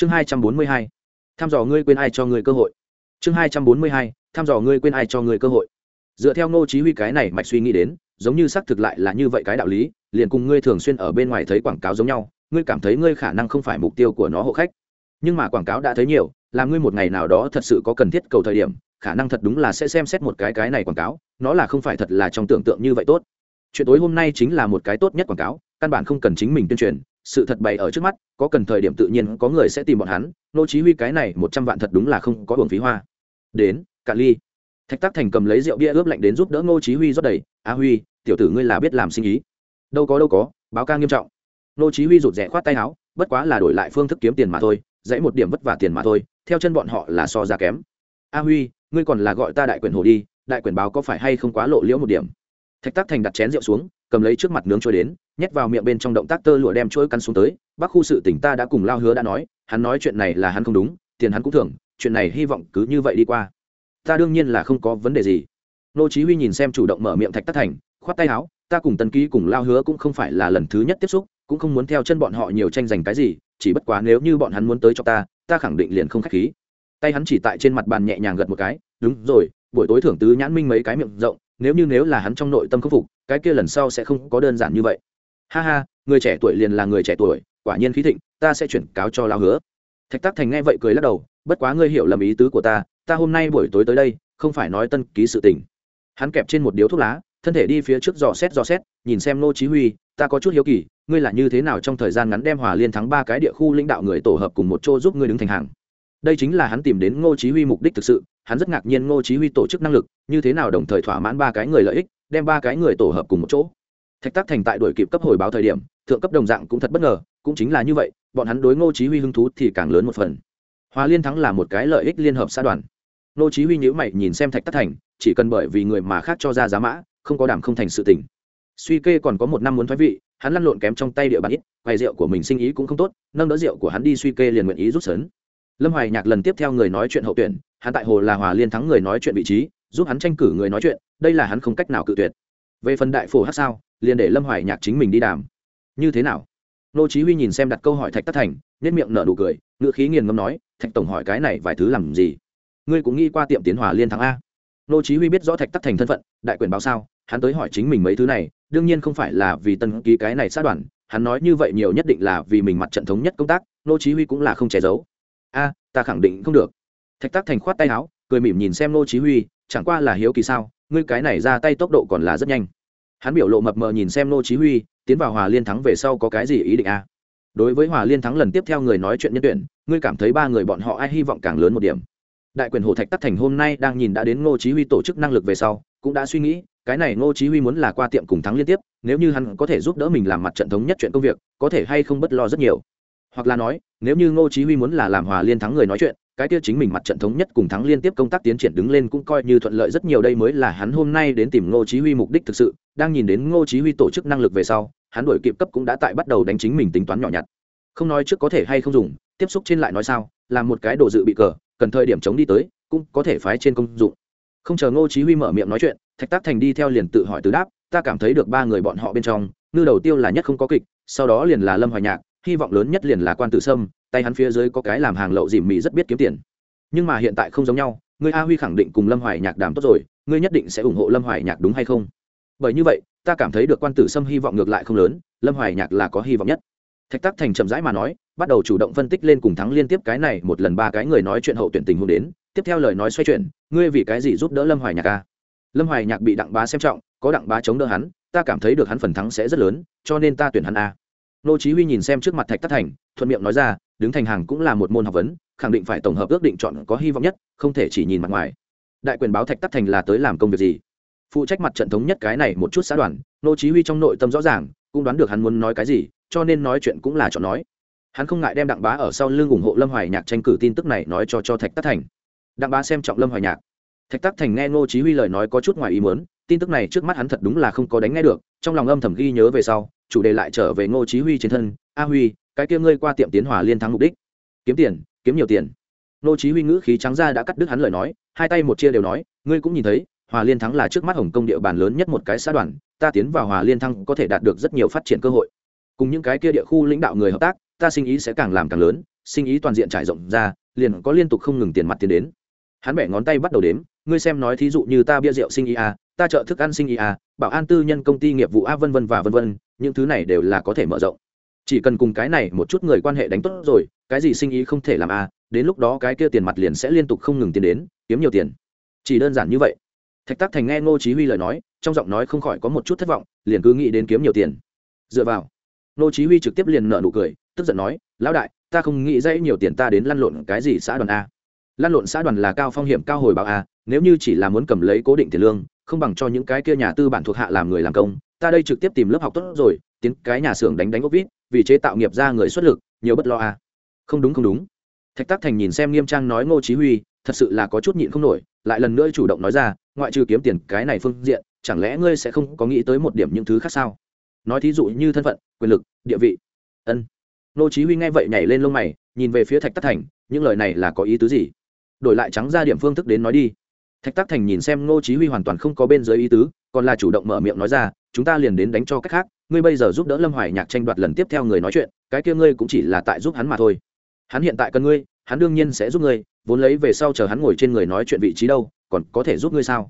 chương hai trăm bốn mươi hai dò ngươi quên ai cho ngươi cơ hội. Chương hai trăm bốn mươi hai dò ngươi quên ai cho ngươi cơ hội. Dựa theo ngô chí huy cái này mạch suy nghĩ đến, giống như xác thực lại là như vậy cái đạo lý, liền cùng ngươi thường xuyên ở bên ngoài thấy quảng cáo giống nhau, ngươi cảm thấy ngươi khả năng không phải mục tiêu của nó hộ khách. Nhưng mà quảng cáo đã thấy nhiều, làm ngươi một ngày nào đó thật sự có cần thiết cầu thời điểm, khả năng thật đúng là sẽ xem xét một cái cái này quảng cáo, nó là không phải thật là trong tưởng tượng như vậy tốt. Chuyện tối hôm nay chính là một cái tốt nhất quảng cáo, căn bản không cần chính mình tuyên truyền sự thật bày ở trước mắt, có cần thời điểm tự nhiên có người sẽ tìm bọn hắn, nô chí huy cái này một trăm vạn thật đúng là không có hưởng phí hoa. Đến Cả ly. Thạch tác thành cầm lấy rượu bia ướp lạnh đến giúp đỡ nô chí huy rót đầy. A huy, tiểu tử ngươi là biết làm sinh ý. Đâu có đâu có, báo ca nghiêm trọng. Nô chí huy rụt rè khoát tay áo, bất quá là đổi lại phương thức kiếm tiền mà thôi, dãy một điểm vất vả tiền mà thôi, theo chân bọn họ là so ra kém. A huy, ngươi còn là gọi ta đại quyền hồ đi, đại quyền báo có phải hay không quá lộ liễu một điểm? Thạch tác thành đặt chén rượu xuống cầm lấy trước mặt nướng trôi đến, nhét vào miệng bên trong động tác tơ lụa đem trôi cắn xuống tới. Bác khu sự tỉnh ta đã cùng lao hứa đã nói, hắn nói chuyện này là hắn không đúng, tiền hắn cũng thường chuyện này hy vọng cứ như vậy đi qua. Ta đương nhiên là không có vấn đề gì. Nô chí huy nhìn xem chủ động mở miệng thạch tắc thành, khoát tay áo, ta cùng tân ký cùng lao hứa cũng không phải là lần thứ nhất tiếp xúc, cũng không muốn theo chân bọn họ nhiều tranh giành cái gì, chỉ bất quá nếu như bọn hắn muốn tới cho ta ta khẳng định liền không khách khí. Tay hắn chỉ tại trên mặt bàn nhẹ nhàng gật một cái, đúng rồi, buổi tối thưởng tứ nhãn minh mấy cái miệng rộng nếu như nếu là hắn trong nội tâm khắc phục, cái kia lần sau sẽ không có đơn giản như vậy. Ha ha, người trẻ tuổi liền là người trẻ tuổi, quả nhiên khí thịnh, ta sẽ chuyển cáo cho lao hứa. Thạch Tắc thành nghe vậy cười lắc đầu, bất quá ngươi hiểu lầm ý tứ của ta ta hôm nay buổi tối tới đây, không phải nói tân ký sự tình. Hắn kẹp trên một điếu thuốc lá, thân thể đi phía trước dò xét dò xét, nhìn xem nô chí huy, ta có chút hiếu kỳ, ngươi là như thế nào trong thời gian ngắn đem hòa liên thắng ba cái địa khu lãnh đạo người tổ hợp cùng một chỗ giúp ngươi đứng thành hàng? Đây chính là hắn tìm đến ngô chí huy mục đích thực sự hắn rất ngạc nhiên ngô chí huy tổ chức năng lực, như thế nào đồng thời thỏa mãn ba cái người lợi ích, đem ba cái người tổ hợp cùng một chỗ. Thạch tác thành tại đuổi kịp cấp hồi báo thời điểm, thượng cấp đồng dạng cũng thật bất ngờ, cũng chính là như vậy, bọn hắn đối ngô chí huy hứng thú thì càng lớn một phần. Hòa liên thắng là một cái lợi ích liên hợp xã đoàn. Ngô chí huy nhíu mày nhìn xem thạch tác thành, chỉ cần bởi vì người mà khác cho ra giá mã, không có đảm không thành sự tình. Suy kê còn có một năm muốn thoái vị, hắn lăn lộn kém trong tay địa bàn ít quầy rượu của mình sinh ý cũng không tốt, nâng đỡ rượu của hắn đi suy kê liền nguyện ý rút sớn lâm hoài nhạc lần tiếp theo người nói chuyện hậu tuyển hắn tại hồ là hòa liên thắng người nói chuyện vị trí, giúp hắn tranh cử người nói chuyện, đây là hắn không cách nào cự tuyệt. Về phần đại phổ hát sao, liền để lâm hoài nhạc chính mình đi đàm. Như thế nào? Nô chí huy nhìn xem đặt câu hỏi thạch tất thành nét miệng nở nụ cười ngựa khí nghiền ngâm nói, thạch tổng hỏi cái này vài thứ làm gì? Ngươi cũng nghĩ qua tiệm tiến hòa liên thắng a? Nô chí huy biết rõ thạch tất thành thân phận, đại quyền báo sao, hắn tới hỏi chính mình mấy thứ này, đương nhiên không phải là vì tân ký cái này sát đoàn, hắn nói như vậy nhiều nhất định là vì mình mặt trận thống nhất công tác, nô chí huy cũng là không che giấu. A, ta khẳng định không được thạch Tắc thành khoát tay áo, cười mỉm nhìn xem nô chí huy, chẳng qua là hiếu kỳ sao, ngươi cái này ra tay tốc độ còn là rất nhanh. Hắn biểu lộ mập mờ nhìn xem nô chí huy, tiến vào hòa liên thắng về sau có cái gì ý định à? đối với hòa liên thắng lần tiếp theo người nói chuyện nhân tuyển, ngươi cảm thấy ba người bọn họ ai hy vọng càng lớn một điểm? Đại quyền hồ thạch tắc thành hôm nay đang nhìn đã đến ngô chí huy tổ chức năng lực về sau, cũng đã suy nghĩ, cái này ngô chí huy muốn là qua tiệm cùng thắng liên tiếp, nếu như hắn có thể giúp đỡ mình làm mặt trận thống nhất chuyện công việc, có thể hay không bất lo rất nhiều. Hoặc là nói, nếu như ngô chí huy muốn là làm hòa liên thắng người nói chuyện cái kia chính mình mặt trận thống nhất cùng thắng liên tiếp công tác tiến triển đứng lên cũng coi như thuận lợi rất nhiều. Đây mới là hắn hôm nay đến tìm ngô chí huy mục đích thực sự. Đang nhìn đến ngô chí huy tổ chức năng lực về sau, hắn đổi kịp cấp cũng đã tại bắt đầu đánh chính mình tính toán nhỏ nhặt. Không nói trước có thể hay không dùng, tiếp xúc trên lại nói sao làm một cái đồ dự bị cờ, cần thời điểm chống đi tới, cũng có thể phái trên công dụng. Không chờ ngô chí huy mở miệng nói chuyện, thạch tác thành đi theo liền tự hỏi từ đáp, ta cảm thấy được ba người bọn họ bên trong, ngư đầu tiêu là nhất không có kịch, sau đó liền là lâm hoài nhạc hy vọng lớn nhất liền là quan tử sâm, tay hắn phía dưới có cái làm hàng lậu dìm mì rất biết kiếm tiền. Nhưng mà hiện tại không giống nhau ngươi a huy khẳng định cùng lâm hoài nhạc đàm tốt rồi, ngươi nhất định sẽ ủng hộ lâm hoài nhạc đúng hay không? Bởi như vậy, ta cảm thấy được quan tử sâm hy vọng ngược lại không lớn, lâm hoài nhạc là có hy vọng nhất. Thạch tắc thành chậm rãi mà nói, bắt đầu chủ động phân tích lên cùng thắng liên tiếp cái này một lần ba cái người nói chuyện hậu tuyển tình hôn đến, tiếp theo lời nói xoay chuyển, ngươi vì cái gì giúp đỡ lâm hoài nhạc a lâm hoài nhạc bị đặng bá xem trọng, có đặng bá chống đỡ hắn, ta cảm thấy được hắn phần thắng sẽ rất lớn, cho nên ta tuyển hắn a nô chí huy nhìn xem trước mặt thạch tắc thành, thuận miệng nói ra, đứng thành hàng cũng là một môn học vấn, khẳng định phải tổng hợp ước định chọn có hy vọng nhất, không thể chỉ nhìn mặt ngoài. Đại quyền báo thạch tắc thành là tới làm công việc gì? Phụ trách mặt trận thống nhất cái này một chút xã đoàn, nô chí huy trong nội tâm rõ ràng, cũng đoán được hắn muốn nói cái gì, cho nên nói chuyện cũng là chọn nói. Hắn không ngại đem đặng bá ở sau lưng ủng hộ lâm hoài nhạc tranh cử tin tức này nói cho cho thạch tắc thành. Đặng bá xem trọng lâm hoài nhạc. Thạch tắc thành nghe ngô chí huy lời nói có chút ngoài ý muốn, tin tức này trước mắt hắn thật đúng là không có đánh nghe được, trong lòng âm thầm ghi nhớ về sau chủ đề lại trở về ngô chí huy trên thân. A huy, cái kia ngươi qua tiệm tiến hòa liên thắng mục đích. Kiếm tiền, kiếm nhiều tiền. Ngô chí huy ngữ khí trắng ra đã cắt đứt hắn lời nói, hai tay một chia đều nói, ngươi cũng nhìn thấy, hòa liên thắng là trước mắt hồng công địa bàn lớn nhất một cái xã đoàn, ta tiến vào hòa liên thắng có thể đạt được rất nhiều phát triển cơ hội. Cùng những cái kia địa khu lãnh đạo người hợp tác, ta sinh ý sẽ càng làm càng lớn, sinh ý toàn diện trải rộng ra, liền có liên tục không ngừng tiền mặt tiền đến. Hắn bẻ ngón tay bắt đầu đếm, ngươi xem nói thí dụ như ta bia rượu sinh ý a, ta chợ thức ăn sinh ý a, bảo an tư nhân công ty nghiệp vụ a vân vân và vân vân những thứ này đều là có thể mở rộng. Chỉ cần cùng cái này một chút người quan hệ đánh tốt rồi, cái gì sinh ý không thể làm a đến lúc đó cái kia tiền mặt liền sẽ liên tục không ngừng tiến đến, kiếm nhiều tiền. Chỉ đơn giản như vậy. Thạch tắc thành nghe ngô chí huy lời nói, trong giọng nói không khỏi có một chút thất vọng, liền cứ nghĩ đến kiếm nhiều tiền. Dựa vào, ngô chí huy trực tiếp liền nở nụ cười, tức giận nói, lão đại, ta không nghĩ dễ nhiều tiền ta đến lăn lộn cái gì xã đoàn a. Lăn lộn xã đoàn là cao phong hiểm, cao hồi báo a, nếu như chỉ là muốn cầm lấy cố định tiền lương, không bằng cho những cái kia nhà tư bản thuộc hạ làm người làm công ta đây trực tiếp tìm lớp học tốt rồi, tiến cái nhà xưởng đánh đánh ốc vít, vì chế tạo nghiệp ra người xuất lực, nhiều bất lo à. Không đúng không đúng. Thạch tác thành nhìn xem nghiêm trang nói ngô chí huy, thật sự là có chút nhịn không nổi, lại lần nữa chủ động nói ra, ngoại trừ kiếm tiền cái này phương diện, chẳng lẽ ngươi sẽ không có nghĩ tới một điểm những thứ khác sao? Nói thí dụ như thân phận, quyền lực, địa vị. Ân. Ngô chí huy nghe vậy nhảy lên lông mày, nhìn về phía thạch tác thành, những lời này là có ý tứ gì? Đổi lại trắng ra điểm phương thức đến nói đi. Thạch tác thành nhìn xem ngô chí huy hoàn toàn không có bên dưới ý tứ, còn là chủ động mở miệng nói ra chúng ta liền đến đánh cho cách khác, ngươi bây giờ giúp đỡ lâm hoài nhạc tranh đoạt lần tiếp theo người nói chuyện, cái kia ngươi cũng chỉ là tại giúp hắn mà thôi. Hắn hiện tại cần ngươi, hắn đương nhiên sẽ giúp ngươi, vốn lấy về sau chờ hắn ngồi trên người nói chuyện vị trí đâu, còn có thể giúp ngươi sao?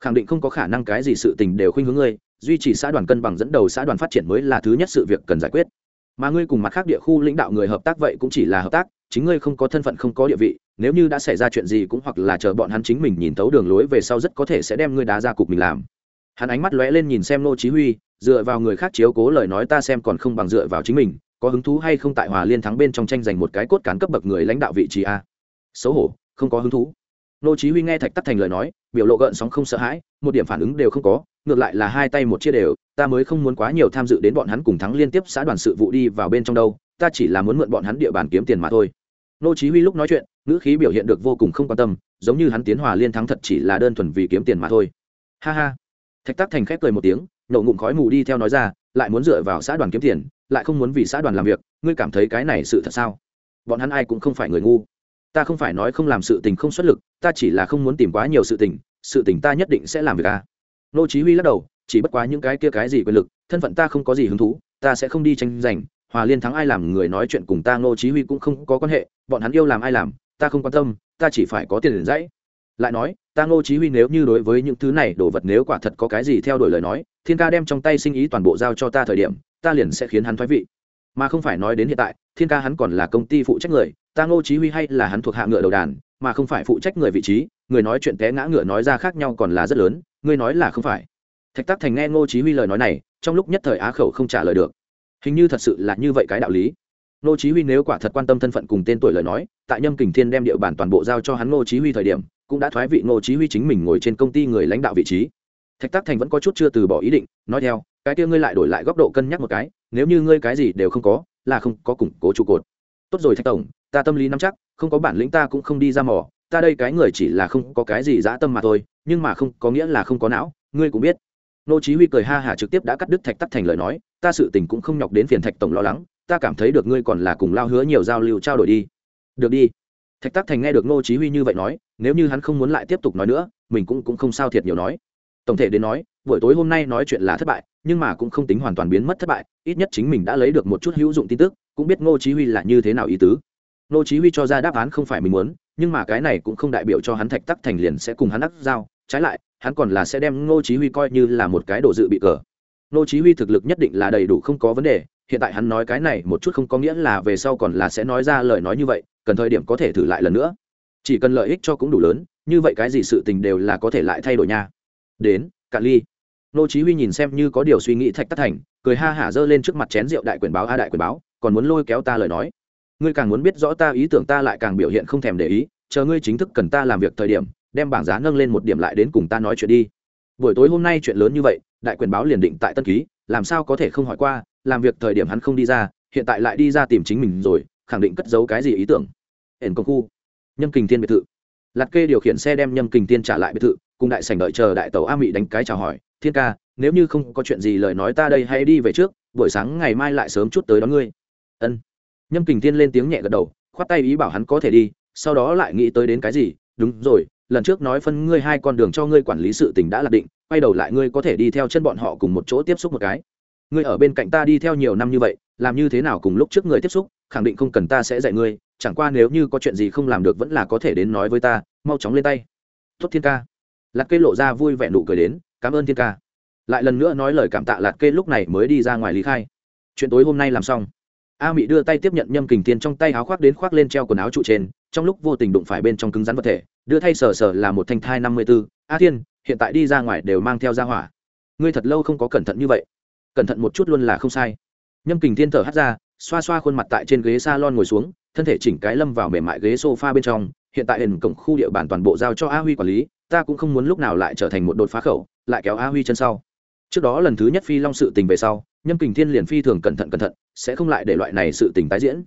Khẳng định không có khả năng cái gì sự tình đều khuynh hướng ngươi, duy trì xã đoàn cân bằng dẫn đầu xã đoàn phát triển mới là thứ nhất sự việc cần giải quyết. Mà ngươi cùng mặt khác địa khu lãnh đạo người hợp tác vậy cũng chỉ là hợp tác, chính ngươi không có thân phận không có địa vị, nếu như đã xảy ra chuyện gì cũng hoặc là chờ bọn hắn chính mình nhìn thấu đường lối về sau rất có thể sẽ đem ngươi đá ra cục mình làm hắn ánh mắt lóe lên nhìn xem nô chí huy, dựa vào người khác chiếu cố lời nói ta xem còn không bằng dựa vào chính mình, có hứng thú hay không tại hòa liên thắng bên trong tranh giành một cái cốt cán cấp bậc người lãnh đạo vị trí a? Xấu hổ, không có hứng thú. Nô chí huy nghe thạch tắc thành lời nói, biểu lộ gợn sóng không sợ hãi, một điểm phản ứng đều không có, ngược lại là hai tay một chia đều, ta mới không muốn quá nhiều tham dự đến bọn hắn cùng thắng liên tiếp xã đoàn sự vụ đi vào bên trong đâu, ta chỉ là muốn mượn bọn hắn địa bàn kiếm tiền mà thôi. Nô chí huy lúc nói chuyện, ngữ khí biểu hiện được vô cùng không quan tâm, giống như hắn tiến hòa liên thắng thật chỉ là đơn thuần vì kiếm tiền mà thôi. Ha ha thạch tắc thành khép cười một tiếng, nổ ngụm khói mù đi theo nói ra, lại muốn dựa vào xã đoàn kiếm tiền, lại không muốn vì xã đoàn làm việc, ngươi cảm thấy cái này sự thật sao? Bọn hắn ai cũng không phải người ngu. Ta không phải nói không làm sự tình không xuất lực, ta chỉ là không muốn tìm quá nhiều sự tình sự tình ta nhất định sẽ làm việc a nô chí huy lắc đầu, chỉ bất quá những cái kia cái gì quyền lực, thân phận ta không có gì hứng thú, ta sẽ không đi tranh giành, hòa liên thắng ai làm người nói chuyện cùng ta nô chí huy cũng không có quan hệ, bọn hắn yêu làm ai làm, ta không quan tâm, ta chỉ phải có tiền dãy lại nói, ta ngô chí huy nếu như đối với những thứ này đồ vật nếu quả thật có cái gì theo đuổi lời nói, thiên ca đem trong tay sinh ý toàn bộ giao cho ta thời điểm, ta liền sẽ khiến hắn thoái vị. Mà không phải nói đến hiện tại, thiên ca hắn còn là công ty phụ trách người, ta ngô chí huy hay là hắn thuộc hạ ngựa đầu đàn, mà không phải phụ trách người vị trí, người nói chuyện té ngã ngựa nói ra khác nhau còn là rất lớn, ngươi nói là không phải. Thạch tắc thành nghe ngô chí huy lời nói này, trong lúc nhất thời á khẩu không trả lời được. Hình như thật sự là như vậy cái đạo lý. Ngô chí huy nếu quả thật quan tâm thân phận cùng tên tuổi lời nói, tại nhâm kình thiên đem địa bàn toàn bộ giao cho hắn ngô chí huy thời điểm cũng đã thoái vị ngô chí huy chính mình ngồi trên công ty người lãnh đạo vị trí. Thạch tác thành vẫn có chút chưa từ bỏ ý định, nói theo, cái kia ngươi lại đổi lại góc độ cân nhắc một cái, nếu như ngươi cái gì đều không có, là không có củng cố trụ cột. Tốt rồi thạch tổng, ta tâm lý nắm chắc, không có bản lĩnh ta cũng không đi ra mò, ta đây cái người chỉ là không có cái gì dã tâm mà thôi, nhưng mà không, có nghĩa là không có não, ngươi cũng biết. Nô chí huy cười ha hà trực tiếp đã cắt đứt thạch tắc thành lời nói, ta sự tình cũng không nhọc đến phiền thạch tổng lo lắng, ta cảm thấy được ngươi còn là cùng lao hứa nhiều giao lưu trao đổi đi. Được đi thạch tắc thành nghe được Ngô chí huy như vậy nói, nếu như hắn không muốn lại tiếp tục nói nữa, mình cũng cũng không sao thiệt nhiều nói. Tổng thể đến nói, buổi tối hôm nay nói chuyện là thất bại, nhưng mà cũng không tính hoàn toàn biến mất thất bại, ít nhất chính mình đã lấy được một chút hữu dụng tin tức, cũng biết ngô chí huy là như thế nào ý tứ. Ngô chí huy cho ra đáp án không phải mình muốn, nhưng mà cái này cũng không đại biểu cho hắn thạch tắc thành liền sẽ cùng hắn đắc giao, trái lại, hắn còn là sẽ đem ngô chí huy coi như là một cái đồ dự bị cờ. Ngô chí huy thực lực nhất định là đầy đủ không có vấn đề hiện tại hắn nói cái này một chút không có nghĩa là về sau còn là sẽ nói ra lời nói như vậy, cần thời điểm có thể thử lại lần nữa. Chỉ cần lợi ích cho cũng đủ lớn, như vậy cái gì sự tình đều là có thể lại thay đổi nha. Đến, cạn ly. Nô chí huy nhìn xem như có điều suy nghĩ thạch tắc thành, cười ha hả dơ lên trước mặt chén rượu đại quyền báo a đại quyền báo, còn muốn lôi kéo ta lời nói. Ngươi càng muốn biết rõ ta ý tưởng ta lại càng biểu hiện không thèm để ý, chờ ngươi chính thức cần ta làm việc thời điểm, đem bảng giá nâng lên một điểm lại đến cùng ta nói chuyện đi. Buổi tối hôm nay chuyện lớn như vậy, đại quyền báo liền định tại tân ký, làm sao có thể không hỏi qua làm việc thời điểm hắn không đi ra, hiện tại lại đi ra tìm chính mình rồi, khẳng định cất giấu cái gì ý tưởng. Ẩn công khu, nhâm kình thiên biệt thự. Lạt kê điều khiển xe đem nhâm kình thiên trả lại biệt thự, cùng đại sảnh đợi chờ đại tàu a mỹ đánh cái chào hỏi. Thiên ca, nếu như không có chuyện gì lời nói ta đây hãy đi về trước, buổi sáng ngày mai lại sớm chút tới đón ngươi. Ân. Nhâm kình thiên lên tiếng nhẹ gật đầu, khoát tay ý bảo hắn có thể đi, sau đó lại nghĩ tới đến cái gì. Đúng rồi, lần trước nói phân ngươi hai con đường cho ngươi quản lý sự tình đã lạc định, quay đầu lại ngươi có thể đi theo chân bọn họ cùng một chỗ tiếp xúc một cái ngươi ở bên cạnh ta đi theo nhiều năm như vậy, làm như thế nào cùng lúc trước người tiếp xúc, khẳng định không cần ta sẽ dạy ngươi, chẳng qua nếu như có chuyện gì không làm được vẫn là có thể đến nói với ta, mau chóng lên tay. Tốt thiên ca. Lạt kê lộ ra vui vẻ nụ cười đến, cảm ơn thiên ca. Lại lần nữa nói lời cảm tạ lạt kê lúc này mới đi ra ngoài lý khai. Chuyện tối hôm nay làm xong. A mị đưa tay tiếp nhận nhâm kình thiên trong tay áo khoác đến khoác lên treo quần áo trụ trên, trong lúc vô tình đụng phải bên trong cứng rắn vật thể, đưa thay sờ sờ là một thanh thai năm mươi b ố a thiên, hiện tại đi ra ngoài đều mang theo ra hỏa. Ngươi thật lâu không có cẩn thận như vậy cẩn thận một chút luôn là không sai. Nhâm kình thiên thở hắt ra, xoa xoa khuôn mặt tại trên ghế s a lon ngồi xuống, thân thể chỉnh cái lâm vào mềm mại ghế s o f a bên trong. Hiện tại hình cổng khu địa bàn toàn bộ giao cho a huy quản lý, ta cũng không muốn lúc nào lại trở thành một đột phá khẩu, lại kéo a huy chân sau. Trước đó lần thứ nhất phi long sự tình về sau, nhâm kình thiên liền phi thường cẩn thận cẩn thận, sẽ không lại để loại này sự tình tái diễn.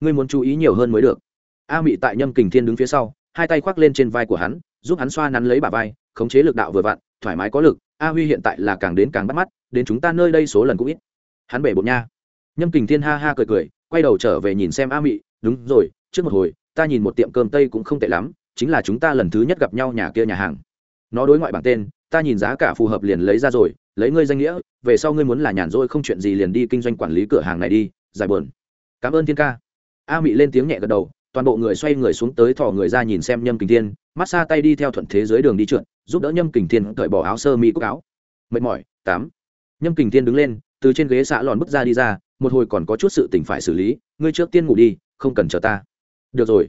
Ngươi muốn chú ý nhiều hơn mới được. A mị tại nhâm kình thiên đứng phía sau, hai tay khoác lên trên vai của hắn, giúp hắn xoa nắn lấy bả vai, khống chế lực đạo vừa vặn, thoải mái có lực, a huy hiện tại là càng đến càng bắt mắt đến chúng ta nơi đây số lần cũng ít. Hắn bể bột nha. Nhâm kình thiên ha ha cười cười, quay đầu trở về nhìn xem a mị, đúng rồi, trước một hồi, ta nhìn một tiệm cơm tây cũng không tệ lắm, chính là chúng ta lần thứ nhất gặp nhau nhà kia nhà hàng. Nó đối ngoại bảng tên, ta nhìn giá cả phù hợp liền lấy ra rồi, lấy ngươi danh nghĩa, về sau ngươi muốn là nhàn rỗi không chuyện gì liền đi kinh doanh quản lý cửa hàng này đi, giải bờn cảm ơn thiên ca. A mị lên tiếng nhẹ gật đầu, toàn bộ người xoay người xuống tới thò người ra nhìn xem nhâm kình thiên, mát xa tay đi theo thuận thế dưới đường đi trượt, giúp đỡ nhâm kình thiên cởi bỏ áo sơ mi cúc áo. Mệt mỏi, tám nhâm kình thiên đứng lên, từ trên ghế xạ lòn bước ra đi ra, một hồi còn có chút sự tình phải xử lý, ngươi trước tiên ngủ đi, không cần chờ ta. Được rồi.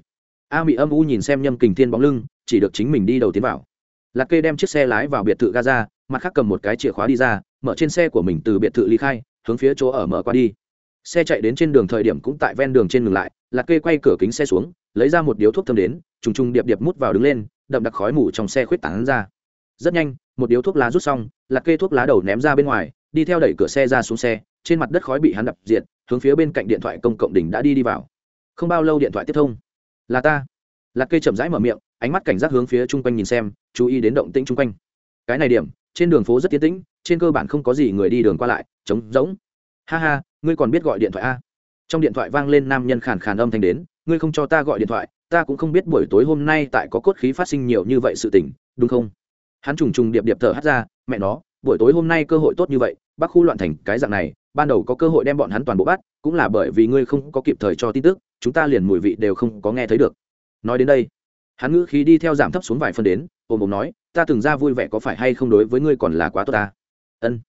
A mị âm u nhìn xem nhâm kình thiên bóng lưng, chỉ được chính mình đi đầu tiến vào. Lạc kê đem chiếc xe lái vào biệt thự gaza mặt khác cầm một cái chìa khóa đi ra, mở trên xe của mình từ biệt thự ly khai, hướng phía chỗ ở mở qua đi. Xe chạy đến trên đường thời điểm cũng tại ven đường trên ngừng lại, lạc kê quay cửa kính xe xuống, lấy ra một điếu thuốc thơm đến, trùng trùng điệp điệp mút vào đứng lên, đậm đặc khói mù trong xe khuyết tảng ra. Rất nhanh một điếu thuốc lá rút xong, lạc kê thuốc lá đầu ném ra bên ngoài, đi theo đẩy cửa xe ra xuống xe, trên mặt đất khói bị hắn đập diện hướng phía bên cạnh điện thoại công cộng đỉnh đã đi đi vào. Không bao lâu điện thoại tiếp thông. Là ta. Lạc kê chậm rãi mở miệng, ánh mắt cảnh giác hướng phía chung quanh nhìn xem, chú ý đến động tĩnh chung quanh. Cái này điểm, trên đường phố rất tiến tĩnh, trên cơ bản không có gì người đi đường qua lại, trống rỗng. Ha ha, ngươi còn biết gọi điện thoại a? Trong điện thoại vang lên nam nhân khàn khàn âm thanh đến, ngươi không cho ta gọi điện thoại, ta cũng không biết buổi tối hôm nay tại có cốt khí phát sinh nhiều như vậy sự tình, đúng không? Hắn trùng trùng điệp điệp thở hắt ra, mẹ nó, buổi tối hôm nay cơ hội tốt như vậy, bắc khu loạn thành cái dạng này, ban đầu có cơ hội đem bọn hắn toàn bộ bắt, cũng là bởi vì ngươi không có kịp thời cho tin tức, chúng ta liền mùi vị đều không có nghe thấy được. Nói đến đây, hắn ngữ khí đi theo giảm thấp xuống vài phân đến ôm ôm nói, ta từng ra vui vẻ có phải hay không đối với ngươi còn là quá tốt ta? Ân,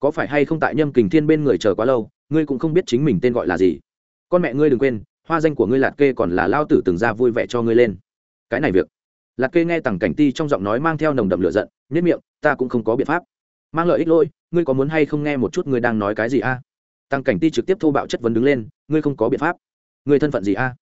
có phải hay không tại nhâm kình thiên bên người chờ quá lâu, ngươi cũng không biết chính mình tên gọi là gì. Con mẹ ngươi đừng quên, hoa danh của ngươi lạt kê còn là lao tử từng ra vui vẻ cho ngươi lên. Cái này việc Lạc kê nghe tằng cảnh ti trong giọng nói mang theo nồng đậm lửa giận nhất miệng, ta cũng không có biện pháp. Mang lợi ích lỗi, ngươi có muốn hay không nghe một chút ngươi đang nói cái gì a? Tăng cảnh ti trực tiếp thô bạo chất vấn đứng lên, ngươi không có biện pháp. Ngươi thân phận gì a?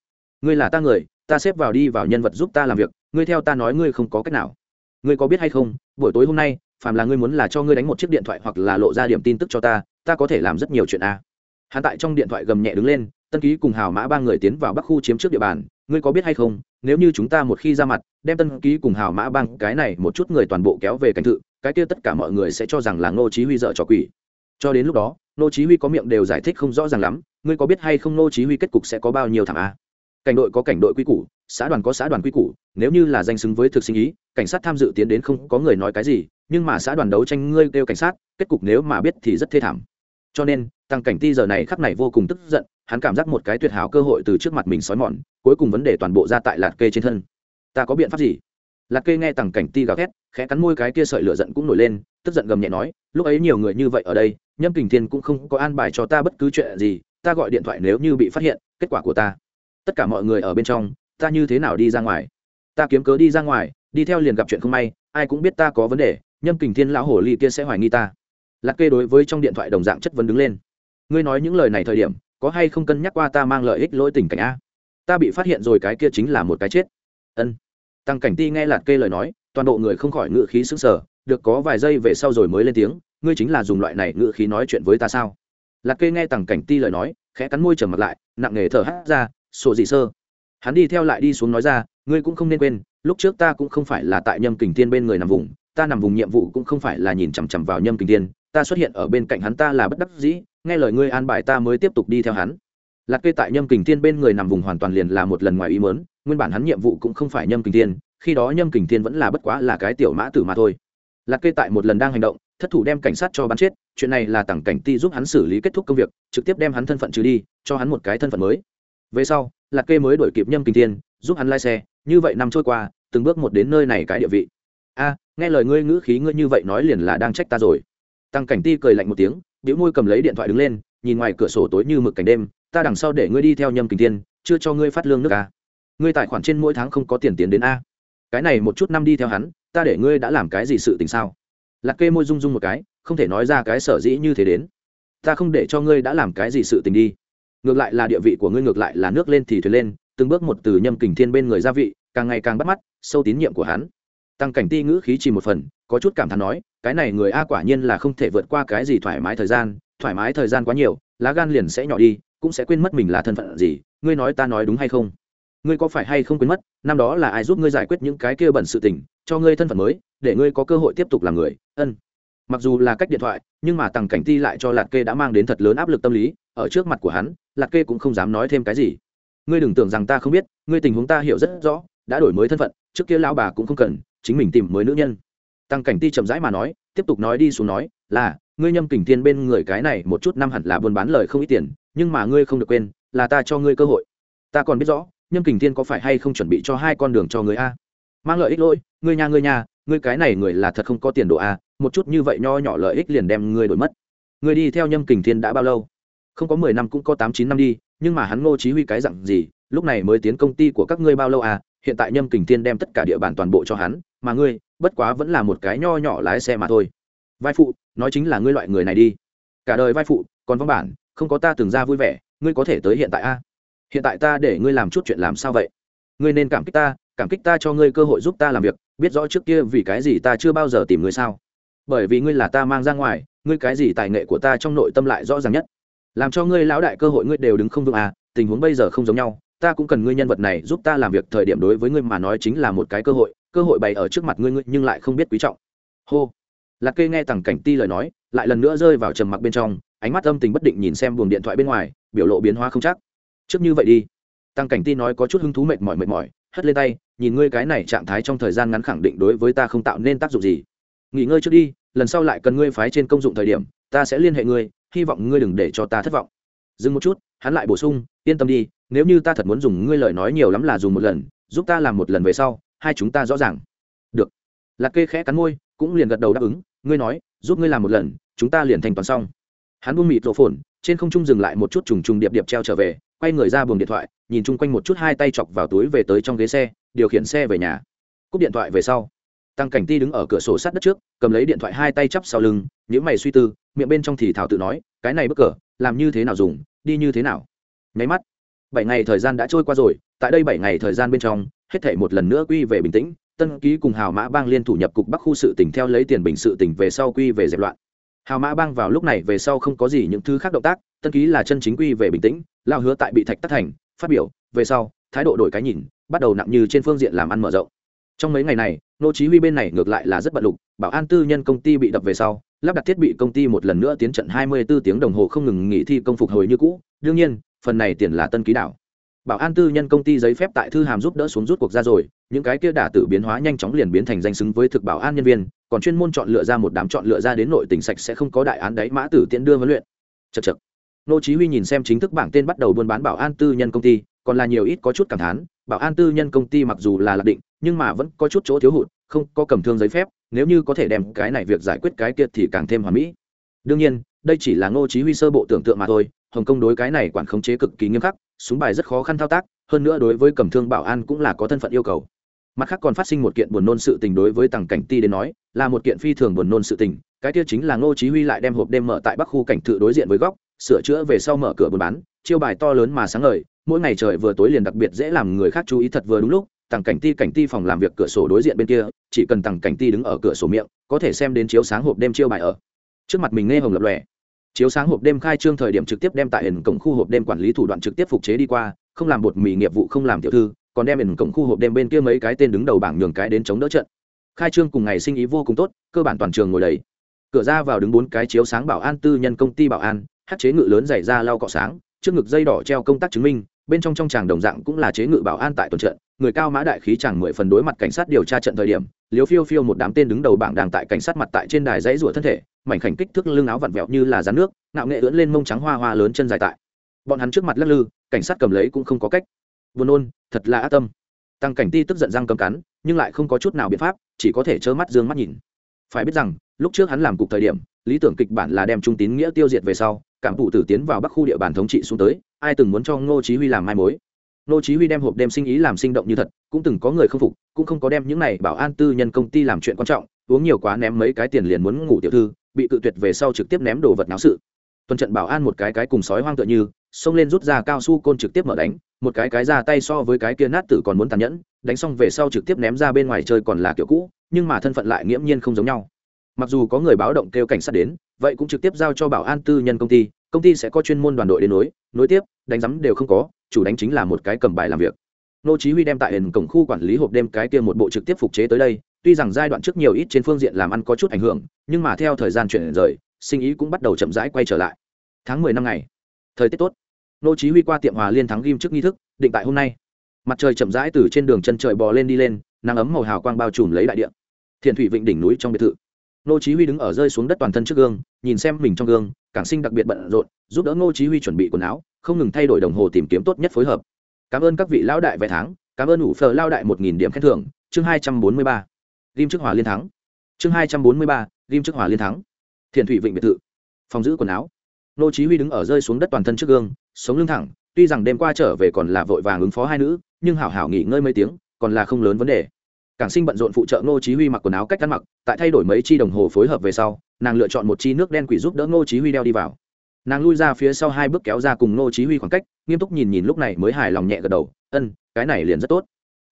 Ngươi là ta người, ta xếp vào đi vào nhân vật giúp ta làm việc, ngươi theo ta nói ngươi không có cách nào. Ngươi có biết hay không, buổi tối hôm nay, phàm là ngươi muốn là cho ngươi đánh một chiếc điện thoại hoặc là lộ ra điểm tin tức cho ta ta có thể làm rất nhiều chuyện a. Hắn tại trong điện thoại gầm nhẹ đứng lên, tân ký cùng hào mã ba người tiến vào bắc khu chiếm trước địa bàn ngươi có biết hay không, nếu như chúng ta một khi ra mặt, đem tân ký cùng hào mã băng cái này một chút người toàn bộ kéo về cảnh thự, cái kia tất cả mọi người sẽ cho rằng là ngô chí huy dở trò quỷ. Cho đến lúc đó, ngô chí huy có miệng đều giải thích không rõ ràng lắm, ngươi có biết hay không ngô chí huy kết cục sẽ có bao nhiêu thảm a? Cảnh đội có cảnh đội quy củ, xã đoàn có xã đoàn quy củ, nếu như là danh xứng với thực sinh ý, cảnh sát tham dự tiến đến không có người nói cái gì, nhưng mà xã đoàn đấu tranh ngươi kêu cảnh sát, kết cục nếu mà biết thì rất thê thảm cho nên, tăng cảnh ti giờ này khắc này vô cùng tức giận, hắn cảm giác một cái tuyệt hảo cơ hội từ trước mặt mình xói mòn, cuối cùng vấn đề toàn bộ ra tại lạt kê trên thân. Ta có biện pháp gì? Lạt kê nghe tăng cảnh ti gào thét, khẽ cắn môi cái kia sợi lửa giận cũng nổi lên, tức giận gầm nhẹ nói, lúc ấy nhiều người như vậy ở đây, nhâm kình thiên cũng không có an bài cho ta bất cứ chuyện gì, ta gọi điện thoại nếu như bị phát hiện, kết quả của ta. Tất cả mọi người ở bên trong, ta như thế nào đi ra ngoài? Ta kiếm cớ đi ra ngoài, đi theo liền gặp chuyện không may, ai cũng biết ta có vấn đề, nhâm kình thiên lão hồ ly kia sẽ hoài nghi ta lạc kê đối với trong điện thoại đồng dạng chất vấn đứng lên. Ngươi nói những lời này thời điểm, có hay không cân nhắc qua ta mang lợi ích lỗi tình cảnh a? Ta bị phát hiện rồi, cái kia chính là một cái chết. Ân. Tăng cảnh ti nghe lạc kê lời nói, toàn bộ người không khỏi ngự khí sững sờ, được có vài giây về sau rồi mới lên tiếng, ngươi chính là dùng loại này ngự khí nói chuyện với ta sao? Lạc kê nghe tăng cảnh ti lời nói, khẽ cắn môi trở mặt lại, nặng nề thở hát ra, sổ dị sơ? Hắn đi theo lại đi xuống nói ra, ngươi cũng không nên quên, lúc trước ta cũng không phải là tại nhâm kình tiên bên người nằm vùng, ta nằm vùng nhiệm vụ cũng không phải là nhìn chằm chằm vào nhâm kình tiên ta xuất hiện ở bên cạnh hắn ta là bất đắc dĩ nghe lời ngươi an bài ta mới tiếp tục đi theo hắn. Lạc kê tại nhâm kình Thiên bên người nằm vùng hoàn toàn liền là một lần ngoài ý mớn nguyên bản hắn nhiệm vụ cũng không phải nhâm kình Thiên, khi đó nhâm kình Thiên vẫn là bất quá là cái tiểu mã tử mà thôi. Lạc kê tại một lần đang hành động thất thủ đem cảnh sát cho bắn chết chuyện này là tặng cảnh ti giúp hắn xử lý kết thúc công việc trực tiếp đem hắn thân phận trừ đi cho hắn một cái thân phận mới. Về sau lạc kê mới đổi kịp nhâm Kình thiên giúp hắn lái xe như vậy năm trôi qua từng bước một đến nơi này cái địa vị. A nghe lời ngươi ngữ khí ngươi như vậy nói liền là đang trách ta rồi tăng cảnh ti cười lạnh một tiếng biểu môi cầm lấy điện thoại đứng lên, nhìn ngoài cửa sổ tối như mực cảnh đêm, ta đằng sau để ngươi đi theo nhâm Kình thiên, chưa cho ngươi phát lương nước a ngươi tài khoản trên mỗi tháng không có tiền tiến đến a. Cái này một chút năm đi theo hắn, ta để ngươi đã làm cái gì sự tình sao? Lạc kê môi rung rung một cái, không thể nói ra cái sở dĩ như thế đến. Ta không để cho ngươi đã làm cái gì sự tình đi. Ngược lại là địa vị của ngươi ngược lại là nước lên thì thuyền lên, từng bước một từ nhâm kình thiên bên người gia vị, càng ngày càng bắt mắt, sâu tín nhiệm của hắn. Tăng cảnh ti ngữ khí chỉ một phần có chút cảm thán nói, cái này người a quả nhiên là không thể vượt qua cái gì thoải mái thời gian, thoải mái thời gian quá nhiều, lá gan liền sẽ nhỏ đi, cũng sẽ quên mất mình là thân phận gì, ngươi nói ta nói đúng hay không? Ngươi có phải hay không quên mất, năm đó là ai giúp ngươi giải quyết những cái kia bẩn sự tình, cho ngươi thân phận mới, để ngươi có cơ hội tiếp tục làm người, ân. Mặc dù là cách điện thoại, nhưng mà tằng cảnh ti lại cho lạt kê đã mang đến thật lớn áp lực tâm lý, ở trước mặt của hắn lạt kê cũng không dám nói thêm cái gì. Ngươi đừng tưởng rằng ta không biết, ngươi tình huống ta hiểu rất rõ, đã đổi mới thân phận, trước kia lao bà cũng không cần, chính mình tìm mới nữ nhân tăng cảnh ti chậm rãi mà nói, tiếp tục nói đi xuống nói, là, ngươi nhâm kình thiên bên người cái này một chút năm hẳn là buôn bán lời không ít tiền, nhưng mà ngươi không được quên, là ta cho ngươi cơ hội. Ta còn biết rõ, nhâm kình thiên có phải hay không chuẩn bị cho hai con đường cho người a? Mang lợi ích lỗi, ngươi nhà ngươi nhà ngươi cái này người là thật không có tiền đồ a, một chút như vậy nho nhỏ lợi ích liền đem ngươi đổi mất. Ngươi đi theo nhâm kình thiên đã bao lâu? Không có mười năm cũng có tám chín năm đi, nhưng mà hắn ngô chí huy cái dặn gì, lúc này mới tiến công ty của các ngươi bao lâu à hiện tại nhâm kình thiên đem tất cả địa bàn toàn bộ cho hắn, mà ngươi bất quá vẫn là một cái nho nhỏ lái xe mà thôi. Vai phụ, nói chính là ngươi loại người này đi. Cả đời vai phụ, còn văn bản, không có ta từng ra vui vẻ, ngươi có thể tới hiện tại a? Hiện tại ta để ngươi làm chút chuyện làm sao vậy? Ngươi nên cảm kích ta, cảm kích ta cho ngươi cơ hội giúp ta làm việc, biết rõ trước kia vì cái gì ta chưa bao giờ tìm ngươi sao? Bởi vì ngươi là ta mang ra ngoài, ngươi cái gì tài nghệ của ta trong nội tâm lại rõ ràng nhất. Làm cho ngươi lão đại cơ hội ngươi đều đứng không vững à tình huống bây giờ không giống nhau, ta cũng cần ngươi nhân vật này giúp ta làm việc thời điểm đối với ngươi mà nói chính là một cái cơ hội cơ hội bày ở trước mặt ngươi ngươi nhưng lại không biết quý trọng. Hô. Lạc kê nghe tằng cảnh ti lời nói, lại lần nữa rơi vào trầm mặc bên trong, ánh mắt âm tình bất định nhìn xem buồng điện thoại bên ngoài, biểu lộ biến hóa không chắc. Trước như vậy đi. Tăng cảnh ti nói có chút hứng thú mệt mỏi mệt mỏi, hất lên tay, nhìn ngươi cái này trạng thái trong thời gian ngắn khẳng định đối với ta không tạo nên tác dụng gì. Nghỉ ngơi trước đi, lần sau lại cần ngươi phái trên công dụng thời điểm, ta sẽ liên hệ ngươi, hy vọng ngươi đừng để cho ta thất vọng. Dừng một chút, hắn lại bổ sung, yên tâm đi, nếu như ta thật muốn dùng ngươi lời nói nhiều lắm là dùng một lần, giúp ta làm một lần về sau hai chúng ta rõ ràng. Được. Lạc kê khẽ cắn môi, cũng liền gật đầu đáp ứng, ngươi nói, giúp ngươi làm một lần, chúng ta liền thành toàn xong. Hắn buông mịt rổ phồn, trên không trung dừng lại một chút trùng trùng điệp điệp treo trở về, quay người ra buồng điện thoại, nhìn chung quanh một chút hai tay chọc vào túi về tới trong ghế xe, điều khiển xe về nhà. Cúp điện thoại về sau, tăng cảnh ti đứng ở cửa sổ sát đất trước, cầm lấy điện thoại hai tay chắp sau lưng những mày suy tư, miệng bên trong thì thảo tự nói, cái này bất cờ, làm như thế nào dùng, đi như thế nào? Nháy mắt bảy ngày thời gian đã trôi qua rồi, tại đây bảy ngày thời gian bên trong, hết thể một lần nữa quy về bình tĩnh, tân ký cùng hào mã bang liên thủ nhập cục bắc khu sự tỉnh theo lấy tiền bình sự tỉnh về sau quy về dẹp loạn. Hào mã bang vào lúc này về sau không có gì những thứ khác động tác, tân ký là chân chính quy về bình tĩnh lao hứa tại bị thạch tắc thành, phát biểu, về sau, thái độ đổi cái nhìn, bắt đầu nặng như trên phương diện làm ăn mở rộng. Trong mấy ngày này, nô chí huy bên này ngược lại là rất bận lục, bảo an tư nhân công ty bị đập về sau, lắp đặt thiết bị công ty một lần nữa tiến trận 24 tiếng đồng hồ không ngừng nghỉ thi công phục hồi như cũ. Đương nhiên phần này tiền là tân ký đảo. Bảo an tư nhân công ty giấy phép tại thư hàm giúp đỡ xuống rút cuộc ra rồi, những cái kia đả tử biến hóa nhanh chóng liền biến thành danh xứng với thực bảo an nhân viên, còn chuyên môn chọn lựa ra một đám chọn lựa ra đến nội tỉnh sạch sẽ không có đại án đấy, mã tử tiễn đưa huấn luyện. Chật chật nô chí huy nhìn xem chính thức bảng tên bắt đầu buôn bán bảo an tư nhân công ty, còn là nhiều ít có chút cảm thán, bảo an tư nhân công ty mặc dù là lạc định, nhưng mà vẫn có chút chỗ thiếu hụt, không có cầm thương giấy phép, nếu như có thể đem cái này việc giải quyết cái kia thì càng thêm hoàn mỹ. Đương nhiên, đây chỉ là ngô chí huy sơ bộ tưởng tượng mà thôi hồng kông đối cái này quản khống chế cực kỳ nghiêm khắc, súng bài rất khó khăn thao tác, hơn nữa đối với cầm thương bảo an cũng là có thân phận yêu cầu. Mặt khác còn phát sinh một kiện buồn nôn sự tình đối với tằng cảnh ti đến nói, là một kiện phi thường buồn nôn sự tình, cái kia chính là ngô chí huy lại đem hộp đêm mở tại bắc khu cảnh thự đối diện với góc, sửa chữa về sau mở cửa buôn bán, chiêu bài to lớn mà sáng ngời, mỗi ngày trời vừa tối liền đặc biệt dễ làm người khác chú ý thật vừa đúng lúc tằng cảnh ti cảnh ti phòng làm việc cửa sổ đối diện bên kia, chỉ cần tằng cảnh ti đứng ở cửa sổ miệng, có thể xem đến chiếu sáng hộp đêm chiêu bài ở. Trước mặt mình nghe hồng lập lòe chiếu sáng hộp đêm khai trương thời điểm trực tiếp đem tại hình cổng khu hộp đêm quản lý thủ đoạn trực tiếp phục chế đi qua, không làm bột mì nghiệp vụ, không làm tiểu thư, còn đem hình cổng khu hộp đêm bên kia mấy cái tên đứng đầu bảng nhường cái đến chống đỡ trận. Khai trương cùng ngày sinh ý vô cùng tốt, cơ bản toàn trường ngồi đầy. Cửa ra vào đứng bốn cái chiếu sáng bảo an tư nhân công ty bảo an, hát chế ngự lớn dày ra lau cọ sáng, trước ngực dây đỏ treo công tác chứng minh, bên trong trong tràng đồng dạng cũng là chế ngự bảo an tại tuần trận người cao mã đại khí chẳng mười phần đối mặt cảnh sát điều tra trận thời điểm liếu phiêu phiêu một đám tên đứng đầu bảng đàng tại cảnh sát mặt tại trên đài dãy rủa thân thể, mảnh khảnh kích thước lưng áo vặn vẹo như là rán nước nạo nghệ ưỡn lên mông trắng hoa hoa lớn chân dài tại. Bọn hắn trước mặt lắc lư, cảnh sát cầm lấy cũng không có cách. Buồn nôn, thật là ác tâm. Tăng cảnh ti tức giận răng cầm cắn, nhưng lại không có chút nào biện pháp, chỉ có thể trơ mắt d ư ơ n g mắt nhìn. Phải biết rằng, lúc trước hắn làm cục thời điểm, lý tưởng kịch bản là đem trung tín nghĩa tiêu diệt về sau, cảm thụ tử tiến vào bắc khu địa bàn thống trị xuống tới, ai từng muốn cho ngô chí huy làm mai mối? Nô chí huy đem hộp đem sinh ý làm sinh động như thật, cũng từng có người không phục, cũng không có đem những này bảo an tư nhân công ty làm chuyện quan trọng, uống nhiều quá ném mấy cái tiền liền muốn ngủ tiểu thư, bị cự tuyệt về sau trực tiếp ném đồ vật náo sự. Tuần trận bảo an một cái cái cùng sói hoang tựa như, xông lên rút ra cao su côn trực tiếp mở đánh, một cái cái ra tay so với cái kia nát tử còn muốn tàn nhẫn, đánh xong về sau trực tiếp ném ra bên ngoài chơi còn là kiểu cũ, nhưng mà thân phận lại nghiễm nhiên không giống nhau. Mặc dù có người báo động kêu cảnh sát đến, vậy cũng trực tiếp giao cho bảo an tư nhân công ty công ty sẽ có chuyên môn đoàn đội đến nối nối tiếp, đánh giám đều không có chủ đánh chính là một cái cầm bài làm việc. Nô chí huy đem tại hiện cổng khu quản lý hộp đêm cái kia một bộ trực tiếp phục chế tới đây, tuy rằng giai đoạn trước nhiều ít trên phương diện làm ăn có chút ảnh hưởng, nhưng mà theo thời gian chuyển rời, sinh ý cũng bắt đầu chậm rãi quay trở lại. Tháng 10 năm ngày. Thời tiết tốt. Nô chí huy qua tiệm hòa liên thắng ghim trước nghi thức, định tại hôm nay. Mặt trời chậm rãi từ trên đường chân trời bò lên đi lên, nắng ấm màu hào quang bao trùm lấy đại địa. Thiền thủy vịnh đỉnh núi trong biệt thự. Nô chí huy đứng ở rơi xuống đất toàn thân trước gương, nhìn xem mình trong gương cảng sinh đặc biệt bận rộn, giúp đỡ nô chí huy chuẩn bị quần áo không ngừng thay đổi đồng hồ tìm kiếm tốt nhất phối hợp. Cảm ơn các vị lão đại vài tháng, cảm ơn ủ phờ lao đại một nghìn điểm khen thưởng, chương 243 ghim trước hòa liên thắng. Chương 243 ghim trước hòa liên thắng. Thiền thủy vịnh biệt thự. Phòng giữ quần áo. Nô chí huy đứng ở rơi xuống đất toàn thân trước gương, sống lưng thẳng, tuy rằng đêm qua trở về còn là vội vàng ứng phó hai nữ, nhưng hảo hảo nghỉ ngơi mấy tiếng, còn là không lớn vấn đề. Cảng sinh bận rộn phụ trợ ngô chí huy mặc quần áo cách ăn mặc, tại thay đổi mấy chi đồng hồ phối hợp về sau, nàng lựa chọn một chi nước đen quỷ giúp đỡ ngô chí huy đeo đi vào nàng lui ra phía sau hai bước kéo ra cùng ngô chí huy khoảng cách, nghiêm túc nhìn nhìn lúc này mới hài lòng nhẹ gật đầu, ân, cái này liền rất tốt.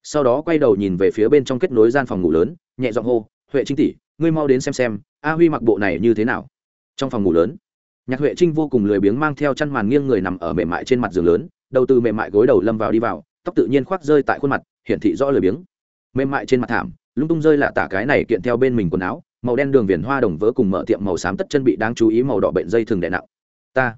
Sau đó quay đầu nhìn về phía bên trong kết nối gian phòng ngủ lớn, nhẹ giọng hô, huệ trinh tỷ, ngươi mau đến xem xem, a huy mặc bộ này như thế nào? Trong phòng ngủ lớn, nhạc huệ trinh vô cùng lười biếng mang theo chăn màn nghiêng người nằm ở mềm mại trên mặt giường lớn, đầu từ mềm mại gối đầu lâm vào đi vào, tóc tự nhiên khoác rơi tại khuôn mặt, hiển thị rõ lười biếng. Mềm mại trên mặt thảm, lung tung rơi là tả cái này kiện theo bên mình quần áo, màu đen đường viền hoa đồng vỡ cùng mở tiệm màu xám tất chân bị đáng chú ý màu đỏ bệnh dây thường đè nặng ta.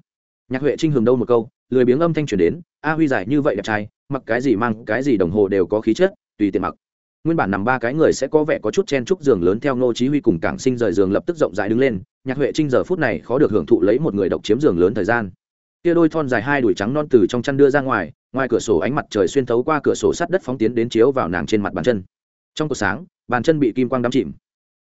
Nhạc huệ trinh hưởng đâu một câu, lười biếng âm thanh chuyển đến, a huy giải như vậy đẹp trai, mặc cái gì mang cái gì đồng hồ đều có khí chất, tùy tiện mặc. Nguyên bản nằm ba cái người sẽ có vẻ có chút chen chúc giường lớn theo ngô chí huy cùng cảng sinh rời giường lập tức rộng rãi đứng lên, nhạc huệ trinh giờ phút này khó được hưởng thụ lấy một người độc chiếm giường lớn thời gian. Kia đôi thon dài hai đùi trắng non từ trong chăn đưa ra ngoài ngoài cửa sổ ánh mặt trời xuyên thấu qua cửa sổ sắt đất phóng tiến đến chiếu vào nàng trên mặt bàn chân. Trong cột sáng, bàn chân bị kim quang đắm chìm.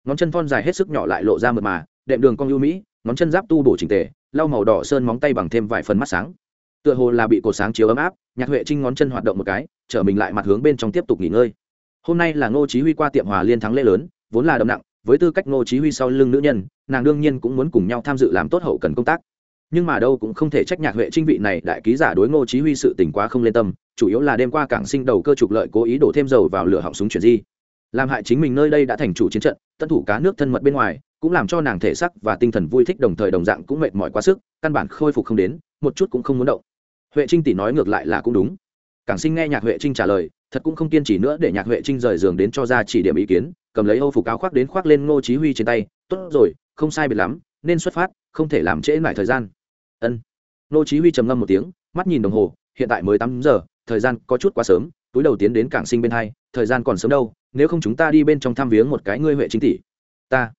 Ngón chân thon dài hết sức nhỏ lại lộ ra mượt mà, đệm đường cong ưu mỹ, ngón chân giáp tu bổ chỉnh tề lau màu đỏ sơn móng tay bằng thêm vài phần mắt sáng. Tựa hồ là bị cột sáng chiếu ấm áp, nhạc huệ trinh ngón chân hoạt động một cái, trở mình lại mặt hướng bên trong tiếp tục nghỉ ngơi. Hôm nay là ngô chí huy qua tiệm hòa liên thắng lễ lớn, vốn là đậm nặng, với tư cách ngô chí huy sau lưng nữ nhân, nàng đương nhiên cũng muốn cùng nhau tham dự làm tốt hậu cần công tác. Nhưng mà đâu cũng không thể trách nhạc huệ trinh vị này đại ký giả đối ngô chí huy sự tình quá không lên tâm, chủ yếu là đêm qua cảng sinh đầu cơ trục lợi cố ý đổ thêm dầu vào lửa họng súng chuyển di. Làm hại chính mình nơi đây đã thành chủ chiến trận, tân thủ cá nước thân mật bên ngoài cũng làm cho nàng thể sắc và tinh thần vui thích đồng thời đồng dạng cũng mệt mỏi quá sức, căn bản khôi phục không đến, một chút cũng không muốn động. Huệ trinh tỷ nói ngược lại là cũng đúng. Cảng sinh nghe nhạc huệ trinh trả lời, thật cũng không kiên trì nữa để nhạc huệ trinh rời giường đến cho ra chỉ điểm ý kiến, cầm lấy âu phục áo khoác đến khoác lên ngô chí huy trên tay, tốt rồi, không sai biệt lắm, nên xuất phát, không thể làm trễ lại thời gian. Ân. Ngô chí huy trầm ngâm một tiếng, mắt nhìn đồng hồ, hiện tại mới tám giờ, thời gian có chút quá sớm, túi đầu tiến đến cảng sinh bên hai, thời gian còn sớm đâu, nếu không chúng ta đi bên trong thăm viếng một cái ngươi huệ chính tỷ. Ta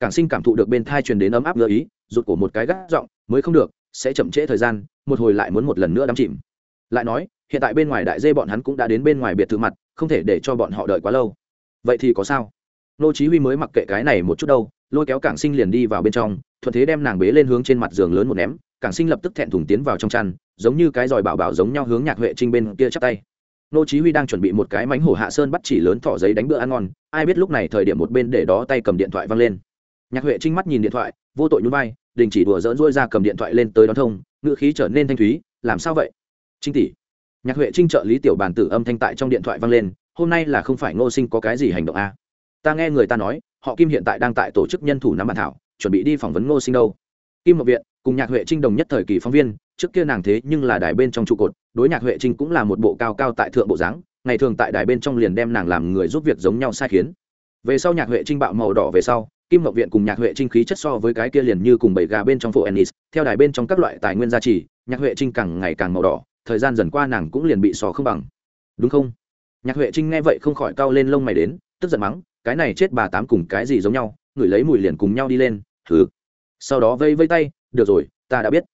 cảng sinh cảm thụ được bên thai truyền đến ấm áp ngơ ý, rụt cổ một cái gắt giọng, mới không được, sẽ chậm trễ thời gian, một hồi lại muốn một lần nữa đắm chìm. Lại nói, hiện tại bên ngoài đại dê bọn hắn cũng đã đến bên ngoài biệt thự mặt, không thể để cho bọn họ đợi quá lâu. Vậy thì có sao? Nô chí huy mới mặc kệ cái này một chút đâu, lôi kéo cảng sinh liền đi vào bên trong, thuận thế đem nàng bế lên hướng trên mặt giường lớn một ném, cảng sinh lập tức thẹn thùng tiến vào trong chăn, giống như cái giòi bảo bảo giống nhau hướng nhạc huệ trinh bên kia chắp tay. Nô chí huy đang chuẩn bị một cái mánh hổ hạ sơn bắt chỉ lớn thỏ giấy đánh bữa ăn ngon, ai biết lúc này thời điểm một bên để đó tay cầm điện thoại văng lên nhạc huệ trinh mắt nhìn điện thoại, vô tội nhún vai, đình chỉ đùa dỡn rỗi ra cầm điện thoại lên tới đón thông ngựa khí trở nên thanh thúy, làm sao vậy? Trinh tỷ. Nhạc huệ trinh trợ lý tiểu bàn tử âm thanh tại trong điện thoại vang lên, hôm nay là không phải ngô sinh có cái gì hành động a à? ta nghe người ta nói, họ kim hiện tại đang tại tổ chức nhân thủ nắm bản thảo, chuẩn bị đi phỏng vấn ngô sinh đâu. Kim mộc viện cùng nhạc huệ trinh đồng nhất thời kỳ phóng viên, trước kia nàng thế nhưng là đài bên trong trụ cột, đối nhạc huệ trinh cũng là một bộ cao cao tại thượng bộ dáng, ngày thường tại đài bên trong liền đem nàng làm người giúp việc giống nhau sai khiến. Về sau nhạc huệ trinh bạo màu đỏ về sau kim Ngọc viện cùng nhạc huệ trinh khí chất so với cái kia liền như cùng bảy gà bên trong phố ennis, theo đài bên trong các loại tài nguyên gia trì, nhạc huệ trinh càng ngày càng màu đỏ, thời gian dần qua nàng cũng liền bị sò không bằng. Đúng không? Nhạc huệ trinh nghe vậy không khỏi cau lên lông mày đến, tức giận mắng, cái này chết bà tám cùng cái gì giống nhau ngửi lấy mùi liền cùng nhau đi lên thử sau đó vây vây tay, được rồi, ta đã biết.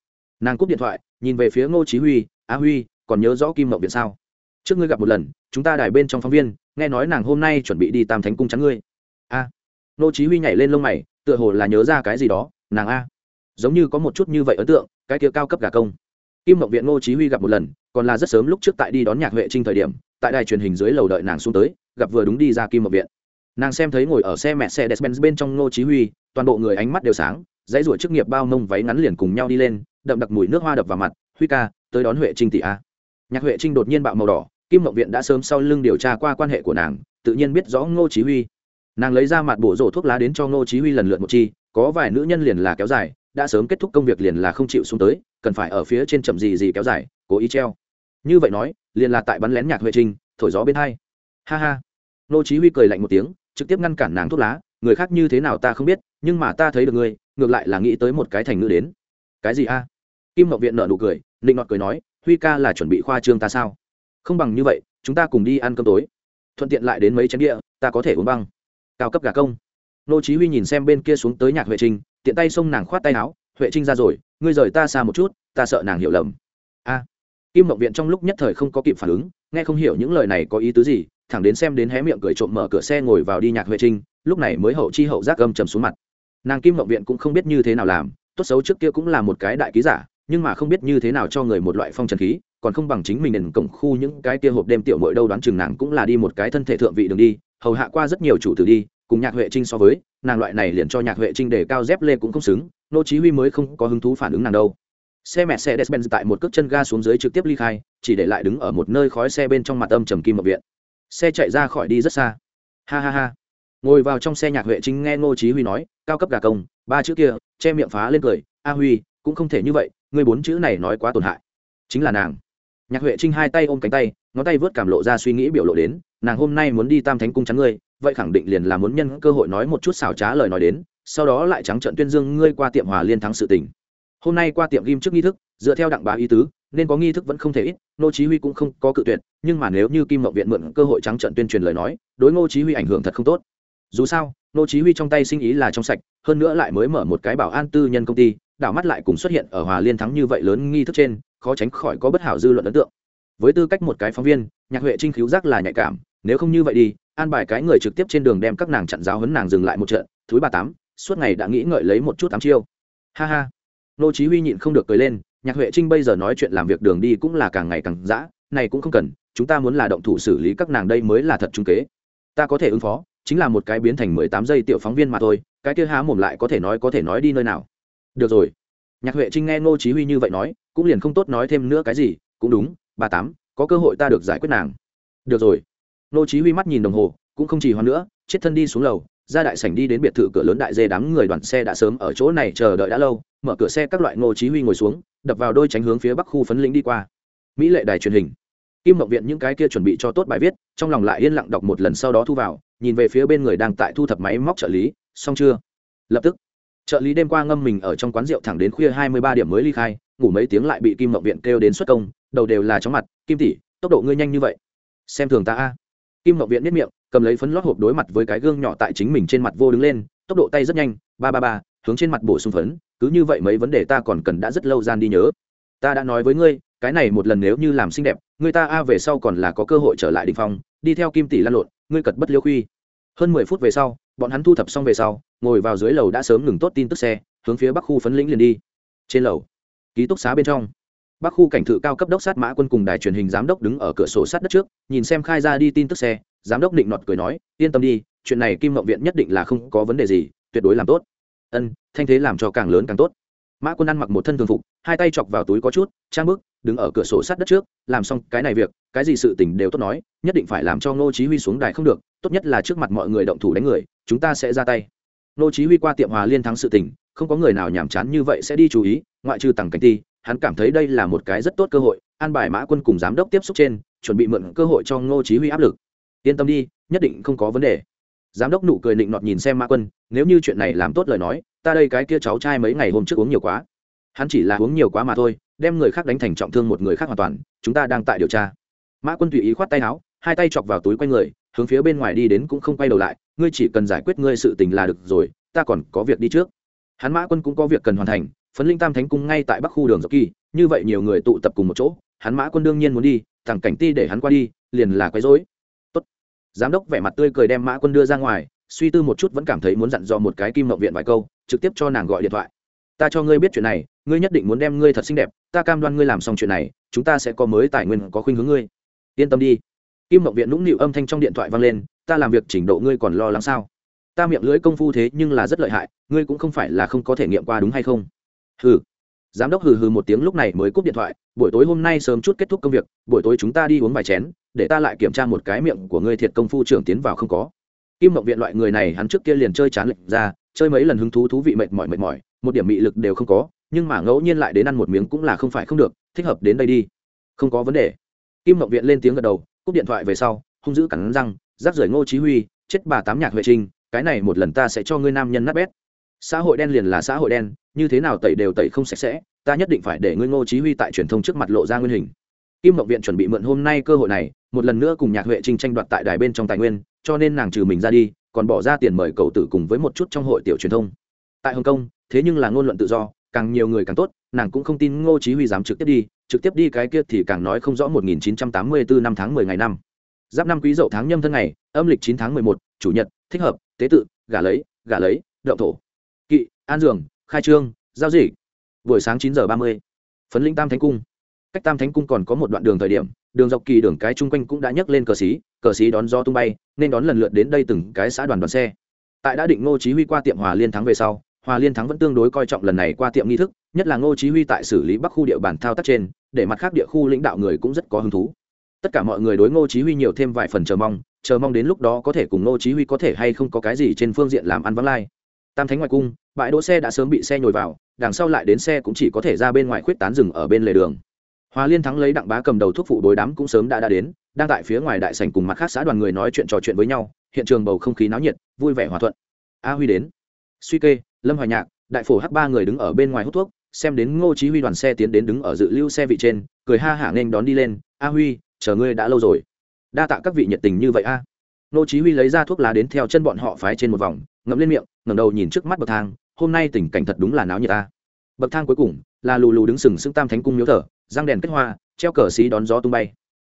Nàng cúp điện thoại, nhìn về phía ngô chí huy, a huy, còn nhớ rõ kim Ngọc viện sao? Trước ngươi gặp một lần, chúng ta đài bên trong phóng viên, nghe nói nàng hôm nay chuẩn bị đi tam thánh cung chắn ngươi. A nô chí huy nhảy lên lông mày, tựa hồ là nhớ ra cái gì đó, nàng a. Giống như có một chút như vậy ấn tượng, cái kia cao cấp gà công. Kim mộng viện ngô chí huy gặp một lần, còn là rất sớm lúc trước tại đi đón nhạc huệ trinh thời điểm, tại đài truyền hình dưới lầu đợi nàng xuống tới, gặp vừa đúng đi ra kim mộng viện. Nàng xem thấy ngồi ở xe mẹ xe despenz bên trong ngô chí huy, toàn bộ người ánh mắt đều sáng, dãy ruổi chức nghiệp bao mông váy ngắn liền cùng nhau đi lên, đậm đặc mùi nước hoa đập vào mặt, huy ca, tới đón huệ trinh tỷ a. Nhạc huệ trinh đột nhiên bạo màu đỏ, kim mộng viện đã sớm sau lưng điều tra qua quan hệ của nàng, tự nhiên biết rõ ngô chí huy nàng lấy ra mặt bổ rổ thuốc lá đến cho ngô chí huy lần lượt một chi, có vài nữ nhân liền là kéo dài, đã sớm kết thúc công việc liền là không chịu xuống tới, cần phải ở phía trên chậm gì gì kéo dài, cố ý treo. Như vậy nói, liền là tại bắn lén nhạc huệ trinh, thổi gió bên hai. Ha ha. Ngô chí huy cười lạnh một tiếng, trực tiếp ngăn cản nàng thuốc lá, người khác như thế nào ta không biết, nhưng mà ta thấy được ngươi, ngược lại là nghĩ tới một cái thành ngữ đến. Cái gì a? Kim ngọc viện nở nụ cười định ngọt cười nói, huy ca là chuẩn bị khoa trương ta sao? Không bằng như vậy, chúng ta cùng đi ăn cơm tối. Thuận tiện lại đến mấy chén địa ta có thể uống băng cao cấp gà công. Nô chí huy nhìn xem bên kia xuống tới nhạc huệ trinh, tiện tay xông nàng khoát tay áo, huệ trinh ra rồi, ngươi rời ta xa một chút, ta sợ nàng hiểu lầm. A. Kim mộng viện trong lúc nhất thời không có kịp phản ứng, nghe không hiểu những lời này có ý tứ gì, thẳng đến xem đến hé miệng cười trộm mở cửa xe ngồi vào đi nhạc huệ trinh, lúc này mới hậu chi hậu giác gầm trầm xuống mặt. Nàng kim mộng viện cũng không biết như thế nào làm, tốt xấu trước kia cũng là một cái đại ký giả, nhưng mà không biết như thế nào cho người một loại phong trần khí, còn không bằng chính mình nền cổng khu những cái kia hộp đêm tiểu mội đâu đoán chừng nàng cũng là đi một cái thân thể thượng vị đường đi hầu hạ qua rất nhiều chủ tử đi, cùng nhạc huệ trinh so với, nàng loại này liền cho nhạc huệ trinh để cao dép lê cũng không xứng, nô chí huy mới không có hứng thú phản ứng nàng đâu. Xe mẹ xe despen tại một cước chân ga xuống dưới trực tiếp ly khai, chỉ để lại đứng ở một nơi khói xe bên trong mặt âm trầm kim một viện. Xe chạy ra khỏi đi rất xa. Ha ha ha. Ngồi vào trong xe nhạc huệ trinh nghe ngô chí huy nói, cao cấp gà công, ba chữ kia, che miệng phá lên cười, a huy, cũng không thể như vậy, ngươi bốn chữ này nói quá tổn hại. Chính là nàng. Nhạc huệ trinh hai tay ôm cánh tay, ngón tay vớt cảm lộ ra suy nghĩ biểu lộ đến nàng hôm nay muốn đi tam thánh cung chắn ngươi, vậy khẳng định liền là muốn nhân cơ hội nói một chút xảo trá lời nói đến, sau đó lại trắng trận tuyên dương ngươi qua tiệm hòa liên thắng sự tình. Hôm nay qua tiệm ghim trước nghi thức, dựa theo đặng bá ý tứ, nên có nghi thức vẫn không thể ít nô chí huy cũng không có cự tuyệt, nhưng mà nếu như kim ngọc viện mượn cơ hội trắng trận tuyên truyền lời nói, đối ngô chí huy ảnh hưởng thật không tốt. Dù sao nô chí huy trong tay sinh ý là trong sạch, hơn nữa lại mới mở một cái bảo an tư nhân công ty, đảo mắt lại cùng xuất hiện ở hòa liên thắng như vậy lớn nghi thức trên, khó tránh khỏi có bất hảo dư luận ấn tượng. Với tư cách một cái phóng viên nhạc huệ trinh khiếu giác là nhạy cảm, nếu không như vậy đi, an bài cái người trực tiếp trên đường đem các nàng chặn giáo hấn nàng dừng lại một trận thứ ba tám, suốt ngày đã nghĩ ngợi lấy một chút tám chiêu. Ha ha. Nô chí huy nhịn không được cười lên, nhạc huệ trinh bây giờ nói chuyện làm việc đường đi cũng là càng ngày càng dã, này cũng không cần, chúng ta muốn là động thủ xử lý các nàng đây mới là thật trung kế. Ta có thể ứng phó, chính là một cái biến thành mười tám giây tiểu phóng viên mà thôi, cái kia há mồm lại có thể nói có thể nói đi nơi nào. Được rồi. Nhạc huệ trinh nghe ngô chí huy như vậy nói, cũng liền không tốt nói thêm nữa cái gì, cũng đúng ba tám có cơ hội ta được giải quyết nàng. Được rồi. Ngô chí huy mắt nhìn đồng hồ, cũng không trì hoãn nữa, chết thân đi xuống lầu, ra đại sảnh đi đến biệt thự cửa lớn đại dê đám người đoàn xe đã sớm ở chỗ này chờ đợi đã lâu, mở cửa xe các loại ngô chí huy ngồi xuống, đập vào đôi tránh hướng phía bắc khu phấn lĩnh đi qua. Mỹ lệ đài truyền hình. Kim Ngọc viện những cái kia chuẩn bị cho tốt bài viết, trong lòng lại yên lặng đọc một lần sau đó thu vào, nhìn về phía bên người đang tại thu thập máy móc trợ lý, xong chưa? Lập tức, trợ lý đêm qua ngâm mình ở trong quán rượu thẳng đến khuya hai mươi ba điểm mới ly khai, ngủ mấy tiếng lại bị kim Ngọc viện kêu đến xuất công đầu đều là chóng mặt, kim tỷ, tốc độ ngươi nhanh như vậy. Xem thường ta a. Kim ngọc viện nếp miệng, cầm lấy phấn lót hộp đối mặt với cái gương nhỏ tại chính mình trên mặt vô đứng lên, tốc độ tay rất nhanh, ba ba ba, hướng trên mặt bổ sung phấn, cứ như vậy mấy vấn đề ta còn cần đã rất lâu gian đi nhớ. Ta đã nói với ngươi, cái này một lần nếu như làm xinh đẹp, người ta a về sau còn là có cơ hội trở lại đình phong, đi theo kim tỷ lan lộn, ngươi cật bất liêu khuy. Hơn mười phút về sau, bọn hắn thu thập xong về sau, ngồi vào dưới lầu đã sớm ngừng tốt tin tức xe, hướng phía bắc khu phấn lĩnh liền đi. Trên lầu, ký túc xá bên trong bắc khu cảnh thự cao cấp đốc sát mã quân cùng đài truyền hình giám đốc đứng ở cửa sổ sát đất trước, nhìn xem khai ra đi tin tức xe, giám đốc định nọt cười nói, yên tâm đi, chuyện này kim mộng viện nhất định là không có vấn đề gì, tuyệt đối làm tốt. Ân, thanh thế làm cho càng lớn càng tốt. Mã quân ăn mặc một thân thường phục, hai tay chọc vào túi có chút, trang bức, đứng ở cửa sổ sát đất trước, làm xong cái này việc, cái gì sự tình đều tốt nói, nhất định phải làm cho ngô chí huy xuống đài không được, tốt nhất là trước mặt mọi người động thủ đánh người, chúng ta sẽ ra tay. Ngô chí huy qua tiệm hòa liên thắng sự tình, không có người nào nhảm chán như vậy sẽ đi chú ý, ngoại trừ tầng cảnh ti hắn cảm thấy đây là một cái rất tốt cơ hội, an bài mã quân cùng giám đốc tiếp xúc trên, chuẩn bị mượn cơ hội cho ngô chí huy áp lực. Yên tâm đi, nhất định không có vấn đề. Giám đốc nụ cười định nọt nhìn xem mã quân, nếu như chuyện này làm tốt lời nói, ta đây cái kia cháu trai mấy ngày hôm trước uống nhiều quá. Hắn chỉ là uống nhiều quá mà thôi, đem người khác đánh thành trọng thương một người khác hoàn toàn, chúng ta đang tại điều tra. Mã quân tùy ý khoát tay áo, hai tay chọc vào túi quanh người, hướng phía bên ngoài đi đến cũng không quay đầu lại, ngươi chỉ cần giải quyết ngươi sự tình là được rồi, ta còn có việc đi trước. Hắn mã quân cũng có việc cần hoàn thành phấn linh tam thánh cung ngay tại bắc khu đường dọc kỳ, như vậy nhiều người tụ tập cùng một chỗ, hắn mã quân đương nhiên muốn đi thằng cảnh ti để hắn qua đi, liền là quấy rối. Tốt. Giám đốc vẻ mặt tươi cười đem mã quân đưa ra ngoài, suy tư một chút vẫn cảm thấy muốn dặn dò một cái kim mộng viện vài câu, trực tiếp cho nàng gọi điện thoại. Ta cho ngươi biết chuyện này, ngươi nhất định muốn đem ngươi thật xinh đẹp, ta cam đoan ngươi làm xong chuyện này, chúng ta sẽ có mới tài nguyên, có khuynh hướng ngươi. Yên tâm đi. Kim mộng viện nũng nịu âm thanh trong điện thoại vang lên, ta làm việc trình độ ngươi còn lo lắng sao? Ta miệng lưỡi công phu thế nhưng là rất lợi hại, ngươi cũng không phải là không có thể nghiệm qua đúng hay không? Hừ. Giám đốc hừ hừ một tiếng lúc này mới cúp điện thoại, buổi tối hôm nay sớm chút kết thúc công việc, buổi tối chúng ta đi uống vài chén, để ta lại kiểm tra một cái miệng của ngươi thiệt công phu trưởng tiến vào không có. Kim mộng viện loại người này hắn trước kia liền chơi chán lệch ra, chơi mấy lần hứng thú thú vị mệt mỏi mệt mỏi, một điểm mị lực đều không có, nhưng mà ngẫu nhiên lại đến ăn một miếng cũng là không phải không được, thích hợp đến đây đi. Không có vấn đề. Kim mộng viện lên tiếng gật đầu, cúp điện thoại về sau, hung dữ cắn răng rác rưởi ngô chí huy, chết bà tám nhạc huệ trinh cái này một lần ta sẽ cho ngươi nam nhân nát bét xã hội đen liền là xã hội đen như thế nào tẩy đều tẩy không sạch sẽ ta nhất định phải để ngươi ngô chí huy tại truyền thông trước mặt lộ ra nguyên hình. Kim ngọc viện chuẩn bị mượn hôm nay cơ hội này một lần nữa cùng nhạc huệ trinh tranh đoạt tại đài bên trong tài nguyên cho nên nàng trừ mình ra đi còn bỏ ra tiền mời cầu tử cùng với một chút trong hội tiểu truyền thông. Tại hồng kông thế nhưng là ngôn luận tự do càng nhiều người càng tốt nàng cũng không tin ngô chí huy dám trực tiếp đi trực tiếp đi cái kia thì càng nói không rõ 1984 năm tháng 10 ngày năm. Giáp năm quý dậu tháng nhâm thân ngày âm lịch 9 tháng 11, chủ nhật thích hợp tế tự gả lấy gả lấy đậu thổ kỵ, an dường, khai trương, giao dịch. Buổi sáng chín giờ 30. phấn linh tam thánh cung. Cách tam thánh cung còn có một đoạn đường thời điểm, đường dọc kỳ đường cái chung quanh cũng đã nhấc lên cờ xí cờ xí đón gió tung bay, nên đón lần lượt đến đây từng cái xã đoàn đoàn xe. Tại đã định ngô chí huy qua tiệm hòa liên thắng về sau, hòa liên thắng vẫn tương đối coi trọng lần này qua tiệm nghi thức, nhất là ngô chí huy tại xử lý bắc khu địa bàn thao tác trên, để mặt khác địa khu lãnh đạo người cũng rất có hứng thú. Tất cả mọi người đối ngô chí huy nhiều thêm vài phần chờ mong chờ mong đến lúc đó có thể cùng ngô chí huy có thể hay không có cái gì trên phương diện làm ăn vắng lai tam thánh ngoài cung, bãi đỗ xe đã sớm bị xe nhồi vào, đằng sau lại đến xe cũng chỉ có thể ra bên ngoài khuyết tán rừng ở bên lề đường. Hòa liên thắng lấy đặng bá cầm đầu thuốc phụ đối đám cũng sớm đã đã đến, đang tại phía ngoài đại sảnh cùng mặt khác xã đoàn người nói chuyện trò chuyện với nhau, hiện trường bầu không khí náo nhiệt, vui vẻ hòa thuận. A huy đến. Suy kê, lâm hoài nhạc, đại phổ h ba người đứng ở bên ngoài hút thuốc, xem đến ngô chí huy đoàn xe tiến đến đứng ở dự lưu xe vị trên, cười ha hả nên đón đi lên, a huy, chờ ngươi đã lâu rồi. Đa tạ các vị nhiệt tình như vậy a. Ngô chí huy lấy ra thuốc lá đến theo chân bọn họ phái trên một vòng ngậm lên miệng, ngẩng đầu nhìn trước mắt bậc thang, hôm nay tình cảnh thật đúng là náo nhiệt ta. Bậc thang cuối cùng là lù lù đứng sừng sững tam thánh cung miếu thờ, răng đèn kết hoa, treo cờ xí đón gió tung bay.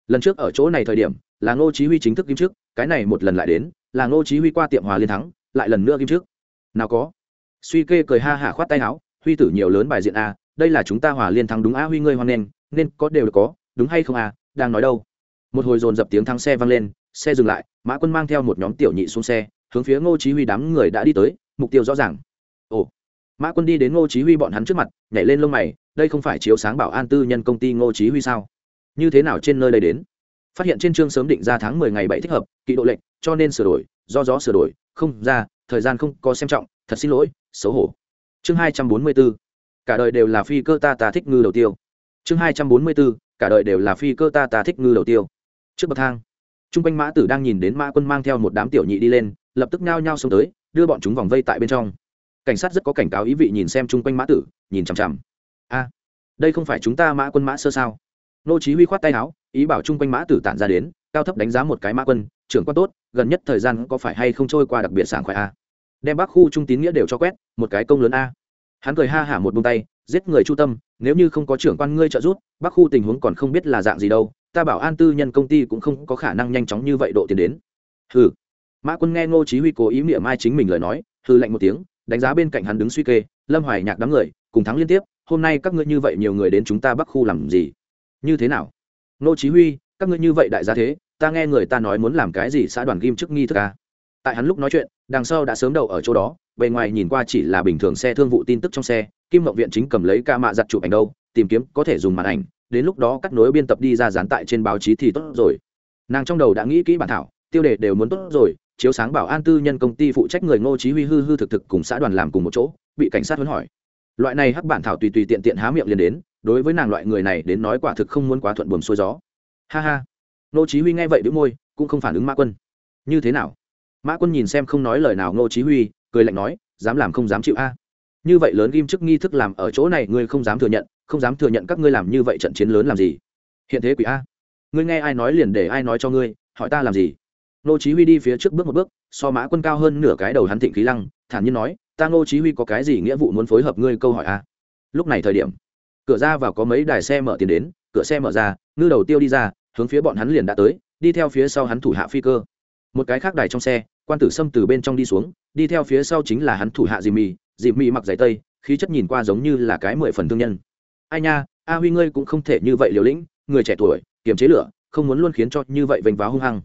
Lần trước ở chỗ này thời điểm, là ngô chí huy chính thức kim trước, cái này một lần lại đến, là ngô chí huy qua tiệm hòa liên thắng, lại lần nữa kim trước. Nào có. Suy kê cười ha hả khoát tay áo, huy tử nhiều lớn bài diện a đây là chúng ta hòa liên thắng đúng a huy ngươi hoan nên nên có đều được có, đúng hay không a đang nói đâu. Một hồi dồn dập tiếng thắng xe vang lên, xe dừng lại, mã quân mang theo một nhóm tiểu nhị xuống xe hướng phía ngô chí huy đám người đã đi tới, mục tiêu rõ ràng. Ồ, mã quân đi đến ngô chí huy bọn hắn trước mặt, nhảy lên lông mày, đây không phải chiếu sáng bảo an tư nhân công ty ngô chí huy sao? Như thế nào trên nơi đây đến? Phát hiện trên chương sớm định ra tháng 10 ngày 7 thích hợp, kỵ độ lệnh, cho nên sửa đổi, do gió sửa đổi, không ra, thời gian không có xem trọng, thật xin lỗi, xấu hổ. Chương 244 cả đời đều là phi cơ ta ta thích ngư đầu tiêu. Chương 244 cả đời đều là phi cơ ta ta thích ngư đầu tiêu. Trước bậc thang, trung quanh mã tử đang nhìn đến mã quân mang theo một đám tiểu nhị đi lên lập tức nao nhao xông tới, đưa bọn chúng vòng vây tại bên trong. Cảnh sát rất có cảnh cáo ý vị nhìn xem chung quanh mã tử, nhìn chằm chằm. A, đây không phải chúng ta mã quân mã sơ sao? Nô chí huy khoát tay áo, ý bảo chung quanh mã tử tản ra đến, cao thấp đánh giá một cái mã quân, trưởng quan tốt, gần nhất thời gian có phải hay không trôi qua đặc biệt sảng khoái a? Đem bác khu trung tín nghĩa đều cho quét, một cái công lớn a. Hắn cười ha hả một buông tay, giết người chu tâm, nếu như không có trưởng quan ngươi trợ giúp, bác khu tình huống còn không biết là dạng gì đâu, ta bảo an tư nhân công ty cũng không có khả năng nhanh chóng như vậy độ tiền đến. Hừ mã quân nghe ngô chí huy cố ý miệng mai chính mình lời nói, hừ lạnh một tiếng, đánh giá bên cạnh hắn đứng suy kê, lâm hoài nhạc đám người, cùng thắng liên tiếp, hôm nay các ngươi như vậy nhiều người đến chúng ta bắc khu làm gì? Như thế nào? Ngô chí huy, các ngươi như vậy đại gia thế, ta nghe người ta nói muốn làm cái gì xã đoàn kim chức nghi thức à? tại hắn lúc nói chuyện, đằng sau đã sớm đầu ở chỗ đó, bề ngoài nhìn qua chỉ là bình thường xe thương vụ tin tức trong xe, kim mộng viện chính cầm lấy ca mạ giặt chụp ảnh đâu, tìm kiếm, có thể dùng màn ảnh, đến lúc đó cắt nối biên tập đi ra dán tại trên báo chí thì tốt rồi. Nàng trong đầu đã nghĩ kỹ bản thảo, tiêu đề đều muốn tốt rồi chiếu sáng bảo an tư nhân công ty phụ trách người ngô chí huy hư hư thực thực cùng xã đoàn làm cùng một chỗ, bị cảnh sát huấn hỏi. Loại này hắc bản thảo tùy tùy tiện tiện há miệng liền đến, đối với nàng loại người này đến nói quả thực không muốn quá thuận buồm xuôi gió. Ha ha. Ngô chí huy nghe vậy bĩu môi, cũng không phản ứng mã quân. Như thế nào? Mã quân nhìn xem không nói lời nào ngô chí huy, cười lạnh nói, dám làm không dám chịu a. Như vậy lớn kim chức nghi thức làm ở chỗ này ngươi không dám thừa nhận, không dám thừa nhận các ngươi làm như vậy trận chiến lớn làm gì? Hiện thế quỷ a. Ngươi nghe ai nói liền để ai nói cho ngươi, hỏi ta làm gì? Nô chí huy đi phía trước bước một bước so mã quân cao hơn nửa cái đầu hắn thịnh khí lăng thản nhiên nói ta nô chí huy có cái gì nghĩa vụ muốn phối hợp ngươi câu hỏi a à? lúc này thời điểm cửa ra vào có mấy đài xe mở tiền đến cửa xe mở ra ngư đầu tiêu đi ra hướng phía bọn hắn liền đã tới đi theo phía sau hắn thủ hạ phi cơ. Một cái khác đài trong xe quan tử sâm từ bên trong đi xuống đi theo phía sau chính là hắn thủ hạ Jimmy, Jimmy mặc giày tây khí chất nhìn qua giống như là cái mười phần thương nhân. Ai nha a huy ngươi cũng không thể như vậy liều lĩnh người trẻ tuổi kiềm chế lửa không muốn luôn khiến cho như vậy vênh váo hung hăng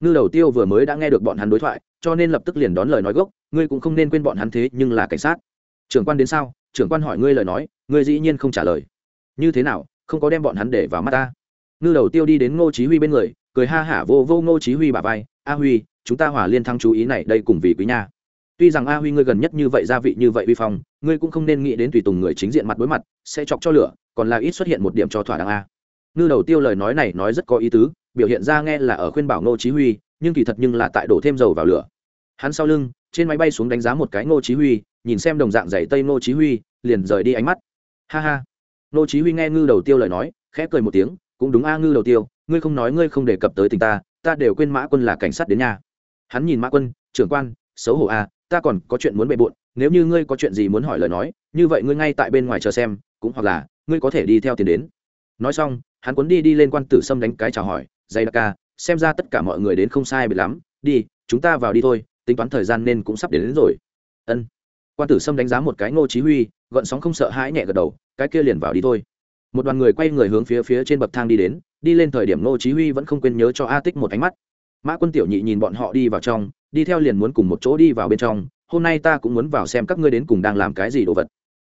ngư đầu tiêu vừa mới đã nghe được bọn hắn đối thoại, cho nên lập tức liền đón lời nói gốc, ngươi cũng không nên quên bọn hắn thế, nhưng là cảnh sát. Trưởng quan đến sao? Trưởng quan hỏi ngươi lời nói, ngươi dĩ nhiên không trả lời. Như thế nào, không có đem bọn hắn để vào mắt ta? Ngư đầu tiêu đi đến ngô chí huy bên người, cười ha hả vô vô ngô chí huy bả vai, a huy, chúng ta hòa liên thăng chú ý này, đây cùng vì quý nha. Tuy rằng a huy ngươi gần nhất như vậy gia vị như vậy uy phong, ngươi cũng không nên nghĩ đến tùy tùng người chính diện mặt đối mặt, sẽ chọc cho lửa, còn là ít xuất hiện một điểm cho thỏa đáng a ngư đầu tiêu lời nói này nói rất có ý tứ, biểu hiện ra nghe là ở khuyên bảo ngô chí huy, nhưng kỳ thật nhưng là tại đổ thêm dầu vào lửa. Hắn sau lưng, trên máy bay xuống đánh giá một cái ngô chí huy, nhìn xem đồng dạng giày tây ngô chí huy, liền rời đi ánh mắt. Ha ha. Ngô chí huy nghe ngư đầu tiêu lời nói, khẽ cười một tiếng, cũng đúng a ngư đầu tiêu, ngươi không nói ngươi không đề cập tới tình ta ta đều quên mã quân là cảnh sát đến nhà. Hắn nhìn mã quân, trưởng quan, xấu hổ a ta còn có chuyện muốn bệ bộn, nếu như ngươi có chuyện gì muốn hỏi lời nói, như vậy ngươi ngay tại bên ngoài chờ xem, cũng hoặc là, ngươi có thể đi theo tiền đến. Nói xong hắn cuốn đi đi lên quan tử sâm đánh cái chào hỏi dây đặc ca xem ra tất cả mọi người đến không sai bị lắm đi chúng ta vào đi thôi tính toán thời gian nên cũng sắp đến, đến rồi. Ân. Quan tử sâm đánh giá một cái ngô chí huy gợn sóng không sợ hãi nhẹ gật đầu cái kia liền vào đi thôi. Một đoàn người quay người hướng phía phía trên bậc thang đi đến đi lên thời điểm ngô chí huy vẫn không quên nhớ cho a tích một ánh mắt. Mã quân tiểu nhị nhìn bọn họ đi vào trong đi theo liền muốn cùng một chỗ đi vào bên trong hôm nay ta cũng muốn vào xem các ngươi đến cùng đang làm cái gì đồ vật.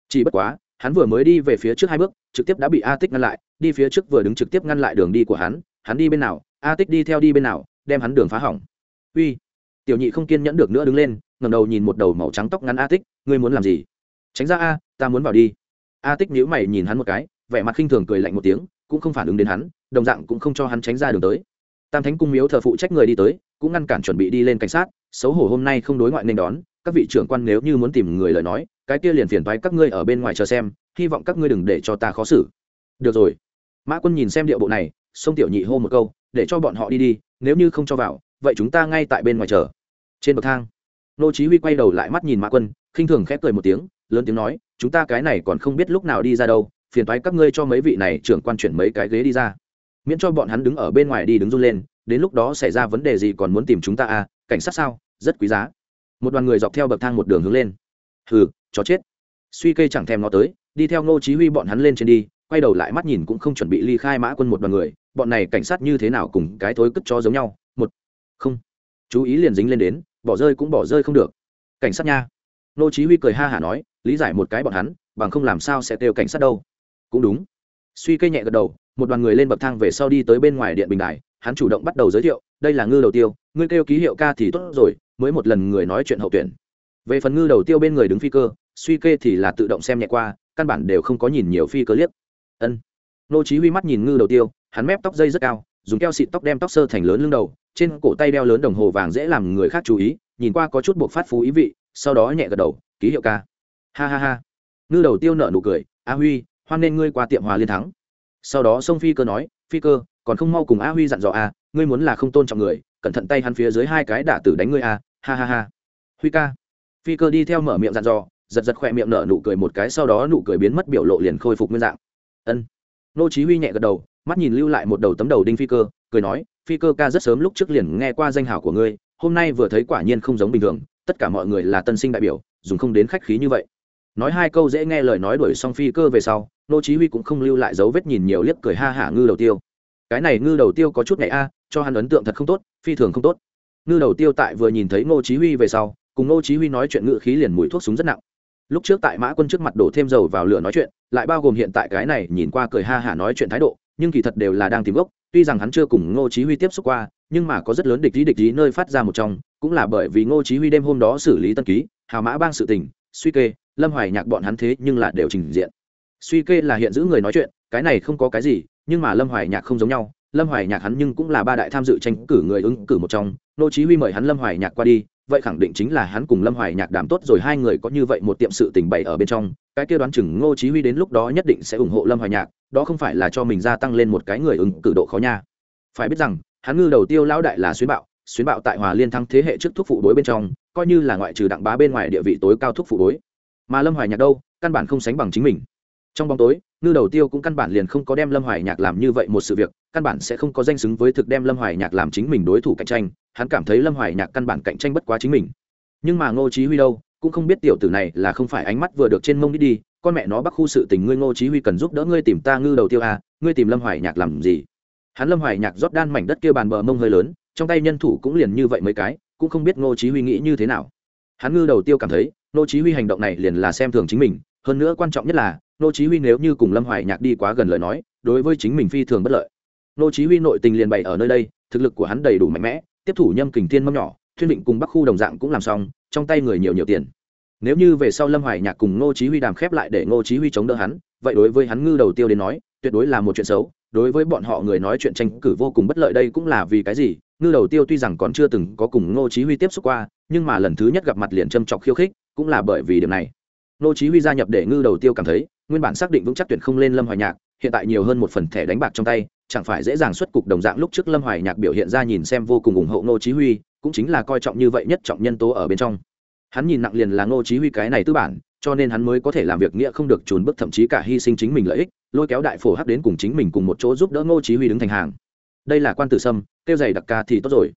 Chỉ bất quá hắn vừa mới đi về phía trước hai bước trực tiếp đã bị a tích ngăn lại đi phía trước vừa đứng trực tiếp ngăn lại đường đi của hắn hắn đi bên nào, a tích đi theo đi bên nào, đem hắn đường phá hỏng. Uy, tiểu nhị không kiên nhẫn được nữa đứng lên ngầm đầu nhìn một đầu màu trắng tóc ngắn a tích, ngươi muốn làm gì? Tránh ra a, ta muốn vào đi. A tích nhíu mày nhìn hắn một cái, vẻ mặt khinh thường cười lạnh một tiếng, cũng không phản ứng đến hắn, đồng dạng cũng không cho hắn tránh ra đường tới. Tam thánh cung miếu thờ phụ trách người đi tới, cũng ngăn cản chuẩn bị đi lên cảnh sát, xấu hổ hôm nay không đối ngoại nên đón, các vị trưởng quan nếu như muốn tìm người lời nói, cái kia liền phiền thoái các ngươi ở bên ngoài chờ xem, hy vọng các ngươi đừng để cho ta khó xử. Được rồi mã quân nhìn xem điệu bộ này sông tiểu nhị hô một câu, để cho bọn họ đi đi, nếu như không cho vào, vậy chúng ta ngay tại bên ngoài chờ. Trên bậc thang nô chí huy quay đầu lại mắt nhìn mã quân, khinh thường khép cười một tiếng, lớn tiếng nói, chúng ta cái này còn không biết lúc nào đi ra đâu, phiền toái các ngươi cho mấy vị này trưởng quan chuyển mấy cái ghế đi ra. Miễn cho bọn hắn đứng ở bên ngoài đi đứng run lên, đến lúc đó xảy ra vấn đề gì còn muốn tìm chúng ta à cảnh sát sao, rất quý giá. Một đoàn người dọc theo bậc thang một đường hướng lên. Hừ, chó chết. Suy cây chẳng thèm nó tới, đi theo ngô chí huy bọn hắn lên trên đi quay đầu lại mắt nhìn cũng không chuẩn bị ly khai mã quân một đoàn người, bọn này cảnh sát như thế nào cùng cái thối cất cho giống nhau, một, không. Chú ý liền dính lên đến, bỏ rơi cũng bỏ rơi không được. Cảnh sát nha. Nô chí huy cười ha hả nói, lý giải một cái bọn hắn, bằng không làm sao sẽ kêu cảnh sát đâu. Cũng đúng. Suy cây nhẹ gật đầu, một đoàn người lên bậc thang về sau đi tới bên ngoài điện bình đài, hắn chủ động bắt đầu giới thiệu, đây là ngư đầu tiêu, ngươi kêu ký hiệu ca thì tốt rồi, mới một lần người nói chuyện hậu tuyển. Về phần ngư đầu tiêu bên người đứng phi cơ, suy kê thì là tự động xem nhẹ qua, căn bản đều không có nhìn nhiều phi cơ liếc ân. Nô chí huy mắt nhìn ngư đầu tiêu, hắn mép tóc dây rất cao, dùng keo xịt tóc đem tóc sơ thành lớn lưng đầu, trên cổ tay đeo lớn đồng hồ vàng dễ làm người khác chú ý, nhìn qua có chút buộc phát phú ý vị, sau đó nhẹ gật đầu, ký hiệu ca. Ha ha ha. Ngư đầu tiêu nở nụ cười, a huy, hoan nên ngươi qua tiệm hòa liên thắng. Sau đó sông phi cơ nói, phi cơ, còn không mau cùng a huy dặn dò a, ngươi muốn là không tôn trọng người, cẩn thận tay hắn phía dưới hai cái đả tử đánh ngươi a. Ha ha ha. Huy ca. Phi cơ đi theo mở miệng dặn dò, giật giật khỏe miệng nở nụ cười một cái, sau đó nụ cười biến mất biểu lộ liền khôi phục nguyên dạng ân. Nô chí huy nhẹ gật đầu, mắt nhìn lưu lại một đầu tấm đầu đinh phi cơ, cười nói, phi cơ ca rất sớm lúc trước liền nghe qua danh hảo của ngươi, hôm nay vừa thấy quả nhiên không giống bình thường, tất cả mọi người là tân sinh đại biểu, dùng không đến khách khí như vậy. Nói hai câu dễ nghe lời nói đuổi xong phi cơ về sau, nô chí huy cũng không lưu lại dấu vết nhìn nhiều liếc cười ha hả ngư đầu tiêu. Cái này ngư đầu tiêu có chút ngày a, cho hắn ấn tượng thật không tốt, phi thường không tốt. Ngư đầu tiêu tại vừa nhìn thấy ngô chí huy về sau, cùng ngô chí huy nói chuyện ngựa khí liền mùi thuốc súng rất nặng lúc trước tại mã quân trước mặt đổ thêm dầu vào lửa nói chuyện, lại bao gồm hiện tại cái này nhìn qua cười ha hả nói chuyện thái độ, nhưng kỳ thật đều là đang tìm gốc, tuy rằng hắn chưa cùng ngô chí huy tiếp xúc qua, nhưng mà có rất lớn địch ý địch ý nơi phát ra một trong, cũng là bởi vì ngô chí huy đêm hôm đó xử lý tân ký, hào mã bang sự tình, suy kê, lâm hoài nhạc bọn hắn thế nhưng là đều trình diện. Suy kê là hiện giữ người nói chuyện, cái này không có cái gì, nhưng mà lâm hoài nhạc không giống nhau, lâm hoài nhạc hắn nhưng cũng là ba đại tham dự tranh cử người ứng cử một trong, Ngô chí huy mời hắn lâm hoài nhạc qua đi vậy khẳng định chính là hắn cùng lâm hoài nhạc đàm tốt rồi, hai người có như vậy một tiệm sự tình bày ở bên trong, cái kia đoán chừng ngô chí huy đến lúc đó nhất định sẽ ủng hộ lâm hoài nhạc, đó không phải là cho mình gia tăng lên một cái người ứng cử độ khó nha. Phải biết rằng, hắn ngư đầu tiêu lão đại là xuyến bạo xuyến bạo tại hòa liên thăng thế hệ trước thuốc phụ đối bên trong, coi như là ngoại trừ đặng bá bên ngoài địa vị tối cao thuốc phụ đối. Mà lâm hoài nhạc đâu, căn bản không sánh bằng chính mình. Trong bóng tối, ngư đầu tiêu cũng căn bản liền không có đem lâm hoài nhạc làm như vậy một sự việc, căn bản sẽ không có danh xứng với thực đem lâm hoài nhạc làm chính mình đối thủ cạnh tranh hắn cảm thấy lâm hoài nhạc căn bản cạnh tranh bất quá chính mình. Nhưng mà ngô chí huy đâu, cũng không biết tiểu tử này là không phải ánh mắt vừa được trên mông đi đi, con mẹ nó bắc khu sự tình ngươi ngô chí huy cần giúp đỡ ngươi tìm ta ngư đầu tiêu à ngươi tìm lâm hoài nhạc làm gì? Hắn lâm hoài nhạc rót đan mảnh đất kia bàn bờ mông hơi lớn, trong tay nhân thủ cũng liền như vậy mấy cái, cũng không biết ngô chí huy nghĩ như thế nào. Hắn ngư đầu tiêu cảm thấy, ngô chí huy hành động này liền là xem thường chính mình, hơn nữa quan trọng nhất là, ngô chí huy nếu như cùng lâm hoài nhạc đi quá gần lời nói, đối với chính mình phi thường bất lợi. Ngô chí huy nội tình liền bày ở nơi đây, thực lực của hắn đầy đủ mạnh mẽ tiếp thủ nhâm kình thiên mâm nhỏ thuyên định cùng bắc khu đồng dạng cũng làm xong, trong tay người nhiều nhiều tiền. Nếu như về sau lâm hoài nhạc cùng ngô chí huy đàm khép lại để ngô chí huy chống đỡ hắn, vậy đối với hắn ngư đầu tiêu đến nói, tuyệt đối là một chuyện xấu, đối với bọn họ người nói chuyện tranh cử vô cùng bất lợi đây cũng là vì cái gì, ngư đầu tiêu tuy rằng còn chưa từng có cùng ngô chí huy tiếp xúc qua, nhưng mà lần thứ nhất gặp mặt liền châm chọc khiêu khích, cũng là bởi vì điều này. Ngô chí huy gia nhập để ngư đầu tiêu cảm thấy, nguyên bản xác định vững chắc tuyển không lên lâm hoài nhạc, hiện tại nhiều hơn một phần thẻ đánh bạc trong tay chẳng phải dễ dàng xuất cục đồng dạng lúc trước lâm hoài nhạc biểu hiện ra nhìn xem vô cùng ủng hộ ngô chí huy, cũng chính là coi trọng như vậy nhất trọng nhân tố ở bên trong. Hắn nhìn nặng liền là ngô chí huy cái này tư bản, cho nên hắn mới có thể làm việc nghĩa không được trốn bước thậm chí cả hy sinh chính mình lợi ích, lôi kéo đại phổ hắc đến cùng chính mình cùng một chỗ giúp đỡ ngô chí huy đứng thành hàng. Đây là quan tử sâm tiêu giày đặc ca thì tốt rồi.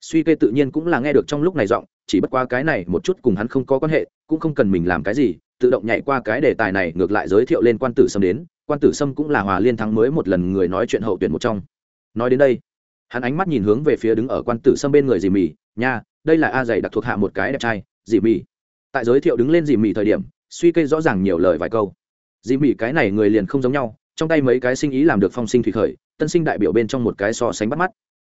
Suy kê tự nhiên cũng là nghe được trong lúc này giọng, chỉ bất qua cái này một chút cùng hắn không có quan hệ, cũng không cần mình làm cái gì, tự động nhảy qua cái đề tài này, ngược lại giới thiệu lên quan tử sâm đến quan tử sâm cũng là hòa liên thắng mới một lần người nói chuyện hậu tuyển một trong. Nói đến đây, hắn ánh mắt nhìn hướng về phía đứng ở quan tử sâm bên người dì mì, nha, đây là a dày đặc thuộc hạ một cái đẹp trai, dì mì. Tại giới thiệu đứng lên dì mì thời điểm, suy kê rõ ràng nhiều lời vài câu. Dì mì cái này người liền không giống nhau, trong tay mấy cái sinh ý làm được phong sinh thủy khởi, tân sinh đại biểu bên trong một cái so sánh bắt mắt.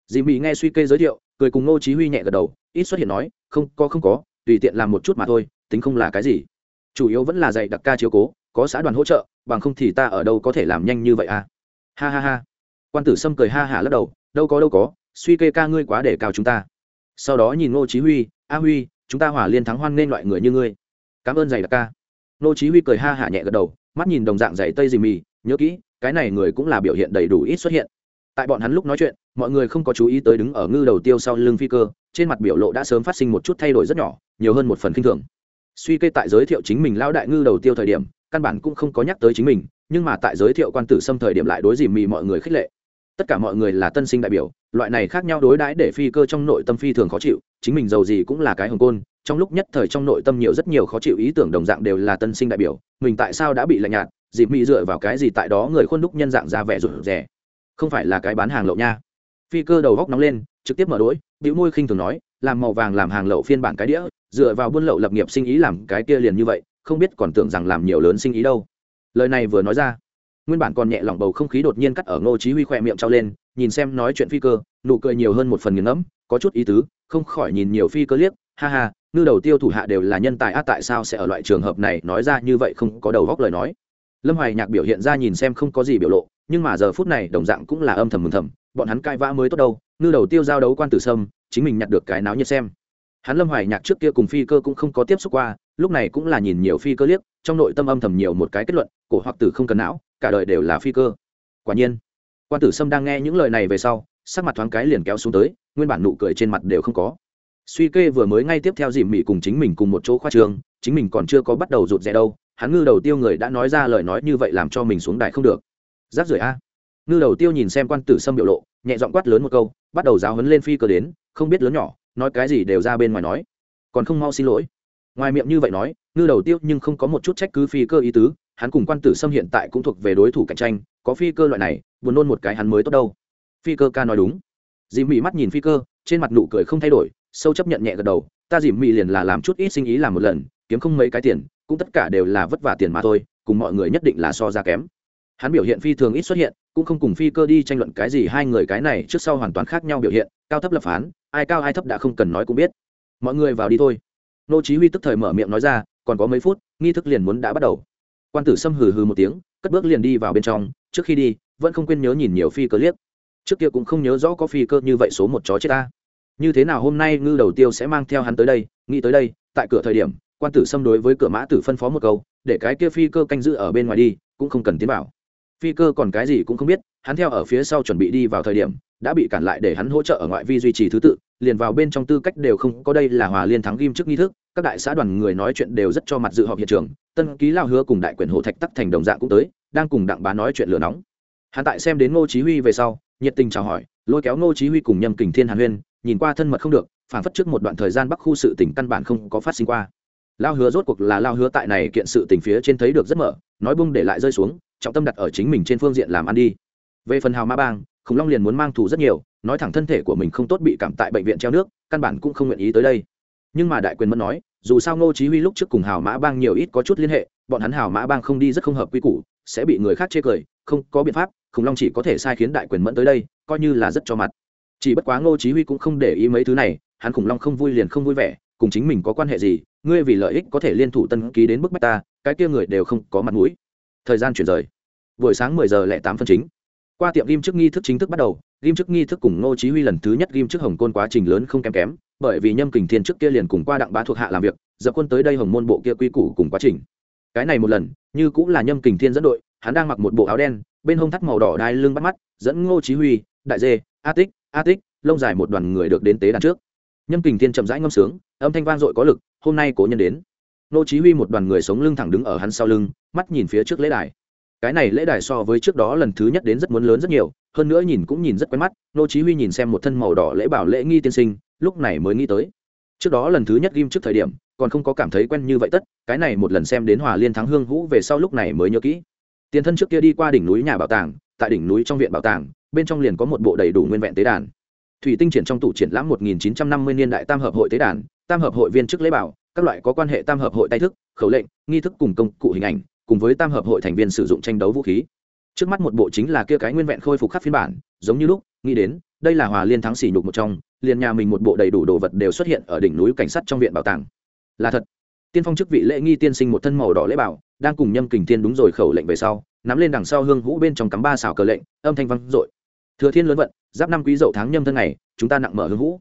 Dì mì nghe suy kê giới thiệu, cười cùng ngô chí huy nhẹ gật đầu, ít xuất hiện nói, không, có không có, tùy tiện làm một chút mà thôi, tính không là cái gì. Chủ yếu vẫn là dạy đặc ca chiếu cố, có xã đoàn hỗ trợ bằng không thì ta ở đâu có thể làm nhanh như vậy à? Ha ha ha. Quan tử sâm cười ha hả lắc đầu, đâu có đâu có, suy kê ca ngươi quá để cao chúng ta. Sau đó nhìn ngô chí huy, a huy, chúng ta hòa liên thắng hoan nên loại người như ngươi. Cảm ơn dày đặc ca. Ngô chí huy cười ha hả nhẹ gật đầu, mắt nhìn đồng dạng dày tây dì mì, nhớ kỹ, cái này người cũng là biểu hiện đầy đủ ít xuất hiện. Tại bọn hắn lúc nói chuyện, mọi người không có chú ý tới đứng ở ngư đầu tiêu sau lưng phi cơ, trên mặt biểu lộ đã sớm phát sinh một chút thay đổi rất nhỏ, nhiều hơn một phần kinh thường. Suy kê tại giới thiệu chính mình lão đại ngư đầu tiêu thời điểm căn bản cũng không có nhắc tới chính mình, nhưng mà tại giới thiệu quan tử xâm thời điểm lại đối dìm mì mọi người khích lệ. Tất cả mọi người là tân sinh đại biểu, loại này khác nhau đối đãi để phi cơ trong nội tâm phi thường khó chịu, chính mình giàu gì cũng là cái hồng côn, trong lúc nhất thời trong nội tâm nhiều rất nhiều khó chịu ý tưởng đồng dạng đều là tân sinh đại biểu, mình tại sao đã bị lạnh nhạt dịp mỹ dựa vào cái gì tại đó người khuôn đúc nhân dạng ra vẻ rụt rẻ không phải là cái bán hàng lậu nha. Phi cơ đầu góc nóng lên, trực tiếp mở đỗi bĩu môi khinh thường nói, làm màu vàng làm hàng lậu phiên bản cái đĩa, dựa vào buôn lậu lập nghiệp sinh ý làm cái kia liền như vậy không biết còn tưởng rằng làm nhiều lớn sinh ý đâu. Lời này vừa nói ra, nguyên bản còn nhẹ lòng bầu không khí đột nhiên cắt ở ngô chí huy khỏe miệng trao lên, nhìn xem nói chuyện phi cơ, nụ cười nhiều hơn một phần nghiền ngẫm, có chút ý tứ, không khỏi nhìn nhiều phi cơ liếc, ha ha, ngư đầu tiêu thủ hạ đều là nhân tài a tại sao sẽ ở loại trường hợp này, nói ra như vậy không có đầu góc lời nói. Lâm hoài nhạc biểu hiện ra nhìn xem không có gì biểu lộ, nhưng mà giờ phút này đồng dạng cũng là âm thầm mừng thầm, bọn hắn cai vã mới tốt đâu, ngư đầu tiêu giao đấu quan tử sâm, chính mình nhặt được cái náo nhiệt xem hắn lâm hoài nhạc trước kia cùng phi cơ cũng không có tiếp xúc qua, lúc này cũng là nhìn nhiều phi cơ liếc, trong nội tâm âm thầm nhiều một cái kết luận, cổ hoặc tử không cần não, cả đời đều là phi cơ. Quả nhiên, quan tử sâm đang nghe những lời này về sau, sắc mặt thoáng cái liền kéo xuống tới, nguyên bản nụ cười trên mặt đều không có. Suy kê vừa mới ngay tiếp theo dìm mị cùng chính mình cùng một chỗ khoa trường, chính mình còn chưa có bắt đầu rụt rè đâu, hắn ngư đầu tiêu người đã nói ra lời nói như vậy làm cho mình xuống đài không được. Giáp Rưỡi a. Ngư đầu tiêu nhìn xem quan tử sâm biểu lộ, nhẹ giọng quát lớn một câu, bắt đầu giáo hấn lên phi cơ đến, không biết lớn nhỏ nói cái gì đều ra bên ngoài nói. Còn không mau xin lỗi. Ngoài miệng như vậy nói, ngư đầu tiêu nhưng không có một chút trách cứ phi cơ ý tứ, hắn cùng quan tử sâm hiện tại cũng thuộc về đối thủ cạnh tranh, có phi cơ loại này, buồn nôn một cái hắn mới tốt đâu. Phi cơ ca nói đúng. Dì mị mắt nhìn phi cơ, trên mặt nụ cười không thay đổi, sâu chấp nhận nhẹ gật đầu, ta dì mị liền là làm chút ít sinh ý làm một lần, kiếm không mấy cái tiền, cũng tất cả đều là vất vả tiền mà thôi, cùng mọi người nhất định là so ra kém hắn biểu hiện phi thường ít xuất hiện, cũng không cùng phi cơ đi tranh luận cái gì hai người cái này trước sau hoàn toàn khác nhau biểu hiện, cao thấp lập phán, ai cao ai thấp đã không cần nói cũng biết. Mọi người vào đi thôi. Nô chí huy tức thời mở miệng nói ra, còn có mấy phút, nghi thức liền muốn đã bắt đầu. Quan tử sâm hừ hừ một tiếng, cất bước liền đi vào bên trong, trước khi đi, vẫn không quên nhớ nhìn nhiều phi cơ liếc. Trước kia cũng không nhớ rõ có phi cơ như vậy số một chó chết ta. Như thế nào hôm nay ngư đầu tiêu sẽ mang theo hắn tới đây, nghĩ tới đây, tại cửa thời điểm, quan tử xâm đối với cửa mã tử phân phó một câu, để cái kia phi cơ canh giữ ở bên ngoài đi, cũng không cần tiến vào phi cơ còn cái gì cũng không biết, hắn theo ở phía sau chuẩn bị đi vào thời điểm, đã bị cản lại để hắn hỗ trợ ở ngoại vi duy trì thứ tự, liền vào bên trong tư cách đều không có đây là hòa liên thắng ghim trước nghi thức, các đại xã đoàn người nói chuyện đều rất cho mặt dự họp hiện trường, tân ký lao hứa cùng đại quyền hộ thạch tắc thành đồng dạng cũng tới, đang cùng đặng bá nói chuyện lửa nóng. Hắn tại xem đến ngô chí huy về sau, nhiệt tình chào hỏi, lôi kéo ngô chí huy cùng nhâm kình thiên hàn huyên, nhìn qua thân mật không được phản phất trước một đoạn thời gian bắc khu sự tình căn bản không có phát sinh qua. Lao hứa rốt cuộc là lao hứa tại này kiện sự tình phía trên thấy được rất mở, nói bung để lại rơi xuống trọng tâm đặt ở chính mình trên phương diện làm ăn đi. Về phần hào mã bang, khủng long liền muốn mang thù rất nhiều, nói thẳng thân thể của mình không tốt bị cảm tại bệnh viện treo nước, căn bản cũng không nguyện ý tới đây. Nhưng mà đại quyền mẫn nói, dù sao ngô chí huy lúc trước cùng hào mã bang nhiều ít có chút liên hệ, bọn hắn hào mã bang không đi rất không hợp quy củ, sẽ bị người khác chê cười, không có biện pháp, khủng long chỉ có thể sai khiến đại quyền mẫn tới đây, coi như là rất cho mặt. Chỉ bất quá ngô chí huy cũng không để ý mấy thứ này, hắn khủng long không vui liền không vui vẻ, cùng chính mình có quan hệ gì, ngươi vì lợi ích có thể liên thủ tân ký đến bức bách ta, cái kia người đều không có mặt mũi. Thời gian chuyển rời buổi sáng 10 giờ lẻ tám phân chính. Qua tiệm ghim trước nghi thức chính thức bắt đầu, ghim trước nghi thức cùng ngô chí huy lần thứ nhất ghim trước hồng côn quá trình lớn không kém kém, bởi vì nhâm kình thiên trước kia liền cùng qua đặng bá thuộc hạ làm việc, dập quân tới đây hồng môn bộ kia quy củ cùng quá trình. Cái này một lần, như cũng là nhâm kình thiên dẫn đội, hắn đang mặc một bộ áo đen, bên hông thắt màu đỏ đai lưng bắt mắt, dẫn ngô chí huy, đại dê, a tích a tích, lông dài một đoàn người được đến tế đàn trước. Nhâm kình thiên chậm rãi ngâm sướng, âm thanh vang dội có lực, hôm nay cố nhân đến. Ngô chí huy một đoàn người sống lưng thẳng đứng ở hắn sau lưng, mắt nhìn phía trước lễ đài cái này lễ đài so với trước đó lần thứ nhất đến rất muốn lớn rất nhiều, hơn nữa nhìn cũng nhìn rất quen mắt, nô chí huy nhìn xem một thân màu đỏ lễ bảo lễ nghi tiên sinh, lúc này mới nghĩ tới. Trước đó lần thứ nhất ghim trước thời điểm, còn không có cảm thấy quen như vậy tất, cái này một lần xem đến hòa liên thắng hương vũ về sau lúc này mới nhớ kỹ. Tiền thân trước kia đi qua đỉnh núi nhà bảo tàng, tại đỉnh núi trong viện bảo tàng, bên trong liền có một bộ đầy đủ nguyên vẹn tế đàn. Thủy tinh triển trong tủ triển lãm 1950 niên đại tam hợp hội tế đàn, tam hợp hội viên chức lễ bảo, các loại có quan hệ tam hợp hội tay thức, khẩu lệnh, nghi thức cùng công cụ hình ảnh cùng với tam hợp hội thành viên sử dụng tranh đấu vũ khí. Trước mắt một bộ chính là kia cái nguyên vẹn khôi phục khắc phiên bản, giống như lúc, nghĩ đến, đây là hòa liên thắng xỉ nhục một trong, liền nhà mình một bộ đầy đủ đồ vật đều xuất hiện ở đỉnh núi cảnh sát trong viện bảo tàng. Là thật. Tiên phong chức vị lễ nghi tiên sinh một thân màu đỏ lễ bảo, đang cùng nhâm kình tiên đúng rồi khẩu lệnh về sau, nắm lên đằng sau hương vũ bên trong cắm ba xào cờ lệnh, âm thanh vang dội. Thừa thiên lớn vận, giáp năm quý dậu tháng nhâm thân này, chúng ta nặng mở hương vũ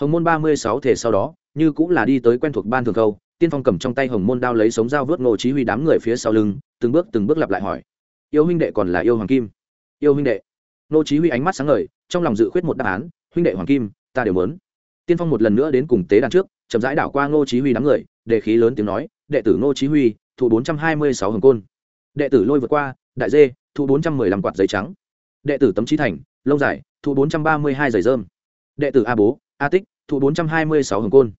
hồng môn ba mươi sáu thể sau đó, như cũng là đi tới quen thuộc ban thường câu tiên phong cầm trong tay hồng môn đao lấy sống dao vớt ngô chí huy đám người phía sau lưng, từng bước từng bước lặp lại hỏi, yêu huynh đệ còn là yêu hoàng kim? Yêu huynh đệ. Ngô chí huy ánh mắt sáng ngời, trong lòng dự khuyết một đáp án, huynh đệ hoàng kim, ta đều muốn. Tiên phong một lần nữa đến cùng tế đàn trước, chậm rãi đảo qua ngô chí huy đám người, để khí lớn tiếng nói, đệ tử ngô chí huy, thụ 426 hồng côn. Đệ tử lôi vượt qua, đại dê thủ 415 quạt giấy trắng. Đệ tử tấm chi thành, lông dài, thụ 432 giày dơm đệ tử a bố, a tích, thụ 426 hồng côn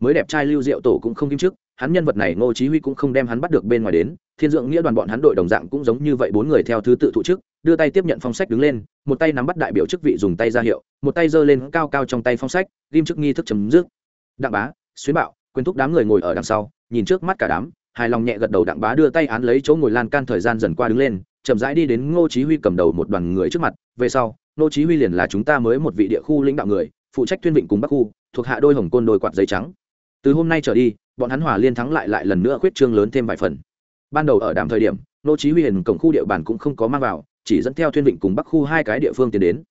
mới đẹp trai lưu diệu tổ cũng không kim trước hắn nhân vật này ngô chí huy cũng không đem hắn bắt được bên ngoài đến, thiên dưỡng nghĩa đoàn bọn hắn đội đồng dạng cũng giống như vậy bốn người theo thứ tự thụ chức, đưa tay tiếp nhận phong sách đứng lên, một tay nắm bắt đại biểu chức vị dùng tay ra hiệu, một tay giơ lên cao cao trong tay phong sách, ghim chức nghi thức chấm dứt. Đặng bá, xuyến bạo, quyền thúc đám người ngồi ở đằng sau, nhìn trước mắt cả đám, hài lòng nhẹ gật đầu đặng bá đưa tay án lấy chỗ ngồi lan can thời gian dần qua đứng lên, chậm rãi đi đến ngô chí huy cầm đầu một đoàn người trước mặt, về sau, ngô chí huy liền là chúng ta mới một vị địa khu lãnh đạo người, phụ trách tuyên vịnh cùng bắc khu, thuộc hạ đôi hồng côn đôi quạt giấy trắng từ hôm nay trở đi, bọn hắn hòa liên thắng lại lại lần nữa khuyết trương lớn thêm vài phần. Ban đầu ở đàm thời điểm, nô chí huy hiền cổng khu địa bàn cũng không có mang vào, chỉ dẫn theo thuyên vịnh cùng bắc khu hai cái địa phương tiến đến.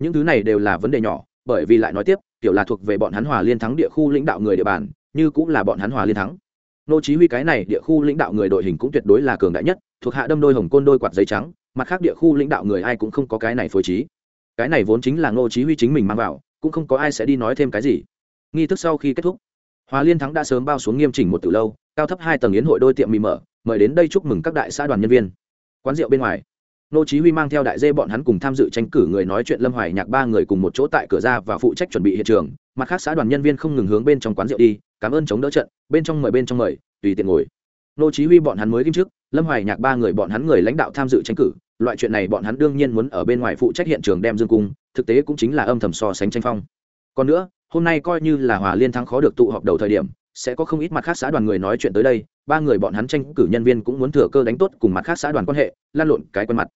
Những thứ này đều là vấn đề nhỏ, bởi vì lại nói tiếp tiểu là thuộc về bọn hắn hòa liên thắng địa khu lãnh đạo người địa bàn, như cũng là bọn hắn hòa liên thắng. Nô chí huy cái này địa khu lãnh đạo người đội hình cũng tuyệt đối là cường đại nhất, thuộc hạ đâm đôi hồng côn đôi quạt giấy trắng, mặt khác địa khu lãnh đạo người ai cũng không có cái này phối trí. Cái này vốn chính là nô chí huy chính mình mang vào, cũng không có ai sẽ đi nói thêm cái gì. Nghi thức sau khi kết thúc hòa liên thắng đã sớm bao xuống nghiêm chỉnh một từ lâu, cao thấp hai tầng yến hội đôi tiệm mì mở, mời đến đây chúc mừng các đại xã đoàn nhân viên. Quán rượu bên ngoài, nô chí huy mang theo đại dê bọn hắn cùng tham dự tranh cử người nói chuyện lâm hoài nhạc ba người cùng một chỗ tại cửa ra và phụ trách chuẩn bị hiện trường. Mặt khác xã đoàn nhân viên không ngừng hướng bên trong quán rượu đi, cảm ơn chống đỡ trận, bên trong mời, bên trong mời, tùy tiện ngồi. Nô chí huy bọn hắn mới kim trước, lâm hoài nhạc ba người bọn hắn người lãnh đạo tham dự tranh cử. Loại chuyện này bọn hắn đương nhiên muốn ở bên ngoài phụ trách hiện trường đem dương cung, thực tế cũng chính là âm thầm so sánh tranh phong. Còn nữa hôm nay coi như là hòa liên thắng khó được tụ họp đầu thời điểm, sẽ có không ít mặt khác xã đoàn người nói chuyện tới đây, ba người bọn hắn tranh cử nhân viên cũng muốn thừa cơ đánh tốt cùng mặt khác xã đoàn quan hệ, lan lộn cái quen mặt.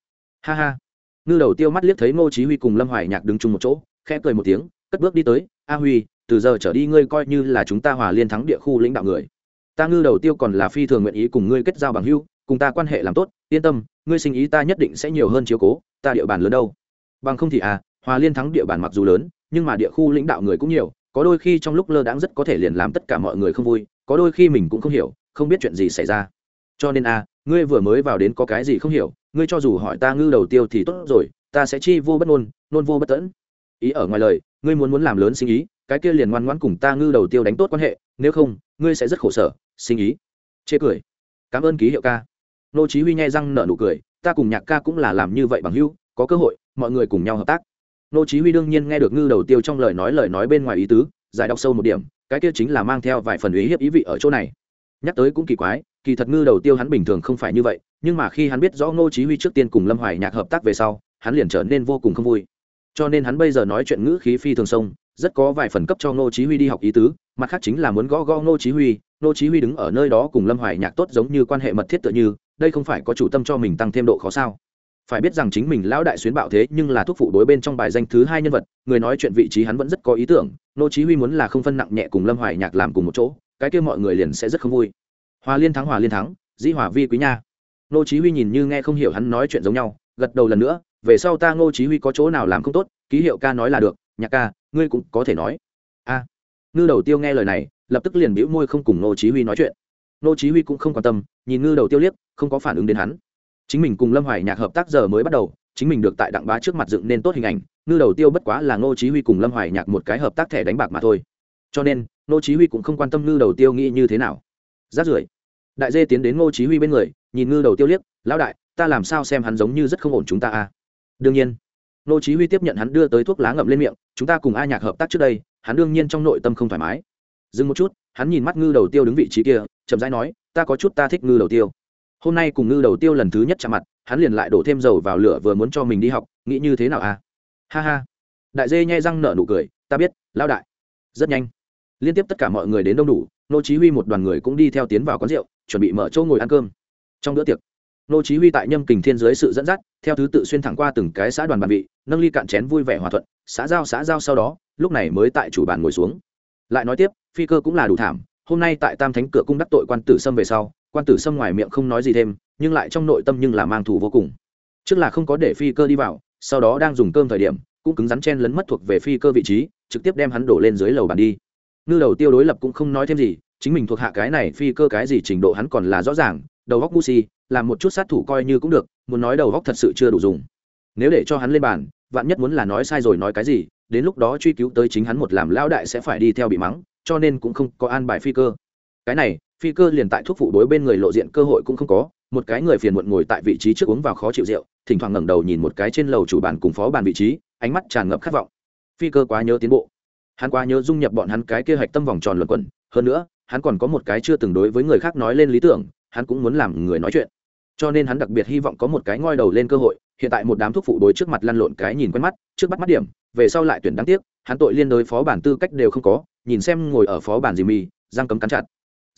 Ha ha. Ngư đầu tiêu mắt liếc thấy ngô chí huy cùng lâm hoài nhạc đứng chung một chỗ, khẽ cười một tiếng, cất bước đi tới, a huy, từ giờ trở đi ngươi coi như là chúng ta hòa liên thắng địa khu lãnh đạo người. Ta ngư đầu tiêu còn là phi thường nguyện ý cùng ngươi kết giao bằng hữu, cùng ta quan hệ làm tốt, yên tâm, ngươi sinh ý ta nhất định sẽ nhiều hơn chiếu cố, ta địa bàn lớn đâu. Bằng không thì à hòa liên thắng địa bàn mặc dù lớn nhưng mà địa khu lãnh đạo người cũng nhiều, có đôi khi trong lúc lơ đãng rất có thể liền làm tất cả mọi người không vui, có đôi khi mình cũng không hiểu, không biết chuyện gì xảy ra. Cho nên a, ngươi vừa mới vào đến có cái gì không hiểu, ngươi cho dù hỏi ta ngư đầu tiêu thì tốt rồi, ta sẽ chi vô bất ngôn, nôn vô bất tẫn. Ý ở ngoài lời, ngươi muốn muốn làm lớn sinh ý, cái kia liền ngoan ngoãn cùng ta ngư đầu tiêu đánh tốt quan hệ, nếu không, ngươi sẽ rất khổ sở, sinh ý. Chê cười. Cảm ơn ký hiệu ca. Nô chí huy nghe răng nở nụ cười, ta cùng nhạc ca cũng là làm như vậy bằng hữu, có cơ hội, mọi người cùng nhau hợp tác nô chí huy đương nhiên nghe được ngư đầu tiêu trong lời nói lời nói bên ngoài ý tứ, giải đọc sâu một điểm, cái kia chính là mang theo vài phần ý hiếp ý vị ở chỗ này. Nhắc tới cũng kỳ quái, kỳ thật ngư đầu tiêu hắn bình thường không phải như vậy, nhưng mà khi hắn biết rõ ngô chí huy trước tiên cùng lâm hoài nhạc hợp tác về sau, hắn liền trở nên vô cùng không vui. Cho nên hắn bây giờ nói chuyện ngữ khí phi thường sông, rất có vài phần cấp cho ngô chí huy đi học ý tứ, mặt khác chính là muốn gõ gõ ngô chí huy, ngô chí huy đứng ở nơi đó cùng lâm hoài nhạc tốt giống như quan hệ mật thiết tựa như, đây không phải có chủ tâm cho mình tăng thêm độ khó sao? Phải biết rằng chính mình lão đại xuyến bạo thế nhưng là thuốc phụ đối bên trong bài danh thứ hai nhân vật, người nói chuyện vị trí hắn vẫn rất có ý tưởng, nô chí huy muốn là không phân nặng nhẹ cùng lâm hoài nhạc làm cùng một chỗ, cái kia mọi người liền sẽ rất không vui. Hòa liên thắng, hòa liên thắng, dĩ hòa vi quý nha. Nô chí huy nhìn như nghe không hiểu hắn nói chuyện giống nhau, gật đầu lần nữa, về sau ta nô chí huy có chỗ nào làm không tốt, ký hiệu ca nói là được, nhạc ca, ngươi cũng có thể nói. A. Ngư đầu tiêu nghe lời này, lập tức liền bĩu môi không cùng nô chí huy nói chuyện. Nô chí huy cũng không quan tâm, nhìn ngư đầu tiêu liếc, không có phản ứng đến hắn chính mình cùng lâm hoài nhạc hợp tác giờ mới bắt đầu, chính mình được tại đặng bá trước mặt dựng nên tốt hình ảnh, ngư đầu tiêu bất quá là ngô chí huy cùng lâm hoài nhạc một cái hợp tác thẻ đánh bạc mà thôi. Cho nên, ngô chí huy cũng không quan tâm ngư đầu tiêu nghĩ như thế nào. Rát rưởi, đại dê tiến đến ngô chí huy bên người, nhìn ngư đầu tiêu liếc, lão đại, ta làm sao xem hắn giống như rất không ổn chúng ta a đương nhiên. Ngô chí huy tiếp nhận hắn đưa tới thuốc lá ngậm lên miệng, chúng ta cùng a nhạc hợp tác trước đây, hắn đương nhiên trong nội tâm không thoải mái. Dừng một chút, hắn nhìn mắt ngư đầu tiêu đứng vị trí kia, chậm rãi nói, ta có chút ta thích ngư đầu tiêu hôm nay cùng ngư đầu tiêu lần thứ nhất chạm mặt, hắn liền lại đổ thêm dầu vào lửa vừa muốn cho mình đi học, nghĩ như thế nào à? Ha ha. Đại dê nhai răng nở nụ cười, ta biết lao đại. Rất nhanh. Liên tiếp tất cả mọi người đến đông đủ, nô chí huy một đoàn người cũng đi theo tiến vào quán rượu, chuẩn bị mở chỗ ngồi ăn cơm. Trong bữa tiệc, nô chí huy tại nhâm kình thiên dưới sự dẫn dắt, theo thứ tự xuyên thẳng qua từng cái xã đoàn bàn vị, nâng ly cạn chén vui vẻ hòa thuận, xã giao xã giao sau đó, lúc này mới tại chủ bàn ngồi xuống. Lại nói tiếp, phi cơ cũng là đủ thảm, hôm nay tại tam thánh cửa cung đắc tội quan tử sâm về sau quan tử sâm ngoài miệng không nói gì thêm, nhưng lại trong nội tâm nhưng là mang thù vô cùng. Trước là không có để phi cơ đi vào, sau đó đang dùng cơm thời điểm, cũng cứng rắn chen lấn mất thuộc về phi cơ vị trí, trực tiếp đem hắn đổ lên dưới lầu bàn đi. Ngư đầu tiêu đối lập cũng không nói thêm gì, chính mình thuộc hạ cái này phi cơ cái gì trình độ hắn còn là rõ ràng, đầu góc ngu si, làm một chút sát thủ coi như cũng được, muốn nói đầu góc thật sự chưa đủ dùng. Nếu để cho hắn lên bàn, vạn nhất muốn là nói sai rồi nói cái gì, đến lúc đó truy cứu tới chính hắn một làm lão đại sẽ phải đi theo bị mắng, cho nên cũng không có an bài phi cơ. Cái này phi cơ liền tại thuốc phụ đối bên người lộ diện cơ hội cũng không có, một cái người phiền muộn ngồi tại vị trí trước uống vào khó chịu rượu, thỉnh thoảng ngẩng đầu nhìn một cái trên lầu chủ bàn cùng phó bàn vị trí, ánh mắt tràn ngập khát vọng. Phi cơ quá nhớ tiến bộ. Hắn quá nhớ dung nhập bọn hắn cái kia hoạch tâm vòng tròn luẩn quẩn, hơn nữa, hắn còn có một cái chưa từng đối với người khác nói lên lý tưởng, hắn cũng muốn làm người nói chuyện. Cho nên hắn đặc biệt hy vọng có một cái ngoi đầu lên cơ hội, hiện tại một đám thuốc phụ đối trước mặt lăn lộn cái nhìn quen mắt, trước bắt mắt điểm, về sau lại tuyển đáng tiếc, hắn tội liên đối phó bản tư cách đều không có, nhìn xem ngồi ở phó bản gì mì răng cấm cắn chặt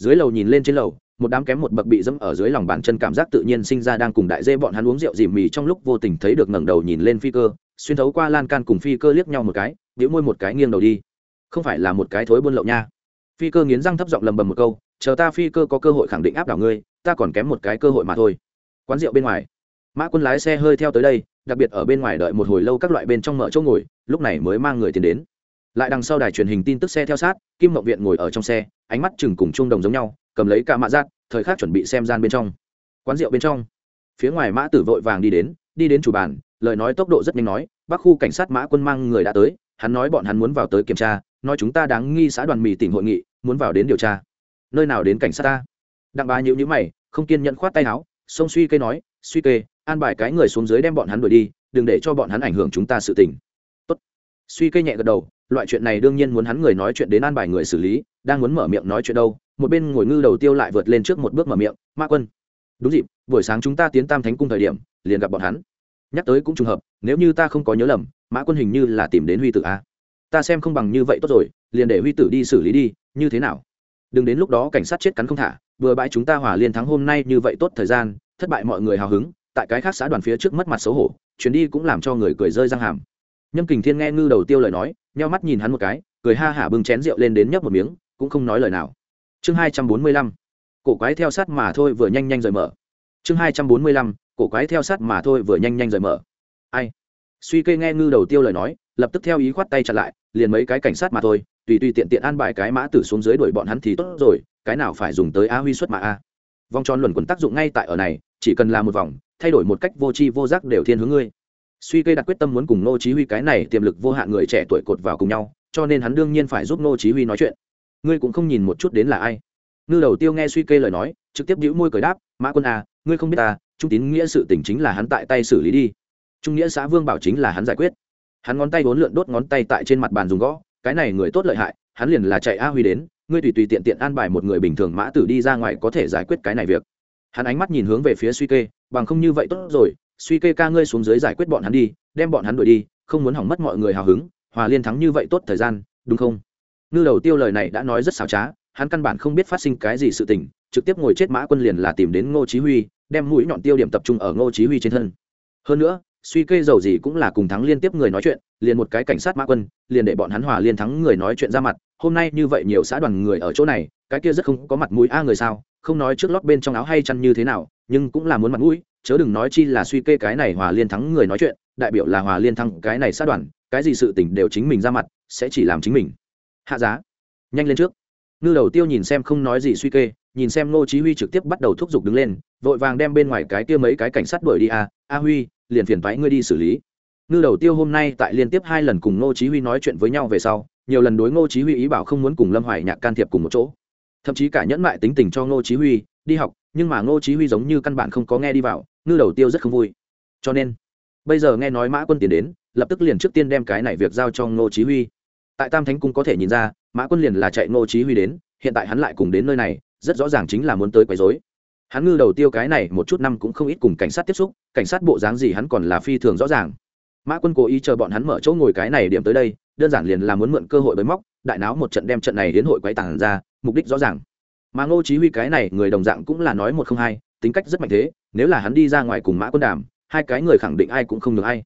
dưới lầu nhìn lên trên lầu, một đám kém một bậc bị dẫm ở dưới lòng bàn chân cảm giác tự nhiên sinh ra đang cùng đại dê bọn hắn uống rượu dìm mì trong lúc vô tình thấy được ngẩng đầu nhìn lên phi cơ, xuyên thấu qua lan can cùng phi cơ liếc nhau một cái đĩu môi một cái nghiêng đầu đi. Không phải là một cái thối buôn lậu nha. Phi cơ nghiến răng thấp giọng lầm bầm một câu, chờ ta phi cơ có cơ hội khẳng định áp đảo ngươi, ta còn kém một cái cơ hội mà thôi. Quán rượu bên ngoài, mã quân lái xe hơi theo tới đây, đặc biệt ở bên ngoài đợi một hồi lâu các loại bên trong mở chỗ ngồi, lúc này mới mang người tiền đến. Lại đằng sau đài truyền hình tin tức xe theo sát, kim mậu viện ngồi ở trong xe ánh mắt chừng cùng chung đồng giống nhau, cầm lấy cả mạ giác, thời khắc chuẩn bị xem gian bên trong. Quán rượu bên trong, phía ngoài mã tử vội vàng đi đến đi đến chủ bàn, lời nói tốc độ rất nhanh nói bác khu cảnh sát mã quân mang người đã tới, hắn nói bọn hắn muốn vào tới kiểm tra, nói chúng ta đáng nghi xã đoàn mì tỉnh hội nghị, muốn vào đến điều tra. Nơi nào đến cảnh sát ta? Đặng bà nhữ nhữ mày, không kiên nhận khoát tay áo sông suy kê nói, suy kê, an bài cái người xuống dưới đem bọn hắn đuổi đi, đừng để cho bọn hắn ảnh hưởng chúng ta sự tình. Tốt. suy kê nhẹ gật đầu loại chuyện này đương nhiên muốn hắn người nói chuyện đến an bài người xử lý, đang muốn mở miệng nói chuyện đâu, một bên ngồi ngư đầu tiêu lại vượt lên trước một bước mở miệng, ma quân, đúng dịp, buổi sáng chúng ta tiến tam thánh cung thời điểm, liền gặp bọn hắn. Nhắc tới cũng trùng hợp, nếu như ta không có nhớ lầm mã quân hình như là tìm đến huy tử a. Ta xem không bằng như vậy tốt rồi, liền để huy tử đi xử lý đi, như thế nào? Đừng đến lúc đó cảnh sát chết cắn không thả, vừa bãi chúng ta hòa liên thắng hôm nay như vậy tốt thời gian, thất bại mọi người hào hứng, tại cái khác xã đoàn phía trước mất mặt xấu hổ, chuyến đi cũng làm cho người cười rơi răng hàm nhâm kình thiên nghe ngư đầu tiêu lời nói, nheo mắt nhìn hắn một cái, cười ha hả bưng chén rượu lên đến nhấp một miếng, cũng không nói lời nào. Chương hai trăm bốn mươi lăm, cổ quái theo sát mà thôi vừa nhanh nhanh rời mở. Chương hai trăm bốn mươi lăm, cổ quái theo sát mà thôi vừa nhanh nhanh rời mở. Ai? Suy kê nghe ngư đầu tiêu lời nói, lập tức theo ý khoát tay chặt lại, liền mấy cái cảnh sát mà thôi, tùy tùy tiện tiện an bài cái mã tử xuống dưới đuổi bọn hắn thì tốt rồi, cái nào phải dùng tới a huy xuất mà a. Vòng tròn luẩn quẩn tác dụng ngay tại ở này, chỉ cần là một vòng, thay đổi một cách vô tri vô giác đều thiên hướng ngươi suy cây đặt quyết tâm muốn cùng nô chí huy cái này tiềm lực vô hạn người trẻ tuổi cột vào cùng nhau, cho nên hắn đương nhiên phải giúp nô chí huy nói chuyện. Ngươi cũng không nhìn một chút đến là ai. Ngư đầu tiêu nghe suy cây lời nói, trực tiếp nhíu môi cười đáp, mã quân à ngươi không biết ta trung tín nghĩa sự tỉnh chính là hắn tại tay xử lý đi. Trung nghĩa xã vương bảo chính là hắn giải quyết. Hắn ngón tay vốn lượn đốt ngón tay tại trên mặt bàn dùng gõ, cái này người tốt lợi hại, hắn liền là chạy a huy đến, ngươi tùy tùy tiện tiện an bài một người bình thường mã tử đi ra ngoài có thể giải quyết cái này việc. Hắn ánh mắt nhìn hướng về phía suy kê, bằng không như vậy tốt rồi suy kê ca ngươi xuống dưới giải quyết bọn hắn đi, đem bọn hắn đuổi đi, không muốn hỏng mất mọi người hào hứng, hòa liên thắng như vậy tốt thời gian, đúng không? Ngư đầu tiêu lời này đã nói rất xảo trá, hắn căn bản không biết phát sinh cái gì sự tình, trực tiếp ngồi chết mã quân liền là tìm đến ngô chí huy, đem mũi nhọn tiêu điểm tập trung ở ngô chí huy trên thân. Hơn nữa, suy kê dầu gì cũng là cùng thắng liên tiếp người nói chuyện, liền một cái cảnh sát mã quân, liền để bọn hắn hòa liên thắng người nói chuyện ra mặt hôm nay như vậy nhiều xã đoàn người ở chỗ này, cái kia rất không có mặt mũi a người sao? Không nói trước lót bên trong áo hay chăn như thế nào, nhưng cũng là muốn mặt mũi, chớ đừng nói chi là suy kê cái này hòa liên thắng người nói chuyện, đại biểu là hòa liên thắng cái này xã đoàn, cái gì sự tình đều chính mình ra mặt, sẽ chỉ làm chính mình. Hạ giá, nhanh lên trước. Ngư đầu tiêu nhìn xem không nói gì suy kê, nhìn xem ngô chí huy trực tiếp bắt đầu thúc giục đứng lên, vội vàng đem bên ngoài cái kia mấy cái cảnh sát đuổi đi a a huy, liền phiền phái ngươi đi xử lý. Ngư đầu tiêu hôm nay tại liên tiếp hai lần cùng ngô chí huy nói chuyện với nhau về sau nhiều lần đối ngô chí huy ý bảo không muốn cùng lâm hoài nhạc can thiệp cùng một chỗ. Thậm chí cả nhẫn mại tính tình cho ngô chí huy đi học, nhưng mà ngô chí huy giống như căn bản không có nghe đi vào, ngư đầu tiêu rất không vui. Cho nên, bây giờ nghe nói mã quân tiến đến, lập tức liền trước tiên đem cái này việc giao cho ngô chí huy. Tại tam thánh cung có thể nhìn ra, mã quân liền là chạy ngô chí huy đến, hiện tại hắn lại cùng đến nơi này, rất rõ ràng chính là muốn tới quấy rối. Hắn ngư đầu tiêu cái này một chút năm cũng không ít cùng cảnh sát tiếp xúc, cảnh sát bộ dáng gì hắn còn là phi thường rõ ràng. Mã quân cố ý chờ bọn hắn mở chỗ ngồi cái này điểm tới đây đơn giản liền là muốn mượn cơ hội bới móc, đại náo một trận đem trận này đến hội quay tàng ra, mục đích rõ ràng. Mà ngô chí huy cái này, người đồng dạng cũng là nói một không hai, tính cách rất mạnh thế, nếu là hắn đi ra ngoài cùng mã quân đàm, hai cái người khẳng định ai cũng không được ai.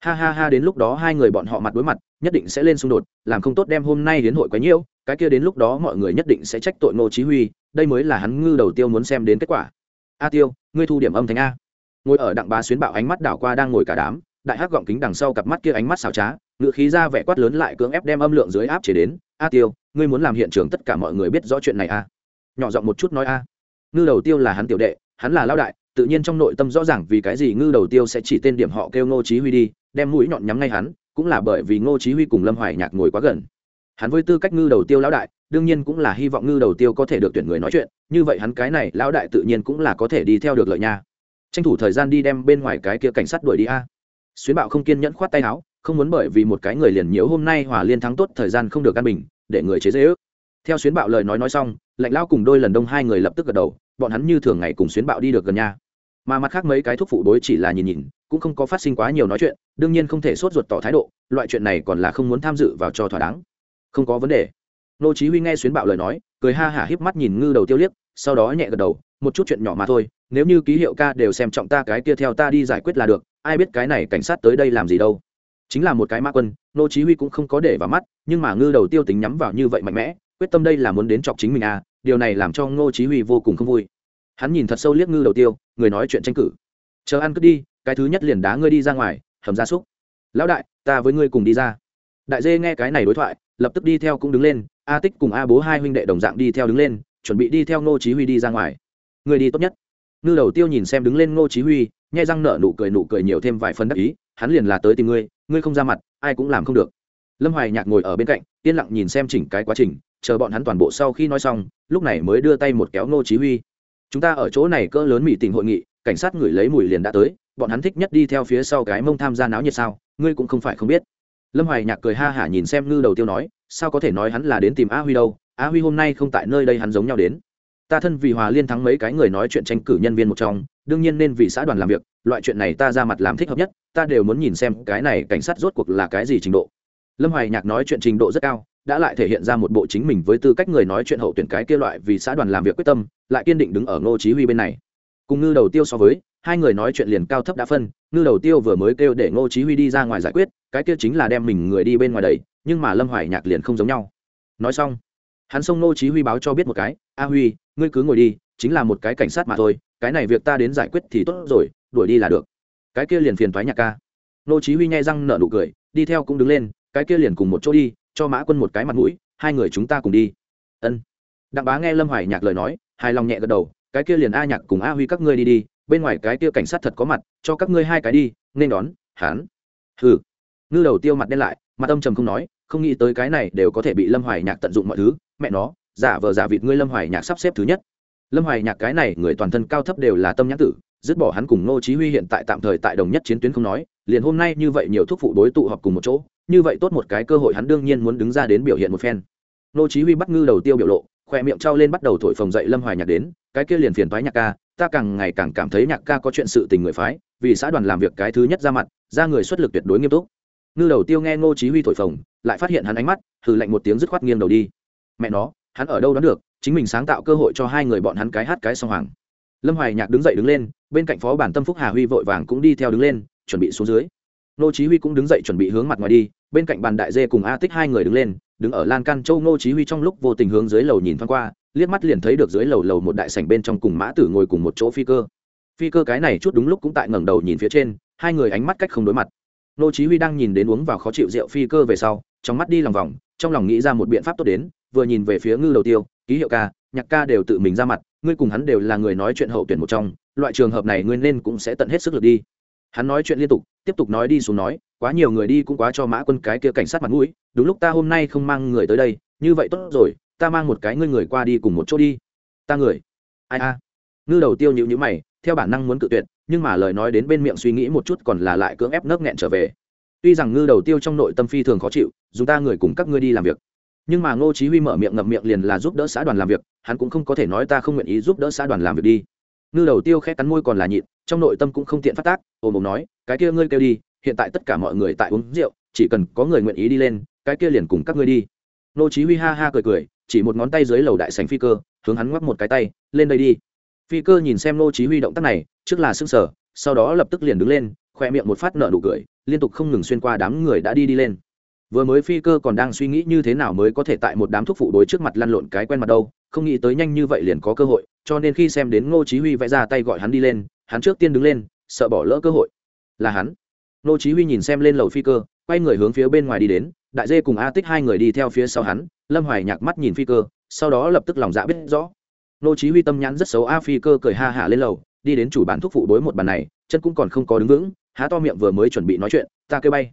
Ha ha ha, đến lúc đó hai người bọn họ mặt đối mặt, nhất định sẽ lên xung đột, làm không tốt đem hôm nay đến hội quấy nhiễu, cái kia đến lúc đó mọi người nhất định sẽ trách tội ngô chí huy, đây mới là hắn ngư đầu tiêu muốn xem đến kết quả. A tiêu, ngươi thu điểm âm thanh a. Ngồi ở đặng bá xuyến bạo ánh mắt đảo qua đang ngồi cả đám đại hắc gọng kính đằng sau cặp mắt kia ánh mắt xảo trá, ngựa khí ra vẻ quát lớn lại cưỡng ép đem âm lượng dưới áp chế đến. A tiêu, ngươi muốn làm hiện trường tất cả mọi người biết rõ chuyện này a nhỏ giọng một chút nói, a. Ngư đầu tiêu là hắn tiểu đệ, hắn là lao đại, tự nhiên trong nội tâm rõ ràng vì cái gì ngư đầu tiêu sẽ chỉ tên điểm họ kêu ngô chí huy đi, đem mũi nhọn nhắm ngay hắn, cũng là bởi vì ngô chí huy cùng lâm hoài nhạc ngồi quá gần. Hắn với tư cách ngư đầu tiêu lão đại, đương nhiên cũng là hy vọng ngư đầu tiêu có thể được tuyển người nói chuyện, như vậy hắn cái này lão đại tự nhiên cũng là có thể đi theo được lợi nha. Tranh thủ thời gian đi đem bên ngoài cái kia cảnh sát đuổi đi a xuyến bạo không kiên nhẫn khoát tay áo không muốn bởi vì một cái người liền nhiễu hôm nay hỏa liên thắng tốt thời gian không được căn bình để người chế dễ ước. Theo xuyến bạo lời nói nói xong lạnh lao cùng đôi lần đông hai người lập tức gật đầu bọn hắn như thường ngày cùng xuyến bạo đi được gần nhà, mà mặt khác mấy cái thuốc phụ đối chỉ là nhìn nhìn cũng không có phát sinh quá nhiều nói chuyện đương nhiên không thể sốt ruột tỏ thái độ loại chuyện này còn là không muốn tham dự vào cho thỏa đáng. Không có vấn đề. Nô chí huy nghe xuyến bạo lời nói cười ha hả híp mắt nhìn ngư đầu tiêu liếc sau đó nhẹ gật đầu một chút chuyện nhỏ mà thôi nếu như ký hiệu ca đều xem trọng ta cái kia theo ta đi giải quyết là được ai biết cái này cảnh sát tới đây làm gì đâu. Chính là một cái ma quân, nô chí huy cũng không có để vào mắt, nhưng mà ngư đầu tiêu tính nhắm vào như vậy mạnh mẽ, quyết tâm đây là muốn đến chọc chính mình à điều này làm cho ngô chí huy vô cùng không vui. Hắn nhìn thật sâu liếc ngư đầu tiêu, người nói chuyện tranh cử. Chờ ăn cứ đi, cái thứ nhất liền đá ngươi đi ra ngoài, hầm ra súc. Lão đại, ta với ngươi cùng đi ra. Đại dê nghe cái này đối thoại, lập tức đi theo cũng đứng lên, a tích cùng a bố hai huynh đệ đồng dạng đi theo đứng lên, chuẩn bị đi theo ngô chí huy đi ra ngoài. Người đi tốt nhất. Ngư đầu tiêu nhìn xem đứng lên ngô chí huy nhai răng nở nụ cười nụ cười nhiều thêm vài phần đắc ý, hắn liền là tới tìm ngươi ngươi không ra mặt, ai cũng làm không được. Lâm hoài nhạc ngồi ở bên cạnh, yên lặng nhìn xem chỉnh cái quá trình, chờ bọn hắn toàn bộ sau khi nói xong, lúc này mới đưa tay một kéo nô chí huy. Chúng ta ở chỗ này cỡ lớn mỹ tình hội nghị, cảnh sát người lấy mùi liền đã tới, bọn hắn thích nhất đi theo phía sau cái mông tham gia náo nhiệt sao, ngươi cũng không phải không biết. Lâm hoài nhạc cười ha hả nhìn xem ngư đầu tiêu nói, sao có thể nói hắn là đến tìm a huy đâu, a huy hôm nay không tại nơi đây hắn giống nhau đến ta thân vì hòa liên thắng mấy cái người nói chuyện tranh cử nhân viên một trong, đương nhiên nên vì xã đoàn làm việc, loại chuyện này ta ra mặt làm thích hợp nhất, ta đều muốn nhìn xem cái này cảnh sát rốt cuộc là cái gì trình độ. Lâm hoài nhạc nói chuyện trình độ rất cao, đã lại thể hiện ra một bộ chính mình với tư cách người nói chuyện hậu tuyển cái kia loại vì xã đoàn làm việc quyết tâm, lại kiên định đứng ở ngô chí huy bên này. Cùng ngư đầu tiêu so với, hai người nói chuyện liền cao thấp đã phân, ngư đầu tiêu vừa mới kêu để ngô chí huy đi ra ngoài giải quyết, cái kia chính là đem mình người đi bên ngoài đẩy, nhưng mà lâm hoài nhạc liền không giống nhau. Nói xong, hắn xông ngô chí huy báo cho biết một cái, a huy ngươi cứ ngồi đi, chính là một cái cảnh sát mà thôi, cái này việc ta đến giải quyết thì tốt rồi, đuổi đi là được. Cái kia liền phiền thoái nhạc ca. Nô chí huy nhai răng nở nụ cười, đi theo cũng đứng lên, cái kia liền cùng một chỗ đi, cho mã quân một cái mặt mũi, hai người chúng ta cùng đi. Ân. Đặng bá nghe lâm hoài nhạc lời nói, hài lòng nhẹ gật đầu, cái kia liền a nhạc cùng a huy các ngươi đi đi, bên ngoài cái kia cảnh sát thật có mặt, cho các ngươi hai cái đi, nên đón, hắn. hừ. Ngư đầu tiêu mặt đen lại, mặt âm trầm không nói, không nghĩ tới cái này đều có thể bị lâm hoài nhạc tận dụng mọi thứ, mẹ nó giả vờ giả vịt ngươi lâm hoài nhạc sắp xếp thứ nhất. Lâm hoài nhạc cái này, người toàn thân cao thấp đều là tâm nhãn tử, dứt bỏ hắn cùng ngô chí huy hiện tại tạm thời tại đồng nhất chiến tuyến không nói, liền hôm nay như vậy nhiều thuốc phụ đối tụ họp cùng một chỗ, như vậy tốt một cái cơ hội hắn đương nhiên muốn đứng ra đến biểu hiện một phen. Ngô chí huy bắt ngư đầu tiêu biểu lộ, khoe miệng trao lên bắt đầu thổi phồng dậy lâm hoài nhạc đến, cái kia liền phiền toái nhạc ca, ta càng ngày càng cảm thấy nhạc ca có chuyện sự tình người phái, vì xã đoàn làm việc cái thứ nhất ra mặt, ra người xuất lực tuyệt đối nghiêm túc. Ngư đầu tiêu nghe ngô chí huy thổi phồng, lại phát hiện hắn ánh mắt, hừ lạnh một tiếng dứt khoát nghiêng đầu đi. Mẹ nó hắn ở đâu đoán được, chính mình sáng tạo cơ hội cho hai người bọn hắn cái hát cái song hoàng. Lâm hoài nhạc đứng dậy đứng lên, bên cạnh phó bản tâm phúc hà huy vội vàng cũng đi theo đứng lên, chuẩn bị xuống dưới. Nô chí huy cũng đứng dậy chuẩn bị hướng mặt ngoài đi, bên cạnh bàn đại dê cùng a tích hai người đứng lên, đứng ở lan can châu nô chí huy trong lúc vô tình hướng dưới lầu nhìn thoáng qua, liếc mắt liền thấy được dưới lầu lầu một đại sảnh bên trong cùng mã tử ngồi cùng một chỗ phi cơ. Phi cơ cái này chút đúng lúc cũng tại ngẩng đầu nhìn phía trên, hai người ánh mắt cách không đối mặt. Nô chí huy đang nhìn đến uống vào khó chịu rượu phi cơ về sau, trong mắt đi lòng vòng, trong lòng nghĩ ra một biện pháp tốt đến vừa nhìn về phía ngư đầu tiêu, ký hiệu ca, nhạc ca đều tự mình ra mặt, ngươi cùng hắn đều là người nói chuyện hậu tuyển một trong, loại trường hợp này ngươi nên cũng sẽ tận hết sức lực đi. Hắn nói chuyện liên tục, tiếp tục nói đi xuống nói, quá nhiều người đi cũng quá cho mã quân cái kia cảnh sát mặt mũi, đúng lúc ta hôm nay không mang người tới đây, như vậy tốt rồi, ta mang một cái ngươi người qua đi cùng một chỗ đi. Ta người? Ai a? Ngư đầu tiêu nhịu nhữ mày, theo bản năng muốn cự tuyệt, nhưng mà lời nói đến bên miệng suy nghĩ một chút còn là lại cưỡng ép nấc nghẹn trở về. Tuy rằng ngư đầu tiêu trong nội tâm phi thường khó chịu dù ta người cùng các ngươi đi làm việc nhưng mà ngô chí huy mở miệng ngậm miệng liền là giúp đỡ xã đoàn làm việc, hắn cũng không có thể nói ta không nguyện ý giúp đỡ xã đoàn làm việc đi. Ngư đầu tiêu khẽ cắn môi còn là nhịn, trong nội tâm cũng không tiện phát tác ôm ôm nói, cái kia ngươi kêu đi, hiện tại tất cả mọi người tại uống rượu, chỉ cần có người nguyện ý đi lên, cái kia liền cùng các ngươi đi. Ngô chí huy ha ha cười cười, chỉ một ngón tay dưới lầu đại sảnh phi cơ, hướng hắn ngoắc một cái tay, lên đây đi. Phi cơ nhìn xem ngô chí huy động tác này, trước là sững sờ, sau đó lập tức liền đứng lên, khoe miệng một phát nở nụ cười, liên tục không ngừng xuyên qua đám người đã đi đi lên vừa mới phi cơ còn đang suy nghĩ như thế nào mới có thể tại một đám thuốc phụ đối trước mặt lăn lộn cái quen mặt đâu, không nghĩ tới nhanh như vậy liền có cơ hội, cho nên khi xem đến ngô chí huy vẽ ra tay gọi hắn đi lên, hắn trước tiên đứng lên, sợ bỏ lỡ cơ hội. Là hắn. Ngô chí huy nhìn xem lên lầu phi cơ, quay người hướng phía bên ngoài đi đến, đại dê cùng a tích hai người đi theo phía sau hắn, lâm hoài nhạc mắt nhìn phi cơ, sau đó lập tức lòng dạ biết rõ. Ngô chí huy tâm nhãn rất xấu, a phi cơ cười ha hả lên lầu, đi đến chủ bán thuốc phụ đối một bàn này, chân cũng còn không có đứng vững, há to miệng vừa mới chuẩn bị nói chuyện, ta kêu bay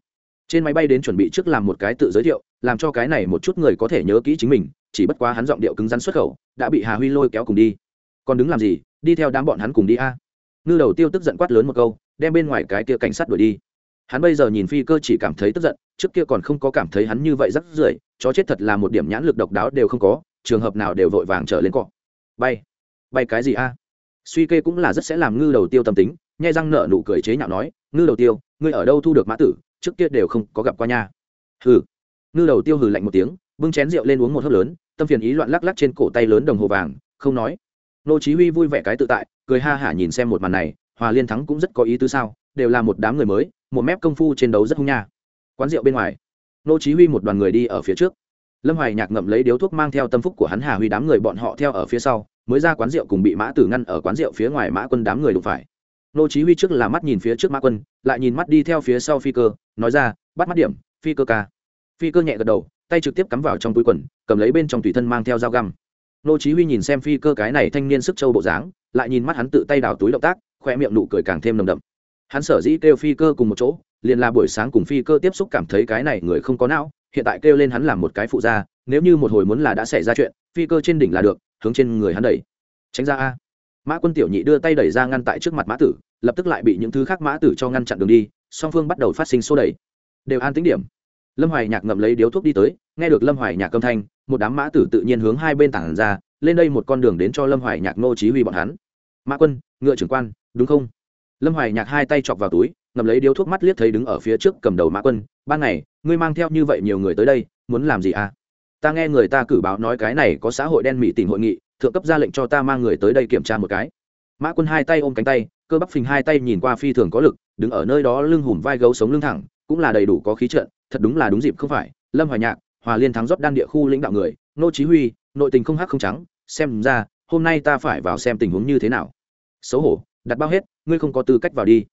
trên máy bay đến chuẩn bị trước làm một cái tự giới thiệu, làm cho cái này một chút người có thể nhớ kỹ chính mình, chỉ bất quá hắn giọng điệu cứng rắn xuất khẩu, đã bị hà huy lôi kéo cùng đi. Còn đứng làm gì? Đi theo đám bọn hắn cùng đi a. Ngư đầu tiêu tức giận quát lớn một câu, đem bên ngoài cái kia cảnh sát đuổi đi. Hắn bây giờ nhìn phi cơ chỉ cảm thấy tức giận, trước kia còn không có cảm thấy hắn như vậy rắc rưởi, chó chết thật là một điểm nhãn lực độc đáo đều không có, trường hợp nào đều vội vàng trở lên cọ. Bay. Bay cái gì a? Suy kê cũng là rất sẽ làm ngư đầu tiêu tâm tính, nhai răng nợ nụ cười chế nhạo nói, ngư đầu tiêu, ngươi ở đâu thu được mã tử? Trước kia đều không có gặp qua nha. Hừ. Ngư đầu tiêu hừ lạnh một tiếng, bưng chén rượu lên uống một hớp lớn, tâm phiền ý loạn lắc lắc trên cổ tay lớn đồng hồ vàng, không nói. Nô chí huy vui vẻ cái tự tại, cười ha hả nhìn xem một màn này, hòa liên thắng cũng rất có ý tứ sao, đều là một đám người mới, một mép công phu trên đấu rất hung nha. Quán rượu bên ngoài, nô chí huy một đoàn người đi ở phía trước. Lâm hoài nhạc ngậm lấy điếu thuốc mang theo tâm phúc của hắn hà huy đám người bọn họ theo ở phía sau, mới ra quán rượu cùng bị mã tử ngăn ở quán rượu phía ngoài mã quân đám người đụng phải nô chí huy trước là mắt nhìn phía trước mã quân, lại nhìn mắt đi theo phía sau phi cơ, nói ra, bắt mắt điểm, phi cơ ca. Phi cơ nhẹ gật đầu, tay trực tiếp cắm vào trong túi quần, cầm lấy bên trong tùy thân mang theo dao găm. Nô chí huy nhìn xem phi cơ cái này thanh niên sức châu bộ dáng, lại nhìn mắt hắn tự tay đào túi động tác khoe miệng nụ cười càng thêm nồng đậm. Hắn sở dĩ kêu phi cơ cùng một chỗ, liền là buổi sáng cùng phi cơ tiếp xúc cảm thấy cái này người không có não, hiện tại kêu lên hắn làm một cái phụ gia, nếu như một hồi muốn là đã xảy ra chuyện, phi cơ trên đỉnh là được, hướng trên người hắn đẩy. Tránh ra a mã quân tiểu nhị đưa tay đẩy ra ngăn tại trước mặt mã tử, lập tức lại bị những thứ khác mã tử cho ngăn chặn đường đi, song phương bắt đầu phát sinh xô đẩy. Đều an tính điểm. Lâm hoài nhạc ngậm lấy điếu thuốc đi tới, nghe được lâm hoài nhạc âm thanh, một đám mã tử tự nhiên hướng hai bên tảng ra, lên đây một con đường đến cho lâm hoài nhạc nô chí huy bọn hắn. Mã quân, ngựa trưởng quan, đúng không? Lâm hoài nhạc hai tay chọc vào túi, ngậm lấy điếu thuốc mắt liếc thấy đứng ở phía trước cầm đầu mã quân, ban ngày, ngươi mang theo như vậy nhiều người tới đây, muốn làm gì à? Ta nghe người ta cử báo nói cái này có xã hội đen mỹ tình hội nghị thượng cấp ra lệnh cho ta mang người tới đây kiểm tra một cái. Mã quân hai tay ôm cánh tay, cơ bắp phình hai tay nhìn qua phi thường có lực, đứng ở nơi đó lưng hùm vai gấu sống lưng thẳng, cũng là đầy đủ có khí trận, thật đúng là đúng dịp không phải. Lâm hoài nhạc, hòa liên thắng rót đan địa khu lãnh đạo người, nô chí huy, nội tình không hắc không trắng, xem ra, hôm nay ta phải vào xem tình huống như thế nào. Xấu hổ, đặt bao hết, ngươi không có tư cách vào đi.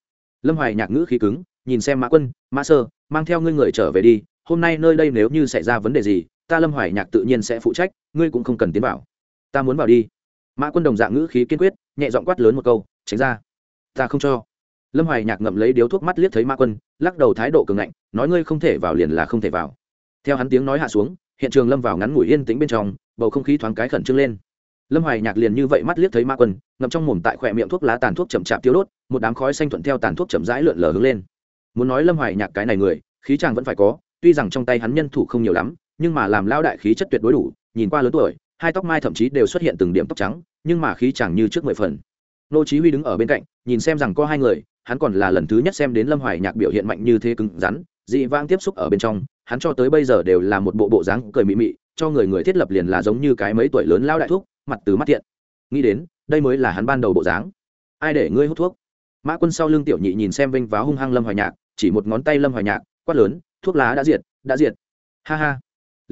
Lâm hoài nhạc ngữ khí cứng, nhìn xem mã quân, mã sơ, mang theo ngươi người trở về đi, hôm nay nơi đây nếu như xảy ra vấn đề gì, ta lâm hoài nhạc tự nhiên sẽ phụ trách, ngươi cũng không cần tiến vào ta muốn vào đi. Mã quân đồng dạng ngữ khí kiên quyết, nhẹ giọng quát lớn một câu, tránh ra. Ta không cho. Lâm hoài nhạc ngậm lấy điếu thuốc mắt liếc thấy mã quân, lắc đầu thái độ cường ngạnh, nói ngươi không thể vào liền là không thể vào. Theo hắn tiếng nói hạ xuống, hiện trường lâm vào ngắn ngủi yên tĩnh bên trong, bầu không khí thoáng cái khẩn trương lên. Lâm hoài nhạc liền như vậy mắt liếc thấy ma quân, ngậm trong mồm tại khỏe miệng thuốc lá tàn thuốc chậm chạp tiêu đốt, một đám khói xanh thuận theo tàn thuốc chậm rãi lượn lờ hướng lên. Muốn nói lâm hoài nhạc cái này người, khí chàng vẫn phải có, tuy rằng trong tay hắn nhân thủ không nhiều lắm, nhưng mà làm lao đại khí chất tuyệt đối đủ, nhìn qua lớn tuổi hai tóc mai thậm chí đều xuất hiện từng điểm tóc trắng, nhưng mà khí chẳng như trước mười phần. Nô chí huy đứng ở bên cạnh, nhìn xem rằng có hai người, hắn còn là lần thứ nhất xem đến lâm hoài nhạc biểu hiện mạnh như thế cứng rắn, dị vang tiếp xúc ở bên trong, hắn cho tới bây giờ đều là một bộ bộ dáng cười mị mị, cho người người thiết lập liền là giống như cái mấy tuổi lớn lao đại thuốc mặt từ mắt thiện. Nghĩ đến, đây mới là hắn ban đầu bộ dáng. Ai để ngươi hút thuốc? Mã quân sau lưng tiểu nhị nhìn xem vinh váo hung hăng lâm hoài nhạc, chỉ một ngón tay lâm hoài nhạc, quát lớn, thuốc lá đã diệt đã diệt. Ha ha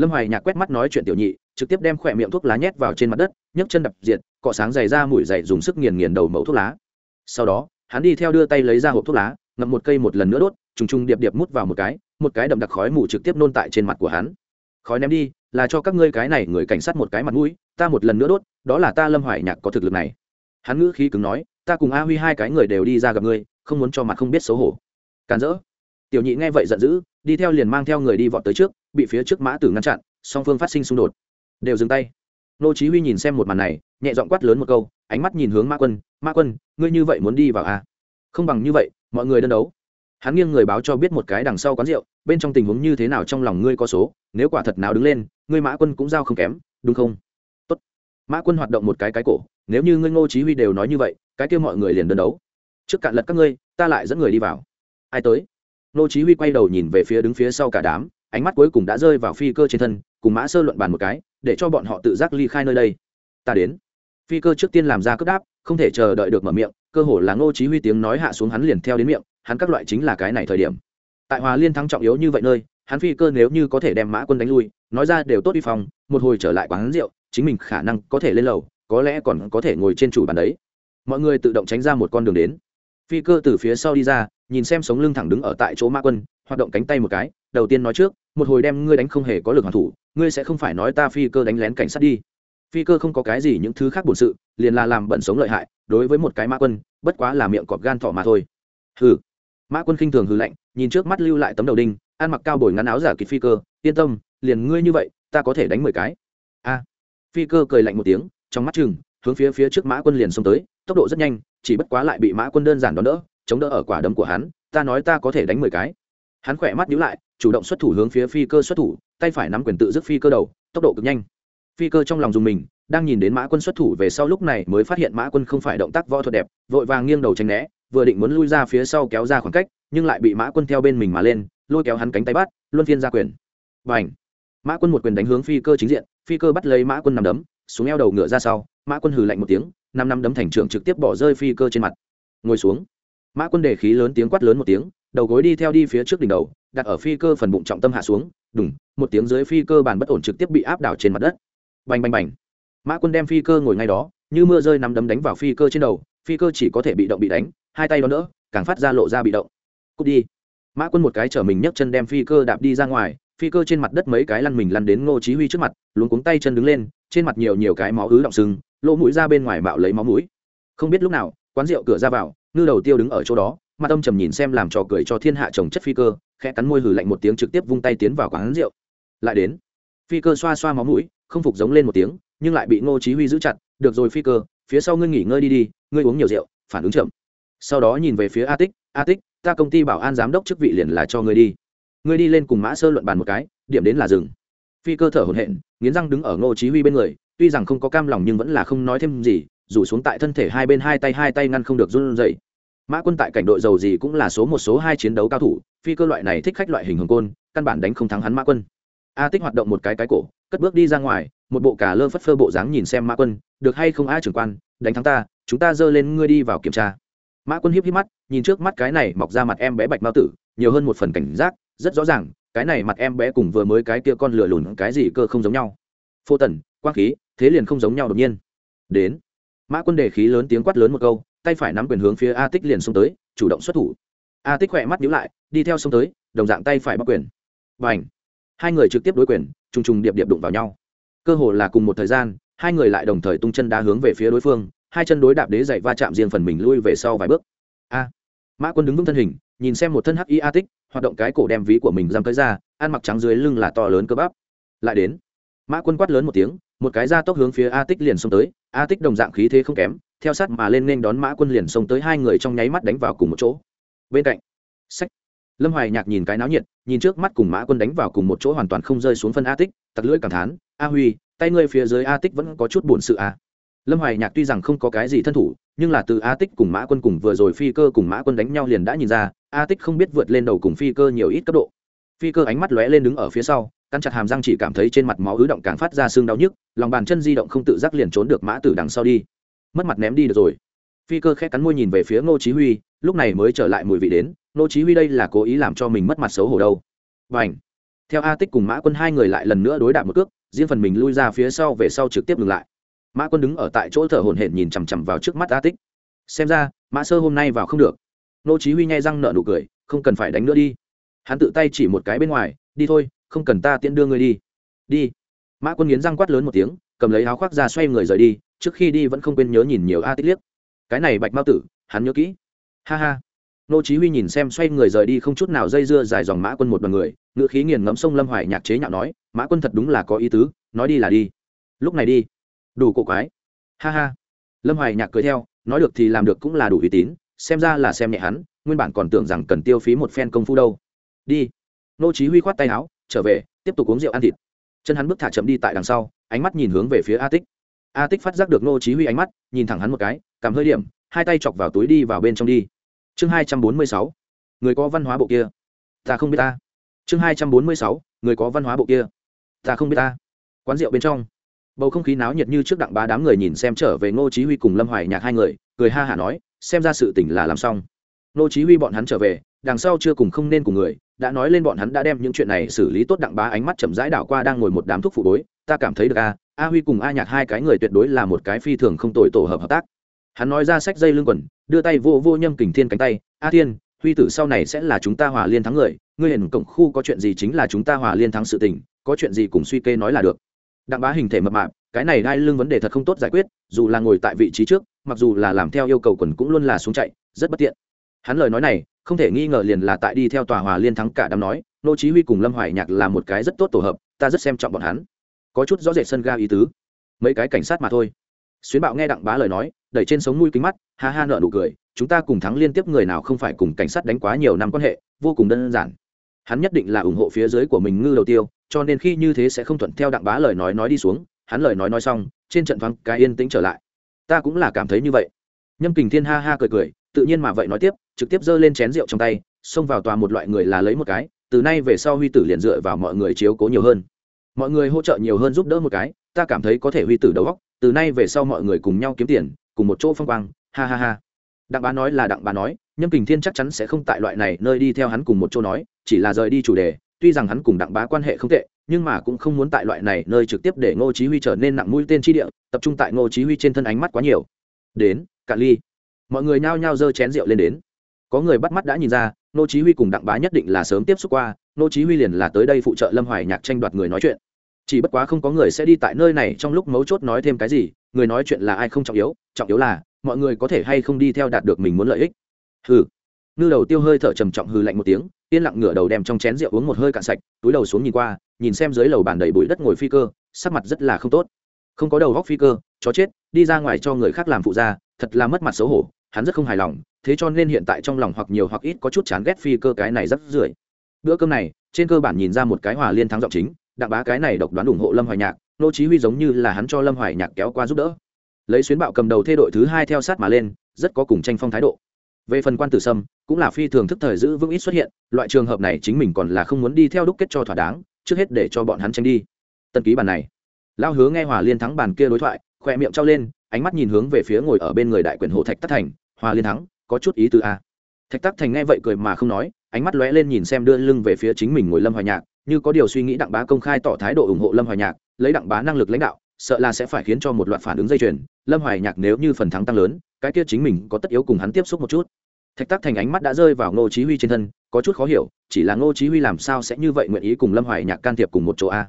lâm hoài nhạc quét mắt nói chuyện tiểu nhị, trực tiếp đem khỏe miệng thuốc lá nhét vào trên mặt đất, nhấc chân đập diệt, cọ sáng dày ra mũi dày dùng sức nghiền nghiền đầu mẫu thuốc lá. Sau đó, hắn đi theo đưa tay lấy ra hộp thuốc lá, ngậm một cây một lần nữa đốt, trùng trùng điệp điệp mút vào một cái một cái đậm đặc khói mù trực tiếp nôn tại trên mặt của hắn. Khói ném đi, là cho các ngươi cái này người cảnh sát một cái mặt mũi, ta một lần nữa đốt, đó là ta lâm hoài nhạc có thực lực này. Hắn ngữ khí cứng nói, ta cùng a huy hai cái người đều đi ra gặp ngươi, không muốn cho mặt không biết xấu hổ. Càn rỡ. Tiểu nhị nghe vậy giận dữ, đi theo liền mang theo người đi vọt tới trước bị phía trước mã tử ngăn chặn, song phương phát sinh xung đột. Đều dừng tay. Nô chí huy nhìn xem một màn này, nhẹ giọng quát lớn một câu, ánh mắt nhìn hướng mã quân mã quân, ngươi như vậy muốn đi vào à? Không bằng như vậy, mọi người đơn đấu. Hắn nghiêng người báo cho biết một cái đằng sau quán rượu, bên trong tình huống như thế nào trong lòng ngươi có số, nếu quả thật nào đứng lên, ngươi mã quân cũng giao không kém, đúng không? Tốt. Mã quân hoạt động một cái cái cổ, nếu như ngươi ngô chí huy đều nói như vậy, cái kia mọi người liền đơn đấu. Trước cạn lật các ngươi, ta lại dẫn người đi vào. Ai tới? Ngô chí huy quay đầu nhìn về phía đứng phía sau cả đám ánh mắt cuối cùng đã rơi vào phi cơ trên thân, cùng mã sơ luận bàn một cái, để cho bọn họ tự giác ly khai nơi đây. Ta đến. Phi cơ trước tiên làm ra cướp đáp, không thể chờ đợi được mở miệng, cơ hồ là ngô chí huy tiếng nói hạ xuống hắn liền theo đến miệng, hắn các loại chính là cái này thời điểm. Tại hòa liên thắng trọng yếu như vậy nơi, hắn phi cơ nếu như có thể đem mã quân đánh lui, nói ra đều tốt đi phòng, một hồi trở lại quán rượu, chính mình khả năng có thể lên lầu, có lẽ còn có thể ngồi trên chủ bàn đấy. Mọi người tự động tránh ra một con đường đến. Phi cơ từ phía sau đi ra, nhìn xem sống lưng thẳng đứng ở tại chỗ mã quân, hoạt động cánh tay một cái đầu tiên nói trước, một hồi đem ngươi đánh không hề có lực hoàn thủ, ngươi sẽ không phải nói ta phi cơ đánh lén cảnh sát đi. Phi cơ không có cái gì những thứ khác bổn sự, liền là làm bận sống lợi hại, đối với một cái mã quân, bất quá là miệng cọp gan thỏ mà thôi. Hừ. Mã quân khinh thường hừ lạnh, nhìn trước mắt lưu lại tấm đầu đinh, ăn mặc cao bồi ngắn áo giả kịch phi cơ, yên tâm, liền ngươi như vậy, ta có thể đánh mười cái. A. Phi cơ cười lạnh một tiếng, trong mắt chừng, hướng phía phía trước mã quân liền xông tới, tốc độ rất nhanh, chỉ bất quá lại bị mã quân đơn giản đón đỡ, chống đỡ ở quả đấm của hắn, ta nói ta có thể đánh mười cái. Hắn khỏe mắt nhíu lại chủ động xuất thủ hướng phía phi cơ xuất thủ, tay phải nắm quyền tự dứt phi cơ đầu, tốc độ cực nhanh. Phi cơ trong lòng dùng mình, đang nhìn đến mã quân xuất thủ về sau lúc này mới phát hiện mã quân không phải động tác võ thuật đẹp, vội vàng nghiêng đầu tránh né, vừa định muốn lui ra phía sau kéo ra khoảng cách, nhưng lại bị mã quân theo bên mình mà lên, lôi kéo hắn cánh tay bắt, luân phiên ra quyền. Và ảnh mã quân một quyền đánh hướng phi cơ chính diện, phi cơ bắt lấy mã quân nằm đấm, xuống eo đầu ngựa ra sau, mã quân hừ lạnh một tiếng năm năm đấm thành trưởng trực tiếp bỏ rơi phi cơ trên mặt. Ngồi xuống. Mã quân để khí lớn tiếng quát lớn một tiếng, đầu gối đi theo đi phía trước đỉnh đầu đặt ở phi cơ phần bụng trọng tâm hạ xuống, đùng, một tiếng dưới phi cơ bàn bất ổn trực tiếp bị áp đảo trên mặt đất. Bành bành bành. Mã quân đem phi cơ ngồi ngay đó, như mưa rơi nắm đấm đánh vào phi cơ trên đầu, phi cơ chỉ có thể bị động bị đánh, hai tay đó đỡ, càng phát ra lộ ra bị động. Cút đi. Mã quân một cái chở mình nhấc chân đem phi cơ đạp đi ra ngoài, phi cơ trên mặt đất mấy cái lăn mình lăn đến ngô chí huy trước mặt, luống cuống tay chân đứng lên, trên mặt nhiều nhiều cái máu ứ động sưng, lỗ mũi ra bên ngoài bạo lấy máu mũi. Không biết lúc nào, quán rượu cửa ra vào, ngư đầu tiêu đứng ở chỗ đó mà tâm trầm nhìn xem làm trò cười cho thiên hạ chồng chất phi cơ, khẽ cắn môi hừ lạnh một tiếng trực tiếp vung tay tiến vào quán rượu. Lại đến. Phi cơ xoa xoa máu mũi, không phục giống lên một tiếng, nhưng lại bị ngô chí huy giữ chặt, được rồi phi cơ, phía sau ngươi nghỉ ngơi đi đi, ngươi uống nhiều rượu, phản ứng chậm. Sau đó nhìn về phía a tích a tích, ta công ty bảo an giám đốc chức vị liền là cho ngươi đi. Ngươi đi lên cùng mã sơ luận bàn một cái, điểm đến là dừng. Phi cơ thở hổn hển, nghiến răng đứng ở ngô chí huy bên người, tuy rằng không có cam lòng nhưng vẫn là không nói thêm gì rủ xuống tại thân thể hai bên hai tay hai tay ngăn không được run rẩy mã quân tại cảnh đội giàu gì cũng là số một, số hai chiến đấu cao thủ, phi cơ loại này thích khách loại hình hồng côn, căn bản đánh không thắng hắn mã quân. A tích hoạt động một cái cái cổ, cất bước đi ra ngoài, một bộ cả lơ phất phơ bộ dáng nhìn xem mã quân, được hay không a trưởng quan, đánh thắng ta, chúng ta dơ lên ngươi đi vào kiểm tra. Mã quân hiếp hiếp mắt, nhìn trước mắt cái này mọc ra mặt em bé bạch mao tử, nhiều hơn một phần cảnh giác, rất rõ ràng, cái này mặt em bé cùng vừa mới cái kia con lửa lùn cái gì cơ không giống nhau. Phô tần, quang khí, thế liền không giống nhau đột nhiên. Đến, mã quân đề khí lớn tiếng quát lớn một câu tay phải nắm quyền hướng phía a tích liền xông tới, chủ động xuất thủ. A tích khỏe mắt nhíu lại, đi theo xông tới, đồng dạng tay phải bắt quyền. Và ảnh hai người trực tiếp đối quyền, trùng trùng điệp điệp đụng vào nhau. Cơ hồ là cùng một thời gian, hai người lại đồng thời tung chân đá hướng về phía đối phương, hai chân đối đạp đế dậy va chạm riêng phần mình lui về sau vài bước. A! Mã quân đứng vững thân hình, nhìn xem một thân hắc y a tích, hoạt động cái cổ đem ví của mình giam tới ra, ăn mặc trắng dưới lưng là to lớn cơ bắp. Lại đến, mã quân quát lớn một tiếng, một cái ra tốc hướng phía a tích liền xông tới, a tích đồng dạng khí thế không kém theo sát mà lên nên đón mã quân liền xông tới hai người trong nháy mắt đánh vào cùng một chỗ. Bên cạnh, sách. Lâm hoài nhạc nhìn cái náo nhiệt, nhìn trước mắt cùng mã quân đánh vào cùng một chỗ hoàn toàn không rơi xuống phân a tích, tặc lưỡi cảm thán, a huy, tay ngươi phía dưới a tích vẫn có chút buồn sự a lâm hoài nhạc tuy rằng không có cái gì thân thủ, nhưng là từ a tích cùng mã quân cùng vừa rồi phi cơ cùng mã quân đánh nhau liền đã nhìn ra, a tích không biết vượt lên đầu cùng phi cơ nhiều ít cấp độ. Phi cơ ánh mắt lóe lên đứng ở phía sau căn chặt hàm răng chỉ cảm thấy trên mặt máu ứ động càng phát ra xương đau nhức, lòng bàn chân di động không tự giác liền trốn được mã tử đằng sau đi mất mặt ném đi được rồi. Phi cơ khẽ cắn môi nhìn về phía ngô chí huy, lúc này mới trở lại mùi vị đến. Ngô chí huy đây là cố ý làm cho mình mất mặt xấu hổ đâu. Bảnh. theo a tích cùng mã quân hai người lại lần nữa đối đạp một cước, riêng phần mình lui ra phía sau về sau trực tiếp ngừng lại. Mã quân đứng ở tại chỗ thở hổn hển nhìn chằm chằm vào trước mắt a tích. Xem ra, mã sơ hôm nay vào không được. Ngô chí huy nhai răng nở nụ cười, không cần phải đánh nữa đi. Hắn tự tay chỉ một cái bên ngoài, đi thôi, không cần ta tiễn đưa ngươi đi. Đi. Mã quân nghiến răng quát lớn một tiếng, cầm lấy áo khoác ra xoay người rời đi trước khi đi vẫn không quên nhớ nhìn nhiều a tích liếc. Cái này bạch mao tử, hắn nhớ kỹ. Ha ha. Nô chí huy nhìn xem xoay người rời đi không chút nào dây dưa dài dòng mã quân một đoàn người, ngựa khí nghiền ngẫm sông lâm hoài nhạc chế nhạo nói, mã quân thật đúng là có ý tứ, nói đi là đi. Lúc này đi. Đủ cổ quái. Ha ha. Lâm hoài nhạc cười theo, nói được thì làm được cũng là đủ uy tín, xem ra là xem nhẹ hắn, nguyên bản còn tưởng rằng cần tiêu phí một phen công phu đâu. Đi. Nô chí huy khoát tay áo, trở về, tiếp tục uống rượu ăn thịt. Chân hắn bước thả chậm đi tại đằng sau, ánh mắt nhìn hướng về phía a tích a tích phát giác được nô chí huy ánh mắt, nhìn thẳng hắn một cái, cảm hơi điểm, hai tay chọc vào túi đi vào bên trong đi. Chương 246 người có văn hóa bộ kia. Ta không biết ta. Chương 246 người có văn hóa bộ kia. Ta không biết ta. Quán rượu bên trong. Bầu không khí náo nhiệt như trước đặng bá đám người nhìn xem trở về ngô chí huy cùng lâm hoài nhạc hai người, cười ha hả nói, xem ra sự tình là làm xong. Ngô chí huy bọn hắn trở về, đằng sau chưa cùng không nên cùng người, đã nói lên bọn hắn đã đem những chuyện này xử lý tốt đặng bá ánh mắt chậm rãi đảo qua đang ngồi một đám thuốc phụ đối ta cảm thấy được a a huy cùng a nhạc hai cái người tuyệt đối là một cái phi thường không tồi tổ hợp hợp tác. Hắn nói ra sách dây lưng quần, đưa tay vô vô nhâm kình thiên cánh tay, a thiên, huy tử sau này sẽ là chúng ta hòa liên thắng người, ngươi hiện cổng khu có chuyện gì chính là chúng ta hòa liên thắng sự tình, có chuyện gì cùng suy kê nói là được. Đặng bá hình thể mập mạp, cái này đai lưng vấn đề thật không tốt giải quyết, dù là ngồi tại vị trí trước, mặc dù là làm theo yêu cầu quần cũng luôn là xuống chạy, rất bất tiện. Hắn lời nói này, không thể nghi ngờ liền là tại đi theo tòa hòa liên thắng cả đám nói, nô chí huy cùng lâm hoài nhạc là một cái rất tốt tổ hợp, ta rất xem trọng bọn hắn có chút rõ rệt sân ga ý tứ. Mấy cái cảnh sát mà thôi. Xuyến bạo nghe đặng bá lời nói, đẩy trên sống mũi kính mắt, ha ha nở nụ cười, chúng ta cùng thắng liên tiếp người nào không phải cùng cảnh sát đánh quá nhiều năm quan hệ, vô cùng đơn giản. Hắn nhất định là ủng hộ phía dưới của mình ngư đầu tiêu, cho nên khi như thế sẽ không thuận theo đặng bá lời nói nói đi xuống, hắn lời nói nói xong, trên trận thoáng cái yên tĩnh trở lại. Ta cũng là cảm thấy như vậy. Nhâm kình thiên ha ha cười cười, tự nhiên mà vậy nói tiếp, trực tiếp giơ lên chén rượu trong tay, xông vào tòa một loại người là lấy một cái, từ nay về sau huy tử liền dựa vào mọi người chiếu cố nhiều hơn mọi người hỗ trợ nhiều hơn giúp đỡ một cái, ta cảm thấy có thể huy tử đầu góc từ nay về sau mọi người cùng nhau kiếm tiền, cùng một chỗ phong quang, ha ha ha. Đặng bá nói là đặng bá nói, nhâm kình thiên chắc chắn sẽ không tại loại này nơi đi theo hắn cùng một chỗ nói, chỉ là rời đi chủ đề, tuy rằng hắn cùng đặng bá quan hệ không tệ, nhưng mà cũng không muốn tại loại này nơi trực tiếp để ngô chí huy trở nên nặng mũi tên chi địa, tập trung tại ngô chí huy trên thân ánh mắt quá nhiều. Đến, cạn ly. Mọi người nhao nhao dơ chén rượu lên đến. Có người bắt mắt đã nhìn ra, ngô chí huy cùng đặng bá nhất định là sớm tiếp xúc qua, ngô chí huy liền là tới đây phụ trợ lâm hoài nhạc tranh đoạt người nói chuyện chỉ bất quá không có người sẽ đi tại nơi này trong lúc mấu chốt nói thêm cái gì, người nói chuyện là ai không trọng yếu trọng yếu là mọi người có thể hay không đi theo đạt được mình muốn lợi ích. Hừ. Ngư đầu tiêu hơi thở trầm trọng hừ lạnh một tiếng, yên lặng ngửa đầu đem trong chén rượu uống một hơi cạn sạch, túi đầu xuống nhìn qua, nhìn xem dưới lầu bàn đầy bụi đất ngồi phi cơ, sắc mặt rất là không tốt. Không có đầu góc phi cơ, chó chết, đi ra ngoài cho người khác làm phụ gia, thật là mất mặt xấu hổ, hắn rất không hài lòng, thế cho nên hiện tại trong lòng hoặc nhiều hoặc ít có chút chán ghét phi cơ cái này rất rưởi. Bữa cơm này, trên cơ bản nhìn ra một cái hòa liên thắng giọng chính đặng bá cái này độc đoán ủng hộ lâm hoài nhạc, nô chí huy giống như là hắn cho lâm hoài nhạc kéo qua giúp đỡ. Lấy xuyến bạo cầm đầu thê đội thứ hai theo sát mà lên, rất có cùng tranh phong thái độ. Về phần quan tử sâm, cũng là phi thường thức thời giữ vững ít xuất hiện, loại trường hợp này chính mình còn là không muốn đi theo đúc kết cho thỏa đáng, trước hết để cho bọn hắn tranh đi. Tân ký bàn này. Lao hứa nghe hòa liên thắng bàn kia đối thoại khoe miệng trao lên, ánh mắt nhìn hướng về phía ngồi ở bên người đại quyền hộ thạch tắc thành. Hòa liên thắng, có chút ý từ a à? thạch tắc thành nghe vậy cười mà không nói, ánh mắt lóe lên nhìn xem đưa lưng về phía chính mình ngồi lâm hoài nhạc như có điều suy nghĩ đặng bá công khai tỏ thái độ ủng hộ lâm hoài nhạc, lấy đặng bá năng lực lãnh đạo, sợ là sẽ phải khiến cho một loạt phản ứng dây chuyền. Lâm hoài nhạc nếu như phần thắng tăng lớn, cái kia chính mình có tất yếu cùng hắn tiếp xúc một chút. Thạch tắc thành ánh mắt đã rơi vào ngô chí huy trên thân, có chút khó hiểu, chỉ là ngô chí huy làm sao sẽ như vậy nguyện ý cùng lâm hoài nhạc can thiệp cùng một chỗ a?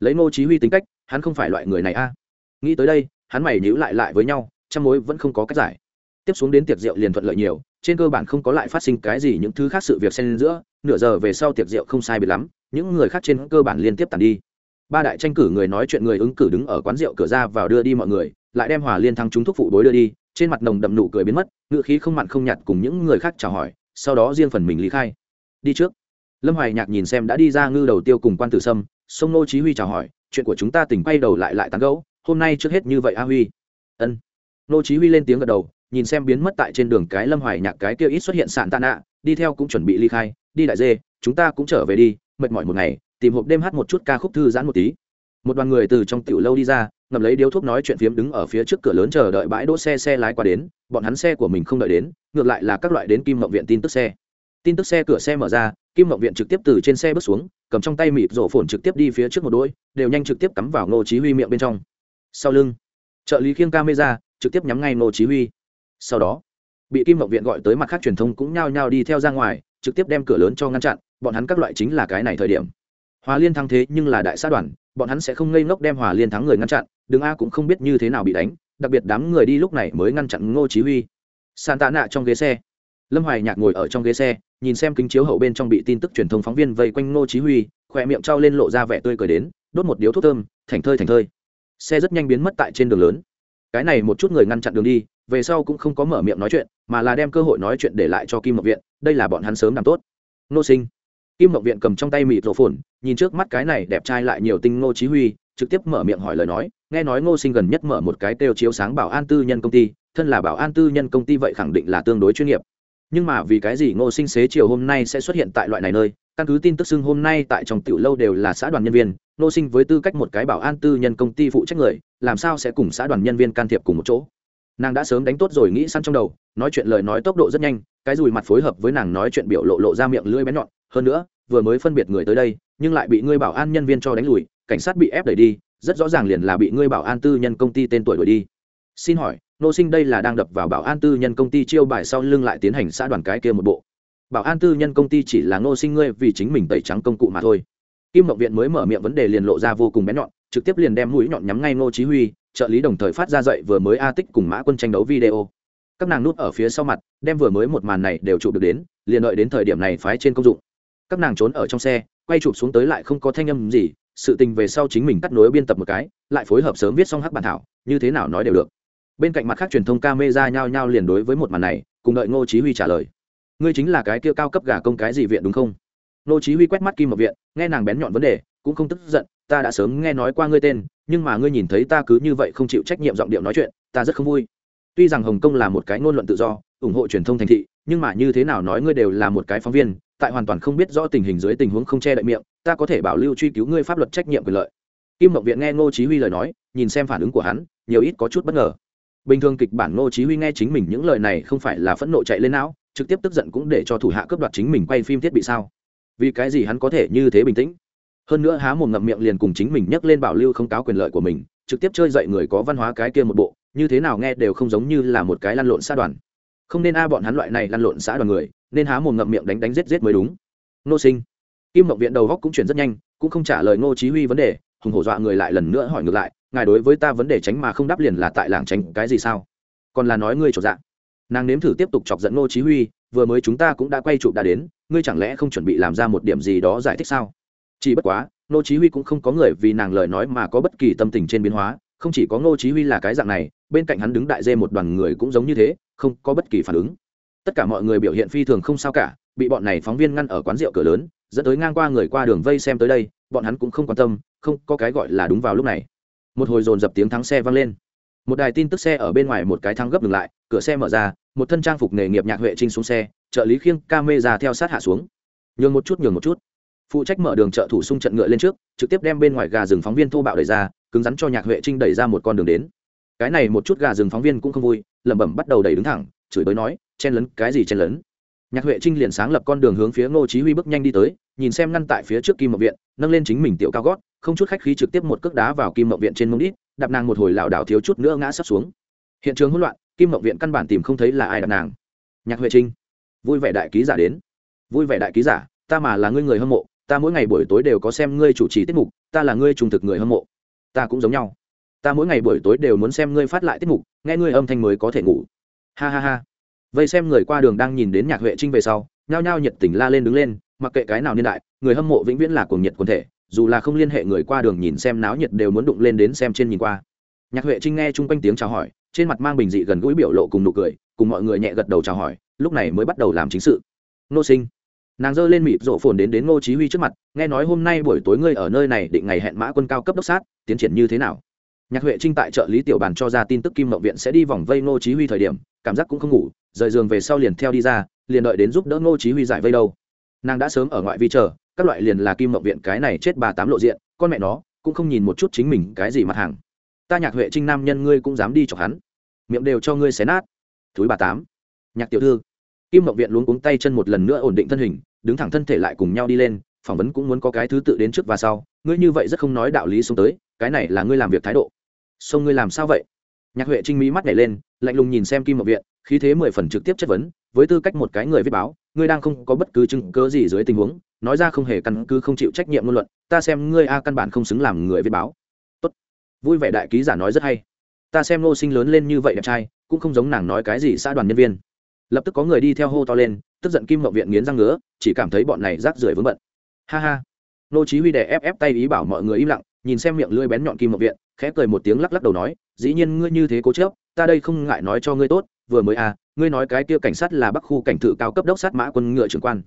Lấy ngô chí huy tính cách, hắn không phải loại người này a. Nghĩ tới đây, hắn mày nhíu lại lại với nhau, trăm mối vẫn không có cách giải. Tiếp xuống đến tiệc rượu liền thuận lợi nhiều, trên cơ bản không có lại phát sinh cái gì những thứ khác sự việc xen giữa, nửa giờ về sau tiệc rượu không sai biệt lắm những người khác trên cơ bản liên tiếp tàn đi. Ba đại tranh cử người nói chuyện người ứng cử đứng ở quán rượu cửa ra vào đưa đi mọi người, lại đem hòa liên thắng chúng thúc phụ đối đưa đi, trên mặt nồng đậm nụ cười biến mất ngựa khí không mặn không nhạt cùng những người khác chào hỏi, sau đó riêng phần mình lý khai. Đi trước. Lâm hoài nhạc nhìn xem đã đi ra ngư đầu tiêu cùng quan tử sâm, sông nô chí huy chào hỏi, chuyện của chúng ta tỉnh quay đầu lại lại tán gẫu, hôm nay trước hết như vậy a huy. Ân. Nô chí huy lên tiếng gật đầu, nhìn xem biến mất tại trên đường cái lâm hoài nhạc cái kia ít xuất hiện sạn tạ nạ, đi theo cũng chuẩn bị ly khai, đi đại dê, chúng ta cũng trở về đi mệt mỏi một ngày, tìm hộp đêm hát một chút ca khúc thư giãn một tí. Một đoàn người từ trong tiểu lâu đi ra ngầm lấy điếu thuốc nói chuyện phiếm đứng ở phía trước cửa lớn chờ đợi bãi đỗ xe xe lái qua đến, bọn hắn xe của mình không đợi đến, ngược lại là các loại đến kim mộng viện tin tức xe. Tin tức xe cửa xe mở ra, kim mộng viện trực tiếp từ trên xe bước xuống, cầm trong tay mịp rổ phồn trực tiếp đi phía trước một đôi, đều nhanh trực tiếp cắm vào ngô chí huy miệng bên trong. Sau lưng, trợ lý khiêng camera, trực tiếp nhắm ngay ngô chí huy. Sau đó, bị kim mộng viện gọi tới mặt khác truyền thông cũng nhao nhao đi theo ra ngoài, trực tiếp đem cửa lớn cho ngăn chặn bọn hắn các loại chính là cái này thời điểm. Hòa liên thắng thế nhưng là đại sát đoàn, bọn hắn sẽ không ngây ngốc đem hòa liên thắng người ngăn chặn, đường a cũng không biết như thế nào bị đánh, đặc biệt đám người đi lúc này mới ngăn chặn ngô chí huy. Sàn tạ nạ trong ghế xe. Lâm hoài nhạc ngồi ở trong ghế xe, nhìn xem kính chiếu hậu bên trong bị tin tức truyền thông phóng viên vây quanh ngô chí huy khoe miệng trao lên lộ ra vẻ tươi cười đến, đốt một điếu thuốc thơm, thành thơi thành thơi. Xe rất nhanh biến mất tại trên đường lớn. Cái này một chút người ngăn chặn đường đi, về sau cũng không có mở miệng nói chuyện, mà là đem cơ hội nói chuyện để lại cho kim mộc viện, đây là bọn hắn sớm làm tốt. Nô sinh kim mộng viện cầm trong tay mịt rổ phồn, nhìn trước mắt cái này đẹp trai lại nhiều tinh ngô chí huy, trực tiếp mở miệng hỏi lời nói, nghe nói ngô sinh gần nhất mở một cái kêu chiếu sáng bảo an tư nhân công ty, thân là bảo an tư nhân công ty vậy khẳng định là tương đối chuyên nghiệp. Nhưng mà vì cái gì ngô sinh xế chiều hôm nay sẽ xuất hiện tại loại này nơi, căn cứ tin tức xưng hôm nay tại trong tiểu lâu đều là xã đoàn nhân viên, ngô sinh với tư cách một cái bảo an tư nhân công ty phụ trách người, làm sao sẽ cùng xã đoàn nhân viên can thiệp cùng một chỗ? Nàng đã sớm đánh tốt rồi nghĩ săn trong đầu, nói chuyện lời nói tốc độ rất nhanh, cái dùi mặt phối hợp với nàng nói chuyện biểu lộ lộ ra miệng lưỡi bén nhọn, hơn nữa vừa mới phân biệt người tới đây, nhưng lại bị ngươi bảo an nhân viên cho đánh lùi, cảnh sát bị ép đẩy đi, rất rõ ràng liền là bị ngươi bảo an tư nhân công ty tên tuổi đuổi đi. Xin hỏi, nô sinh đây là đang đập vào bảo an tư nhân công ty chiêu bài sau lưng lại tiến hành xã đoàn cái kia một bộ. Bảo an tư nhân công ty chỉ là nô sinh ngươi vì chính mình tẩy trắng công cụ mà thôi. Kim mộng viện mới mở miệng vấn đề liền lộ ra vô cùng bén nhọn, trực tiếp liền đem mũi nhọn nhắm ngay ngô chí huy, trợ lý đồng thời phát ra dậy vừa mới a tích cùng mã quân tranh đấu video. Các nàng nút ở phía sau mặt, đem vừa mới một màn này đều chụp được đến, liền đợi đến thời điểm này phái trên công dụng các nàng trốn ở trong xe, quay chụp xuống tới lại không có thanh âm gì, sự tình về sau chính mình cắt nối biên tập một cái, lại phối hợp sớm viết xong hắc bản thảo, như thế nào nói đều được. Bên cạnh mặt khác truyền thông ca mê ra nhao nhao liền đối với một màn này, cùng đợi ngô chí huy trả lời. Ngươi chính là cái kia cao cấp gà công cái gì viện đúng không? Ngô chí huy quét mắt kim một viện, nghe nàng bén nhọn vấn đề, cũng không tức giận, ta đã sớm nghe nói qua ngươi tên, nhưng mà ngươi nhìn thấy ta cứ như vậy không chịu trách nhiệm giọng điệu nói chuyện, ta rất không vui. Tuy rằng hồng kông là một cái ngôn luận tự do, ủng hộ truyền thông thành thị, nhưng mà như thế nào nói ngươi đều là một cái phóng viên tại hoàn toàn không biết rõ tình hình dưới tình huống không che đậy miệng, ta có thể bảo lưu truy cứu ngươi pháp luật trách nhiệm quyền lợi. Kim mộng viện nghe ngô chí huy lời nói, nhìn xem phản ứng của hắn, nhiều ít có chút bất ngờ. Bình thường kịch bản ngô chí huy nghe chính mình những lời này không phải là phẫn nộ chạy lên não, trực tiếp tức giận cũng để cho thủ hạ cướp đoạt chính mình quay phim thiết bị sao? Vì cái gì hắn có thể như thế bình tĩnh? Hơn nữa há mồm ngậm miệng liền cùng chính mình nhắc lên bảo lưu không cáo quyền lợi của mình, trực tiếp chơi dậy người có văn hóa cái kia một bộ, như thế nào nghe đều không giống như là một cái lăn lộn xa đoàn không nên a bọn hắn loại này lăn lộn xã đoàn người, nên há mồm ngậm miệng đánh đánh giết giết mới đúng. Nô sinh, kim mộng viện đầu góc cũng chuyển rất nhanh, cũng không trả lời ngô chí huy vấn đề, hùng hổ dọa người lại lần nữa hỏi ngược lại, ngài đối với ta vấn đề tránh mà không đáp liền là tại làng tránh cái gì sao? Còn là nói ngươi trột dạ. Nàng nếm thử tiếp tục chọc giận ngô chí huy, vừa mới chúng ta cũng đã quay chụp đã đến, ngươi chẳng lẽ không chuẩn bị làm ra một điểm gì đó giải thích sao? Chỉ bất quá, ngô chí huy cũng không có người vì nàng lời nói mà có bất kỳ tâm tình trên biến hóa, không chỉ có ngô chí huy là cái dạng này bên cạnh hắn đứng đại dê một đoàn người cũng giống như thế, không có bất kỳ phản ứng. Tất cả mọi người biểu hiện phi thường không sao cả, bị bọn này phóng viên ngăn ở quán rượu cửa lớn, dẫn tới ngang qua người qua đường vây xem tới đây, bọn hắn cũng không quan tâm, không có cái gọi là đúng vào lúc này. Một hồi dồn dập tiếng thắng xe vang lên. Một đài tin tức xe ở bên ngoài một cái thắng gấp ngừng lại, cửa xe mở ra, một thân trang phục nghề nghiệp nhạc huệ trinh xuống xe, trợ lý khiêng ca mê ra theo sát hạ xuống. Nhường một chút, nhường một chút. Phụ trách mở đường trợ thủ xung trận ngựa lên trước, trực tiếp đem bên ngoài gà rừng phóng viên thô bạo đẩy ra, cứng rắn cho nhạc huệ trinh đẩy ra một con đường đến cái này một chút gà rừng phóng viên cũng không vui, lẩm bẩm bắt đầu đẩy đứng thẳng, chửi bới nói, chen lấn, cái gì chen lấn? Nhạc huệ trinh liền sáng lập con đường hướng phía ngô chí huy bước nhanh đi tới, nhìn xem ngăn tại phía trước kim mộng viện, nâng lên chính mình tiểu cao gót, không chút khách khí trực tiếp một cước đá vào kim mộng viện trên mông đít, đạp nàng một hồi lảo đảo thiếu chút nữa ngã sắp xuống. Hiện trường hỗn loạn, kim mộng viện căn bản tìm không thấy là ai đạp nàng. Nhạc huệ trinh, vui vẻ đại ký giả đến. Vui vẻ đại ký giả, ta mà là ngươi người hâm mộ, ta mỗi ngày buổi tối đều có xem ngươi chủ trì tiết mục, ta là ngươi trung thực người hâm mộ. Ta cũng giống nhau ta mỗi ngày buổi tối đều muốn xem ngươi phát lại tiết mục, nghe ngươi âm thanh mới có thể ngủ. Ha ha ha. Vây xem người qua đường đang nhìn đến nhạc huệ trinh về sau, nhao nhao nhiệt tình la lên đứng lên, mặc kệ cái nào niên đại, người hâm mộ vĩnh viễn là cuồng nhiệt quần thể, dù là không liên hệ người qua đường nhìn xem náo nhiệt đều muốn đụng lên đến xem trên nhìn qua. Nhạc huệ trinh nghe chung quanh tiếng chào hỏi, trên mặt mang bình dị gần gũi biểu lộ cùng nụ cười, cùng mọi người nhẹ gật đầu chào hỏi, lúc này mới bắt đầu làm chính sự. Nô sinh. Nàng giơ lên mịp rộ phồn đến đến ngô chí huy trước mặt, nghe nói hôm nay buổi tối ngươi ở nơi này định ngày hẹn mã quân cao cấp đốc sát, tiến triển như thế nào? Nhạc huệ trinh tại trợ lý tiểu bàn cho ra tin tức kim mậu viện sẽ đi vòng vây ngô chí huy thời điểm, cảm giác cũng không ngủ, rời giường về sau liền theo đi ra, liền đợi đến giúp đỡ ngô chí huy giải vây đâu. Nàng đã sớm ở ngoại vi chờ, các loại liền là kim mậu viện cái này chết bà tám lộ diện, con mẹ nó, cũng không nhìn một chút chính mình cái gì mặt hàng. Ta nhạc huệ trinh nam nhân ngươi cũng dám đi chọc hắn. Miệng đều cho ngươi xé nát. Thúi bà tám. Nhạc tiểu thư. Kim mậu viện luống cuống tay chân một lần nữa ổn định thân hình, đứng thẳng thân thể lại cùng nhau đi lên, phỏng vấn cũng muốn có cái thứ tự đến trước và sau. Ngươi như vậy rất không nói đạo lý xuống tới, cái này là ngươi làm việc thái độ sông ngươi làm sao vậy? Nhạc huệ trinh mỹ mắt nhảy lên, lạnh lùng nhìn xem kim mậu viện, khí thế mười phần trực tiếp chất vấn, với tư cách một cái người viết báo, ngươi đang không có bất cứ chứng cớ gì dưới tình huống, nói ra không hề căn cứ, không chịu trách nhiệm ngôn luận, ta xem ngươi a căn bản không xứng làm người viết báo. Tốt. Vui vẻ đại ký giả nói rất hay. Ta xem nô sinh lớn lên như vậy đẹp trai, cũng không giống nàng nói cái gì xã đoàn nhân viên. Lập tức có người đi theo hô to lên, tức giận kim mậu viện nghiến răng ngứa, chỉ cảm thấy bọn này rác rưởi vướng bận. Ha ha. Nô chí huy đè ép ép tay ý bảo mọi người im lặng nhìn xem miệng lưỡi bén nhọn kim ngọc viện, khẽ cười một tiếng lắc lắc đầu nói, dĩ nhiên ngươi như thế cố chấp, ta đây không ngại nói cho ngươi tốt, vừa mới à ngươi nói cái kia cảnh sát là bắc khu cảnh thự cao cấp đốc sát mã quân ngựa trưởng quan.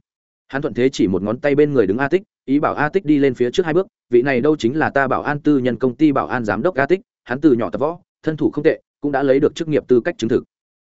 Hắn thuận thế chỉ một ngón tay bên người đứng a tích, ý bảo a tích đi lên phía trước hai bước, vị này đâu chính là ta bảo an tư nhân công ty bảo an giám đốc a tích, hắn từ nhỏ tập võ, thân thủ không tệ, cũng đã lấy được chức nghiệp tư cách chứng thực.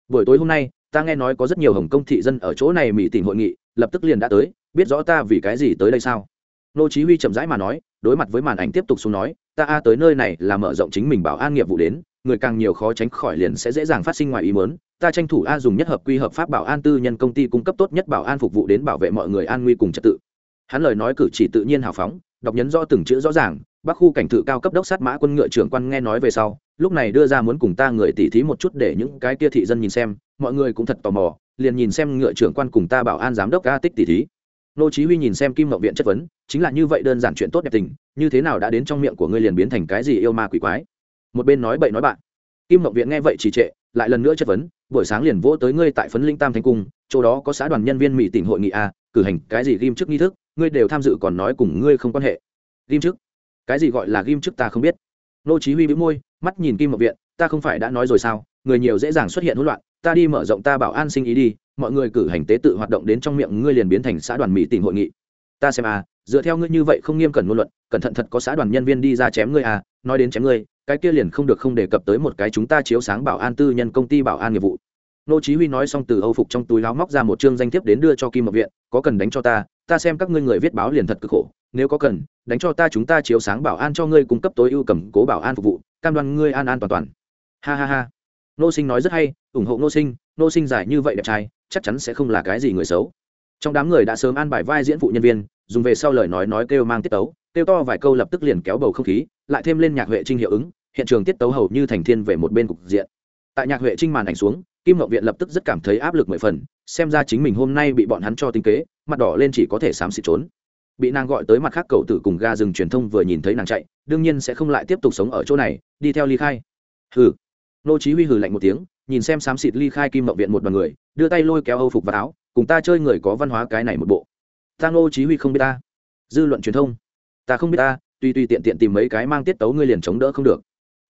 Buổi tối hôm nay, ta nghe nói có rất nhiều hồng công thị dân ở chỗ này mỹ tỉnh hội nghị, lập tức liền đã tới, biết rõ ta vì cái gì tới đây sao? Nô chí huy chậm rãi mà nói đối mặt với màn ảnh tiếp tục xuống nói, ta a tới nơi này là mở rộng chính mình bảo an nghiệp vụ đến, người càng nhiều khó tránh khỏi liền sẽ dễ dàng phát sinh ngoài ý muốn. Ta tranh thủ a dùng nhất hợp quy hợp pháp bảo an tư nhân công ty cung cấp tốt nhất bảo an phục vụ đến bảo vệ mọi người an nguy cùng trật tự. Hắn lời nói cử chỉ tự nhiên hào phóng, đọc nhấn rõ từng chữ rõ ràng, bắc khu cảnh thự cao cấp đốc sát mã quân ngựa trưởng quan nghe nói về sau, lúc này đưa ra muốn cùng ta người tỉ thí một chút để những cái kia thị dân nhìn xem, mọi người cũng thật tò mò, liền nhìn xem ngựa trưởng quan cùng ta bảo an giám đốc a tích tỉ thí nô chí huy nhìn xem kim ngọc viện chất vấn, chính là như vậy đơn giản chuyện tốt đẹp tình, như thế nào đã đến trong miệng của ngươi liền biến thành cái gì yêu ma quỷ quái? Một bên nói bậy nói bạn. Kim ngọc viện nghe vậy chỉ trệ, lại lần nữa chất vấn, buổi sáng liền vỗ tới ngươi tại phấn linh tam thánh cung, chỗ đó có xã đoàn nhân viên mỹ tỉnh hội nghị a cử hành, cái gì ghim chức nghi thức, ngươi đều tham dự còn nói cùng ngươi không quan hệ. Ghim chức? Cái gì gọi là ghim chức ta không biết. Nô chí huy bĩu môi, mắt nhìn kim ngọc viện, ta không phải đã nói rồi sao, người nhiều dễ dàng xuất hiện hỗn loạn, ta đi mở rộng ta bảo an sinh ý đi mọi người cử hành tế tự hoạt động đến trong miệng ngươi liền biến thành xã đoàn mỹ tỉnh hội nghị. Ta xem à dựa theo ngươi như vậy không nghiêm cẩn ngôn luận, cẩn thận thật có xã đoàn nhân viên đi ra chém ngươi à nói đến chém ngươi, cái kia liền không được không đề cập tới một cái chúng ta chiếu sáng bảo an tư nhân công ty bảo an nghiệp vụ. Nô chí huy nói xong từ âu phục trong túi áo móc ra một trương danh thiếp đến đưa cho kim mộc viện, có cần đánh cho ta ta xem các ngươi người viết báo liền thật cực khổ, nếu có cần, đánh cho ta chúng ta chiếu sáng bảo an cho ngươi cung cấp tối ưu cầm cố bảo an phục vụ, cam đoan ngươi an an toàn toàn. Ha ha ha. Nô sinh nói rất hay, ủng hộ nô sinh nô sinh giải như vậy đẹp trai chắc chắn sẽ không là cái gì người xấu. Trong đám người đã sớm an bài vai diễn phụ nhân viên, dùng về sau lời nói nói kêu mang tiết tấu, kêu to vài câu lập tức liền kéo bầu không khí, lại thêm lên nhạc huệ trinh hiệu ứng, hiện trường tiết tấu hầu như thành thiên về một bên cục diện. Tại nhạc huệ trinh màn ảnh xuống, kim ngọc viện lập tức rất cảm thấy áp lực mười phần, xem ra chính mình hôm nay bị bọn hắn cho tinh kế, mặt đỏ lên chỉ có thể xám xịt trốn. Bị nàng gọi tới mặt khác cậu tử cùng ga rừng truyền thông vừa nhìn thấy nàng chạy, đương nhiên sẽ không lại tiếp tục sống ở chỗ này, đi theo ly khai. Hừ. Nô chí huy hừ lạnh một tiếng, nhìn xem xám xịt ly khai kim ngọc viện một đoàn người đưa tay lôi kéo âu phục và áo, cùng ta chơi người có văn hóa cái này một bộ. Ta ô chí huy không biết ta. Dư luận truyền thông. Ta không biết ta, tùy tùy tiện tiện tìm mấy cái mang tiết tấu ngươi liền chống đỡ không được.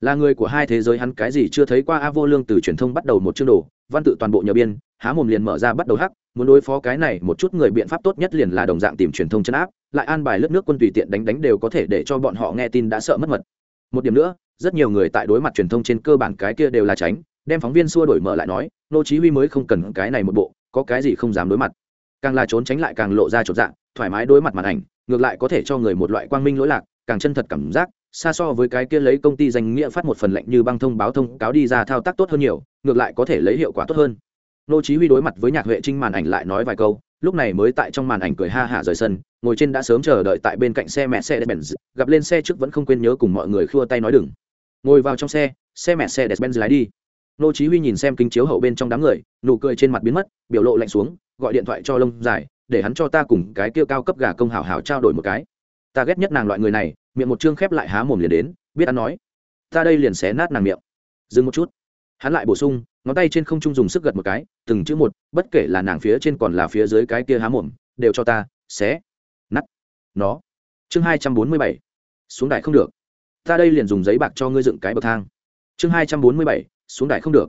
Là người của hai thế giới hắn cái gì chưa thấy qua a vô lương từ truyền thông bắt đầu một chương đồ, văn tự toàn bộ nhờ biên, há mồm liền mở ra bắt đầu hắc, muốn đối phó cái này một chút người biện pháp tốt nhất liền là đồng dạng tìm truyền thông chân áp, lại an bài lớp nước quân tùy tiện đánh đánh đều có thể để cho bọn họ nghe tin đã sợ mất mật. Một điểm nữa, rất nhiều người tại đối mặt truyền thông trên cơ bản cái kia đều là tránh đem phóng viên xua đổi mở lại nói, nô chí huy mới không cần cái này một bộ, có cái gì không dám đối mặt. Càng là trốn tránh lại càng lộ ra chột dạng thoải mái đối mặt màn ảnh, ngược lại có thể cho người một loại quang minh lỗi lạc, càng chân thật cảm giác, xa so với cái kia lấy công ty danh nghĩa phát một phần lệnh như băng thông báo thông cáo đi ra thao tác tốt hơn nhiều, ngược lại có thể lấy hiệu quả tốt hơn. Nô chí huy đối mặt với nhạc huệ trinh màn ảnh lại nói vài câu, lúc này mới tại trong màn ảnh cười ha hả rời sân, ngồi trên đã sớm chờ đợi tại bên cạnh xe mẹ xe Benz, gặp lên xe trước vẫn không quên nhớ cùng mọi người khua tay nói đừng. Ngồi vào trong xe xe mẹ xe Benz lái đi nô chí huy nhìn xem kính chiếu hậu bên trong đám người, nụ cười trên mặt biến mất, biểu lộ lạnh xuống, gọi điện thoại cho lông dài để hắn cho ta cùng cái kia cao cấp gà công hảo hảo trao đổi một cái. Ta ghét nhất nàng loại người này, miệng một chương khép lại há mồm liền đến, biết ăn nói. Ta đây liền xé nát nàng miệng. Dừng một chút. Hắn lại bổ sung, ngón tay trên không trung dùng sức gật một cái, từng chữ một, bất kể là nàng phía trên còn là phía dưới cái kia há mồm, đều cho ta, xé. Nắt nó. Chương hai trăm bốn mươi bảy. Xuống đại không được. Ta đây liền dùng giấy bạc cho ngươi dựng cái bậc thang. Chương hai trăm bốn mươi bảy xuống đại không được.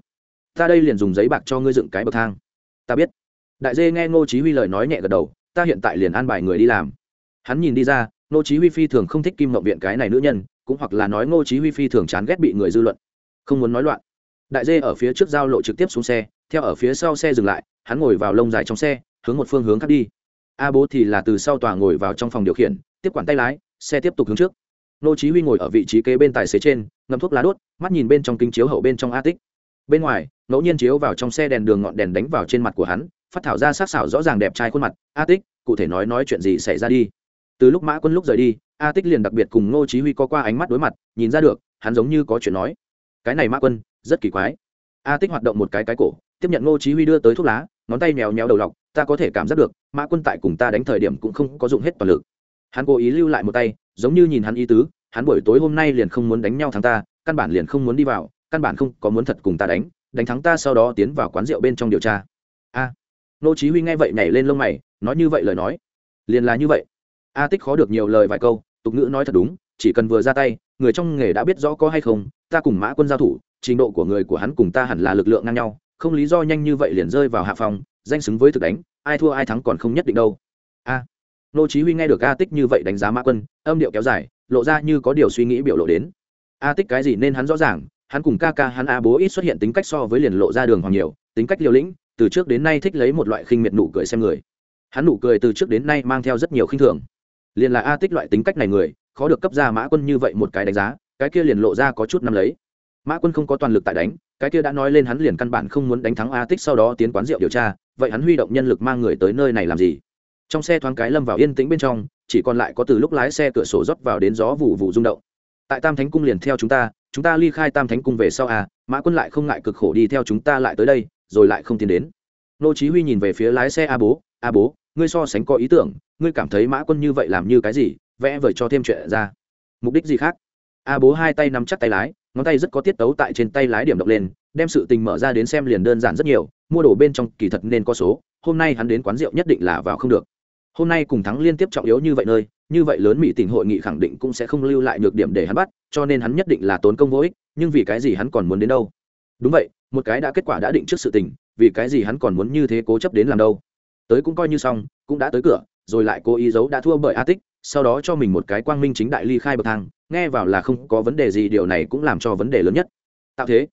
Ta đây liền dùng giấy bạc cho ngươi dựng cái bậc thang. Ta biết. Đại dê nghe ngô chí huy lời nói nhẹ gật đầu, ta hiện tại liền an bài người đi làm. Hắn nhìn đi ra, ngô chí huy phi thường không thích kim ngọc viện cái này nữ nhân, cũng hoặc là nói ngô chí huy phi thường chán ghét bị người dư luận. Không muốn nói loạn. Đại dê ở phía trước giao lộ trực tiếp xuống xe, theo ở phía sau xe dừng lại, hắn ngồi vào lông dài trong xe, hướng một phương hướng khác đi. A bố thì là từ sau tòa ngồi vào trong phòng điều khiển, tiếp quản tay lái, xe tiếp tục hướng trước. Nô chí huy ngồi ở vị trí kế bên tài xế trên ngâm thuốc lá đốt, mắt nhìn bên trong kính chiếu hậu bên trong a tích. Bên ngoài, ngẫu nhiên chiếu vào trong xe đèn đường ngọn đèn đánh vào trên mặt của hắn, phát thảo ra sắc xảo rõ ràng đẹp trai khuôn mặt. A tích, cụ thể nói nói chuyện gì xảy ra đi. Từ lúc mã quân lúc rời đi, a tích liền đặc biệt cùng Ngô chí huy có qua ánh mắt đối mặt, nhìn ra được, hắn giống như có chuyện nói. Cái này mã quân, rất kỳ quái. A tích hoạt động một cái cái cổ, tiếp nhận Ngô chí huy đưa tới thuốc lá, ngón tay mèo méo đầu lọc, ta có thể cảm giác được, mã quân tại cùng ta đánh thời điểm cũng không có dụng hết toàn lực. Hắn cố ý lưu lại một tay, giống như nhìn hắn ý tứ hắn buổi tối hôm nay liền không muốn đánh nhau thắng ta, căn bản liền không muốn đi vào, căn bản không có muốn thật cùng ta đánh đánh thắng ta sau đó tiến vào quán rượu bên trong điều tra. A, nô chí huy nghe vậy nhảy lên lông mày, nói như vậy lời nói, liền là như vậy. A tích khó được nhiều lời vài câu, tục ngữ nói thật đúng, chỉ cần vừa ra tay, người trong nghề đã biết rõ có hay không, ta cùng mã quân giao thủ, trình độ của người của hắn cùng ta hẳn là lực lượng ngang nhau, không lý do nhanh như vậy liền rơi vào hạ phòng danh xứng với thực đánh, ai thua ai thắng còn không nhất định đâu. A, nô chí huy nghe được a tích như vậy đánh giá mã quân, âm điệu kéo dài lộ ra như có điều suy nghĩ biểu lộ đến. A tích cái gì nên hắn rõ ràng, hắn cùng ca ca hắn a bố ít xuất hiện tính cách so với liền lộ ra đường hoàng nhiều, tính cách liều lĩnh, từ trước đến nay thích lấy một loại khinh miệt nụ cười xem người. Hắn nụ cười từ trước đến nay mang theo rất nhiều khinh thường. Liền là a tích loại tính cách này người, khó được cấp ra mã quân như vậy một cái đánh giá, cái kia liền lộ ra có chút năm lấy. Mã quân không có toàn lực tại đánh, cái kia đã nói lên hắn liền căn bản không muốn đánh thắng a tích sau đó tiến quán rượu điều tra, vậy hắn huy động nhân lực mang người tới nơi này làm gì? Trong xe thoáng cái lâm vào yên tĩnh bên trong, chỉ còn lại có từ lúc lái xe cửa sổ rót vào đến gió vụ vụ rung động. Tại tam thánh cung liền theo chúng ta chúng ta ly khai tam thánh cung về sau à mã quân lại không ngại cực khổ đi theo chúng ta lại tới đây, rồi lại không tiến đến. Nô chí huy nhìn về phía lái xe a bố a bố, ngươi so sánh có ý tưởng, ngươi cảm thấy mã quân như vậy làm như cái gì, vẽ vời cho thêm chuyện ra. Mục đích gì khác? A bố hai tay nắm chắc tay lái, ngón tay rất có tiết tấu tại trên tay lái điểm động lên, đem sự tình mở ra đến xem liền đơn giản rất nhiều, mua đồ bên trong kỳ thật nên có số, hôm nay hắn đến quán rượu nhất định là vào không được hôm nay cùng thắng liên tiếp trọng yếu như vậy nơi, như vậy lớn mỹ tình hội nghị khẳng định cũng sẽ không lưu lại nhược điểm để hắn bắt, cho nên hắn nhất định là tốn công vô ích, nhưng vì cái gì hắn còn muốn đến đâu? Đúng vậy, một cái đã kết quả đã định trước sự tình, vì cái gì hắn còn muốn như thế cố chấp đến làm đâu? Tới cũng coi như xong, cũng đã tới cửa, rồi lại cố ý giấu đã thua bởi a tích, sau đó cho mình một cái quang minh chính đại ly khai bậc thang, nghe vào là không có vấn đề gì, điều này cũng làm cho vấn đề lớn nhất. Tạo thế.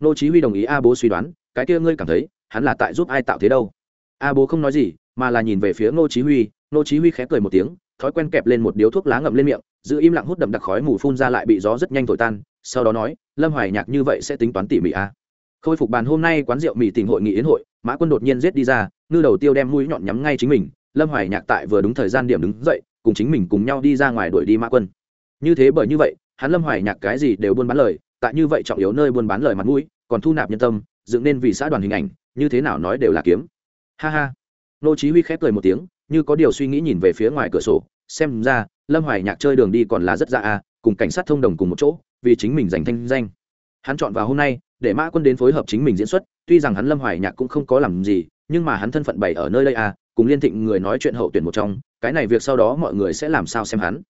Nô chí huy đồng ý a bố suy đoán, cái kia ngươi cảm thấy, hắn là tại giúp ai tạo thế đâu? A bố không nói gì mà là nhìn về phía ngô chí huy. Ngô chí huy khẽ cười một tiếng, thói quen kẹp lên một điếu thuốc lá ngậm lên miệng, giữ im lặng hút đậm đặc khói mù phun ra lại bị gió rất nhanh thổi tan, sau đó nói, lâm hoài nhạc như vậy sẽ tính toán tỉ mỉ a à. khôi phục bàn hôm nay quán rượu mì tình hội nghị yến hội, mã quân đột nhiên giết đi ra, ngư đầu tiêu đem mũi nhọn nhắm ngay chính mình, lâm hoài nhạc tại vừa đúng thời gian điểm đứng dậy, cùng chính mình cùng nhau đi ra ngoài đuổi đi mã quân. Như thế bởi như vậy, hắn lâm hoài nhạc cái gì đều buôn bán lời, tại như vậy trọng yếu nơi buôn bán lời mặt mũi, còn thu nạp nhân tâm, dựng nên vì xã đoàn hình ảnh, như thế nào nói đều là kiếm. Ha ha nô chí huy khép cười một tiếng như có điều suy nghĩ nhìn về phía ngoài cửa sổ xem ra lâm hoài nhạc chơi đường đi còn là rất ra à, cùng cảnh sát thông đồng cùng một chỗ vì chính mình giành thanh danh. Hắn chọn vào hôm nay để mã quân đến phối hợp chính mình diễn xuất tuy rằng hắn lâm hoài nhạc cũng không có làm gì nhưng mà hắn thân phận bày ở nơi đây à, cùng liên thịnh người nói chuyện hậu tuyển một trong cái này việc sau đó mọi người sẽ làm sao xem hắn.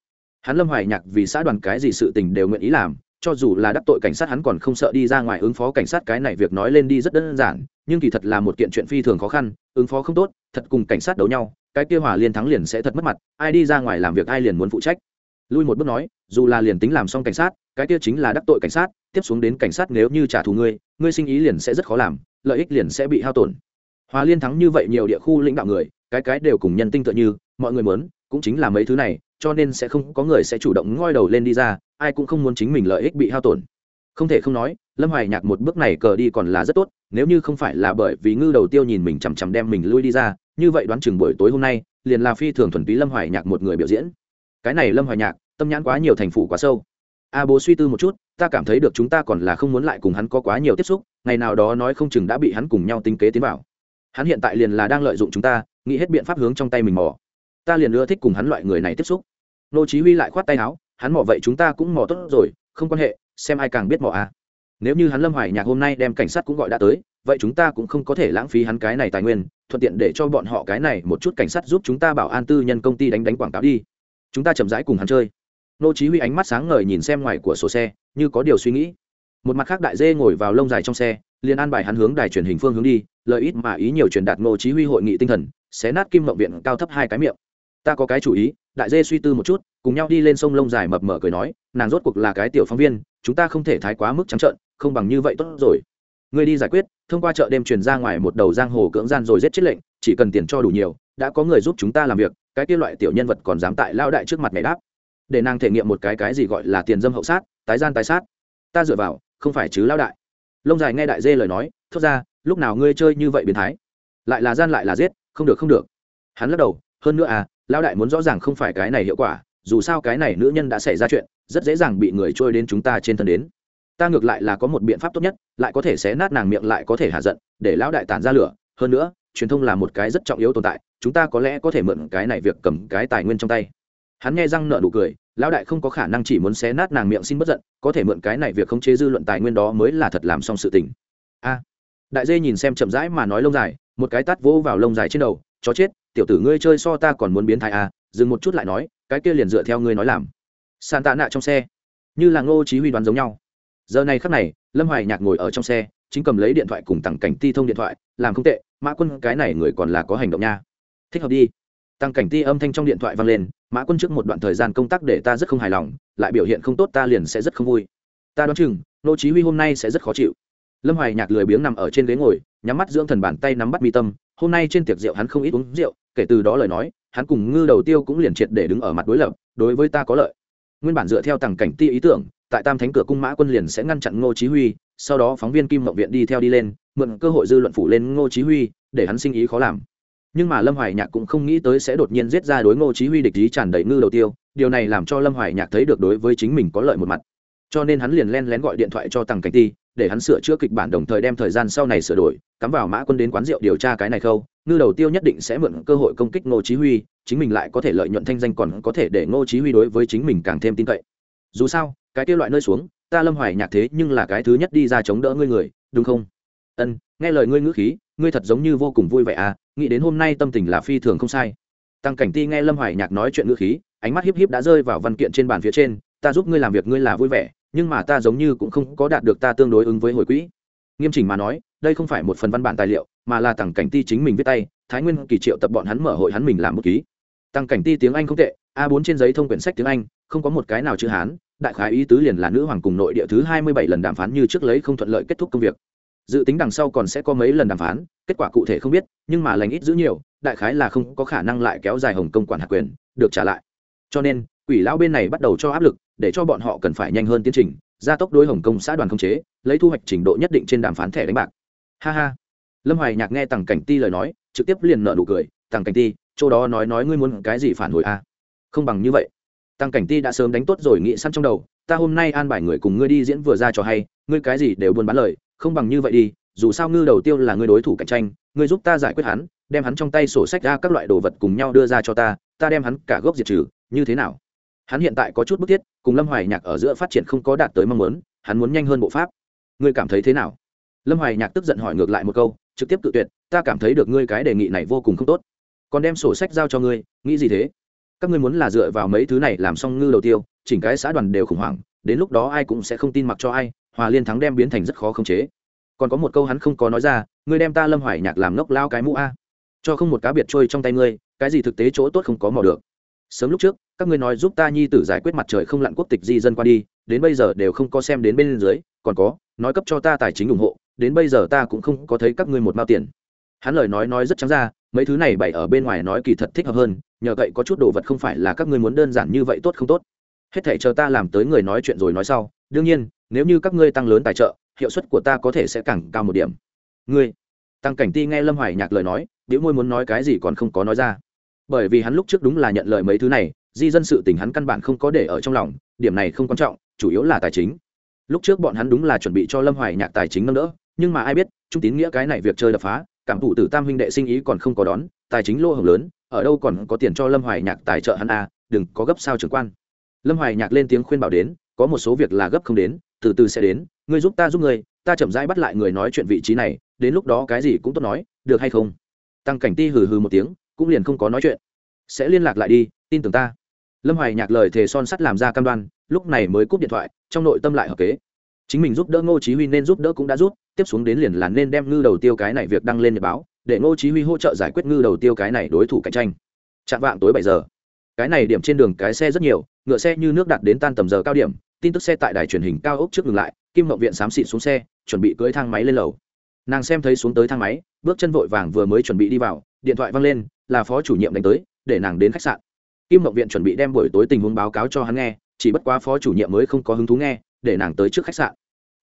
Hắn lâm hoài nhạc vì xã đoàn cái gì sự tình đều nguyện ý làm cho dù là đắc tội cảnh sát hắn còn không sợ đi ra ngoài ứng phó cảnh sát cái này việc nói lên đi rất đơn giản, nhưng kỳ thật là một kiện chuyện phi thường khó khăn, ứng phó không tốt, thật cùng cảnh sát đấu nhau, cái kia hỏa liên thắng liền sẽ thật mất mặt, ai đi ra ngoài làm việc ai liền muốn phụ trách. Lui một bước nói, dù là liền tính làm xong cảnh sát, cái kia chính là đắc tội cảnh sát, tiếp xuống đến cảnh sát nếu như trả thù ngươi ngươi sinh ý liền sẽ rất khó làm, lợi ích liền sẽ bị hao tổn. Hòa liên thắng như vậy nhiều địa khu lãnh đạo người, cái cái đều cùng nhân tinh tựa như, mọi người muốn, cũng chính là mấy thứ này cho nên sẽ không có người sẽ chủ động ngoi đầu lên đi ra, ai cũng không muốn chính mình lợi ích bị hao tổn. Không thể không nói, lâm hoài nhạc một bước này cờ đi còn là rất tốt, nếu như không phải là bởi vì ngư đầu tiêu nhìn mình chằm chằm đem mình lui đi ra, như vậy đoán chừng buổi tối hôm nay, liền là phi thường thuần túy lâm hoài nhạc một người biểu diễn. Cái này lâm hoài nhạc, tâm nhãn quá nhiều thành phủ quá sâu. A bố suy tư một chút, ta cảm thấy được chúng ta còn là không muốn lại cùng hắn có quá nhiều tiếp xúc, ngày nào đó nói không chừng đã bị hắn cùng nhau tính kế tiến vào. Hắn hiện tại liền là đang lợi dụng chúng ta, nghĩ hết biện pháp hướng trong tay mình mò ta liền ưa thích cùng hắn loại người này tiếp xúc. Nô chí huy lại khoát tay áo, hắn mò vậy chúng ta cũng mò tốt rồi, không quan hệ, xem ai càng biết mò à. Nếu như hắn lâm hoài nhạc hôm nay đem cảnh sát cũng gọi đã tới, vậy chúng ta cũng không có thể lãng phí hắn cái này tài nguyên, thuận tiện để cho bọn họ cái này một chút cảnh sát giúp chúng ta bảo an tư nhân công ty đánh đánh quảng cáo đi. Chúng ta chậm rãi cùng hắn chơi. Nô chí huy ánh mắt sáng ngời nhìn xem ngoài của sổ xe, như có điều suy nghĩ. Một mặt khác đại dê ngồi vào lông dài trong xe, liền an bài hắn hướng đài truyền hình phương hướng đi, lợi ít mà ý nhiều truyền đạt ngô chí huy hội nghị tinh thần, xé nát kim ngọc viện cao thấp hai cái miệng ta có cái chủ ý, đại dê suy tư một chút, cùng nhau đi lên sông lông dài mập mờ cười nói, nàng rốt cuộc là cái tiểu phóng viên, chúng ta không thể thái quá mức trắng trợn, không bằng như vậy tốt rồi. Ngươi đi giải quyết, thông qua chợ đêm truyền ra ngoài một đầu giang hồ cưỡng gian rồi giết chết lệnh, chỉ cần tiền cho đủ nhiều, đã có người giúp chúng ta làm việc, cái kia loại tiểu nhân vật còn dám tại lao đại trước mặt mẹ đáp. Để nàng thể nghiệm một cái cái gì gọi là tiền dâm hậu sát, tái gian tái sát. Ta dựa vào, không phải chứ lao đại. Lông dài nghe đại dê lời nói, thốt ra, lúc nào ngươi chơi như vậy biến thái? Lại là gian lại là giết, không được không được. Hắn lắc đầu, hơn nữa à Lão đại muốn rõ ràng không phải cái này hiệu quả, dù sao cái này nữ nhân đã xảy ra chuyện, rất dễ dàng bị người trôi đến chúng ta trên thân đến. Ta ngược lại là có một biện pháp tốt nhất, lại có thể xé nát nàng miệng lại có thể hạ giận, để lão đại tản ra lửa. Hơn nữa, truyền thông là một cái rất trọng yếu tồn tại, chúng ta có lẽ có thể mượn cái này việc cầm cái tài nguyên trong tay. Hắn nghe răng nợ nụ cười, lão đại không có khả năng chỉ muốn xé nát nàng miệng xin bất giận, có thể mượn cái này việc khống chế dư luận tài nguyên đó mới là thật làm xong sự tình. A. Đại dê nhìn xem chậm rãi mà nói lông dài, một cái tát vỗ vào lông dài trên đầu chó chết, tiểu tử ngươi chơi so ta còn muốn biến thái à? dừng một chút lại nói, cái kia liền dựa theo ngươi nói làm. Sàn tạ nạ trong xe. Như là ngô chí huy đoán giống nhau. Giờ này khắc này, lâm hoài nhạc ngồi ở trong xe, chính cầm lấy điện thoại cùng tặng cảnh ti thông điện thoại, làm không tệ, mã quân, cái này người còn là có hành động nha. Thích hợp đi. Tăng cảnh ti âm thanh trong điện thoại vang lên, mã quân trước một đoạn thời gian công tác để ta rất không hài lòng, lại biểu hiện không tốt ta liền sẽ rất không vui. Ta đoán chừng nô chí huy hôm nay sẽ rất khó chịu. Lâm hoài nhạc lười biếng nằm ở trên ghế ngồi nhắm mắt dưỡng thần bàn tay nắm bắt mi tâm, hôm nay trên tiệc rượu hắn không ít uống rượu, kể từ đó lời nói, hắn cùng ngư đầu tiêu cũng liền triệt để đứng ở mặt đối lập, đối với ta có lợi. Nguyên bản dựa theo tằng cảnh ti ý tưởng, tại tam thánh cửa cung mã quân liền sẽ ngăn chặn ngô chí huy, sau đó phóng viên kim mộng viện đi theo đi lên, mượn cơ hội dư luận phủ lên ngô chí huy, để hắn sinh ý khó làm. Nhưng mà lâm hoài nhạc cũng không nghĩ tới sẽ đột nhiên giết ra đối ngô chí huy địch ý tràn đầy ngư đầu tiêu, điều này làm cho lâm hoài nhạc thấy được đối với chính mình có lợi một mặt. Cho nên hắn liền len lén gọi điện thoại cho tằng cảnh ti để hắn sửa chữa kịch bản đồng thời đem thời gian sau này sửa đổi, cắm vào mã quân đến quán rượu điều tra cái này khâu, ngư đầu tiêu nhất định sẽ mượn cơ hội công kích ngô chí huy, chính mình lại có thể lợi nhuận thanh danh còn có thể để ngô chí huy đối với chính mình càng thêm tin cậy. Dù sao, cái kia loại nơi xuống, ta lâm hoài nhạc thế nhưng là cái thứ nhất đi ra chống đỡ ngươi người, đúng không? Ân, nghe lời ngươi ngữ khí, ngươi thật giống như vô cùng vui vẻ à nghĩ đến hôm nay tâm tình là phi thường không sai. Tăng cảnh ti nghe lâm hoài nhạc nói chuyện ngữ khí, ánh mắt hiếp hiếp đã rơi vào văn kiện trên bàn phía trên, ta giúp ngươi làm việc ngươi là vui vẻ nhưng mà ta giống như cũng không có đạt được ta tương đối ứng với hồi quỹ. Nghiêm chỉnh mà nói, đây không phải một phần văn bản tài liệu, mà là tăng cảnh ti chính mình viết tay, thái nguyên kỳ triệu tập bọn hắn mở hội hắn mình làm một ký. Tăng cảnh ti tiếng anh không tệ, a 4 trên giấy thông quyển sách tiếng anh, không có một cái nào chữ hán, đại khái ý tứ liền là nữ hoàng cùng nội địa thứ hai mươi bảy lần đàm phán như trước lấy không thuận lợi kết thúc công việc. Dự tính đằng sau còn sẽ có mấy lần đàm phán, kết quả cụ thể không biết, nhưng mà lành ít giữ nhiều, đại khái là không có khả năng lại kéo dài hồng công quản hạt quyền, được trả lại. Cho nên quỷ lão bên này bắt đầu cho áp lực, để cho bọn họ cần phải nhanh hơn tiến trình, gia tốc đối hồng công xã đoàn không chế, lấy thu hoạch trình độ nhất định trên đàm phán thẻ đánh bạc. Ha ha. Lâm hoài nhạc nghe tằng cảnh ti lời nói, trực tiếp liền nợ nụ cười, tằng cảnh ti, chỗ đó nói nói ngươi muốn cái gì phản hồi a à? không bằng như vậy. Tăng cảnh ti đã sớm đánh tốt rồi nghĩ săn trong đầu, ta hôm nay an bài người cùng ngươi đi diễn vừa ra cho hay, ngươi cái gì đều buôn bán lời, không bằng như vậy đi, dù sao ngư đầu tiêu là ngươi đối thủ cạnh tranh, ngươi giúp ta giải quyết hắn, đem hắn trong tay sổ sách ra các loại đồ vật cùng nhau đưa ra cho ta ta đem hắn cả gốc diệt trừ, như thế nào? Hắn hiện tại có chút bức thiết, cùng lâm hoài nhạc ở giữa phát triển không có đạt tới mong muốn, hắn muốn nhanh hơn bộ pháp. Ngươi cảm thấy thế nào? Lâm hoài nhạc tức giận hỏi ngược lại một câu, trực tiếp tự tuyệt, ta cảm thấy được ngươi cái đề nghị này vô cùng không tốt. Còn đem sổ sách giao cho ngươi, nghĩ gì thế? Các ngươi muốn là dựa vào mấy thứ này làm xong ngư đầu tiêu, chỉnh cái xã đoàn đều khủng hoảng, đến lúc đó ai cũng sẽ không tin mặc cho ai, hòa liên thắng đem biến thành rất khó khống chế. Còn có một câu hắn không có nói ra, ngươi đem ta lâm hoài nhạc làm ngốc lao cái mũ a. Cho không một cá biệt trôi trong tay ngươi, cái gì thực tế chỗ tốt không có mò được sớm lúc trước, các ngươi nói giúp ta nhi tử giải quyết mặt trời không lặn quốc tịch di dân qua đi, đến bây giờ đều không có xem đến bên dưới, còn có, nói cấp cho ta tài chính ủng hộ, đến bây giờ ta cũng không có thấy các ngươi một mao tiền. Hắn lời nói nói rất trắng ra, mấy thứ này bày ở bên ngoài nói kỳ thật thích hợp hơn, nhờ vậy có chút đồ vật không phải là các ngươi muốn đơn giản như vậy tốt không tốt. Hết thể chờ ta làm tới người nói chuyện rồi nói sau, đương nhiên, nếu như các ngươi tăng lớn tài trợ, hiệu suất của ta có thể sẽ càng cao một điểm. Ngươi, tăng cảnh ti nghe lâm hoài nhạc lời nói nếu môi muốn nói cái gì còn không có nói ra bởi vì hắn lúc trước đúng là nhận lời mấy thứ này di dân sự tình hắn căn bản không có để ở trong lòng điểm này không quan trọng chủ yếu là tài chính. Lúc trước bọn hắn đúng là chuẩn bị cho lâm hoài nhạc tài chính nâng đỡ nhưng mà ai biết trung tín nghĩa cái này việc chơi đập phá cảm thụ tử tam huynh đệ sinh ý còn không có đón tài chính lô hồng lớn ở đâu còn có tiền cho lâm hoài nhạc tài trợ hắn à, đừng có gấp sao trưởng quan. Lâm hoài nhạc lên tiếng khuyên bảo đến có một số việc là gấp không đến từ từ sẽ đến ngươi giúp ta giúp ngươi ta chậm rãi bắt lại người nói chuyện vị trí này đến lúc đó cái gì cũng tốt nói được hay không? Tăng cảnh ti hừ hừ một tiếng cũng liền không có nói chuyện. Sẽ liên lạc lại đi, tin tưởng ta. Lâm hoài nhạc lời thề son sắt làm ra cam đoan, lúc này mới cúp điện thoại, trong nội tâm lại hợp kế. Chính mình giúp đỡ ngô chí huy nên giúp đỡ cũng đã giúp, tiếp xuống đến liền là nên đem ngư đầu tiêu cái này việc đăng lên nhật báo, để ngô chí huy hỗ trợ giải quyết ngư đầu tiêu cái này đối thủ cạnh tranh. Chạm vạng tối 7 giờ. Cái này điểm trên đường cái xe rất nhiều, ngựa xe như nước đạt đến tan tầm giờ cao điểm, tin tức xe tại đài truyền hình cao ốc trước ngừng lại, kim ngọc viện sám xịt xuống xe, chuẩn bị cưỡi thang máy lên lầu. Nàng xem thấy xuống tới thang máy, bước chân vội vàng vừa mới chuẩn bị đi vào điện thoại văng lên, là phó chủ nhiệm đánh tới, để nàng đến khách sạn. Kim mộng viện chuẩn bị đem buổi tối tình huống báo cáo cho hắn nghe, chỉ bất quá phó chủ nhiệm mới không có hứng thú nghe, để nàng tới trước khách sạn.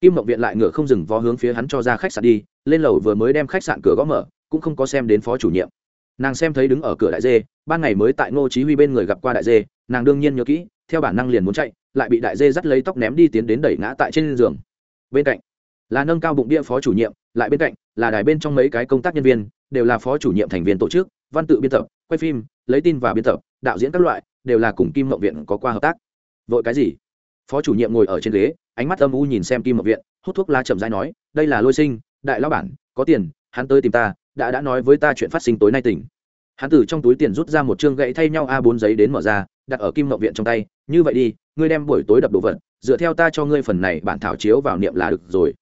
Kim mộng viện lại ngựa không dừng vó hướng phía hắn cho ra khách sạn đi, lên lầu vừa mới đem khách sạn cửa gõ mở, cũng không có xem đến phó chủ nhiệm. Nàng xem thấy đứng ở cửa đại dê, ban ngày mới tại ngô chí huy bên người gặp qua đại dê, nàng đương nhiên nhớ kỹ, theo bản năng liền muốn chạy, lại bị đại dê dắt lấy tóc ném đi tiến đến đẩy ngã tại trên giường. Bên cạnh là nâng cao bụng địa phó chủ nhiệm, lại bên cạnh là đài bên trong mấy cái công tác nhân viên, đều là phó chủ nhiệm thành viên tổ chức, văn tự biên tập, quay phim, lấy tin và biên tập, đạo diễn các loại, đều là cùng kim mậu viện có qua hợp tác. Vội cái gì? Phó chủ nhiệm ngồi ở trên ghế, ánh mắt âm u nhìn xem kim mậu viện, hút thuốc lá chậm rãi nói, đây là lôi sinh, đại lão bản, có tiền, hắn tới tìm ta, đã đã nói với ta chuyện phát sinh tối nay tỉnh. Hắn từ trong túi tiền rút ra một chương gậy thay nhau a 4 giấy đến mở ra, đặt ở kim mậu viện trong tay, như vậy đi, ngươi đem buổi tối đập đồ vật, dựa theo ta cho ngươi phần này bản thảo chiếu vào niệm là được rồi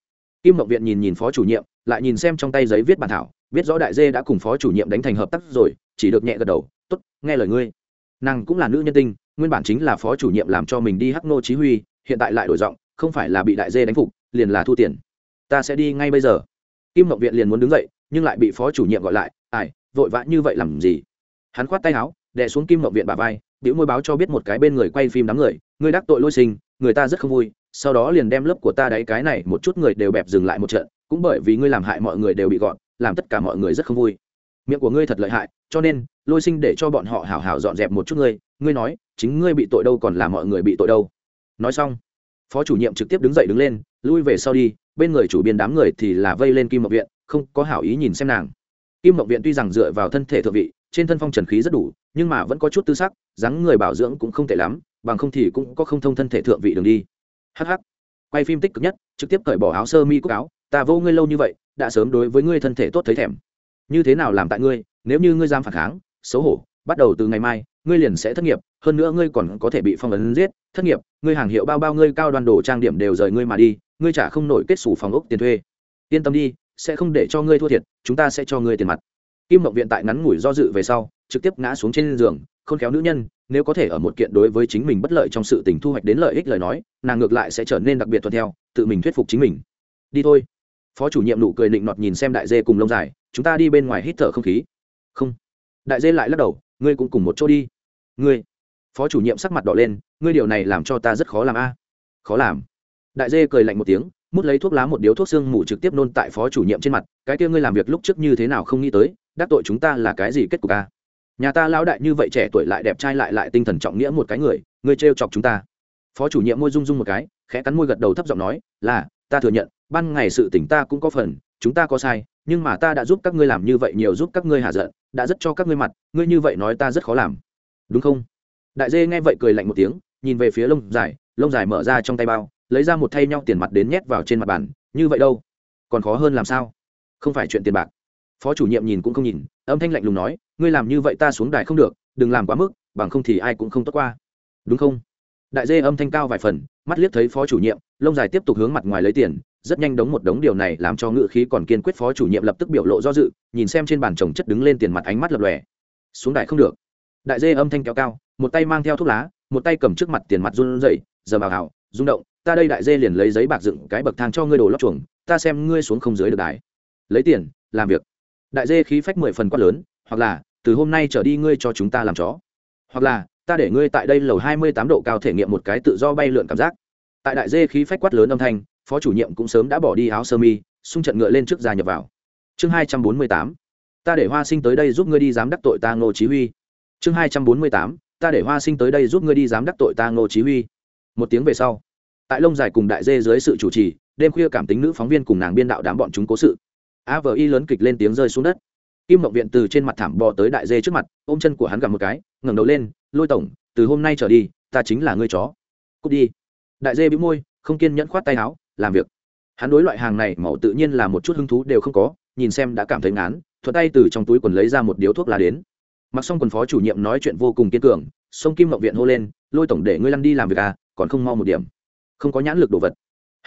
kim mộng viện nhìn nhìn phó chủ nhiệm, lại nhìn xem trong tay giấy viết bản thảo, biết rõ đại dê đã cùng phó chủ nhiệm đánh thành hợp tác rồi, chỉ được nhẹ gật đầu t ố t nghe lời ngươi. Nàng cũng là nữ nhân tinh, nguyên bản chính là phó chủ nhiệm làm cho mình đi hắc nô chí huy, hiện tại lại đổi giọng, không phải là bị đại dê đánh phục, liền là thu tiền. Ta sẽ đi ngay bây giờ. Kim mộng viện liền muốn đứng dậy, nhưng lại bị phó chủ nhiệm gọi lại, ai, vội vã như vậy làm gì? Hắn khoát tay áo, đè xuống kim mộng viện bà vai, biểu môi báo cho biết một cái bên người quay phim đám người người đắc tội lôi sinh, người ta rất không vui sau đó liền đem lớp của ta đáy cái này một chút người đều bẹp dừng lại một trận, cũng bởi vì ngươi làm hại mọi người đều bị gọn, làm tất cả mọi người rất không vui. Miệng của ngươi thật lợi hại, cho nên, lôi sinh để cho bọn họ hảo hảo dọn dẹp một chút ngươi ngươi nói, chính ngươi bị tội đâu còn là mọi người bị tội đâu. Nói xong, phó chủ nhiệm trực tiếp đứng dậy đứng lên, lui về sau đi, bên người chủ biên đám người thì là vây lên kim mộng viện, không có hảo ý nhìn xem nàng. Kim mộng viện tuy rằng dựa vào thân thể thượng vị, trên thân phong trần khí rất đủ, nhưng mà vẫn có chút tư sắc, dáng người bảo dưỡng cũng không tệ lắm, bằng không thì cũng có không thông thân thể thượng vị đường đi hh quay phim tích cực nhất, trực tiếp cởi bỏ áo sơ mi cúc áo, ta vô ngươi lâu như vậy, đã sớm đối với ngươi thân thể tốt thấy thèm. Như thế nào làm tại ngươi, nếu như ngươi dám phản kháng, xấu hổ, bắt đầu từ ngày mai, ngươi liền sẽ thất nghiệp, hơn nữa ngươi còn có thể bị phong ấn giết, thất nghiệp, ngươi hàng hiệu bao bao ngươi cao đoàn đồ trang điểm đều rời ngươi mà đi, ngươi trả không nổi kết xù phòng ốc tiền thuê. Yên tâm đi, sẽ không để cho ngươi thua thiệt, chúng ta sẽ cho ngươi tiền mặt. Kim mộng viện tại ngắn ngủi do dự về sau, trực tiếp ngã xuống trên giường, khôn khéo nữ nhân nếu có thể ở một kiện đối với chính mình bất lợi trong sự tình thu hoạch đến lợi ích lời nói, nàng ngược lại sẽ trở nên đặc biệt thuận theo, tự mình thuyết phục chính mình. Đi thôi. Phó chủ nhiệm nụ cười định nọt nhìn xem đại dê cùng lông dài, chúng ta đi bên ngoài hít thở không khí. Không. Đại dê lại lắc đầu, ngươi cũng cùng một chỗ đi. Ngươi. Phó chủ nhiệm sắc mặt đỏ lên, ngươi điều này làm cho ta rất khó làm a. Khó làm. Đại dê cười lạnh một tiếng, mút lấy thuốc lá một điếu thuốc xương mù trực tiếp nôn tại phó chủ nhiệm trên mặt, cái kia ngươi làm việc lúc trước như thế nào không nghĩ tới, đắc tội chúng ta là cái gì kết cục a? Nhà ta lão đại như vậy trẻ tuổi lại đẹp trai lại lại tinh thần trọng nghĩa một cái người người trêu chọc chúng ta. Phó chủ nhiệm môi rung rung một cái, khẽ cắn môi gật đầu thấp giọng nói, là, ta thừa nhận, ban ngày sự tỉnh ta cũng có phần, chúng ta có sai, nhưng mà ta đã giúp các ngươi làm như vậy nhiều giúp các ngươi hạ giận, đã rất cho các ngươi mặt, ngươi như vậy nói ta rất khó làm. Đúng không? Đại dê nghe vậy cười lạnh một tiếng, nhìn về phía lông dài lông dài mở ra trong tay bao, lấy ra một thay nhau tiền mặt đến nhét vào trên mặt bàn, như vậy đâu? Còn khó hơn làm sao? Không phải chuyện tiền bạc. Phó chủ nhiệm nhìn cũng không nhìn âm thanh lạnh lùng nói, ngươi làm như vậy ta xuống đài không được, đừng làm quá mức, bằng không thì ai cũng không tốt qua. Đúng không? Đại dê âm thanh cao vài phần, mắt liếc thấy phó chủ nhiệm, lông dài tiếp tục hướng mặt ngoài lấy tiền, rất nhanh đống một đống điều này làm cho ngự khí còn kiên quyết phó chủ nhiệm lập tức biểu lộ do dự, nhìn xem trên bàn chồng chất đứng lên tiền mặt ánh mắt lập lòe. Xuống đài không được. Đại dê âm thanh kéo cao, một tay mang theo thuốc lá, một tay cầm trước mặt tiền mặt run rẩy, giờ bào hào rung động, ta đây đại dê liền lấy giấy bạc dựng cái bậc thang cho ngươi đồ lót chuồng, ta xem ngươi xuống không dưới được đài. Lấy tiền, làm việc đại dê khí phách mười phần quát lớn, hoặc là, từ hôm nay trở đi ngươi cho chúng ta làm chó. Hoặc là, ta để ngươi tại đây lầu hai mươi tám độ cao thể nghiệm một cái tự do bay lượn cảm giác. Tại đại dê khí phách quát lớn âm thanh, phó chủ nhiệm cũng sớm đã bỏ đi áo sơ mi, xung trận ngựa lên trước gia nhập vào. Chương hai trăm bốn mươi tám, ta để hoa sinh tới đây giúp ngươi đi dám đắc tội ta ngô chí huy. Chương hai trăm bốn mươi tám, ta để hoa sinh tới đây giúp ngươi đi dám đắc tội ta ngô chí huy. Một tiếng về sau, tại lông dài cùng đại dê dưới sự chủ trì, đêm khuya cảm tính nữ phóng viên cùng nàng biên đạo đám bọn chúng cố sự a vờ y lớn kịch lên tiếng rơi xuống đất. Kim mộng viện từ trên mặt thảm bò tới đại dê trước mặt, ôm chân của hắn gặp một cái, ngẩng đầu lên, lôi tổng, từ hôm nay trở đi, ta chính là ngươi chó. Cút đi. Đại dê bĩu môi, không kiên nhẫn khoát tay áo, làm việc. Hắn đối loại hàng này màu tự nhiên là một chút hứng thú đều không có, nhìn xem đã cảm thấy ngán thuật tay từ trong túi quần lấy ra một điếu thuốc lá đến. Mặc xong quần phó chủ nhiệm nói chuyện vô cùng kiên cường, sông kim mộng viện hô lên, lôi tổng để ngươi lăn đi làm việc à còn không mau một điểm. Không có nhãn lực đồ vật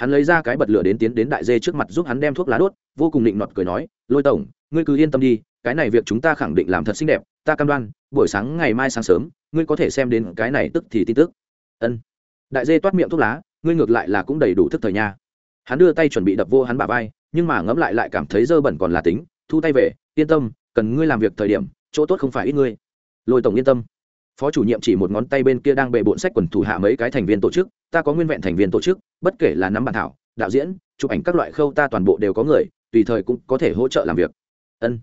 hắn lấy ra cái bật lửa đến tiến đến đại dê trước mặt giúp hắn đem thuốc lá đốt, vô cùng định nọt cười nói, lôi tổng, ngươi cứ yên tâm đi, cái này việc chúng ta khẳng định làm thật xinh đẹp, ta cam đoan, buổi sáng ngày mai sáng sớm, ngươi có thể xem đến cái này tức thì tin tức. Ân. Đại dê toát miệng thuốc lá, ngươi ngược lại là cũng đầy đủ thức thời nha. Hắn đưa tay chuẩn bị đập vô hắn bà vai, nhưng mà ngẫm lại lại cảm thấy dơ bẩn còn là tính, thu tay về, yên tâm, cần ngươi làm việc thời điểm, chỗ tốt không phải ít ngươi. Lôi tổng yên tâm. Phó chủ nhiệm chỉ một ngón tay bên kia đang bệ bộn sách quần thủ hạ mấy cái thành viên tổ chức ta có nguyên vẹn thành viên tổ chức, bất kể là nắm bản thảo, đạo diễn, chụp ảnh các loại khâu ta toàn bộ đều có người, tùy thời cũng có thể hỗ trợ làm việc. Ân.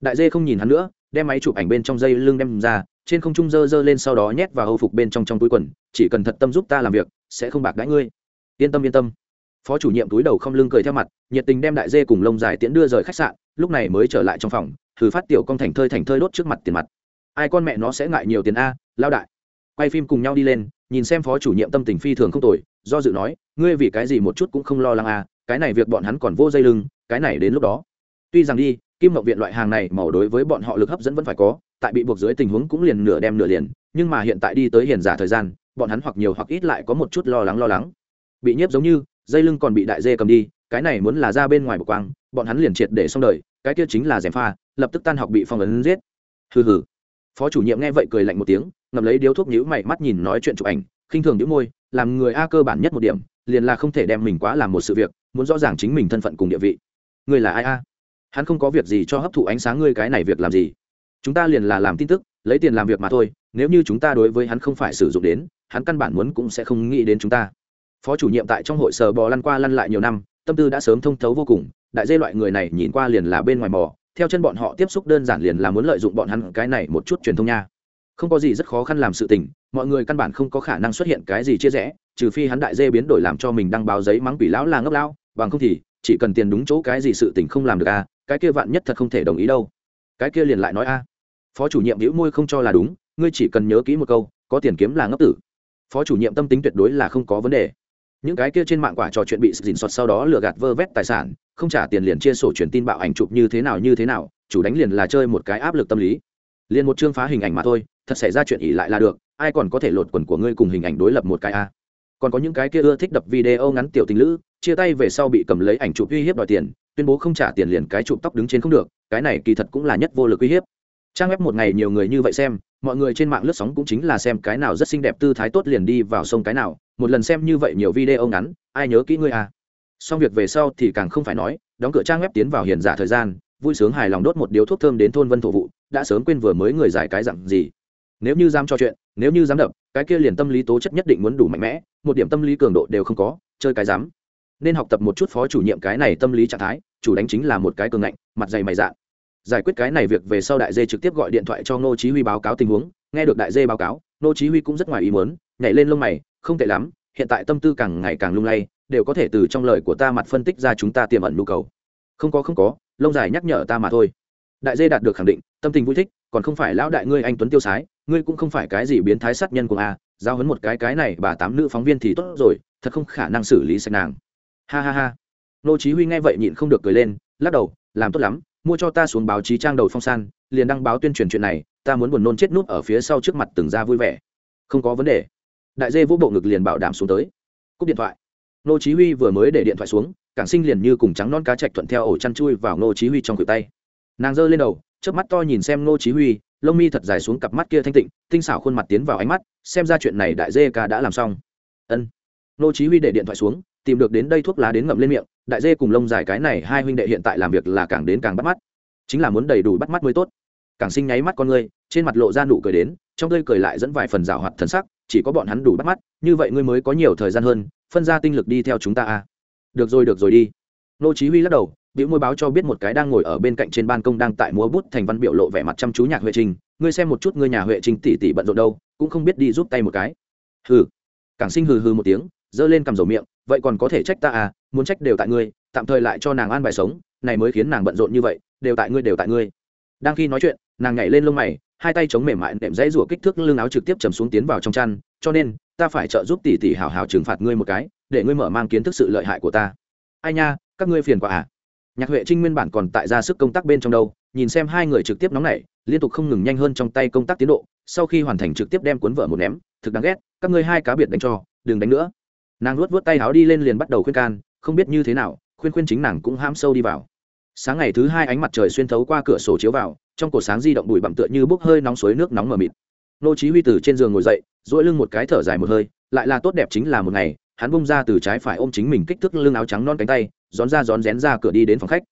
Đại dê không nhìn hắn nữa, đem máy chụp ảnh bên trong dây lưng đem ra, trên không trung dơ dơ lên sau đó nhét vào hầu phục bên trong trong túi quần, chỉ cần thật tâm giúp ta làm việc, sẽ không bạc đãi ngươi. Yên tâm yên tâm. Phó chủ nhiệm túi đầu không lưng cười theo mặt, nhiệt tình đem đại dê cùng lông dài tiễn đưa rời khách sạn, lúc này mới trở lại trong phòng, thử phát tiểu con thành thơi thành thơi đốt trước mặt tiền mặt. Ai con mẹ nó sẽ ngại nhiều tiền a lao đại. Quay phim cùng nhau đi lên nhìn xem phó chủ nhiệm tâm tình phi thường không tồi, do dự nói, ngươi vì cái gì một chút cũng không lo lắng à? cái này việc bọn hắn còn vô dây lưng, cái này đến lúc đó. Tuy rằng đi, kim ngọc viện loại hàng này màu đối với bọn họ lực hấp dẫn vẫn phải có, tại bị buộc dưới tình huống cũng liền nửa đem nửa liền, nhưng mà hiện tại đi tới hiền giả thời gian, bọn hắn hoặc nhiều hoặc ít lại có một chút lo lắng lo lắng. Bị nhiếp giống như, dây lưng còn bị đại dê cầm đi, cái này muốn là ra bên ngoài một quang, bọn hắn liền triệt để xong đời, cái kia chính là gièm pha, lập tức tan học bị phong ấn giết. Hừ hừ. Phó chủ nhiệm nghe vậy cười lạnh một tiếng ngậm lấy điếu thuốc nhíu mày mắt nhìn nói chuyện chụp ảnh, khinh thường nhíu môi, làm người a cơ bản nhất một điểm, liền là không thể đem mình quá làm một sự việc, muốn rõ ràng chính mình thân phận cùng địa vị. Người là ai a? Hắn không có việc gì cho hấp thụ ánh sáng ngươi cái này việc làm gì. Chúng ta liền là làm tin tức, lấy tiền làm việc mà thôi, nếu như chúng ta đối với hắn không phải sử dụng đến, hắn căn bản muốn cũng sẽ không nghĩ đến chúng ta. Phó chủ nhiệm tại trong hội sờ bò lăn qua lăn lại nhiều năm, tâm tư đã sớm thông thấu vô cùng, đại dây loại người này nhìn qua liền là bên ngoài mò theo chân bọn họ tiếp xúc đơn giản liền là muốn lợi dụng bọn hắn cái này một chút truyền thông nha không có gì rất khó khăn làm sự tình, mọi người căn bản không có khả năng xuất hiện cái gì chia rẽ, trừ phi hắn đại dê biến đổi làm cho mình đăng báo giấy mắng quỷ lão là ngốc lão, bằng không thì chỉ cần tiền đúng chỗ cái gì sự tình không làm được à cái kia vạn nhất thật không thể đồng ý đâu. Cái kia liền lại nói a. Phó chủ nhiệm hữu môi không cho là đúng, ngươi chỉ cần nhớ kỹ một câu, có tiền kiếm là ngốc tử. Phó chủ nhiệm tâm tính tuyệt đối là không có vấn đề. Những cái kia trên mạng quả trò chuyện bị dình soạt sau đó lừa gạt vơ vét tài sản, không trả tiền liền chia sổ truyền tin bạo ảnh chụp như thế nào như thế nào, chủ đánh liền là chơi một cái áp lực tâm lý. Liền một chương phá hình ảnh mà thôi thật xảy ra chuyện ỉ lại là được, ai còn có thể lột quần của ngươi cùng hình ảnh đối lập một cái a? Còn có những cái kia ưa thích đập video ngắn tiểu tình lữ, chia tay về sau bị cầm lấy ảnh chụp uy hiếp đòi tiền, tuyên bố không trả tiền liền cái chụp tóc đứng trên không được, cái này kỳ thật cũng là nhất vô lực uy hiếp. Trang web một ngày nhiều người như vậy xem, mọi người trên mạng lướt sóng cũng chính là xem cái nào rất xinh đẹp tư thái tốt liền đi vào sông cái nào, một lần xem như vậy nhiều video ngắn, ai nhớ kỹ ngươi à xong việc về sau thì càng không phải nói, đóng cửa trang web tiến vào hiện giả thời gian, vui sướng hài lòng đốt một điếu thuốc thơm đến thôn vân thổ vụ, đã sớm quên vừa mới người giải cái dặn gì nếu như dám cho chuyện, nếu như dám đập, cái kia liền tâm lý tố chất nhất định muốn đủ mạnh mẽ, một điểm tâm lý cường độ đều không có, chơi cái dám. Nên học tập một chút phó chủ nhiệm cái này tâm lý trạng thái, chủ đánh chính là một cái cường ngạnh, mặt dày mày dạn. Giải quyết cái này việc về sau đại dê trực tiếp gọi điện thoại cho ngô chí huy báo cáo tình huống, nghe được đại dê báo cáo, ngô chí huy cũng rất ngoài ý muốn, nhảy lên lông mày, không tệ lắm, hiện tại tâm tư càng ngày càng lung lay, đều có thể từ trong lời của ta mặt phân tích ra chúng ta tiềm ẩn nhu cầu. Không có không có, lông dài nhắc nhở ta mà thôi. Đại dê đạt được khẳng định, tâm tình vui thích, còn không phải lão đại ngươi anh tuấn tiêu sái ngươi cũng không phải cái gì biến thái sát nhân của a, giao hấn một cái cái này bà tám nữ phóng viên thì tốt rồi, thật không khả năng xử lý sạch nàng. Ha ha ha. Nô chí huy nghe vậy nhịn không được cười lên, lắc đầu, làm tốt lắm, mua cho ta xuống báo chí trang đầu phong san, liền đăng báo tuyên truyền chuyện này, ta muốn buồn nôn chết nút ở phía sau trước mặt từng ra vui vẻ. Không có vấn đề. Đại dê vũ bộ ngực liền bảo đảm xuống tới. Cúp điện thoại. Nô chí huy vừa mới để điện thoại xuống, cảng sinh liền như cùng trắng non cá chạch thuận theo ổ chăn chui vào nô chí huy trong cửa tay. Nàng giơ lên đầu, chớp mắt to nhìn xem nô chí huy lông mi thật dài xuống cặp mắt kia thanh tịnh, tinh xảo khuôn mặt tiến vào ánh mắt, xem ra chuyện này đại dê ca đã làm xong. Ân. Nô chí huy để điện thoại xuống, tìm được đến đây thuốc lá đến ngậm lên miệng, đại dê cùng lông dài cái này hai huynh đệ hiện tại làm việc là càng đến càng bắt mắt. Chính là muốn đầy đủ bắt mắt mới tốt. Càng sinh nháy mắt con ngươi, trên mặt lộ ra nụ cười đến, trong tươi cười lại dẫn vài phần rào hoạt thần sắc, chỉ có bọn hắn đủ bắt mắt, như vậy ngươi mới có nhiều thời gian hơn, phân ra tinh lực đi theo chúng ta à. Được rồi được rồi đi. Nô chí huy lắc đầu biểu môi báo cho biết một cái đang ngồi ở bên cạnh trên ban công đang tại múa bút thành văn biểu lộ vẻ mặt chăm chú nhạc huệ trình. Ngươi xem một chút ngươi nhà huệ trình tỷ tỷ bận rộn đâu, cũng không biết đi giúp tay một cái. Hừ. Cảng sinh hừ hừ một tiếng, giơ lên cầm dầu miệng, vậy còn có thể trách ta à muốn trách đều tại ngươi, tạm thời lại cho nàng an bài sống, này mới khiến nàng bận rộn như vậy, đều tại ngươi đều tại ngươi. Đang khi nói chuyện, nàng nhảy lên lông mày, hai tay chống mềm mại nệm dãy rủa kích thước lưng áo trực tiếp chầm xuống tiến vào trong chăn, cho nên, ta phải trợ giúp tỷ tỷ hào hào trừng phạt ngươi một cái, để ngươi mở mang kiến thức sự lợi hại của ta. Ai nha, các ngươi phiền quả à nhạc huệ trinh nguyên bản còn tại ra sức công tác bên trong đâu, nhìn xem hai người trực tiếp nóng nảy, liên tục không ngừng nhanh hơn trong tay công tác tiến độ, sau khi hoàn thành trực tiếp đem cuốn vợ một ném, thực đáng ghét, các ngươi hai cá biệt đánh cho, đừng đánh nữa. Nàng luốt vớt tay áo đi lên liền bắt đầu khuyên can, không biết như thế nào, khuyên khuyên chính nàng cũng ham sâu đi vào. Sáng ngày thứ hai ánh mặt trời xuyên thấu qua cửa sổ chiếu vào, trong cổ sáng di động bụi bặm tựa như bốc hơi nóng suối nước nóng mờ mịt. Nô chí huy từ trên giường ngồi dậy, duỗi lưng một cái thở dài một hơi, lại là tốt đẹp chính là một ngày, hắn bung ra từ trái phải ôm chính mình kích thước lưng áo trắng non cánh tay rón ra rón rén ra cửa đi đến phòng khách.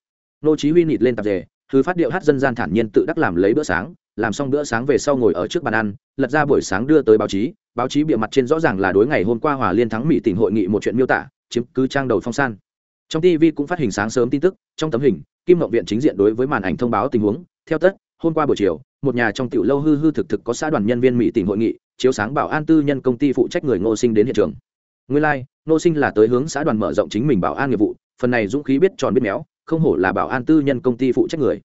Nô chí huy nịt lên tạp dề thứ phát điệu hát dân gian thản nhiên tự đắc làm lấy bữa sáng làm xong bữa sáng về sau ngồi ở trước bàn ăn lật ra buổi sáng đưa tới báo chí báo chí bịa mặt trên rõ ràng là đối ngày hôm qua hòa liên thắng mỹ tỉnh hội nghị một chuyện miêu tả chiếm cứ trang đầu phong san. Trong tv cũng phát hình sáng sớm tin tức trong tấm hình kim ngọc viện chính diện đối với màn ảnh thông báo tình huống. Theo tất hôm qua buổi chiều một nhà trong tiểu lâu hư hư thực thực có xã đoàn nhân viên mỹ tỉnh hội nghị chiếu sáng bảo an tư nhân công ty phụ trách người ngô sinh đến hiện trường. Nguyên lai、like, ngô sinh là tới hướng xã đoàn mở rộng chính mình bảo an nghiệp vụ phần này dũng khí biết tròn biết méo, không hổ là bảo an tư nhân công ty phụ trách người.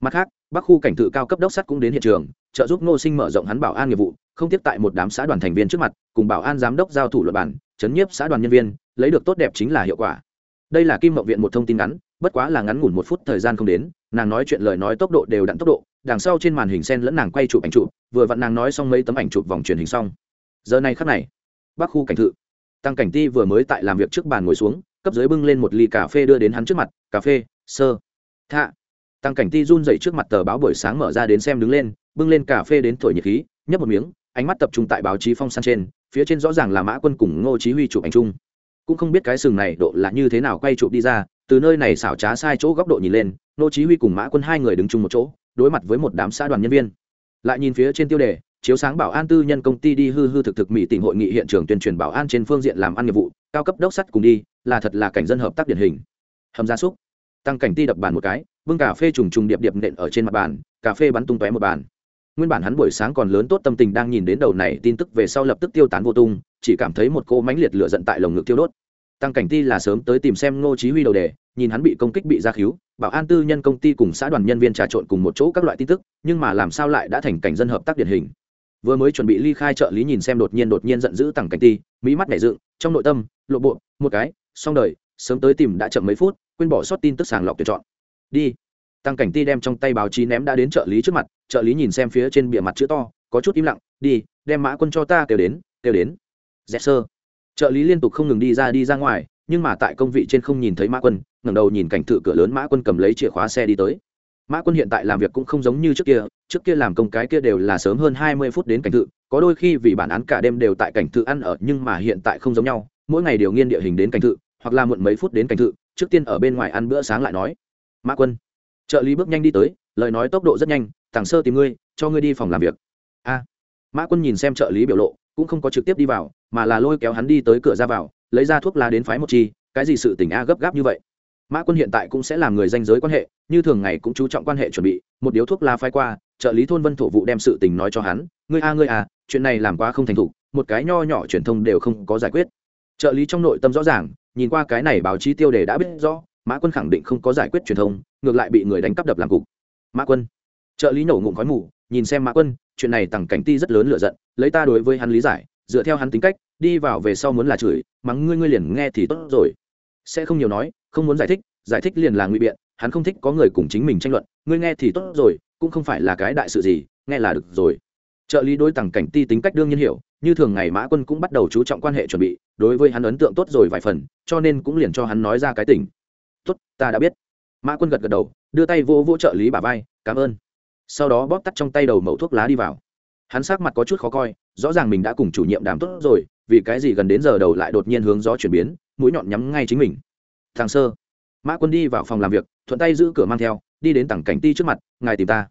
Mặt khác, bắc khu cảnh tự cao cấp đốc sắt cũng đến hiện trường, trợ giúp ngô sinh mở rộng hắn bảo an nghiệp vụ, không tiếp tại một đám xã đoàn thành viên trước mặt, cùng bảo an giám đốc giao thủ luật bản chấn nhiếp xã đoàn nhân viên, lấy được tốt đẹp chính là hiệu quả. Đây là kim mậu viện một thông tin ngắn, bất quá là ngắn ngủn một phút thời gian không đến, nàng nói chuyện lời nói tốc độ đều đặn tốc độ, đằng sau trên màn hình sen lẫn nàng quay chụp ảnh chụp, vừa vặn nàng nói xong mấy tấm ảnh chụp vòng truyền hình xong. Giờ này khắc này, bắc khu cảnh thự, tăng cảnh ti vừa mới tại làm việc trước bàn ngồi xuống cấp dưới bưng lên một ly cà phê đưa đến hắn trước mặt, cà phê, sơ. Thạ. Tăng cảnh ti run dậy trước mặt tờ báo buổi sáng mở ra đến xem đứng lên, bưng lên cà phê đến thổi nhiệt khí, nhấp một miếng, ánh mắt tập trung tại báo chí phong san trên, phía trên rõ ràng là mã quân cùng ngô chí huy chụp ảnh chung. Cũng không biết cái sừng này độ là như thế nào quay chụp đi ra, từ nơi này xảo trá sai chỗ góc độ nhìn lên, ngô chí huy cùng mã quân hai người đứng chung một chỗ, đối mặt với một đám xã đoàn nhân viên. Lại nhìn phía trên tiêu đề, chiếu sáng bảo an tư nhân công ty đi hư hư thực thực mỹ tỉnh hội nghị hiện trường tuyên truyền bảo an trên phương diện làm ăn nghiệp vụ, cao cấp đốc sắt cùng đi là thật là cảnh dân hợp tác điển hình. Hầm gia súc. Tăng cảnh ti đập bàn một cái, vương cà phê trùng trùng điệp điệp nện ở trên mặt bàn, cà phê bắn tung tóe một bàn. Nguyên bản hắn buổi sáng còn lớn tốt tâm tình đang nhìn đến đầu này tin tức về sau lập tức tiêu tán vô tung, chỉ cảm thấy một cô mãnh liệt lửa giận tại lồng ngực tiêu đốt. Tăng cảnh ti là sớm tới tìm xem ngô chí huy đầu đề, nhìn hắn bị công kích bị ra khiếu bảo an tư nhân công ty cùng xã đoàn nhân viên trà trộn cùng một chỗ các loại tin tức, nhưng mà làm sao lại đã thành cảnh dân hợp tác điển hình? Vừa mới chuẩn bị ly khai trợ lý nhìn xem đột nhiên đột nhiên giận dữ tăng cảnh ti mỹ mắt nhảy dựng, trong nội tâm, lộ bộ, một cái xong đời, sớm tới tìm đã chậm mấy phút, quên bỏ sót tin tức sàng lọc tuyển chọn. Đi. Tăng cảnh ti đem trong tay báo chí ném đã đến trợ lý trước mặt, trợ lý nhìn xem phía trên bìa mặt chữ to, có chút im lặng, đi, đem mã quân cho ta, kêu đến kêu đến. Dẹp sơ. Trợ lý liên tục không ngừng đi ra đi ra ngoài, nhưng mà tại công vị trên không nhìn thấy mã quân, ngẩng đầu nhìn cảnh thự cửa lớn mã quân cầm lấy chìa khóa xe đi tới. Mã quân hiện tại làm việc cũng không giống như trước kia trước kia làm công cái kia đều là sớm hơn hai mươi phút đến cảnh thự, có đôi khi vì bản án cả đêm đều tại cảnh thự ăn ở, nhưng mà hiện tại không giống nhau, mỗi ngày đều nghiên địa hình đến cảnh thự hoặc là muộn mấy phút đến cảnh thự, trước tiên ở bên ngoài ăn bữa sáng lại nói, mã quân. Trợ lý bước nhanh đi tới, lời nói tốc độ rất nhanh, tàng sơ tìm ngươi, cho ngươi đi phòng làm việc. A. Mã quân nhìn xem trợ lý biểu lộ, cũng không có trực tiếp đi vào, mà là lôi kéo hắn đi tới cửa ra vào, lấy ra thuốc lá đến phái một chi, cái gì sự tình a gấp gáp như vậy? Mã quân hiện tại cũng sẽ làm người danh giới quan hệ, như thường ngày cũng chú trọng quan hệ chuẩn bị, một điếu thuốc lá phái qua, trợ lý thôn vân thổ vụ đem sự tình nói cho hắn, ngươi a ngươi a, chuyện này làm quá không thành thục, một cái nho nhỏ truyền thông đều không có giải quyết. Trợ lý trong nội tâm rõ ràng nhìn qua cái này báo chí tiêu đề đã biết rõ, mã quân khẳng định không có giải quyết truyền thông, ngược lại bị người đánh cắp đập làm cục. Mã quân. Trợ lý nổ ngụm khói mù, nhìn xem mã quân, chuyện này tằng cảnh ti rất lớn lựa giận, lấy ta đối với hắn lý giải, dựa theo hắn tính cách, đi vào về sau muốn là chửi, mắng ngươi ngươi liền nghe thì tốt rồi. Sẽ không nhiều nói, không muốn giải thích giải thích liền là ngụy biện, hắn không thích có người cùng chính mình tranh luận, ngươi nghe thì tốt rồi, cũng không phải là cái đại sự gì, nghe là được rồi trợ lý đối tằng cảnh ti tính cách đương nhiên hiểu, như thường ngày mã quân cũng bắt đầu chú trọng quan hệ chuẩn bị, đối với hắn ấn tượng tốt rồi vài phần, cho nên cũng liền cho hắn nói ra cái tình. Tốt, ta đã biết. Mã quân gật gật đầu, đưa tay vô vô trợ lý bà vai, cảm ơn. Sau đó bóp tắt trong tay đầu mẫu thuốc lá đi vào. Hắn sắc mặt có chút khó coi, rõ ràng mình đã cùng chủ nhiệm đàm tốt rồi, vì cái gì gần đến giờ đầu lại đột nhiên hướng gió chuyển biến, mũi nhọn nhắm ngay chính mình. Thằng sơ. Mã quân đi vào phòng làm việc, thuận tay giữ cửa mang theo, đi đến tảng cảnh ti trước mặt, ngài tìm ta.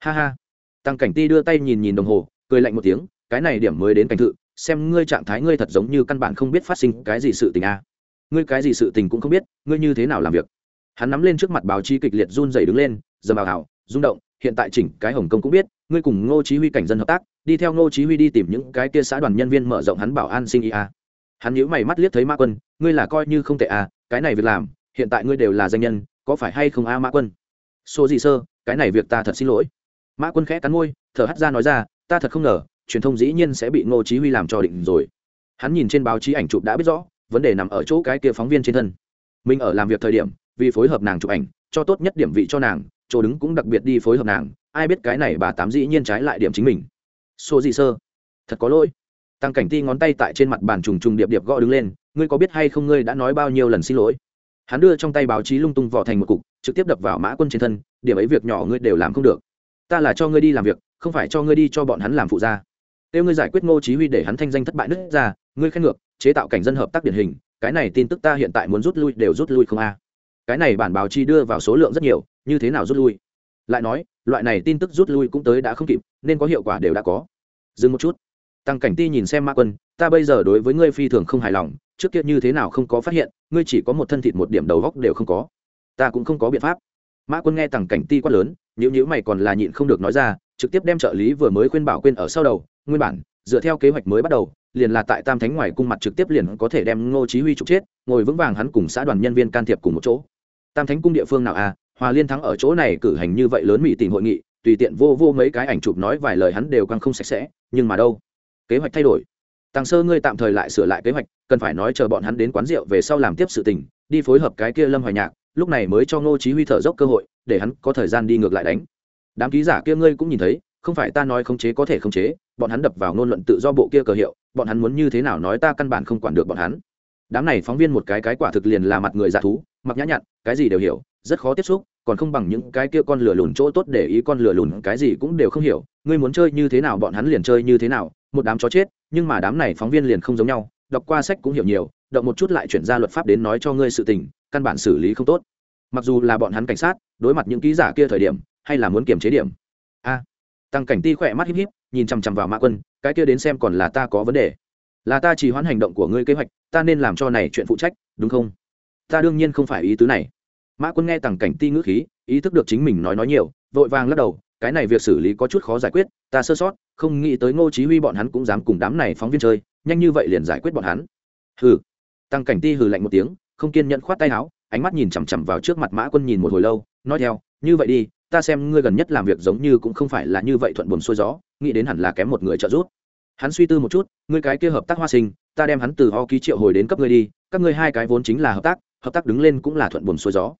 Ha ha tăng cảnh ti đưa tay nhìn nhìn đồng hồ, cười lạnh một tiếng, cái này điểm mới đến cảnh thự, xem ngươi trạng thái ngươi thật giống như căn bản không biết phát sinh cái gì sự tình a. À. ngươi cái gì sự tình cũng không biết, ngươi như thế nào làm việc? Hắn nắm lên trước mặt báo chí kịch liệt run dày đứng lên giờ bảo hảo rung động, hiện tại chỉnh cái hồng kông cũng biết, ngươi cùng ngô chí huy cảnh dân hợp tác, đi theo ngô chí huy đi tìm những cái kia xã đoàn nhân viên mở rộng hắn bảo an sinh ý a. Hắn nhíu mày mắt liếc thấy Ma quân, ngươi là coi như không tệ à cái này việc làm, hiện tại ngươi đều là danh nhân, có phải hay không a Ma quân? Số gì sơ, cái này việc ta thật xin lỗi mã quân khẽ cắn môi, thở hắt ra nói ra, ta thật không ngờ, truyền thông dĩ nhiên sẽ bị ngô chí huy làm cho định rồi. Hắn nhìn trên báo chí ảnh chụp đã biết rõ, vấn đề nằm ở chỗ cái kia phóng viên trên thân. Mình ở làm việc thời điểm, vì phối hợp nàng chụp ảnh, cho tốt nhất điểm vị cho nàng, chỗ đứng cũng đặc biệt đi phối hợp nàng, ai biết cái này bà tám dĩ nhiên trái lại điểm chính mình. Số gì sơ? Thật có lỗi. Tăng cảnh ti ngón tay tại trên mặt bàn trùng trùng điệp điệp gõ đứng lên, ngươi có biết hay không ngươi đã nói bao nhiêu lần xin lỗi? Hắn đưa trong tay báo chí lung tung vỏ thành một cục, trực tiếp đập vào mã quân trên thân, điểm ấy việc nhỏ ngươi đều làm không được ta là cho ngươi đi làm việc không phải cho ngươi đi cho bọn hắn làm phụ gia Tiêu ngươi giải quyết Ngô Chí Huy để hắn thanh danh thất bại nứt ra, ngươi khen ngược, chế tạo cảnh dân hợp tác điển hình, cái này tin tức ta hiện tại muốn rút lui đều rút lui không a. Cái này bản báo chí đưa vào số lượng rất nhiều, như thế nào rút lui? Lại nói, loại này tin tức rút lui cũng tới đã không kịp, nên có hiệu quả đều đã có. Dừng một chút. Tăng Cảnh Ti nhìn xem Ma Quân, ta bây giờ đối với ngươi phi thường không hài lòng, trước kia như thế nào không có phát hiện, ngươi chỉ có một thân thịt một điểm đầu góc đều không có. Ta cũng không có biện pháp. Mã Quân nghe tằng Cảnh Ti quát lớn, nhíu nhữ mày còn là nhịn không được nói ra, trực tiếp đem trợ lý vừa mới khuyên bảo quên ở sau đầu, nguyên bản dựa theo kế hoạch mới bắt đầu liền là tại tam thánh ngoài cung mặt trực tiếp liền có thể đem ngô chí huy trục chết ngồi vững vàng hắn cùng xã đoàn nhân viên can thiệp cùng một chỗ. Tam thánh cung địa phương nào à? Hòa liên thắng ở chỗ này cử hành như vậy lớn mỹ tình hội nghị tùy tiện vô vô mấy cái ảnh chụp nói vài lời hắn đều căng không sạch sẽ nhưng mà đâu? Kế hoạch thay đổi. Tăng sơ ngươi tạm thời lại sửa lại kế hoạch cần phải nói chờ bọn hắn đến quán rượu về sau làm tiếp sự tình đi phối hợp cái kia lâm hoài nhạc lúc này mới cho ngô chí huy thở dốc cơ hội, để hắn có thời gian đi ngược lại đánh. Đám ký giả kia ngươi cũng nhìn thấy, không phải ta nói khống chế có thể khống chế, bọn hắn đập vào ngôn luận tự do bộ kia cờ hiệu, bọn hắn muốn như thế nào nói ta căn bản không quản được bọn hắn. Đám này phóng viên một cái cái quả thực liền là mặt người dạ thú, mặc nhã nhặn, cái gì đều hiểu, rất khó tiếp xúc, còn không bằng những cái kia con lửa lùn chỗ tốt để ý con lửa lùn cái gì cũng đều không hiểu, ngươi muốn chơi như thế nào bọn hắn liền chơi như thế nào, một đám chó chết, nhưng mà đám này phóng viên liền không giống nhau, đọc qua sách cũng hiểu nhiều, động một chút lại chuyển ra luật pháp đến nói cho ngươi sự tình căn bản xử lý không tốt. Mặc dù là bọn hắn cảnh sát, đối mặt những ký giả kia thời điểm, hay là muốn kiềm chế điểm. A. Tăng cảnh ti khỏe mắt híp híp, nhìn chằm chằm vào mã quân, cái kia đến xem còn là ta có vấn đề. Là ta chỉ hoãn hành động của ngươi kế hoạch, ta nên làm cho này chuyện phụ trách, đúng không? Ta đương nhiên không phải ý tứ này. Mã quân nghe tăng cảnh ti ngữ khí, ý thức được chính mình nói nói nhiều, vội vàng lắc đầu, cái này việc xử lý có chút khó giải quyết, ta sơ sót, không nghĩ tới ngô chí huy bọn hắn cũng dám cùng đám này phóng viên chơi, nhanh như vậy liền giải quyết bọn hắn. Hừ. Tăng cảnh ti hừ lạnh một tiếng không kiên nhẫn khoát tay áo, ánh mắt nhìn chằm chằm vào trước mặt mã quân nhìn một hồi lâu, nói theo, như vậy đi, ta xem ngươi gần nhất làm việc giống như cũng không phải là như vậy thuận buồm xuôi gió, nghĩ đến hẳn là kém một người trợ giúp. Hắn suy tư một chút, ngươi cái kia hợp tác hoa sinh, ta đem hắn từ ho ký triệu hồi đến cấp ngươi đi, các ngươi hai cái vốn chính là hợp tác hợp tác đứng lên cũng là thuận buồm xuôi gió.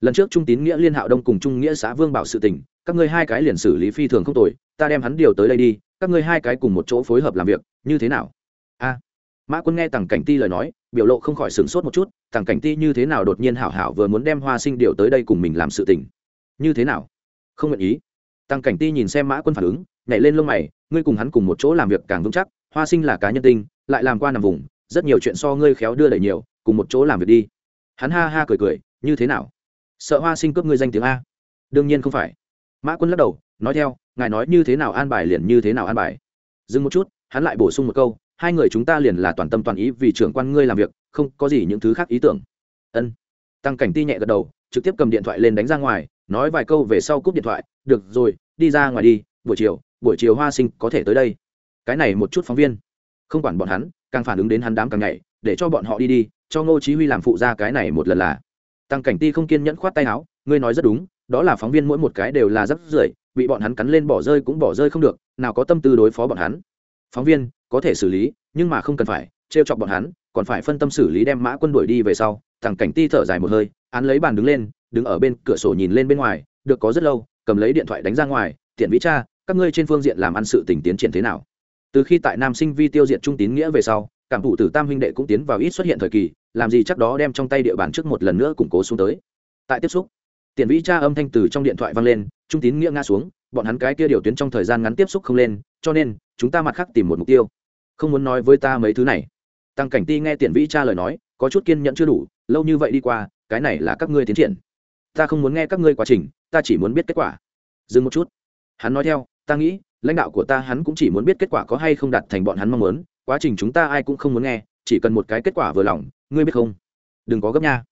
Lần trước trung tín nghĩa liên hạo đông cùng trung nghĩa xã vương bảo sự tình, các ngươi hai cái liền xử lý phi thường không tồi, ta đem hắn điều tới đây đi, các ngươi hai cái cùng một chỗ phối hợp làm việc, như thế nào? A. Mã quân nghe tằng cảnh ti lời nói biểu lộ không khỏi sửng sốt một chút tằng cảnh ti như thế nào đột nhiên hảo hảo vừa muốn đem hoa sinh điều tới đây cùng mình làm sự tình. Như thế nào? Không nguyện ý. Tăng cảnh ti nhìn xem mã quân phản ứng, nhảy lên lông mày, ngươi cùng hắn cùng một chỗ làm việc càng vững chắc, hoa sinh là cá nhân tinh, lại làm qua nằm vùng, rất nhiều chuyện so ngươi khéo đưa đẩy nhiều, cùng một chỗ làm việc đi. Hắn ha ha cười cười, như thế nào? Sợ hoa sinh cướp ngươi danh tiếng a. Đương nhiên không phải. Mã quân lắc đầu, nói theo, ngài nói như thế nào an bài liền như thế nào an bài. Dừng một chút, hắn lại bổ sung một câu hai người chúng ta liền là toàn tâm toàn ý vì trưởng quan ngươi làm việc, không có gì những thứ khác ý tưởng. Ân. Tăng cảnh ti nhẹ gật đầu, trực tiếp cầm điện thoại lên đánh ra ngoài, nói vài câu về sau cúp điện thoại, được rồi, đi ra ngoài đi, buổi chiều buổi chiều hoa sinh có thể tới đây. Cái này một chút phóng viên. Không quản bọn hắn, càng phản ứng đến hắn đám càng nhảy, để cho bọn họ đi đi, cho ngô chí huy làm phụ ra cái này một lần là. Tăng cảnh ti không kiên nhẫn khoát tay áo, ngươi nói rất đúng, đó là phóng viên mỗi một cái đều là rất rưởi, bị bọn hắn cắn lên bỏ rơi cũng bỏ rơi không được, nào có tâm tư đối phó bọn hắn phóng viên, có thể xử lý, nhưng mà không cần phải, trêu chọc bọn hắn, còn phải phân tâm xử lý đem mã quân đuổi đi về sau, Thằng cảnh ti thở dài một hơi, án lấy bàn đứng lên, đứng ở bên cửa sổ nhìn lên bên ngoài, được có rất lâu, cầm lấy điện thoại đánh ra ngoài, tiện vĩ cha, các ngươi trên phương diện làm ăn sự tình tiến triển thế nào? Từ khi tại nam sinh vi tiêu diệt trung tín nghĩa về sau, cảm thủ tử tam huynh đệ cũng tiến vào ít xuất hiện thời kỳ, làm gì chắc đó đem trong tay địa bàn trước một lần nữa củng cố xuống tới. Tại tiếp xúc tiền vĩ cha âm thanh từ trong điện thoại vang lên, trung tín nghĩa ngã xuống, bọn hắn cái kia điều tuyến trong thời gian ngắn tiếp xúc không lên cho nên, chúng ta mặt khác tìm một mục tiêu. Không muốn nói với ta mấy thứ này. Tăng cảnh ti nghe tiền vĩ cha lời nói, có chút kiên nhẫn chưa đủ, lâu như vậy đi qua, cái này là các ngươi tiến triển. Ta không muốn nghe các ngươi quá trình, ta chỉ muốn biết kết quả. Dừng một chút. Hắn nói theo, ta nghĩ, lãnh đạo của ta hắn cũng chỉ muốn biết kết quả có hay không đạt thành bọn hắn mong muốn, quá trình chúng ta ai cũng không muốn nghe, chỉ cần một cái kết quả vừa lòng, ngươi biết không? Đừng có gấp nha.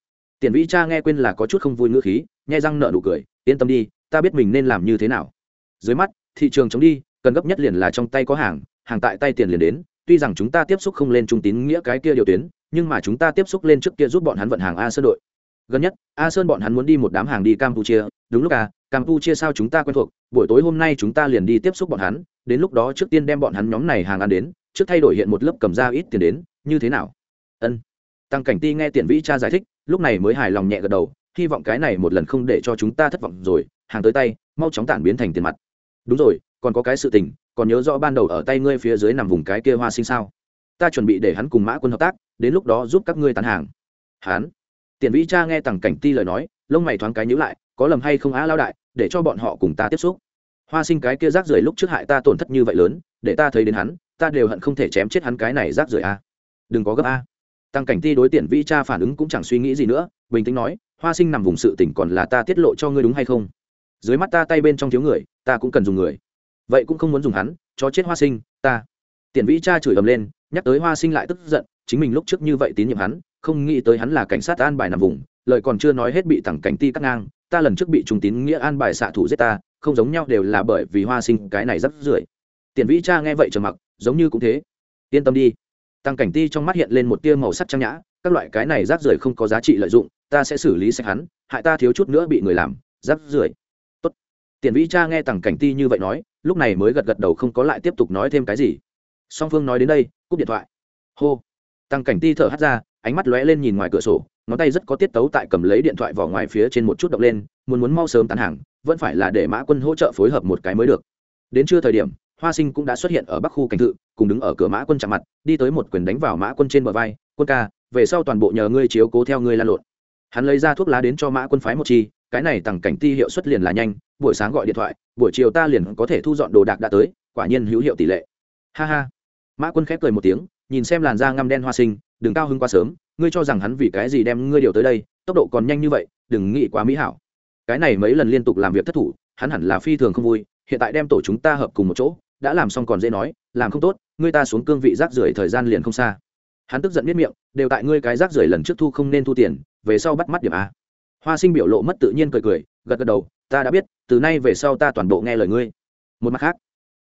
Tiền vĩ cha nghe quên là có chút không vui ngữ khí, nhai răng nợ nụ cười, yên tâm đi, ta biết mình nên làm như thế nào. Dưới mắt, thị trường chống đi cần gấp nhất liền là trong tay có hàng hàng tại tay tiền liền đến, tuy rằng chúng ta tiếp xúc không lên trung tín nghĩa cái kia điều tuyến, nhưng mà chúng ta tiếp xúc lên trước kia giúp bọn hắn vận hàng a sơn đội. Gần nhất, a sơn bọn hắn muốn đi một đám hàng đi campuchia, đúng lúc à campuchia sao chúng ta quen thuộc, buổi tối hôm nay chúng ta liền đi tiếp xúc bọn hắn, đến lúc đó trước tiên đem bọn hắn nhóm này hàng ăn đến, trước thay đổi hiện một lớp cầm ra ít tiền đến, như thế nào? Ân. Tăng cảnh ti nghe tiền vĩ cha giải thích, lúc này mới hài lòng nhẹ gật đầu, hy vọng cái này một lần không để cho chúng ta thất vọng rồi, hàng tới tay, mau chóng tản biến thành tiền mặt. Đúng rồi còn có cái sự tình, còn nhớ rõ ban đầu ở tay ngươi phía dưới nằm vùng cái kia hoa sinh sao? Ta chuẩn bị để hắn cùng mã quân hợp tác, đến lúc đó giúp các ngươi tán hàng. Hắn tiền vĩ cha nghe tằng cảnh ti lời nói, lông mày thoáng cái nhữ lại, có lầm hay không á lao đại, để cho bọn họ cùng ta tiếp xúc. Hoa sinh cái kia rác rưởi lúc trước hại ta tổn thất như vậy lớn, để ta thấy đến hắn, ta đều hận không thể chém chết hắn cái này rác rưởi a. Đừng có gấp a. Tăng cảnh ti đối tiền vĩ cha phản ứng cũng chẳng suy nghĩ gì nữa, bình tĩnh nói, hoa sinh nằm vùng sự tỉnh còn là ta tiết lộ cho ngươi đúng hay không? Dưới mắt ta tay bên trong thiếu người, ta cũng cần dùng người vậy cũng không muốn dùng hắn, cho chết hoa sinh, ta. Tiền vĩ cha chửi ầm lên, nhắc tới hoa sinh lại tức giận, chính mình lúc trước như vậy tín nhiệm hắn, không nghĩ tới hắn là cảnh sát an bài nằm vùng, lời còn chưa nói hết bị thẳng cảnh ti cắt ngang, ta lần trước bị trung tín nghĩa an bài xạ thủ giết ta, không giống nhau đều là bởi vì hoa sinh cái này rất rưởi tiền vĩ cha nghe vậy trầm mặc, giống như cũng thế. Yên tâm đi. Tăng cảnh ti trong mắt hiện lên một tia màu sắc trang nhã, các loại cái này rác rưởi không có giá trị lợi dụng, ta sẽ xử lý sạch hắn, hại ta thiếu chút nữa bị người làm, rác rưởi tiền vĩ cha nghe tăng cảnh ti như vậy nói, lúc này mới gật gật đầu không có lại tiếp tục nói thêm cái gì. Song phương nói đến đây, cúp điện thoại. Hô. Tăng cảnh ti thở hắt ra, ánh mắt lóe lên nhìn ngoài cửa sổ, ngón tay rất có tiết tấu tại cầm lấy điện thoại vỏ ngoài phía trên một chút động lên, muốn muốn mau sớm tán hàng, vẫn phải là để mã quân hỗ trợ phối hợp một cái mới được. Đến trưa thời điểm, hoa sinh cũng đã xuất hiện ở bắc khu cảnh thự, cùng đứng ở cửa mã quân chạm mặt, đi tới một quyền đánh vào mã quân trên bờ vai, quân ca, về sau toàn bộ nhờ ngươi chiếu cố theo ngươi lan lộn. Hắn lấy ra thuốc lá đến cho mã quân phái một chi, cái này tặng cảnh ti hiệu suất liền là nhanh buổi sáng gọi điện thoại, buổi chiều ta liền có thể thu dọn đồ đạc đã tới, quả nhiên hữu hiệu tỷ lệ. Ha ha. Mã quân khép cười một tiếng, nhìn xem làn da ngăm đen hoa sinh, đừng cao hứng quá sớm, ngươi cho rằng hắn vì cái gì đem ngươi điều tới đây, tốc độ còn nhanh như vậy, đừng nghĩ quá mỹ hảo. Cái này mấy lần liên tục làm việc thất thủ, hắn hẳn là phi thường không vui, hiện tại đem tổ chúng ta hợp cùng một chỗ, đã làm xong còn dễ nói, làm không tốt, ngươi ta xuống cương vị rác rưởi thời gian liền không xa. Hắn tức giận biết miệng, đều tại ngươi cái rác rưởi lần trước thu không nên thu tiền, về sau bắt mắt điểm a. Hoa sinh biểu lộ mất tự nhiên cười cười, gật gật đầu ta đã biết, từ nay về sau ta toàn bộ nghe lời ngươi. Một mặt khác,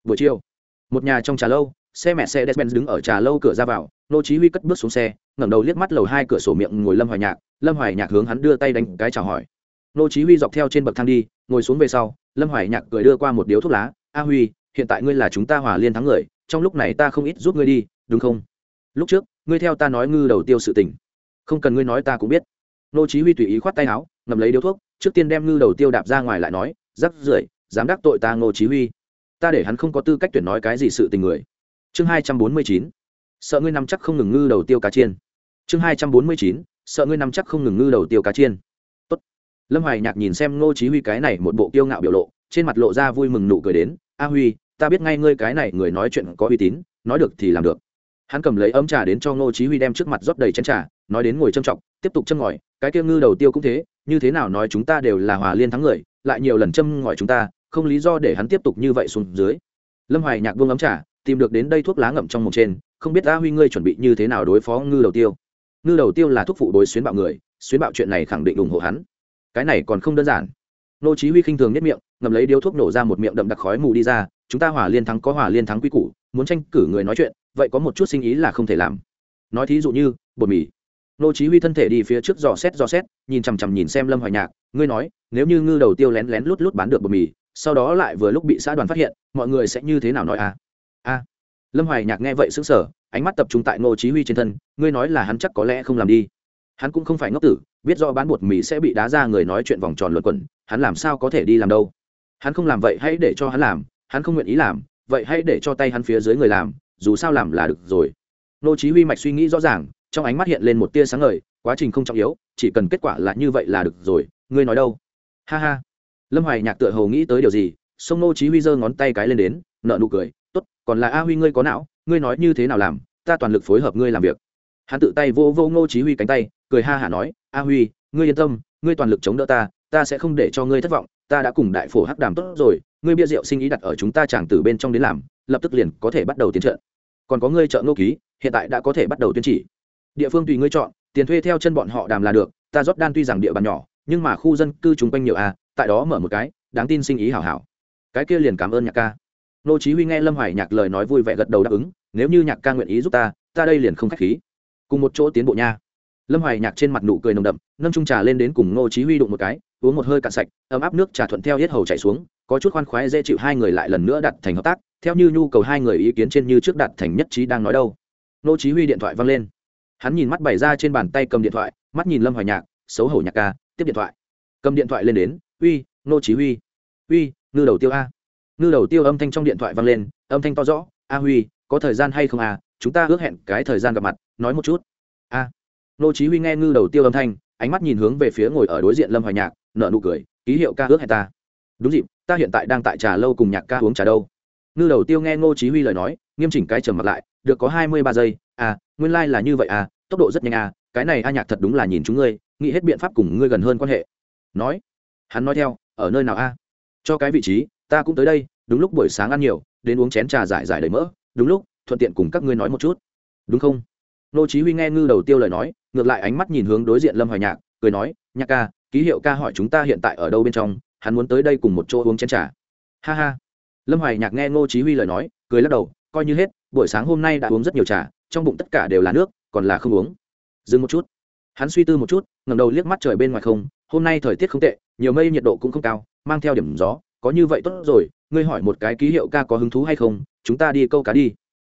buổi chiều, một nhà trong trà lâu, xe mẹ xe despen đứng ở trà lâu cửa ra vào, nô chí huy cất bước xuống xe, ngẩng đầu liếc mắt lầu hai cửa sổ miệng ngồi lâm hoài nhạc, lâm hoài nhạc hướng hắn đưa tay đánh cái chào hỏi. Nô chí huy dọc theo trên bậc thang đi, ngồi xuống về sau, lâm hoài nhạc cười đưa qua một điếu thuốc lá, a huy, hiện tại ngươi là chúng ta hòa liên thắng người, trong lúc này ta không ít giúp ngươi đi, đúng không? Lúc trước, ngươi theo ta nói ngư đầu tiêu sự tình, không cần ngươi nói ta cũng biết. Nô chí huy tùy ý khoát tay áo, ngậm lấy điếu thuốc trước tiên đem ngư đầu tiêu đạp ra ngoài lại nói, rắc rưởi, dám đắc tội ta Ngô chí huy. Ta để hắn không có tư cách tuyển nói cái gì sự tình người. Chương 249 sợ ngươi nắm chắc không ngừng ngư đầu tiêu cá chiên. Chương 249 sợ ngươi nắm chắc không ngừng ngư đầu tiêu cá chiên. Tốt. Lâm hoài nhạc nhìn xem ngô chí huy cái này một bộ tiêu ngạo biểu lộ, trên mặt lộ ra vui mừng nụ cười đến, a huy, ta biết ngay ngươi cái này người nói chuyện có uy tín, nói được thì làm được. Hắn cầm lấy ấm trà đến cho ngô chí huy đem trước mặt rót đầy chén trà, nói đến ngồi trâm trọng, tiếp tục châm ngòi, cái kia ngư đầu tiêu cũng thế như thế nào nói chúng ta đều là hòa liên thắng người lại nhiều lần châm ngòi chúng ta không lý do để hắn tiếp tục như vậy xuống dưới. Lâm hoài nhạc buông ấm trả, tìm được đến đây thuốc lá ngậm trong mồm trên không biết a huy ngươi chuẩn bị như thế nào đối phó ngư đầu tiêu. Ngư đầu tiêu là thuốc phụ đối xuyến bạo người xuyến bạo chuyện này khẳng định ủng hộ hắn. Cái này còn không đơn giản. Nô chí huy khinh thường nhất miệng ngậm lấy điếu thuốc nổ ra một miệng đậm đặc khói mù đi ra chúng ta hòa liên thắng có hòa liên thắng quy củ muốn tranh cử người nói chuyện vậy có một chút sinh ý là không thể làm. Nói thí dụ như bột mì nô chí huy thân thể đi phía trước dò xét dò xét, nhìn chằm chằm nhìn xem lâm hoài nhạc, ngươi nói, nếu như ngư đầu tiêu lén lén lút lút bán được bột mì, sau đó lại vừa lúc bị xã đoàn phát hiện, mọi người sẽ như thế nào nói à? A lâm hoài nhạc nghe vậy sững sờ, ánh mắt tập trung tại nô chí huy trên thân, ngươi nói là hắn chắc có lẽ không làm đi. Hắn cũng không phải ngốc tử, biết rõ bán bột mì sẽ bị đá ra người nói chuyện vòng tròn luẩn quẩn, hắn làm sao có thể đi làm đâu? Hắn không làm vậy hãy để cho hắn làm, hắn không nguyện ý làm, vậy hãy để cho tay hắn phía dưới người làm, dù sao làm là được rồi. Nô chí huy mạch suy nghĩ rõ ràng trong ánh mắt hiện lên một tia sáng ngời, quá trình không trọng yếu, chỉ cần kết quả là như vậy là được rồi, ngươi nói đâu? Ha ha. Lâm hoài nhạc tựa hồ nghĩ tới điều gì, sông nô chí huy giơ ngón tay cái lên đến nợ nụ cười, tốt, còn là a huy ngươi có não, ngươi nói như thế nào làm, ta toàn lực phối hợp ngươi làm việc. Hắn tự tay vô vô nô chí huy cánh tay, cười ha hả nói, a huy, ngươi yên tâm, ngươi toàn lực chống đỡ ta ta sẽ không để cho ngươi thất vọng, ta đã cùng đại phổ hắc đàm tốt rồi, ngươi bia rượu sinh ý đặt ở chúng ta chẳng từ bên trong đến làm, lập tức liền có thể bắt đầu tiến trận. Còn có ngươi trợ ngô ký, hiện tại đã có thể bắt đầu tuyên chỉ địa phương tùy ngươi chọn, tiền thuê theo chân bọn họ đàm là được, ta rót đan tuy rằng địa bàn nhỏ, nhưng mà khu dân cư chung quanh nhiều à tại đó mở một cái, đáng tin sinh ý hảo hảo. Cái kia liền cảm ơn nhạc ca. Nô chí huy nghe lâm hoài nhạc lời nói vui vẻ gật đầu đáp ứng, nếu như nhạc ca nguyện ý giúp ta ta đây liền không khách khí. Cùng một chỗ tiến bộ nha. Lâm hoài nhạc trên mặt nụ cười nồng đậm, nâng chung trà lên đến cùng nô chí huy đụng một cái, uống một hơi cạn sạch, ấm áp nước trà thuận theo hết hầu chảy xuống, có chút khoan khoái dễ chịu hai người lại lần nữa đặt thành hợp tác, theo như nhu cầu hai người ý kiến trên như trước đặt thành nhất trí đang nói đâu. Nô chí huy điện thoại vang lên hắn nhìn mắt bày ra trên bàn tay cầm điện thoại, mắt nhìn lâm hoài nhạc, xấu hổ nhạc ca, tiếp điện thoại. Cầm điện thoại lên đến, uy, nô chí huy. Uy, ngư đầu tiêu a. Ngư đầu tiêu âm thanh trong điện thoại vang lên, âm thanh to rõ, a huy, có thời gian hay không à? Chúng ta ước hẹn cái thời gian gặp mặt, nói một chút. A. Nô chí huy nghe ngư đầu tiêu âm thanh, ánh mắt nhìn hướng về phía ngồi ở đối diện lâm hoài nhạc, nở nụ cười, ký hiệu ca ước hẹn ta. Đúng dịp, ta hiện tại đang tại trà lâu cùng nhạc ca uống trà đâu. Ngư đầu tiêu nghe ngô chí huy lời nói, nghiêm chỉnh cái trầm mặt lại, được có 23 giây à nguyên lai like là như vậy à tốc độ rất nhanh à cái này a nhạc thật đúng là nhìn chúng ngươi, nghĩ hết biện pháp cùng ngươi gần hơn quan hệ. Nói. Hắn nói theo, ở nơi nào a? Cho cái vị trí, ta cũng tới đây, đúng lúc buổi sáng ăn nhiều, đến uống chén trà giải giải đầy mỡ, đúng lúc, thuận tiện cùng các ngươi nói một chút. Đúng không? Nô chí huy nghe ngư đầu tiêu lời nói, ngược lại ánh mắt nhìn hướng đối diện lâm hoài nhạc, cười nói, nhạc ca, ký hiệu ca hỏi chúng ta hiện tại ở đâu bên trong, hắn muốn tới đây cùng một chỗ uống chén trà. Ha ha. Lâm hoài nhạc nghe ngô chí huy lời nói, cười lắc đầu, coi như hết, buổi sáng hôm nay đã uống rất nhiều trà trong bụng tất cả đều là nước, còn là không uống. Dừng một chút. Hắn suy tư một chút, ngẩng đầu liếc mắt trời bên ngoài không, hôm nay thời tiết không tệ, nhiều mây nhiệt độ cũng không cao, mang theo điểm gió, có như vậy tốt rồi, ngươi hỏi một cái ký hiệu ca có hứng thú hay không, chúng ta đi câu cá đi.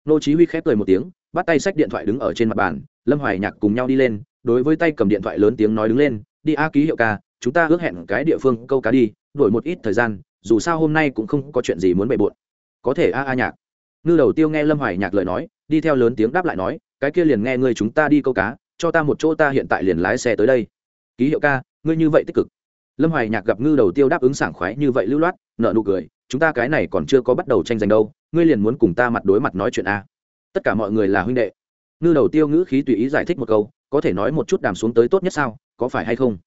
Nô chí huy khép cười một tiếng, bắt tay sách điện thoại đứng ở trên mặt bàn, lâm hoài nhạc cùng nhau đi lên, đối với tay cầm điện thoại lớn tiếng nói đứng lên, đi a, ký hiệu ca, chúng ta ước hẹn cái địa phương câu cá đi, đổi một ít thời gian, dù sao hôm nay cũng không có chuyện gì muốn bề bộn. Có thể a a nhạc ngư đầu tiêu nghe lâm hoài nhạc lời nói, đi theo lớn tiếng đáp lại nói, cái kia liền nghe ngươi chúng ta đi câu cá, cho ta một chỗ ta hiện tại liền lái xe tới đây. Ký hiệu ca, ngươi như vậy tích cực. Lâm hoài nhạc gặp ngư đầu tiêu đáp ứng sảng khoái như vậy lưu loát nợ nụ cười, chúng ta cái này còn chưa có bắt đầu tranh giành đâu, ngươi liền muốn cùng ta mặt đối mặt nói chuyện a. Tất cả mọi người là huynh đệ. Ngư đầu tiêu ngữ khí tùy ý giải thích một câu, có thể nói một chút đàm xuống tới tốt nhất sao, có phải hay không?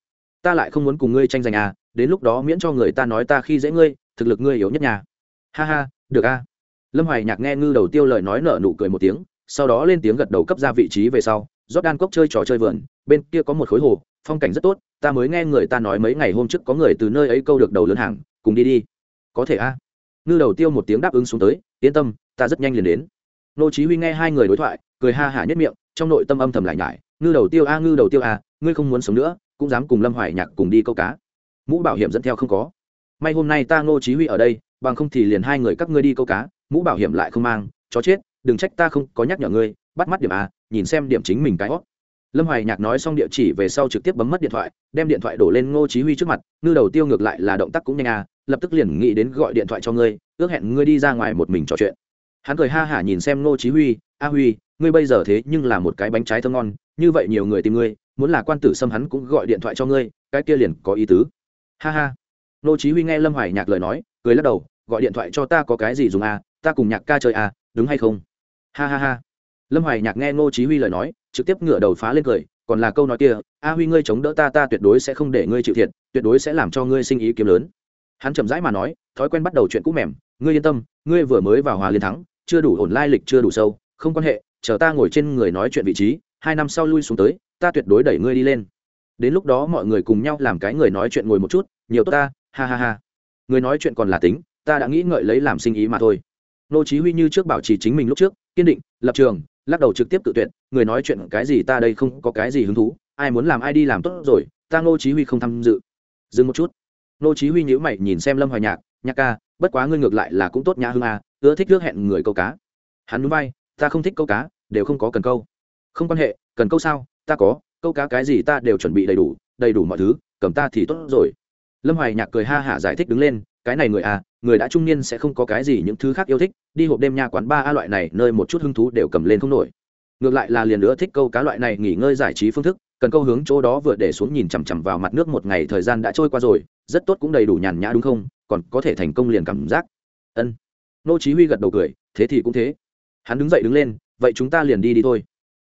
Ta lại không muốn cùng ngươi tranh giành à đến lúc đó miễn cho người ta nói ta khi dễ ngươi, thực lực ngươi yếu nhất nhà ha ha, được a lâm hoài nhạc nghe ngư đầu tiêu lời nói nở nụ cười một tiếng, sau đó lên tiếng gật đầu cấp ra vị trí về sau rót đan cốc chơi trò chơi vườn, bên kia có một khối hồ, phong cảnh rất tốt, ta mới nghe người ta nói mấy ngày hôm trước có người từ nơi ấy câu được đầu lớn hàng, cùng đi đi. Có thể a. Ngư đầu tiêu một tiếng đáp ứng xuống tới, yên tâm, ta rất nhanh liền đến. Nô chí huy nghe hai người đối thoại, cười ha hả nhất miệng, trong nội tâm âm thầm lại nhải, ngư đầu tiêu a, ngư đầu tiêu a, ngươi không muốn sống nữa, cũng dám cùng lâm hoài nhạc cùng đi câu cá. Mũ bảo hiểm dẫn theo không có. May hôm nay ta ngô chí huy ở đây, bằng không thì liền hai người các ngươi đi câu cá mũ bảo hiểm lại không mang, chó chết, đừng trách ta không có nhắc nhở ngươi, bắt mắt điểm a, nhìn xem điểm chính mình cái hót lâm hoài nhạc nói xong địa chỉ về sau trực tiếp bấm mất điện thoại, đem điện thoại đổ lên ngô chí huy trước mặt, ngư đầu tiêu ngược lại là động tác cũng nhanh à lập tức liền nghĩ đến gọi điện thoại cho ngươi, ước hẹn ngươi đi ra ngoài một mình trò chuyện. Hắn cười ha hả nhìn xem ngô chí huy, a huy, ngươi bây giờ thế nhưng là một cái bánh trái thơm ngon, như vậy nhiều người tìm ngươi, muốn là quan tử xâm hắn cũng gọi điện thoại cho ngươi, cái kia liền có ý tứ. Ha ha. Ngô chí huy nghe lâm hoài nhạc lời nói, cười lắc đầu, gọi điện thoại cho ta có cái gì dùng à ta cùng nhạc ca chơi à đúng hay không? Ha ha ha. Lâm hoài nhạc nghe ngô chí huy lời nói, trực tiếp ngửa đầu phá lên cười, còn là câu nói kia, a huy ngươi chống đỡ ta ta tuyệt đối sẽ không để ngươi chịu thiệt, tuyệt đối sẽ làm cho ngươi sinh ý kiếm lớn. Hắn chậm rãi mà nói, thói quen bắt đầu chuyện cũ mềm, ngươi yên tâm, ngươi vừa mới vào hòa liên thắng, chưa đủ ổn lai lịch, chưa đủ sâu, không quan hệ, chờ ta ngồi trên người nói chuyện vị trí, hai năm sau lui xuống tới, ta tuyệt đối đẩy ngươi đi lên. Đến lúc đó mọi người cùng nhau làm cái người nói chuyện ngồi một chút, nhiều tốt ta, ha ha ha. Người nói chuyện còn là tính, ta đã nghĩ ngợi lấy làm sinh ý mà thôi nô chí huy như trước bảo trì chính mình lúc trước, kiên định, lập trường, lắc đầu trực tiếp tự tuyệt, người nói chuyện cái gì ta đây không có cái gì hứng thú, ai muốn làm ai đi làm tốt rồi, ta nô chí huy không tham dự. Dừng một chút. Nô chí huy nhíu mày nhìn xem lâm hoài nhạc nhạc ca, bất quá ngươi ngược lại là cũng tốt nhã hương à ưa thích nước hẹn người câu cá. Hắn núi bay ta không thích câu cá, đều không có cần câu. Không quan hệ, cần câu sao? Ta có, câu cá cái gì ta đều chuẩn bị đầy đủ đầy đủ mọi thứ, cầm ta thì tốt rồi. Lâm hoài nhạc cười ha hả giải thích đứng lên cái này người à người đã trung niên sẽ không có cái gì những thứ khác yêu thích, đi hộp đêm nha quán ba a loại này, nơi một chút hứng thú đều cầm lên không nổi. Ngược lại là liền nữa thích câu cá loại này nghỉ ngơi giải trí phương thức, cần câu hướng chỗ đó vừa để xuống nhìn chằm chằm vào mặt nước một ngày thời gian đã trôi qua rồi, rất tốt cũng đầy đủ nhàn nhã đúng không? Còn có thể thành công liền cảm giác. Ân. Nô chí huy gật đầu cười, thế thì cũng thế. Hắn đứng dậy đứng lên, vậy chúng ta liền đi đi thôi.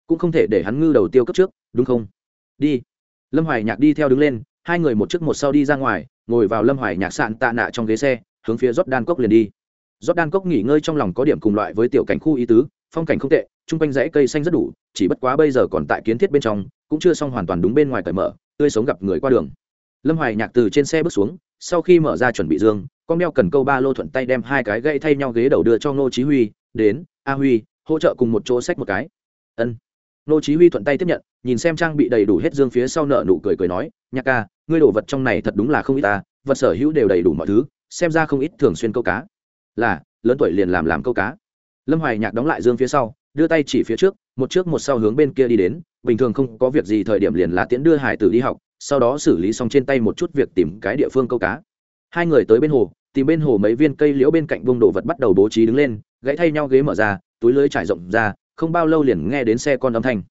Cũng không thể để hắn ngư đầu tiêu cấp trước, đúng không? Đi. Lâm hoài nhạc đi theo đứng lên, hai người một trước một sau đi ra ngoài ngồi vào lâm hoài nhạc sạn tạ nạ trong ghế xe, hướng phía rót đan cốc liền đi. Rót đan cốc nghỉ ngơi trong lòng có điểm cùng loại với tiểu cảnh khu ý tứ, phong cảnh không tệ, chung quanh dãy cây xanh rất đủ, chỉ bất quá bây giờ còn tại kiến thiết bên trong, cũng chưa xong hoàn toàn đúng bên ngoài cởi mở, tươi sống gặp người qua đường. Lâm hoài nhạc từ trên xe bước xuống, sau khi mở ra chuẩn bị dương, con đeo cần câu ba lô thuận tay đem hai cái gậy thay nhau ghế đầu đưa cho ngô chí huy, đến, a huy, hỗ trợ cùng một chỗ xách một cái. Ân. Ngô chí huy thuận tay tiếp nhận, nhìn xem trang bị đầy đủ hết dương phía sau nợ nụ cười cười nói nhạc ca, ngươi đồ vật trong này thật đúng là không ít ta, vật sở hữu đều đầy đủ mọi thứ, xem ra không ít thường xuyên câu cá. Là, lớn tuổi liền làm làm câu cá. Lâm hoài nhạc đóng lại dương phía sau, đưa tay chỉ phía trước, một trước một sau hướng bên kia đi đến, bình thường không có việc gì thời điểm liền là tiễn đưa hải tử đi học, sau đó xử lý xong trên tay một chút việc tìm cái địa phương câu cá. Hai người tới bên hồ, tìm bên hồ mấy viên cây liễu bên cạnh vung đồ vật bắt đầu bố trí đứng lên, gãy thay nhau ghế mở ra, túi lưới trải rộng ra, không bao lâu liền nghe đến xe con âm thanh.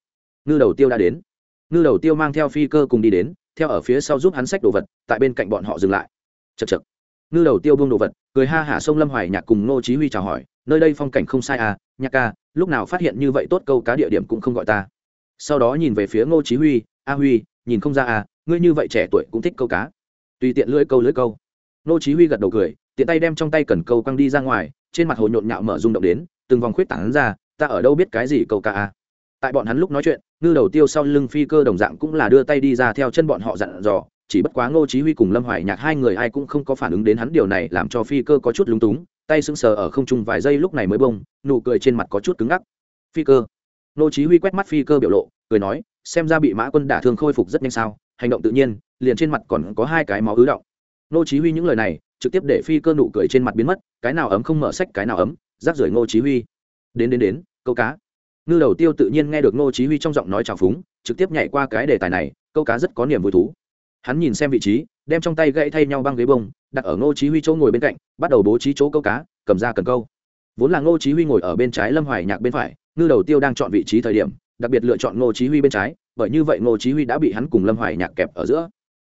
Ngư đầu tiêu đã đến. Ngư đầu tiêu mang theo phi cơ cùng đi đến theo ở phía sau giúp hắn xách đồ vật, tại bên cạnh bọn họ dừng lại. Chật chật ngư đầu tiêu buông đồ vật, cười ha hả sông lâm hoài nhạc cùng ngô chí huy chào hỏi, nơi đây phong cảnh không sai à nhạc ca, lúc nào phát hiện như vậy tốt câu cá địa điểm cũng không gọi ta. Sau đó nhìn về phía ngô chí huy, a huy, nhìn không ra à ngươi như vậy trẻ tuổi cũng thích câu cá. Tùy tiện lưỡi câu lưỡi câu. Ngô chí huy gật đầu cười, tiện tay đem trong tay cần câu quăng đi ra ngoài, trên mặt hồ nhộn nhạo mở rung động đến, từng vòng khuyết tảng ra, ta ở đâu biết cái gì câu cá à tại bọn hắn lúc nói chuyện, ngư đầu tiêu sau lưng phi cơ đồng dạng cũng là đưa tay đi ra theo chân bọn họ dặn dò, chỉ bất quá ngô chí huy cùng lâm hoài nhạc hai người ai cũng không có phản ứng đến hắn điều này làm cho phi cơ có chút lúng túng, tay sững sờ ở không trung vài giây lúc này mới bông, nụ cười trên mặt có chút cứng ngắc. Phi cơ. Ngô chí huy quét mắt phi cơ biểu lộ, cười nói, xem ra bị mã quân đả thương khôi phục rất nhanh sao, hành động tự nhiên, liền trên mặt còn có hai cái máu ứ động. Ngô chí huy những lời này, trực tiếp để phi cơ nụ cười trên mặt biến mất, cái nào ấm không mở sách, cái nào ấm rác rưởi ngô chí huy. Đến đến đến, câu cá ngư đầu tiêu tự nhiên nghe được ngô chí huy trong giọng nói trào phúng, trực tiếp nhảy qua cái đề tài này, câu cá rất có niềm vui thú. Hắn nhìn xem vị trí, đem trong tay gậy thay nhau băng ghế bông, đặt ở ngô chí huy chỗ ngồi bên cạnh, bắt đầu bố trí chỗ câu cá, cầm ra cần câu. Vốn là ngô chí huy ngồi ở bên trái lâm hoài nhạc bên phải, ngư đầu tiêu đang chọn vị trí thời điểm, đặc biệt lựa chọn ngô chí huy bên trái, bởi như vậy ngô chí huy đã bị hắn cùng lâm hoài nhạc kẹp ở giữa.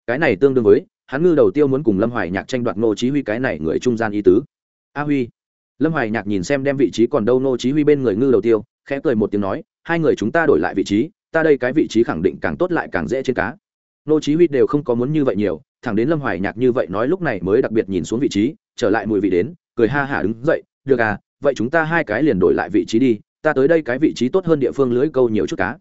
Cái này tương đương với, hắn ngư đầu tiêu muốn cùng lâm hoài nhạc tranh đoạt ngô chí huy cái này người trung gian ý tứ. A huy. Lâm hoài nhạc nhìn xem đem vị trí còn đâu ngô chí huy bên người ngư đầu tiêu khẽ cười một tiếng nói, hai người chúng ta đổi lại vị trí, ta đây cái vị trí khẳng định càng tốt lại càng dễ trên cá. Nô chí huy đều không có muốn như vậy nhiều, thẳng đến lâm hoài nhạc như vậy nói lúc này mới đặc biệt nhìn xuống vị trí, trở lại mùi vị đến, cười ha hả đứng dậy, được à vậy chúng ta hai cái liền đổi lại vị trí đi, ta tới đây cái vị trí tốt hơn địa phương lưới câu nhiều chút cá.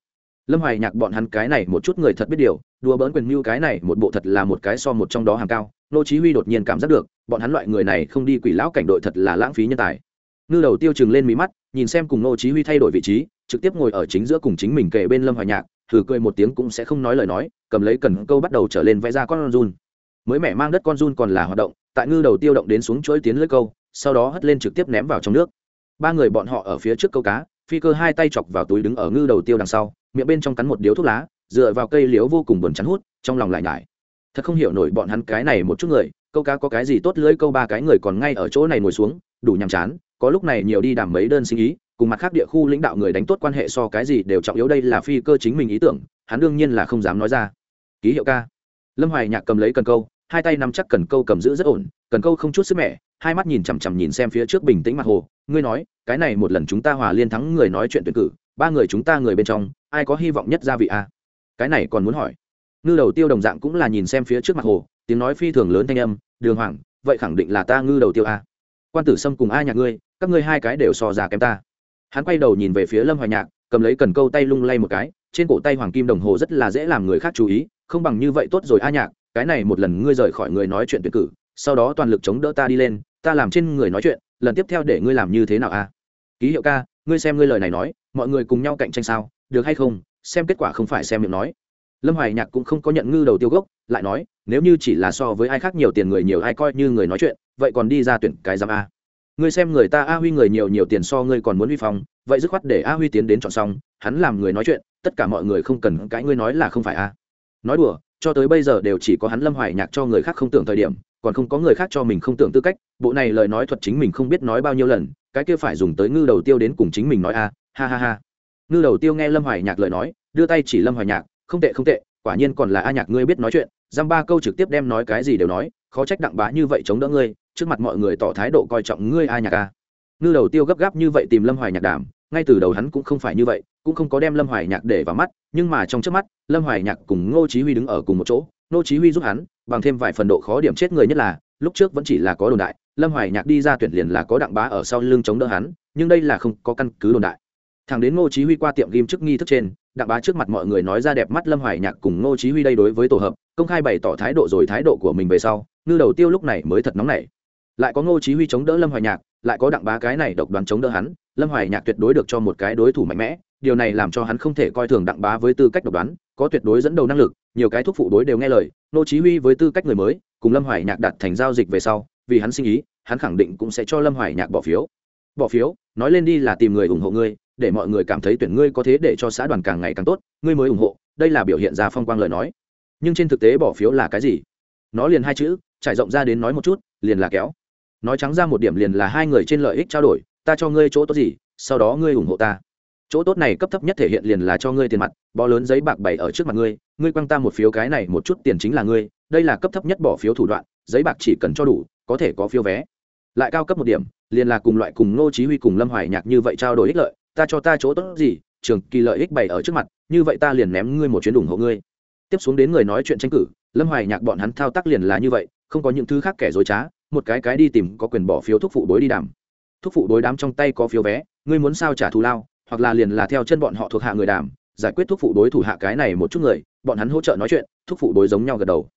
Lâm hoài nhạc bọn hắn cái này một chút người thật biết điều, đùa bỡn quyền mưu cái này một bộ thật là một cái so một trong đó hàng cao, nô chí huy đột nhiên cảm giác được, bọn hắn loại người này không đi quỷ lão cảnh đội thật là lãng phí nhân tài. Ngư đầu tiêu chừng lên mí mắt nhìn xem cùng nô chí huy thay đổi vị trí, trực tiếp ngồi ở chính giữa cùng chính mình kề bên lâm hoài nhạc, thử cười một tiếng cũng sẽ không nói lời nói, cầm lấy cần câu bắt đầu trở lên vẽ ra con run. Mới mẻ mang đất con run còn là hoạt động, tại ngư đầu tiêu động đến xuống chuỗi tiến lưới câu, sau đó hất lên trực tiếp ném vào trong nước. Ba người bọn họ ở phía trước câu cá, phi cơ hai tay chọc vào túi đứng ở ngư đầu tiêu đằng sau, miệng bên trong cắn một điếu thuốc lá, dựa vào cây liếu vô cùng buồn chán hút, trong lòng lại nhải. Thật không hiểu nổi bọn hắn cái này một chút người, câu cá có cái gì tốt lưỡi câu ba cái người còn ngay ở chỗ này ngồi xuống, đủ nhàm chán có lúc này nhiều đi đàm mấy đơn sinh ý, cùng mặt khác địa khu lãnh đạo người đánh tốt quan hệ so cái gì đều trọng yếu đây là phi cơ chính mình ý tưởng, hắn đương nhiên là không dám nói ra. Ký hiệu ca. Lâm hoài nhạc cầm lấy cần câu, hai tay nắm chắc cần câu cầm giữ rất ổn, cần câu không chút sức mẻ, hai mắt nhìn chằm chằm nhìn xem phía trước bình tĩnh mặt hồ, ngươi nói, cái này một lần chúng ta hòa liên thắng người nói chuyện tuyển cử, ba người chúng ta người bên trong, ai có hy vọng nhất gia vị a? Cái này còn muốn hỏi. Ngư đầu tiêu đồng dạng cũng là nhìn xem phía trước mặt hồ, tiếng nói phi thường lớn thanh âm, đường hoàng, vậy khẳng định là ta ngư đầu tiêu a. Quan tử sâm cùng ai nhạc ngươi các ngươi hai cái đều so ra kém ta. Hắn quay đầu nhìn về phía lâm hoài nhạc, cầm lấy cần câu tay lung lay một cái, trên cổ tay hoàng kim đồng hồ rất là dễ làm người khác chú ý, không bằng như vậy tốt rồi a nhạc, cái này một lần ngươi rời khỏi người nói chuyện tuyển cử, sau đó toàn lực chống đỡ ta đi lên, ta làm trên người nói chuyện, lần tiếp theo để ngươi làm như thế nào a? Ký hiệu ca, ngươi xem ngươi lời này nói, mọi người cùng nhau cạnh tranh sao, được hay không? Xem kết quả không phải xem miệng nói. Lâm hoài nhạc cũng không có nhận ngư đầu tiêu gốc, lại nói, nếu như chỉ là so với ai khác nhiều tiền người nhiều ai coi như người nói chuyện, vậy còn đi ra tuyển cái giam a ngươi xem người ta a huy người nhiều nhiều tiền so ngươi còn muốn vi phong, vậy dứt khoát để a huy tiến đến chọn xong, hắn làm người nói chuyện, tất cả mọi người không cần cãi ngươi nói là không phải a. Nói đùa, cho tới bây giờ đều chỉ có hắn lâm hoài nhạc cho người khác không tưởng thời điểm, còn không có người khác cho mình không tưởng tư cách, bộ này lời nói thuật chính mình không biết nói bao nhiêu lần, cái kia phải dùng tới ngư đầu tiêu đến cùng chính mình nói a, ha ha ha. Ngư đầu tiêu nghe lâm hoài nhạc lời nói, đưa tay chỉ lâm hoài nhạc, không tệ không tệ, quả nhiên còn là a nhạc ngươi biết nói chuyện dăm ba câu trực tiếp đem nói cái gì đều nói, khó trách đặng bá như vậy chống đỡ ngươi trước mặt mọi người tỏ thái độ coi trọng ngươi a nhạc a. Ngư đầu tiêu gấp gáp như vậy tìm lâm hoài nhạc đàm, ngay từ đầu hắn cũng không phải như vậy, cũng không có đem lâm hoài nhạc để vào mắt, nhưng mà trong trước mắt, lâm hoài nhạc cùng ngô chí huy đứng ở cùng một chỗ, ngô chí huy giúp hắn, bằng thêm vài phần độ khó điểm chết người nhất là, lúc trước vẫn chỉ là có đồn đại, lâm hoài nhạc đi ra tuyển liền là có đặng bá ở sau lưng chống đỡ hắn, nhưng đây là không có căn cứ đồn đại. Thằng đến ngô chí huy qua tiệm ghim trước nghi thức trên, đặng bá trước mặt mọi người nói ra đẹp mắt lâm hoài nhạc cùng ngô chí huy đây đối với tổ hợp, công khai bày tỏ thái độ rồi thái độ của mình về sau, ngư đầu tiêu lúc này mới thật nóng nảy lại có ngô chí huy chống đỡ lâm hoài nhạc, lại có đặng bá cái này độc đoán chống đỡ hắn, lâm hoài nhạc tuyệt đối được cho một cái đối thủ mạnh mẽ, điều này làm cho hắn không thể coi thường đặng bá với tư cách độc đoán, có tuyệt đối dẫn đầu năng lực, nhiều cái thúc phụ đối đều nghe lời, ngô chí huy với tư cách người mới, cùng lâm hoài nhạc đặt thành giao dịch về sau, vì hắn sinh ý, hắn khẳng định cũng sẽ cho lâm hoài nhạc bỏ phiếu. Bỏ phiếu, nói lên đi là tìm người ủng hộ ngươi, để mọi người cảm thấy tuyển ngươi có thế để cho xã đoàn càng ngày càng tốt, ngươi mới ủng hộ, đây là biểu hiện ra phong quang lời nói. Nhưng trên thực tế bỏ phiếu là cái gì? Nó liền hai chữ, trải rộng ra đến nói một chút, liền là kéo nói trắng ra một điểm liền là hai người trên lợi ích trao đổi, ta cho ngươi chỗ tốt gì, sau đó ngươi ủng hộ ta. Chỗ tốt này cấp thấp nhất thể hiện liền là cho ngươi tiền mặt, bó lớn giấy bạc bày ở trước mặt ngươi ngươi quăng ta một phiếu cái này một chút tiền chính là ngươi, đây là cấp thấp nhất bỏ phiếu thủ đoạn, giấy bạc chỉ cần cho đủ, có thể có phiếu vé. Lại cao cấp một điểm, liền là cùng loại cùng ngô chí huy cùng lâm hoài nhạc như vậy trao đổi ích lợi, ta cho ta chỗ tốt gì, trường kỳ lợi ích bày ở trước mặt, như vậy ta liền ném ngươi một chuyến ủng hộ ngươi. Tiếp xuống đến người nói chuyện tranh cử, lâm hoài nhạc bọn hắn thao tác liền là như vậy, không có những thứ khác kẻ dối trá một cái cái đi tìm có quyền bỏ phiếu thúc phụ đối đi đàm. Thúc phụ đối đám trong tay có phiếu vé, ngươi muốn sao trả thù lao, hoặc là liền là theo chân bọn họ thuộc hạ người đàm, giải quyết thúc phụ đối thủ hạ cái này một chút người, bọn hắn hỗ trợ nói chuyện, thúc phụ đối giống nhau gật đầu.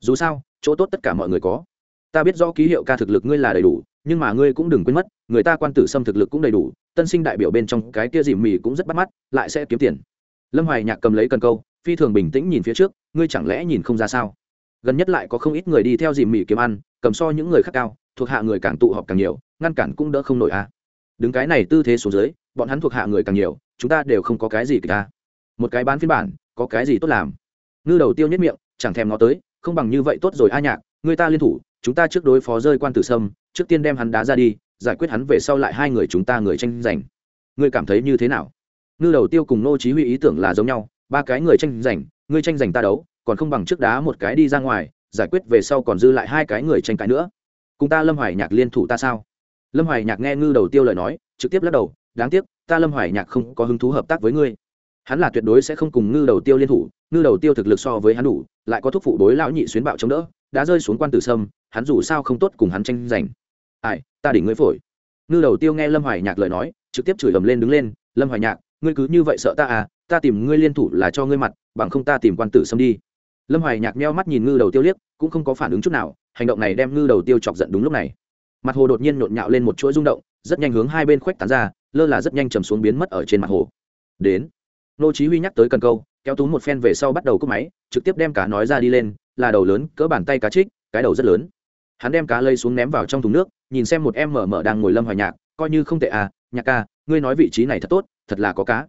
Dù sao, chỗ tốt tất cả mọi người có. Ta biết rõ ký hiệu ca thực lực ngươi là đầy đủ, nhưng mà ngươi cũng đừng quên mất, người ta quan tử xâm thực lực cũng đầy đủ, tân sinh đại biểu bên trong cái kia dìm mì cũng rất bắt mắt, lại sẽ kiếm tiền. Lâm hoài nhạc cầm lấy cần câu, phi thường bình tĩnh nhìn phía trước, ngươi chẳng lẽ nhìn không ra sao? Gần nhất lại có không ít người đi theo dìm mỉ kiếm ăn, cầm so những người khác cao, thuộc hạ người càng tụ họp càng nhiều, ngăn cản cũng đỡ không nổi a à. đứng cái này tư thế xuống dưới, bọn hắn thuộc hạ người càng nhiều, chúng ta đều không có cái gì cả à. một cái bán phiên bản, có cái gì tốt làm? Ngư đầu tiêu nhất miệng, chẳng thèm nó tới, không bằng như vậy tốt rồi a nhạc, người ta liên thủ, chúng ta trước đối phó rơi quan tử sâm, trước tiên đem hắn đá ra đi, giải quyết hắn về sau lại hai người chúng ta người tranh giành. Ngươi cảm thấy như thế nào? Ngư đầu tiêu cùng nô chí huy ý tưởng là giống nhau, ba cái người tranh giành ngươi tranh giành ta đấu còn không bằng trước đá một cái đi ra ngoài, giải quyết về sau còn dư lại hai cái người tranh cãi nữa. Cùng ta lâm hoài nhạc liên thủ ta sao? Lâm hoài nhạc nghe ngư đầu tiêu lời nói, trực tiếp lắc đầu, đáng tiếc, ta lâm hoài nhạc không có hứng thú hợp tác với ngươi. Hắn là tuyệt đối sẽ không cùng ngư đầu tiêu liên thủ, ngư đầu tiêu thực lực so với hắn đủ, lại có thúc phụ đối lão nhị xuyến bạo chống đỡ, đã rơi xuống quan tử sâm, hắn dù sao không tốt cùng hắn tranh giành. Ai, ta đỉnh ngươi phổi. Ngư đầu tiêu nghe lâm hoài nhạc lời nói, trực tiếp chửi ầm lên đứng lên, lâm hoài nhạc, ngươi cứ như vậy sợ ta à ta tìm ngươi liên thủ là cho ngươi mặt, bằng không ta tìm quan tử sâm đi lâm hoài nhạc meo mắt nhìn ngư đầu tiêu liếc, cũng không có phản ứng chút nào, hành động này đem ngư đầu tiêu chọc giận đúng lúc này. Mặt hồ đột nhiên nhộn nhạo lên một chuỗi rung động, rất nhanh hướng hai bên khuếch tán ra, lơ là rất nhanh chầm xuống biến mất ở trên mặt hồ. Đến. Nô chí huy nhắc tới cần câu, kéo tú một phen về sau bắt đầu cúp máy, trực tiếp đem cá nói ra đi lên, là đầu lớn, cỡ bàn tay cá trích, cái đầu rất lớn. Hắn đem cá lây xuống ném vào trong thùng nước, nhìn xem một em mở mở đang ngồi lâm hoài nhạc, coi như không tệ à nhạc ca, ngươi nói vị trí này thật tốt, thật là có cá.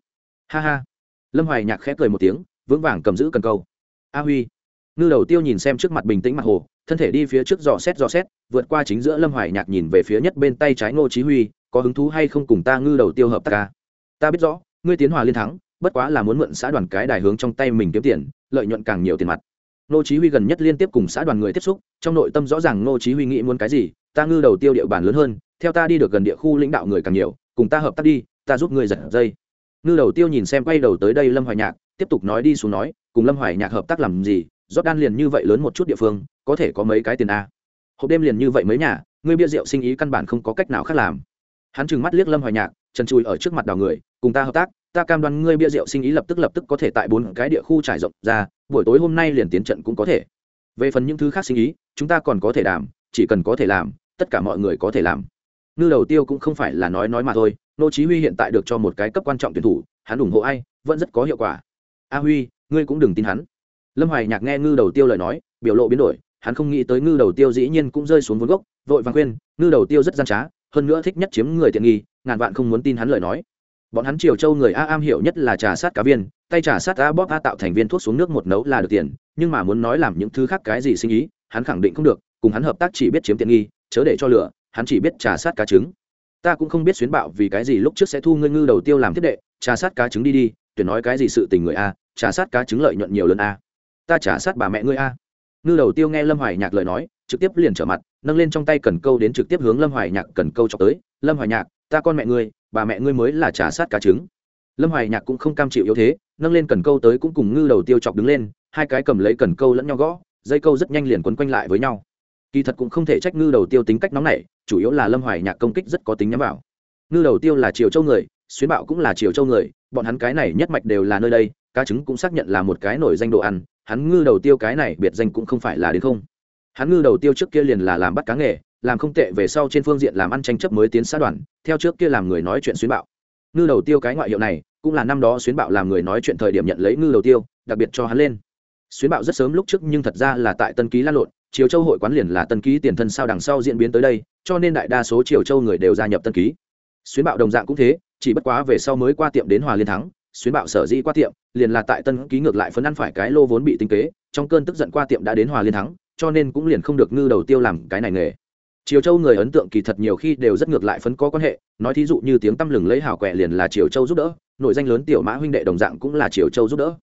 Ha ha. Lâm hoài nhạc khẽ cười một tiếng, vững vàng cầm giữ cần câu. A huy ngư đầu tiêu nhìn xem trước mặt bình tĩnh mặt hồ, thân thể đi phía trước dò xét dò xét, vượt qua chính giữa lâm hoài nhạc nhìn về phía nhất bên tay trái ngô chí huy, có hứng thú hay không cùng ta ngư đầu tiêu hợp tác ca? Ta biết rõ, ngươi tiến hòa liên thắng, bất quá là muốn mượn xã đoàn cái đài hướng trong tay mình kiếm tiền, lợi nhuận càng nhiều tiền mặt. Ngô chí huy gần nhất liên tiếp cùng xã đoàn người tiếp xúc, trong nội tâm rõ ràng ngô chí huy nghĩ muốn cái gì, ta ngư đầu tiêu địa bàn lớn hơn, theo ta đi được gần địa khu lãnh đạo người càng nhiều, cùng ta hợp tác đi, ta giúp ngươi giật dây. Ngư đầu tiêu nhìn xem quay đầu tới đây lâm hoài nhạc, tiếp tục nói đi xuống nói, cùng lâm hoài nhạc hợp tác làm gì rót đan liền như vậy lớn một chút địa phương, có thể có mấy cái tiền a? Hộp đêm liền như vậy mấy nhà, ngươi bia rượu sinh ý căn bản không có cách nào khác làm. Hắn trừng mắt liếc lâm hoài nhạc, trần chui ở trước mặt đào người, cùng ta hợp tác, ta cam đoan ngươi bia rượu sinh ý lập tức lập tức có thể tại bốn cái địa khu trải rộng ra, buổi tối hôm nay liền tiến trận cũng có thể. Về phần những thứ khác sinh ý, chúng ta còn có thể đảm, chỉ cần có thể làm, tất cả mọi người có thể làm. Ngư đầu tiêu cũng không phải là nói nói mà thôi, nô chí huy hiện tại được cho một cái cấp quan trọng tuyển thủ, hắn ủng hộ ai, vẫn rất có hiệu quả. A huy, ngươi cũng đừng tin hắn lâm hoài nhạc nghe ngư đầu tiêu lời nói, biểu lộ biến đổi, hắn không nghĩ tới ngư đầu tiêu dĩ nhiên cũng rơi xuống vốn gốc, vội vàng khuyên, ngư đầu tiêu rất gian trá, hơn nữa thích nhất chiếm người tiện nghi, ngàn vạn không muốn tin hắn lời nói. Bọn hắn triều châu người a am hiểu nhất là trà sát cá viên, tay trà sát a bóp a tạo thành viên thuốc xuống nước một nấu là được tiền, nhưng mà muốn nói làm những thứ khác cái gì sinh ý, hắn khẳng định không được, cùng hắn hợp tác chỉ biết chiếm tiện nghi, chớ để cho lửa, hắn chỉ biết trà sát cá trứng. Ta cũng không biết xuyến bạo vì cái gì lúc trước sẽ thu ngươi ngư đầu tiêu làm thiết đệ, trà sát cá trứng đi đi, tuyển nói cái gì sự tình người a, trà sát cá trứng lợi nhuận nhiều lớn a ta trả sát bà mẹ ngươi a. Ngư đầu tiêu nghe lâm hoài nhạc lời nói, trực tiếp liền trở mặt, nâng lên trong tay cần câu đến trực tiếp hướng lâm hoài nhạc cần câu chọc tới, lâm hoài nhạc, ta con mẹ ngươi, bà mẹ ngươi mới là trả sát cá trứng. Lâm hoài nhạc cũng không cam chịu yếu thế, nâng lên cần câu tới cũng cùng ngư đầu tiêu chọc đứng lên, hai cái cầm lấy cần câu lẫn nhau gõ, dây câu rất nhanh liền quấn quanh lại với nhau. Kỳ thật cũng không thể trách ngư đầu tiêu tính cách nóng này chủ yếu là lâm hoài nhạc công kích rất có tính nhắm vào. Ngư đầu tiêu là triều châu người, xuyến bạo cũng là triều châu người, bọn hắn cái này nhất mạch đều là nơi đây cá trứng cũng xác nhận là một cái nổi danh đồ ăn, hắn ngư đầu tiêu cái này biệt danh cũng không phải là đến không. Hắn ngư đầu tiêu trước kia liền là làm bắt cá nghề, làm không tệ về sau trên phương diện làm ăn tranh chấp mới tiến xã đoàn, theo trước kia làm người nói chuyện xuyến bạo. Ngư đầu tiêu cái ngoại hiệu này, cũng là năm đó xuyến bạo làm người nói chuyện thời điểm nhận lấy ngư đầu tiêu, đặc biệt cho hắn lên. Xuyến bạo rất sớm lúc trước nhưng thật ra là tại tân ký lan lộn, triều châu hội quán liền là tân ký tiền thân sao đằng sau diễn biến tới đây, cho nên đại đa số triều châu người đều gia nhập tân ký. Xuyến bạo đồng dạng cũng thế, chỉ bất quá về sau mới qua tiệm đến hòa liên thắng xuyến bạo sở dĩ qua tiệm, liền là tại tân ký ngược lại phấn ăn phải cái lô vốn bị tinh kế, trong cơn tức giận qua tiệm đã đến hòa liên thắng, cho nên cũng liền không được ngư đầu tiêu làm cái này nghề. Triều châu người ấn tượng kỳ thật nhiều khi đều rất ngược lại phấn có quan hệ, nói thí dụ như tiếng tăm lừng lấy hào quẹ liền là triều châu giúp đỡ, nội danh lớn tiểu mã huynh đệ đồng dạng cũng là triều châu giúp đỡ.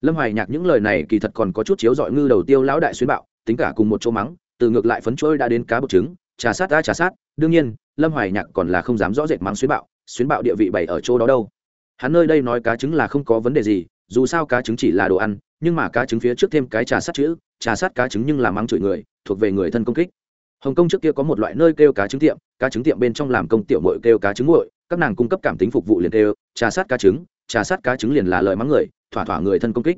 Lâm hoài nhạc những lời này kỳ thật còn có chút chiếu dọi ngư đầu tiêu lão đại xuyến bạo, tính cả cùng một chỗ mắng, từ ngược lại phấn trôi đã đến cá bột trứng, trà sát đã trà sát, đương nhiên, lâm hoài nhạc còn là không dám rõ rệt mắng xuyến bạo xuyến bạo địa vị bày ở chỗ đó đâu hắn nơi đây nói cá trứng là không có vấn đề gì, dù sao cá trứng chỉ là đồ ăn, nhưng mà cá trứng phía trước thêm cái trà sát chữ, trà sát cá trứng nhưng là mắng chửi người, thuộc về người thân công kích. Hồng kông trước kia có một loại nơi kêu cá trứng tiệm, cá trứng tiệm bên trong làm công tiểu mội kêu cá trứng muội, các nàng cung cấp cảm tính phục vụ liền kêu, trà sát cá trứng, trà sát cá trứng liền là lời mắng người, thỏa thỏa người thân công kích.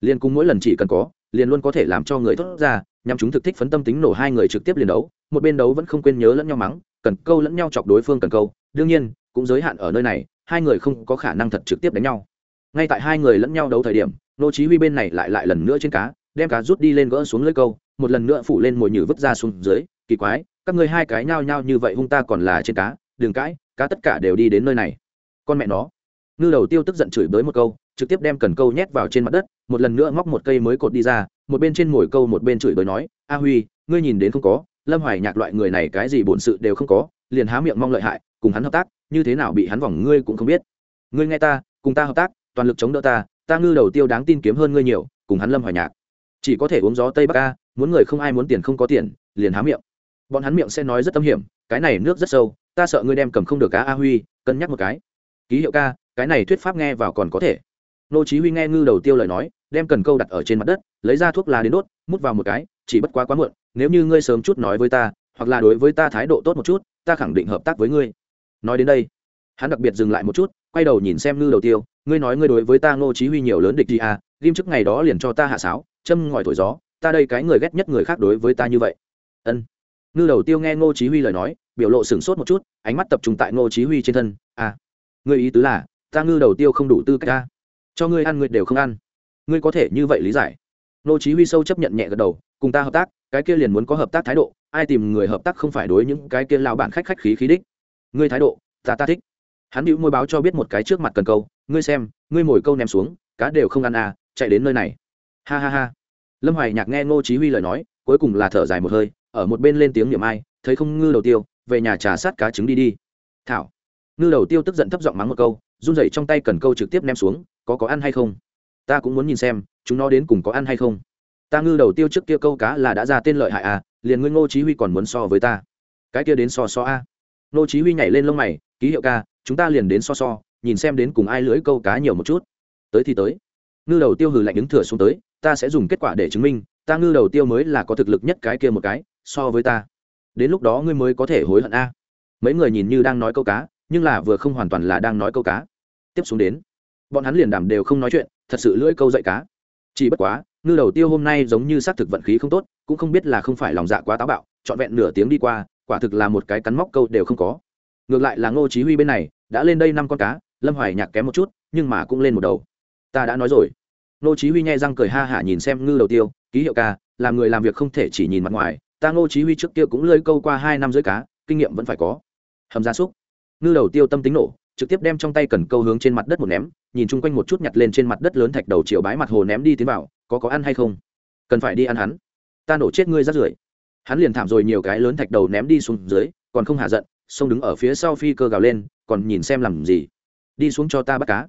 Liền cùng mỗi lần chỉ cần có, liền luôn có thể làm cho người thốt ra nhằm chúng thực thích phấn tâm tính nổ hai người trực tiếp liền đấu, một bên đấu vẫn không quên nhớ lẫn nhau mắng, cần câu lẫn nhau chọc đối phương cần câu, đương nhiên, cũng giới hạn ở nơi này hai người không có khả năng thật trực tiếp đánh nhau. Ngay tại hai người lẫn nhau đấu thời điểm, nô chí huy bên này lại lại lần nữa trên cá, đem cá rút đi lên gỡ xuống lưới câu, một lần nữa phủ lên mồi nhử vứt ra xuống dưới, kỳ quái, các ngươi hai cái nhao nhao như vậy hung ta còn là trên cá đường cãi, cá tất cả đều đi đến nơi này. Con mẹ nó. Ngư đầu tiêu tức giận chửi bới một câu, trực tiếp đem cần câu nhét vào trên mặt đất, một lần nữa móc một cây mới cột đi ra, một bên trên mồi câu một bên chửi bới nói, a huy, ngươi nhìn đến không có, lâm hoài nhạc loại người này cái gì bổn sự đều không có, liền há miệng mong lợi hại cùng hắn hợp tác, như thế nào bị hắn vòng ngươi cũng không biết. Ngươi nghe ta, cùng ta hợp tác, toàn lực chống đỡ ta ta ngư đầu tiêu đáng tin kiếm hơn ngươi nhiều, cùng hắn lâm hoài nhạc. Chỉ có thể uống gió tây bắc ca muốn người không ai muốn tiền không có tiền, liền há miệng. Bọn hắn miệng sẽ nói rất tâm hiểm, cái này nước rất sâu, ta sợ ngươi đem cầm không được cá a huy, cân nhắc một cái. Ký hiệu ca, cái này thuyết pháp nghe vào còn có thể. Nô chí huy nghe ngư đầu tiêu lời nói, đem cần câu đặt ở trên mặt đất, lấy ra thuốc lá đến đốt, mút vào một cái, chỉ bất quá quá muộn, nếu như ngươi sớm chút nói với ta, hoặc là đối với ta thái độ tốt một chút, ta khẳng định hợp tác với ngươi nói đến đây, hắn đặc biệt dừng lại một chút, quay đầu nhìn xem ngư đầu tiêu, ngươi nói ngươi đối với ta ngô chí huy nhiều lớn địch gì à ghim trước ngày đó liền cho ta hạ sáo, châm ngòi thổi gió, ta đây cái người ghét nhất người khác đối với ta như vậy. Ân. Ngư đầu tiêu nghe ngô chí huy lời nói, biểu lộ sừng sốt một chút, ánh mắt tập trung tại ngô chí huy trên thân à ngươi ý tứ là, ta ngư đầu tiêu không đủ tư cách ta, cho ngươi ăn ngươi đều không ăn. Ngươi có thể như vậy lý giải? Ngô chí huy sâu chấp nhận nhẹ gật đầu, cùng ta hợp tác, cái kia liền muốn có hợp tác thái độ, ai tìm người hợp tác không phải đối những cái kia lao bản khách khách khí khí đích ngươi thái độ, ta ta thích. Hắn bĩu môi báo cho biết một cái trước mặt cần câu, ngươi xem, ngươi mồi câu ném xuống, cá đều không ăn à chạy đến nơi này. Ha ha ha. Lâm hoài nhạc nghe ngô chí huy lời nói, cuối cùng là thở dài một hơi, ở một bên lên tiếng niệm ai, thấy không ngư đầu tiêu, về nhà trà sát cá trứng đi đi. Thảo. Ngư đầu tiêu tức giận thấp giọng mắng một câu, run rẩy trong tay cần câu trực tiếp ném xuống, có có ăn hay không? Ta cũng muốn nhìn xem, chúng nó đến cùng có ăn hay không? Ta ngư đầu tiêu trước kia câu cá là đã ra tên lợi hại à liền ngươi ngô chí huy còn muốn so với ta. Cái kia đến so so a. Nô chí huy nhảy lên lông mày, ký hiệu ca, chúng ta liền đến so so, nhìn xem đến cùng ai lưới câu cá nhiều một chút. Tới thì tới. Ngư đầu tiêu hừ lạnh đứng thừa xuống tới, ta sẽ dùng kết quả để chứng minh, ta ngư đầu tiêu mới là có thực lực nhất cái kia một cái, so với ta. Đến lúc đó ngươi mới có thể hối hận a. Mấy người nhìn như đang nói câu cá, nhưng là vừa không hoàn toàn là đang nói câu cá. Tiếp xuống đến, bọn hắn liền đảm đều không nói chuyện, thật sự lưỡi câu dạy cá. Chỉ bất quá, ngư đầu tiêu hôm nay giống như xác thực vận khí không tốt, cũng không biết là không phải lòng dạ quá táo bạo, trọn vẹn nửa tiếng đi qua quả thực là một cái cắn móc câu đều không có. Ngược lại là ngô chí huy bên này, đã lên đây năm con cá, lâm hoài nhạc kém một chút, nhưng mà cũng lên một đầu. Ta đã nói rồi. Ngô chí huy nhai răng cười ha hả nhìn xem ngư đầu tiêu, ký hiệu ca, làm người làm việc không thể chỉ nhìn mặt ngoài, ta ngô chí huy trước kia cũng lưới câu qua hai năm dưới cá, kinh nghiệm vẫn phải có. Hầm gia súc. Ngư đầu tiêu tâm tính nổ, trực tiếp đem trong tay cần câu hướng trên mặt đất một ném, nhìn chung quanh một chút nhặt lên trên mặt đất lớn thạch đầu chiều bái mặt hồ ném đi tiến vào, có có ăn hay không? Cần phải đi ăn hắn. Ta nổ chết ngươi rát rưởi hắn liền thảm rồi nhiều cái lớn thạch đầu ném đi xuống dưới, còn không hạ giận, xông đứng ở phía sau phi cơ gào lên, còn nhìn xem làm gì. Đi xuống cho ta bắt cá.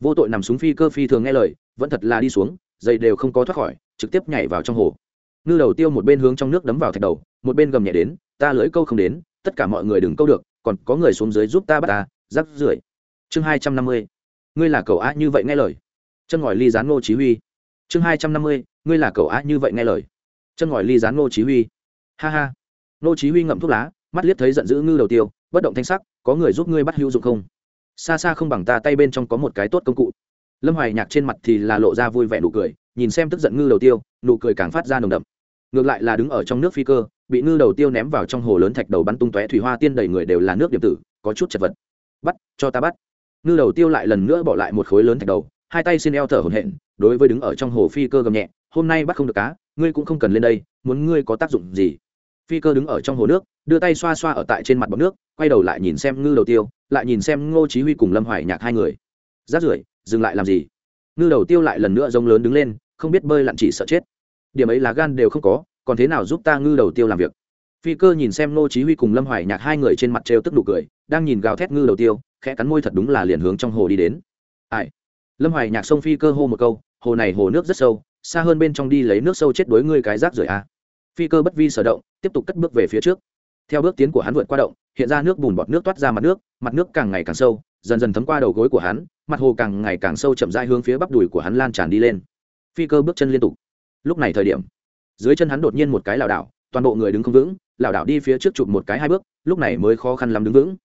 Vô tội nằm xuống phi cơ phi thường nghe lời, vẫn thật là đi xuống dây đều không có thoát khỏi, trực tiếp nhảy vào trong hồ. Ngư đầu tiêu một bên hướng trong nước đấm vào thạch đầu, một bên gầm nhẹ đến, ta lưỡi câu không đến, tất cả mọi người đừng câu được, còn có người xuống dưới giúp ta bắt ta, rắc rưởi. Chương hai trăm năm mươi, ngươi là cậu á như vậy nghe lời. Chân ngòi ly gián ngô chí huy. Chương hai trăm năm mươi, ngươi là cậu á như vậy nghe lời. Chân ngòi ly gián ngô chí huy ha ha. Nô chí huy ngậm thuốc lá, mắt liếc thấy giận dữ ngư đầu tiêu, bất động thanh sắc, có người giúp ngươi bắt hữu dụng không? Xa xa không bằng ta, tay bên trong có một cái tốt công cụ. Lâm hoài nhạc trên mặt thì là lộ ra vui vẻ nụ cười, nhìn xem tức giận ngư đầu tiêu, nụ cười càng phát ra nồng đậm. Ngược lại là đứng ở trong nước phi cơ, bị ngư đầu tiêu ném vào trong hồ lớn thạch đầu bắn tung tóe thủy hoa tiên đầy người đều là nước điểm tử, có chút chật vật. Bắt, cho ta bắt. Ngư đầu tiêu lại lần nữa bỏ lại một khối lớn thạch đầu, hai tay xin eo thở hổn hển, đối với đứng ở trong hồ phi cơ gầm nhẹ, hôm nay bắt không được cá, ngươi cũng không cần lên đây, muốn ngươi có tác dụng gì? Phi cơ đứng ở trong hồ nước, đưa tay xoa xoa ở tại trên mặt bọc nước, quay đầu lại nhìn xem ngư đầu tiêu, lại nhìn xem ngô chí huy cùng lâm hoài nhạc hai người. Rát rưởi, dừng lại làm gì? Ngư đầu tiêu lại lần nữa rông lớn đứng lên, không biết bơi lặn chỉ sợ chết. Điểm ấy là gan đều không có, còn thế nào giúp ta ngư đầu tiêu làm việc? Phi cơ nhìn xem ngô chí huy cùng lâm hoài nhạc hai người trên mặt treo tức nụ cười, đang nhìn gào thét ngư đầu tiêu, khẽ cắn môi thật đúng là liền hướng trong hồ đi đến. Ai? Lâm hoài nhạc sông phi cơ hô một câu, hồ này hồ nước rất sâu, xa hơn bên trong đi lấy nước sâu chết đối ngươi cái rác rưởi a phi cơ bất vi sở động, tiếp tục cất bước về phía trước. Theo bước tiến của hắn vượt qua động, hiện ra nước bùn bọt nước toát ra mặt nước mặt nước càng ngày càng sâu, dần dần thấm qua đầu gối của hắn, mặt hồ càng ngày càng sâu chậm rãi hướng phía bắp đùi của hắn lan tràn đi lên. Phi cơ bước chân liên tục. Lúc này thời điểm, dưới chân hắn đột nhiên một cái lảo đảo, toàn bộ người đứng không vững, lảo đảo đi phía trước chụp một cái hai bước, lúc này mới khó khăn lắm đứng vững.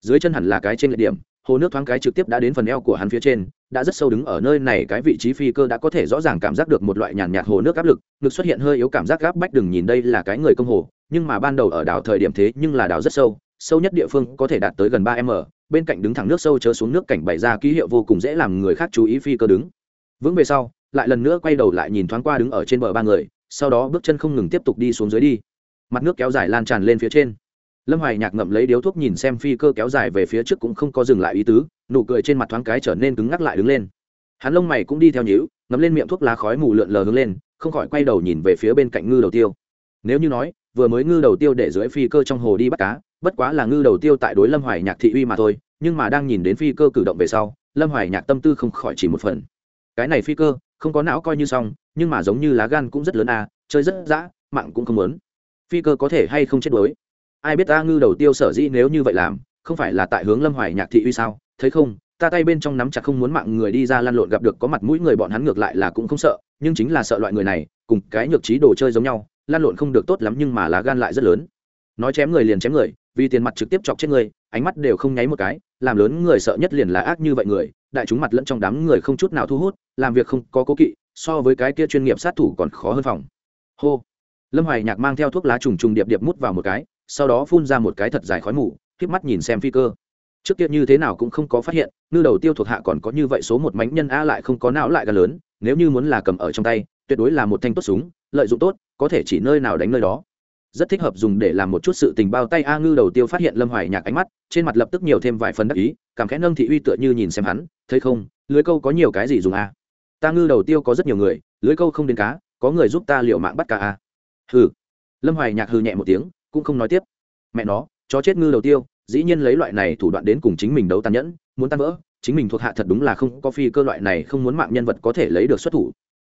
Dưới chân hẳn là cái trên lệ điểm hồ nước thoáng cái trực tiếp đã đến phần eo của hắn phía trên, đã rất sâu đứng ở nơi này, cái vị trí phi cơ đã có thể rõ ràng cảm giác được một loại nhàn nhạt hồ nước áp lực, ngực xuất hiện hơi yếu cảm giác gáp bách, đừng nhìn đây là cái người công hồ, nhưng mà ban đầu ở đảo thời điểm thế nhưng là đảo rất sâu sâu nhất địa phương có thể đạt tới gần ba m, bên cạnh đứng thẳng nước sâu chớ xuống nước cảnh bày ra ký hiệu vô cùng dễ làm người khác chú ý phi cơ đứng. Vững về sau, lại lần nữa quay đầu lại nhìn thoáng qua đứng ở trên bờ ba người, sau đó bước chân không ngừng tiếp tục đi xuống dưới đi. Mặt nước kéo dài lan tràn lên phía trên lâm hoài nhạc ngậm lấy điếu thuốc nhìn xem phi cơ kéo dài về phía trước cũng không có dừng lại ý tứ, nụ cười trên mặt thoáng cái trở nên cứng ngắc lại đứng lên. Hắn lông mày cũng đi theo nhíu ngấm lên miệng thuốc lá khói mù lượn lờ hướng lên, không khỏi quay đầu nhìn về phía bên cạnh ngư đầu tiêu. Nếu như nói, vừa mới ngư đầu tiêu để dưới phi cơ trong hồ đi bắt cá, bất quá là ngư đầu tiêu tại đối lâm hoài nhạc thị uy mà thôi, nhưng mà đang nhìn đến phi cơ cử động về sau, lâm hoài nhạc tâm tư không khỏi chỉ một phần. Cái này phi cơ, không có não coi như xong, nhưng mà giống như lá gan cũng rất lớn à chơi rất dã, mạng cũng không muốn phi cơ có thể hay không chết đuối? Ai biết ta ngư đầu tiêu sở dĩ nếu như vậy làm, không phải là tại hướng lâm hoài nhạc thị uy sao? Thấy không, ta tay bên trong nắm chặt không muốn mạng người đi ra lăn lộn gặp được có mặt mũi người bọn hắn ngược lại là cũng không sợ, nhưng chính là sợ loại người này, cùng cái nhược trí đồ chơi giống nhau, lăn lộn không được tốt lắm nhưng mà lá gan lại rất lớn. Nói chém người liền chém người, vì tiền mặt trực tiếp chọc chết người, ánh mắt đều không nháy một cái, làm lớn người sợ nhất liền là ác như vậy người, đại chúng mặt lẫn trong đám người không chút nào thu hút, làm việc không có cố kỵ, so với cái kia chuyên nghiệp sát thủ còn khó hơn phòng. Hô. Lâm hoài nhạc mang theo thuốc lá trùng trùng điệp điệp mút vào một cái sau đó phun ra một cái thật dài khói mù k mắt nhìn xem phi cơ. Trước kia như thế nào cũng không có phát hiện, ngư đầu tiêu thuộc hạ còn có như vậy số một mánh nhân a lại không có não lại gần lớn, nếu như muốn là cầm ở trong tay, tuyệt đối là một thanh tốt súng, lợi dụng tốt, có thể chỉ nơi nào đánh nơi đó. Rất thích hợp dùng để làm một chút sự tình bao tay a ngư đầu tiêu phát hiện lâm hoài nhạc ánh mắt, trên mặt lập tức nhiều thêm vài phần đắc ý, cảm khẽ nâng thị uy tựa như nhìn xem hắn, thấy không, lưới câu có nhiều cái gì dùng a ta ngư đầu tiêu có rất nhiều người, lưới câu không đến cá, có người giúp ta liệu mạng bắt cá a hừ. Lâm hoài nhạc hừ nhẹ một tiếng cũng không nói tiếp. Mẹ nó, chó chết ngư đầu tiêu, dĩ nhiên lấy loại này thủ đoạn đến cùng chính mình đấu tàn nhẫn, muốn tan vỡ, chính mình thuộc hạ thật đúng là không có phi cơ loại này không muốn mạng nhân vật có thể lấy được xuất thủ.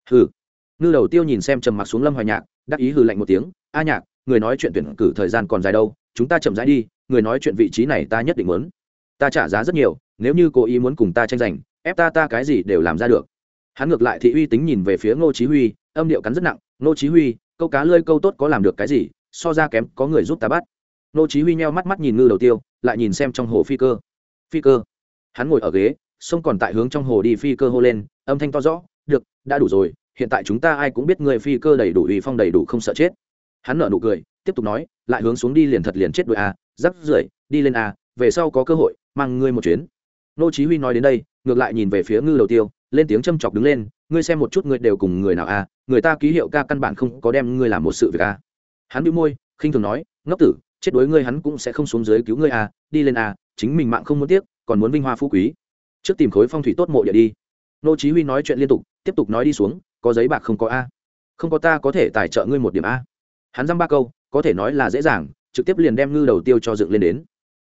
Hừ. Ngư đầu tiêu nhìn xem trầm mặc xuống lâm hoài nhạc, đắc ý hừ lạnh một tiếng, a nhạc, người nói chuyện tuyển cử thời gian còn dài đâu, chúng ta chậm rãi đi, người nói chuyện vị trí này ta nhất định muốn. Ta trả giá rất nhiều, nếu như cố ý muốn cùng ta tranh giành, ép ta ta cái gì đều làm ra được. Hắn ngược lại thị uy tính nhìn về phía ngô chí huy, âm điệu cắn rất nặng, ngô chí huy, câu cá lơi câu tốt có làm được cái gì so ra kém, có người giúp ta bắt. Nô chí huy nheo mắt mắt nhìn ngư đầu tiêu, lại nhìn xem trong hồ phi cơ. Phi cơ? Hắn ngồi ở ghế, sông còn tại hướng trong hồ đi phi cơ hô lên, âm thanh to rõ, được, đã đủ rồi, hiện tại chúng ta ai cũng biết người phi cơ đầy đủ uy phong đầy đủ không sợ chết. Hắn nở nụ cười, tiếp tục nói, lại hướng xuống đi liền thật liền chết đội a, rắc rưởi, đi lên a, về sau có cơ hội, mang ngươi một chuyến. Nô chí huy nói đến đây, ngược lại nhìn về phía ngư đầu tiêu, lên tiếng châm chọc đứng lên, ngươi xem một chút ngươi đều cùng người nào a, người ta ký hiệu ca căn bản không có đem ngươi làm một sự việc a hắn bĩu môi, khinh thường nói, ngốc tử, chết đối ngươi hắn cũng sẽ không xuống dưới cứu ngươi à? đi lên à? chính mình mạng không muốn tiếc, còn muốn vinh hoa phú quý trước tìm khối phong thủy tốt mộ địa đi nô chí huy nói chuyện liên tục, tiếp tục nói đi xuống, có giấy bạc không có a không có ta có thể tài trợ ngươi một điểm a hắn dăm ba câu, có thể nói là dễ dàng, trực tiếp liền đem ngư đầu tiêu cho dựng lên đến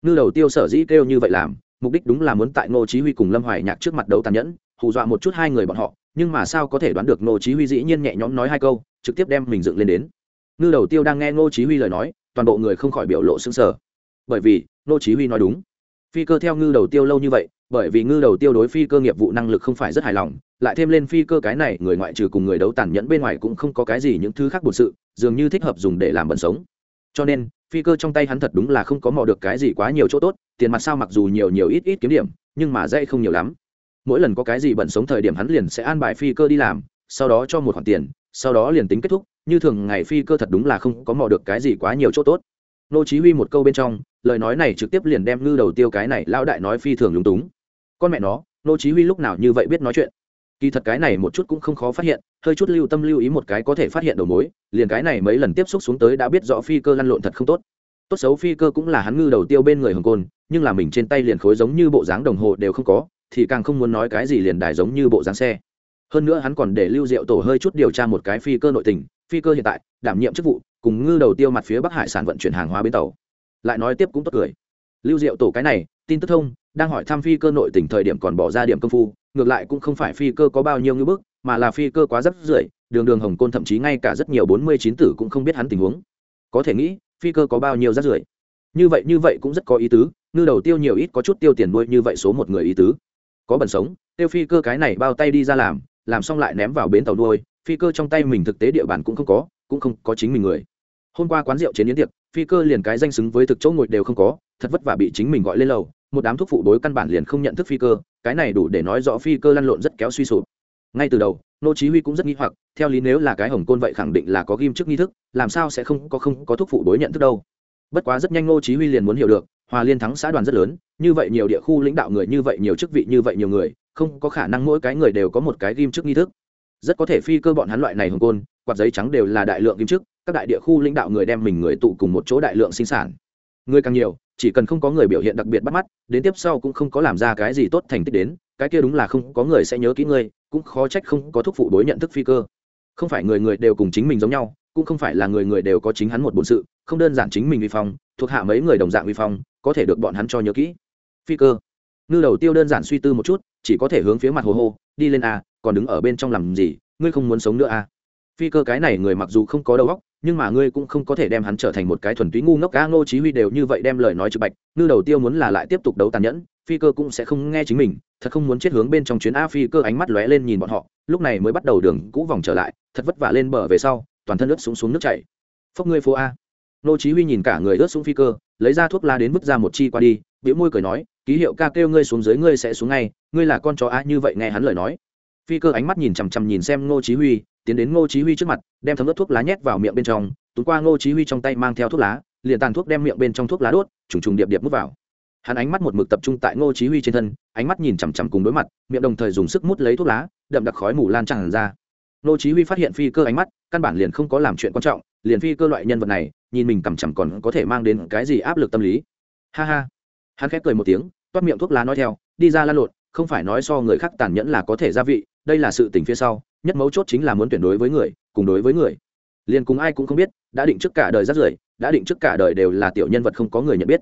ngư đầu tiêu sở dĩ kêu như vậy làm, mục đích đúng là muốn tại ngô chí huy cùng lâm hoài nhạc trước mặt đấu tàn nhẫn, hù dọa một chút hai người bọn họ, nhưng mà sao có thể đoán được ngô chí huy dĩ nhiên nhẹ nhõm nói hai câu, trực tiếp đem mình dựng lên đến ngư đầu tiêu đang nghe ngô chí huy lời nói, toàn bộ người không khỏi biểu lộ sững sờ. Bởi vì, ngô chí huy nói đúng. Phi cơ theo ngư đầu tiêu lâu như vậy, bởi vì ngư đầu tiêu đối phi cơ nghiệp vụ năng lực không phải rất hài lòng, lại thêm lên phi cơ cái này, người ngoại trừ cùng người đấu tàn nhẫn bên ngoài cũng không có cái gì những thứ khác buồn sự, dường như thích hợp dùng để làm bận sống. Cho nên, phi cơ trong tay hắn thật đúng là không có mò được cái gì quá nhiều chỗ tốt, tiền mặt sao mặc dù nhiều nhiều ít ít kiếm điểm, nhưng mà dây không nhiều lắm. Mỗi lần có cái gì bận sống thời điểm hắn liền sẽ an bài phi cơ đi làm, sau đó cho một khoản tiền, sau đó liền tính kết thúc như thường ngày phi cơ thật đúng là không có mò được cái gì quá nhiều chỗ tốt. Nô chí huy một câu bên trong, lời nói này trực tiếp liền đem ngư đầu tiêu cái này lão đại nói phi thường lúng túng. Con mẹ nó, nô chí huy lúc nào như vậy biết nói chuyện? Kỳ thật cái này một chút cũng không khó phát hiện, hơi chút lưu tâm lưu ý một cái có thể phát hiện đầu mối, liền cái này mấy lần tiếp xúc xuống tới đã biết rõ phi cơ lăn lộn thật không tốt. Tốt xấu phi cơ cũng là hắn ngư đầu tiêu bên người hồng côn, nhưng là mình trên tay liền khối giống như bộ dáng đồng hồ đều không có, thì càng không muốn nói cái gì liền đài giống như bộ dáng xe hơn nữa hắn còn để lưu diệu tổ hơi chút điều tra một cái phi cơ nội tình, phi cơ hiện tại, đảm nhiệm chức vụ, cùng ngư đầu tiêu mặt phía bắc hải sản vận chuyển hàng hóa bến tàu. Lại nói tiếp cũng tốt cười. Lưu diệu tổ cái này, tin tức thông, đang hỏi thăm phi cơ nội tỉnh thời điểm còn bỏ ra điểm công phu, ngược lại cũng không phải phi cơ có bao nhiêu ngưỡng bức, mà là phi cơ quá rất rưởi, đường đường hồng côn thậm chí ngay cả rất nhiều bốn mươi chín tử cũng không biết hắn tình huống. Có thể nghĩ, phi cơ có bao nhiêu rác rưởi. Như vậy như vậy cũng rất có ý tứ, ngư đầu tiêu nhiều ít có chút tiêu tiền nuôi như vậy số một người ý tứ. Có bẩn sống, tiêu phi cơ cái này bao tay đi ra làm làm xong lại ném vào bến tàu đuôi, phi cơ trong tay mình thực tế địa bàn cũng không có, cũng không có chính mình người. Hôm qua quán rượu chế yến tiệc, phi cơ liền cái danh xứng với thực chỗ ngồi đều không có, thật vất vả bị chính mình gọi lên lầu, một đám thuốc phụ đối căn bản liền không nhận thức phi cơ, cái này đủ để nói rõ phi cơ lăn lộn rất kéo suy sụp. Ngay từ đầu, nô chí huy cũng rất nghi hoặc, theo lý nếu là cái hồng côn vậy khẳng định là có ghim trước nghi thức, làm sao sẽ không có không có thuốc phụ đối nhận thức đâu. Bất quá rất nhanh nô chí huy liền muốn hiểu được, hòa liên thắng xã đoàn rất lớn, như vậy nhiều địa khu lãnh đạo người, như vậy nhiều chức vị, như vậy nhiều người không có khả năng mỗi cái người đều có một cái ghim trước nghi thức. Rất có thể phi cơ bọn hắn loại này hồng côn, quạt giấy trắng đều là đại lượng ghim trước, các đại địa khu lãnh đạo người đem mình người tụ cùng một chỗ đại lượng sinh sản. Người càng nhiều, chỉ cần không có người biểu hiện đặc biệt bắt mắt, đến tiếp sau cũng không có làm ra cái gì tốt thành tích đến, cái kia đúng là không có người sẽ nhớ kỹ ngươi, cũng khó trách không có thuốc phụ đối nhận thức phi cơ. Không phải người người đều cùng chính mình giống nhau, cũng không phải là người người đều có chính hắn một bổn sự, không đơn giản chính mình vi phong, thuộc hạ mấy người đồng dạng vi phong, có thể được bọn hắn cho nhớ kỹ. Phi cơ ngư đầu tiêu đơn giản suy tư một chút chỉ có thể hướng phía mặt hồ hô, đi lên a còn đứng ở bên trong làm gì? Ngươi không muốn sống nữa a? Phi cơ cái này người mặc dù không có đầu óc nhưng mà ngươi cũng không có thể đem hắn trở thành một cái thuần túy ngu ngốc cá ngô chí huy đều như vậy đem lời nói trực bạch. Ngư đầu tiêu muốn là lại tiếp tục đấu tàn nhẫn phi cơ cũng sẽ không nghe chính mình thật không muốn chết hướng bên trong chuyến a phi cơ ánh mắt lóe lên nhìn bọn họ lúc này mới bắt đầu đường cũ vòng trở lại thật vất vả lên bờ về sau toàn thân ướt xuống xuống nước chảy. Phốc ngươi phố a. Ngô chí huy nhìn cả người ướt xuống phi cơ lấy ra thuốc lá đến vứt ra một chi qua đi bĩu môi cười nói ký hiệu ca kêu ngươi xuống dưới ngươi sẽ xuống ngay, ngươi là con chó a như vậy nghe hắn lời nói. Phi cơ ánh mắt nhìn chằm chằm nhìn xem ngô chí huy, tiến đến ngô chí huy trước mặt, đem thấm ướt thuốc lá nhét vào miệng bên trong, túm qua ngô chí huy trong tay mang theo thuốc lá, liền tàn thuốc đem miệng bên trong thuốc lá đốt, trùng trùng điệp điệp mút vào. Hắn ánh mắt một mực tập trung tại ngô chí huy trên thân, ánh mắt nhìn chằm chằm cùng đối mặt, miệng đồng thời dùng sức mút lấy thuốc lá, đậm đặc khói mù lan tràn ra. Ngô chí huy phát hiện phi cơ ánh mắt, căn bản liền không có làm chuyện quan trọng, liền phi cơ loại nhân vật này, nhìn mình cầm chằm còn có thể mang đến cái gì áp lực tâm lý. Ha ha. Hắn khép cười một tiếng toát miệng thuốc lá nói theo, đi ra lan lộn, không phải nói so người khác tàn nhẫn là có thể gia vị, đây là sự tình phía sau, nhất mấu chốt chính là muốn tuyển đối với người, cùng đối với người. Liền cùng ai cũng không biết, đã định trước cả đời rất rưởi, đã định trước cả đời đều là tiểu nhân vật không có người nhận biết.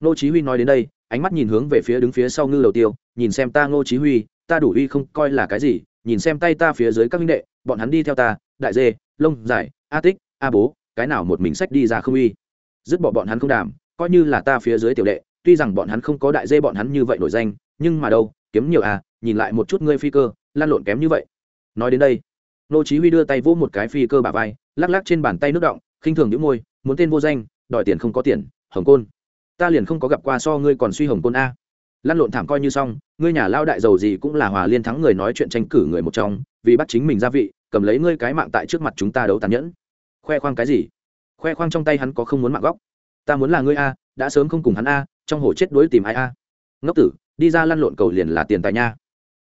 Nô chí huy nói đến đây, ánh mắt nhìn hướng về phía đứng phía sau ngư đầu tiêu, nhìn xem ta ngô chí huy, ta đủ uy không coi là cái gì, nhìn xem tay ta phía dưới các minh đệ, bọn hắn đi theo ta, đại dê, lông dài a tích, a bố, cái nào một mình sách đi ra không uy. Dứt bỏ bọn hắn không đảm coi như là ta phía dưới tiểu đệ tuy rằng bọn hắn không có đại dê bọn hắn như vậy nổi danh, nhưng mà đâu, kiếm nhiều à nhìn lại một chút ngươi phi cơ lan lộn kém như vậy. Nói đến đây, nô chí huy đưa tay vỗ một cái phi cơ bả vai, lắc lắc trên bàn tay nước động, khinh thường nhíu môi, muốn tên vô danh, đòi tiền không có tiền, hồng côn. Ta liền không có gặp qua so ngươi còn suy hồng côn a. Lăn lộn thảm coi như xong, ngươi nhà lao đại giàu gì cũng là hòa liên thắng người nói chuyện tranh cử người một trong, vì bắt chính mình gia vị, cầm lấy ngươi cái mạng tại trước mặt chúng ta đấu tàn nhẫn. Khoe khoang cái gì? Khoe khoang trong tay hắn có không muốn mạng góc. Ta muốn là ngươi a, đã sớm không cùng hắn a trong hồ chết đuối tìm ai a? Ngốc tử, đi ra lăn lộn cầu liền là tiền tài nha.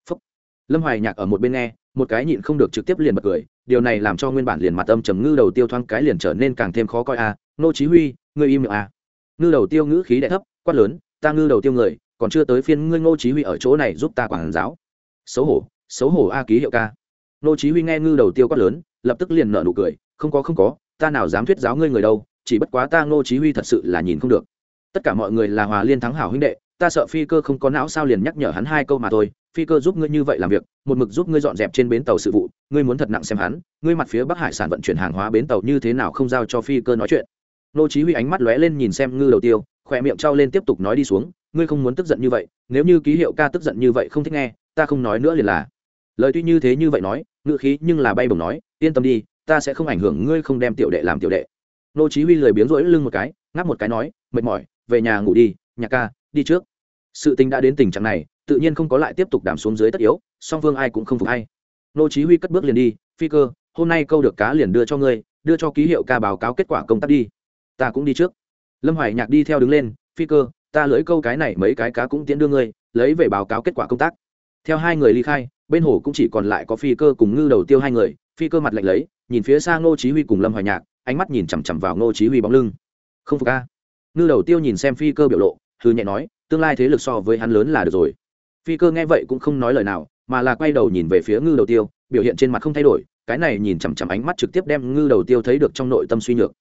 Phúc. lâm hoài nhạc ở một bên nghe, một cái nhịn không được trực tiếp liền bật cười, điều này làm cho nguyên bản liền mặt âm trầm ngư đầu tiêu thoáng cái liền trở nên càng thêm khó coi a. Nô chí huy, ngươi im miệng a. Ngư đầu tiêu ngữ khí đại thấp, quát lớn, ta ngư đầu tiêu người, còn chưa tới phiên ngươi ngô chí huy ở chỗ này giúp ta quản giáo. Xấu hổ xấu hổ a ký hiệu ca. Nô chí huy nghe ngư đầu tiêu quát lớn, lập tức liền nở nụ cười, không có không có, ta nào dám thuyết giáo ngươi người đâu, chỉ bất quá ta ngô chí huy thật sự là nhìn không được tất cả mọi người là hòa liên thắng hảo huynh đệ, ta sợ phi cơ không có não sao liền nhắc nhở hắn hai câu mà thôi. Phi cơ giúp ngươi như vậy làm việc, một mực giúp ngươi dọn dẹp trên bến tàu sự vụ, ngươi muốn thật nặng xem hắn, ngươi mặt phía bắc hải sản vận chuyển hàng hóa bến tàu như thế nào không giao cho phi cơ nói chuyện. Nô chí huy ánh mắt lóe lên nhìn xem ngư đầu tiêu khoe miệng trao lên tiếp tục nói đi xuống, ngươi không muốn tức giận như vậy, nếu như ký hiệu ca tức giận như vậy không thích nghe, ta không nói nữa liền là. Lời tuy như thế như vậy nói, ngữ khí nhưng là bay bổng nói, yên tâm đi, ta sẽ không ảnh hưởng ngươi không đem tiểu đệ làm tiểu đệ. Nô chí huy lười biếng rỗi lưng một cái, ngáp một cái nói, mệt mỏi về nhà ngủ đi nhạc ca, đi trước. Sự tình đã đến tình trạng này, tự nhiên không có lại tiếp tục đảm xuống dưới tất yếu, song phương ai cũng không phục hay nô chí huy cất bước liền đi, phi cơ, hôm nay câu được cá liền đưa cho ngươi, đưa cho ký hiệu ca báo cáo kết quả công tác đi. Ta cũng đi trước. Lâm hoài nhạc đi theo đứng lên, phi cơ, ta lưỡi câu cái này mấy cái cá cũng tiến đưa ngươi, lấy về báo cáo kết quả công tác. Theo hai người ly khai, bên hồ cũng chỉ còn lại có phi cơ cùng ngư đầu tiêu hai người, phi cơ mặt lạnh lấy, nhìn phía xa ngô chí huy cùng lâm hoài nhạc, ánh mắt nhìn chằm chằm vào ngô chí huy bóng lưng. Không phục a ngư đầu tiêu nhìn xem phi cơ biểu lộ hư nhẹ nói, tương lai thế lực so với hắn lớn là được rồi. Phi cơ nghe vậy cũng không nói lời nào, mà là quay đầu nhìn về phía ngư đầu tiêu, biểu hiện trên mặt không thay đổi, cái này nhìn chằm chằm ánh mắt trực tiếp đem ngư đầu tiêu thấy được trong nội tâm suy nhược.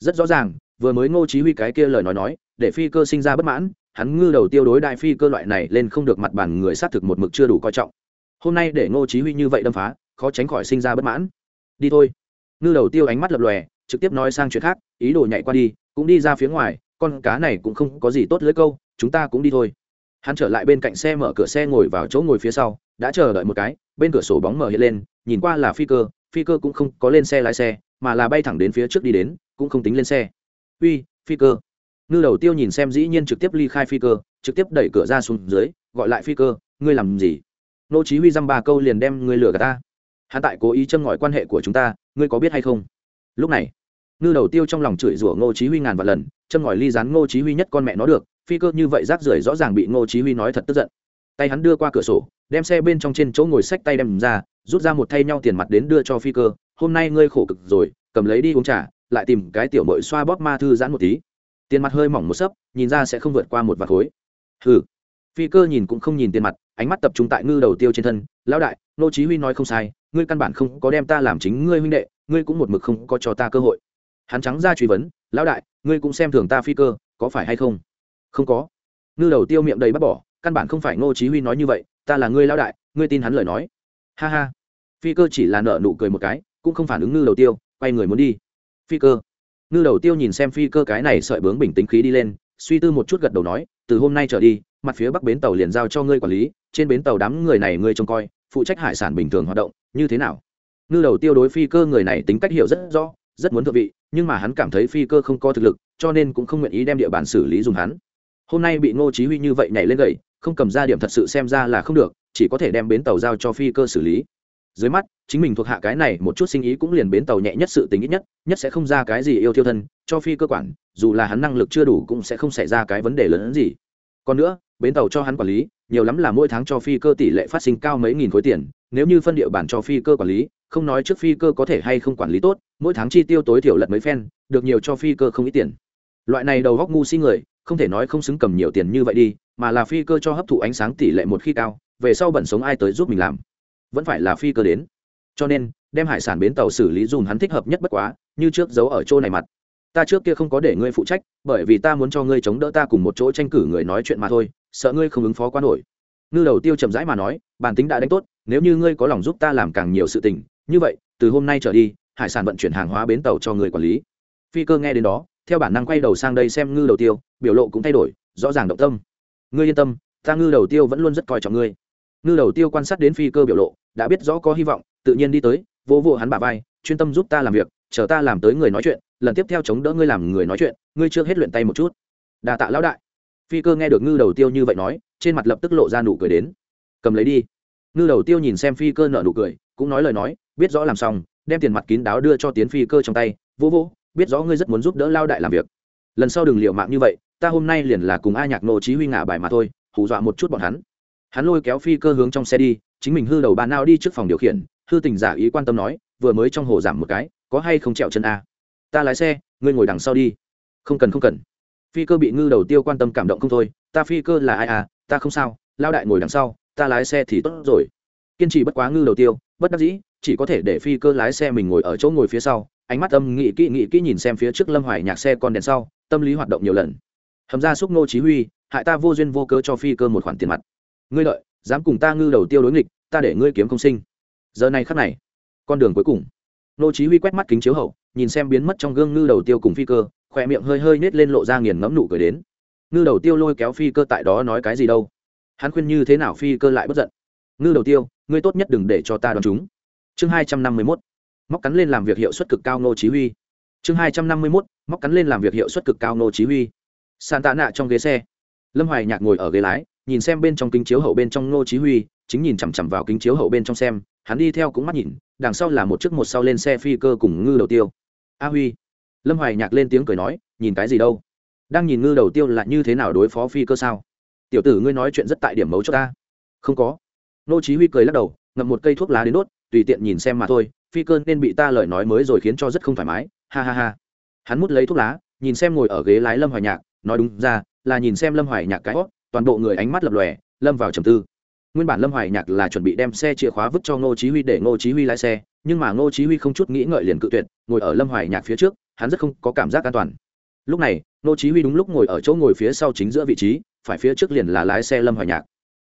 Rất rõ ràng, vừa mới ngô chí huy cái kia lời nói nói, để phi cơ sinh ra bất mãn, hắn ngư đầu tiêu đối đại phi cơ loại này lên không được mặt bản người sát thực một mực chưa đủ coi trọng. Hôm nay để ngô chí huy như vậy đâm phá, khó tránh khỏi sinh ra bất mãn. Đi thôi. Ngư đầu tiêu ánh mắt lập lòe, trực tiếp nói sang chuyện khác, ý đồ nhảy qua đi, cũng đi ra phía ngoài con cá này cũng không có gì tốt lưỡi câu, chúng ta cũng đi thôi. Hắn trở lại bên cạnh xe mở cửa xe ngồi vào chỗ ngồi phía sau, đã chờ đợi một cái, bên cửa sổ bóng mở hiện lên, nhìn qua là phi cơ phi cơ cũng không có lên xe lái xe, mà là bay thẳng đến phía trước đi đến, cũng không tính lên xe. Uy, phi cơ. Ngư đầu tiêu nhìn xem dĩ nhiên trực tiếp ly khai phi cơ, trực tiếp đẩy cửa ra xuống dưới, gọi lại phi cơ, ngươi làm gì? Nô chí huy dăm ba câu liền đem ngươi lừa gạt ta. Hắn tại cố ý châm ngòi quan hệ của chúng ta, ngươi có biết hay không? Lúc này ngư đầu tiêu trong lòng chửi rủa ngô chí huy ngàn vạn lần châm ngòi ly rán ngô chí huy nhất con mẹ nó được, phi cơ như vậy rác rưởi rõ ràng bị ngô chí huy nói thật tức giận. Tay hắn đưa qua cửa sổ, đem xe bên trong trên chỗ ngồi sách tay đem ra, rút ra một thay nhau tiền mặt đến đưa cho phi cơ. Hôm nay ngươi khổ cực rồi, cầm lấy đi uống trà, lại tìm cái tiểu mội xoa bóp ma thư giãn một tí. Tiền mặt hơi mỏng một sấp, nhìn ra sẽ không vượt qua một vạt khối. Hừ. Phi cơ nhìn cũng không nhìn tiền mặt, ánh mắt tập trung tại ngư đầu tiêu trên thân. Lão đại nô chí huy nói không sai, ngươi căn bản không có đem ta làm chính ngươi huynh đệ, ngươi cũng một mực không có cho ta cơ hội hắn trắng ra truy vấn, lão đại, ngươi cũng xem thường ta phi cơ, có phải hay không? Không có. Ngư đầu tiêu miệng đầy bắt bỏ, căn bản không phải ngô chí huy nói như vậy, ta là ngươi lão đại, ngươi tin hắn lời nói. Ha ha. Phi cơ chỉ là nở nụ cười một cái, cũng không phản ứng ngư đầu tiêu, quay người muốn đi. Phi cơ. Ngư đầu tiêu nhìn xem phi cơ cái này sợi bướng bình tĩnh khí đi lên, suy tư một chút gật đầu nói, từ hôm nay trở đi, mặt phía bắc bến tàu liền giao cho ngươi quản lý, trên bến tàu đám người này ngươi trông coi, phụ trách hải sản bình thường hoạt động, như thế nào? Ngư đầu tiêu đối phi cơ người này tính cách hiểu rất rõ, rất muốn thượng vị nhưng mà hắn cảm thấy phi cơ không có thực lực, cho nên cũng không nguyện ý đem địa bàn xử lý dùng hắn. Hôm nay bị ngô chí huy như vậy nhảy lên gậy, không cầm ra điểm thật sự xem ra là không được, chỉ có thể đem bến tàu giao cho phi cơ xử lý. Dưới mắt, chính mình thuộc hạ cái này một chút sinh ý cũng liền bến tàu nhẹ nhất sự tình ít nhất nhất sẽ không ra cái gì yêu thiêu thân, cho phi cơ quản, dù là hắn năng lực chưa đủ cũng sẽ không xảy ra cái vấn đề lớn hơn gì. Còn nữa, bến tàu cho hắn quản lý, nhiều lắm là mỗi tháng cho phi cơ tỷ lệ phát sinh cao mấy nghìn khối tiền, nếu như phân địa bản cho phi cơ quản lý không nói trước phi cơ có thể hay không quản lý tốt, mỗi tháng chi tiêu tối thiểu lật mấy phen, được nhiều cho phi cơ không ít tiền. Loại này đầu góc ngu si người, không thể nói không xứng cầm nhiều tiền như vậy đi, mà là phi cơ cho hấp thụ ánh sáng tỷ lệ một khi cao, về sau bẩn sống ai tới giúp mình làm. Vẫn phải là phi cơ đến. Cho nên, đem hải sản bến tàu xử lý dùm hắn thích hợp nhất bất quá, như trước giấu ở chỗ này mặt. Ta trước kia không có để ngươi phụ trách, bởi vì ta muốn cho ngươi chống đỡ ta cùng một chỗ tranh cử người nói chuyện mà thôi, sợ ngươi không ứng phó quá nổi. Ngư đầu tiêu chậm rãi mà nói, bản tính đã đánh tốt, nếu như ngươi có lòng giúp ta làm càng nhiều sự tình như vậy, từ hôm nay trở đi, hải sản vận chuyển hàng hóa bến tàu cho người quản lý. Phi cơ nghe đến đó, theo bản năng quay đầu sang đây xem ngư đầu tiêu, biểu lộ cũng thay đổi, rõ ràng động tâm. Ngươi yên tâm, ta ngư đầu tiêu vẫn luôn rất coi trọng ngươi. Ngư đầu tiêu quan sát đến phi cơ biểu lộ, đã biết rõ có hy vọng, tự nhiên đi tới vô vỗ hắn bà vai, chuyên tâm giúp ta làm việc, chờ ta làm tới người nói chuyện, lần tiếp theo chống đỡ ngươi làm người nói chuyện, ngươi chưa hết luyện tay một chút. Đà tạ lão đại. Phi cơ nghe được ngư đầu tiêu như vậy nói, trên mặt lập tức lộ ra nụ cười đến. Cầm lấy đi. Ngư đầu tiêu nhìn xem phi cơ nợ nụ cười cũng nói lời nói, biết rõ làm xong, đem tiền mặt kín đáo đưa cho tiến phi cơ trong tay, vô vô, biết rõ ngươi rất muốn giúp đỡ lao đại làm việc. Lần sau đừng liệu mạng như vậy, ta hôm nay liền là cùng a nhạc nô chí huy ngả bài mà thôi, hù dọa một chút bọn hắn. Hắn lôi kéo phi cơ hướng trong xe đi, chính mình hư đầu bàn nao đi trước phòng điều khiển, hư tình giả ý quan tâm nói, vừa mới trong hồ giảm một cái, có hay không trèo chân a? Ta lái xe, ngươi ngồi đằng sau đi. Không cần không cần. Phi cơ bị ngư đầu tiêu quan tâm cảm động không thôi, ta phi cơ là ai à? Ta không sao, lao đại ngồi đằng sau, ta lái xe thì tốt rồi kiên trì bất quá ngư đầu tiêu, bất đắc dĩ, chỉ có thể để phi cơ lái xe mình ngồi ở chỗ ngồi phía sau, ánh mắt âm nghị kỹ nghị kỹ nhìn xem phía trước lâm hoài nhạc xe con đèn sau, tâm lý hoạt động nhiều lần. Hầm ra xúc nô chí huy, hại ta vô duyên vô cớ cho phi cơ một khoản tiền mặt. Ngươi lợi, dám cùng ta ngư đầu tiêu đối nghịch, ta để ngươi kiếm công sinh. Giờ này khắc này, con đường cuối cùng. Nô chí huy quét mắt kính chiếu hậu, nhìn xem biến mất trong gương ngư đầu tiêu cùng phi cơ khoe miệng hơi hơi nết lên lộ ra nghiền ngẫm nụ cười đến. Ngư đầu tiêu lôi kéo phi cơ tại đó nói cái gì đâu? Hắn khuyên như thế nào phi cơ lại bất giận? Ngư đầu tiêu ngươi tốt nhất đừng để cho ta đoán chúng. Chương 251 móc cắn lên làm việc hiệu suất cực cao nô chí huy. Chương 251 móc cắn lên làm việc hiệu suất cực cao nô chí huy. Sàn tạ nạ trong ghế xe. Lâm hoài nhạc ngồi ở ghế lái, nhìn xem bên trong kính chiếu hậu bên trong nô chí huy, chính nhìn chằm chằm vào kính chiếu hậu bên trong xem, hắn đi theo cũng mắt nhìn, đằng sau là một chiếc một sau lên xe phi cơ cùng ngư đầu tiêu. A huy. Lâm hoài nhạc lên tiếng cười nói, nhìn cái gì đâu? Đang nhìn ngư đầu tiêu là như thế nào đối phó phi cơ sao? Tiểu tử ngươi nói chuyện rất tại điểm mấu cho ta. Không có nô chí huy cười lắc đầu, ngậm một cây thuốc lá đến đốt, tùy tiện nhìn xem mà thôi, phi cơ nên bị ta lời nói mới rồi khiến cho rất không thoải mái, ha ha ha. Hắn mút lấy thuốc lá, nhìn xem ngồi ở ghế lái lâm hoài nhạc, nói đúng ra, là nhìn xem lâm hoài nhạc cái hót toàn bộ người ánh mắt lập lòe, lâm vào trầm tư. Nguyên bản lâm hoài nhạc là chuẩn bị đem xe chìa khóa vứt cho ngô chí huy để ngô chí huy lái xe, nhưng mà ngô chí huy không chút nghĩ ngợi liền cự tuyệt, ngồi ở lâm hoài nhạc phía trước, hắn rất không có cảm giác an toàn. Lúc này, ngô chí huy đúng lúc ngồi ở chỗ ngồi phía sau chính giữa vị trí, phải phía trước liền là lái xe lâm hoài nhạc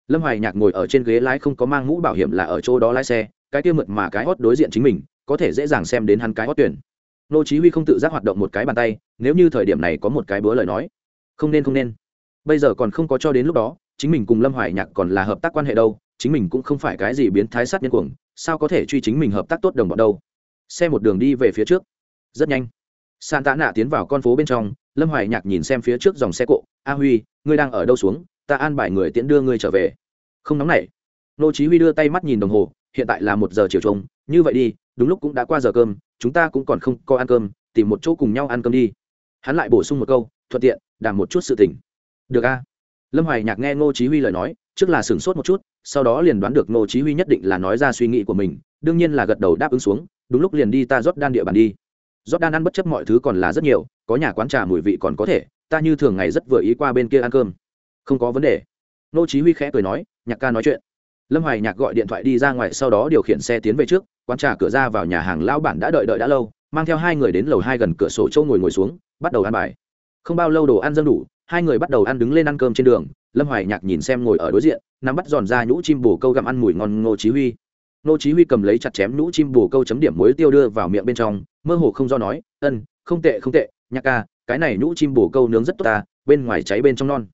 lâm hoài nhạc ngồi ở trên ghế lái không có mang mũ bảo hiểm là ở chỗ đó lái xe, cái kia mượt mà cái hót đối diện chính mình, có thể dễ dàng xem đến hắn cái hót tuyển. Nô chí huy không tự giác hoạt động một cái bàn tay, nếu như thời điểm này có một cái búa lời nói, không nên không nên. Bây giờ còn không có cho đến lúc đó, chính mình cùng lâm hoài nhạc còn là hợp tác quan hệ đâu, chính mình cũng không phải cái gì biến thái sát nhân cuồng, sao có thể truy chính mình hợp tác tốt đồng bọn đâu. Xe một đường đi về phía trước. Rất nhanh. San tạ nạ tiến vào con phố bên trong, lâm hoài nhạc nhìn xem phía trước dòng xe cộ. A huy, ngươi đang ở đâu xuống? Ta an bài người tiễn đưa ngươi trở về. Không nóng nảy. Nô chí huy đưa tay mắt nhìn đồng hồ, hiện tại là một giờ chiều trung. như vậy đi, đúng lúc cũng đã qua giờ cơm, chúng ta cũng còn không có ăn cơm, tìm một chỗ cùng nhau ăn cơm đi. Hắn lại bổ sung một câu, thuận tiện, đảm một chút sự tình. Được a. Lâm hoài nhạc nghe ngô chí huy lời nói, trước là sửng sốt một chút, sau đó liền đoán được ngô chí huy nhất định là nói ra suy nghĩ của mình, đương nhiên là gật đầu đáp ứng xuống, đúng lúc liền đi ta rót đan địa bàn đi. Rót đan ăn bất chấp mọi thứ còn là rất nhiều, có nhà quán trà mùi vị còn có thể, ta như thường ngày rất vừa ý qua bên kia ăn cơm không có vấn đề. Ngô chí huy khẽ cười nói, nhạc ca nói chuyện. Lâm hoài nhạc gọi điện thoại đi ra ngoài, sau đó điều khiển xe tiến về trước, quán trà cửa ra vào nhà hàng lão bản đã đợi đợi đã lâu, mang theo hai người đến lầu hai gần cửa sổ châu ngồi ngồi xuống, bắt đầu ăn bài. Không bao lâu đồ ăn dâng đủ, hai người bắt đầu ăn đứng lên ăn cơm trên đường. Lâm hoài nhạc nhìn xem ngồi ở đối diện, nắm bắt giòn ra nhũ chim bồ câu gặm ăn mùi ngon ngô chí huy. Ngô chí huy cầm lấy chặt chém nhũ chim bồ câu chấm điểm muối tiêu đưa vào miệng bên trong, mơ hồ không do nói, ân, không tệ không tệ, nhạc ca, cái này nhũ chim bồ câu nướng rất tốt ta, bên ngoài cháy bên trong non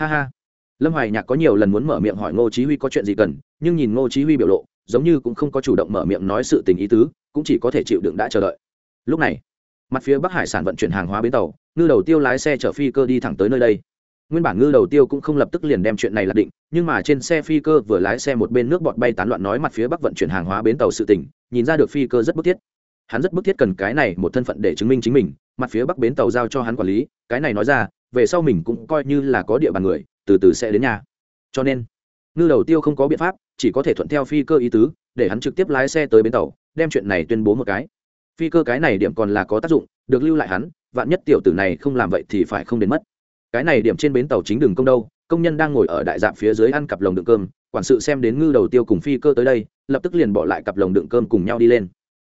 ha ha. Lâm hoài nhạc có nhiều lần muốn mở miệng hỏi ngô chí huy có chuyện gì cần, nhưng nhìn ngô chí huy biểu lộ, giống như cũng không có chủ động mở miệng nói sự tình ý tứ, cũng chỉ có thể chịu đựng đã chờ đợi. Lúc này, mặt phía bắc hải sản vận chuyển hàng hóa bến tàu, ngư đầu tiêu lái xe chở phi cơ đi thẳng tới nơi đây. Nguyên bản ngư đầu tiêu cũng không lập tức liền đem chuyện này là định, nhưng mà trên xe phi cơ vừa lái xe một bên nước bọt bay tán loạn nói mặt phía bắc vận chuyển hàng hóa bến tàu sự tỉnh nhìn ra được phi cơ rất bức thiết hắn rất bức thiết cần cái này một thân phận để chứng minh chính mình, mặt phía bắc bến tàu giao cho hắn quản lý, cái này nói ra, về sau mình cũng coi như là có địa bàn người, từ từ sẽ đến nhà. Cho nên, ngư đầu tiêu không có biện pháp, chỉ có thể thuận theo phi cơ ý tứ, để hắn trực tiếp lái xe tới bến tàu, đem chuyện này tuyên bố một cái. Phi cơ cái này điểm còn là có tác dụng, được lưu lại hắn, vạn nhất tiểu tử này không làm vậy thì phải không đến mất. Cái này điểm trên bến tàu chính đường công đâu, công nhân đang ngồi ở đại dạp phía dưới ăn cặp lồng đựng cơm, quản sự xem đến ngư đầu tiêu cùng phi cơ tới đây, lập tức liền bỏ lại cặp lồng đựng cơm cùng nhau đi lên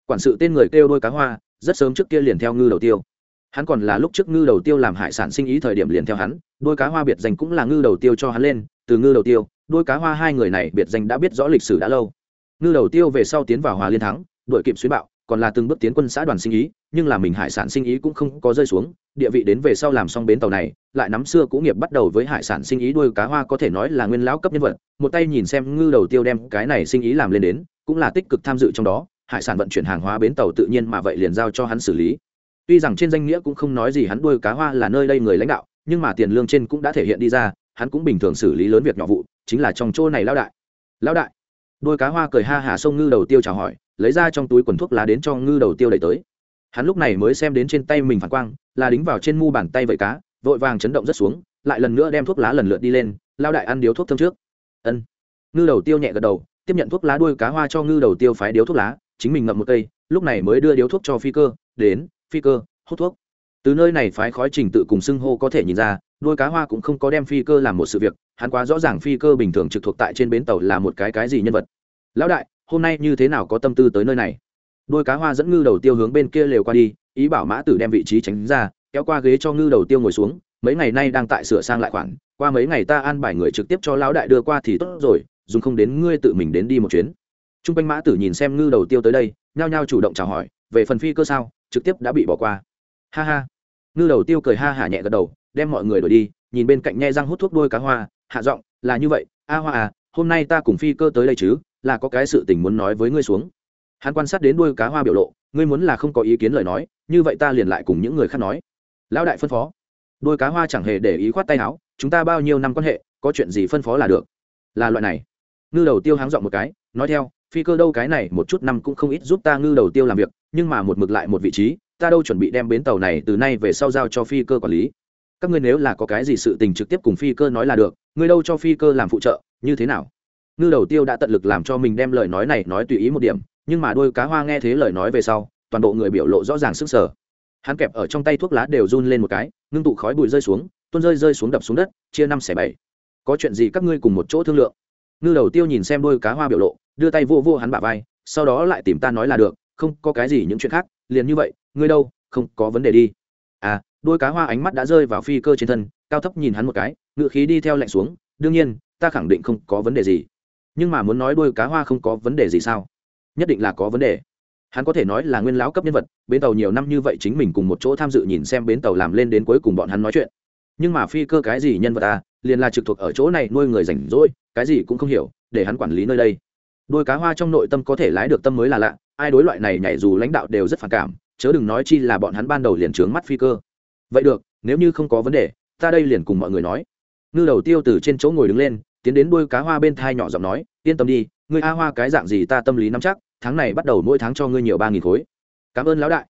quản sự tên người kêu đôi cá hoa, rất sớm trước kia liền theo ngư đầu tiêu. Hắn còn là lúc trước ngư đầu tiêu làm hải sản sinh ý thời điểm liền theo hắn, đôi cá hoa biệt danh cũng là ngư đầu tiêu cho hắn lên, từ ngư đầu tiêu, đôi cá hoa hai người này biệt danh đã biết rõ lịch sử đã lâu. Ngư đầu tiêu về sau tiến vào hòa liên thắng đội kịp xuyến bạo, còn là từng bước tiến quân xã đoàn sinh ý, nhưng là mình hải sản sinh ý cũng không có rơi xuống, địa vị đến về sau làm xong bến tàu này, lại nắm xưa cũ nghiệp bắt đầu với hải sản sinh ý đôi cá hoa có thể nói là nguyên lão cấp nhân vật, một tay nhìn xem ngư đầu tiêu đem cái này sinh ý làm lên đến, cũng là tích cực tham dự trong đó hải sản vận chuyển hàng hóa bến tàu tự nhiên mà vậy liền giao cho hắn xử lý. Tuy rằng trên danh nghĩa cũng không nói gì hắn đuôi cá hoa là nơi đây người lãnh đạo, nhưng mà tiền lương trên cũng đã thể hiện đi ra, hắn cũng bình thường xử lý lớn việc nhỏ vụ, chính là trong chỗ này lão đại. Lão đại. Đuôi cá hoa cười ha hả sông ngư đầu tiêu chào hỏi, lấy ra trong túi quần thuốc lá đến cho ngư đầu tiêu đẩy tới. Hắn lúc này mới xem đến trên tay mình phản quang, là đính vào trên mu bàn tay vậy cá, vội vàng chấn động rất xuống, lại lần nữa đem thuốc lá lần lượt đi lên lao đại ăn điếu thuốc thơm trước. Ân. Ngư đầu tiêu nhẹ gật đầu, tiếp nhận thuốc lá đuôi cá hoa cho ngư đầu tiêu phái điếu thuốc lá chính mình ngậm một cây, lúc này mới đưa điếu thuốc cho phi cơ, đến, phi cơ, hút thuốc. Từ nơi này phái khói trình tự cùng xưng hô có thể nhìn ra, đôi cá hoa cũng không có đem phi cơ làm một sự việc, hắn quá rõ ràng phi cơ bình thường trực thuộc tại trên bến tàu là một cái cái gì nhân vật. Lão đại, hôm nay như thế nào có tâm tư tới nơi này? Đôi cá hoa dẫn ngư đầu tiêu hướng bên kia lều qua đi, ý bảo mã tử đem vị trí tránh ra, kéo qua ghế cho ngư đầu tiêu ngồi xuống, mấy ngày nay đang tại sửa sang lại khoản, qua mấy ngày ta an bài người trực tiếp cho lão đại đưa qua thì tốt rồi, dùng không đến ngươi tự mình đến đi một chuyến t r u n g quanh mã tử nhìn xem ngư đầu tiêu tới đây, nhao nhao chủ động chào hỏi, về phần phi cơ sao? Trực tiếp đã bị bỏ qua. Ha ha. Ngư đầu tiêu cười ha hả nhẹ gật đầu, đem mọi người đổi đi, nhìn bên cạnh nhe răng hút thuốc đôi cá hoa, hạ giọng, là như vậy, a hoa à hôm nay ta cùng phi cơ tới đây chứ, là có cái sự tình muốn nói với ngươi xuống. Hắn quan sát đến đuôi cá hoa biểu lộ, ngươi muốn là không có ý kiến lời nói, như vậy ta liền lại cùng những người khác nói. Lão đại phân phó. Đuôi cá hoa chẳng hề để ý khoát tay áo, chúng ta bao nhiêu năm quan hệ, có chuyện gì phân phó là được. Là loại này. Ngư đầu tiêu háng dọn một cái, nói theo phi cơ đâu cái này một chút năm cũng không ít giúp ta ngư đầu tiêu làm việc, nhưng mà một mực lại một vị trí, ta đâu chuẩn bị đem bến tàu này từ nay về sau giao cho phi cơ quản lý. Các ngươi nếu là có cái gì sự tình trực tiếp cùng phi cơ nói là được, ngươi đâu cho phi cơ làm phụ trợ, như thế nào? Ngư đầu tiêu đã tận lực làm cho mình đem lời nói này nói tùy ý một điểm, nhưng mà đôi cá hoa nghe thế lời nói về sau, toàn bộ người biểu lộ rõ ràng sức sở hắn kẹp ở trong tay thuốc lá đều run lên một cái, ngưng tụ khói bụi rơi xuống, tuôn rơi rơi xuống đập xuống đất, chia năm xẻ bảy. Có chuyện gì các ngươi cùng một chỗ thương lượng? Ngư đầu tiêu nhìn xem đôi cá hoa biểu lộ đưa tay vô vô hắn bả vai, sau đó lại tìm ta nói là được, không có cái gì những chuyện khác, liền như vậy, ngươi đâu, không có vấn đề đi. À đôi cá hoa ánh mắt đã rơi vào phi cơ trên thân, cao thấp nhìn hắn một cái ngự khí đi theo lạnh xuống, đương nhiên, ta khẳng định không có vấn đề gì. Nhưng mà muốn nói đôi cá hoa không có vấn đề gì sao? Nhất định là có vấn đề. Hắn có thể nói là nguyên lão cấp nhân vật, bến tàu nhiều năm như vậy chính mình cùng một chỗ tham dự nhìn xem bến tàu làm lên đến cuối cùng bọn hắn nói chuyện. Nhưng mà phi cơ cái gì nhân vật ta liền là trực thuộc ở chỗ này nuôi người rảnh rỗi, cái gì cũng không hiểu, để hắn quản lý nơi đây đôi cá hoa trong nội tâm có thể lái được tâm mới là lạ, ai đối loại này nhảy dù lãnh đạo đều rất phản cảm, chớ đừng nói chi là bọn hắn ban đầu liền trướng mắt phi cơ. Vậy được, nếu như không có vấn đề, ta đây liền cùng mọi người nói. Ngư đầu tiêu từ trên chỗ ngồi đứng lên, tiến đến đôi cá hoa bên thai nhỏ giọng nói, yên tâm đi, ngươi a hoa cái dạng gì ta tâm lý nắm chắc, tháng này bắt đầu mỗi tháng cho ngươi nhiều ba nghìn khối. Cảm ơn lão đại.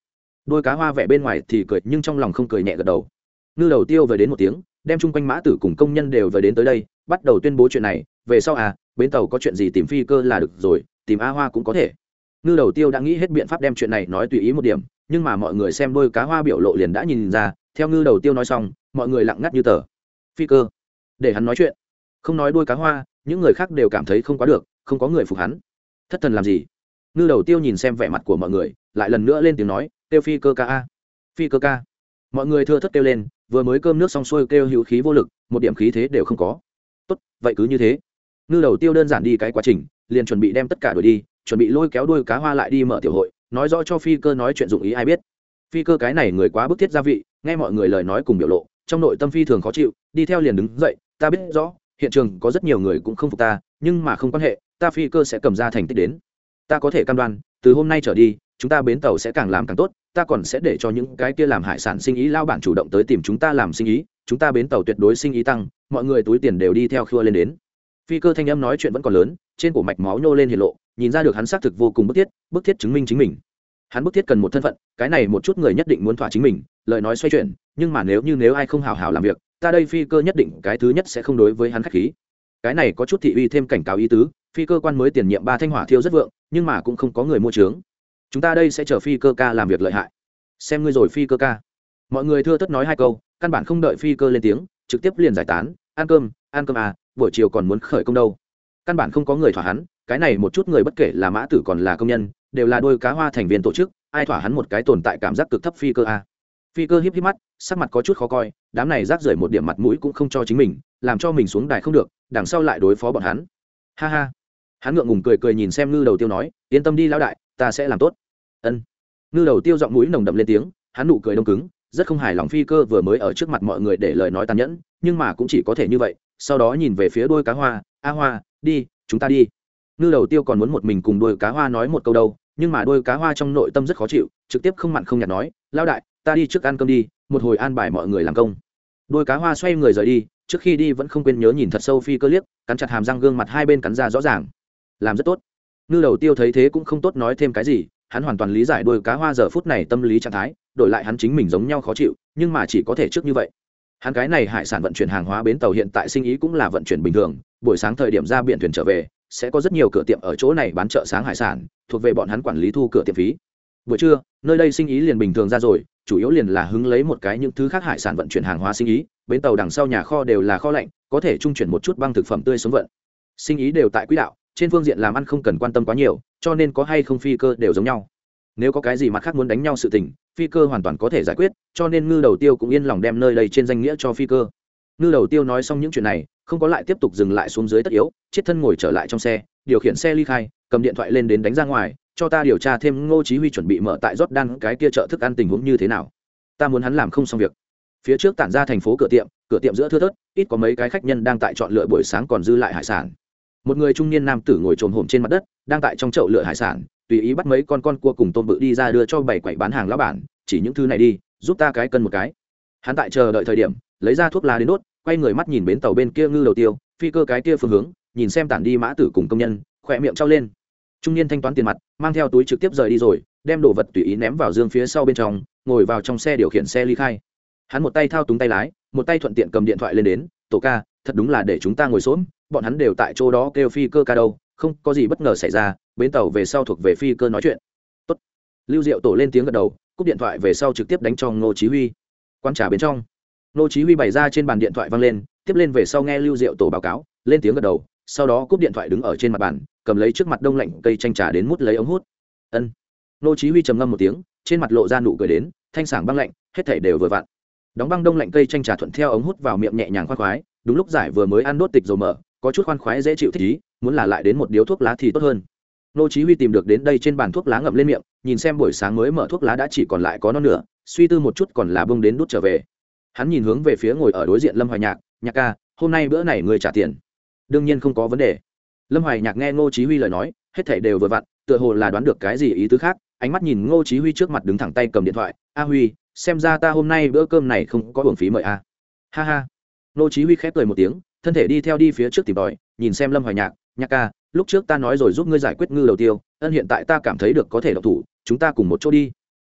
Đôi cá hoa vẻ bên ngoài thì cười, nhưng trong lòng không cười nhẹ gật đầu. Ngư đầu tiêu về đến một tiếng, đem chung quanh mã tử cùng công nhân đều về đến tới đây, bắt đầu tuyên bố chuyện này, về sau à bến tàu có chuyện gì tìm phi cơ là được rồi, tìm a hoa cũng có thể. Ngư đầu tiêu đã nghĩ hết biện pháp đem chuyện này nói tùy ý một điểm, nhưng mà mọi người xem đôi cá hoa biểu lộ liền đã nhìn ra, theo ngư đầu tiêu nói xong, mọi người lặng ngắt như tờ. Phi cơ, để hắn nói chuyện. Không nói đôi cá hoa, những người khác đều cảm thấy không quá được, không có người phục hắn. Thất thần làm gì? Ngư đầu tiêu nhìn xem vẻ mặt của mọi người, lại lần nữa lên tiếng nói tiêu phi cơ ca a. Phi cơ ca. Mọi người thưa thất kêu lên, vừa mới cơm nước xong xuôi kêu hữu khí vô lực, một điểm khí thế đều không có. Tốt, vậy cứ như thế ngư đầu tiêu đơn giản đi cái quá trình, liền chuẩn bị đem tất cả đuổi đi, chuẩn bị lôi kéo đuôi cá hoa lại đi mở tiểu hội, nói rõ cho phi cơ nói chuyện dụng ý ai biết. Phi cơ cái này người quá bức thiết gia vị, nghe mọi người lời nói cùng biểu lộ, trong nội tâm phi thường khó chịu, đi theo liền đứng dậy, ta biết rõ, hiện trường có rất nhiều người cũng không phục ta, nhưng mà không quan hệ, ta phi cơ sẽ cầm ra thành tích đến. Ta có thể cam đoan, từ hôm nay trở đi, chúng ta bến tàu sẽ càng làm càng tốt, ta còn sẽ để cho những cái kia làm hải sản sinh ý lao bản chủ động tới tìm chúng ta làm sinh ý, chúng ta bến tàu tuyệt đối sinh ý tăng, mọi người túi tiền đều đi theo khua lên đến phi cơ thanh âm nói chuyện vẫn còn lớn, trên cổ mạch máu nhô lên hiện lộ, nhìn ra được hắn xác thực vô cùng bức thiết bức thiết chứng minh chính mình. Hắn bức thiết cần một thân phận, cái này một chút người nhất định muốn thỏa chính mình, lời nói xoay chuyển, nhưng mà nếu như nếu ai không hào hào làm việc, ta đây phi cơ nhất định, cái thứ nhất sẽ không đối với hắn khách khí. Cái này có chút thị uy thêm cảnh cáo ý tứ, phi cơ quan mới tiền nhiệm ba thanh hỏa thiêu rất vượng, nhưng mà cũng không có người mua trướng. Chúng ta đây sẽ chờ phi cơ ca làm việc lợi hại. Xem ngươi rồi phi cơ ca. Mọi người thưa tất nói hai câu, căn bản không đợi phi cơ lên tiếng, trực tiếp liền giải tán. Ăn cơm ăn cơm à buổi chiều còn muốn khởi công đâu. Căn bản không có người thỏa hắn, cái này một chút người bất kể là mã tử còn là công nhân, đều là đôi cá hoa thành viên tổ chức, ai thỏa hắn một cái tồn tại cảm giác cực thấp phi cơ a. Phi cơ híp híp mắt, sắc mặt có chút khó coi, đám này rác rưởi một điểm mặt mũi cũng không cho chính mình, làm cho mình xuống đài không được, đằng sau lại đối phó bọn hắn. Ha ha. Hắn ngượng ngùng cười cười nhìn xem ngư đầu tiêu nói, yên tâm đi lão đại, ta sẽ làm tốt. Ân. Ngư đầu tiêu giọng mũi nồng đậm lên tiếng, hắn nụ cười đông cứng, rất không hài lòng phi cơ vừa mới ở trước mặt mọi người để lời nói tàn nhẫn, nhưng mà cũng chỉ có thể như vậy sau đó nhìn về phía đôi cá hoa, a hoa, đi, chúng ta đi. Ngư đầu tiêu còn muốn một mình cùng đôi cá hoa nói một câu đâu, nhưng mà đôi cá hoa trong nội tâm rất khó chịu, trực tiếp không mặn không nhạt nói lao đại, ta đi trước ăn cơm đi, một hồi an bài mọi người làm công. Đôi cá hoa xoay người rời đi, trước khi đi vẫn không quên nhớ nhìn thật sâu phi cơ liếc, cắn chặt hàm răng gương mặt hai bên cắn ra rõ ràng. Làm rất tốt. Ngư đầu tiêu thấy thế cũng không tốt nói thêm cái gì, hắn hoàn toàn lý giải đôi cá hoa giờ phút này tâm lý trạng thái, đổi lại hắn chính mình giống nhau khó chịu, nhưng mà chỉ có thể trước như vậy hắn cái này hải sản vận chuyển hàng hóa bến tàu hiện tại sinh ý cũng là vận chuyển bình thường, buổi sáng thời điểm ra biển thuyền trở về, sẽ có rất nhiều cửa tiệm ở chỗ này bán chợ sáng hải sản, thuộc về bọn hắn quản lý thu cửa tiệm phí. Buổi trưa, nơi đây sinh ý liền bình thường ra rồi, chủ yếu liền là hứng lấy một cái những thứ khác hải sản vận chuyển hàng hóa sinh ý, bến tàu đằng sau nhà kho đều là kho lạnh, có thể trung chuyển một chút băng thực phẩm tươi sống vận. Sinh ý đều tại quỹ đạo, trên phương diện làm ăn không cần quan tâm quá nhiều, cho nên có hay không phi cơ đều giống nhau. Nếu có cái gì mặt khác muốn đánh nhau sự tình phi cơ hoàn toàn có thể giải quyết, cho nên ngư đầu tiêu cũng yên lòng đem nơi đây trên danh nghĩa cho phi cơ. Ngư đầu tiêu nói xong những chuyện này, không có lại tiếp tục dừng lại xuống dưới tất yếu, chiết thân ngồi trở lại trong xe, điều khiển xe ly khai, cầm điện thoại lên đến đánh ra ngoài, cho ta điều tra thêm ngô chí huy chuẩn bị mở tại rót đan cái kia chợ thức ăn tình huống như thế nào. Ta muốn hắn làm không xong việc. Phía trước tản ra thành phố cửa tiệm cửa tiệm giữa thưa thớt, ít có mấy cái khách nhân đang tại chọn lựa buổi sáng còn dư lại hải sản. Một người trung niên nam tử ngồi trồm hổm trên mặt đất, đang tại trong chậu lựa hải sản tùy ý bắt mấy con con cua cùng tôm bự đi ra đưa cho bảy quầy bán hàng lão bản, chỉ những thứ này đi, giúp ta cái cân một cái. Hắn tại chờ đợi thời điểm, lấy ra thuốc lá đến đốt, quay người mắt nhìn bến tàu bên kia ngư đầu tiêu, phi cơ cái kia phương hướng, nhìn xem tản đi mã tử cùng công nhân, khỏe miệng trao lên. Trung niên thanh toán tiền mặt, mang theo túi trực tiếp rời đi rồi, đem đồ vật tùy ý ném vào dương phía sau bên trong, ngồi vào trong xe điều khiển xe ly khai. Hắn một tay thao túng tay lái, một tay thuận tiện cầm điện thoại lên đến, tổ ca, thật đúng là để chúng ta ngồi xổm, bọn hắn đều tại chỗ đó kêu phi cơ ca đâu, không có gì bất ngờ xảy ra bến tàu về sau thuộc về phi cơ nói chuyện. Tốt. lưu diệu tổ lên tiếng gật đầu, cúp điện thoại về sau trực tiếp đánh cho ngô chí huy. Quan trả bên trong, ngô chí huy bày ra trên bàn điện thoại vang lên, tiếp lên về sau nghe lưu diệu tổ báo cáo, lên tiếng gật đầu, sau đó cúp điện thoại đứng ở trên mặt bàn, cầm lấy trước mặt đông lạnh cây chanh trà đến mút lấy ống hút. Ân. Ngô chí huy trầm ngâm một tiếng, trên mặt lộ ra nụ cười đến, thanh sảng băng lạnh, hết thảy đều vừa vặn. Đóng băng đông lạnh cây chanh trà thuận theo ống hút vào miệng nhẹ nhàng khoan khoái, đúng lúc giải vừa mới ăn đốt tịch dầu mở có chút khoan khoái dễ chịu thích ý, muốn là lại đến một điếu thuốc lá thì tốt hơn nô chí huy tìm được đến đây trên bàn thuốc lá ngậm lên miệng, nhìn xem buổi sáng mới mở thuốc lá đã chỉ còn lại có non nửa, suy tư một chút còn là bông đến đút trở về. Hắn nhìn hướng về phía ngồi ở đối diện lâm hoài nhạc nhạc ca, hôm nay bữa này người trả tiền. Đương nhiên không có vấn đề. Lâm hoài nhạc nghe ngô chí huy lời nói, hết thảy đều vừa vặn, tựa hồ là đoán được cái gì ý tứ khác, ánh mắt nhìn ngô chí huy trước mặt đứng thẳng tay cầm điện thoại, a huy, xem ra ta hôm nay bữa cơm này không có hưởng phí mời a. Ha ha. Ngô chí huy khép cười một tiếng, thân thể đi theo đi phía trước tìm đòi nhìn xem lâm hoài nhạc nhạc ca lúc trước ta nói rồi giúp ngươi giải quyết ngư đầu tiêu, ân hiện tại ta cảm thấy được có thể độc thủ, chúng ta cùng một chỗ đi.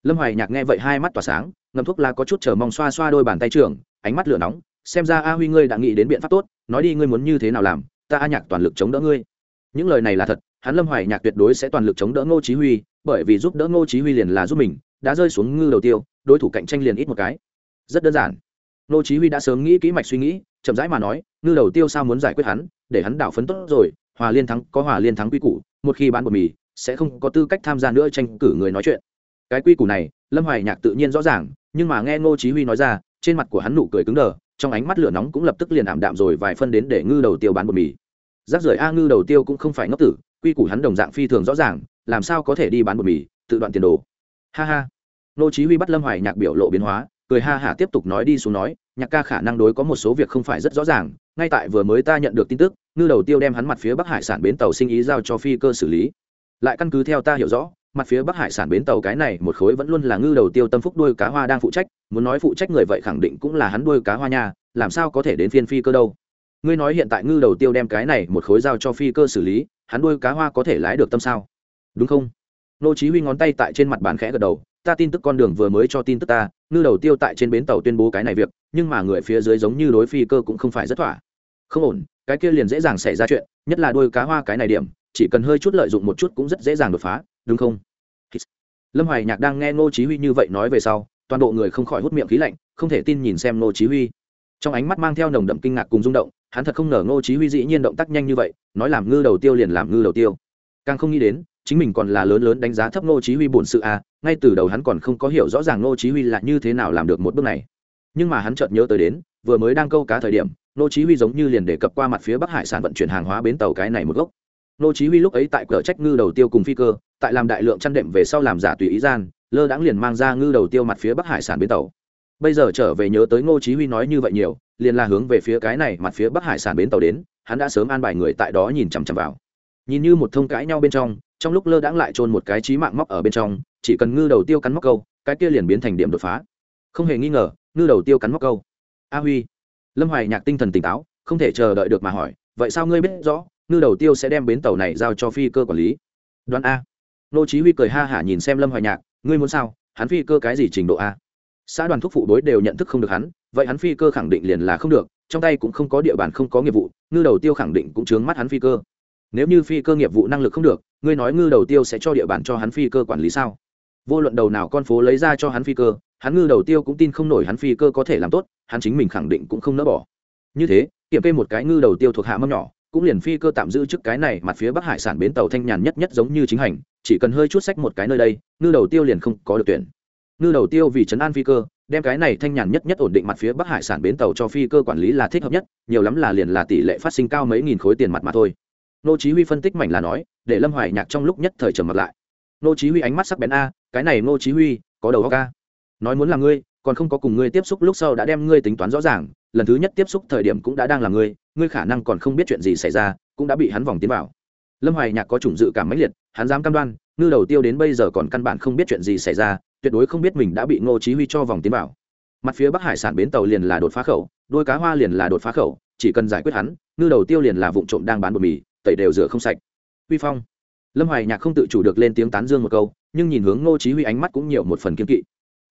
Lâm hoài nhạc nghe vậy hai mắt tỏa sáng ngầm thuốc lá có chút chờ mong xoa xoa đôi bàn tay trưởng, ánh mắt lửa nóng, xem ra a huy ngươi đã nghĩ đến biện pháp tốt, nói đi ngươi muốn như thế nào làm, ta a nhạc toàn lực chống đỡ ngươi. Những lời này là thật, hắn lâm hoài nhạc tuyệt đối sẽ toàn lực chống đỡ ngô chí huy, bởi vì giúp đỡ ngô chí huy liền là giúp mình, đã rơi xuống ngư đầu tiêu, đối thủ cạnh tranh liền ít một cái. Rất đơn giản. Ngô chí huy đã sớm nghĩ kỹ mạch suy nghĩ, chậm rãi mà nói, ngư đầu tiêu sao muốn giải quyết hắn, để hắn đảo phấn tốt rồi hòa liên thắng có hòa liên thắng quy củ, một khi bán bột mì, sẽ không có tư cách tham gia nữa tranh cử người nói chuyện. Cái quy củ này, lâm hoài nhạc tự nhiên rõ ràng, nhưng mà nghe ngô chí huy nói ra, trên mặt của hắn nụ cười cứng đờ, trong ánh mắt lửa nóng cũng lập tức liền ảm đạm rồi vài phân đến để ngư đầu tiêu bán bột mì. Rác rưởi a ngư đầu tiêu cũng không phải ngốc tử, quy củ hắn đồng dạng phi thường rõ ràng, làm sao có thể đi bán bột mì, tự đoạn tiền đồ. Ha ha. Ngô chí huy bắt lâm hoài nhạc biểu lộ biến hóa, cười ha hả tiếp tục nói đi xuống nói, nhạc ca khả năng đối có một số việc không phải rất rõ ràng ngay tại vừa mới ta nhận được tin tức, ngư đầu tiêu đem hắn mặt phía bắc hải sản bến tàu sinh ý giao cho phi cơ xử lý. Lại căn cứ theo ta hiểu rõ, mặt phía bắc hải sản bến tàu cái này một khối vẫn luôn là ngư đầu tiêu tâm phúc đuôi cá hoa đang phụ trách, muốn nói phụ trách người vậy khẳng định cũng là hắn đuôi cá hoa nhà. làm sao có thể đến phiên phi cơ đâu. Ngươi nói hiện tại ngư đầu tiêu đem cái này một khối giao cho phi cơ xử lý, hắn đuôi cá hoa có thể lái được tâm sao? Đúng không? Nô chí huy ngón tay tại trên mặt bàn khẽ gật đầu, ta tin tức con đường vừa mới cho tin tức ta, ngư đầu tiêu tại trên bến tàu tuyên bố cái này việc, nhưng mà người phía dưới giống như đối phi cơ cũng không phải rất thỏa không ổn, cái kia liền dễ dàng xảy ra chuyện, nhất là đôi cá hoa cái này điểm, chỉ cần hơi chút lợi dụng một chút cũng rất dễ dàng đột phá, đúng không? Lâm hoài nhạc đang nghe ngô chí huy như vậy nói về sau, toàn bộ người không khỏi hút miệng khí lạnh, không thể tin nhìn xem ngô chí huy. Trong ánh mắt mang theo nồng đậm kinh ngạc cùng rung động, hắn thật không ngờ ngô chí huy dĩ nhiên động tác nhanh như vậy, nói làm ngư đầu tiêu liền làm ngư đầu tiêu. Càng không nghĩ đến, chính mình còn là lớn lớn đánh giá thấp ngô chí huy bổn sự à ngay từ đầu hắn còn không có hiểu rõ ràng ngô chí huy là như thế nào làm được một bước này. Nhưng mà hắn chợt nhớ tới đến, vừa mới đang câu cá thời điểm Nô chí huy giống như liền đề cập qua mặt phía bắc hải sản vận chuyển hàng hóa bến tàu cái này một gốc. Nô chí huy lúc ấy tại cửa trách ngư đầu tiêu cùng phi cơ, tại làm đại lượng chăn đệm về sau làm giả tùy ý gian, lơ đãng liền mang ra ngư đầu tiêu mặt phía bắc hải sản bến tàu. Bây giờ trở về nhớ tới ngô chí huy nói như vậy nhiều, liền là hướng về phía cái này mặt phía bắc hải sản bến tàu đến, hắn đã sớm an bài người tại đó nhìn chằm chằm vào. Nhìn như một thông cãi nhau bên trong trong lúc lơ đãng lại trôn một cái trí mạng móc ở bên trong, chỉ cần ngư đầu tiêu cắn móc câu, cái kia liền biến thành điểm đột phá. Không hề nghi ngờ, ngư đầu tiêu cắn móc câu. A huy lâm hoài nhạc tinh thần tỉnh táo, không thể chờ đợi được mà hỏi, vậy sao ngươi biết rõ, ngư đầu tiêu sẽ đem bến tàu này giao cho phi cơ quản lý? Đoán a. Nô chí huy cười ha hả nhìn xem lâm hoài nhạc, ngươi muốn sao? Hắn phi cơ cái gì trình độ a? Xã đoàn thúc phụ đối đều nhận thức không được hắn, vậy hắn phi cơ khẳng định liền là không được, trong tay cũng không có địa bàn, không có nghiệp vụ, ngư đầu tiêu khẳng định cũng chướng mắt hắn phi cơ. Nếu như phi cơ nghiệp vụ năng lực không được, ngươi nói ngư đầu tiêu sẽ cho địa bàn cho hắn phi cơ quản lý sao? Vô luận đầu nào con phố lấy ra cho hắn phi cơ hắn ngư đầu tiêu cũng tin không nổi hắn phi cơ có thể làm tốt, hắn chính mình khẳng định cũng không nỡ bỏ. Như thế, kiểm kê một cái ngư đầu tiêu thuộc hạ mâm nhỏ, cũng liền phi cơ tạm giữ trước cái này mặt phía bắc hải sản bến tàu thanh nhàn nhất nhất giống như chính hành, chỉ cần hơi chút sách một cái nơi đây, ngư đầu tiêu liền không có được tuyển. Ngư đầu tiêu vì trấn an phi cơ, đem cái này thanh nhàn nhất nhất ổn định mặt phía bắc hải sản bến tàu cho phi cơ quản lý là thích hợp nhất, nhiều lắm là liền là tỷ lệ phát sinh cao mấy nghìn khối tiền mặt mà thôi. Nô chí huy phân tích mảnh là nói, để lâm hoài nhạc trong lúc nhất thời trầm mặt lại. Nô chí huy ánh mắt sắc bén a, cái này nô chí huy, có đầu óc a nói muốn là ngươi, còn không có cùng ngươi tiếp xúc lúc sau đã đem ngươi tính toán rõ ràng, lần thứ nhất tiếp xúc thời điểm cũng đã đang là ngươi ngươi khả năng còn không biết chuyện gì xảy ra, cũng đã bị hắn vòng tiến vào. Lâm hoài nhạc có chủng dự cảm mãnh liệt, hắn dám cam đoan, ngư đầu tiêu đến bây giờ còn căn bản không biết chuyện gì xảy ra, tuyệt đối không biết mình đã bị ngô chí huy cho vòng tiến vào. Mặt phía bắc hải sản bến tàu liền là đột phá khẩu, đôi cá hoa liền là đột phá khẩu, chỉ cần giải quyết hắn, ngư đầu tiêu liền là vụng trộm đang bán bột mì, tẩy đều rửa không sạch. Huy phong. Lâm hoài nhạc không tự chủ được lên tiếng tán dương một câu, nhưng nhìn hướng ngô chí huy ánh mắt cũng nhiều một phần kiên kỵ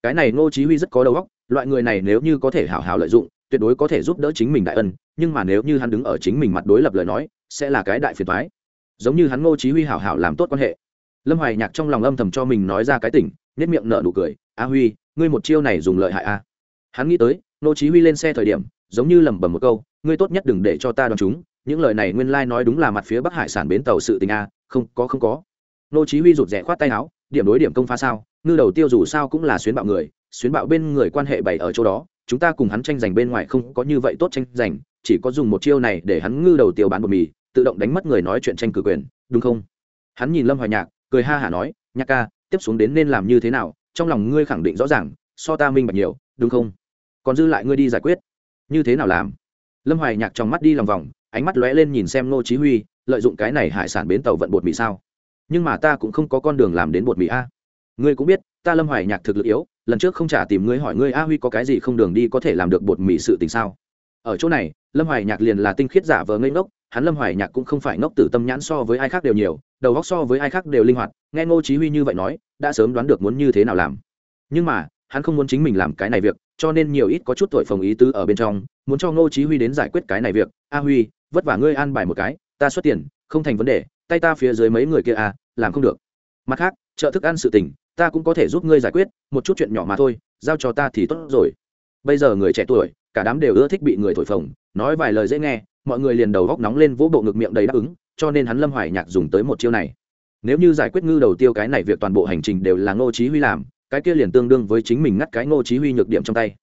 cái này ngô chí huy rất có đầu óc, loại người này nếu như có thể hảo hảo lợi dụng, tuyệt đối có thể giúp đỡ chính mình đại ân, nhưng mà nếu như hắn đứng ở chính mình mặt đối lập lời nói, sẽ là cái đại phiền toái. Giống như hắn ngô chí huy hảo hảo làm tốt quan hệ. Lâm hoài nhạc trong lòng âm thầm cho mình nói ra cái tỉnh nét miệng nở nụ cười, a huy, ngươi một chiêu này dùng lợi hại a. Hắn nghĩ tới, ngô chí huy lên xe thời điểm, giống như lẩm bẩm một câu, ngươi tốt nhất đừng để cho ta đoán chúng, những lời này nguyên lai like nói đúng là mặt phía bắc hải sản bến tàu sự tình a, không có không có. Ngô chí huy rụt rè khoát tay áo, điểm đối điểm công phá sao? Ngư đầu tiêu dù sao cũng là xuyến bạo người, xuyến bạo bên người quan hệ bày ở chỗ đó, chúng ta cùng hắn tranh giành bên ngoài không có như vậy tốt tranh giành, chỉ có dùng một chiêu này để hắn ngư đầu tiêu bán bột mì, tự động đánh mất người nói chuyện tranh cử quyền, đúng không? Hắn nhìn lâm hoài nhạc, cười ha hả nói, nhạc ca, tiếp xuống đến nên làm như thế nào, trong lòng ngươi khẳng định rõ ràng, so ta minh bạch nhiều, đúng không? Còn dư lại ngươi đi giải quyết. Như thế nào làm? Lâm hoài nhạc trong mắt đi lòng vòng, ánh mắt lóe lên nhìn xem ngô chí huy, lợi dụng cái này hải sản bến tàu vận bột mì sao? Nhưng mà ta cũng không có con đường làm đến bột mì a ngươi cũng biết, ta lâm hoài nhạc thực lực yếu, lần trước không trả tìm ngươi hỏi ngươi a huy có cái gì không đường đi có thể làm được bột mì sự tình sao? Ở chỗ này, lâm hoài nhạc liền là tinh khiết giả vờ ngây ngốc, hắn lâm hoài nhạc cũng không phải ngốc tử tâm nhãn so với ai khác đều nhiều, đầu góc so với ai khác đều linh hoạt, nghe ngô chí huy như vậy nói, đã sớm đoán được muốn như thế nào làm. Nhưng mà, hắn không muốn chính mình làm cái này việc, cho nên nhiều ít có chút tội phòng ý tứ ở bên trong, muốn cho ngô chí huy đến giải quyết cái này việc. A huy, vất vả ngươi an bài một cái, ta xuất tiền, không thành vấn đề, tay ta phía dưới mấy người kia à làm không được. Mặt khác, trợ thức ăn sự tình ta cũng có thể giúp ngươi giải quyết, một chút chuyện nhỏ mà thôi, giao cho ta thì tốt rồi. Bây giờ người trẻ tuổi, cả đám đều ưa thích bị người thổi phồng, nói vài lời dễ nghe, mọi người liền đầu góc nóng lên vỗ bộ ngực miệng đầy đáp ứng, cho nên hắn lâm hoài nhạc dùng tới một chiêu này. Nếu như giải quyết ngư đầu tiêu cái này việc toàn bộ hành trình đều là ngô chí huy làm, cái kia liền tương đương với chính mình ngắt cái ngô chí huy nhược điểm trong tay.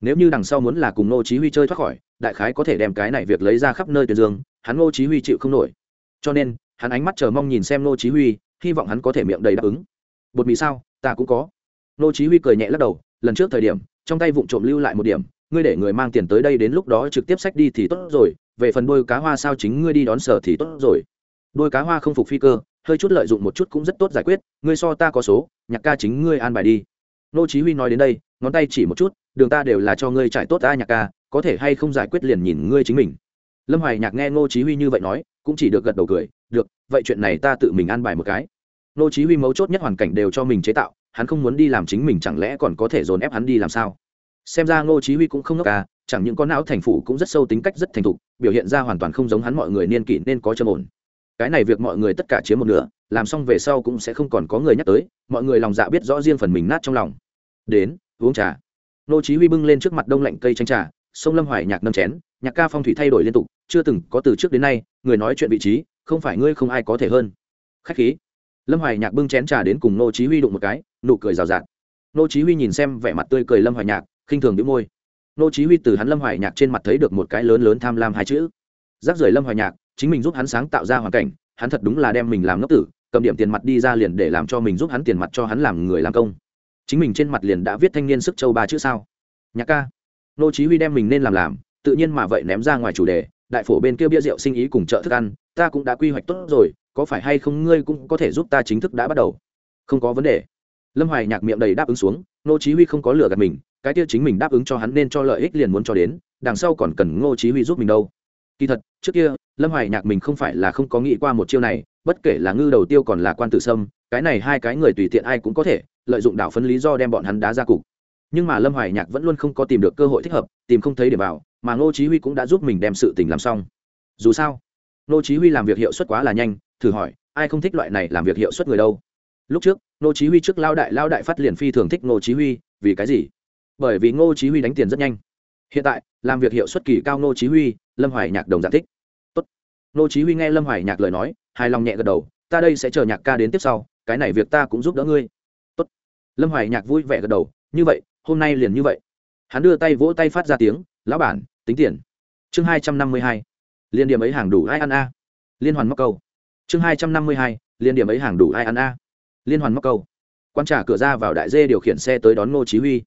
Nếu như đằng sau muốn là cùng ngô chí huy chơi thoát khỏi, đại khái có thể đem cái này việc lấy ra khắp nơi tuyên dương, hắn ngô chí huy chịu không nổi. Cho nên, hắn ánh mắt chờ mong nhìn xem ngô chí huy, hy vọng hắn có thể miệng đầy đáp ứng bột mì sao? Ta cũng có. Nô chí huy cười nhẹ lắc đầu, lần trước thời điểm, trong tay vụng trộm lưu lại một điểm, ngươi để người mang tiền tới đây đến lúc đó trực tiếp sách đi thì tốt rồi, về phần đôi cá hoa sao chính ngươi đi đón sở thì tốt rồi. Đôi cá hoa không phục phi cơ, hơi chút lợi dụng một chút cũng rất tốt giải quyết, ngươi so ta có số, nhạc ca chính ngươi an bài đi. Nô chí huy nói đến đây, ngón tay chỉ một chút, đường ta đều là cho ngươi trải tốt ta nhạc ca, có thể hay không giải quyết liền nhìn ngươi chính mình. Lâm hoài nhạc nghe ngô chí huy như vậy nói, cũng chỉ được gật đầu cười, được, vậy chuyện này ta tự mình an bài một cái. Nô chí huy mấu chốt nhất hoàn cảnh đều cho mình chế tạo, hắn không muốn đi làm chính mình chẳng lẽ còn có thể dồn ép hắn đi làm sao? Xem ra ngô chí huy cũng không ngốc à chẳng những con não thành phủ cũng rất sâu tính cách rất thành thục, biểu hiện ra hoàn toàn không giống hắn mọi người niên kỷ nên có trầm ổn. Cái này việc mọi người tất cả chiếm một nửa, làm xong về sau cũng sẽ không còn có người nhắc tới, mọi người lòng dạ biết rõ riêng phần mình nát trong lòng. Đến, uống trà. Nô chí huy bưng lên trước mặt đông lạnh cây chanh trà, sông lâm hoài nhạc nâng chén, nhạc ca phong thủy thay đổi liên tục, chưa từng có từ trước đến nay, người nói chuyện vị trí, không phải ngươi không ai có thể hơn. Khách khí lâm hoài nhạc bưng chén trà đến cùng nô chí huy đụng một cái, nụ cười rào rạt. Nô chí huy nhìn xem vẻ mặt tươi cười lâm hoài nhạc, khinh thường nhíu môi. Nô chí huy từ hắn lâm hoài nhạc trên mặt thấy được một cái lớn lớn tham lam hai chữ. Rác rưởi lâm hoài nhạc, chính mình giúp hắn sáng tạo ra hoàn cảnh, hắn thật đúng là đem mình làm ngốc tử, cầm điểm tiền mặt đi ra liền để làm cho mình giúp hắn tiền mặt cho hắn làm người làm công. Chính mình trên mặt liền đã viết thanh niên sức châu ba chữ sao. Nhạc ca. Nô chí huy đem mình nên làm làm, tự nhiên mà vậy ném ra ngoài chủ đề, đại phổ bên kia bia rượu sinh ý cùng chợ thức ăn, ta cũng đã quy hoạch tốt rồi có phải hay không ngươi cũng có thể giúp ta chính thức đã bắt đầu? Không có vấn đề. Lâm hoài nhạc miệng đầy đáp ứng xuống nô chí huy không có lừa gạt mình, cái kia chính mình đáp ứng cho hắn nên cho lợi ích liền muốn cho đến, đằng sau còn cần ngô chí huy giúp mình đâu. Kỳ thật, trước kia, lâm hoài nhạc mình không phải là không có nghĩ qua một chiêu này, bất kể là ngư đầu tiêu còn là quan tử sâm, cái này hai cái người tùy tiện ai cũng có thể, lợi dụng đạo phấn lý do đem bọn hắn đá ra cục. Nhưng mà lâm hoài nhạc vẫn luôn không có tìm được cơ hội thích hợp, tìm không thấy để vào, mà ngô chí huy cũng đã giúp mình đem sự tình làm xong. Dù sao, ngô chí huy làm việc hiệu suất quá là nhanh thử hỏi, ai không thích loại này làm việc hiệu suất người đâu? Lúc trước, ngô chí huy trước lao đại lao đại phát liền phi thường thích ngô chí huy, vì cái gì? Bởi vì ngô chí huy đánh tiền rất nhanh. Hiện tại, làm việc hiệu suất kỳ cao ngô chí huy, lâm hoài nhạc đồng dạng thích. Tốt. Ngô chí huy nghe lâm hoài nhạc lời nói, hài lòng nhẹ gật đầu, ta đây sẽ chờ nhạc ca đến tiếp sau, cái này việc ta cũng giúp đỡ ngươi. Tốt. Lâm hoài nhạc vui vẻ gật đầu, như vậy, hôm nay liền như vậy. Hắn đưa tay vỗ tay phát ra tiếng, lão bản, tính tiền. Chương hai trăm năm mươi hai. Liên điểm ấy hàng đủ ai ăn a? Liên hoàn móc câu chương hai trăm năm mươi hai, liên điểm ấy hàng đủ ai ăn a? Liên hoàn móc câu. Quan trả cửa ra vào đại dê điều khiển xe tới đón ngô chí huy.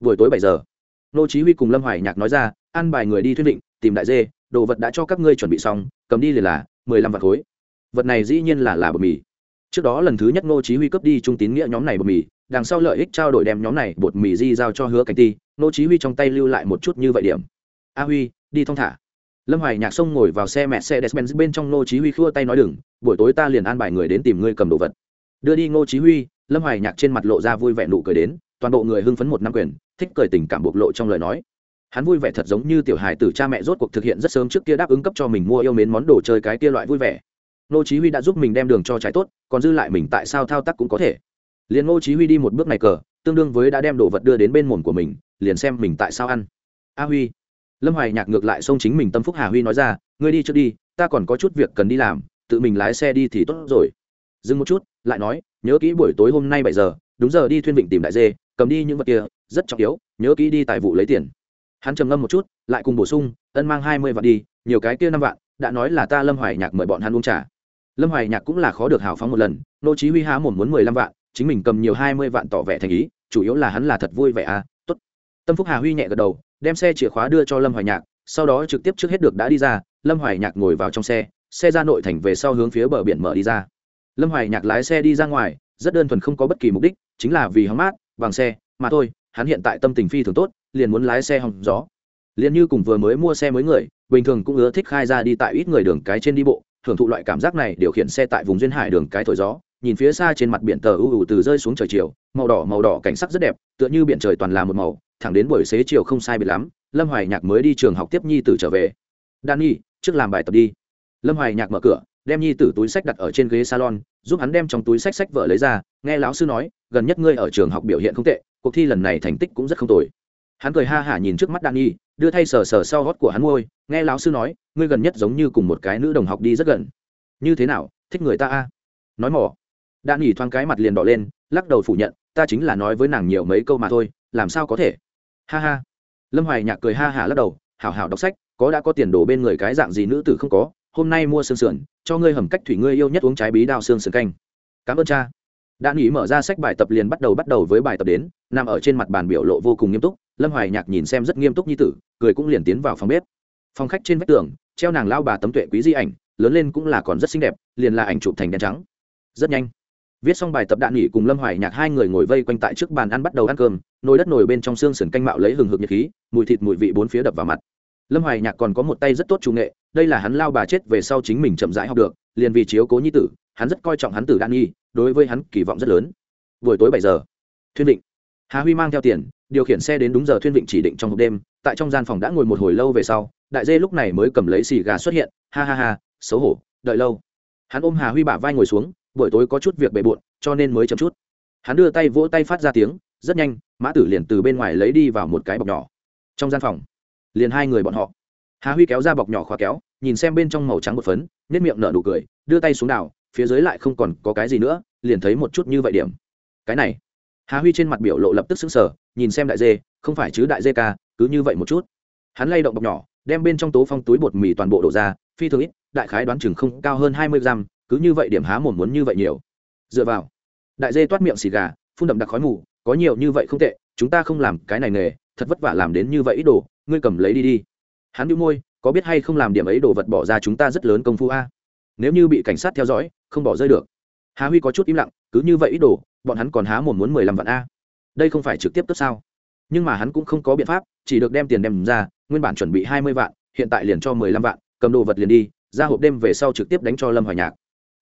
Buổi tối bảy giờ, ngô chí huy cùng lâm hoài nhạc nói ra, ăn bài người đi thuyết định, tìm đại dê, đồ vật đã cho các ngươi chuẩn bị xong, cầm đi liền là mười lăm vạn khối. Vật này dĩ nhiên là là bột mì. Trước đó lần thứ nhất ngô chí huy cấp đi trung tín nghĩa nhóm này bột mì, đằng sau lợi ích trao đổi đem nhóm này bột mì di giao cho hứa cảnh ti, ngô chí huy trong tay lưu lại một chút như vậy điểm. A huy, đi thong thả lâm hoài nhạc xông ngồi vào xe mẹ xe despenz bên trong ngô chí huy khua tay nói đừng, buổi tối ta liền an bài người đến tìm ngươi cầm đồ vật. Đưa đi ngô chí huy, lâm hoài nhạc trên mặt lộ ra vui vẻ nụ cười đến, toàn bộ người hưng phấn một năm quyền, thích cười tình cảm bộc lộ trong lời nói. Hắn vui vẻ thật giống như tiểu hài tử cha mẹ rốt cuộc thực hiện rất sớm trước kia đáp ứng cấp cho mình mua yêu mến món đồ chơi cái kia loại vui vẻ. Ngô chí huy đã giúp mình đem đường cho trái tốt, còn dư lại mình tại sao thao tác cũng có thể. Liền Ngô chí huy đi một bước này cờ, tương đương với đã đem đồ vật đưa đến bên mồm của mình, liền xem mình tại sao ăn. A huy lâm hoài nhạc ngược lại xông chính mình tâm phúc hà huy nói ra, ngươi đi trước đi, ta còn có chút việc cần đi làm, tự mình lái xe đi thì tốt rồi. Dừng một chút, lại nói, nhớ kỹ buổi tối hôm nay bảy giờ, đúng giờ đi thuyên vịnh tìm đại dê, cầm đi những vật kia, rất trọng yếu, nhớ kỹ đi tài vụ lấy tiền. Hắn trầm ngâm một chút, lại cùng bổ sung, ân mang hai mươi vạn đi, nhiều cái kia năm vạn, đã nói là ta lâm hoài nhạc mời bọn hắn uống trà. Lâm hoài nhạc cũng là khó được hào phóng một lần, nô chí huy há một muốn mười lăm vạn, chính mình cầm nhiều hai mươi vạn tỏ vẻ thành ý, chủ yếu là hắn là thật vui vẻ à tốt. Tâm phúc hà huy nhẹ gật đầu đem xe chìa khóa đưa cho lâm hoài nhạc, sau đó trực tiếp trước hết được đã đi ra, lâm hoài nhạc ngồi vào trong xe xe ra nội thành về sau hướng phía bờ biển mở đi ra. Lâm hoài nhạc lái xe đi ra ngoài, rất đơn thuần không có bất kỳ mục đích, chính là vì hóng mát, bằng xe, mà thôi, hắn hiện tại tâm tình phi thường tốt, liền muốn lái xe hòng gió. Liền như cùng vừa mới mua xe mới người, bình thường cũng ưa thích khai ra đi tại ít người đường cái trên đi bộ, hưởng thụ loại cảm giác này điều khiển xe tại vùng duyên hải đường cái thổi gió, nhìn phía xa trên mặt biển tờ u u từ rơi xuống trời chiều, màu đỏ màu đỏ, cảnh sắc rất đẹp, tựa như biển trời toàn là một màu thẳng đến buổi xế chiều không sai biệt lắm, lâm hoài nhạc mới đi trường học tiếp nhi tử trở về. Danny trước làm bài tập đi. Lâm hoài nhạc mở cửa, đem nhi tử túi sách đặt ở trên ghế salon, giúp hắn đem trong túi sách sách vợ lấy ra, nghe lão sư nói, gần nhất ngươi ở trường học biểu hiện không tệ, cuộc thi lần này thành tích cũng rất không tồi. Hắn cười ha hả nhìn trước mắt danny đưa thay sờ sờ sau gót của hắn môi nghe lão sư nói, ngươi gần nhất giống như cùng một cái nữ đồng học đi rất gần. Như thế nào, thích người ta a? Nói mỏ. Đan Nhi thoáng cái mặt liền đỏ lên, lắc đầu phủ nhận, ta chính là nói với nàng nhiều mấy câu mà thôi, làm sao có thể? Ha ha. Lâm hoài nhạc cười ha hả lắc đầu, hảo hảo đọc sách, có đã có tiền đồ bên người cái dạng gì nữ tử không có, hôm nay mua xương sườn, cho ngươi hầm cách thủy ngươi yêu nhất uống trái bí đao xương sườn canh. Cảm ơn cha. Đã nghỉ mở ra sách bài tập liền bắt đầu bắt đầu với bài tập đến, nằm ở trên mặt bàn biểu lộ vô cùng nghiêm túc, lâm hoài nhạc nhìn xem rất nghiêm túc như tử, cười cũng liền tiến vào phòng bếp. Phòng khách trên vách tường, treo nàng lao bà tấm tuệ quý di ảnh, lớn lên cũng là còn rất xinh đẹp, liền là ảnh chụp thành đen trắng. Rất nhanh viết xong bài tập đạn nghỉ cùng lâm hoài nhạc hai người ngồi vây quanh tại trước bàn ăn bắt đầu ăn cơm, nồi đất nồi bên trong xương sườn canh mạo lấy hừng hực nhiệt khí, mùi thịt mùi vị bốn phía đập vào mặt. Lâm hoài nhạc còn có một tay rất tốt chủ nghệ, đây là hắn lao bà chết về sau chính mình chậm rãi học được, liền vì chiếu cố nhi tử, hắn rất coi trọng hắn tử đan nhi đối với hắn kỳ vọng rất lớn. Buổi tối bảy giờ, thuyên định hà huy mang theo tiền, điều khiển xe đến đúng giờ thuyên Định chỉ định trong một đêm, tại trong gian phòng đã ngồi một hồi lâu về sau, đại dê lúc này mới cầm lấy xì gà xuất hiện, ha ha ha, xấu hổ, đợi lâu. Hắn ôm hà huy bả vai ngồi xuống buổi tối có chút việc bề bộn, cho nên mới chậm chút. Hắn đưa tay vỗ tay phát ra tiếng, rất nhanh, mã tử liền từ bên ngoài lấy đi vào một cái bọc nhỏ. Trong gian phòng, liền hai người bọn họ. Hà huy kéo ra bọc nhỏ khóa kéo, nhìn xem bên trong màu trắng một phấn nếp miệng nở nụ cười, đưa tay xuống đảo phía dưới lại không còn có cái gì nữa, liền thấy một chút như vậy điểm. Cái này, hà huy trên mặt biểu lộ lập tức xứng sở nhìn xem đại dê, không phải chứ đại dê ca, cứ như vậy một chút. Hắn lay động bọc nhỏ, đem bên trong tố phong túi bột mì toàn bộ đổ ra, phi thường ít, đại khái đoán chừng không, cao hơn hai mươi gram cứ như vậy điểm há mồm muốn như vậy nhiều. Dựa vào, đại dê toát miệng xì gà, phun đậm đặc khói mù, có nhiều như vậy không tệ, chúng ta không làm cái này nghề, thật vất vả làm đến như vậy ít đồ, ngươi cầm lấy đi đi. Hắn đĩu môi, có biết hay không làm điểm ấy đồ vật bỏ ra chúng ta rất lớn công phu a? Nếu như bị cảnh sát theo dõi, không bỏ rơi được. Hà huy có chút im lặng, cứ như vậy ít đồ, bọn hắn còn há mồm muốn mười lăm vạn a? Đây không phải trực tiếp cấp sao? Nhưng mà hắn cũng không có biện pháp, chỉ được đem tiền đem ra, nguyên bản chuẩn bị hai mươi vạn, hiện tại liền cho mười lăm vạn, cầm đồ vật liền đi, ra hộp đêm về sau trực tiếp đánh cho lâm hoài nhạc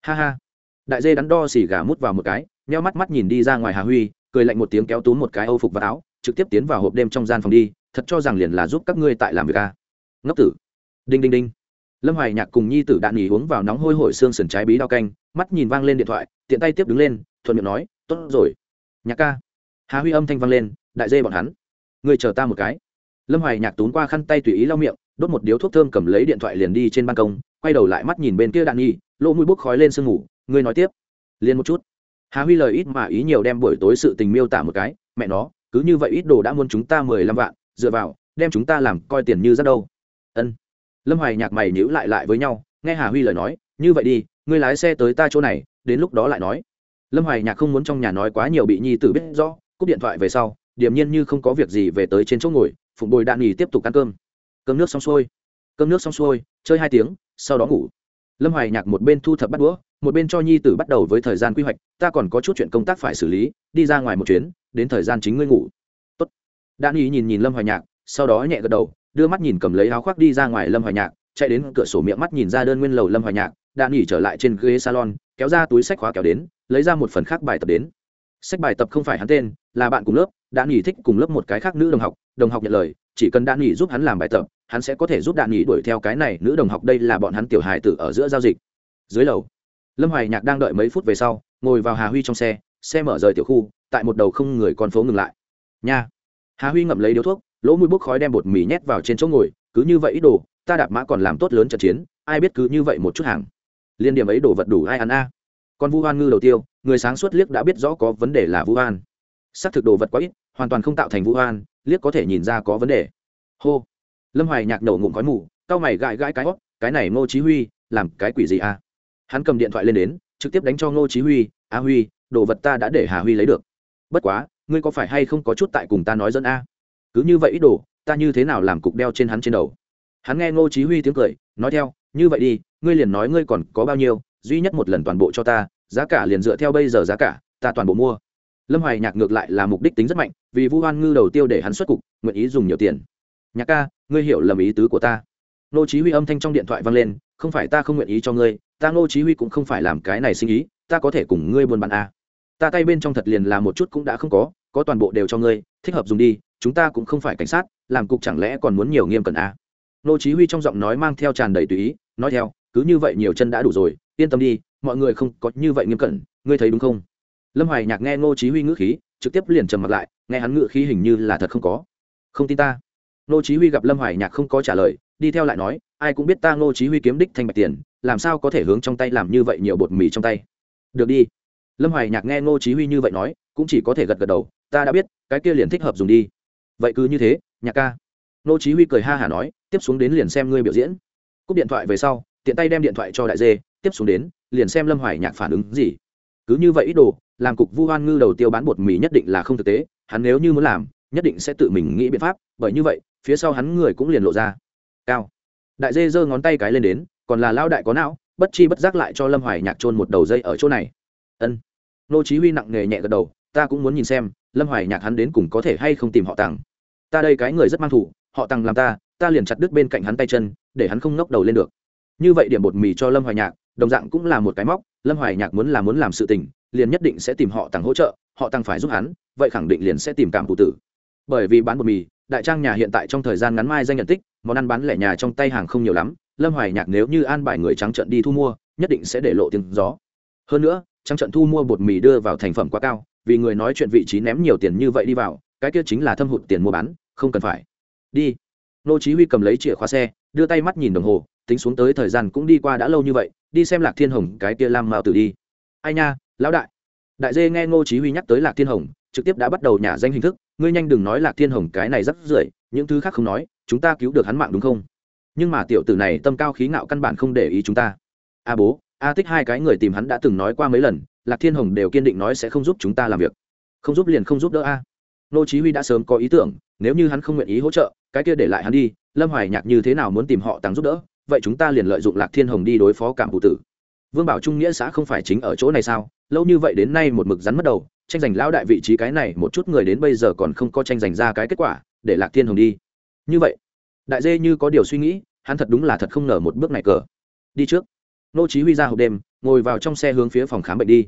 ha ha. Đại dê đắn đo xỉ gà mút vào một cái neo mắt mắt nhìn đi ra ngoài hà huy, cười lạnh một tiếng kéo túm một cái âu phục và áo, trực tiếp tiến vào hộp đêm trong gian phòng đi, thật cho rằng liền là giúp các ngươi tại làm việc a ngốc tử. Đinh đinh đinh. Lâm hoài nhạc cùng nhi tử đạn nghỉ uống vào nóng hôi hổi xương sườn trái bí đao canh, mắt nhìn vang lên điện thoại, tiện tay tiếp đứng lên, thuận miệng nói, tốt rồi. Nhạc ca. Hà huy âm thanh vang lên, đại dê bọn hắn người chờ ta một cái. Lâm hoài nhạc tốn qua khăn tay tùy ý lau miệng đốt một điếu thuốc thơm cầm lấy điện thoại liền đi trên ban công, quay đầu lại mắt nhìn bên kia đạn nghi lỗ mũi bốc khói lên sương ngủ ngươi nói tiếp, liền một chút. Hà huy lời ít mà ý nhiều đem buổi tối sự tình miêu tả một cái, mẹ nó, cứ như vậy ít đồ đã muốn chúng ta mười lăm vạn, dựa vào, đem chúng ta làm coi tiền như rất đâu. Ân. Lâm hoài nhạc mày nhữ lại lại với nhau, nghe hà huy lời nói, như vậy đi, ngươi lái xe tới ta chỗ này, đến lúc đó lại nói. Lâm hoài nhạc không muốn trong nhà nói quá nhiều bị nhi tử biết rõ, cúp điện thoại về sau, điềm nhiên như không có việc gì về tới trên chỗ ngồi, phụng bồi đạn nghỉ tiếp tục ăn cơm cơm nước xong xuôi. Cơm nước xong xuôi, chơi hai tiếng, sau đó ngủ. Lâm hoài nhạc một bên thu thập bắt đũa, một bên cho nhi tử bắt đầu với thời gian quy hoạch, ta còn có chút chuyện công tác phải xử lý, đi ra ngoài một chuyến, đến thời gian chính ngươi ngủ. Tốt. đan ý nhìn nhìn lâm hoài nhạc, sau đó nhẹ gật đầu, đưa mắt nhìn cầm lấy áo khoác đi ra ngoài lâm hoài nhạc, chạy đến cửa sổ miệng mắt nhìn ra đơn nguyên lầu lâm hoài nhạc, đan ý trở lại trên ghế salon, kéo ra túi sách khóa kéo đến, lấy ra một phần khác bài tập đến. Sách bài tập không phải hắn tên, là bạn cùng lớp, đan ý thích cùng lớp một cái khác nữ đồng học đồng học nhận lời, chỉ cần đan ý giúp hắn làm bài tập hắn sẽ có thể giúp đạn nghỉ đuổi theo cái này, nữ đồng học đây là bọn hắn tiểu hài tử ở giữa giao dịch. Dưới lầu, lâm hoài nhạc đang đợi mấy phút về sau, ngồi vào hà huy trong xe xe mở rời tiểu khu, tại một đầu không người con phố ngừng lại. Nha. Hà huy ngậm lấy điếu thuốc, lỗ mũi bốc khói đem bột mì nhét vào trên chỗ ngồi, cứ như vậy ít đồ, ta đạp mã còn làm tốt lớn trận chiến, ai biết cứ như vậy một chút hàng. Liên điểm ấy đồ vật đủ ai ăn a? À. con vu hoan ngư đầu tiêu, người sáng suốt liếc đã biết rõ có vấn đề là vu hoan. Xác thực đồ vật quá ít, hoàn toàn không tạo thành vu hoan, liếc có thể nhìn ra có vấn đề. Hô lâm hoài nhạc nổ ngụm khói mù, cau mày gãi gãi cái hót, cái này ngô chí huy, làm cái quỷ gì à? Hắn cầm điện thoại lên đến, trực tiếp đánh cho ngô chí huy, a huy, đồ vật ta đã để hà huy lấy được. Bất quá, ngươi có phải hay không có chút tại cùng ta nói dẫn a? Cứ như vậy ít đồ, ta như thế nào làm cục đeo trên hắn trên đầu? Hắn nghe ngô chí huy tiếng cười, nói theo, như vậy đi, ngươi liền nói ngươi còn có bao nhiêu, duy nhất một lần toàn bộ cho ta, giá cả liền dựa theo bây giờ giá cả, ta toàn bộ mua. Lâm hoài nhạc ngược lại là mục đích tính rất mạnh, vì vu hoan ngư đầu tiêu để hắn xuất cục, nguyện ý dùng nhiều tiền. Nhạc ca ngươi hiểu lầm ý tứ của ta ngô chí huy âm thanh trong điện thoại vang lên, không phải ta không nguyện ý cho ngươi, ta ngô chí huy cũng không phải làm cái này sinh ý, ta có thể cùng ngươi buôn bán à? ta tay bên trong thật liền là một chút cũng đã không có có toàn bộ đều cho ngươi, thích hợp dùng đi, chúng ta cũng không phải cảnh sát, làm cục chẳng lẽ còn muốn nhiều nghiêm cẩn à? ngô chí huy trong giọng nói mang theo tràn đầy tùy ý, nói theo, cứ như vậy nhiều chân đã đủ rồi, yên tâm đi, mọi người không có như vậy nghiêm cẩn, ngươi thấy đúng không lâm hoài nhạc nghe ngô chí huy ngữ khí, trực tiếp liền trầm mặt lại, nghe hắn ngữ khí hình như là thật không có không tin ta ngô chí huy gặp lâm hoài nhạc không có trả lời, đi theo lại nói, ai cũng biết ta ngô chí huy kiếm đích thanh bạch tiền, làm sao có thể hướng trong tay làm như vậy nhiều bột mì trong tay? Được đi. Lâm hoài nhạc nghe ngô chí huy như vậy nói, cũng chỉ có thể gật gật đầu, ta đã biết, cái kia liền thích hợp dùng đi. Vậy cứ như thế, nhạc ca. Ngô chí huy cười ha hả nói, tiếp xuống đến liền xem ngươi biểu diễn. Cúp điện thoại về sau, tiện tay đem điện thoại cho đại dê, tiếp xuống đến, liền xem lâm hoài nhạc phản ứng gì. Cứ như vậy ít đồ, làm cục vu hoan ngư đầu tiêu bán bột mì nhất định là không thực tế, hắn nếu như muốn làm, nhất định sẽ tự mình nghĩ biện pháp, bởi như vậy phía sau hắn người cũng liền lộ ra. Cao. Đại dê giơ ngón tay cái lên đến, còn là lao đại có não, bất chi bất giác lại cho lâm hoài nhạc trôn một đầu dây ở chỗ này. Ân. Nô chí huy nặng nề nhẹ gật đầu, ta cũng muốn nhìn xem, lâm hoài nhạc hắn đến cùng có thể hay không tìm họ tàng ta đây cái người rất mang thủ, họ tàng làm ta ta liền chặt đứt bên cạnh hắn tay chân, để hắn không ngóc đầu lên được. Như vậy điểm bột mì cho lâm hoài nhạc, đồng dạng cũng là một cái móc, lâm hoài nhạc muốn là muốn làm sự tình, liền nhất định sẽ tìm họ tàng hỗ trợ, họ tàng phải giúp hắn, vậy khẳng định liền sẽ tìm cảm phụ tử. Bởi vì bán bột mì đại trang nhà hiện tại trong thời gian ngắn mai danh nhận tích, món ăn bán lẻ nhà trong tay hàng không nhiều lắm, lâm hoài nhạc nếu như an bài người trắng trận đi thu mua, nhất định sẽ để lộ tiếng gió. Hơn nữa, trắng trận thu mua bột mì đưa vào thành phẩm quá cao, vì người nói chuyện vị trí ném nhiều tiền như vậy đi vào, cái kia chính là thâm hụt tiền mua bán, không cần phải. Đi. Nô chí huy cầm lấy chìa khóa xe, đưa tay mắt nhìn đồng hồ, tính xuống tới thời gian cũng đi qua đã lâu như vậy, đi xem lạc thiên hồng cái kia lam mao tử đi. Ai nha, lão đại. Đại dê nghe ngô chí huy nhắc tới lạc thiên hồng, trực tiếp đã bắt đầu nhả danh hình thức ngươi nhanh đừng nói lạc thiên hồng cái này rất rưởi, những thứ khác không nói, chúng ta cứu được hắn mạng đúng không? Nhưng mà tiểu tử này tâm cao khí ngạo căn bản không để ý chúng ta. A bố, a tích hai cái người tìm hắn đã từng nói qua mấy lần, lạc thiên hồng đều kiên định nói sẽ không giúp chúng ta làm việc. Không giúp liền không giúp đỡ a. Nô chí huy đã sớm có ý tưởng, nếu như hắn không nguyện ý hỗ trợ, cái kia để lại hắn đi, lâm hoài nhạc như thế nào muốn tìm họ tăng giúp đỡ, vậy chúng ta liền lợi dụng lạc thiên hồng đi đối phó cảm phụ tử. Vương bảo trung nghĩa xã không phải chính ở chỗ này sao? Lâu như vậy đến nay một mực rắn mất đầu tranh giành lão đại vị trí cái này, một chút người đến bây giờ còn không có tranh giành ra cái kết quả, để lạc thiên hồng đi. Như vậy, đại dê như có điều suy nghĩ, hắn thật đúng là thật không ngờ một bước này cờ. Đi trước. Nô chí huy ra hộp đêm, ngồi vào trong xe hướng phía phòng khám bệnh đi.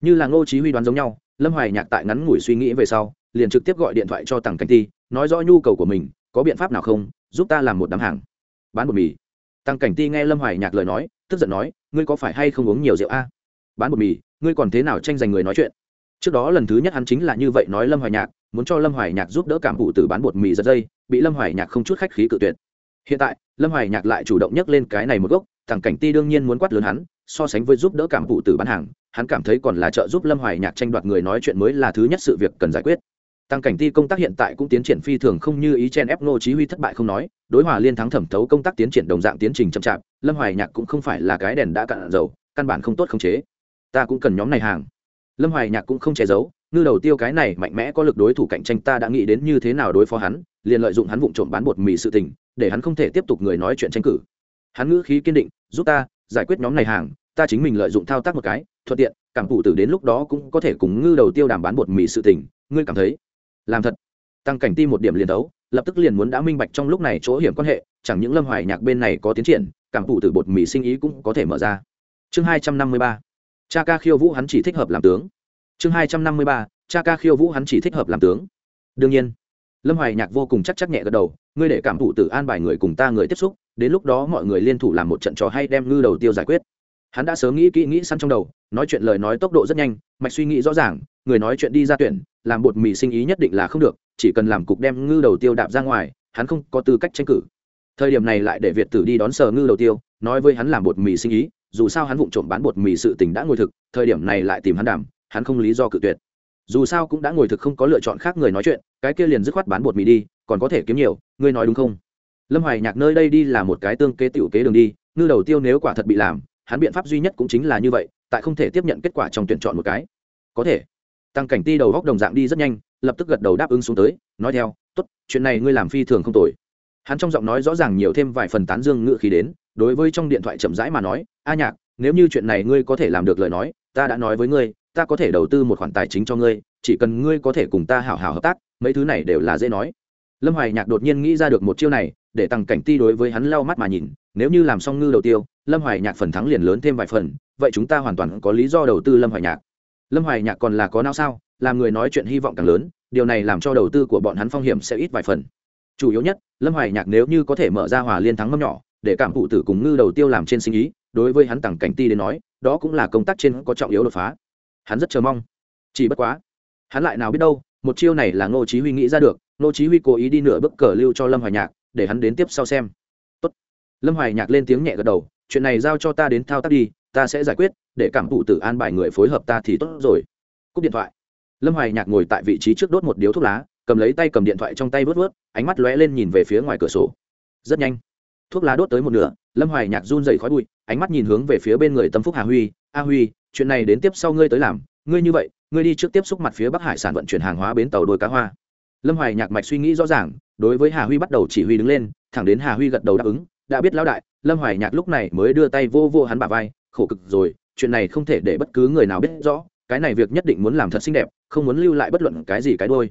Như là nô chí huy đoán giống nhau, lâm hoài nhạc tại ngắn ngủi suy nghĩ về sau, liền trực tiếp gọi điện thoại cho tằng cảnh ti, nói rõ nhu cầu của mình, có biện pháp nào không, giúp ta làm một đám hàng. Bán bột mì. Tăng cảnh ti nghe lâm hoài nhạc lời nói, tức giận nói, ngươi có phải hay không uống nhiều rượu a? Bán bột mì, ngươi còn thế nào tranh giành người nói chuyện? Trước đó lần thứ nhất hắn chính là như vậy nói lâm hoài nhạc, muốn cho lâm hoài nhạc giúp đỡ cảm phụ từ bán bột mì giật dây, bị lâm hoài nhạc không chút khách khí cự tuyệt. Hiện tại, lâm hoài nhạc lại chủ động nhắc lên cái này một gốc, thằng cảnh ti đương nhiên muốn quát lớn hắn, so sánh với giúp đỡ cảm phụ từ bán hàng, hắn cảm thấy còn là trợ giúp lâm hoài nhạc tranh đoạt người nói chuyện mới là thứ nhất sự việc cần giải quyết. Tăng cảnh ti công tác hiện tại cũng tiến triển phi thường không như ý chen ép nô chí huy thất bại không nói, đối hòa liên thắng thẩm thấu công tác tiến triển đồng dạng tiến trình chậm chạp, lâm hoài nhạc cũng không phải là cái đèn đã cạn dầu, căn bản không tốt không chế. Ta cũng cần nhóm này hàng lâm hoài nhạc cũng không che giấu, ngư đầu tiêu cái này mạnh mẽ có lực đối thủ cạnh tranh ta đã nghĩ đến như thế nào đối phó hắn, liền lợi dụng hắn vụng trộm bán bột mì sự tình, để hắn không thể tiếp tục người nói chuyện tranh cử. Hắn ngữ khí kiên định, giúp ta, giải quyết nhóm này hàng, ta chính mình lợi dụng thao tác một cái, thuận tiện, cảm phụ tử đến lúc đó cũng có thể cùng ngư đầu tiêu đàm bán bột mì sự tình, ngươi cảm thấy? Làm thật. Tăng cảnh ti một điểm liền đấu, lập tức liền muốn đã minh bạch trong lúc này chỗ hiểm quan hệ, chẳng những lâm hoài nhạc bên này có tiến triển, cảm phụ tử bột mì sinh ý cũng có thể mở ra. Chương hai trăm năm mươi ba cha ca khiêu vũ hắn chỉ thích hợp làm tướng. Chương hai trăm năm mươi ba cha ca khiêu vũ hắn chỉ thích hợp làm tướng. Đương nhiên, lâm hoài nhạc vô cùng chắc chắc nhẹ gật đầu, ngươi để cảm thụ tử an bài người cùng ta người tiếp xúc, đến lúc đó mọi người liên thủ làm một trận trò hay đem ngư đầu tiêu giải quyết. Hắn đã sớm nghĩ kỹ nghĩ săn trong đầu, nói chuyện lời nói tốc độ rất nhanh, mạch suy nghĩ rõ ràng, người nói chuyện đi ra tuyển, làm bột mì sinh ý nhất định là không được, chỉ cần làm cục đem ngư đầu tiêu đạp ra ngoài, hắn không có tư cách tranh cử. Thời điểm này lại để việt tử đi đón sờ ngư đầu tiêu, nói với hắn làm bột mì sinh ý dù sao hắn vụng trộm bán bột mì sự tình đã ngồi thực, thời điểm này lại tìm hắn đảm hắn không lý do cự tuyệt. Dù sao cũng đã ngồi thực không có lựa chọn khác người nói chuyện, cái kia liền dứt khoát bán bột mì đi, còn có thể kiếm nhiều, ngươi nói đúng không? Lâm hoài nhạc nơi đây đi là một cái tương kế tiểu kế đường đi, ngư đầu tiêu nếu quả thật bị làm, hắn biện pháp duy nhất cũng chính là như vậy, tại không thể tiếp nhận kết quả trong tuyển chọn một cái. Có thể. Tăng cảnh ti đầu góc đồng dạng đi rất nhanh, lập tức gật đầu đáp ứng xuống tới, nói theo, tốt, chuyện này ngươi làm phi thường không tồi. Hắn trong giọng nói rõ ràng nhiều thêm vài phần tán dương ngự khí đến đối với trong điện thoại chậm rãi mà nói, a nhạc, nếu như chuyện này ngươi có thể làm được lời nói, ta đã nói với ngươi, ta có thể đầu tư một khoản tài chính cho ngươi, chỉ cần ngươi có thể cùng ta hảo hảo hợp tác, mấy thứ này đều là dễ nói. Lâm hoài nhạc đột nhiên nghĩ ra được một chiêu này, để tăng cảnh ti đối với hắn lau mắt mà nhìn, nếu như làm xong ngư đầu tiêu, lâm hoài nhạc phần thắng liền lớn thêm vài phần, vậy chúng ta hoàn toàn có lý do đầu tư lâm hoài nhạc. Lâm hoài nhạc còn là có não sao, làm người nói chuyện hy vọng càng lớn, điều này làm cho đầu tư của bọn hắn phong hiểm sẽ ít vài phần. Chủ yếu nhất, lâm hoài nhạc nếu như có thể mở ra hòa liên thắng mâm nhỏ để cảm phụ tử cùng ngư đầu tiêu làm trên sinh ý, đối với hắn tặng cảnh ti đến nói, đó cũng là công tác trên có trọng yếu đột phá. Hắn rất chờ mong. Chỉ bất quá, hắn lại nào biết đâu, một chiêu này là ngô chí huy nghĩ ra được, ngô chí huy cố ý đi nửa bước cờ lưu cho lâm hoài nhạc, để hắn đến tiếp sau xem. Tốt. Lâm hoài nhạc lên tiếng nhẹ gật đầu, chuyện này giao cho ta đến thao tác đi, ta sẽ giải quyết, để cảm thụ tử an bài người phối hợp ta thì tốt rồi. Cúp điện thoại. Lâm hoài nhạc ngồi tại vị trí trước đốt một điếu thuốc lá, cầm lấy tay cầm điện thoại trong tay vớt vớt, ánh mắt lóe lên nhìn về phía ngoài cửa sổ. Rất nhanh thuốc lá đốt tới một nửa, lâm hoài nhạc run dậy khói bụi, ánh mắt nhìn hướng về phía bên người tâm phúc hà huy. A huy, chuyện này đến tiếp sau ngươi tới làm. Ngươi như vậy, ngươi đi trước tiếp xúc mặt phía bắc hải sản vận chuyển hàng hóa bến tàu đôi cá hoa. Lâm hoài nhạc mạch suy nghĩ rõ ràng, đối với hà huy bắt đầu chỉ huy đứng lên, thẳng đến hà huy gật đầu đáp ứng, đã biết lão đại. Lâm hoài nhạc lúc này mới đưa tay vô vô hắn bả vai, khổ cực rồi, chuyện này không thể để bất cứ người nào biết rõ, cái này việc nhất định muốn làm thật xinh đẹp, không muốn lưu lại bất luận cái gì cái đôi.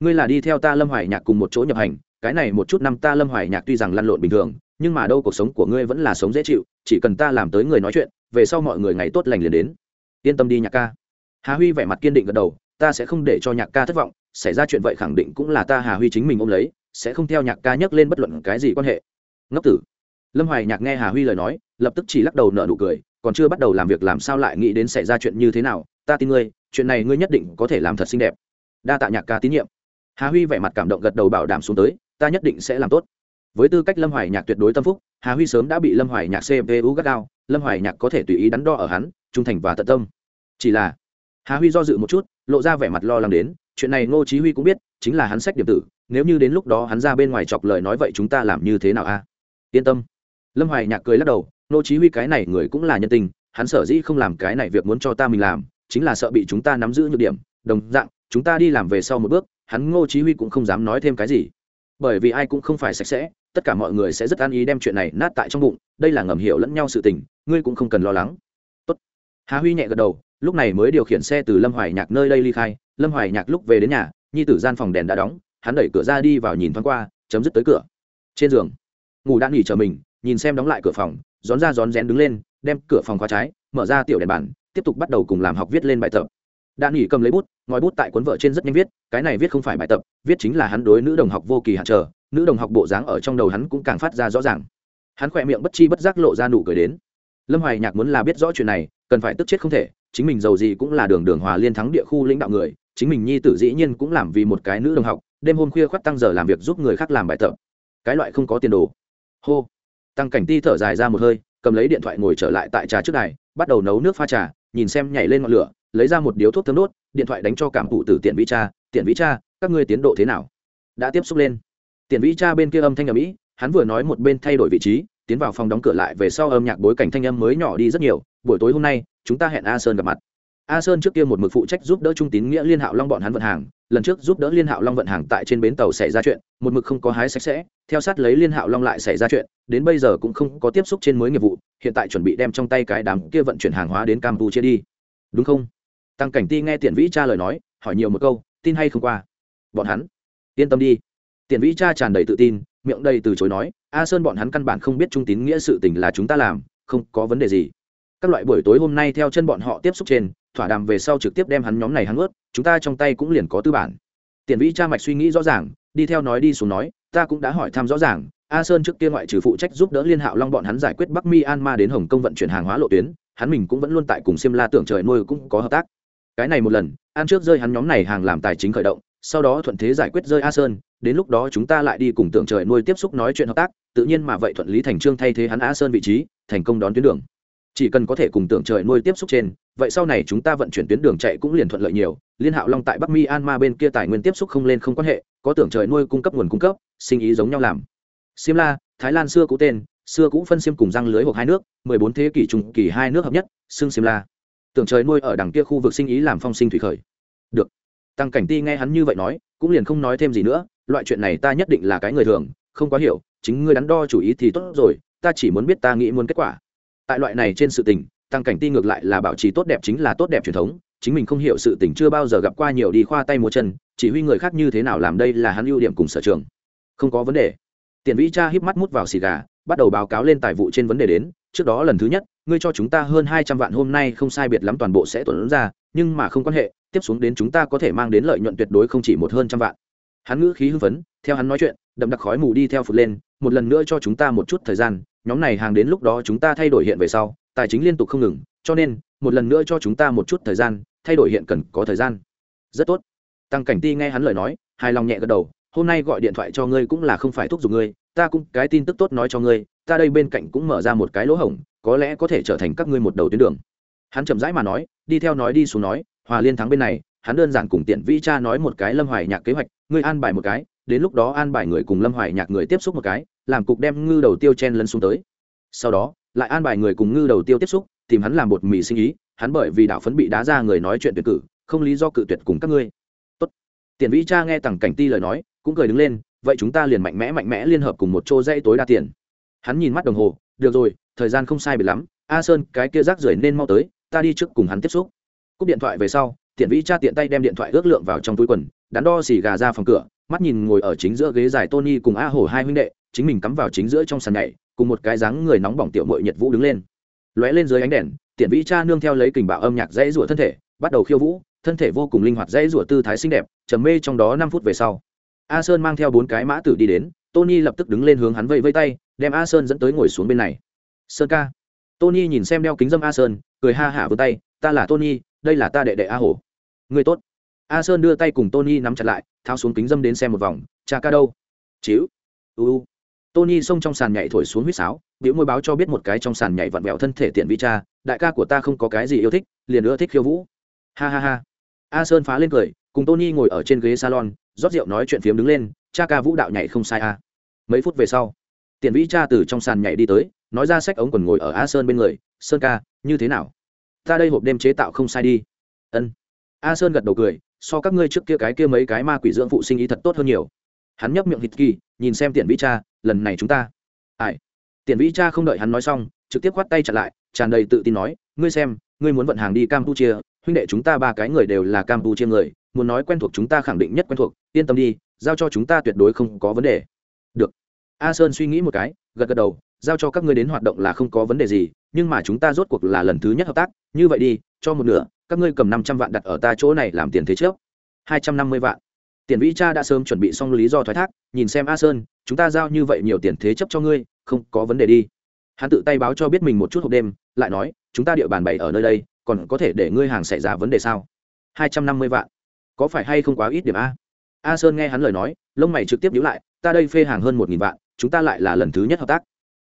Ngươi là đi theo ta lâm hoài nhạc cùng một chỗ nhập hành, cái này một chút năm ta lâm hoài nhạc tuy rằng lăn lộn bình thường nhưng mà đâu cuộc sống của ngươi vẫn là sống dễ chịu, chỉ cần ta làm tới người nói chuyện, về sau mọi người ngày tốt lành liền đến. Yên tâm đi, nhạc ca. Hà huy vẻ mặt kiên định gật đầu, ta sẽ không để cho nhạc ca thất vọng, xảy ra chuyện vậy khẳng định cũng là ta hà huy chính mình ôm lấy, sẽ không theo nhạc ca nhắc lên bất luận cái gì quan hệ. Ngốc tử. Lâm hoài nhạc nghe hà huy lời nói, lập tức chỉ lắc đầu nở nụ cười, còn chưa bắt đầu làm việc làm sao lại nghĩ đến xảy ra chuyện như thế nào, ta tin ngươi, chuyện này ngươi nhất định có thể làm thật xinh đẹp. Đa tạ nhạc ca tín nhiệm. Hà huy vẻ mặt cảm động gật đầu bảo đảm xuống tới, ta nhất định sẽ làm tốt với tư cách lâm hoài nhạc tuyệt đối tâm phúc, hà huy sớm đã bị lâm hoài nhạc cpu gắt gao, lâm hoài nhạc có thể tùy ý đắn đo ở hắn, trung thành và tận tâm. Chỉ là, hà huy do dự một chút, lộ ra vẻ mặt lo lắng đến, chuyện này ngô chí huy cũng biết, chính là hắn sách điểm tử, nếu như đến lúc đó hắn ra bên ngoài chọc lời nói vậy chúng ta làm như thế nào a? Yên tâm. Lâm hoài nhạc cười lắc đầu, ngô chí huy cái này người cũng là nhân tình, hắn sở dĩ không làm cái này việc muốn cho ta mình làm, chính là sợ bị chúng ta nắm giữ nhược điểm, đồng dạng, chúng ta đi làm về sau một bước, hắn ngô chí huy cũng không dám nói thêm cái gì bởi vì ai cũng không phải sạch sẽ tất cả mọi người sẽ rất an ý đem chuyện này nát tại trong bụng đây là ngầm hiểu lẫn nhau sự tình ngươi cũng không cần lo lắng. Tốt. hà huy nhẹ gật đầu lúc này mới điều khiển xe từ lâm hoài nhạc nơi đây ly khai. Lâm hoài nhạc lúc về đến nhà nhi tử gian phòng đèn đã đóng hắn đẩy cửa ra đi vào nhìn thoáng qua chấm dứt tới cửa. Trên giường ngủ đã nghỉ chờ mình nhìn xem đóng lại cửa phòng rón ra rón rén đứng lên đem cửa phòng khóa trái mở ra tiểu đèn bàn, tiếp tục bắt đầu cùng làm học viết lên bài tập. Đã nghỉ cầm lấy bút ngòi bút tại cuốn vợ trên rất nhanh viết, cái này viết không phải bài tập, viết chính là hắn đối nữ đồng học vô kỳ hạn trở nữ đồng học bộ dáng ở trong đầu hắn cũng càng phát ra rõ ràng. Hắn khỏe miệng bất chi bất giác lộ ra nụ cười đến. Lâm hoài nhạc muốn là biết rõ chuyện này, cần phải tức chết không thể, chính mình giàu gì cũng là đường đường hòa liên thắng địa khu lãnh đạo người, chính mình nhi tử dĩ nhiên cũng làm vì một cái nữ đồng học, đêm hôm khuya khoắt tăng giờ làm việc giúp người khác làm bài tập. Cái loại không có tiền đồ. Hô. Tăng cảnh ti thở dài ra một hơi, cầm lấy điện thoại ngồi trở lại tại trà trước này bắt đầu nấu nước pha trà, nhìn xem nhảy lên ngọn lửa lấy ra một điếu thuốc thơm đốt, điện thoại đánh cho cảm phụ tử tiện vĩ cha, tiện vĩ cha, các ngươi tiến độ thế nào? Đã tiếp xúc lên. Tiện vĩ cha bên kia âm thanh ở mỹ hắn vừa nói một bên thay đổi vị trí, tiến vào phòng đóng cửa lại về sau âm nhạc bối cảnh thanh âm mới nhỏ đi rất nhiều, buổi tối hôm nay, chúng ta hẹn a sơn gặp mặt. A sơn trước kia một mực phụ trách giúp đỡ trung tín nghĩa liên hạo long bọn hắn vận hàng, lần trước giúp đỡ liên hạo long vận hàng tại trên bến tàu xảy ra chuyện, một mực không có hái sạch sẽ, theo sát lấy liên hạo long lại xảy ra chuyện, đến bây giờ cũng không có tiếp xúc trên mới nghiệp vụ, hiện tại chuẩn bị đem trong tay cái đám kia vận chuyển hàng hóa đến campuchia đi. Đúng không? Tăng cảnh ti nghe tiện vĩ cha lời nói, hỏi nhiều một câu, tin hay không qua? Bọn hắn, yên tâm đi. Tiện vĩ cha tràn đầy tự tin, miệng đầy từ chối nói, a sơn bọn hắn căn bản không biết trung tín nghĩa sự tình là chúng ta làm, không có vấn đề gì. Các loại buổi tối hôm nay theo chân bọn họ tiếp xúc trên, thỏa đàm về sau trực tiếp đem hắn nhóm này hắn ướt, chúng ta trong tay cũng liền có tư bản. Tiền vĩ cha mạch suy nghĩ rõ ràng, đi theo nói đi xuống nói, ta cũng đã hỏi thăm rõ ràng, a sơn trước kia ngoại trừ phụ trách giúp đỡ liên hạo long bọn hắn giải quyết bắc myanmar đến hồng kông vận chuyển hàng hóa lộ tuyến, hắn mình cũng vẫn luôn tại cùng xiêm la tưởng trời nuôi cũng có hợp tác cái này một lần an trước rơi hắn nhóm này hàng làm tài chính khởi động, sau đó thuận thế giải quyết rơi a sơn, đến lúc đó chúng ta lại đi cùng tưởng trời nuôi tiếp xúc nói chuyện hợp tác, tự nhiên mà vậy thuận lý thành trương thay thế hắn a sơn vị trí, thành công đón tuyến đường. Chỉ cần có thể cùng tưởng trời nuôi tiếp xúc trên, vậy sau này chúng ta vận chuyển tuyến đường chạy cũng liền thuận lợi nhiều, liên hạo long tại bắc my an ma bên kia tài nguyên tiếp xúc không lên không quan hệ, có tưởng trời nuôi cung cấp nguồn cung cấp, sinh ý giống nhau làm. Simla thái lan xưa cũ tên, xưa cũ phân xiêm cùng răng lưới hoặc hai nước, mười bốn thế kỷ trung kỳ hai nước hợp nhất, xưng simla tưởng trời nuôi ở đằng kia khu vực sinh ý làm phong sinh thủy khởi. Được. Tăng cảnh ti nghe hắn như vậy nói, cũng liền không nói thêm gì nữa, loại chuyện này ta nhất định là cái người thường, không quá hiểu, chính ngươi đắn đo chủ ý thì tốt rồi, ta chỉ muốn biết ta nghĩ muốn kết quả. Tại loại này trên sự tình, tăng cảnh ti ngược lại là bảo trì tốt đẹp chính là tốt đẹp truyền thống, chính mình không hiểu sự tình chưa bao giờ gặp qua nhiều đi khoa tay múa chân, chỉ huy người khác như thế nào làm đây là hắn ưu điểm cùng sở trường. Không có vấn đề. Tiền vĩ cha híp mắt mút vào xì gà, bắt đầu báo cáo lên tài vụ trên vấn đề đến trước đó lần thứ nhất, ngươi cho chúng ta hơn hai trăm vạn, hôm nay không sai biệt lắm toàn bộ sẽ tuần ra, nhưng mà không quan hệ, tiếp xuống đến chúng ta có thể mang đến lợi nhuận tuyệt đối không chỉ một hơn trăm vạn. Hắn ngữ khí hưng phấn, theo hắn nói chuyện, đậm đặc khói mù đi theo phụt lên, một lần nữa cho chúng ta một chút thời gian, nhóm này hàng đến lúc đó chúng ta thay đổi hiện về sau, tài chính liên tục không ngừng, cho nên, một lần nữa cho chúng ta một chút thời gian, thay đổi hiện cần có thời gian. Rất tốt. Tăng cảnh ti nghe hắn lời nói, hài lòng nhẹ gật đầu, hôm nay gọi điện thoại cho ngươi cũng là không phải thúc giục ngươi, ta cũng cái tin tức tốt nói cho ngươi ta đây bên cạnh cũng mở ra một cái lỗ hổng, có lẽ có thể trở thành các ngươi một đầu tuyến đường. Hắn chậm rãi mà nói, đi theo nói đi xuống nói, hòa liên thắng bên này, hắn đơn giản cùng tiện vĩ cha nói một cái lâm hoài nhạc kế hoạch, ngươi an bài một cái, đến lúc đó an bài người cùng lâm hoài nhạc người tiếp xúc một cái, làm cục đem ngư đầu tiêu chen lân xuống tới. Sau đó, lại an bài người cùng ngư đầu tiêu tiếp xúc, tìm hắn làm bột mì sinh ý, hắn bởi vì đạo phấn bị đá ra người nói chuyện tuyệt cử, không lý do cự tuyệt cùng các ngươi. Tốt. Tiền vĩ cha nghe tằng cảnh ti lời nói, cũng cười đứng lên, vậy chúng ta liền mạnh mẽ mạnh mẽ liên hợp cùng một chỗ dãy tối đa tiền hắn nhìn mắt đồng hồ, được rồi, thời gian không sai biệt lắm, a sơn, cái kia rác rưởi nên mau tới, ta đi trước cùng hắn tiếp xúc. Cúp điện thoại về sau tiện vĩ cha tiện tay đem điện thoại ước lượng vào trong túi quần, đắn đo xì gà ra phòng cửa, mắt nhìn ngồi ở chính giữa ghế dài tony cùng a hổ hai huynh đệ, chính mình cắm vào chính giữa trong sàn nhảy, cùng một cái dáng người nóng bỏng tiểu mội nhiệt vũ đứng lên. Lóe lên dưới ánh đèn tiện vĩ cha nương theo lấy kình bạo âm nhạc dãy rủa thân thể, bắt đầu khiêu vũ, thân thể vô cùng linh hoạt dãy rủa tư thái xinh đẹp, trầm mê trong đó năm phút về sau. A sơn mang theo bốn cái mã tử đi đến, tony lập tức đứng lên hướng hắn vây vây tay đem a sơn dẫn tới ngồi xuống bên này. Sơn ca. Tony nhìn xem đeo kính dâm a sơn, cười ha hả vươn tay, ta là tony, đây là ta đệ đệ a hổ. Người tốt. A sơn đưa tay cùng tony nắm chặt lại, tháo xuống kính dâm đến xem một vòng, cha ca đâu? Chíu. Uu tony xông trong sàn nhảy thổi xuống huýt sáo, biểu môi báo cho biết một cái trong sàn nhảy vặn vẹo thân thể tiện vi cha, đại ca của ta không có cái gì yêu thích, liền ưa thích khiêu vũ. Ha ha ha. A sơn phá lên cười, cùng tony ngồi ở trên ghế salon, rót rượu nói chuyện phiếm đứng lên, cha ca vũ đạo nhảy không sai a mấy phút về sau tiền vĩ cha từ trong sàn nhảy đi tới, nói ra sách ống quần ngồi ở a sơn bên người, sơn ca, như thế nào? Ta đây hộp đêm chế tạo không sai đi. Ân. A sơn gật đầu cười, so các ngươi trước kia cái kia mấy cái ma quỷ dưỡng phụ sinh ý thật tốt hơn nhiều. Hắn nhấp miệng hít kỳ, nhìn xem tiền vĩ cha, lần này chúng ta ai? Tiền vĩ cha không đợi hắn nói xong, trực tiếp khoát tay chặn lại, tràn đầy tự tin nói, ngươi xem, ngươi muốn vận hàng đi campuchia, huynh đệ chúng ta ba cái người đều là campuchia người, muốn nói quen thuộc chúng ta khẳng định nhất quen thuộc, yên tâm đi, giao cho chúng ta tuyệt đối không có vấn đề. Được a sơn suy nghĩ một cái, gật gật đầu, giao cho các ngươi đến hoạt động là không có vấn đề gì, nhưng mà chúng ta rốt cuộc là lần thứ nhất hợp tác, như vậy đi, cho một nửa, các ngươi cầm năm trăm vạn đặt ở ta chỗ này làm tiền thế trước. Hai trăm năm mươi vạn. Tiền vĩ cha đã sớm chuẩn bị xong lý do thoái thác, nhìn xem a sơn, chúng ta giao như vậy nhiều tiền thế chấp cho ngươi, không có vấn đề đi. Hắn tự tay báo cho biết mình một chút hộp đêm, lại nói, chúng ta địa bàn bày ở nơi đây, còn có thể để ngươi hàng xảy ra vấn đề sao? Hai trăm năm mươi vạn. Có phải hay không quá ít điểm a? A sơn nghe hắn lời nói, lông mày trực tiếp nhíu lại, ta đây phê hàng hơn một nghìn vạn chúng ta lại là lần thứ nhất hợp tác.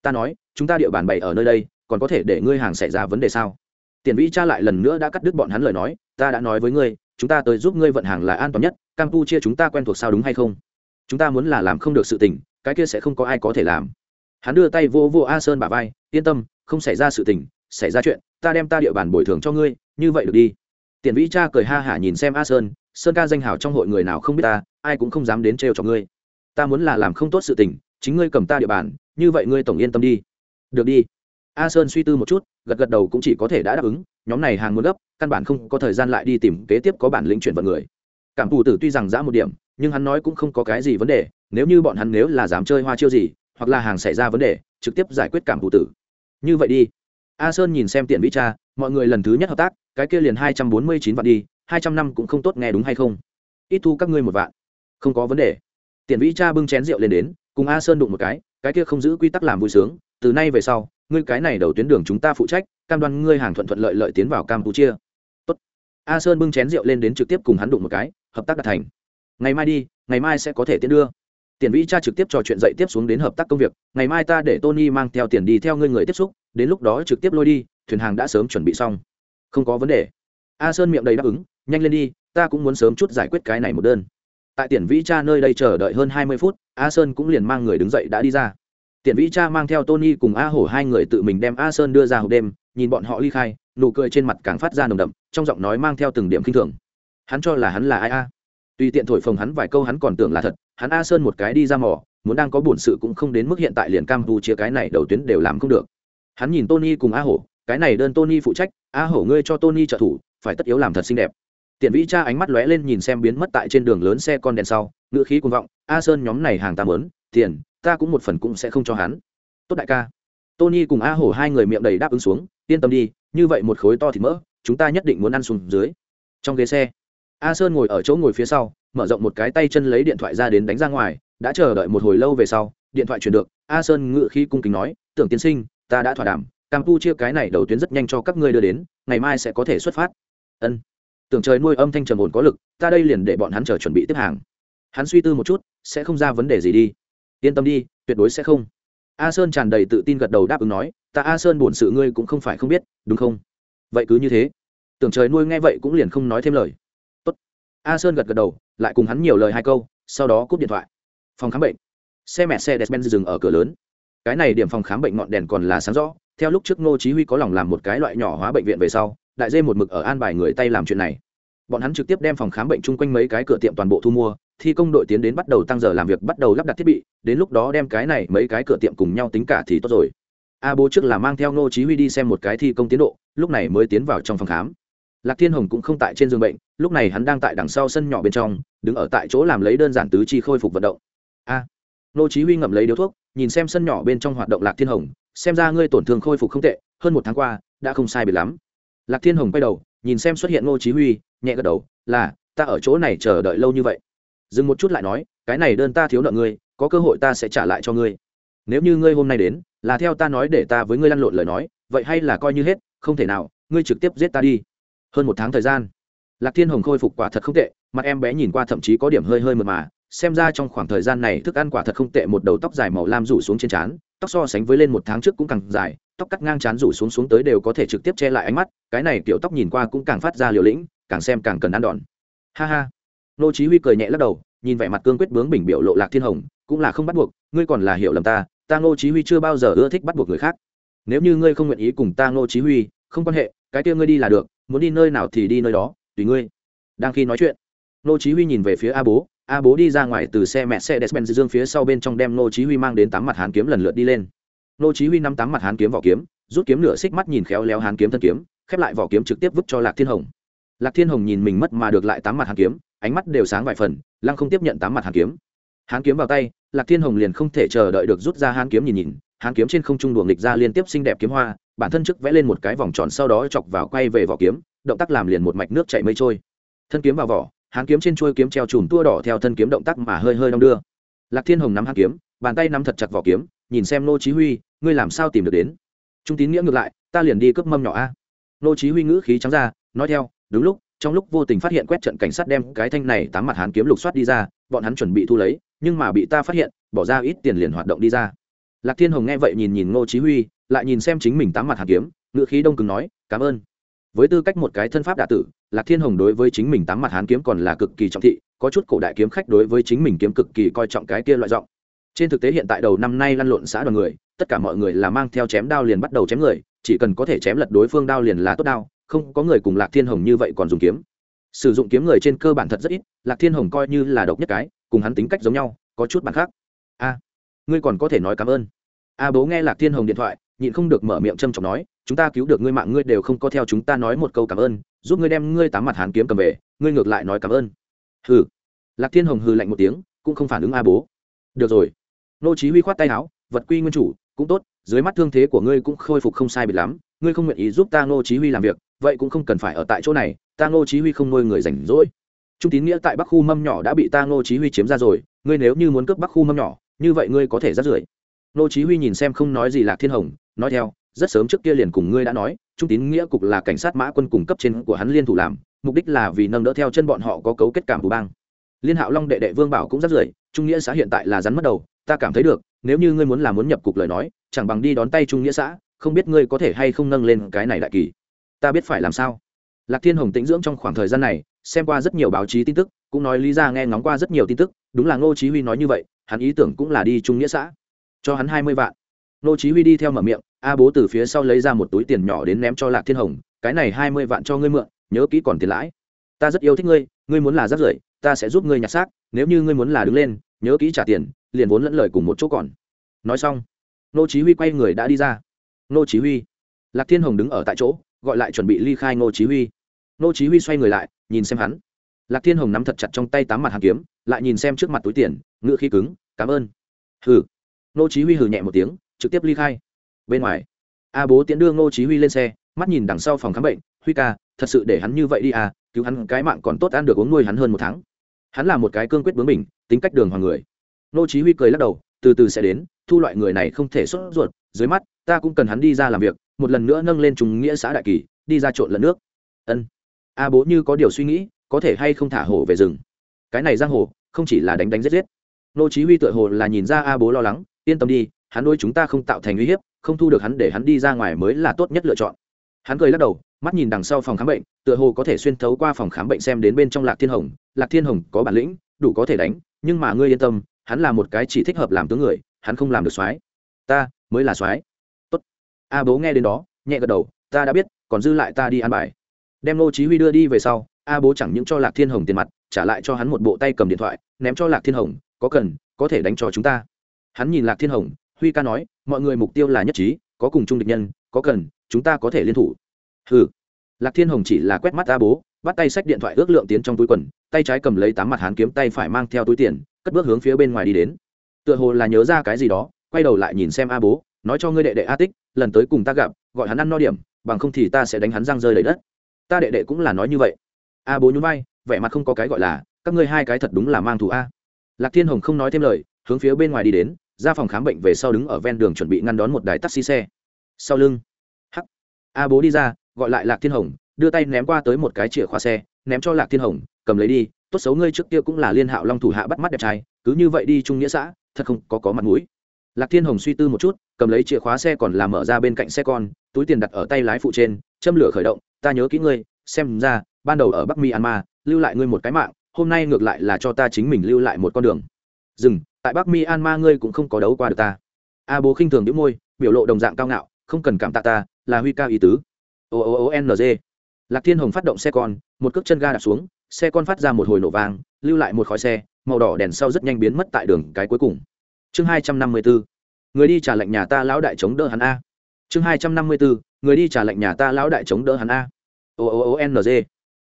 Ta nói, chúng ta địa bàn bày ở nơi đây, còn có thể để ngươi hàng xảy ra vấn đề sao? Tiền vĩ cha lại lần nữa đã cắt đứt bọn hắn lời nói, ta đã nói với ngươi, chúng ta tới giúp ngươi vận hàng là an toàn nhất, campuchia chúng ta quen thuộc sao đúng hay không? Chúng ta muốn là làm không được sự tình, cái kia sẽ không có ai có thể làm. Hắn đưa tay vô vô a sơn bà vai, yên tâm, không xảy ra sự tình, xảy ra chuyện, ta đem ta địa bàn bồi thường cho ngươi, như vậy được đi. Tiền vĩ cha cười ha hả nhìn xem a sơn sơn ca danh hào trong hội người nào không biết ta, ai cũng không dám đến trêu cho ngươi. Ta muốn là làm không tốt sự tình chính ngươi cầm ta địa bàn, như vậy ngươi tổng yên tâm đi. Được đi. A sơn suy tư một chút, gật gật đầu cũng chỉ có thể đã đáp ứng, nhóm này hàng muốn gấp, căn bản không có thời gian lại đi tìm kế tiếp có bản lĩnh chuyển vận người. Cảm tù tử tuy rằng giã một điểm, nhưng hắn nói cũng không có cái gì vấn đề, nếu như bọn hắn nếu là dám chơi hoa chiêu gì, hoặc là hàng xảy ra vấn đề, trực tiếp giải quyết cảm tù tử. Như vậy đi. A sơn nhìn xem tiện vĩ cha, mọi người lần thứ nhất hợp tác, cái kia liền hai trăm bốn mươi chín vạn đi, hai trăm năm cũng không tốt nghe đúng hay không? Ít thu các ngươi một vạn. Không có vấn đề. Tiện vĩ cha bưng chén rượu lên đến cùng a sơn đụng một cái cái kia không giữ quy tắc làm vui sướng, từ nay về sau, ngươi cái này đầu tuyến đường chúng ta phụ trách, cam đoan ngươi hàng thuận thuận lợi lợi tiến vào campuchia. Tốt. a sơn bưng chén rượu lên đến trực tiếp cùng hắn đụng một cái, hợp tác đạt thành. Ngày mai đi, ngày mai sẽ có thể tiến đưa. Tiền vĩ cha trực tiếp trò chuyện dậy tiếp xuống đến hợp tác công việc, ngày mai ta để tony mang theo tiền đi theo ngươi người tiếp xúc, đến lúc đó trực tiếp lôi đi, thuyền hàng đã sớm chuẩn bị xong. Không có vấn đề. A sơn miệng đầy đáp ứng, nhanh lên đi, ta cũng muốn sớm chút giải quyết cái này một đơn tại tiền vĩ cha nơi đây chờ đợi hơn hai mươi phút, a sơn cũng liền mang người đứng dậy đã đi ra. Tiền vĩ cha mang theo tony cùng a hổ hai người tự mình đem a sơn đưa ra hộp đêm, nhìn bọn họ ly khai, nụ cười trên mặt càng phát ra nồng đậm, trong giọng nói mang theo từng điểm kinh thường. Hắn cho là hắn là ai a? Tùy tiện thổi phồng hắn vài câu hắn còn tưởng là thật, hắn a sơn một cái đi ra mỏ muốn đang có bổn sự cũng không đến mức hiện tại liền cam chia cái này đầu tuyến đều làm không được. Hắn nhìn tony cùng a hổ, cái này đơn tony phụ trách, a hổ ngươi cho tony trợ thủ, phải tất yếu làm thật xinh đẹp tiền vĩ cha ánh mắt lóe lên nhìn xem biến mất tại trên đường lớn xe con đèn sau ngữ khí cuồng vọng a sơn nhóm này hàng ta muốn, tiền ta cũng một phần cũng sẽ không cho hắn. Tốt đại ca. Tony cùng a hổ hai người miệng đầy đáp ứng xuống yên tâm đi như vậy một khối to thịt mỡ chúng ta nhất định muốn ăn xuống dưới. Trong ghế xe a sơn ngồi ở chỗ ngồi phía sau mở rộng một cái tay chân lấy điện thoại ra đến đánh ra ngoài đã chờ đợi một hồi lâu về sau điện thoại truyền được a sơn ngự khi cung kính nói tưởng tiên sinh ta đã thỏa đàm campuchia cái này đầu tuyến rất nhanh cho các ngươi đưa đến ngày mai sẽ có thể xuất phát. Ân tưởng trời nuôi âm thanh trầm ổn có lực, ta đây liền để bọn hắn chờ chuẩn bị tiếp hàng. Hắn suy tư một chút, sẽ không ra vấn đề gì đi. Yên tâm đi, tuyệt đối sẽ không. A sơn tràn đầy tự tin gật đầu đáp ứng nói, ta a sơn buồn sự ngươi cũng không phải không biết, đúng không? Vậy cứ như thế. Tưởng trời nuôi nghe vậy cũng liền không nói thêm lời. Tốt. a sơn gật gật đầu, lại cùng hắn nhiều lời hai câu, sau đó cúp điện thoại. Phòng khám bệnh. Xe mẹ xe despen dừng ở cửa lớn. Cái này điểm phòng khám bệnh ngọn đèn còn là sáng rõ, theo lúc trước ngô chí huy có lòng làm một cái loại nhỏ hóa bệnh viện về sau đại dê một mực ở an bài người tay làm chuyện này. Bọn hắn trực tiếp đem phòng khám bệnh chung quanh mấy cái cửa tiệm toàn bộ thu mua, thi công đội tiến đến bắt đầu tăng giờ làm việc, bắt đầu lắp đặt thiết bị, đến lúc đó đem cái này mấy cái cửa tiệm cùng nhau tính cả thì tốt rồi. A bố trước là mang theo ngô chí huy đi xem một cái thi công tiến độ, lúc này mới tiến vào trong phòng khám. Lạc thiên hồng cũng không tại trên giường bệnh, lúc này hắn đang tại đằng sau sân nhỏ bên trong, đứng ở tại chỗ làm lấy đơn giản tứ chi khôi phục vận động. A, ngô chí huy ngậm lấy điếu thuốc, nhìn xem sân nhỏ bên trong hoạt động lạc thiên hồng, xem ra ngươi tổn thương khôi phục không tệ, hơn một tháng qua, đã không sai biệt lắm lạc thiên hồng quay đầu, nhìn xem xuất hiện ngô chí huy, nhẹ gật đầu, là, ta ở chỗ này chờ đợi lâu như vậy. Dừng một chút lại nói, cái này đơn ta thiếu nợ ngươi, có cơ hội ta sẽ trả lại cho ngươi. Nếu như ngươi hôm nay đến, là theo ta nói để ta với ngươi lăn lộn lời nói, vậy hay là coi như hết, không thể nào, ngươi trực tiếp giết ta đi. Hơn một tháng thời gian, lạc thiên hồng khôi phục quả thật không tệ, mặt em bé nhìn qua thậm chí có điểm hơi hơi mờ mà xem ra trong khoảng thời gian này thức ăn quả thật không tệ, một đầu tóc dài màu lam rủ xuống trên trán, tóc so sánh với lên một tháng trước cũng càng dài, tóc cắt ngang trán rủ xuống xuống tới đều có thể trực tiếp che lại ánh mắt, cái này kiểu tóc nhìn qua cũng càng phát ra liều lĩnh, càng xem càng cần ăn đòn. Ha ha. Nô chí huy cười nhẹ lắc đầu, nhìn vẻ mặt cương quyết bướng bỉnh biểu lộ lạc thiên hồng, cũng là không bắt buộc, ngươi còn là hiểu lầm ta ta nô chí huy chưa bao giờ ưa thích bắt buộc người khác. Nếu như ngươi không nguyện ý cùng ta nô chí huy, không quan hệ, cái kia ngươi đi là được, muốn đi nơi nào thì đi nơi đó, tùy ngươi. Đang khi nói chuyện, nô chí huy nhìn về phía a bố a bố đi ra ngoài từ xe mẹ xe despen dương phía sau bên trong đem nô chí huy mang đến tám mặt hán kiếm lần lượt đi lên. Nô chí huy năm tám mặt hán kiếm vỏ kiếm, rút kiếm nửa xích mắt nhìn khéo léo hán kiếm thân kiếm, khép lại vỏ kiếm trực tiếp vứt cho lạc thiên hồng. Lạc thiên hồng nhìn mình mất mà được lại tám mặt hán kiếm, ánh mắt đều sáng vài phần, lăng không tiếp nhận tám mặt hán kiếm. Hán kiếm vào tay, lạc thiên hồng liền không thể chờ đợi được rút ra hán kiếm nhìn nhìn, hán kiếm trên không trung đuồng nghịch ra liên tiếp xinh đẹp kiếm hoa, bản thân trước vẽ lên một cái vòng tròn sau đó chọc vào quay về vỏ kiếm, động tác làm liền một mạch nước chảy mây trôi. Thân kiếm vào vỏ hán kiếm trên chuôi kiếm treo chùm tua đỏ theo thân kiếm động tác mà hơi hơi đong đưa. Lạc thiên hồng nắm hán kiếm, bàn tay nắm thật chặt vỏ kiếm, nhìn xem nô chí huy, ngươi làm sao tìm được đến? Trung tín nghĩa ngược lại, ta liền đi cướp mâm nhỏ a. Nô chí huy ngữ khí trắng ra, nói theo, đúng lúc, trong lúc vô tình phát hiện quét trận cảnh sát đem cái thanh này tám mặt hán kiếm lục soát đi ra, bọn hắn chuẩn bị thu lấy, nhưng mà bị ta phát hiện, bỏ ra ít tiền liền hoạt động đi ra. Lạc thiên hồng nghe vậy nhìn nhìn ngô chí huy, lại nhìn xem chính mình tám mặt hàn kiếm ngựa khí đông cứng nói, cảm ơn với tư cách một cái thân pháp đạ tử, lạc thiên hồng đối với chính mình tám mặt hán kiếm còn là cực kỳ trọng thị, có chút cổ đại kiếm khách đối với chính mình kiếm cực kỳ coi trọng cái kia loại giọng. Trên thực tế hiện tại đầu năm nay lăn lộn xã đoàn người, tất cả mọi người là mang theo chém đao liền bắt đầu chém người, chỉ cần có thể chém lật đối phương đao liền là tốt đao, không có người cùng lạc thiên hồng như vậy còn dùng kiếm. Sử dụng kiếm người trên cơ bản thật rất ít, lạc thiên hồng coi như là độc nhất cái, cùng hắn tính cách giống nhau, có chút bản khác. A, ngươi còn có thể nói cảm ơn. A bố nghe lạc thiên hồng điện thoại nhịn không được mở miệng trâm trọng nói, chúng ta cứu được ngươi mạng ngươi đều không có theo chúng ta nói một câu cảm ơn, giúp ngươi đem ngươi tám mặt hàn kiếm cầm về, ngươi ngược lại nói cảm ơn. Hừ. Lạc thiên hồng hừ lạnh một tiếng, cũng không phản ứng a bố. Được rồi. Nô chí huy khoát tay áo, vật quy nguyên chủ, cũng tốt, dưới mắt thương thế của ngươi cũng khôi phục không sai biệt lắm, ngươi không nguyện ý giúp ta nô chí huy làm việc, vậy cũng không cần phải ở tại chỗ này, ta nô chí huy không nuôi người rảnh rỗi. Trung tín nghĩa tại bắc khu mâm nhỏ đã bị ta nô chí huy chiếm ra rồi, ngươi nếu như muốn cướp bắc khu mâm nhỏ, như vậy ngươi có thể rất rưởi. Nô chí huy nhìn xem không nói gì lạc thiên hồng nói theo, rất sớm trước kia liền cùng ngươi đã nói, trung tín nghĩa cục là cảnh sát mã quân cung cấp trên của hắn liên thủ làm, mục đích là vì nâng đỡ theo chân bọn họ có cấu kết cảm của bang. Liên hạo long đệ đệ vương bảo cũng rất rưởi trung nghĩa xã hiện tại là rắn mất đầu, ta cảm thấy được, nếu như ngươi muốn là muốn nhập cục lời nói, chẳng bằng đi đón tay trung nghĩa xã, không biết ngươi có thể hay không nâng lên cái này đại kỳ. Ta biết phải làm sao. Lạc thiên hồng tĩnh dưỡng trong khoảng thời gian này, xem qua rất nhiều báo chí tin tức, cũng nói lý ra nghe ngóng qua rất nhiều tin tức, đúng là ngô chí huy nói như vậy, hắn ý tưởng cũng là đi trung nghĩa xã. Cho hắn hai mươi vạn. Nô chí huy đi theo mở miệng, a bố từ phía sau lấy ra một túi tiền nhỏ đến ném cho lạc thiên hồng, cái này hai mươi vạn cho ngươi mượn, nhớ kỹ còn tiền lãi. Ta rất yêu thích ngươi ngươi muốn là rác rưởi, ta sẽ giúp ngươi nhặt xác, nếu như ngươi muốn là đứng lên, nhớ kỹ trả tiền, liền vốn lẫn lời cùng một chỗ còn. Nói xong, nô chí huy quay người đã đi ra. Nô chí huy. Lạc thiên hồng đứng ở tại chỗ, gọi lại chuẩn bị ly khai nô chí huy. Nô chí huy xoay người lại, nhìn xem hắn. Lạc thiên hồng nắm thật chặt trong tay tám mặt hàng kiếm, lại nhìn xem trước mặt túi tiền ngựa khí cứng, cảm ơn. Hừ. Nô chí huy hừ nhẹ một tiếng trực tiếp ly khai. Bên ngoài, a bố tiễn đưa Ngô chí huy lên xe, mắt nhìn đằng sau phòng khám bệnh, huy ca, thật sự để hắn như vậy đi à cứu hắn cái mạng còn tốt ăn được uống nuôi hắn hơn một tháng. Hắn là một cái cương quyết bướng mình tính cách đường hoàng người. Ngô chí huy cười lắc đầu, từ từ sẽ đến, thu loại người này không thể xuất ruột, dưới mắt, ta cũng cần hắn đi ra làm việc, một lần nữa nâng lên trùng nghĩa xã đại kỳ, đi ra trộn lẫn nước. Ân. A bố như có điều suy nghĩ, có thể hay không thả hổ về rừng. Cái này giang hồ, không chỉ là đánh đánh giết giết. Nô chí huy tựa hồ là nhìn ra a bố lo lắng, yên tâm đi hắn đôi chúng ta không tạo thành uy hiếp, không thu được hắn để hắn đi ra ngoài mới là tốt nhất lựa chọn. Hắn cười lắc đầu, mắt nhìn đằng sau phòng khám bệnh, tựa hồ có thể xuyên thấu qua phòng khám bệnh xem đến bên trong lạc thiên hồng. Lạc thiên hồng có bản lĩnh, đủ có thể đánh, nhưng mà ngươi yên tâm, hắn là một cái chỉ thích hợp làm tướng người, hắn không làm được soái. Ta, mới là soái. Tốt. A bố nghe đến đó, nhẹ gật đầu, ta đã biết, còn dư lại ta đi ăn bài. Đem lô chí huy đưa đi về sau, a bố chẳng những cho lạc thiên hồng tiền mặt, trả lại cho hắn một bộ tay cầm điện thoại, ném cho lạc thiên hồng, có cần, có thể đánh cho chúng ta. Hắn nhìn lạc thiên hồng huy ca nói, mọi người mục tiêu là nhất trí, có cùng chung địch nhân, có cần, chúng ta có thể liên thủ. Hừ. Lạc thiên hồng chỉ là quét mắt a bố, bắt tay sách điện thoại ước lượng tiến trong túi quần, tay trái cầm lấy tám mặt hán kiếm tay phải mang theo túi tiền, cất bước hướng phía bên ngoài đi đến. Tựa hồ là nhớ ra cái gì đó, quay đầu lại nhìn xem a bố, nói cho ngươi đệ đệ a tích, lần tới cùng ta gặp, gọi hắn ăn no điểm, bằng không thì ta sẽ đánh hắn răng rơi đầy đất. Ta đệ đệ cũng là nói như vậy. A bố nhún vai, vẻ mặt không có cái gọi là, các ngươi hai cái thật đúng là mang thù a. Lạc thiên hồng không nói thêm lời, hướng phía bên ngoài đi đến ra phòng khám bệnh về sau đứng ở ven đường chuẩn bị ngăn đón một đài taxi xe. Sau lưng hắc a bố đi ra, gọi lại lạc thiên hồng, đưa tay ném qua tới một cái chìa khóa xe, ném cho lạc thiên hồng, cầm lấy đi, tốt xấu ngươi trước kia cũng là liên hạo long thủ hạ bắt mắt đẹp trai, cứ như vậy đi trung nghĩa xã, thật không có có mặt mũi. Lạc thiên hồng suy tư một chút, cầm lấy chìa khóa xe còn làm mở ra bên cạnh xe con, túi tiền đặt ở tay lái phụ trên, châm lửa khởi động, ta nhớ kỹ ngươi, xem ra, ban đầu ở bắc myanmar, lưu lại ngươi một cái mạng, hôm nay ngược lại là cho ta chính mình lưu lại một con đường. Dừng tại bắc myanmar ngươi cũng không có đấu qua được ta. A bố khinh thường đĩu môi, biểu lộ đồng dạng cao ngạo, không cần cảm tạ ta, là huy cao ý tứ. O o o, n, g. Lạc thiên hồng phát động xe con, một cước chân ga đạp xuống, xe con phát ra một hồi nổ vang, lưu lại một khói xe, màu đỏ đèn sau rất nhanh biến mất tại đường cái cuối cùng. Chương hai trăm năm mươi bốn người đi trả lệnh nhà ta lão đại chống đỡ hắn a. Chương hai trăm năm mươi bốn người đi trả lệnh nhà ta lão đại chống đỡ hắn a. O o o, n, g.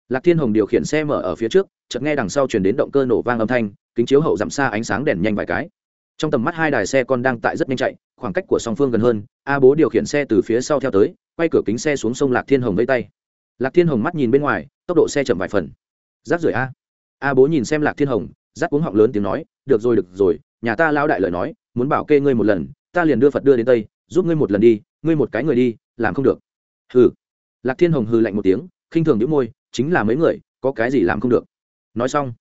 Lạc thiên hồng điều khiển xe mở ở phía trước chợt nghe đằng sau chuyển đến động cơ nổ vang âm thanh, kính chiếu hậu giảm xa ánh sáng đèn nhanh vài cái. Trong tầm mắt hai đài xe con đang tại rất nhanh chạy, khoảng cách của song phương gần hơn, a bố điều khiển xe từ phía sau theo tới, quay cửa kính xe xuống sông lạc thiên hồng vây tay. Lạc thiên hồng mắt nhìn bên ngoài, tốc độ xe chậm vài phần. Rác rưởi a. A bố nhìn xem lạc thiên hồng, rác uống họng lớn tiếng nói, được rồi được rồi, nhà ta lao đại lời nói, muốn bảo kê ngươi một lần, ta liền đưa phật đưa đến tây, giúp ngươi một lần đi, ngươi một cái người đi, làm không được. Hừ. Lạc thiên hồng hừ lạnh một tiếng, khinh thường đĩu môi, chính là mấy người, có cái gì làm không được? Nói xong,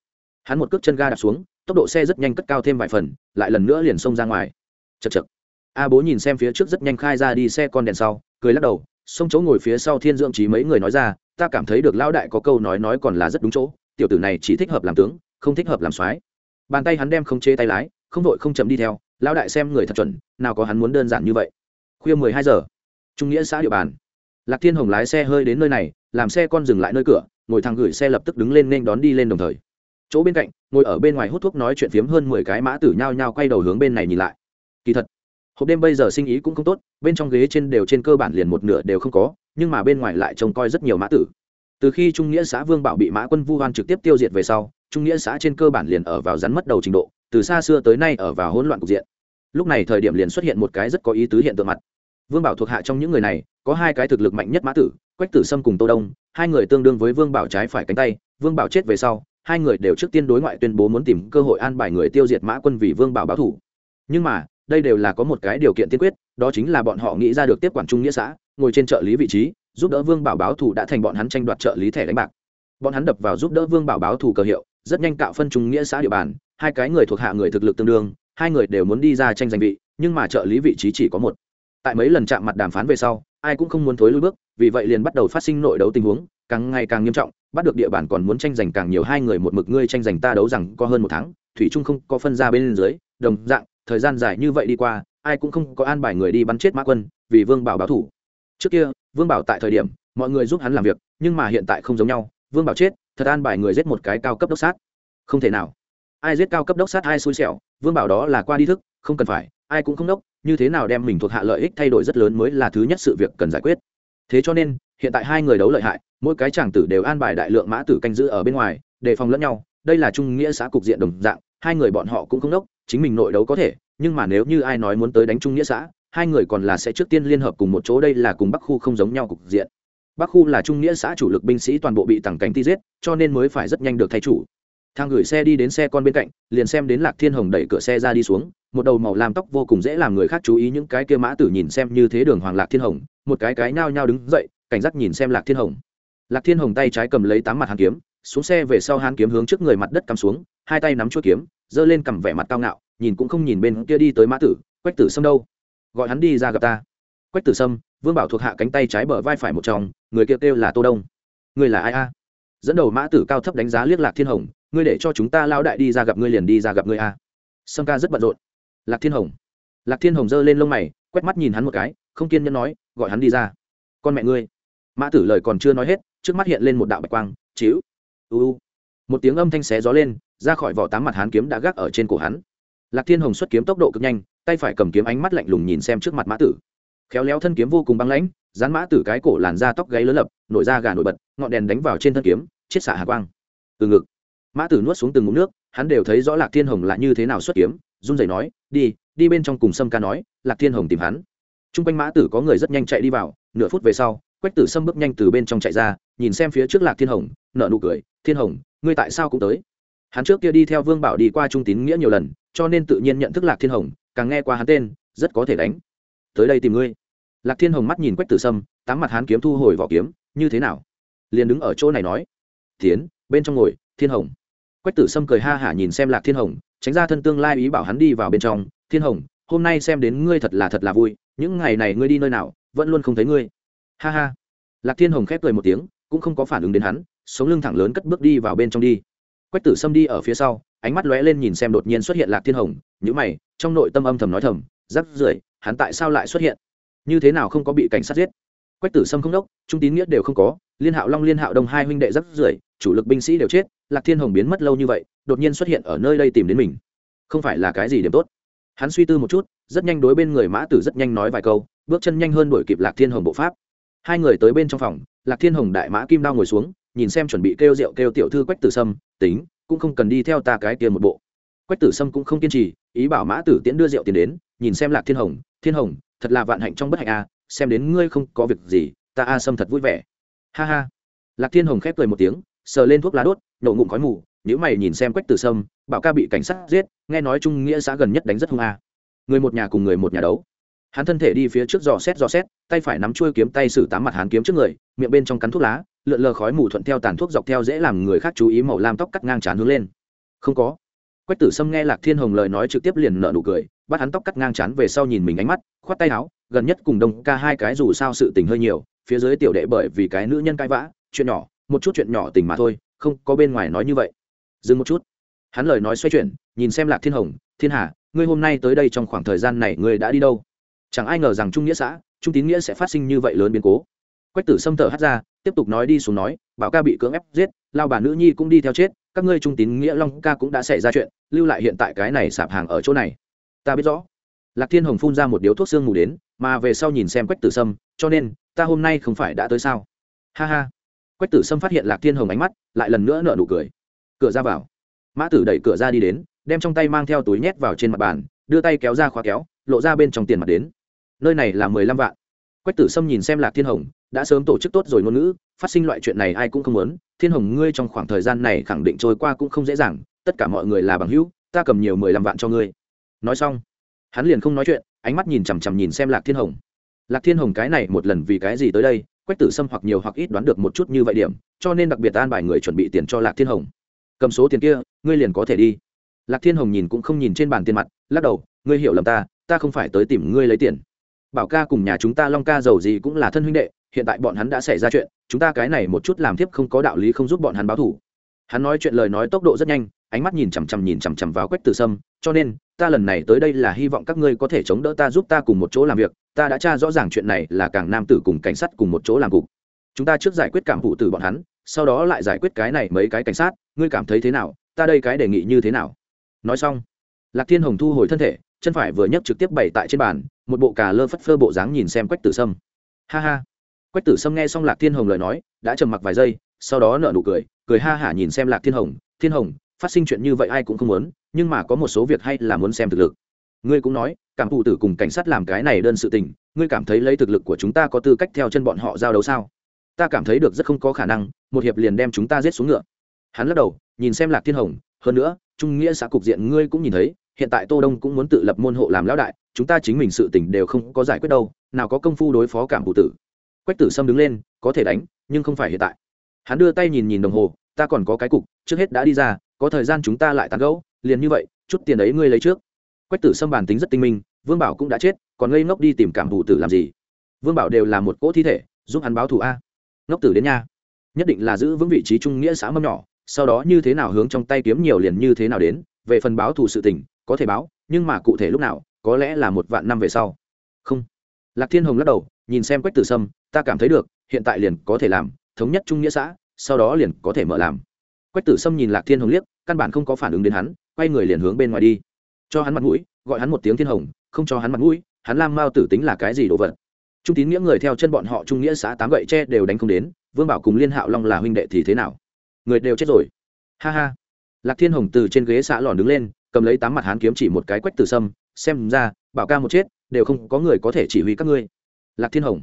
hắn một cước chân ga đạp xuống, tốc độ xe rất nhanh cất cao thêm vài phần, lại lần nữa liền xông ra ngoài. Chật chật a bố nhìn xem phía trước rất nhanh khai ra đi xe con đèn sau, cười lắc đầu xông chỗ ngồi phía sau thiên dưỡng trí mấy người nói ra, ta cảm thấy được lão đại có câu nói nói còn là rất đúng chỗ, tiểu tử này chỉ thích hợp làm tướng, không thích hợp làm soái. Bàn tay hắn đem không chế tay lái, không đội không chậm đi theo, lão đại xem người thật chuẩn, nào có hắn muốn đơn giản như vậy. Khuya mười hai giờ, trung nghĩa xã địa bàn. Lạc thiên hồng lái xe hơi đến nơi này, làm xe con dừng lại nơi cửa ngồi thằng gửi xe lập tức đứng lên nên đón đi lên đồng thời. Chỗ bên cạnh, ngồi ở bên ngoài hút thuốc nói chuyện phiếm hơn mười cái mã tử nhao nhao quay đầu hướng bên này nhìn lại. Kỳ thật, hộp đêm bây giờ sinh ý cũng không tốt, bên trong ghế trên đều trên cơ bản liền một nửa đều không có, nhưng mà bên ngoài lại trông coi rất nhiều mã tử. Từ khi trung nghĩa xã vương bảo bị mã quân vu hoan trực tiếp tiêu diệt về sau, trung nghĩa xã trên cơ bản liền ở vào rắn mất đầu trình độ, từ xa xưa tới nay ở vào hỗn loạn cục diện. Lúc này thời điểm liền xuất hiện một cái rất có ý tứ hiện tượng mặt. Vương bảo thuộc hạ trong những người này, có hai cái thực lực mạnh nhất mã tử quách tử sâm cùng tô đông, hai người tương đương với vương bảo trái phải cánh tay, vương bảo chết về sau, hai người đều trước tiên đối ngoại tuyên bố muốn tìm cơ hội an bài người tiêu diệt mã quân vì vương bảo báo thủ. Nhưng mà, đây đều là có một cái điều kiện tiên quyết, đó chính là bọn họ nghĩ ra được tiếp quản trung nghĩa xã, ngồi trên trợ lý vị trí, giúp đỡ vương bảo báo thủ đã thành bọn hắn tranh đoạt trợ lý thẻ đánh bạc. Bọn hắn đập vào giúp đỡ vương bảo báo thủ cờ hiệu, rất nhanh cạo phân trung nghĩa xã địa bàn, hai cái người thuộc hạ người thực lực tương đương, hai người đều muốn đi ra tranh giành vị, nhưng mà trợ lý vị trí chỉ có một. Tại mấy lần chạm mặt đàm phán về sau, ai cũng không muốn thối lui bước vì vậy liền bắt đầu phát sinh nội đấu tình huống, càng ngày càng nghiêm trọng, bắt được địa bàn còn muốn tranh giành càng nhiều, hai người một mực ngươi tranh giành ta đấu rằng có hơn một tháng, thủy trung không có phân ra bên dưới, đồng dạng, thời gian dài như vậy đi qua, ai cũng không có an bài người đi bắn chết mã quân, vì vương bảo báo thủ. Trước kia, vương bảo tại thời điểm, mọi người giúp hắn làm việc, nhưng mà hiện tại không giống nhau, vương bảo chết, thật an bài người giết một cái cao cấp đốc sát. Không thể nào. Ai giết cao cấp đốc sát ai xui xẻo, vương bảo đó là qua đi thức, không cần phải, ai cũng không đốc, như thế nào đem mình thuộc hạ lợi ích thay đổi rất lớn mới là thứ nhất sự việc cần giải quyết thế cho nên, hiện tại hai người đấu lợi hại, mỗi cái chàng tử đều an bài đại lượng mã tử canh giữ ở bên ngoài đề phòng lẫn nhau. Đây là trung nghĩa xã cục diện đồng dạng, hai người bọn họ cũng không đốc, chính mình nội đấu có thể, nhưng mà nếu như ai nói muốn tới đánh trung nghĩa xã, hai người còn là sẽ trước tiên liên hợp cùng một chỗ đây là cùng bắc khu không giống nhau cục diện. Bắc khu là trung nghĩa xã chủ lực binh sĩ toàn bộ bị tặng cánh ti giết, cho nên mới phải rất nhanh được thay chủ thang gửi xe đi đến xe con bên cạnh liền xem đến lạc thiên hồng đẩy cửa xe ra đi xuống một đầu màu làm tóc vô cùng dễ làm người khác chú ý những cái kia mã tử nhìn xem như thế đường hoàng lạc thiên hồng một cái cái nhao nhao đứng dậy cảnh giác nhìn xem lạc thiên hồng. Lạc thiên hồng tay trái cầm lấy tám mặt hàn kiếm xuống xe về sau hàn kiếm hướng trước người mặt đất cắm xuống hai tay nắm chuỗi kiếm giơ lên cầm vẻ mặt cao ngạo nhìn cũng không nhìn bên kia đi tới mã tử quách tử sâm đâu? Gọi hắn đi ra gặp ta. Quách tử sâm vương bảo thuộc hạ cánh tay trái bờ vai phải một chồng người kia kêu, kêu là tô đông. Người là ai a? Dẫn đầu mã tử cao thấp đánh giá liếc lạc thiên hồng ngươi để cho chúng ta lao đại đi ra gặp ngươi liền đi ra gặp ngươi a. Sâm ca rất bận rộn. Lạc thiên hồng. Lạc thiên hồng giơ lên lông mày, quét mắt nhìn hắn một cái, không kiên nhẫn nói, gọi hắn đi ra. Con mẹ ngươi. Mã tử lời còn chưa nói hết, trước mắt hiện lên một đạo bạch quang, chiếu. Uu. một tiếng âm thanh xé gió lên, ra khỏi vỏ tám mặt hán kiếm đã gác ở trên cổ hắn. Lạc thiên hồng xuất kiếm tốc độ cực nhanh, tay phải cầm kiếm ánh mắt lạnh lùng nhìn xem trước mặt mã tử. Khéo léo thân kiếm vô cùng băng lãnh, dán mã tử cái cổ làn da tóc gáy lớn lập, nổi da gà nổi bật, ngọn đèn đánh vào trên thân kiếm, chiết xạ hạ quang. Từ ngực mã tử nuốt xuống từng ngụm nước, hắn đều thấy rõ lạc thiên hồng là như thế nào xuất kiếm, run rẩy nói, đi đi bên trong cùng sâm ca nói, lạc thiên hồng tìm hắn. T r u n g quanh mã tử có người rất nhanh chạy đi vào, nửa phút về sau, quách tử sâm bước nhanh từ bên trong chạy ra, nhìn xem phía trước lạc thiên hồng nợ nụ cười, thiên hồng, ngươi tại sao cũng tới? Hắn trước kia đi theo vương bảo đi qua trung tín nghĩa nhiều lần, cho nên tự nhiên nhận thức lạc thiên hồng, càng nghe qua hắn tên, rất có thể đánh. Tới đây tìm ngươi. Lạc thiên hồng mắt nhìn quách tử sâm, tám mặt hắn kiếm thu hồi vỏ kiếm, như thế nào? Liền đứng ở chỗ này nói, tiến, bên trong ngồi, thiên hồng quách tử sâm cười ha hả nhìn xem lạc thiên hồng, tránh ra thân tương lai ý bảo hắn đi vào bên trong. Thiên hồng, hôm nay xem đến ngươi thật là thật là vui, những ngày này ngươi đi nơi nào, vẫn luôn không thấy ngươi. Ha ha. Lạc thiên hồng khép cười một tiếng, cũng không có phản ứng đến hắn, sống lưng thẳng lớn cất bước đi vào bên trong đi. Quách tử sâm đi ở phía sau, ánh mắt lóe lên nhìn xem đột nhiên xuất hiện lạc thiên hồng nhữ mày, trong nội tâm âm thầm nói thầm, rắc rưởi, hắn tại sao lại xuất hiện? Như thế nào không có bị cảnh sát giết? Quách tử sâm không đốc, trung tín nghĩa đều không có, liên hạo long, liên hạo đông hai huynh đệ rất rưởi, chủ lực binh sĩ đều chết, lạc thiên hồng biến mất lâu như vậy, đột nhiên xuất hiện ở nơi đây tìm đến mình. Không phải là cái gì điểm tốt. Hắn suy tư một chút, rất nhanh đối bên người mã tử rất nhanh nói vài câu, bước chân nhanh hơn đuổi kịp lạc thiên hồng bộ pháp. Hai người tới bên trong phòng, lạc thiên hồng đại mã kim đao ngồi xuống, nhìn xem chuẩn bị kêu rượu kêu tiểu thư quách tử sâm, tính, cũng không cần đi theo ta cái tiền một bộ. Quách tử sâm cũng không kiên trì, ý bảo mã tử tiễn đưa rượu tiền đến, nhìn xem lạc thiên hồng thiên hồng, thật là vạn hạnh trong bất hạnh a xem đến ngươi không có việc gì, ta a sâm thật vui vẻ. Ha ha. Lạc thiên hồng khép cười một tiếng, sờ lên thuốc lá đốt, nổ ngụm khói mù nếu mày nhìn xem quách tử sâm, bảo ca bị cảnh sát giết, nghe nói trung nghĩa xã gần nhất đánh rất hung a. Người một nhà cùng người một nhà đấu. Hắn thân thể đi phía trước dò xét dò xét, tay phải nắm chuôi kiếm tay xử tám mặt hắn kiếm trước người, miệng bên trong cắn thuốc lá, lượn lờ khói mù thuận theo tàn thuốc dọc theo dễ làm người khác chú ý màu lam tóc cắt ngang trán hướng lên. Không có. Quách tử sâm nghe lạc thiên hồng lời nói trực tiếp liền nợ nụ cười, bắt hắn tóc cắt ngang trán về sau nhìn mình ánh mắt, khoát tay áo gần nhất cùng đông ca hai cái dù sao sự tình hơi nhiều, phía dưới tiểu đệ bởi vì cái nữ nhân cãi vã, chuyện nhỏ, một chút chuyện nhỏ tình mà thôi, không có bên ngoài nói như vậy. Dừng một chút. Hắn lời nói xoay chuyển, nhìn xem lạc thiên hồng, thiên hà, ngươi hôm nay tới đây trong khoảng thời gian này ngươi đã đi đâu? Chẳng ai ngờ rằng trung nghĩa xã, trung tín nghĩa sẽ phát sinh như vậy lớn biến cố. Quách tử xâm thở hắt ra, tiếp tục nói đi xuống nói, bảo ca bị cưỡng ép giết, lao bà nữ nhi cũng đi theo chết, các ngươi trung tín nghĩa long ca cũng đã xảy ra chuyện, lưu lại hiện tại cái này sạp hàng ở chỗ này. Ta biết rõ lạc thiên hồng phun ra một điếu thuốc sương mù đến, mà về sau nhìn xem quách tử sâm, cho nên, ta hôm nay không phải đã tới sao? Ha ha. Quách tử sâm phát hiện lạc thiên hồng ánh mắt, lại lần nữa nở nụ cười. Cửa ra vào. Mã tử đẩy cửa ra đi đến, đem trong tay mang theo túi nhét vào trên mặt bàn, đưa tay kéo ra khóa kéo, lộ ra bên trong tiền mặt đến. Nơi này là mười lăm vạn. Quách tử sâm nhìn xem lạc thiên hồng, đã sớm tổ chức tốt rồi ngôn ngữ, phát sinh loại chuyện này ai cũng không muốn. Thiên hồng, ngươi trong khoảng thời gian này khẳng định trôi qua cũng không dễ dàng, tất cả mọi người là bằng hữu, ta cầm nhiều mười lăm vạn cho ngươi. Nói xong hắn liền không nói chuyện, ánh mắt nhìn chằm chằm nhìn xem lạc thiên hồng. Lạc thiên hồng cái này một lần vì cái gì tới đây, quách tử sâm hoặc nhiều hoặc ít đoán được một chút như vậy điểm, cho nên đặc biệt an bài người chuẩn bị tiền cho lạc thiên hồng. Cầm số tiền kia, ngươi liền có thể đi. Lạc thiên hồng nhìn cũng không nhìn trên bàn tiền mặt, lắc đầu, ngươi hiểu lầm ta ta không phải tới tìm ngươi lấy tiền. Bảo ca cùng nhà chúng ta long ca giàu gì cũng là thân huynh đệ, hiện tại bọn hắn đã xảy ra chuyện, chúng ta cái này một chút làm tiếp không có đạo lý không giúp bọn hắn báo thủ hắn nói chuyện lời nói tốc độ rất nhanh ánh mắt nhìn chằm chằm nhìn chằm chằm vào quách tử sâm, cho nên, ta lần này tới đây là hy vọng các ngươi có thể chống đỡ ta giúp ta cùng một chỗ làm việc, ta đã tra rõ ràng chuyện này là càng nam tử cùng cảnh sát cùng một chỗ làm cục. Chúng ta trước giải quyết cảm vụ từ bọn hắn, sau đó lại giải quyết cái này mấy cái cảnh sát, ngươi cảm thấy thế nào, ta đây cái đề nghị như thế nào? Nói xong, lạc thiên hồng thu hồi thân thể, chân phải vừa nhấc trực tiếp bày tại trên bàn, một bộ cà lơ phất phơ bộ dáng nhìn xem quách tử sâm. Ha ha. Quách tử sâm nghe xong lạc thiên hồng lời nói, đã trầm mặc vài giây, sau đó nợ nụ cười cười ha hả nhìn xem lạc thiên hồng thiên hồng phát sinh chuyện như vậy ai cũng không muốn, nhưng mà có một số việc hay là muốn xem thực lực. Ngươi cũng nói, cảm phụ tử cùng cảnh sát làm cái này đơn sự tình, ngươi cảm thấy lấy thực lực của chúng ta có tư cách theo chân bọn họ giao đấu sao? Ta cảm thấy được rất không có khả năng, một hiệp liền đem chúng ta giết xuống ngựa. Hắn lắc đầu, nhìn xem lạc thiên hồng, hơn nữa, trung nghĩa xã cục diện ngươi cũng nhìn thấy, hiện tại tô đông cũng muốn tự lập môn hộ làm lão đại, chúng ta chính mình sự tình đều không có giải quyết đâu, nào có công phu đối phó cảm phụ tử. Quách tử sâm đứng lên, có thể đánh, nhưng không phải hiện tại. Hắn đưa tay nhìn nhìn đồng hồ, ta còn có cái cục, trước hết đã đi ra có thời gian chúng ta lại tán gẫu, liền như vậy, chút tiền ấy ngươi lấy trước. Quách tử sâm bản tính rất tinh minh, vương bảo cũng đã chết, còn ngây ngốc đi tìm cảm thủ tử làm gì? Vương bảo đều là một cỗ thi thể, giúp hắn báo thù a. Ngốc tử đến nha. Nhất định là giữ vững vị trí trung nghĩa xã mâm nhỏ, sau đó như thế nào hướng trong tay kiếm nhiều liền như thế nào đến, về phần báo thù sự tình, có thể báo, nhưng mà cụ thể lúc nào, có lẽ là một vạn năm về sau. Không. Lạc thiên hồng lắc đầu, nhìn xem quách tử sâm, ta cảm thấy được, hiện tại liền có thể làm, thống nhất trung nghĩa xã, sau đó liền có thể mở làm quách tử sâm nhìn lạc thiên hồng liếc, căn bản không có phản ứng đến hắn, quay người liền hướng bên ngoài đi. Cho hắn mặt mũi, gọi hắn một tiếng thiên hồng, không cho hắn mặt mũi, hắn lam mao tử tính là cái gì đồ vật? Trung tín nghĩa người theo chân bọn họ trung nghĩa xã tám gậy tre đều đánh không đến, vương bảo cùng liên hạo long là huynh đệ thì thế nào? Người đều chết rồi. Ha ha. Lạc thiên hồng từ trên ghế xã lòn đứng lên, cầm lấy tám mặt hắn kiếm chỉ một cái quách tử sâm, xem ra, bảo ca một chết, đều không có người có thể chỉ huy các ngươi. Lạc thiên hồng.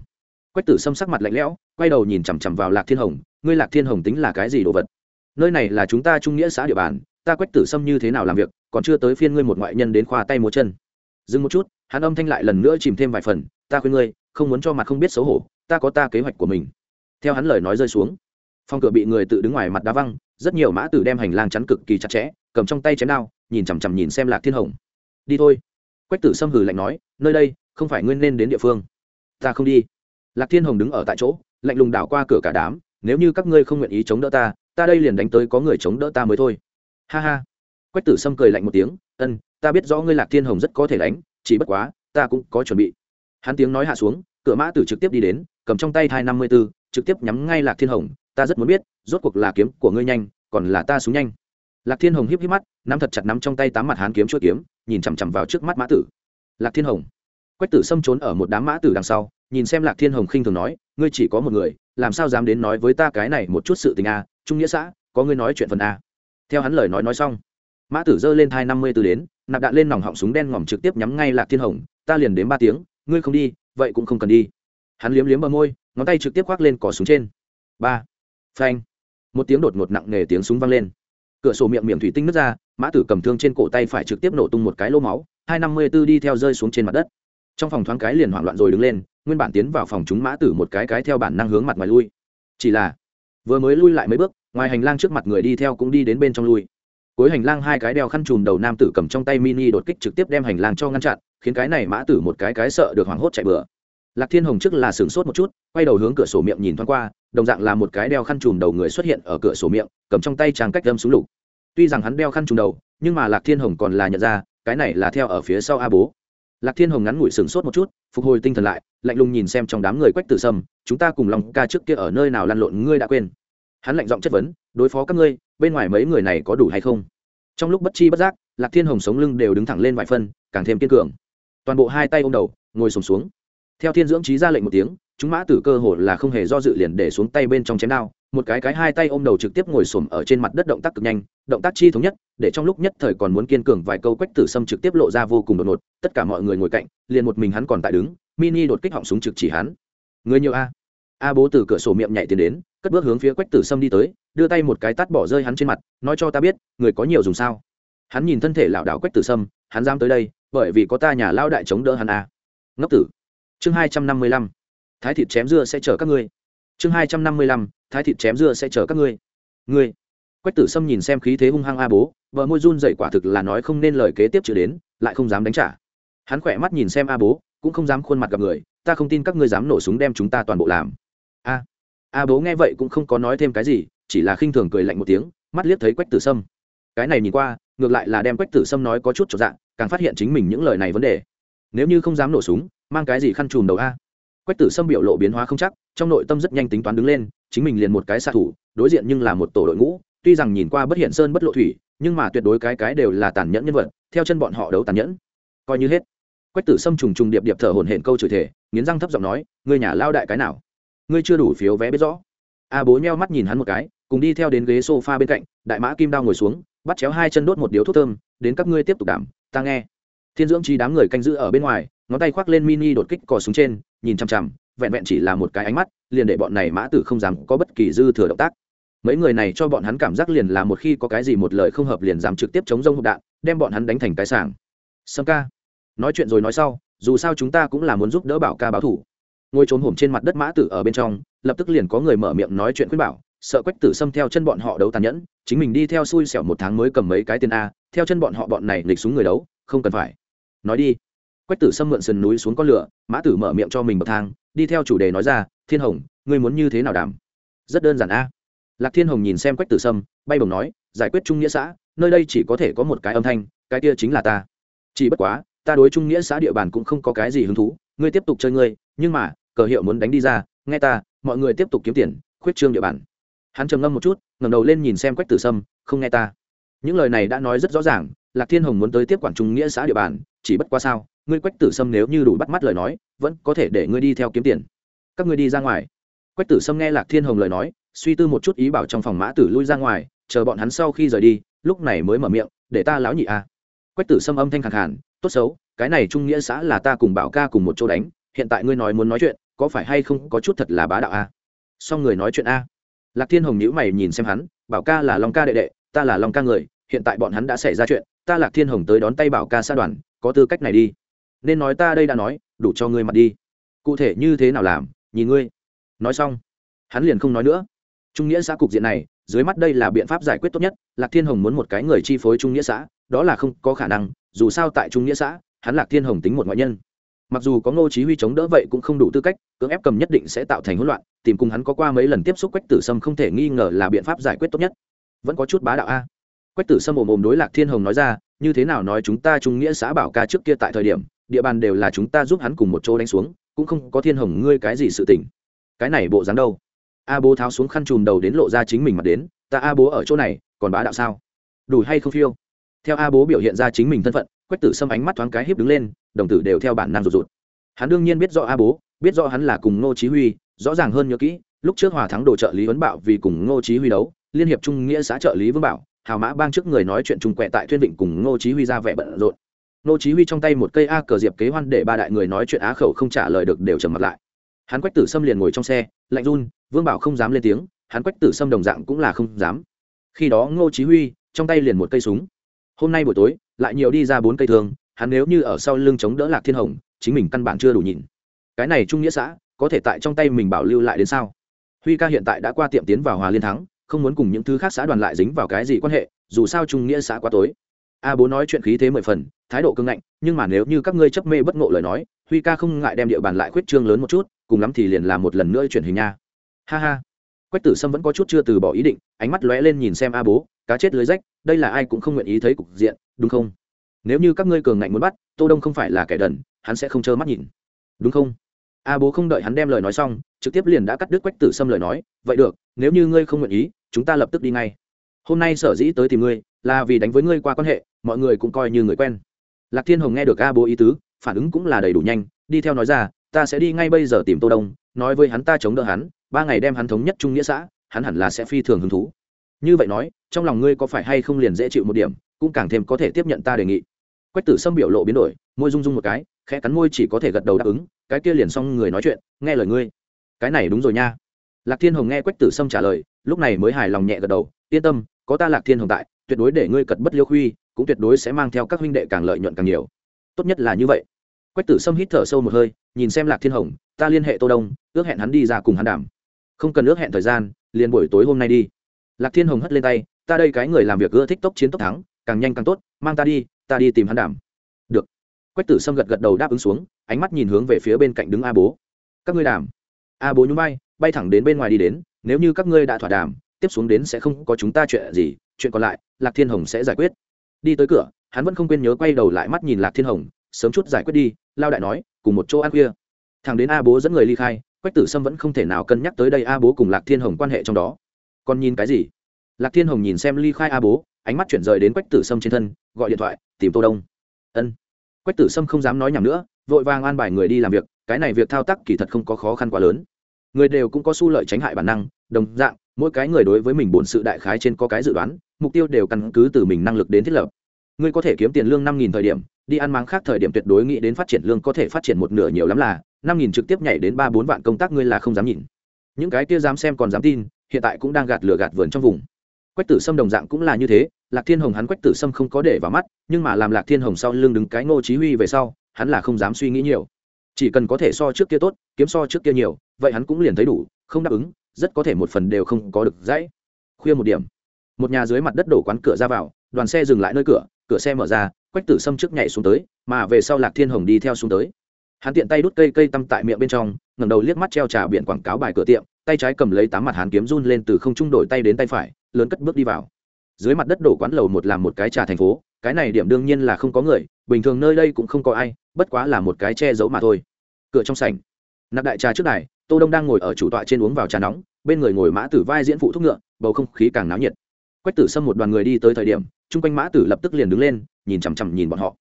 Quách tử sâm sắc mặt lạnh lẽo, quay đầu nhìn chằm chằm vào lạc thiên hồng, ngươi lạc thiên hồng tính là cái gì đồ vật? Nơi này là chúng ta trung nghĩa xã địa bàn, ta quách tử sâm như thế nào làm việc, còn chưa tới phiên ngươi một ngoại nhân đến khoa tay múa chân. Dừng một chút, hắn âm thanh lại lần nữa chìm thêm vài phần, ta khuyên ngươi, không muốn cho mặt không biết xấu hổ, ta có ta kế hoạch của mình. Theo hắn lời nói rơi xuống, phòng cửa bị người tự đứng ngoài mặt đá văng, rất nhiều mã tử đem hành lang chắn cực kỳ chặt chẽ, cầm trong tay chém đao, nhìn chằm chằm nhìn xem lạc thiên hồng. Đi thôi. Quách tử sâm hừ lạnh nói, nơi đây, không phải ngươi nên đến địa phương. Ta không đi. Lạc thiên hồng đứng ở tại chỗ, lạnh lùng đảo qua cửa cả đám, nếu như các ngươi không nguyện ý chống đỡ ta ta đây liền đánh tới có người chống đỡ ta mới thôi. Ha ha. Quách tử sâm cười lạnh một tiếng, ân, ta biết rõ ngươi lạc thiên hồng rất có thể đánh, chỉ bất quá, ta cũng có chuẩn bị. Hắn tiếng nói hạ xuống, cửa mã tử trực tiếp đi đến, cầm trong tay thai năm mươi b ố trực tiếp nhắm ngay lạc thiên hồng, ta rất muốn biết, rốt cuộc là kiếm của ngươi nhanh, còn là ta súng nhanh? Lạc thiên hồng híp híp mắt, nắm thật chặt nắm trong tay tám mặt hán kiếm chuỗi kiếm, nhìn chằm chằm vào trước mắt mã tử. Lạc thiên hồng. Quách tử xâm trốn ở một đám mã tử đằng sau, nhìn xem lạc thiên hồng khinh thường nói, ngươi chỉ có một người, làm sao dám đến nói với ta cái này một chút sự tình a trung nghĩa xã, có ngươi nói chuyện phần a. Theo hắn lời nói nói xong, mã tử giơ lên thai năm mươi từ đến, nạp đạn lên nòng họng súng đen ngòm trực tiếp nhắm ngay lạc thiên hồng, ta liền đến ba tiếng, ngươi không đi, vậy cũng không cần đi. Hắn liếm liếm bờ môi, ngón tay trực tiếp khoác lên cỏ súng trên. Ba. Phanh. Một tiếng đột ngột nặng nề tiếng súng vang lên. Cửa sổ miệng miệng thủy tinh nứt ra, mã tử cầm thương trên cổ tay phải trực tiếp nổ tung một cái lô máu, hai năm mươi b ố đi theo rơi xuống trên mặt đất. Trong phòng thoáng cái liền hoảng loạn rồi đứng lên, nguyên bản tiến vào phòng chúng mã tử một cái cái theo bản năng hướng mặt ngoài lui. Chỉ là vừa mới lui lại mấy bước, ngoài hành lang trước mặt người đi theo cũng đi đến bên trong lui. Cuối hành lang hai cái đeo khăn trùm đầu nam tử cầm trong tay mini đột kích trực tiếp đem hành lang cho ngăn chặn, khiến cái này mã tử một cái cái sợ được hoảng hốt chạy bừa. Lạc thiên hồng trước là sửng sốt một chút, quay đầu hướng cửa sổ miệng nhìn thoáng qua, đồng dạng là một cái đeo khăn trùm đầu người xuất hiện ở cửa sổ miệng, cầm trong tay trang cách đâm súng lục. Tuy rằng hắn đeo khăn trùm đầu, nhưng mà lạc thiên hồng còn là nhận ra, cái này là theo ở phía sau a bố lạc thiên hồng ngắn ngủi sửng sốt một chút phục hồi tinh thần lại lạnh lùng nhìn xem trong đám người quách tử sâm chúng ta cùng lòng ca trước kia ở nơi nào lăn lộn ngươi đã quên. Hắn lạnh giọng chất vấn đối phó các ngươi bên ngoài mấy người này có đủ hay không? Trong lúc bất chi bất giác lạc thiên hồng sống lưng đều đứng thẳng lên vài phân càng thêm kiên cường. Toàn bộ hai tay ôm đầu ngồi sùng xuống, xuống theo thiên dưỡng trí ra lệnh một tiếng chúng mã tử cơ hồ là không hề do dự liền để xuống tay bên trong chém đao một cái cái hai tay ôm đầu trực tiếp ngồi xổm ở trên mặt đất động tác cực nhanh, động tác chi thống nhất, để trong lúc nhất thời còn muốn kiên cường vài câu quách tử sâm trực tiếp lộ ra vô cùng đột ngột, tất cả mọi người ngồi cạnh, liền một mình hắn còn tại đứng, mini đột kích họng súng trực chỉ hắn. Người nhiều a? A bố từ cửa sổ miệng nhảy tiến đến, cất bước hướng phía quách tử sâm đi tới, đưa tay một cái tát bỏ rơi hắn trên mặt, nói cho ta biết, người có nhiều dùng sao? Hắn nhìn thân thể lão đảo quách tử sâm, hắn dám tới đây, bởi vì có ta nhà lao đại chống đỡ hắn a. Ngốc tử. Chương hai trăm năm mươi lăm. Thái thịt chém dưa sẽ chở các ngươi chương hai trăm năm mươi lăm, thái thịt chém dưa sẽ chở các ngươi. Ngươi. Quách tử sâm nhìn xem khí thế hung hăng a bố vợ môi run dậy quả thực là nói không nên lời kế tiếp chữ đến, lại không dám đánh trả. Hắn khỏe mắt nhìn xem a bố, cũng không dám khuôn mặt gặp người, ta không tin các ngươi dám nổ súng đem chúng ta toàn bộ làm. A a bố nghe vậy cũng không có nói thêm cái gì, chỉ là khinh thường cười lạnh một tiếng, mắt liếc thấy quách tử sâm. Cái này nhìn qua, ngược lại là đem quách tử sâm nói có chút trọn dạng càng phát hiện chính mình những lời này vấn đề. Nếu như không dám nổ súng, mang cái gì khăn trùm đầu a? Quách tử sâm biểu lộ biến hóa không chắc trong nội tâm rất nhanh tính toán đứng lên, chính mình liền một cái xạ thủ, đối diện nhưng là một tổ đội ngũ, tuy rằng nhìn qua bất hiện sơn bất lộ thủy, nhưng mà tuyệt đối cái cái đều là tàn nhẫn nhân vật, theo chân bọn họ đấu tàn nhẫn. Coi như hết. Quách tử sâm trùng trùng điệp điệp thở hổn hển câu chửi thể nghiến răng thấp giọng nói, ngươi nhà lao đại cái nào? Ngươi chưa đủ phiếu vé biết rõ. A bố nheo mắt nhìn hắn một cái, cùng đi theo đến ghế sofa bên cạnh, đại mã kim đao ngồi xuống, bắt chéo hai chân đốt một điếu thuốc thơm, đến các ngươi tiếp tục đảm, ta nghe. Thiên dưỡng chi đám người canh giữ ở bên ngoài, ngón tay khoác lên mini đột kích cò súng trên, nhìn chằm chằm vẹn vẹn chỉ là một cái ánh mắt, liền để bọn này mã tử không dám có bất kỳ dư thừa động tác. Mấy người này cho bọn hắn cảm giác liền là một khi có cái gì một lời không hợp liền dám trực tiếp chống rông hộp đạn, đem bọn hắn đánh thành cái sảng. Sâm ca, nói chuyện rồi nói sau, dù sao chúng ta cũng là muốn giúp đỡ bảo ca báo thủ. Ngồi trốn hổm trên mặt đất mã tử ở bên trong, lập tức liền có người mở miệng nói chuyện khuyên bảo, sợ quách tử xâm theo chân bọn họ đấu tàn nhẫn, chính mình đi theo xui xẻo một tháng mới cầm mấy cái tiền a, theo chân bọn họ bọn này nghịch xuống người đấu, không cần phải. Nói đi. Quách tử xâm mượn sườn núi xuống con lửa, mã tử mở miệng cho mình bậc thang đi theo chủ đề nói ra, thiên hồng, ngươi muốn như thế nào đảm? Rất đơn giản a. Lạc thiên hồng nhìn xem quách tử sâm, bay bồng nói, giải quyết trung nghĩa xã, nơi đây chỉ có thể có một cái âm thanh, cái kia chính là ta. Chỉ bất quá, ta đối trung nghĩa xã địa bàn cũng không có cái gì hứng thú, ngươi tiếp tục chơi ngươi, nhưng mà, cờ hiệu muốn đánh đi ra, nghe ta, mọi người tiếp tục kiếm tiền, khuyết trương địa bàn. Hắn trầm ngâm một chút, ngẩng đầu lên nhìn xem quách tử sâm, không nghe ta. Những lời này đã nói rất rõ ràng, lạc thiên hồng muốn tới tiếp quản trung nghĩa xã địa bàn, chỉ bất qua sao? Ngươi quách tử sâm nếu như đủ bắt mắt lời nói, vẫn có thể để ngươi đi theo kiếm tiền. Các ngươi đi ra ngoài. Quách tử sâm nghe lạc thiên hồng lời nói, suy tư một chút ý bảo trong phòng mã tử lui ra ngoài, chờ bọn hắn sau khi rời đi, lúc này mới mở miệng, để ta lão nhị a. Quách tử sâm âm thanh khẳng hẳn tốt xấu, cái này trung nghĩa xã là ta cùng bảo ca cùng một chỗ đánh, hiện tại ngươi nói muốn nói chuyện, có phải hay không có chút thật là bá đạo a? Xong người nói chuyện a. Lạc thiên hồng nhữ mày nhìn xem hắn, bảo ca là long ca đệ đệ, ta là long ca người, hiện tại bọn hắn đã xảy ra chuyện, ta lạc thiên hồng tới đón tay bảo ca xa đoàn, có tư cách này đi nên nói ta đây đã nói, đủ cho ngươi mặt đi. Cụ thể như thế nào làm, nhìn ngươi. Nói xong, hắn liền không nói nữa. Trung nghĩa xã cục diện này, dưới mắt đây là biện pháp giải quyết tốt nhất. Lạc thiên hồng muốn một cái người chi phối trung nghĩa xã, đó là không có khả năng. Dù sao tại trung nghĩa xã, hắn lạc thiên hồng tính một ngoại nhân. Mặc dù có ngô chí huy chống đỡ vậy cũng không đủ tư cách, cưỡng ép cầm nhất định sẽ tạo thành hỗn loạn. Tìm cùng hắn có qua mấy lần tiếp xúc quách tử sâm không thể nghi ngờ là biện pháp giải quyết tốt nhất. Vẫn có chút bá đạo a. Quách tử sâm ồm ồm đối lạc thiên hồng nói ra, như thế nào nói chúng ta trung nghĩa xã bảo ca trước kia tại thời điểm địa bàn đều là chúng ta giúp hắn cùng một chỗ đánh xuống, cũng không có thiên hồng ngươi cái gì sự tình. Cái này bộ dáng đâu? A bố tháo xuống khăn chùm đầu đến lộ ra chính mình mặt đến, ta a bố ở chỗ này, còn bá đạo sao? Đủ hay không phiêu? Theo a bố biểu hiện ra chính mình thân phận, quách tử xâm ánh mắt thoáng cái hiếp đứng lên, đồng tử đều theo bản năng rụt rụt. Hắn đương nhiên biết rõ a bố, biết rõ hắn là cùng ngô chí huy, rõ ràng hơn nhớ kỹ, lúc trước hòa thắng đồ trợ lý huấn Bảo vì cùng ngô chí huy đấu, liên hiệp trung nghĩa xã trợ lý vương bảo, hào mã bang trước người nói chuyện trùng quẹ tại thuyên vịnh cùng ngô chí huy ra vẻ bận rộn. Nô chí huy trong tay một cây a cờ diệp kế hoan để ba đại người nói chuyện á khẩu không trả lời được đều trầm mặt lại. Hắn quách tử sâm liền ngồi trong xe, lạnh run, vương bảo không dám lên tiếng, hắn quách tử sâm đồng dạng cũng là không dám. Khi đó ngô chí huy trong tay liền một cây súng. Hôm nay buổi tối, lại nhiều đi ra bốn cây thương, hắn nếu như ở sau lưng chống đỡ lạc thiên hồng, chính mình căn bản chưa đủ nhìn. Cái này trung nghĩa xã, có thể tại trong tay mình bảo lưu lại đến sao? Huy ca hiện tại đã qua tiệm tiến vào hòa liên thắng, không muốn cùng những thứ khác xã đoàn lại dính vào cái gì quan hệ, dù sao trung nghĩa xã quá tối a bố nói chuyện khí thế mười phần, thái độ cưng ngạnh, nhưng mà nếu như các ngươi chấp mê bất ngộ lời nói, huy ca không ngại đem địa bàn lại khuyết trương lớn một chút, cùng lắm thì liền làm một lần nữa chuyển hình nha. Ha ha. Quách tử sâm vẫn có chút chưa từ bỏ ý định, ánh mắt lóe lên nhìn xem a bố, cá chết lưới rách, đây là ai cũng không nguyện ý thấy cục diện, đúng không? Nếu như các ngươi cường ngạnh muốn bắt, tô đông không phải là kẻ đần, hắn sẽ không trơ mắt nhìn. Đúng không? A bố không đợi hắn đem lời nói xong, trực tiếp liền đã cắt đứt quách tử sâm lời nói, vậy được, nếu như ngươi không nguyện ý, chúng ta lập tức đi ngay hôm nay sở dĩ tới tìm ngươi là vì đánh với ngươi qua quan hệ, mọi người cũng coi như người quen. Lạc thiên hồng nghe được a bố ý tứ, phản ứng cũng là đầy đủ nhanh, đi theo nói ra, ta sẽ đi ngay bây giờ tìm tô đông, nói với hắn ta chống đỡ hắn, ba ngày đem hắn thống nhất trung nghĩa xã, hắn hẳn là sẽ phi thường hứng thú. Như vậy nói, trong lòng ngươi có phải hay không liền dễ chịu một điểm, cũng càng thêm có thể tiếp nhận ta đề nghị. Quách tử sâm biểu lộ biến đổi, môi rung rung một cái, khẽ cắn môi chỉ có thể gật đầu đáp ứng, cái kia liền xong người nói chuyện, nghe lời ngươi. Cái này đúng rồi nha. Lạc thiên hồng nghe quách tử sâm trả lời, lúc này mới hài lòng nhẹ gật đầu, yên tâm có ta lạc thiên hồng tại, tuyệt đối để ngươi cật bất liêu khuy, cũng tuyệt đối sẽ mang theo các huynh đệ càng lợi nhuận càng nhiều. Tốt nhất là như vậy. Quách tử sâm hít thở sâu một hơi, nhìn xem lạc thiên hồng, ta liên hệ tô đông, ước hẹn hắn đi ra cùng hắn đảm không cần ước hẹn thời gian, liền buổi tối hôm nay đi. Lạc thiên hồng hất lên tay, ta đây cái người làm việc ưa thích tốc chiến tốc thắng, càng nhanh càng tốt, mang ta đi ta đi tìm hắn đảm được. Quách tử sâm gật gật đầu đáp ứng xuống, ánh mắt nhìn hướng về phía bên cạnh đứng a bố. Các ngươi đảm a bố nhún vai, bay thẳng đến bên ngoài đi đến, nếu như các ngươi đã thỏa đàm tiếp xuống đến sẽ không có chúng ta chuyện gì, chuyện còn lại, lạc thiên hồng sẽ giải quyết. Đi tới cửa, hắn vẫn không quên nhớ quay đầu lại mắt nhìn lạc thiên hồng, sớm chút giải quyết đi, lao đại nói, cùng một chỗ ăn khuya. Thằng đến a bố dẫn người ly khai, quách tử sâm vẫn không thể nào cân nhắc tới đây a bố cùng lạc thiên hồng quan hệ trong đó. Còn nhìn cái gì? Lạc thiên hồng nhìn xem ly khai a bố, ánh mắt chuyển rời đến quách tử sâm trên thân, gọi điện thoại, tìm tô đông. Ân. Quách tử sâm không dám nói nhầm nữa, vội vàng an bài người đi làm việc, cái này việc thao tác kỳ thật không có khó khăn quá lớn. Người đều cũng có xu lợi tránh hại bản năng, đồng dạng mỗi cái người đối với mình bổn sự đại khái trên có cái dự đoán, mục tiêu đều căn cứ từ mình năng lực đến thiết lập. Ngươi có thể kiếm tiền lương năm nghìn thời điểm, đi ăn máng khác thời điểm tuyệt đối nghĩ đến phát triển lương có thể phát triển một nửa nhiều lắm là, năm nghìn trực tiếp nhảy đến ba bốn vạn công tác ngươi là không dám nhìn. Những cái kia dám xem còn dám tin, hiện tại cũng đang gạt lửa gạt vườn trong vùng. Quách tử sâm đồng dạng cũng là như thế, lạc thiên hồng hắn quách tử sâm không có để vào mắt, nhưng mà làm lạc thiên hồng sau lưng đứng cái ngô chí huy về sau, hắn là không dám suy nghĩ nhiều. Chỉ cần có thể so trước kia tốt, kiếm so trước kia nhiều, vậy hắn cũng liền thấy đủ, không đáp ứng rất có thể một phần đều không có được dãy. Khuya một điểm, một nhà dưới mặt đất đổ quán cửa ra vào, đoàn xe dừng lại nơi cửa cửa xe mở ra, quách tử sâm trước nhảy xuống tới, mà về sau lạc thiên hồng đi theo xuống tới. Hắn tiện tay đút cây cây tăm tại miệng bên trong, ngẩng đầu liếc mắt treo trà biển quảng cáo bài cửa tiệm, tay trái cầm lấy tám mặt hàn kiếm run lên từ không trung đổi tay đến tay phải, lớn cất bước đi vào. Dưới mặt đất đổ quán lầu một làm một cái trà thành phố, cái này điểm đương nhiên là không có người, bình thường nơi đây cũng không có ai, bất quá là một cái che giấu mà thôi. Cửa trong sảnh, nạp đại trà trước này tô đông đang ngồi ở chủ tọa trên uống vào trà nóng, bên người ngồi mã tử vai diễn phụ thúc ngựa, bầu không khí càng náo nhiệt. Quách tử xâm một đoàn người đi tới thời điểm, chung quanh mã tử lập tức liền đứng lên, nhìn chằm chằm nhìn bọn họ.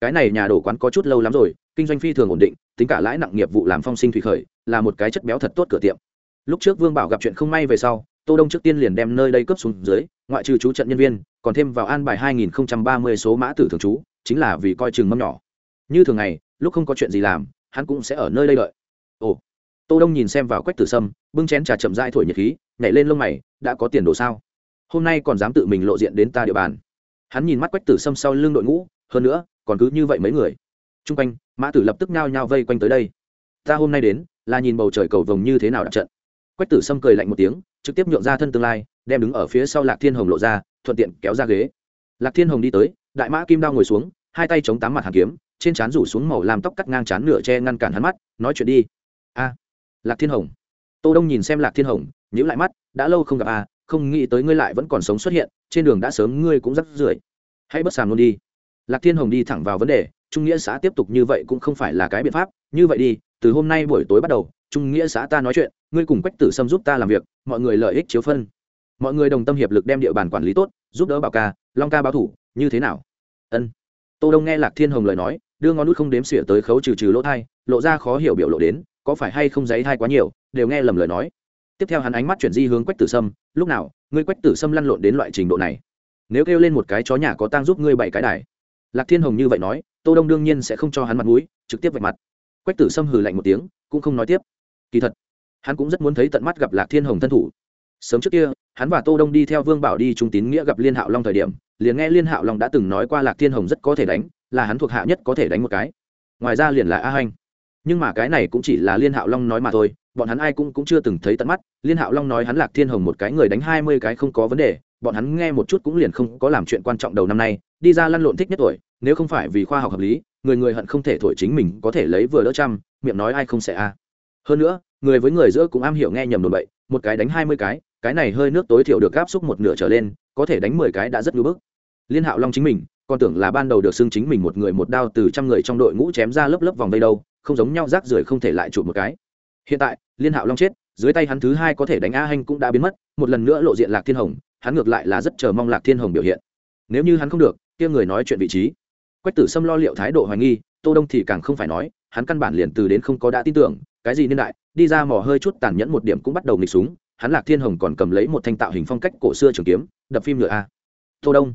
Cái này nhà đổ quán có chút lâu lắm rồi, kinh doanh phi thường ổn định, tính cả lãi nặng nghiệp vụ làm phong sinh thủy khởi, là một cái chất béo thật tốt cửa tiệm. Lúc trước vương bảo gặp chuyện không may về sau, tô đông trước tiên liền đem nơi đây cướp xuống dưới, ngoại trừ chú trận nhân viên, còn thêm vào an bài 2030 số mã tử thường trú, chính là vì coi chừng mâm nhỏ. Như thường ngày, lúc không có chuyện gì làm, hắn cũng sẽ ở nơi đây đợi. Ồ tô đông nhìn xem vào quách tử sâm, bưng chén trà chậm rãi thổi nhiệt khí, nhảy lên lông mày, đã có tiền đồ sao? Hôm nay còn dám tự mình lộ diện đến ta địa bàn. Hắn nhìn mắt quách tử sâm sau lưng đội ngũ, hơn nữa, còn cứ như vậy mấy người. T r u n g quanh, mã tử lập tức nhao nhao vây quanh tới đây. Ta hôm nay đến, là nhìn bầu trời cầu vồng như thế nào đặt trận. Quách tử sâm cười lạnh một tiếng, trực tiếp nhượng ra thân tương lai, đem đứng ở phía sau lạc thiên hồng lộ ra, thuận tiện kéo ra ghế. Lạc thiên hồng đi tới, đại mã kim đao ngồi xuống, hai tay chống tám mặt hàn kiếm, trên trán rủ xuống màu làm tóc cắt ngang trán nửa che ngăn cản hắn mắt, nói chuyện đi. A lạc thiên hồng. Tô đông nhìn xem lạc thiên hồng nhíu lại mắt đã lâu không gặp à, không nghĩ tới ngươi lại vẫn còn sống xuất hiện trên đường đã sớm ngươi cũng rắc rưởi. Hãy bất sàm luôn đi. Lạc thiên hồng đi thẳng vào vấn đề trung nghĩa xã tiếp tục như vậy cũng không phải là cái biện pháp như vậy đi từ hôm nay buổi tối bắt đầu trung nghĩa xã ta nói chuyện ngươi cùng quách tử sâm giúp ta làm việc mọi người lợi ích chiếu phân. Mọi người đồng tâm hiệp lực đem địa bàn quản lý tốt giúp đỡ bảo ca long ca báo thủ như thế nào? Ân. Tô đông nghe lạc thiên hồng lời nói đưa ngón nút không đếm xỉa tới khấu trừ trừ lỗ thai lộ ra khó hiểu biểu lộ đến có phải hay không giấy thai quá nhiều, đều nghe lầm lời nói. Tiếp theo hắn ánh mắt chuyển di hướng quách tử sâm, lúc nào, ngươi quách tử sâm lăn lộn đến loại trình độ này? Nếu kêu lên một cái chó nhà có tang giúp ngươi bảy cái đài. Lạc thiên hồng như vậy nói, tô đông đương nhiên sẽ không cho hắn mặt mũi, trực tiếp vạch mặt. Quách tử sâm hừ lạnh một tiếng, cũng không nói tiếp. Kỳ thật, hắn cũng rất muốn thấy tận mắt gặp lạc thiên hồng thân thủ. Sớm trước kia, hắn và tô đông đi theo vương bảo đi trung tín nghĩa gặp liên hạo long thời điểm, liền nghe liên hạo long đã từng nói qua lạc thiên hồng rất có thể đánh, là hắn thuộc hạ nhất có thể đánh một cái. Ngoài ra liền là a hanh nhưng mà cái này cũng chỉ là liên hạo long nói mà thôi, bọn hắn ai cũng cũng chưa từng thấy tận mắt. Liên hạo long nói hắn lạc thiên hồng một cái người đánh hai mươi cái không có vấn đề, bọn hắn nghe một chút cũng liền không có làm chuyện quan trọng đầu năm nay, đi ra lăn lộn thích nhất tuổi, nếu không phải vì khoa học hợp lý, người người hận không thể thổi chính mình có thể lấy vừa đỡ trăm, miệng nói ai không sẽ a. Hơn nữa, người với người giữa cũng am hiểu nghe nhầm đồn bậy, một cái đánh hai mươi cái cái này hơi nước tối thiểu được áp xúc một nửa trở lên, có thể đánh mười cái đã rất ngưỡng bức. Liên hạo long chính mình, còn tưởng là ban đầu được xưng chính mình một người một đao từ trăm người trong đội ngũ chém ra lớp lớp vòng đây đâu không giống nhau, rác rưởi không thể lại chụp một cái. Hiện tại, liên hạo long chết, dưới tay hắn thứ hai có thể đánh a hanh cũng đã biến mất, một lần nữa lộ diện lạc thiên hồng, hắn ngược lại là rất chờ mong lạc thiên hồng biểu hiện. Nếu như hắn không được, kia người nói chuyện vị trí. Quách tử sâm lo liệu thái độ hoài nghi, tô đông thì càng không phải nói, hắn căn bản liền từ đến không có đã tin tưởng, cái gì niên đại, đi ra mò hơi chút tàn nhẫn một điểm cũng bắt đầu nghịch súng, hắn lạc thiên hồng còn cầm lấy một thanh tạo hình phong cách cổ xưa trường kiếm, đập phim nhựa a. Tô đông.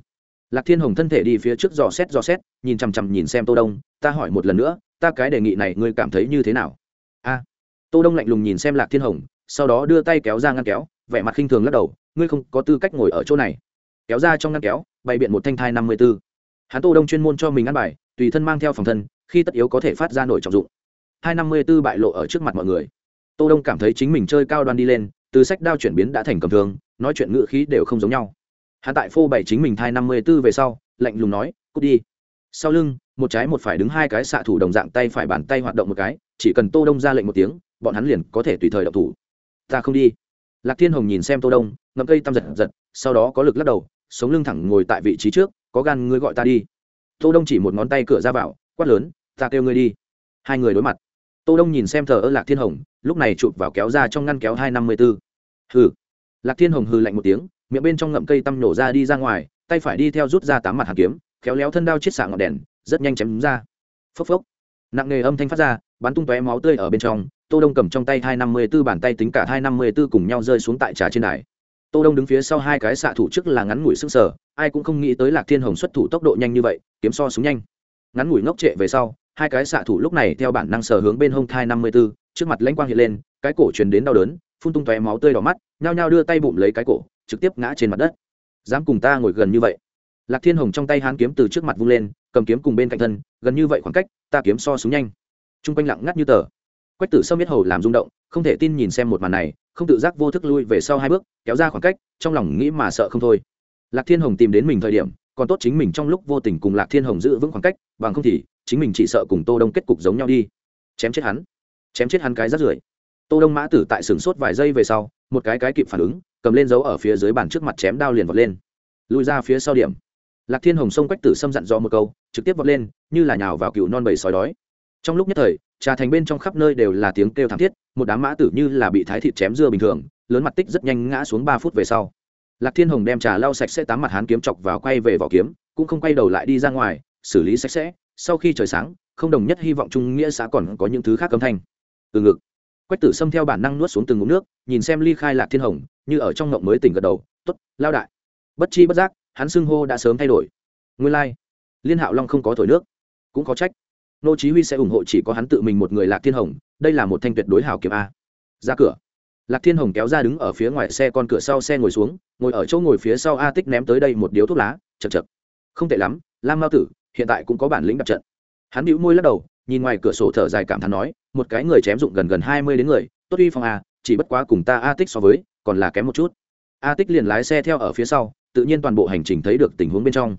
Lạc thiên hồng thân thể đi phía trước dò xét dò xét, nhìn chằm chằm nhìn xem tô đông, ta hỏi một lần nữa ta cái đề nghị này ngươi cảm thấy như thế nào? A. Tô đông lạnh lùng nhìn xem lạc thiên hồng, sau đó đưa tay kéo ra ngăn kéo, vẻ mặt khinh thường lắc đầu, ngươi không có tư cách ngồi ở chỗ này. Kéo ra trong ngăn kéo, bày biện một thanh thai năm mươi b ố hắn tô đông chuyên môn cho mình ăn bài, tùy thân mang theo phòng thân, khi tất yếu có thể phát ra nổi trọng dụng. Hai năm mươi b ố bại lộ ở trước mặt mọi người. Tô đông cảm thấy chính mình chơi cao đoan đi lên, từ sách đao chuyển biến đã thành cầm thường, nói chuyện ngữ khí đều không giống nhau. Hắn tại phô bày chính mình thai năm mươi b ố về sau, lạnh lùng nói, cút đi. Sau lưng một trái một phải đứng hai cái xạ thủ đồng dạng tay phải bàn tay hoạt động một cái, chỉ cần tô đông ra lệnh một tiếng, bọn hắn liền có thể tùy thời động thủ. Ta không đi. Lạc thiên hồng nhìn xem tô đông, ngậm cây tăm giật giật, sau đó có lực lắc đầu, sống lưng thẳng ngồi tại vị trí trước, có gan ngươi gọi ta đi. Tô đông chỉ một ngón tay cửa ra vào, quát lớn, ta kêu ngươi đi. Hai người đối mặt. Tô đông nhìn xem thờ ơ lạc thiên hồng, lúc này chụp vào kéo ra trong ngăn kéo hai năm mươi b ố hừ. Lạc thiên hồng hừ lạnh một tiếng, miệng bên trong ngậm cây tăm nổ ra đi ra ngoài, tay phải đi theo rút ra tám mặt hàn kiếm, khéo léo thân đao chiết xạ ngọn đèn rất nhanh chém ra. Phốc phốc. Nặng nề âm thanh phát ra, bắn tung tóe máu tươi ở bên trong, tô đông cầm trong tay hai năm mươi b ố bàn tay tính cả hai năm mươi b ố cùng nhau rơi xuống tại trà trên đài. Tô đông đứng phía sau hai cái xạ thủ trước là ngắn ngủi sức sở ai cũng không nghĩ tới lạc thiên hồng xuất thủ tốc độ nhanh như vậy, kiếm so súng nhanh. Ngắn ngủi ngốc trệ về sau, hai cái xạ thủ lúc này theo bản năng sở hướng bên hông thai năm mươi b ố trước mặt lãnh quang hiện lên, cái cổ truyền đến đau đớn, phun tung tóe máu tươi đỏ mắt, nhao nhao đưa tay bụng lấy cái cổ, trực tiếp ngã trên mặt đất. Dám cùng ta ngồi gần như vậy? Lạc thiên hồng trong tay hán kiếm từ trước mặt vung lên cầm kiếm cùng bên cạnh thân, gần như vậy khoảng cách, ta kiếm so súng nhanh. T r u n g quanh lặng ngắt như tờ. Quách tử sâm biết hầu làm rung động, không thể tin nhìn xem một màn này, không tự giác vô thức lui về sau hai bước, kéo ra khoảng cách, trong lòng nghĩ mà sợ không thôi. Lạc thiên hồng tìm đến mình thời điểm, còn tốt chính mình trong lúc vô tình cùng lạc thiên hồng giữ vững khoảng cách, bằng không thì, chính mình chỉ sợ cùng tô đông kết cục giống nhau đi. Chém chết hắn. Chém chết hắn cái rắt rưởi. Tô đông mã tử tại sừng sốt vài giây về sau, một cái cái kịp phản ứng, cầm lên dấu ở phía dưới bàn trước mặt chém đao liền vọt lên. Lùi ra phía sau điểm lạc thiên hồng sông quách tử xâm dặn dò một câu, trực tiếp vọt lên, như là nhào vào cựu non bầy sói đói. Trong lúc nhất thời, trà thành bên trong khắp nơi đều là tiếng kêu thảm thiết, một đám mã tử như là bị thái thịt chém dưa bình thường, lớn mặt tích rất nhanh ngã xuống ba phút về sau. Lạc thiên hồng đem trà lau sạch sẽ tám mặt hán kiếm chọc vào quay về vỏ kiếm, cũng không quay đầu lại đi ra ngoài, xử lý sạch sẽ, sau khi trời sáng, không đồng nhất hy vọng trung nghĩa xã còn có những thứ khác cấm thanh. Từ ngực, quách tử xâm theo bản năng nuốt xuống từng ngụm nước, nhìn xem ly khai lạc thiên hồng, như ở trong ngộng mới tỉnh gật đầu t ố t lao đại. Bất chi bất giác hắn xưng hô đã sớm thay đổi. Nguyên lai、like. liên hạo long không có thổi nước, cũng có trách. Nô chí huy sẽ ủng hộ chỉ có hắn tự mình một người lạc thiên hồng, đây là một thanh tuyệt đối hảo kiếm a. Ra cửa. Lạc thiên hồng kéo ra đứng ở phía ngoài xe con cửa sau xe ngồi xuống, ngồi ở chỗ ngồi phía sau a tích ném tới đây một điếu thuốc lá chật chật không tệ lắm, lam mao tử, hiện tại cũng có bản lĩnh đặt trận. Hắn bĩu môi lắc đầu, nhìn ngoài cửa sổ thở dài cảm thán nói, một cái người chém dụng gần gần hai mươi đến người, tốt uy phong a, chỉ bất quá cùng ta a tích so với, còn là kém một chút. A tích liền lái xe theo ở phía sau tự nhiên toàn bộ hành trình thấy được tình huống bên trong.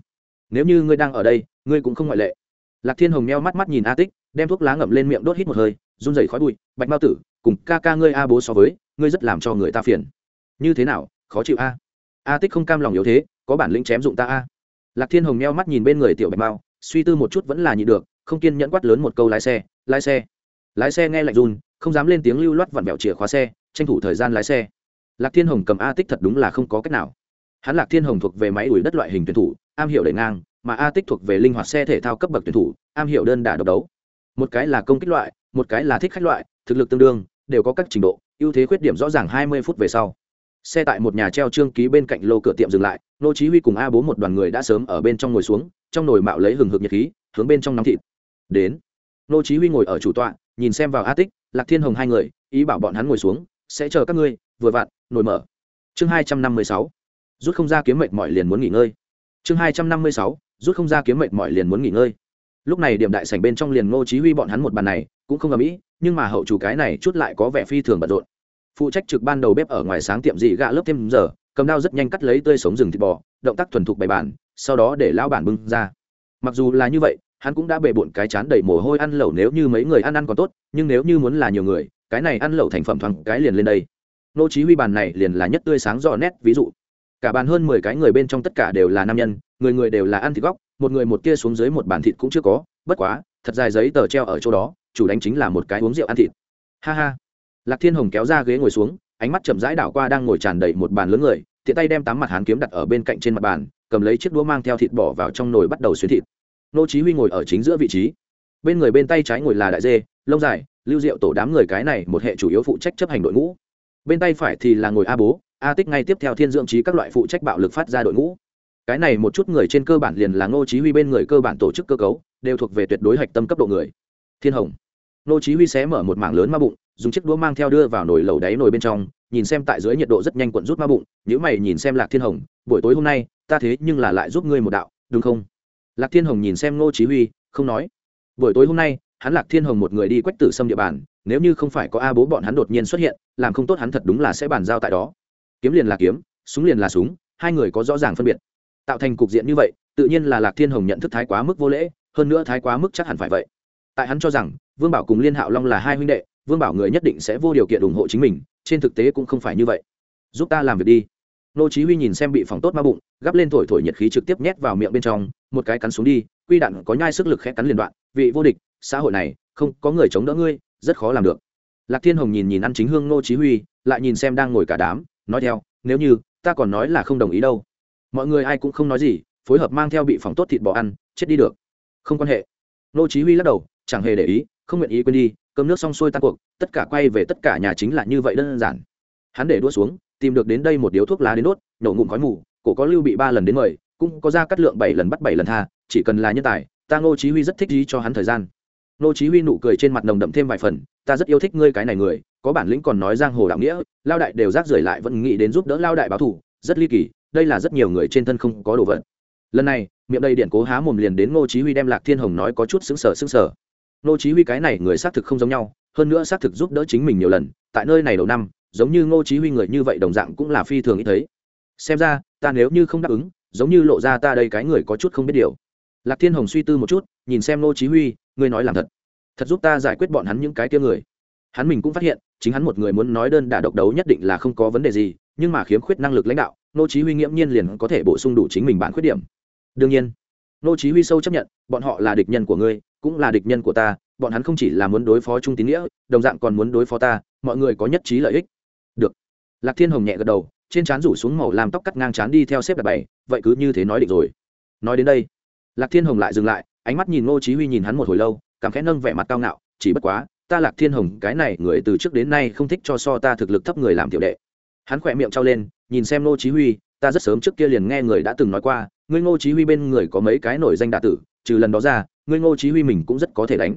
Nếu như ngươi đang ở đây, ngươi cũng không ngoại lệ. Lạc thiên hồng meo mắt mắt nhìn a tích, đem thuốc lá ngậm lên miệng đốt hít một hơi, run rẩy khói bụi, bạch mao tử, cùng ca ca ngươi a bố so với, ngươi rất làm cho người ta phiền. Như thế nào, khó chịu a? A tích không cam lòng yếu thế, có bản lĩnh chém dụng ta a. Lạc thiên hồng meo mắt nhìn bên người tiểu bạch mao, suy tư một chút vẫn là nhịn được, không kiên nhẫn quát lớn một câu, lái xe lái xe. Lái xe nghe lạnh run, không dám lên tiếng lưu loát vặn vẹo chìa khóa xe, tranh thủ thời gian lái xe. Lạc thiên hồng cầm a tích thật đúng là không có cách nào hắn lạc thiên hồng thuộc về máy đuổi đất loại hình tuyển thủ, am hiểu đẩy ngang, mà a tích thuộc về linh hoạt xe thể thao cấp bậc tuyển thủ, am hiểu đơn đả độc đấu. Một cái là công kích loại, một cái là thích khách loại, thực lực tương đương, đều có các trình độ, ưu thế khuyết điểm rõ ràng hai mươi phút về sau. Xe tại một nhà treo trương ký bên cạnh lô cửa tiệm dừng lại, nô chí huy cùng a bố một đoàn người đã sớm ở bên trong ngồi xuống, trong nồi mạo lấy hừng hực nhiệt khí, hướng bên trong nóng thịt. Đến, nô chí huy ngồi ở chủ tọa, nhìn xem vào a tích, lạc thiên hồng hai người, ý bảo bọn hắn ngồi xuống, sẽ chờ các ngươi, vừa vặn, nồi mở. Chương hai trăm năm mươi sáu rút không ra kiếm mệt mỏi liền muốn nghỉ ngơi. Chương hai trăm năm mươi sáu, rút không ra kiếm mệt mỏi liền muốn nghỉ ngơi. Lúc này điểm đại sảnh bên trong liền ngô chí huy bọn hắn một bàn này, cũng không ầm ĩ, nhưng mà hậu chủ cái này chút lại có vẻ phi thường bận rộn. Phụ trách trực ban đầu bếp ở ngoài sáng tiệm dị gạ lớp thêm giờ, cầm dao rất nhanh cắt lấy tươi sống rừng thịt bò, động tác thuần thục bày bàn, sau đó để lão bản bưng ra. Mặc dù là như vậy, hắn cũng đã bề bộn cái chán đầy mồ hôi ăn lẩu nếu như mấy người ăn ăn còn tốt, nhưng nếu như muốn là nhiều người, cái này ăn lẩu thành phẩm thoáng cái liền lên đây. Nô chí huy bàn này liền là nhất tươi sáng rõ nét ví dụ cả bàn hơn mười cái người bên trong tất cả đều là nam nhân, người người đều là ăn thịt góc, một người một kia xuống dưới một bàn thịt cũng chưa có, bất quá, thật dài giấy tờ treo ở chỗ đó, chủ đánh chính là một cái uống rượu ăn thịt. Ha ha. Lạc thiên hồng kéo ra ghế ngồi xuống, ánh mắt chậm rãi đảo qua đang ngồi tràn đầy một bàn lớn người, tiện tay đem tám mặt hán kiếm đặt ở bên cạnh trên mặt bàn, cầm lấy chiếc đũa mang theo thịt bỏ vào trong nồi bắt đầu xuyến thịt. Nô chí huy ngồi ở chính giữa vị trí. Bên người bên tay trái ngồi là đại dê, lông dài, lưu diệu tổ đám người cái này một hệ chủ yếu phụ trách chấp hành đội ngũ. Bên tay phải thì là ngồi a bố a tích ngay tiếp theo thiên dưỡng trí các loại phụ trách bạo lực phát ra đội ngũ. Cái này một chút người trên cơ bản liền là ngô chí huy bên người cơ bản tổ chức cơ cấu, đều thuộc về tuyệt đối hạch tâm cấp độ người. Thiên hồng. Ngô chí huy xé mở một mảng lớn ma bụng, dùng chiếc đũa mang theo đưa vào nồi lẩu đáy nồi bên trong, nhìn xem tại dưới nhiệt độ rất nhanh cuộn rút ma bụng nếu mày nhìn xem lạc thiên hồng, buổi tối hôm nay, ta thế nhưng là lại giúp ngươi một đạo, đúng không? Lạc thiên hồng nhìn xem ngô chí huy, không nói. Buổi tối hôm nay, hắn lạc thiên hồng một người đi quách tử xâm địa bàn, nếu như không phải có a bố bọn hắn đột nhiên xuất hiện, làm không tốt hắn thật đúng là sẽ bàn giao tại đó kiếm liền là kiếm, súng liền là súng, hai người có rõ ràng phân biệt. Tạo thành cục diện như vậy, tự nhiên là lạc thiên hồng nhận thức thái quá mức vô lễ, hơn nữa thái quá mức chắc hẳn phải vậy. Tại hắn cho rằng, vương bảo cùng liên hạo long là hai huynh đệ, vương bảo người nhất định sẽ vô điều kiện ủng hộ chính mình, trên thực tế cũng không phải như vậy. Giúp ta làm việc đi. Nô chí huy nhìn xem bị phỏng tốt ma bụng, gắp lên thổi thổi nhiệt khí trực tiếp nhét vào miệng bên trong, một cái cắn xuống đi, quy đạn có nhai sức lực khẽ cắn liền đoạn, vị vô địch, xã hội này, không có người chống đỡ ngươi, rất khó làm được. Lạc thiên hồng nhìn nhìn ăn chính hương nô chí huy, lại nhìn xem đang ngồi cả đám nói theo, nếu như, ta còn nói là không đồng ý đâu. Mọi người ai cũng không nói gì, phối hợp mang theo bị phỏng tốt thịt bò ăn, chết đi được. Không quan hệ. Nô chí huy lắc đầu, chẳng hề để ý, không nguyện ý quên đi, cơm nước xong xuôi tan cuộc, tất cả quay về tất cả nhà chính là như vậy đơn giản. Hắn để đua xuống, tìm được đến đây một điếu thuốc lá đến đốt, nổ ngụm khói mù, cổ có lưu bị ba lần đến mời, cũng có ra cắt lượng bảy lần bắt bảy lần tha, chỉ cần là nhân tài, ta ngô chí huy rất thích gì cho hắn thời gian. Ngô chí huy nụ cười trên mặt nồng đậm thêm vài phần, ta rất yêu thích ngươi cái này người có bản lĩnh còn nói giang hồ đạo nghĩa, lao đại đều rác rưởi lại vẫn nghĩ đến giúp đỡ lao đại báo thù, rất ly kỳ, đây là rất nhiều người trên thân không có đồ vật. Lần này, miệng đây điện cố há mồm liền đến ngô chí huy đem lạc thiên hồng nói có chút sững sờ sững sờ. Ngô chí huy cái này người xác thực không giống nhau, hơn nữa xác thực giúp đỡ chính mình nhiều lần, tại nơi này đầu năm, giống như ngô chí huy người như vậy đồng dạng cũng là phi thường ít thấy. Xem ra, ta nếu như không đáp ứng, giống như lộ ra ta đây cái người có chút không biết điều. Lạc thiên hồng suy tư một chút, nhìn xem ngô chí huy, ngươi nói làm thật. Thật giúp ta giải quyết bọn hắn những cái kia người hắn mình cũng phát hiện, chính hắn một người muốn nói đơn đả độc đấu nhất định là không có vấn đề gì, nhưng mà khiếm khuyết năng lực lãnh đạo, nô chí huy nghiễm nhiên liền có thể bổ sung đủ chính mình bản khuyết điểm. Đương nhiên, nô chí huy sâu chấp nhận, bọn họ là địch nhân của ngươi, cũng là địch nhân của ta, bọn hắn không chỉ là muốn đối phó trung tín nghĩa, đồng dạng còn muốn đối phó ta, mọi người có nhất trí lợi ích. Được. Lạc thiên hồng nhẹ gật đầu, trên trán rủ xuống màu làm tóc cắt ngang trán đi theo xếp đặt bảy vậy cứ như thế nói định rồi. Nói đến đây, lạc thiên hồng lại dừng lại, ánh mắt nhìn ngô chí huy nhìn hắn một hồi lâu, cảm khẽ nâng vẻ mặt cao ngạo, chỉ bất quá ta lạc thiên hồng, cái này người từ trước đến nay không thích cho so ta thực lực thấp người làm tiểu đệ. Hắn khỏe miệng trao lên, nhìn xem ngô chí huy, ta rất sớm trước kia liền nghe người đã từng nói qua, ngươi ngô chí huy bên người có mấy cái nổi danh đại tử, trừ lần đó ra, ngươi ngô chí huy mình cũng rất có thể đánh.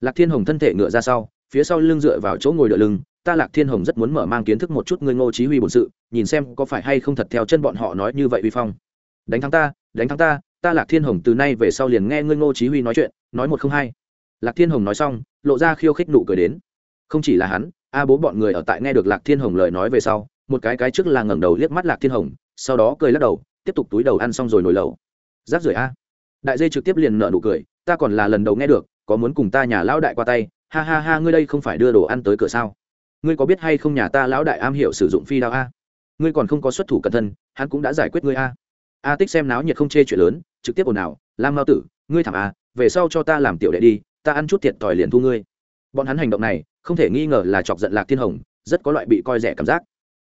Lạc thiên hồng thân thể ngựa ra sau, phía sau lưng dựa vào chỗ ngồi đỡ lưng, ta lạc thiên hồng rất muốn mở mang kiến thức một chút ngươi ngô chí huy bổn sự, nhìn xem có phải hay không thật theo chân bọn họ nói như vậy uy phong. Đánh thắng ta, đánh thắng ta ta lạc thiên hồng từ nay về sau liền nghe ngươi ngô chí huy nói chuyện, nói một không hai lạc thiên hồng nói xong, lộ ra khiêu khích nụ cười đến. Không chỉ là hắn, a bố bọn người ở tại nghe được lạc thiên hồng lời nói về sau, một cái cái trước là ngẩng đầu liếc mắt lạc thiên hồng, sau đó cười lắc đầu, tiếp tục túi đầu ăn xong rồi nổi lẩu. Giáp rưởi a. Đại dê trực tiếp liền nở nụ cười, ta còn là lần đầu nghe được, có muốn cùng ta nhà lão đại qua tay, ha ha ha, ngươi đây không phải đưa đồ ăn tới cửa sao? Ngươi có biết hay không nhà ta lão đại am hiểu sử dụng phi đao a? Ngươi còn không có xuất thủ cẩn thân, hắn cũng đã giải quyết ngươi a. A tích xem náo nhiệt không chê chuyện lớn, trực tiếp ồn ào, lam mao tử, ngươi thảm a, về sau cho ta làm tiểu đệ đi ta ăn chút thiệt tỏi liền thu ngươi. Bọn hắn hành động này, không thể nghi ngờ là chọc giận lạc thiên hồng, rất có loại bị coi rẻ cảm giác.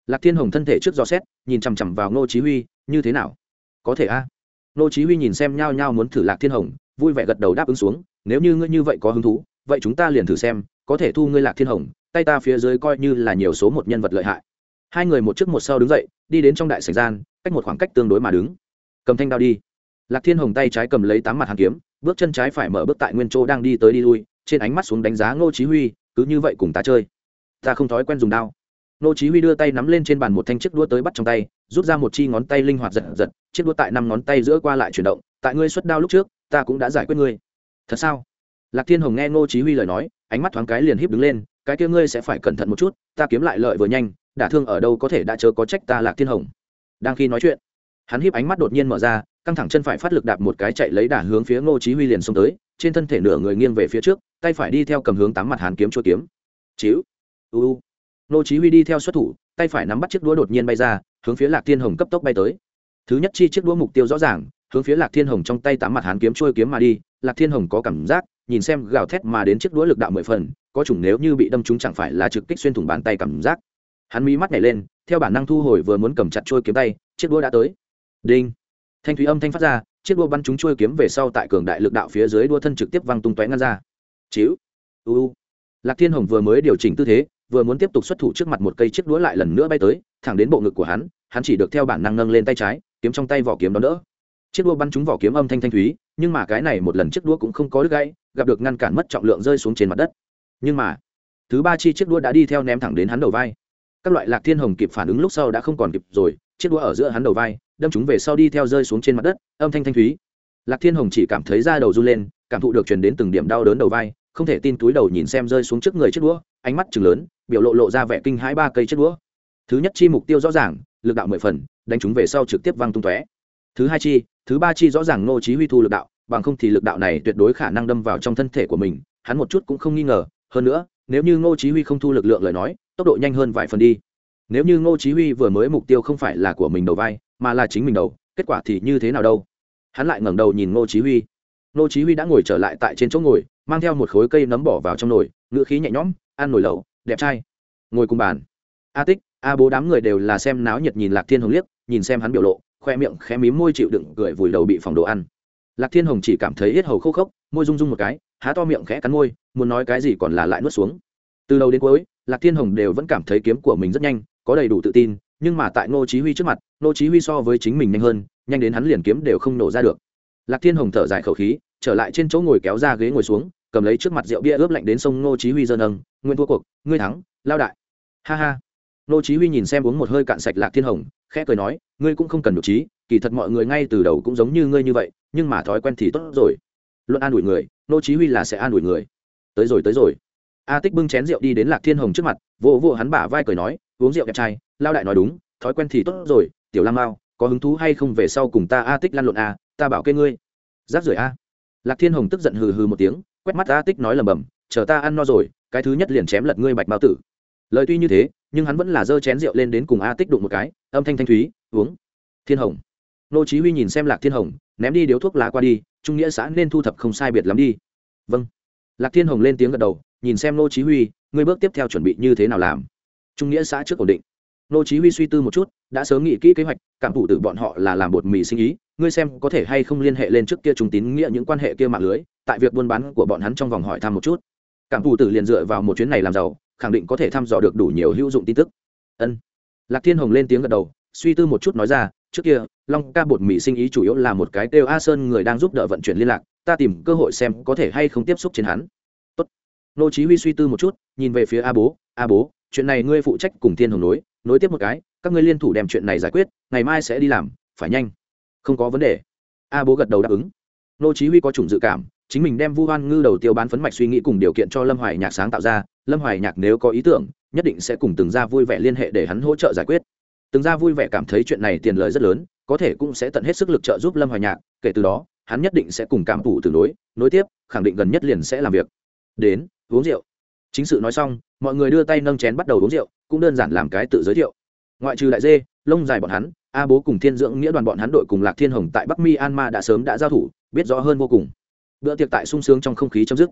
Lạc thiên hồng thân thể trước gió xét nhìn chằm chằm vào ngô chí huy, như thế nào? Có thể a. Ngô chí huy nhìn xem nhao nhao muốn thử lạc thiên hồng, vui vẻ gật đầu đáp ứng xuống, nếu như ngươi như vậy có hứng thú, vậy chúng ta liền thử xem, có thể thu ngươi lạc thiên hồng, tay ta phía dưới coi như là nhiều số một nhân vật lợi hại. Hai người một trước một sau đứng dậy, đi đến trong đại sảnh gian, cách một khoảng cách tương đối mà đứng. Cầm thanh đao đi lạc thiên hồng tay trái cầm lấy tám mặt hàng kiếm, bước chân trái phải mở bước tại nguyên chỗ đang đi tới đi lui, trên ánh mắt xuống đánh giá ngô chí huy, cứ như vậy cùng ta chơi. Ta không thói quen dùng đao. Ngô chí huy đưa tay nắm lên trên bàn một thanh chiếc đũa tới bắt trong tay, rút ra một chi ngón tay linh hoạt giật giật, chiếc đũa tại năm ngón tay giữa qua lại chuyển động, tại ngươi xuất đao lúc trước, ta cũng đã giải quyết ngươi. Thật sao? Lạc thiên hồng nghe ngô chí huy lời nói, ánh mắt thoáng cái liền híp đứng lên, cái kia ngươi sẽ phải cẩn thận một chút, ta kiếm lại lợi vừa nhanh, đả thương ở đâu có thể đã chớ có trách ta lạc thiên hồng. Đang khi nói chuyện, hắn híp ánh mắt đột nhiên mở ra căng thẳng chân phải phát lực đạp một cái chạy lấy đả hướng phía ngô chí huy liền xông tới, trên thân thể nửa người nghiêng về phía trước, tay phải đi theo cầm hướng tám mặt hàn kiếm chua kiếm. Chiếu u u. Ngô chí huy đi theo xuất thủ, tay phải nắm bắt chiếc đũa đột nhiên bay ra, hướng phía lạc thiên hồng cấp tốc bay tới. Thứ nhất chi chiếc đũa mục tiêu rõ ràng, hướng phía lạc thiên hồng trong tay tám mặt hàn kiếm trôi kiếm mà đi. Lạc thiên hồng có cảm giác, nhìn xem gào thét mà đến chiếc đũa lực đạo mười phần, có chủng nếu như bị đâm trúng chẳng phải là trực kích xuyên thủng bàn tay cảm giác. Hắn mí mắt nhảy lên, theo bản năng thu hồi vừa muốn cầm chặt trôi kiếm tay, chiếc đũa đã tới. Đinh thanh thúy âm thanh phát ra, chiếc đua bắn chúng trôi kiếm về sau tại cường đại lực đạo phía dưới đua thân trực tiếp văng tung tóe ngăn ra. Chiếu u lạc thiên hồng vừa mới điều chỉnh tư thế, vừa muốn tiếp tục xuất thủ trước mặt một cây chiếc đũa lại lần nữa bay tới, thẳng đến bộ ngực của hắn hắn chỉ được theo bản năng nâng lên tay trái, kiếm trong tay vỏ kiếm đón đỡ. Chiếc đũa bắn trúng vỏ kiếm âm thanh thanh thúy, nhưng mà cái này một lần chiếc đũa cũng không có đứt gãy, gặp được ngăn cản mất trọng lượng rơi xuống trên mặt đất. Nhưng mà, thứ ba chi chiếc đũa đã đi theo ném thẳng đến hắn đầu vai. Các loại lạc thiên hồng kịp phản ứng lúc sau đã không còn kịp rồi, chiếc đũa ở giữa hắn đầu vai đâm chúng về sau đi theo rơi xuống trên mặt đất, âm thanh thanh thúy. Lạc thiên hồng chỉ cảm thấy da đầu run lên, cảm thụ được truyền đến từng điểm đau đớn đầu vai, không thể tin túi đầu nhìn xem rơi xuống trước người chiếc đũa, ánh mắt chừng lớn, biểu lộ lộ ra vẻ kinh hãi ba cây chiếc đũa. Thứ nhất chi mục tiêu rõ ràng, lực đạo mười phần, đánh chúng về sau trực tiếp văng tung tóe. Thứ hai chi, thứ ba chi rõ ràng nô chí huy thu lực đạo, bằng không thì lực đạo này tuyệt đối khả năng đâm vào trong thân thể của mình, hắn một chút cũng không nghi ngờ. Hơn nữa, nếu như ngô chí huy không thu lực lượng lời nói, tốc độ nhanh hơn vài phần đi. Nếu như ngô chí huy vừa mới mục tiêu không phải là của mình đầu vai mà là chính mình đầu, kết quả thì như thế nào đâu? Hắn lại ngẩng đầu nhìn ngô chí huy. Ngô chí huy đã ngồi trở lại tại trên chỗ ngồi, mang theo một khối cây nấm bỏ vào trong nồi, ngựa khí nhẹ nhõm, ăn nồi lẩu, đẹp trai. Ngồi cùng bàn. A tích, a bố đám người đều là xem náo nhiệt nhìn lạc thiên hồng liếc, nhìn xem hắn biểu lộ, khoe miệng khẽ mím môi chịu đựng cười vùi đầu bị phòng đồ ăn. Lạc thiên hồng chỉ cảm thấy hết hầu khô khốc, môi rung rung một cái, há to miệng khẽ cắn môi, muốn nói cái gì còn là lại nuốt xuống. Từ đầu đến cuối, lạc thiên hồng đều vẫn cảm thấy kiếm của mình rất nhanh, có đầy đủ tự tin nhưng mà tại ngô chí huy trước mặt, ngô chí huy so với chính mình nhanh hơn, nhanh đến hắn liền kiếm đều không nổ ra được. Lạc thiên hồng thở dài khẩu khí, trở lại trên chỗ ngồi kéo ra ghế ngồi xuống, cầm lấy trước mặt rượu bia ướp lạnh đến sông ngô chí huy dơ nâng, nguyên thua cuộc, ngươi thắng, lao đại. Ha ha. Ngô chí huy nhìn xem uống một hơi cạn sạch lạc thiên hồng, khẽ cười nói, ngươi cũng không cần nhục trí, kỳ thật mọi người ngay từ đầu cũng giống như ngươi như vậy, nhưng mà thói quen thì tốt rồi. Luận an ủi người, ngô chí huy là sẽ an ủi người. Tới rồi tới rồi a tích bưng chén rượu đi đến lạc thiên hồng trước mặt, vỗ vỗ hắn bả vai cười nói, uống rượu đẹp trai, lao đại nói đúng, thói quen thì tốt rồi, tiểu lam mao, có hứng thú hay không về sau cùng ta a tích lăn lộn a, ta bảo kê ngươi. Giáp rưởi a. Lạc thiên hồng tức giận hừ hừ một tiếng, quét mắt a tích nói lầm bầm chờ ta ăn no rồi, cái thứ nhất liền chém lật ngươi bạch bao tử. Lời tuy như thế, nhưng hắn vẫn là giơ chén rượu lên đến cùng a tích đụng một cái, âm thanh thanh thúy, uống. Thiên hồng. Nô chí huy nhìn xem lạc thiên hồng, ném đi điếu thuốc lá qua đi, trung nghĩa xã nên thu thập không sai biệt lắm đi. Vâng. Lạc thiên hồng lên tiếng gật đầu nhìn xem nô chí huy, ngươi bước tiếp theo chuẩn bị như thế nào làm? Trung nghĩa xã trước ổn định. Nô chí huy suy tư một chút, đã sớm nghĩ kỹ kế hoạch, cảm thụ từ bọn họ là làm bột mì sinh ý, ngươi xem có thể hay không liên hệ lên trước kia trung tín nghĩa những quan hệ kia mạng lưới, tại việc buôn bán của bọn hắn trong vòng hỏi thăm một chút. Cảm thụ tử liền dựa vào một chuyến này làm giàu, khẳng định có thể thăm dò được đủ nhiều hữu dụng tin tức. Ân. Lạc thiên hồng lên tiếng gật đầu, suy tư một chút nói ra, trước kia, long ca bột mì sinh ý chủ yếu là một cái kêu a sơn người đang giúp đỡ vận chuyển liên lạc, ta tìm cơ hội xem có thể hay không tiếp xúc trên hắn nô chí huy suy tư một chút, nhìn về phía a bố a bố, chuyện này ngươi phụ trách cùng thiên hồng nối nối tiếp một cái, các ngươi liên thủ đem chuyện này giải quyết, ngày mai sẽ đi làm, phải nhanh. Không có vấn đề. A bố gật đầu đáp ứng. Nô chí huy có chủng dự cảm, chính mình đem vu hoan ngư đầu tiêu bán phấn mạch suy nghĩ cùng điều kiện cho lâm hoài nhạc sáng tạo ra, lâm hoài nhạc nếu có ý tưởng, nhất định sẽ cùng từng gia vui vẻ liên hệ để hắn hỗ trợ giải quyết. Từng gia vui vẻ cảm thấy chuyện này tiền lời rất lớn, có thể cũng sẽ tận hết sức lực trợ giúp lâm hoài nhạc, kể từ đó, hắn nhất định sẽ cùng cảm thủ từ nối nối tiếp, khẳng định gần nhất liền sẽ làm việc. Đến uống rượu. Chính sự nói xong, mọi người đưa tay nâng chén bắt đầu uống rượu, cũng đơn giản làm cái tự giới thiệu. Ngoại trừ đại dê, lông dài bọn hắn, a bố cùng thiên dưỡng nghĩa đoàn bọn hắn đội cùng lạc thiên hồng tại bắc mi an ma đã sớm đã giao thủ, biết rõ hơn vô cùng. Bữa tiệc tại sung sướng trong không khí chấm dứt.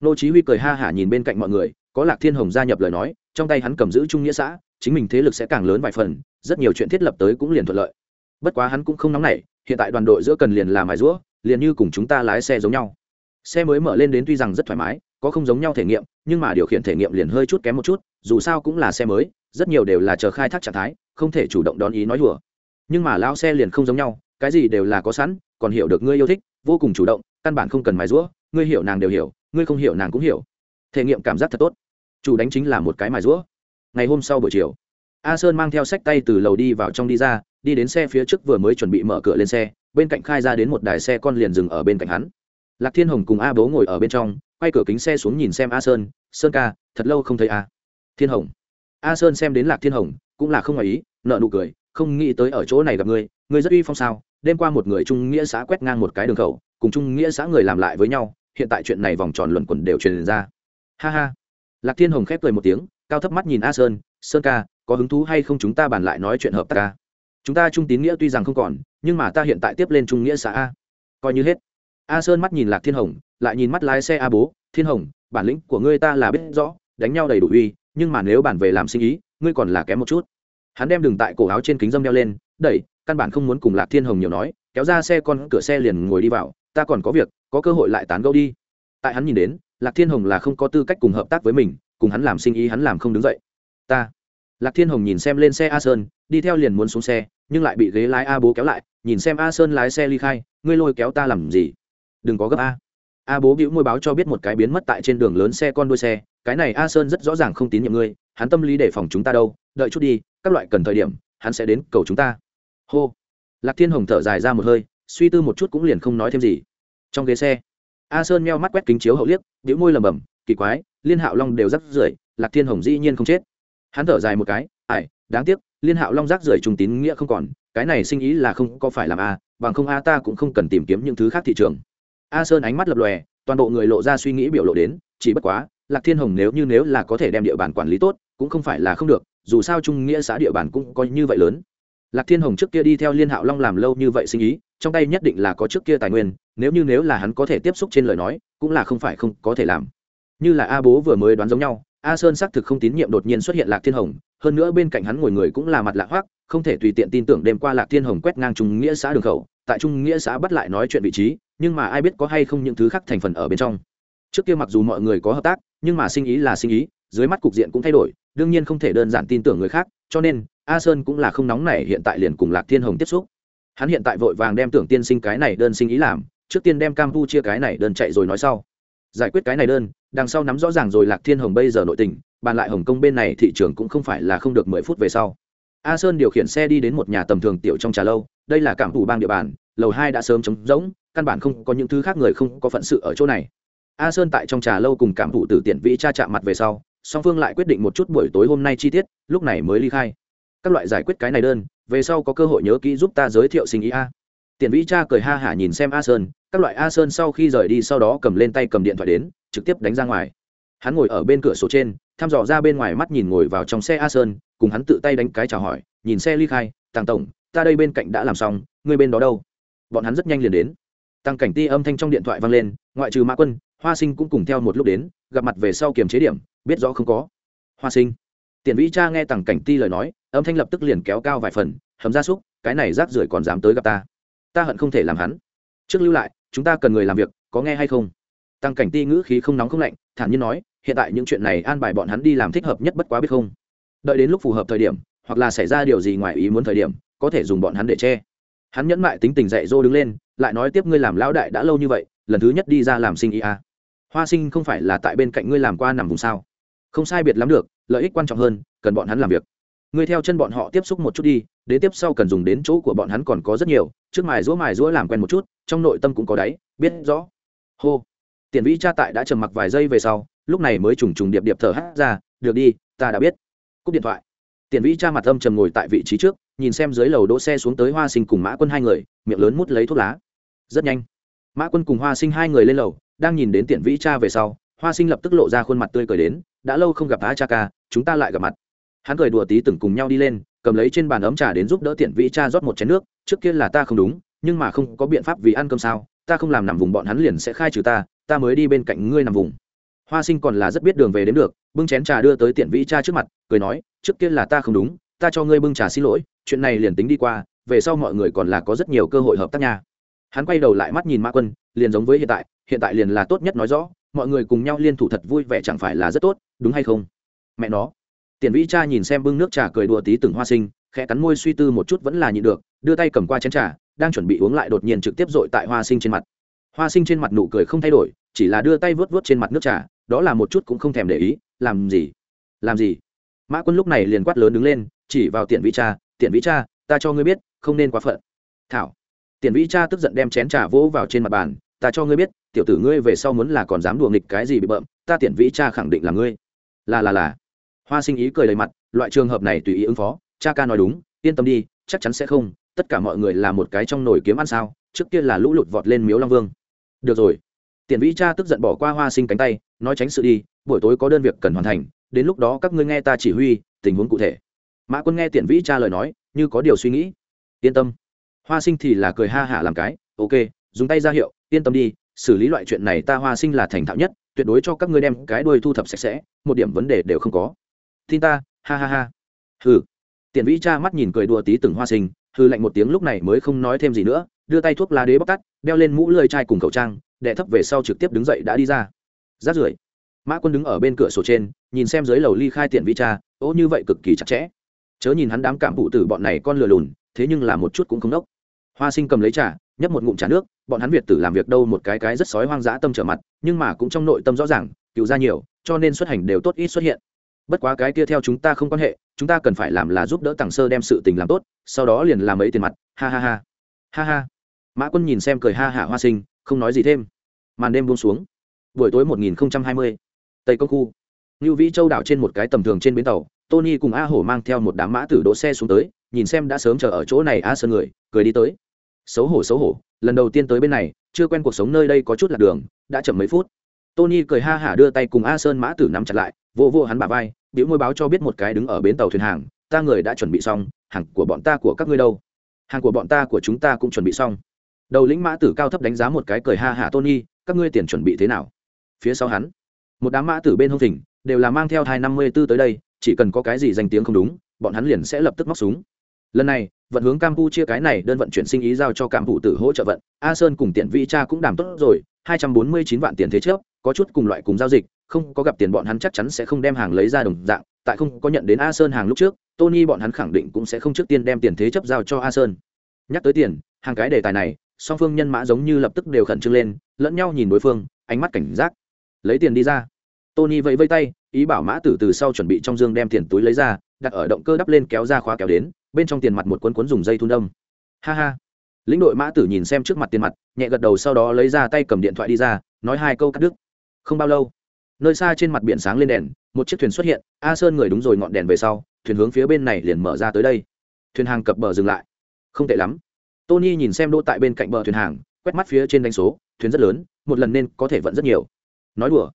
Nô chí huy cười ha hả nhìn bên cạnh mọi người, có lạc thiên hồng gia nhập lời nói, trong tay hắn cầm giữ trung nghĩa xã, chính mình thế lực sẽ càng lớn vài phần, rất nhiều chuyện thiết lập tới cũng liền thuận lợi. Bất quá hắn cũng không nóng nảy, hiện tại đoàn đội giữa cần liền làm mài rũa, liền như cùng chúng ta lái xe giống nhau. Xe mới mở lên đến tuy rằng rất thoải mái có không giống nhau thể nghiệm, nhưng mà điều khiển thể nghiệm liền hơi chút kém một chút, dù sao cũng là xe mới, rất nhiều đều là chờ khai thác trạng thái, không thể chủ động đón ý nói đùa. Nhưng mà lao xe liền không giống nhau, cái gì đều là có sẵn, còn hiểu được ngươi yêu thích, vô cùng chủ động, căn bản không cần mài rũa ngươi hiểu nàng đều hiểu, ngươi không hiểu nàng cũng hiểu. Thể nghiệm cảm giác thật tốt. Chủ đánh chính là một cái mài rũa ngày hôm sau buổi chiều, a sơn mang theo sách tay từ lầu đi vào trong đi ra, đi đến xe phía trước vừa mới chuẩn bị mở cửa lên xe, bên cạnh khai ra đến một đài xe con liền dừng ở bên cạnh hắn lạc thiên hồng cùng a bố ngồi ở bên trong, quay cửa kính xe xuống nhìn xem a sơn sơn ca, thật lâu không thấy a. Thiên hồng. A sơn xem đến lạc thiên hồng, cũng là không ngoài ý nợ nụ cười, không nghĩ tới ở chỗ này gặp ngươi ngươi rất uy phong sao? Đêm qua một người trung nghĩa xã quét ngang một cái đường khẩu, cùng trung nghĩa xã người làm lại với nhau, hiện tại chuyện này vòng tròn luẩn quẩn đều truyền ra. Ha ha. Lạc thiên hồng khép cười một tiếng, cao thấp mắt nhìn a sơn sơn ca, có hứng thú hay không chúng ta bàn lại nói chuyện hợp tác ca? Chúng ta trung tín nghĩa tuy rằng không còn, nhưng mà ta hiện tại tiếp lên trung nghĩa xã a. Coi như hết a sơn mắt nhìn lạc thiên hồng, lại nhìn mắt lái xe a bố. Thiên hồng, bản lĩnh của ngươi ta là biết rõ, đánh nhau đầy đủ uy, nhưng mà nếu bản về làm sinh ý, ngươi còn là kém một chút. Hắn đem đường tại cổ áo trên kính dâm đeo lên, đẩy, căn bản không muốn cùng lạc thiên hồng nhiều nói, kéo ra xe con cửa xe liền ngồi đi vào, ta còn có việc, có cơ hội lại tán gẫu đi. Tại hắn nhìn đến, lạc thiên hồng là không có tư cách cùng hợp tác với mình, cùng hắn làm sinh ý hắn làm không đứng dậy. Ta. Lạc thiên hồng nhìn xem lên xe a sơn, đi theo liền muốn xuống xe, nhưng lại bị ghế lái a bố kéo lại, nhìn xem a sơn lái xe ly khai, ngươi lôi kéo ta làm gì? Đừng có gấp a. A bố bĩu môi báo cho biết một cái biến mất tại trên đường lớn xe con đuôi xe. Cái này a sơn rất rõ ràng không tín nhiệm ngươi, hắn tâm lý để phòng chúng ta đâu. Đợi chút đi, các loại cần thời điểm, hắn sẽ đến cầu chúng ta. Hô. Lạc thiên hồng thở dài ra một hơi, suy tư một chút cũng liền không nói thêm gì. Trong ghế xe, a sơn meo mắt quét kính chiếu hậu liếc, bĩu môi lầm bầm kỳ quái, liên hạo long đều rắc rưởi, lạc thiên hồng dĩ nhiên không chết. Hắn thở dài một cái ải đáng tiếc, liên hạo long rác rưởi trung tín nghĩa không còn, cái này sinh ý là không có phải làm a, bằng không a ta cũng không cần tìm kiếm những thứ khác thị trường a sơn ánh mắt lập lòe, toàn bộ người lộ ra suy nghĩ biểu lộ đến, chỉ bất quá, lạc thiên hồng nếu như nếu là có thể đem địa bàn quản lý tốt, cũng không phải là không được, dù sao trung nghĩa xã địa bàn cũng có như vậy lớn. Lạc thiên hồng trước kia đi theo liên hạo long làm lâu như vậy sinh ý, trong tay nhất định là có trước kia tài nguyên, nếu như nếu là hắn có thể tiếp xúc trên lời nói, cũng là không phải không có thể làm. Như là a bố vừa mới đoán giống nhau, a sơn xác thực không tín nhiệm đột nhiên xuất hiện lạc thiên hồng, hơn nữa bên cạnh hắn ngồi người cũng là mặt lạ hoác không thể tùy tiện tin tưởng đêm qua lạc thiên hồng quét ngang trung nghĩa xã đường khẩu, tại trung nghĩa xã bắt lại nói chuyện vị trí, nhưng mà ai biết có hay không những thứ khác thành phần ở bên trong. Trước kia mặc dù mọi người có hợp tác, nhưng mà sinh ý là sinh ý, dưới mắt cục diện cũng thay đổi, đương nhiên không thể đơn giản tin tưởng người khác, cho nên, a sơn cũng là không nóng này hiện tại liền cùng lạc thiên hồng tiếp xúc. Hắn hiện tại vội vàng đem tưởng tiên sinh cái này đơn sinh ý làm, trước tiên đem cam pu chia cái này đơn chạy rồi nói sau. Giải quyết cái này đơn, đằng sau nắm rõ ràng rồi lạc thiên hồng bây giờ nội tình, bàn lại hồng kông bên này thị trường cũng không phải là không được mười phút về sau a sơn điều khiển xe đi đến một nhà tầm thường tiểu trong trà lâu, đây là cảm thủ bang địa bàn, lầu hai đã sớm trống rỗng, căn bản không có những thứ khác người không có phận sự ở chỗ này. A sơn tại trong trà lâu cùng cảm thủ tử tiện vĩ cha chạm mặt về sau, song phương lại quyết định một chút buổi tối hôm nay chi tiết, lúc này mới ly khai. Các loại giải quyết cái này đơn, về sau có cơ hội nhớ kỹ giúp ta giới thiệu sinh ý a. Tiện vĩ cha cười ha hả nhìn xem a sơn, các loại a sơn sau khi rời đi sau đó cầm lên tay cầm điện thoại đến, trực tiếp đánh ra ngoài. Hắn ngồi ở bên cửa sổ trên, thăm dò ra bên ngoài mắt nhìn ngồi vào trong xe a sơn cùng hắn tự tay đánh cái chào hỏi, nhìn xe ly khai, tàng tổng, ta đây bên cạnh đã làm xong, ngươi bên đó đâu? Bọn hắn rất nhanh liền đến. Tăng cảnh ti âm thanh trong điện thoại vang lên, ngoại trừ mã quân, hoa sinh cũng cùng theo một lúc đến, gặp mặt về sau kiềm chế điểm, biết rõ không có. Hoa sinh. Tiền vĩ cha nghe tăng cảnh ti lời nói, âm thanh lập tức liền kéo cao vài phần, hầm ra súc, cái này rác rưởi còn dám tới gặp ta. Ta hận không thể làm hắn. Trước lưu lại, chúng ta cần người làm việc, có nghe hay không? Tăng cảnh ti ngữ khí không nóng không lạnh, thản nhiên nói, hiện tại những chuyện này an bài bọn hắn đi làm thích hợp nhất bất quá biết không? Đợi đến lúc phù hợp thời điểm, hoặc là xảy ra điều gì ngoài ý muốn thời điểm, có thể dùng bọn hắn để che. Hắn nhẫn mại tính tình dạy dô đứng lên, lại nói tiếp ngươi làm lão đại đã lâu như vậy, lần thứ nhất đi ra làm sinh ý à. hoa sinh không phải là tại bên cạnh ngươi làm qua nằm vùng sao? Không sai biệt lắm được, lợi ích quan trọng hơn, cần bọn hắn làm việc. Ngươi theo chân bọn họ tiếp xúc một chút đi đến tiếp sau cần dùng đến chỗ của bọn hắn còn có rất nhiều, trước mài rũa mài rũa làm quen một chút, trong nội tâm cũng có đáy, biết rõ. Hô. Tiền vĩ cha tại đã trầm mặc vài giây về sau, lúc này mới trùng trùng điệp điệp thở hát ra, được đi, ta đã biết cúp điện thoại. Tiền vĩ cha mặt âm trầm ngồi tại vị trí trước, nhìn xem dưới lầu đỗ xe xuống tới hoa sinh cùng mã quân hai người, miệng lớn mút lấy thuốc lá. Rất nhanh, mã quân cùng hoa sinh hai người lên lầu, đang nhìn đến tiền vĩ cha về sau, hoa sinh lập tức lộ ra khuôn mặt tươi cười đến, đã lâu không gặp á cha ca, chúng ta lại gặp mặt. Hắn cười đùa tí từng cùng nhau đi lên, cầm lấy trên bàn ấm trà đến giúp đỡ tiện vĩ cha rót một chén nước, trước kia là ta không đúng, nhưng mà không có biện pháp vì ăn cơm sao, ta không làm nằm vùng, bọn hắn liền sẽ khai trừ ta ta mới đi bên cạnh ngươi nằm vùng hoa sinh còn là rất biết đường về đến được, bưng chén trà đưa tới tiện vĩ cha trước mặt, cười nói, trước kia là ta không đúng, ta cho ngươi bưng trà xin lỗi, chuyện này liền tính đi qua, về sau mọi người còn là có rất nhiều cơ hội hợp tác nha. Hắn quay đầu lại mắt nhìn mã quân, liền giống với hiện tại hiện tại liền là tốt nhất nói rõ, mọi người cùng nhau liên thủ thật vui vẻ chẳng phải là rất tốt, đúng hay không? Mẹ nó. Tiền vĩ cha nhìn xem bưng nước trà cười đùa tí từng hoa sinh, khẽ cắn môi suy tư một chút vẫn là nhịn được, đưa tay cầm qua chén trà, đang chuẩn bị uống lại đột nhiên trực tiếp dội tại hoa sinh trên mặt. Hoa sinh trên mặt nụ cười không thay đổi, chỉ là đưa tay vớt vớt trên mặt nước trà đó là một chút cũng không thèm để ý, làm gì? Làm gì? Mã quân lúc này liền quát lớn đứng lên, chỉ vào tiện vĩ cha tiện vĩ cha, ta cho ngươi biết, không nên quá phận. Thảo. Tiện vĩ cha tức giận đem chén trà vỗ vào trên mặt bàn, ta cho ngươi biết, tiểu tử ngươi về sau muốn là còn dám đùa nghịch cái gì bị bợm, ta tiện vĩ cha khẳng định là ngươi. Là là là. Hoa sinh ý cười đầy mặt, loại trường hợp này tùy ý ứng phó, cha ca nói đúng, yên tâm đi, chắc chắn sẽ không, tất cả mọi người là một cái trong nồi kiếm ăn sao, trước kia là lũ lụt vọt lên miếu long vương. Được rồi tiền vĩ cha tức giận bỏ qua hoa sinh cánh tay, nói tránh sự đi, buổi tối có đơn việc cần hoàn thành, đến lúc đó các ngươi nghe ta chỉ huy, tình huống cụ thể. Mã quân nghe tiền vĩ cha lời nói, như có điều suy nghĩ. Yên tâm. Hoa sinh thì là cười ha hả làm cái, ok, dùng tay ra hiệu, yên tâm đi, xử lý loại chuyện này ta hoa sinh là thành thạo nhất, tuyệt đối cho các ngươi đem cái đuôi thu thập sạch sẽ, một điểm vấn đề đều không có. Tin ta, ha ha ha. Hừ. Tiền vĩ cha mắt nhìn cười đùa tí từng hoa sinh hư lạnh một tiếng lúc này mới không nói thêm gì nữa, đưa tay thuốc lá đế bóc tắt, đeo lên mũ lơi chai cùng khẩu trang đệ thấp về sau trực tiếp đứng dậy đã đi ra. Rát rưởi, mã quân đứng ở bên cửa sổ trên, nhìn xem dưới lầu ly khai tiện vi cha ố như vậy cực kỳ chặt chẽ. Chớ nhìn hắn đám cảm phụ tử bọn này con lừa lùn, thế nhưng là một chút cũng không đốc. Hoa sinh cầm lấy trà, nhấp một ngụm trà nước, bọn hắn việt tử làm việc đâu một cái cái rất sói hoang dã tâm trở mặt, nhưng mà cũng trong nội tâm rõ ràng cựu ra nhiều, cho nên xuất hành đều tốt ít xuất hiện. Bất quá cái kia theo chúng ta không quan hệ, chúng ta cần phải làm là giúp đỡ tàng sơ đem sự tình làm tốt, sau đó liền làm ấy tiền mặt, ha ha ha. Ha ha. Mã quân nhìn xem cười ha hả hoa sinh không nói gì thêm. Màn đêm buông xuống. Buổi tối 1020, tây công khu. Như vĩ châu đảo trên một cái tầm thường trên bến tàu tony cùng a hổ mang theo một đám mã tử đỗ xe xuống tới nhìn xem đã sớm chờ ở chỗ này a sơn người cười đi tới. Xấu hổ xấu hổ lần đầu tiên tới bên này chưa quen cuộc sống nơi đây có chút lạc đường đã chậm mấy phút. Tony cười ha hả đưa tay cùng a sơn mã tử nắm chặt lại vô vô hắn bà vai biểu môi báo cho biết một cái đứng ở bến tàu thuyền hàng ta người đã chuẩn bị xong hàng của bọn ta của các ngươi đâu? Hàng của bọn ta của chúng ta cũng chuẩn bị xong đầu lĩnh mã tử cao thấp đánh giá một cái cười ha hả, tony, các ngươi tiền chuẩn bị thế nào? Phía sau hắn, một đám mã tử bên hông thỉnh, đều là mang theo thai năm mươi b ố tới đây, chỉ cần có cái gì danh tiếng không đúng, bọn hắn liền sẽ lập tức móc súng. Lần này, vận hướng campuchia cái này đơn vận chuyển sinh ý giao cho cảm thụ tử hỗ trợ vận, a sơn cùng tiền vị cha cũng đảm tốt rồi, hai trăm bốn mươi chín vạn tiền thế trước, có chút cùng loại cùng giao dịch, không có gặp tiền bọn hắn chắc chắn sẽ không đem hàng lấy ra đồng dạng, tại không có nhận đến a sơn hàng lúc trước, tony bọn hắn khẳng định cũng sẽ không trước tiên đem tiền thế chấp giao cho a sơn. Nhắc tới tiền, hàng cái đề tài này song phương nhân mã giống như lập tức đều khẩn trương lên, lẫn nhau nhìn đối phương, ánh mắt cảnh giác. Lấy tiền đi ra. Tony vẫy vây tay, ý bảo mã tử từ sau chuẩn bị trong dương đem tiền túi lấy ra, đặt ở động cơ đắp lên kéo ra khóa kéo đến, bên trong tiền mặt một cuốn cuốn dùng dây thun đông ha ha. Lĩnh đội mã tử nhìn xem trước mặt tiền mặt, nhẹ gật đầu sau đó lấy ra tay cầm điện thoại đi ra, nói hai câu cắt đứt. Không bao lâu, nơi xa trên mặt biển sáng lên đèn, một chiếc thuyền xuất hiện, a sơn người đúng rồi ngọn đèn về sau, thuyền hướng phía bên này liền mở ra tới đây. Thuyền hàng cập bờ dừng lại. Không tệ lắm tony nhìn xem đỗ tại bên cạnh bờ thuyền hàng, quét mắt phía trên đánh số, thuyền rất lớn, một lần nên có thể vận rất nhiều. Nói đùa.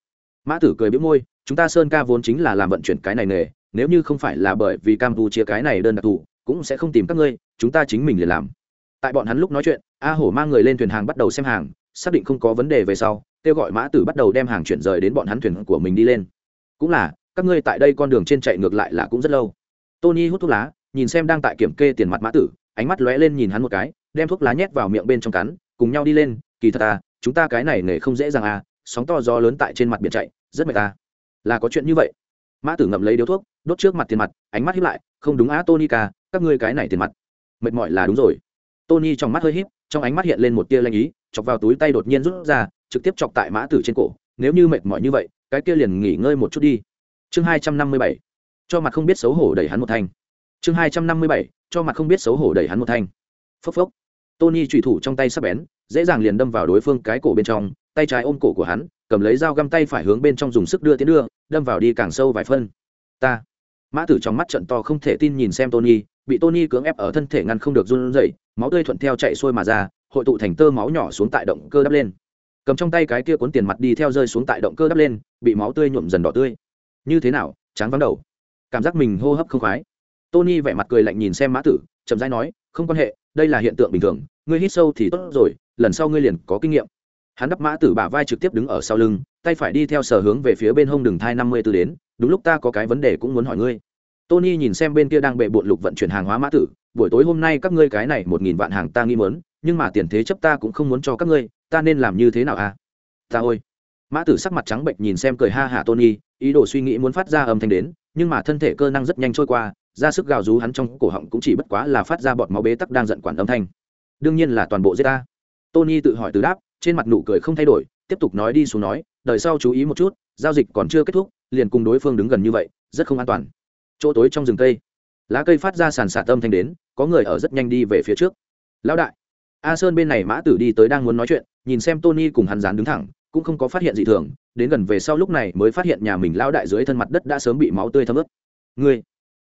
Mã tử cười biếu môi, chúng ta sơn ca vốn chính là làm vận chuyển cái này nghề, nếu như không phải là bởi vì campuchia cái này đơn đặc thù, cũng sẽ không tìm các ngươi, chúng ta chính mình liền làm. Tại bọn hắn lúc nói chuyện, a hổ mang người lên thuyền hàng bắt đầu xem hàng, xác định không có vấn đề về sau, kêu gọi mã tử bắt đầu đem hàng chuyển rời đến bọn hắn thuyền của mình đi lên. Cũng là, các ngươi tại đây con đường trên chạy ngược lại là cũng rất lâu. Tony hút thuốc lá, nhìn xem đang tại kiểm kê tiền mặt mã tử, ánh mắt lóe lên nhìn hắn một cái đem thuốc lá nhét vào miệng bên trong cắn, cùng nhau đi lên, kỳ thật à chúng ta cái này nghề không dễ dàng à sóng to gió lớn tại trên mặt biển chạy, rất mệt à là có chuyện như vậy. Mã tử ngậm lấy điếu thuốc, đốt trước mặt tiền mặt, ánh mắt hiếp lại, không đúng á tony ca các ngươi cái này tiền mặt, mệt mỏi là đúng rồi. Tony trong mắt hơi híp, trong ánh mắt hiện lên một tia lanh ý, chọc vào túi tay đột nhiên rút ra, trực tiếp chọc tại mã tử trên cổ, nếu như mệt mỏi như vậy, cái kia liền nghỉ ngơi một chút đi. Chương hai trăm năm mươi bảy, cho mặt không biết xấu hổ đẩy hắn một thanh. Chương hai trăm năm mươi bảy, cho mặt không biết xấu hổ đẩy hắn một thanh. Phốc phốc tony trùy thủ trong tay sắp bén, dễ dàng liền đâm vào đối phương cái cổ bên trong, tay trái ôm cổ của hắn, cầm lấy dao găm tay phải hướng bên trong dùng sức đưa tiến đưa, đâm vào đi càng sâu vài phân. Ta. Mã tử trong mắt trận to không thể tin nhìn xem tony, bị tony cưỡng ép ở thân thể ngăn không được run rẩy, máu tươi thuận theo chạy xuôi mà ra, hội tụ thành tơ máu nhỏ xuống tại động cơ đắp lên. Cầm trong tay cái kia cuốn tiền mặt đi theo rơi xuống tại động cơ đắp lên, bị máu tươi nhuộm dần đỏ tươi. Như thế nào Chán vắng đầu. Cảm giác mình hô hấp không khoái. Tony vẻ mặt cười lạnh nhìn xem mã tử, chậm rãi nói không quan hệ, đây là hiện tượng bình thường, ngươi hít sâu thì tốt rồi, lần sau ngươi liền có kinh nghiệm. Hắn đắp mã tử bả vai trực tiếp đứng ở sau lưng, tay phải đi theo sở hướng về phía bên hông đường thai năm mươi tư đến, đúng lúc ta có cái vấn đề cũng muốn hỏi ngươi. Tony nhìn xem bên kia đang bệ bộn lục vận chuyển hàng hóa mã tử, buổi tối hôm nay các ngươi cái này một nghìn vạn hàng ta nghi mớn nhưng mà tiền thế chấp ta cũng không muốn cho các ngươi, ta nên làm như thế nào à? Ta ôi. Mã tử sắc mặt trắng bệnh nhìn xem cười ha hả tony, ý đồ suy nghĩ muốn phát ra âm thanh đến, nhưng mà thân thể cơ năng rất nhanh trôi qua ra sức gào rú hắn trong cổ họng cũng chỉ bất quá là phát ra bọt máu bế tắc đang giận quản âm thanh. Đương nhiên là toàn bộ giết ta. Tony tự hỏi từ đáp, trên mặt nụ cười không thay đổi, tiếp tục nói đi xuống nói, đợi sau chú ý một chút, giao dịch còn chưa kết thúc, liền cùng đối phương đứng gần như vậy, rất không an toàn. Chỗ tối trong rừng cây, lá cây phát ra sàn sạt âm thanh đến, có người ở rất nhanh đi về phía trước. Lão đại, a sơn bên này mã tử đi tới đang muốn nói chuyện, nhìn xem tony cùng hắn dán đứng thẳng, cũng không có phát hiện gì thường, đến gần về sau lúc này mới phát hiện nhà mình lão đại dưới thân mặt đất đã sớm bị máu tươi thấm ướt. Ngươi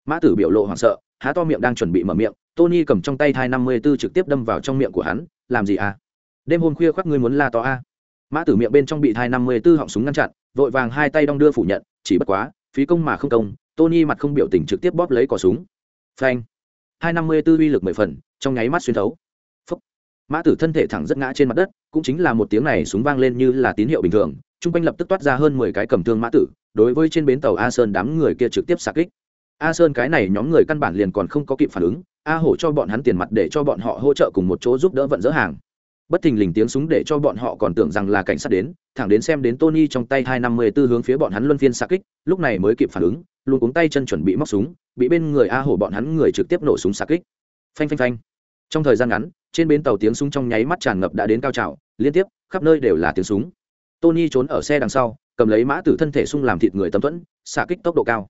mã tử biểu lộ hoảng sợ, há to miệng đang chuẩn bị mở miệng, tony cầm trong tay thai năm mươi b ố trực tiếp đâm vào trong miệng của hắn, làm gì à? Đêm hôm khuya khoác ngươi muốn la to à? mã tử miệng bên trong bị thai năm mươi b ố họng súng ngăn chặn, vội vàng hai tay đong đưa phủ nhận, chỉ bất quá, phí công mà không công. Tony mặt không biểu tình trực tiếp bóp lấy cỏ súng. Phanh. Hai năm mươi b ố uy lực mười phần, trong nháy mắt xuyên thấu. Phúc. mã tử thân thể thẳng rất ngã trên mặt đất, cũng chính là một tiếng này súng vang lên như là tín hiệu bình thường, Chung quanh lập tức toát ra hơn mười cái cầm thương mã tử, đối với trên bến tàu a sơn đám người kia trực tiếp xạ kích a sơn cái này nhóm người căn bản liền còn không có kịp phản ứng, a hổ cho bọn hắn tiền mặt để cho bọn họ hỗ trợ cùng một chỗ giúp đỡ vận dỡ hàng. Bất thình lình tiếng súng để cho bọn họ còn tưởng rằng là cảnh sát đến, thẳng đến xem đến tony trong tay hai năm mươi tư hướng phía bọn hắn luân phiên xa kích, lúc này mới kịp phản ứng, luôn cuống tay chân chuẩn bị móc súng, bị bên người a hổ bọn hắn người trực tiếp nổ súng xa kích. Phanh phanh phanh. Trong thời gian ngắn, trên bến tàu tiếng súng trong nháy mắt tràn ngập đã đến cao trào, liên tiếp, khắp nơi đều là tiếng súng. Tony trốn ở xe đằng sau, cầm lấy mã tử thân thể sung làm thịt người tâm thuẫn, xạ kích tốc độ cao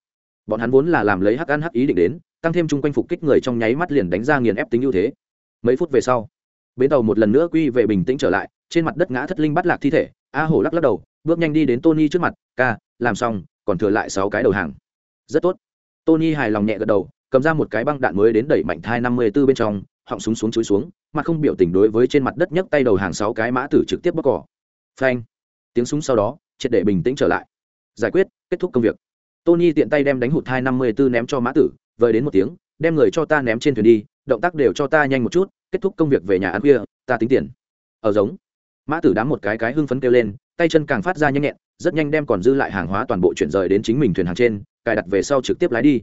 bọn hắn vốn là làm lấy hắc ăn hắc ý định đến, tăng thêm chung quanh phục kích người trong nháy mắt liền đánh ra nghiền ép tính ưu thế. Mấy phút về sau, bến tàu một lần nữa quy về bình tĩnh trở lại, trên mặt đất ngã thất linh bắt lạc thi thể, a hổ lắc lắc đầu, bước nhanh đi đến tony trước mặt, ca, làm xong, còn thừa lại sáu cái đầu hàng. Rất tốt. Tony hài lòng nhẹ gật đầu, cầm ra một cái băng đạn mới đến đẩy mạnh thai năm mươi b ố bên trong, họng súng xuống chúi xuống, mặt không biểu tình đối với trên mặt đất nhấc tay đầu hàng sáu cái mã tử trực tiếp bóc cỏ. Phanh! Tiếng súng sau đó, triệt để bình tĩnh trở lại. Giải quyết, kết thúc công việc tony tiện tay đem đánh hụt hai năm mươi b ố ném cho mã tử, vời đến một tiếng, đem người cho ta ném trên thuyền đi, động tác đều cho ta nhanh một chút, kết thúc công việc về nhà ăn khuya, ta tính tiền. Ở giống. Mã tử đám một cái cái hưng phấn kêu lên, tay chân càng phát ra nhanh nhẹn, rất nhanh đem còn dư lại hàng hóa toàn bộ chuyển rời đến chính mình thuyền hàng trên, cài đặt về sau trực tiếp lái đi.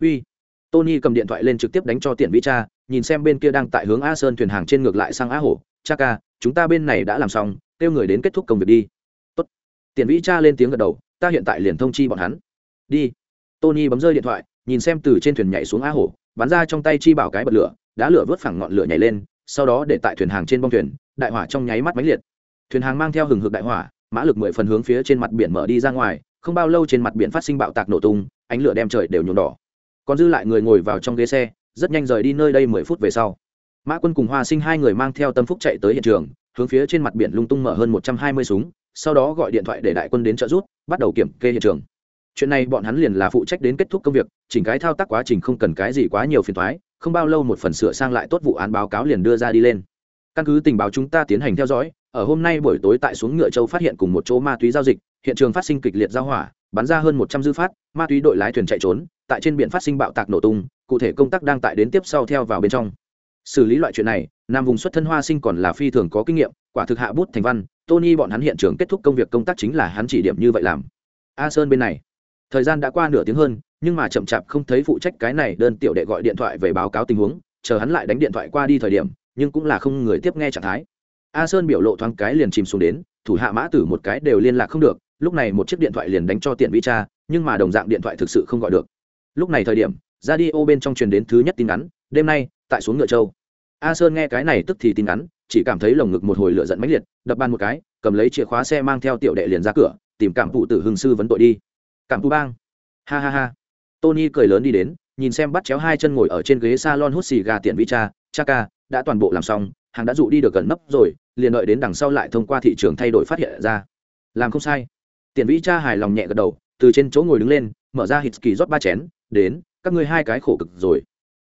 Uy. Tony cầm điện thoại lên trực tiếp đánh cho tiện vĩ cha, nhìn xem bên kia đang tại hướng a sơn thuyền hàng trên ngược lại sang á hổ cha ca, chúng ta bên này đã làm xong, kêu người đến kết thúc công việc đi. Tốt. tiện vĩ cha lên tiếng gật đầu, ta hiện tại liền thông chi bọn hắn đi. Tony bấm rơi điện thoại, nhìn xem từ trên thuyền nhảy xuống a hổ, bắn ra trong tay chi bảo cái bật lửa, đá lửa vớt phẳng ngọn lửa nhảy lên, sau đó để tại thuyền hàng trên bong thuyền, đại hỏa trong nháy mắt máy liệt. Thuyền hàng mang theo hừng hực đại hỏa, mã lực mười phần hướng phía trên mặt biển mở đi ra ngoài, không bao lâu trên mặt biển phát sinh bạo tạc nổ tung, ánh lửa đem trời đều nhuộm đỏ. Còn dư lại người ngồi vào trong ghế xe, rất nhanh rời đi nơi đây mười phút về sau. Mã quân cùng hoa sinh hai người mang theo tâm phúc chạy tới hiện trường, hướng phía trên mặt biển lung tung mở hơn một trăm hai mươi súng, sau đó gọi điện thoại để đại quân đến trợ rút bắt đầu kiểm kê hiện trường chuyện này bọn hắn liền là phụ trách đến kết thúc công việc, chỉnh cái thao tác quá trình không cần cái gì quá nhiều phiền thoái không bao lâu một phần sửa sang lại tốt vụ án báo cáo liền đưa ra đi lên. Căn cứ tình báo chúng ta tiến hành theo dõi, ở hôm nay buổi tối tại xuống ngựa châu phát hiện cùng một chỗ ma túy giao dịch, hiện trường phát sinh kịch liệt giao hỏa, bắn ra hơn một trăm dư phát, ma túy đội lái thuyền chạy trốn, tại trên biển phát sinh bạo tạc nổ tung, cụ thể công tác đang tại đến tiếp sau theo vào bên trong. Xử lý loại chuyện này, nam vùng xuất thân hoa sinh còn là phi thường có kinh nghiệm, quả thực hạ bút thành văn, tony bọn hắn hiện trường kết thúc công việc công tác chính là hắn chỉ điểm như vậy làm. A sơn bên này thời gian đã qua nửa tiếng hơn, nhưng mà chậm chạp không thấy phụ trách cái này đơn tiểu đệ gọi điện thoại về báo cáo tình huống, chờ hắn lại đánh điện thoại qua đi thời điểm, nhưng cũng là không người tiếp nghe trạng thái. A sơn biểu lộ thoáng cái liền chìm xuống đến, thủ hạ mã tử một cái đều liên lạc không được, lúc này một chiếc điện thoại liền đánh cho tiện vi cha, nhưng mà đồng dạng điện thoại thực sự không gọi được. Lúc này thời điểm ra đi ô bên trong truyền đến thứ nhất tin ngắn đêm nay, tại xuống ngựa châu. A sơn nghe cái này tức thì tin ngắn chỉ cảm thấy lồng ngực một hồi lửa giận mãnh liệt, đập bàn một cái, cầm lấy chìa khóa xe mang theo tiểu đệ liền ra cửa, tìm cảm phụ tử hưng sư vấn tội đi cảm thu bang. Ha ha ha. Tony cười lớn đi đến, nhìn xem bắt chéo hai chân ngồi ở trên ghế salon hút xì gà tiện vi cha cha ca, đã toàn bộ làm xong, hàng đã dụ đi được gần nấp rồi, liền đợi đến đằng sau lại thông qua thị trường thay đổi phát hiện ra. Làm không sai. Tiền vĩ cha hài lòng nhẹ gật đầu, từ trên chỗ ngồi đứng lên, mở ra hít kỳ rót ba chén, đến, các ngươi hai cái khổ cực rồi.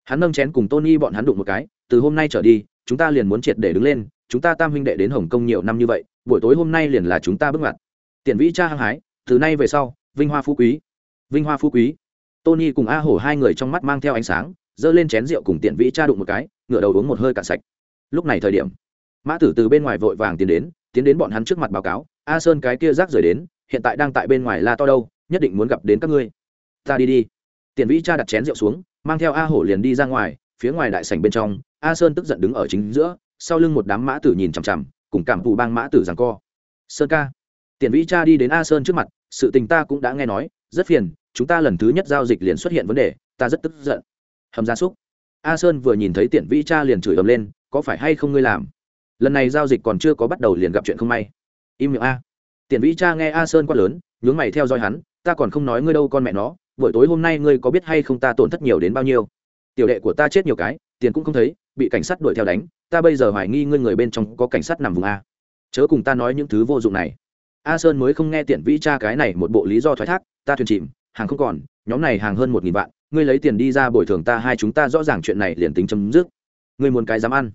Hắn nâng chén cùng tony bọn hắn đụng một cái, từ hôm nay trở đi, chúng ta liền muốn triệt để đứng lên, chúng ta tam huynh đệ đến hồng kông nhiều năm như vậy, buổi tối hôm nay liền là chúng ta bước ngoặt. Tiền vĩ cha hăng hái, từ nay về sau vinh hoa phú quý. Vinh hoa phú quý. Tony cùng a hổ hai người trong mắt mang theo ánh sáng, giơ lên chén rượu cùng tiền vĩ cha đụng một cái, ngửa đầu uống một hơi cạn sạch. Lúc này thời điểm, mã tử từ bên ngoài vội vàng tiến đến tiến đến bọn hắn trước mặt báo cáo, a sơn cái kia rác rời đến, hiện tại đang tại bên ngoài la to đâu, nhất định muốn gặp đến các ngươi. Ta đi đi. Tiền vĩ cha đặt chén rượu xuống, mang theo a hổ liền đi ra ngoài, phía ngoài đại sảnh bên trong, a sơn tức giận đứng ở chính giữa, sau lưng một đám mã tử nhìn chằm chằm, cùng cảm thụ bang mã tử rằng co. Sơn ca. Tiền vĩ cha đi đến a sơn trước mặt sự tình ta cũng đã nghe nói, rất phiền, chúng ta lần thứ nhất giao dịch liền xuất hiện vấn đề, ta rất tức giận. Hầm gia súc. A sơn vừa nhìn thấy tiện vĩ cha liền chửi ầm lên, có phải hay không ngươi làm? Lần này giao dịch còn chưa có bắt đầu liền gặp chuyện không may. Im miệng a. Tiện vĩ cha nghe a sơn quát lớn, nhướng mày theo dõi hắn, ta còn không nói ngươi đâu con mẹ nó, buổi tối hôm nay ngươi có biết hay không ta tổn thất nhiều đến bao nhiêu? Tiểu đệ của ta chết nhiều cái, tiền cũng không thấy, bị cảnh sát đuổi theo đánh, ta bây giờ hoài nghi ngươi người bên trong có cảnh sát nằm vùng a. Chớ cùng ta nói những thứ vô dụng này a sơn mới không nghe tiện vĩ cha cái này một bộ lý do thoái thác, ta thuyền chìm, hàng không còn, nhóm này hàng hơn một nghìn vạn, ngươi lấy tiền đi ra bồi thường ta hai chúng ta rõ ràng chuyện này liền tính chấm dứt. Ngươi muốn cái dám ăn.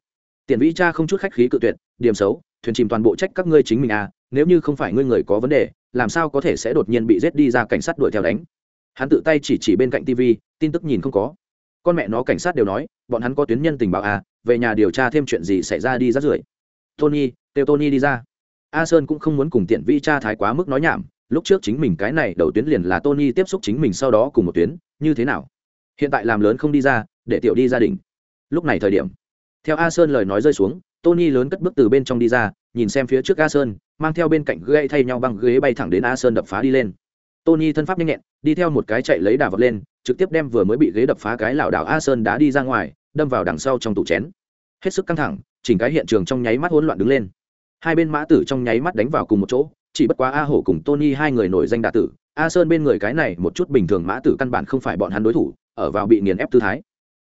Tiền vĩ cha không chút khách khí cự tuyệt, điểm xấu, thuyền chìm toàn bộ trách các ngươi chính mình à nếu như không phải ngươi người có vấn đề, làm sao có thể sẽ đột nhiên bị giết đi ra cảnh sát đuổi theo đánh? Hắn tự tay chỉ chỉ bên cạnh tv tin tức nhìn không có. Con mẹ nó cảnh sát đều nói, bọn hắn có tuyến nhân tình báo à về nhà điều tra thêm chuyện gì xảy ra đi rát rưởi tony têu tony đi ra a sơn cũng không muốn cùng tiện vi cha thái quá mức nói nhảm, lúc trước chính mình cái này đầu tuyến liền là tony tiếp xúc chính mình sau đó cùng một tuyến, như thế nào? Hiện tại làm lớn không đi ra, để tiểu đi gia đình. Lúc này thời điểm, theo a sơn lời nói rơi xuống, tony lớn cất bước từ bên trong đi ra, nhìn xem phía trước a sơn, mang theo bên cạnh gây thay nhau băng ghế bay thẳng đến a sơn đập phá đi lên. Tony thân pháp nhanh nhẹn, đi theo một cái chạy lấy đà vật lên, trực tiếp đem vừa mới bị ghế đập phá cái lảo đảo a sơn đã đi ra ngoài, đâm vào đằng sau trong tủ chén. Hết sức căng thẳng, chỉnh cái hiện trường trong nháy mắt hỗn loạn đứng lên hai bên mã tử trong nháy mắt đánh vào cùng một chỗ, chỉ bất quá a hổ cùng tony hai người nổi danh đạ tử, a sơn bên người cái này một chút bình thường mã tử căn bản không phải bọn hắn đối thủ, ở vào bị nghiền ép tư thái.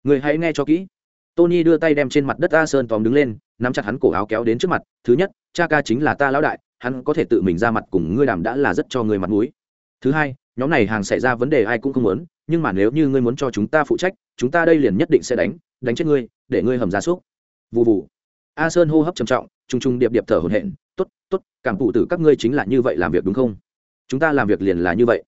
Người hãy nghe cho kỹ. Tony đưa tay đem trên mặt đất a sơn tóm đứng lên, nắm chặt hắn cổ áo kéo đến trước mặt, thứ nhất, cha ca chính là ta lão đại, hắn có thể tự mình ra mặt cùng ngươi đàm đã là rất cho người mặt mũi. Thứ hai, nhóm này hàng xảy ra vấn đề ai cũng không muốn, nhưng mà nếu như ngươi muốn cho chúng ta phụ trách, chúng ta đây liền nhất định sẽ đánh đánh chết ngươi, để ngươi hầm ra súc. Vụ vụ a sơn hô hấp trầm trọng t r u n g t r u n g điệp điệp thở hổn hển t ố t t ố t cảm phụ tử các ngươi chính là như vậy làm việc đúng không? Chúng ta làm việc liền là như vậy.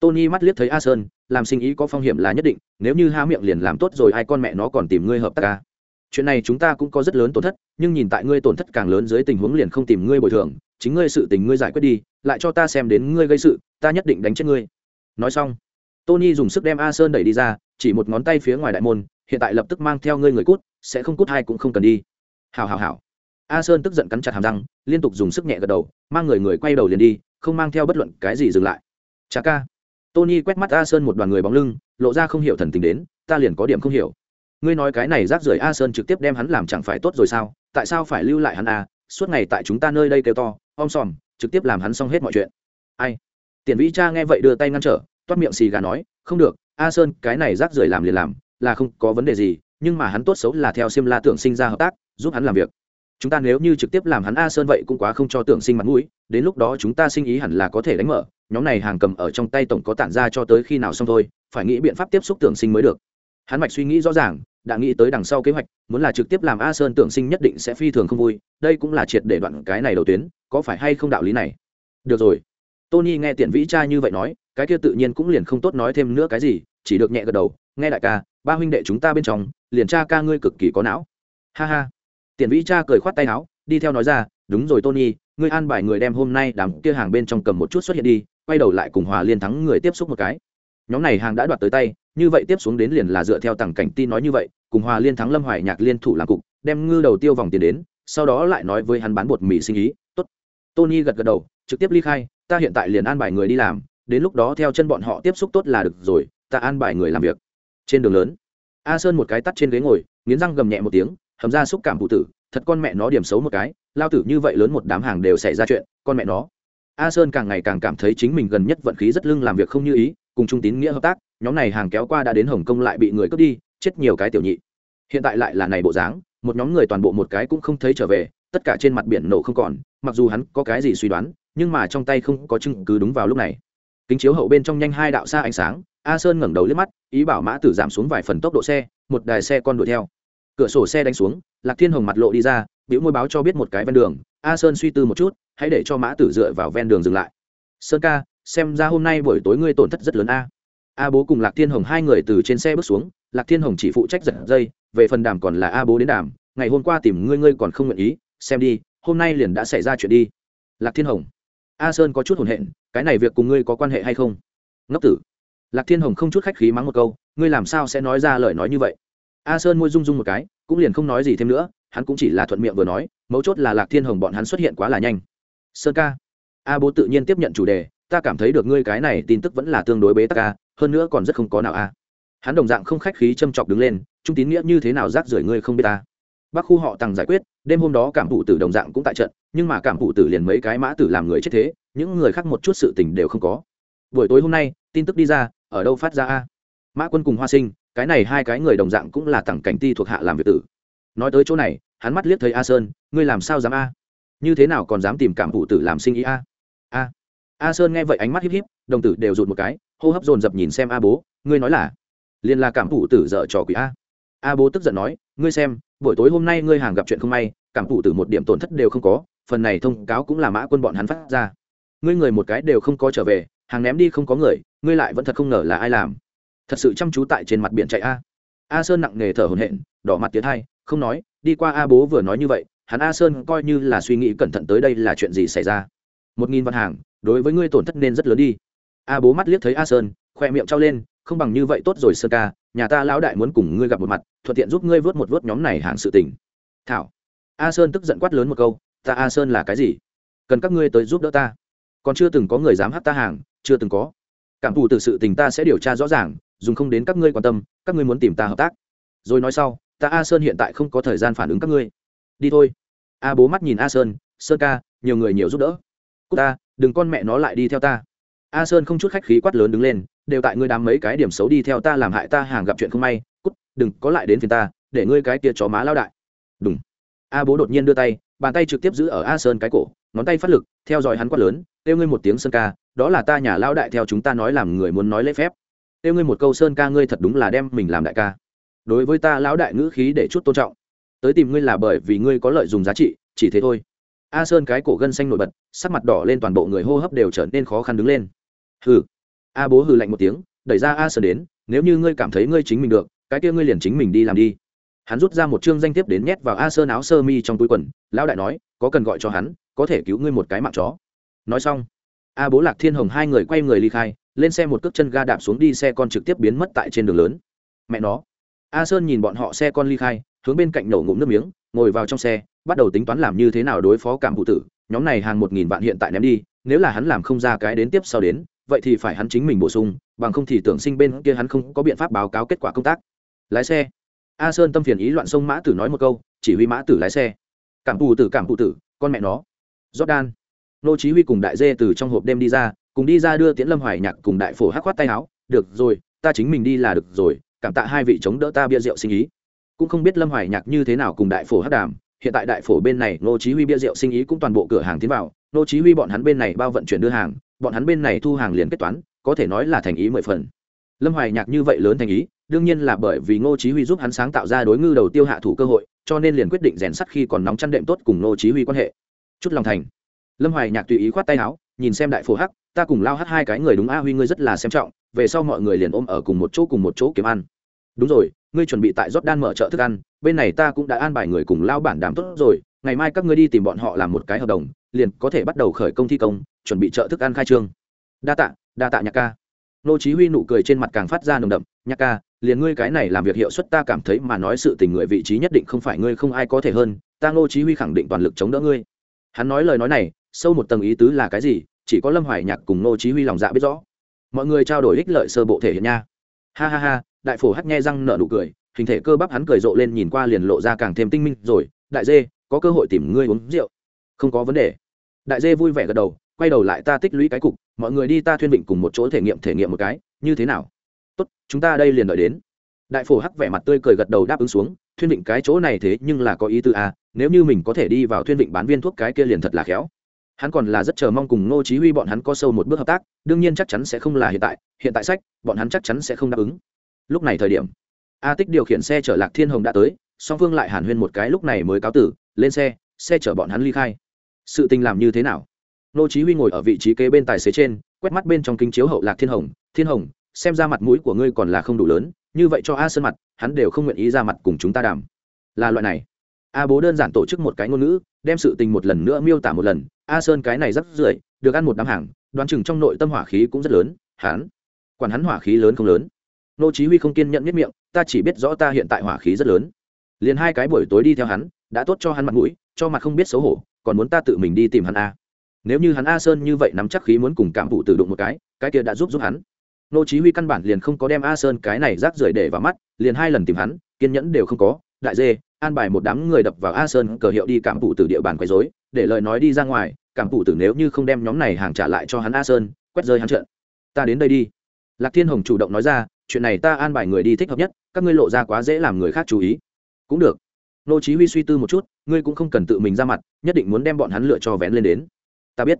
Tony mắt liếc thấy a sơn, làm sinh ý có phong hiểm là nhất định, nếu như há miệng liền làm tốt rồi ai con mẹ nó còn tìm ngươi hợp tác ca à? chuyện này chúng ta cũng có rất lớn tổn thất, nhưng nhìn tại ngươi tổn thất càng lớn dưới tình huống liền không tìm ngươi bồi thường, chính ngươi sự tình ngươi giải quyết đi, lại cho ta xem đến ngươi gây sự, ta nhất định đánh chết ngươi. Nói xong, tony dùng sức đem a sơn đẩy đi ra, chỉ một ngón tay phía ngoài đại môn, hiện tại lập tức mang theo ngươi người cút, sẽ không cút hai cũng không cần đi hào hào hào. A sơn tức giận cắn chặt hàm răng, liên tục dùng sức nhẹ gật đầu, mang người người quay đầu liền đi, không mang theo bất luận cái gì dừng lại. Chà ca. Tony quét mắt a sơn một đoàn người bóng lưng, lộ ra không hiểu thần tình đến, ta liền có điểm không hiểu. Ngươi nói cái này rác rưởi a sơn trực tiếp đem hắn làm chẳng phải tốt rồi sao? Tại sao phải lưu lại hắn a? Suốt ngày tại chúng ta nơi đây kêu to, om sòm, trực tiếp làm hắn xong hết mọi chuyện. Ai? Tiền vĩ cha nghe vậy đưa tay ngăn trở, toát miệng xì gà nói, không được, a sơn, cái này rác rưởi làm liền làm, là không có vấn đề gì nhưng mà hắn tốt xấu là theo xiêm la tưởng sinh ra hợp tác, giúp hắn làm việc. Chúng ta nếu như trực tiếp làm hắn a sơn vậy cũng quá không cho tưởng sinh mặt mũi, đến lúc đó chúng ta sinh ý hẳn là có thể đánh mở, nhóm này hàng cầm ở trong tay tổng có tản ra cho tới khi nào xong thôi, phải nghĩ biện pháp tiếp xúc tưởng sinh mới được. Hắn mạch suy nghĩ rõ ràng, đã nghĩ tới đằng sau kế hoạch, muốn là trực tiếp làm a sơn tưởng sinh nhất định sẽ phi thường không vui, đây cũng là triệt để đoạn cái này đầu tuyến, có phải hay không đạo lý này? Được rồi. Tony nghe tiện vĩ cha như vậy nói, cái kia tự nhiên cũng liền không tốt nói thêm nữa cái gì, chỉ được nhẹ gật đầu nghe đại ca, ba huynh đệ chúng ta bên trong, liền cha ca ngươi cực kỳ có não. Ha ha. Tiền vĩ cha cười khoát tay áo, đi theo nói ra, đúng rồi tony, ngươi an bài người đem hôm nay đám kia hàng bên trong cầm một chút xuất hiện đi, quay đầu lại cùng hòa liên thắng người tiếp xúc một cái. Nhóm này hàng đã đoạt tới tay, như vậy tiếp xuống đến liền là dựa theo tầng cảnh tin nói như vậy, cùng hòa liên thắng lâm hoài nhạc liên thủ làm cục, đem ngư đầu tiêu vòng tiền đến, sau đó lại nói với hắn bán bột mì sinh ý. Tốt. Tony gật gật đầu, trực tiếp ly khai, ta hiện tại liền an bài người đi làm, đến lúc đó theo chân bọn họ tiếp xúc tốt là được rồi, ta an bài người làm việc trên đường lớn, a sơn một cái tắt trên ghế ngồi, nghiến răng gầm nhẹ một tiếng, hầm ra xúc cảm phụ tử, thật con mẹ nó điểm xấu một cái, lao tử như vậy lớn một đám hàng đều xảy ra chuyện, con mẹ nó. A sơn càng ngày càng cảm thấy chính mình gần nhất vận khí rất lưng làm việc không như ý, cùng trung tín nghĩa hợp tác, nhóm này hàng kéo qua đã đến hồng kông lại bị người cướp đi, chết nhiều cái tiểu nhị. Hiện tại lại là này bộ dáng, một nhóm người toàn bộ một cái cũng không thấy trở về, tất cả trên mặt biển nổ không còn, mặc dù hắn có cái gì suy đoán, nhưng mà trong tay không có chứng cứ đúng vào lúc này kính chiếu hậu bên trong nhanh hai đạo xa ánh sáng, a sơn ngẩng đầu liếc mắt, ý bảo mã tử giảm xuống vài phần tốc độ xe, một đài xe con đuổi theo. Cửa sổ xe đánh xuống, lạc thiên hồng mặt lộ đi ra biểu môi báo cho biết một cái ven đường. A sơn suy tư một chút, hãy để cho mã tử dựa vào ven đường dừng lại. Sơn ca, xem ra hôm nay buổi tối ngươi tổn thất rất lớn a. A bố cùng lạc thiên hồng hai người từ trên xe bước xuống, lạc thiên hồng chỉ phụ trách giật dây, về phần đàm còn là a bố đến đàm, ngày hôm qua tìm ngươi ngươi còn không nguyện ý, xem đi, hôm nay liền đã xảy ra chuyện đi. Lạc thiên hồng, a sơn có chút hồn hện cái này việc cùng ngươi có quan hệ hay không? Ngốc tử. Lạc thiên hồng không chút khách khí mắng một câu, ngươi làm sao sẽ nói ra lời nói như vậy? A sơn môi rung rung một cái, cũng liền không nói gì thêm nữa, hắn cũng chỉ là thuận miệng vừa nói, mấu chốt là lạc thiên hồng bọn hắn xuất hiện quá là nhanh. Sơn ca. A bố tự nhiên tiếp nhận chủ đề, ta cảm thấy được ngươi cái này tin tức vẫn là tương đối bế tắc ca hơn nữa còn rất không có nào a. Hắn đồng dạng không khách khí châm chọc đứng lên, trung tín nghĩa như thế nào rác rưởi ngươi không biết ta? Bác khu họ tằng giải quyết, đêm hôm đó cảm thụ tử đồng dạng cũng tại trận nhưng mà cảm thụ tử liền mấy cái mã tử làm người chết thế, những người khác một chút sự tình đều không có. Buổi tối hôm nay, tin tức đi ra, ở đâu phát ra a? Mã quân cùng hoa sinh, cái này hai cái người đồng dạng cũng là tặng cảnh ti thuộc hạ làm việc tử. Nói tới chỗ này, hắn mắt liếc thấy a sơn, ngươi làm sao dám a? Như thế nào còn dám tìm cảm thụ tử làm sinh ý a? A. A sơn nghe vậy ánh mắt híp híp, đồng tử đều rụt một cái, hô hấp dồn dập nhìn xem a bố, ngươi nói là? Liền là cảm thụ tử dở trò quỷ a. A bố tức giận nói, ngươi xem, buổi tối hôm nay ngươi hàng gặp chuyện không may, cảm thụ tử một điểm tổn thất đều không có phần này thông cáo cũng là mã quân bọn hắn phát ra. Ngươi người một cái đều không có trở về, hàng ném đi không có người, ngươi lại vẫn thật không ngờ là ai làm. Thật sự chăm chú tại trên mặt biển chạy a. A sơn nặng nề thở hổn hển, đỏ mặt tiến hai, không nói, đi qua a bố vừa nói như vậy, hắn a sơn coi như là suy nghĩ cẩn thận tới đây là chuyện gì xảy ra. Một nghìn văn hàng, đối với ngươi tổn thất nên rất lớn đi. A bố mắt liếc thấy a sơn, khoe miệng trao lên, không bằng như vậy tốt rồi sơn ca, nhà ta lão đại muốn cùng ngươi gặp một mặt, thuận tiện giúp ngươi vớt một vớt nhóm này hàng sự tình. Thảo. A sơn tức giận quát lớn một câu ta a sơn là cái gì? Cần các ngươi tới giúp đỡ ta. Còn chưa từng có người dám hát ta hàng, chưa từng có. Cảm thù từ sự tình ta sẽ điều tra rõ ràng, dùng không đến các ngươi quan tâm, các ngươi muốn tìm ta hợp tác. Rồi nói sau, ta a sơn hiện tại không có thời gian phản ứng các ngươi. Đi thôi. A bố mắt nhìn a sơn sơn ca, nhiều người nhiều giúp đỡ. Cúc ta, đừng con mẹ nó lại đi theo ta. A sơn không chút khách khí quát lớn đứng lên, đều tại ngươi đám mấy cái điểm xấu đi theo ta làm hại ta hàng gặp chuyện không may, cút, đừng có lại đến phiền ta, để ngươi cái kia chó má lao đại. Đúng a bố đột nhiên đưa tay bàn tay trực tiếp giữ ở a sơn cái cổ, ngón tay phát lực, theo dõi hắn quát lớn, kêu ngươi một tiếng sơn ca, đó là ta nhà lao đại theo chúng ta nói làm người muốn nói lễ phép. Kêu ngươi một câu sơn ca ngươi thật đúng là đem mình làm đại ca. Đối với ta lão đại ngữ khí để chút tôn trọng. Tới tìm ngươi là bởi vì ngươi có lợi dùng giá trị, chỉ thế thôi. A sơn cái cổ gân xanh nổi bật, sắc mặt đỏ lên toàn bộ người hô hấp đều trở nên khó khăn đứng lên. Hừ. A bố hừ lạnh một tiếng, đẩy ra a sơn đến, nếu như ngươi cảm thấy ngươi chính mình được, cái kia ngươi liền chính mình đi làm đi hắn rút ra một chương danh thiếp đến nhét vào a sơn áo sơ mi trong túi quần, lão đại nói, có cần gọi cho hắn, có thể cứu ngươi một cái mạng chó. Nói xong, a bố lạc thiên hồng hai người quay người ly khai, lên xe một cước chân ga đạp xuống đi, xe con trực tiếp biến mất tại trên đường lớn. Mẹ nó. A sơn nhìn bọn họ xe con ly khai, hướng bên cạnh nổ ngụm nước miếng, ngồi vào trong xe, bắt đầu tính toán làm như thế nào đối phó cảm phụ tử. Nhóm này hàng một nghìn vạn hiện tại ném đi, nếu là hắn làm không ra cái đến tiếp sau đến, vậy thì phải hắn chính mình bổ sung, bằng không thì tưởng sinh bên kia hắn không có biện pháp báo cáo kết quả công tác. Lái xe a sơn tâm phiền ý loạn sông mã tử nói một câu, chỉ huy mã tử lái xe. Cảm phụ tử, cảm phụ tử, con mẹ nó. Jordan. Nô chí huy cùng đại dê từ trong hộp đêm đi ra, cùng đi ra đưa tiễn lâm hoài nhạc cùng đại phổ hắc khoát tay áo, được rồi, ta chính mình đi là được rồi, cảm tạ hai vị chống đỡ ta bia rượu sinh ý. Cũng không biết lâm hoài nhạc như thế nào cùng đại phổ hắc đàm, hiện tại đại phổ bên này nô chí huy bia rượu sinh ý cũng toàn bộ cửa hàng tiến vào, nô chí huy bọn hắn bên này bao vận chuyển đưa hàng, bọn hắn bên này thu hàng liền kết toán, có thể nói là thành ý mười phần. Lâm hoài nhạc như vậy lớn thành ý đương nhiên là bởi vì ngô chí huy giúp hắn sáng tạo ra đối ngư đầu tiêu hạ thủ cơ hội, cho nên liền quyết định rèn sắt khi còn nóng chăn đệm tốt cùng ngô chí huy quan hệ. Chút lòng thành. Lâm hoài nhạc tùy ý khoát tay áo, nhìn xem đại phổ hắc, ta cùng lao hắc hai cái người đúng a, huy ngươi rất là xem trọng, về sau mọi người liền ôm ở cùng một chỗ cùng một chỗ kiếm ăn. Đúng rồi, ngươi chuẩn bị tại Jordan mở chợ thức ăn, bên này ta cũng đã an bài người cùng lao bản đảm tốt rồi, ngày mai các ngươi đi tìm bọn họ làm một cái hợp đồng, liền có thể bắt đầu khởi công thi công, chuẩn bị chợ thức ăn khai trương. Đa tạ đa tạ nhạc ca. Nô chí huy nụ cười trên mặt càng phát ra nồng đậm, nhạc ca liền ngươi cái này làm việc hiệu suất ta cảm thấy mà nói sự tình người vị trí nhất định không phải ngươi không ai có thể hơn, ta ngô chí huy khẳng định toàn lực chống đỡ ngươi. Hắn nói lời nói này, sâu một tầng ý tứ là cái gì, chỉ có lâm hoài nhạc cùng nô chí huy lòng dạ biết rõ. Mọi người trao đổi ích lợi sơ bộ thể hiện nha. Ha ha ha, đại phổ hắt nghe răng nở nụ cười, hình thể cơ bắp hắn cười rộ lên nhìn qua liền lộ ra càng thêm tinh minh rồi, đại dê, có cơ hội tìm ngươi uống rượu. Không có vấn đề. Đại dê vui vẻ gật đầu, quay đầu lại ta tích lũy cái cục, mọi người đi ta thuyên vịnh cùng một chỗ thể nghiệm thể nghiệm một cái, như thế nào? Tốt chúng ta đây liền đợi đến. Đại phổ hắc vẻ mặt tươi cười gật đầu đáp ứng xuống thuyên vịnh cái chỗ này thế nhưng là có ý tư à, nếu như mình có thể đi vào thuyên vịnh bán viên thuốc cái kia liền thật là khéo. Hắn còn là rất chờ mong cùng ngô chí huy bọn hắn có sâu một bước hợp tác đương nhiên chắc chắn sẽ không là hiện tại hiện tại sách bọn hắn chắc chắn sẽ không đáp ứng. Lúc này thời điểm a tích điều khiển xe chở lạc thiên hồng đã tới song phương lại hàn huyên một cái lúc này mới cáo tử lên xe xe chở bọn hắn ly khai. Sự tình làm như thế nào? Ngô chí huy ngồi ở vị trí kế bên tài xế trên quét mắt bên trong kính chiếu hậu lạc thiên hồng thiên hồng xem ra mặt mũi của ngươi còn là không đủ lớn, như vậy cho a sơn mặt, hắn đều không nguyện ý ra mặt cùng chúng ta đàm. Là loại này. A bố đơn giản tổ chức một cái ngôn ngữ, đem sự tình một lần nữa miêu tả một lần. A sơn cái này rất rưởi, được ăn một đám hàng, đoán chừng trong nội tâm hỏa khí cũng rất lớn, hắn quản hắn hỏa khí lớn không lớn. Nô chí huy không kiên nhẫn nhất miệng, ta chỉ biết rõ ta hiện tại hỏa khí rất lớn. Liền hai cái buổi tối đi theo hắn, đã tốt cho hắn mặt mũi, cho mặt không biết xấu hổ, còn muốn ta tự mình đi tìm hắn a. Nếu như hắn a sơn như vậy nắm chắc khí muốn cùng cảm thụ tự đụng một cái cái kia đã giúp giúp hắn nô chí huy căn bản liền không có đem a sơn cái này rác rưởi để vào mắt, liền hai lần tìm hắn, kiên nhẫn đều không có. Đại dê, an bài một đám người đập vào a sơn cờ hiệu đi cảm phụ từ địa bàn quấy rối, để lời nói đi ra ngoài, cảm phụ tử nếu như không đem nhóm này hàng trả lại cho hắn a sơn, quét rơi hắn trận. Ta đến đây đi. Lạc thiên hồng chủ động nói ra, chuyện này ta an bài người đi thích hợp nhất, các ngươi lộ ra quá dễ làm người khác chú ý. Cũng được. Nô chí huy suy tư một chút, ngươi cũng không cần tự mình ra mặt, nhất định muốn đem bọn hắn lựa cho vén lên đến. Ta biết.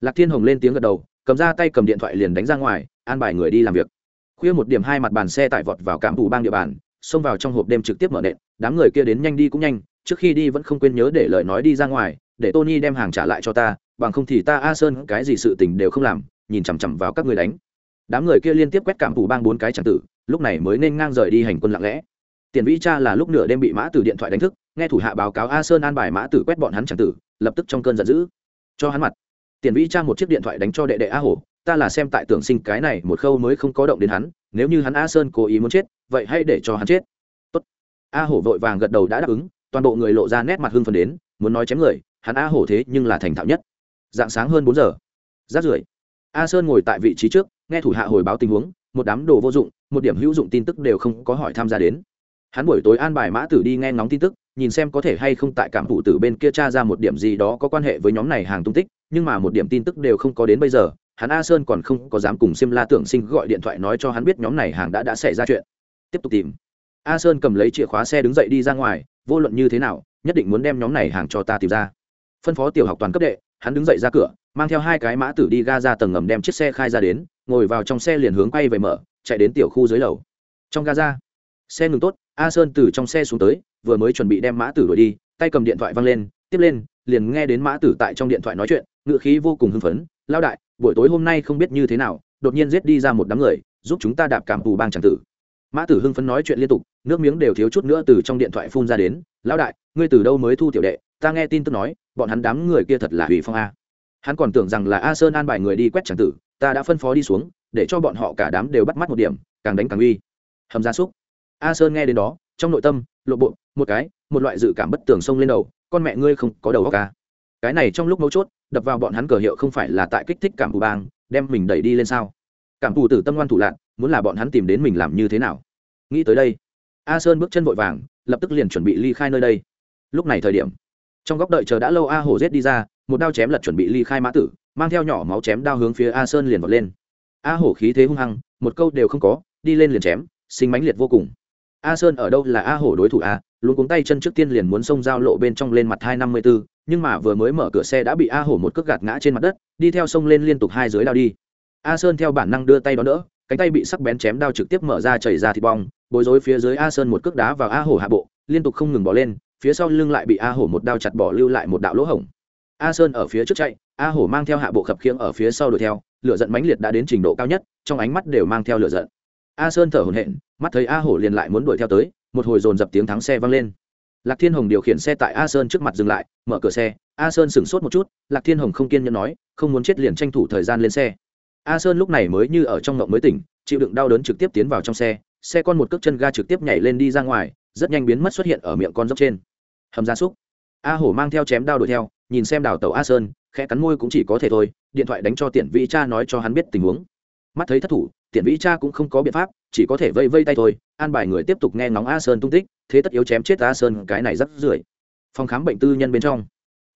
Lạc thiên hồng lên tiếng gật đầu, cầm ra tay cầm điện thoại liền đánh ra ngoài an bài người đi làm việc. Khuya một điểm hai mặt bàn xe tải vọt vào cảm thủ bang địa bàn, xông vào trong hộp đêm trực tiếp mở nện, đám người kia đến nhanh đi cũng nhanh, trước khi đi vẫn không quên nhớ để lời nói đi ra ngoài, để tony đem hàng trả lại cho ta, bằng không thì ta a sơn cái gì sự tình đều không làm, nhìn chằm chằm vào các người đánh. Đám người kia liên tiếp quét cảm thủ bang bốn cái tràng tử, lúc này mới nên ngang rời đi hành quân lặng lẽ. Tiền vĩ cha là lúc nửa đêm bị mã tử điện thoại đánh thức, nghe thủ hạ báo cáo a sơn an bài mã tử quét bọn hắn tràng tử, lập tức trong cơn giận dữ. Cho hắn mặt. Tiền vĩ cha một chiếc điện thoại đánh cho đệ đệ a hổ ta là xem tại tưởng sinh cái này một khâu mới không có động đến hắn, nếu như hắn a sơn cố ý muốn chết, vậy hãy để cho hắn chết. Tốt. a hổ vội vàng gật đầu đã đáp ứng, toàn bộ người lộ ra nét mặt hưng phần đến, muốn nói chém người, hắn a hổ thế nhưng là thành thạo nhất. Dạng sáng hơn bốn giờ. Rát rưởi. A sơn ngồi tại vị trí trước, nghe thủ hạ hồi báo tình huống, một đám đồ vô dụng, một điểm hữu dụng tin tức đều không có hỏi tham gia đến. Hắn buổi tối an bài mã tử đi nghe ngóng tin tức, nhìn xem có thể hay không tại cảm thủ tử bên kia tra ra một điểm gì đó có quan hệ với nhóm này hàng tung tích, nhưng mà một điểm tin tức đều không có đến bây giờ hắn a sơn còn không có dám cùng xiêm la tưởng sinh gọi điện thoại nói cho hắn biết nhóm này hàng đã đã xảy ra chuyện. Tiếp tục tìm. A sơn cầm lấy chìa khóa xe đứng dậy đi ra ngoài, vô luận như thế nào, nhất định muốn đem nhóm này hàng cho ta tìm ra. Phân phó tiểu học toàn cấp đệ, hắn đứng dậy ra cửa, mang theo hai cái mã tử đi ga ra tầng ngầm đem chiếc xe khai ra đến, ngồi vào trong xe liền hướng quay về mở, chạy đến tiểu khu dưới lầu. Trong ga ra, xe ngừng tốt, a sơn từ trong xe xuống tới, vừa mới chuẩn bị đem mã tử đuổi đi, tay cầm điện thoại văng lên, tiếp lên, liền nghe đến mã tử tại trong điện thoại nói chuyện, ngựa khí vô cùng hưng phấn lao đại, buổi tối hôm nay không biết như thế nào, đột nhiên giết đi ra một đám người, giúp chúng ta đạp cảm tù bang tràng tử. Mã tử hưng phấn nói chuyện liên tục, nước miếng đều thiếu chút nữa từ trong điện thoại phun ra đến, lão đại, ngươi từ đâu mới thu tiểu đệ? Ta nghe tin tức nói, bọn hắn đám người kia thật là hủy phong a. Hắn còn tưởng rằng là a sơn an bài người đi quét tràng tử, ta đã phân phó đi xuống, để cho bọn họ cả đám đều bắt mắt một điểm, càng đánh càng uy. Hầm gia súc. A sơn nghe đến đó, trong nội tâm, lộ bộ, một cái, một loại dự cảm bất tường xông lên đầu, con mẹ ngươi không có đầu óc ca cái này trong lúc mấu chốt đập vào bọn hắn cờ hiệu không phải là tại kích thích cảm phù bang, đem mình đẩy đi lên sao? Cảm phù tử tâm ngoan thủ lạc muốn là bọn hắn tìm đến mình làm như thế nào? Nghĩ tới đây, a sơn bước chân vội vàng, lập tức liền chuẩn bị ly khai nơi đây. Lúc này thời điểm, trong góc đợi chờ đã lâu a hổ rết đi ra, một đao chém lật chuẩn bị ly khai mã tử, mang theo nhỏ máu chém đao hướng phía a sơn liền vọt lên. A hổ khí thế hung hăng, một câu đều không có, đi lên liền chém, sinh mãnh liệt vô cùng. A sơn ở đâu là a hổ đối thủ a luôn cuống tay chân trước tiên liền muốn xông giao lộ bên trong lên mặt hai năm mươi b ố nhưng mà vừa mới mở cửa xe đã bị a hổ một cước gạt ngã trên mặt đất, đi theo sông lên liên tục hai dưới đao đi. A sơn theo bản năng đưa tay đón đỡ, cánh tay bị sắc bén chém đao trực tiếp mở ra chảy ra thịt bong, bối rối phía dưới a sơn một cước đá vào a hổ hạ bộ, liên tục không ngừng bỏ lên, phía sau lưng lại bị a hổ một đao chặt bỏ lưu lại một đạo lỗ hổng. A sơn ở phía trước chạy, a hổ mang theo hạ bộ khập khiễng ở phía sau đuổi theo, lửa giận mãnh liệt đã đến trình độ cao nhất, trong ánh mắt đều mang theo lửa giận. A sơn thở hổn hển, mắt thấy a hổ liền lại muốn đuổi theo tới, một hồi dồn dập tiếng thắng xe vang lên lạc thiên hồng điều khiển xe tại a sơn trước mặt dừng lại, mở cửa xe. A sơn sửng sốt một chút, lạc thiên hồng không kiên nhẫn nói, không muốn chết liền tranh thủ thời gian lên xe. A sơn lúc này mới như ở trong ngộng mới tỉnh, chịu đựng đau đớn trực tiếp tiến vào trong xe. Xe con một cước chân ga trực tiếp nhảy lên đi ra ngoài, rất nhanh biến mất xuất hiện ở miệng con dốc trên. Hầm gia súc a hổ mang theo chém đao đuổi theo, nhìn xem đào tàu a sơn, khẽ cắn môi cũng chỉ có thể thôi, điện thoại đánh cho tiện vĩ cha nói cho hắn biết tình huống. Mắt thấy thất thủ tiện vĩ cha cũng không có biện pháp chỉ có thể vây vây tay thôi, an bài người tiếp tục nghe ngóng a sơn tung tích, thế tất yếu chém chết a sơn cái này rất rưởi. Phòng khám bệnh tư nhân bên trong,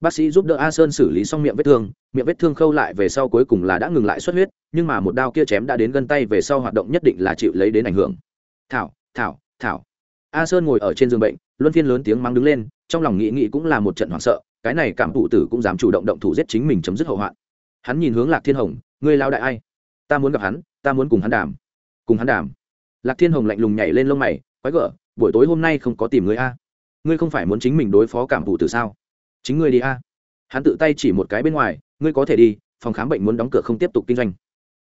bác sĩ giúp đỡ a sơn xử lý xong miệng vết thương, miệng vết thương khâu lại về sau cuối cùng là đã ngừng lại xuất huyết, nhưng mà một đao kia chém đã đến gân tay về sau hoạt động nhất định là chịu lấy đến ảnh hưởng. Thảo thảo thảo. A sơn ngồi ở trên giường bệnh, luân phiên lớn tiếng mắng đứng lên, trong lòng nghĩ nghĩ cũng là một trận hoảng sợ, cái này cảm thụ tử cũng dám chủ động động thủ giết chính mình chấm dứt hậu hoạn. Hắn nhìn hướng lạc thiên hồng, ngươi lao đại ai? Ta muốn gặp hắn, ta muốn cùng hắn đàm. Cùng hắn đàm lạc thiên hồng lạnh lùng nhảy lên lông mày, quái gở, buổi tối hôm nay không có tìm người a. Ngươi không phải muốn chính mình đối phó cảm thụ tử sao? Chính ngươi đi a. Hắn tự tay chỉ một cái bên ngoài, ngươi có thể đi, phòng khám bệnh muốn đóng cửa không tiếp tục kinh doanh.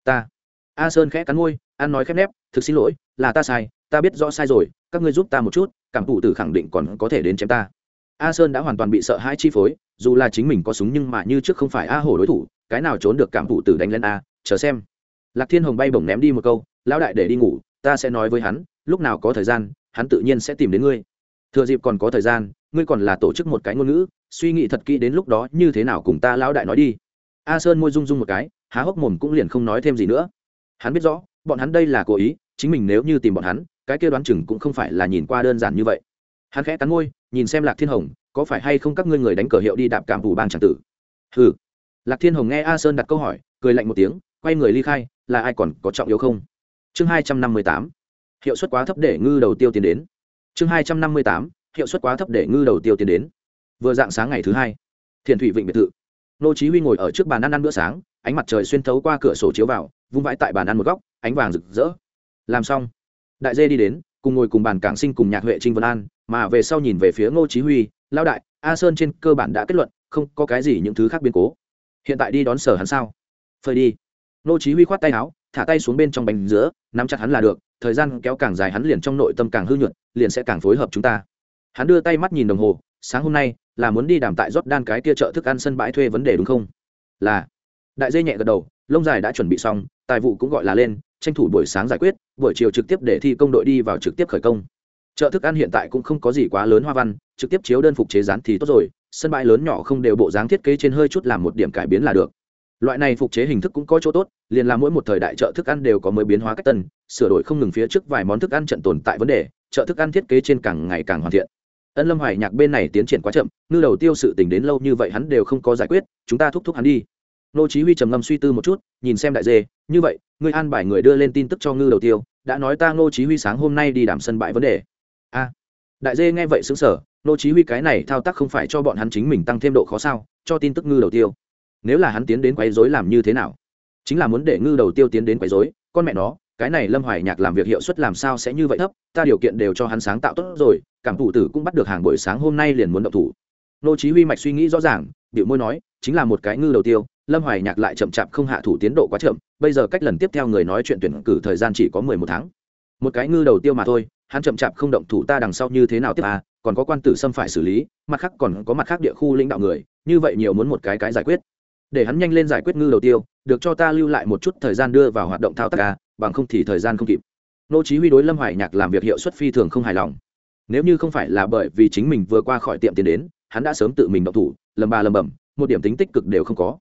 Ta. A sơn khẽ cắn môi an nói khép nép, thực xin lỗi, là ta sai, ta biết rõ sai rồi, các ngươi giúp ta một chút, cảm thụ tử khẳng định còn có thể đến chém ta. A sơn đã hoàn toàn bị sợ hãi chi phối, dù là chính mình có súng nhưng mà như trước không phải a hổ đối thủ, cái nào trốn được cảm thụ tử đánh lên a, chờ xem. Lạc thiên hồng bay bổng ném đi một câu, lão đại để đi ngủ ta sẽ nói với hắn, lúc nào có thời gian, hắn tự nhiên sẽ tìm đến ngươi. Thừa dịp còn có thời gian, ngươi còn là tổ chức một cái ngôn ngữ, suy nghĩ thật kỹ đến lúc đó như thế nào cùng ta lão đại nói đi. A sơn môi rung rung một cái, há hốc mồm cũng liền không nói thêm gì nữa. Hắn biết rõ, bọn hắn đây là cố ý, chính mình nếu như tìm bọn hắn, cái kia đoán chừng cũng không phải là nhìn qua đơn giản như vậy. Hắn khẽ cắn môi, nhìn xem lạc thiên hồng, có phải hay không các ngươi người đánh cờ hiệu đi đạp cảm phủ bang tràng tử? Ừ lạc thiên hồng nghe a sơn đặt câu hỏi, cười lạnh một tiếng, quay người ly khai, là ai còn có trọng yếu không? Chương hai trăm năm mươi tám. Hiệu suất quá thấp để ngư đầu tiêu tiến đến. Chương hai trăm năm mươi tám. Hiệu suất quá thấp để ngư đầu tiêu tiến đến. Vừa dạng sáng ngày thứ hai, thiền thủy vịnh biệt thự. Nô chí huy ngồi ở trước bàn ăn ăn bữa sáng, ánh mặt trời xuyên thấu qua cửa sổ chiếu vào, vung vãi tại bàn ăn một góc, ánh vàng rực rỡ. Làm xong, đại dê đi đến, cùng ngồi cùng bàn cảng sinh cùng nhạc huệ trinh vân an, mà về sau nhìn về phía ngô chí huy lao đại, a sơn trên cơ bản đã kết luận, không có cái gì những thứ khác biến cố. Hiện tại đi đón sở hắn sao? Phơi đi. Ngô chí huy khoát tay áo, thả tay xuống bên trong bánh giữa nắm chặt hắn là được, thời gian kéo càng dài hắn liền trong nội tâm càng hư nhuận liền sẽ càng phối hợp chúng ta. Hắn đưa tay mắt nhìn đồng hồ, sáng hôm nay, là muốn đi đàm tại rót đan cái kia chợ thức ăn sân bãi thuê vấn đề đúng không? Là. Đại dây nhẹ gật đầu, lông dài đã chuẩn bị xong, tài vụ cũng gọi là lên, tranh thủ buổi sáng giải quyết, buổi chiều trực tiếp để thi công đội đi vào trực tiếp khởi công. Chợ thức ăn hiện tại cũng không có gì quá lớn hoa văn, trực tiếp chiếu đơn phục chế rán thì tốt rồi, sân bãi lớn nhỏ không đều bộ dáng thiết kế trên hơi chút làm một điểm cải biến là được loại này phục chế hình thức cũng có chỗ tốt, liền là mỗi một thời đại chợ thức ăn đều có mới biến hóa cách tân, sửa đổi không ngừng phía trước vài món thức ăn trận tồn tại vấn đề, chợ thức ăn thiết kế trên càng ngày càng hoàn thiện. Ân lâm hoài nhạc bên này tiến triển quá chậm, ngư đầu tiêu sự tình đến lâu như vậy hắn đều không có giải quyết, chúng ta thúc thúc hắn đi. Nô chí huy trầm ngâm suy tư một chút, nhìn xem đại dê, như vậy, ngươi an bài người đưa lên tin tức cho ngư đầu tiêu, đã nói ta nô chí huy sáng hôm nay đi đảm sân bãi vấn đề. A. Đại dê nghe vậy sững sờ, nô chí huy cái này thao tác không phải cho bọn hắn chính mình tăng thêm độ khó sao, cho tin tức ngư đầu tiêu nếu là hắn tiến đến quấy rối làm như thế nào? Chính là muốn để ngư đầu tiêu tiến đến quấy rối, con mẹ nó, cái này lâm hoài nhạc làm việc hiệu suất làm sao sẽ như vậy thấp, ta điều kiện đều cho hắn sáng tạo tốt rồi, cảm thủ tử cũng bắt được hàng buổi sáng hôm nay liền muốn động thủ. Nô chí huy mạch suy nghĩ rõ ràng điệu môi nói, chính là một cái ngư đầu tiêu, lâm hoài nhạc lại chậm chạp không hạ thủ tiến độ quá chậm, bây giờ cách lần tiếp theo người nói chuyện tuyển cử thời gian chỉ có mười một tháng. Một cái ngư đầu tiêu mà thôi, hắn chậm chạp không động thủ ta đằng sau như thế nào tiếp à còn có quan tử xâm phải xử lý, mặt khác còn có mặt khác địa khu lãnh đạo người, như vậy nhiều muốn một cái cái giải quyết để hắn nhanh lên giải quyết ngư đầu tiêu, được cho ta lưu lại một chút thời gian đưa vào hoạt động thao tác ca bằng không thì thời gian không kịp. Nô chí huy đối lâm hoài nhạc làm việc hiệu suất phi thường không hài lòng. Nếu như không phải là bởi vì chính mình vừa qua khỏi tiệm tiền đến, hắn đã sớm tự mình động thủ, lầm ba lầm bầm một điểm tính tích cực đều không có.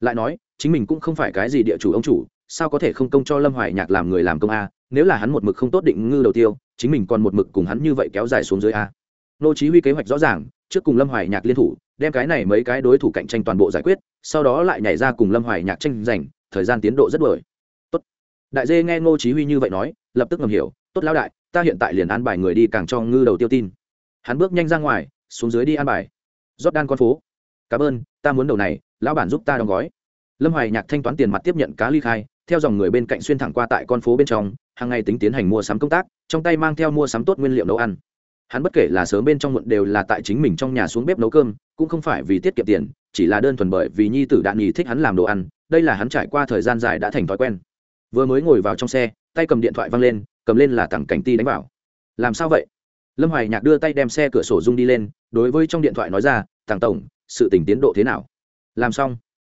Lại nói, chính mình cũng không phải cái gì địa chủ ông chủ, sao có thể không công cho lâm hoài nhạc làm người làm công a? Nếu là hắn một mực không tốt định ngư đầu tiêu, chính mình còn một mực cùng hắn như vậy kéo dài xuống dưới a. Nô chí huy kế hoạch rõ ràng, trước cùng lâm hoài nhạc liên thủ đem cái này mấy cái đối thủ cạnh tranh toàn bộ giải quyết, sau đó lại nhảy ra cùng lâm hoài nhạc tranh giành, thời gian tiến độ rất đuổi. Tốt. Đại dê nghe ngô chí huy như vậy nói, lập tức ngầm hiểu, tốt lão đại, ta hiện tại liền an bài người đi càng cho ngư đầu tiêu tin. Hắn bước nhanh ra ngoài, xuống dưới đi an bài. Rót đan con phố. Cảm ơn, ta muốn đầu này, lão bản giúp ta đóng gói. Lâm hoài nhạc thanh toán tiền mặt tiếp nhận cá ly khai, theo dòng người bên cạnh xuyên thẳng qua tại con phố bên trong, hàng ngày tính tiến hành mua sắm công tác, trong tay mang theo mua sắm tốt nguyên liệu nấu ăn. Hắn bất kể là sớm bên trong muộn đều là tại chính mình trong nhà xuống bếp nấu cơm cũng không phải vì tiết kiệm tiền, chỉ là đơn thuần bởi vì nhi tử đạn nhì thích hắn làm đồ ăn, đây là hắn trải qua thời gian dài đã thành thói quen. Vừa mới ngồi vào trong xe, tay cầm điện thoại văng lên, cầm lên là tặng cảnh ti đánh vào. Làm sao vậy? Lâm hoài nhạc đưa tay đem xe cửa sổ rung đi lên, đối với trong điện thoại nói ra, tàng tổng, sự tình tiến độ thế nào? Làm xong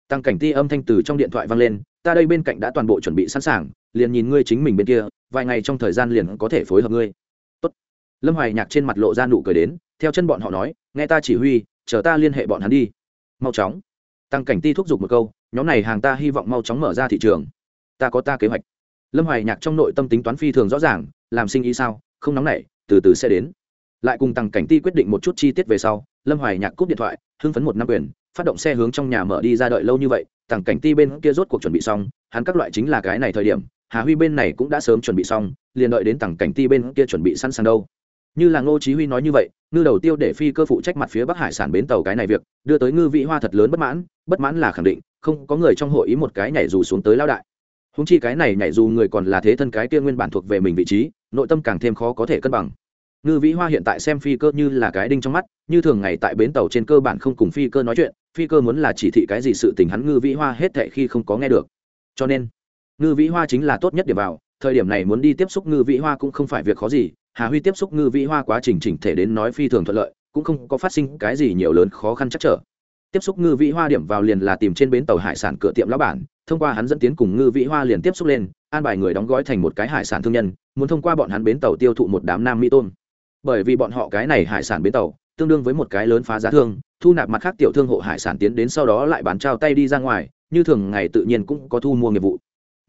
tăng cảnh ti âm thanh từ trong điện thoại vang lên, ta đây bên cạnh đã toàn bộ chuẩn bị sẵn sàng, liền nhìn ngươi chính mình bên kia, vài ngày trong thời gian liền có thể phối hợp ngươi. Tốt. lâm hoài nhạc trên mặt lộ ra nụ cười đến, theo chân bọn họ nói, nghe ta chỉ huy chờ ta liên hệ bọn hắn đi. Mau chóng. Tăng cảnh ti thúc giục một câu, nhóm này hàng ta hy vọng mau chóng mở ra thị trường. Ta có ta kế hoạch. Lâm hoài nhạc trong nội tâm tính toán phi thường rõ ràng, làm sinh ý sao, không nóng nảy, từ từ sẽ đến. Lại cùng tăng cảnh ti quyết định một chút chi tiết về sau, lâm hoài nhạc cúp điện thoại, hưng phấn một năm quyền, phát động xe hướng trong nhà mở đi ra đợi lâu như vậy, tăng cảnh ti bên kia rốt cuộc chuẩn bị xong, hắn các loại chính là cái này thời điểm, hà huy bên này cũng đã sớm chuẩn bị xong, liền đợi đến tăng cảnh ti bên kia chuẩn bị sẵn sàng đâu như là ngô chí huy nói như vậy, ngư đầu tiêu để phi cơ phụ trách mặt phía bắc hải sản bến tàu cái này việc, đưa tới ngư vị hoa thật lớn bất mãn bất mãn là khẳng định, không có người trong hội ý một cái nhảy dù xuống tới lao đại. Húng chi cái này nhảy dù người còn là thế thân cái kia nguyên bản thuộc về mình vị trí, nội tâm càng thêm khó có thể cân bằng. Ngư vĩ hoa hiện tại xem phi cơ như là cái đinh trong mắt, như thường ngày tại bến tàu trên cơ bản không cùng phi cơ nói chuyện, phi cơ muốn là chỉ thị cái gì sự tình hắn ngư vĩ hoa hết thệ khi không có nghe được. Cho nên, ngư vĩ hoa chính là tốt nhất để vào, thời điểm này muốn đi tiếp xúc ngư vĩ hoa cũng không phải việc khó gì hà huy tiếp xúc ngư vĩ hoa quá trình chỉnh thể đến nói phi thường thuận lợi, cũng không có phát sinh cái gì nhiều lớn khó khăn chắc trở. Tiếp xúc ngư vĩ hoa điểm vào liền là tìm trên bến tàu hải sản cửa tiệm lão bản, thông qua hắn dẫn tiến cùng ngư vĩ hoa liền tiếp xúc lên, an bài người đóng gói thành một cái hải sản thương nhân, muốn thông qua bọn hắn bến tàu tiêu thụ một đám nam mỹ tôm. Bởi vì bọn họ cái này hải sản bến tàu, tương đương với một cái lớn phá giá thương, thu nạp mặt khác tiểu thương hộ hải sản tiến đến sau đó lại bán trao tay đi ra ngoài, như thường ngày tự nhiên cũng có thu mua nghiệp vụ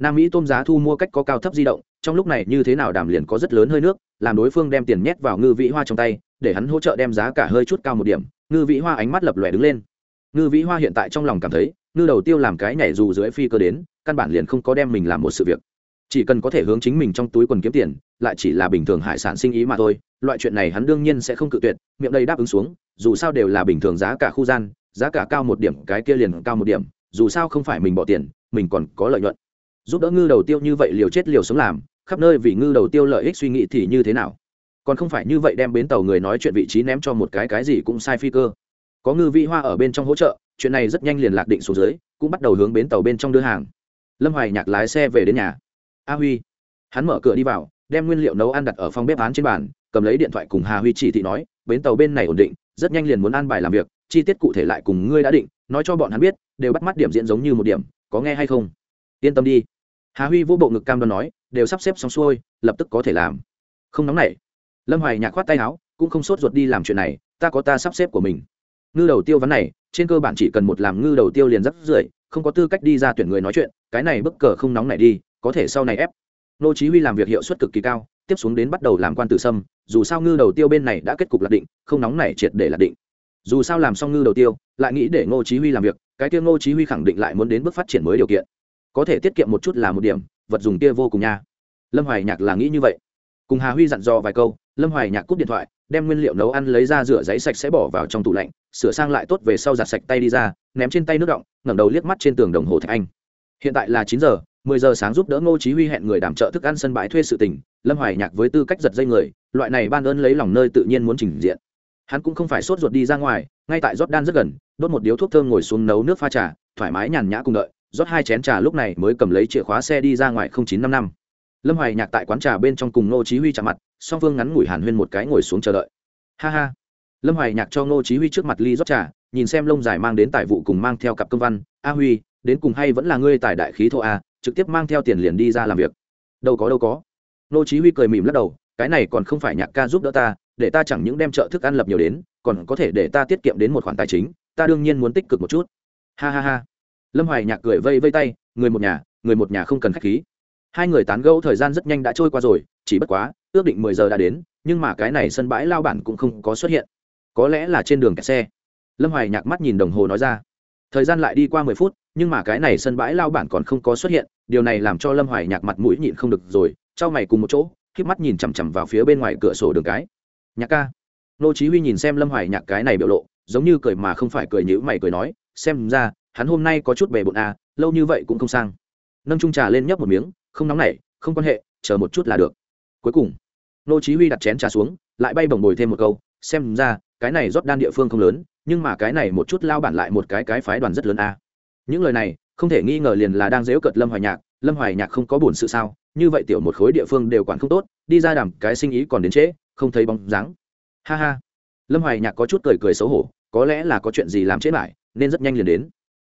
nam mỹ tôm giá thu mua cách có cao thấp di động, trong lúc này như thế nào đàm liền có rất lớn hơi nước, làm đối phương đem tiền nhét vào ngư vĩ hoa trong tay, để hắn hỗ trợ đem giá cả hơi chút cao một điểm. Ngư vĩ hoa ánh mắt lập lòe đứng lên. Ngư vĩ hoa hiện tại trong lòng cảm thấy, ngư đầu tiêu làm cái nhảy dù dưới phi cơ đến, căn bản liền không có đem mình làm một sự việc. Chỉ cần có thể hướng chính mình trong túi quần kiếm tiền, lại chỉ là bình thường hải sản sinh ý mà thôi, loại chuyện này hắn đương nhiên sẽ không cự tuyệt, miệng đây đáp ứng xuống, dù sao đều là bình thường giá cả khu gian, giá cả cao một điểm, cái kia liền cao một điểm, dù sao không phải mình bỏ tiền, mình còn có lợi nhuận giúp đỡ ngư đầu tiêu như vậy liều chết liều sống làm, khắp nơi vì ngư đầu tiêu lợi ích suy nghĩ thì như thế nào? Còn không phải như vậy đem bến tàu người nói chuyện vị trí ném cho một cái cái gì cũng sai phi cơ. Có ngư vị hoa ở bên trong hỗ trợ, chuyện này rất nhanh liền lạc định xuống dưới, cũng bắt đầu hướng bến tàu bên trong đưa hàng. Lâm hoài nhạc lái xe về đến nhà. A huy. Hắn mở cửa đi vào, đem nguyên liệu nấu ăn đặt ở phòng bếp án trên bàn, cầm lấy điện thoại cùng hà huy chỉ thị nói, bến tàu bên này ổn định, rất nhanh liền muốn ăn bài làm việc, chi tiết cụ thể lại cùng ngươi đã định, nói cho bọn hắn biết, đều bắt mắt điểm diễn giống như một điểm, có nghe hay không? Yên tâm đi. Hà huy vô bộ ngực cam đoan nói, đều sắp xếp xong xuôi, lập tức có thể làm. Không nóng nảy. Lâm hoài nhạc khoát tay áo, cũng không sốt ruột đi làm chuyện này, ta có ta sắp xếp của mình. Ngư đầu tiêu vấn này, trên cơ bản chỉ cần một làm ngư đầu tiêu liền rất rưởi, không có tư cách đi ra tuyển người nói chuyện, cái này bức cờ không nóng này đi, có thể sau này ép. Nô chí huy làm việc hiệu suất cực kỳ cao, tiếp xuống đến bắt đầu làm quan tử sâm, dù sao ngư đầu tiêu bên này đã kết cục lạc định, không nóng này triệt để lạc định. Dù sao làm xong ngư đầu tiêu, lại nghĩ để ngô chí huy làm việc, cái tiêu ngô chí huy khẳng định lại muốn đến bước phát triển mới điều kiện có thể tiết kiệm một chút là một điểm, vật dùng kia vô cùng nha. Lâm hoài nhạc là nghĩ như vậy. Cùng hà huy dặn dò vài câu, lâm hoài nhạc cúp điện thoại, đem nguyên liệu nấu ăn lấy ra rửa giấy sạch sẽ bỏ vào trong tủ lạnh, sửa sang lại tốt về sau giặt sạch tay đi ra, ném trên tay nước động, ngẩng đầu liếc mắt trên tường đồng hồ thạch anh. Hiện tại là chín giờ, mười giờ sáng giúp đỡ ngô chí huy hẹn người đảm trợ thức ăn sân bãi thuê sự tình, lâm hoài nhạc với tư cách giật dây người, loại này ban ơn lấy lòng nơi tự nhiên muốn trình diện. Hắn cũng không phải sốt ruột đi ra ngoài, ngay tại rót đan rất gần, đốt một điếu thuốc thơm ngồi xuống nấu nước pha trà, thoải mái nhàn nhã cùng đợi rót hai chén trà lúc này mới cầm lấy chìa khóa xe đi ra ngoài không chín năm năm. Lâm hoài nhạc tại quán trà bên trong cùng ngô chí huy chạm mặt, song phương ngắn ngủi hàn huyên một cái ngồi xuống chờ đợi. Ha ha. Lâm hoài nhạc cho ngô chí huy trước mặt ly rót trà, nhìn xem lông dài mang đến tài vụ cùng mang theo cặp công văn, a huy, đến cùng hay vẫn là ngươi tài đại khí thô a, trực tiếp mang theo tiền liền đi ra làm việc. Đâu có đâu có. Ngô chí huy cười mỉm lắc đầu, cái này còn không phải nhạc ca giúp đỡ ta, để ta chẳng những đem chợ thức ăn lập nhiều đến, còn có thể để ta tiết kiệm đến một khoản tài chính, ta đương nhiên muốn tích cực một chút. Ha ha ha lâm hoài nhạc cười vây vây tay, người một nhà, người một nhà không cần khách khí. Hai người tán gẫu thời gian rất nhanh đã trôi qua rồi, chỉ bất quá, ước định mười giờ đã đến, nhưng mà cái này sân bãi lao bản cũng không có xuất hiện. Có lẽ là trên đường kẹt xe. Lâm hoài nhạc mắt nhìn đồng hồ nói ra. Thời gian lại đi qua mười phút, nhưng mà cái này sân bãi lao bản còn không có xuất hiện, điều này làm cho lâm hoài nhạc mặt mũi nhịn không được rồi, trao mày cùng một chỗ k mắt nhìn chằm chằm vào phía bên ngoài cửa sổ đường cái. Nhạc ca. Nô chí huy nhìn xem lâm hoài nhạc cái này biểu lộ, giống như cười mà không phải cười nhữ mày cười nói, xem ra hắn hôm nay có chút bề bộn à lâu như vậy cũng không sang. Nâng trung trà lên nhấp một miếng, không nóng nảy, không quan hệ, chờ một chút là được. Cuối cùng, nô chí huy đặt chén trà xuống, lại bay bổng bồi thêm một câu, xem ra, cái này rót đan địa phương không lớn, nhưng mà cái này một chút lao bản lại một cái cái phái đoàn rất lớn a à. những lời này, không thể nghi ngờ liền là đang dễu cợt lâm hoài nhạc, lâm hoài nhạc không có buồn sự sao, như vậy tiểu một khối địa phương đều quản không tốt, đi ra đàm cái sinh ý còn đến trễ, không thấy bóng dáng. Ha ha. Lâm hoài nhạc có chút cười cười xấu hổ, có lẽ là có chuyện gì làm chết lại, nên rất nhanh liền đến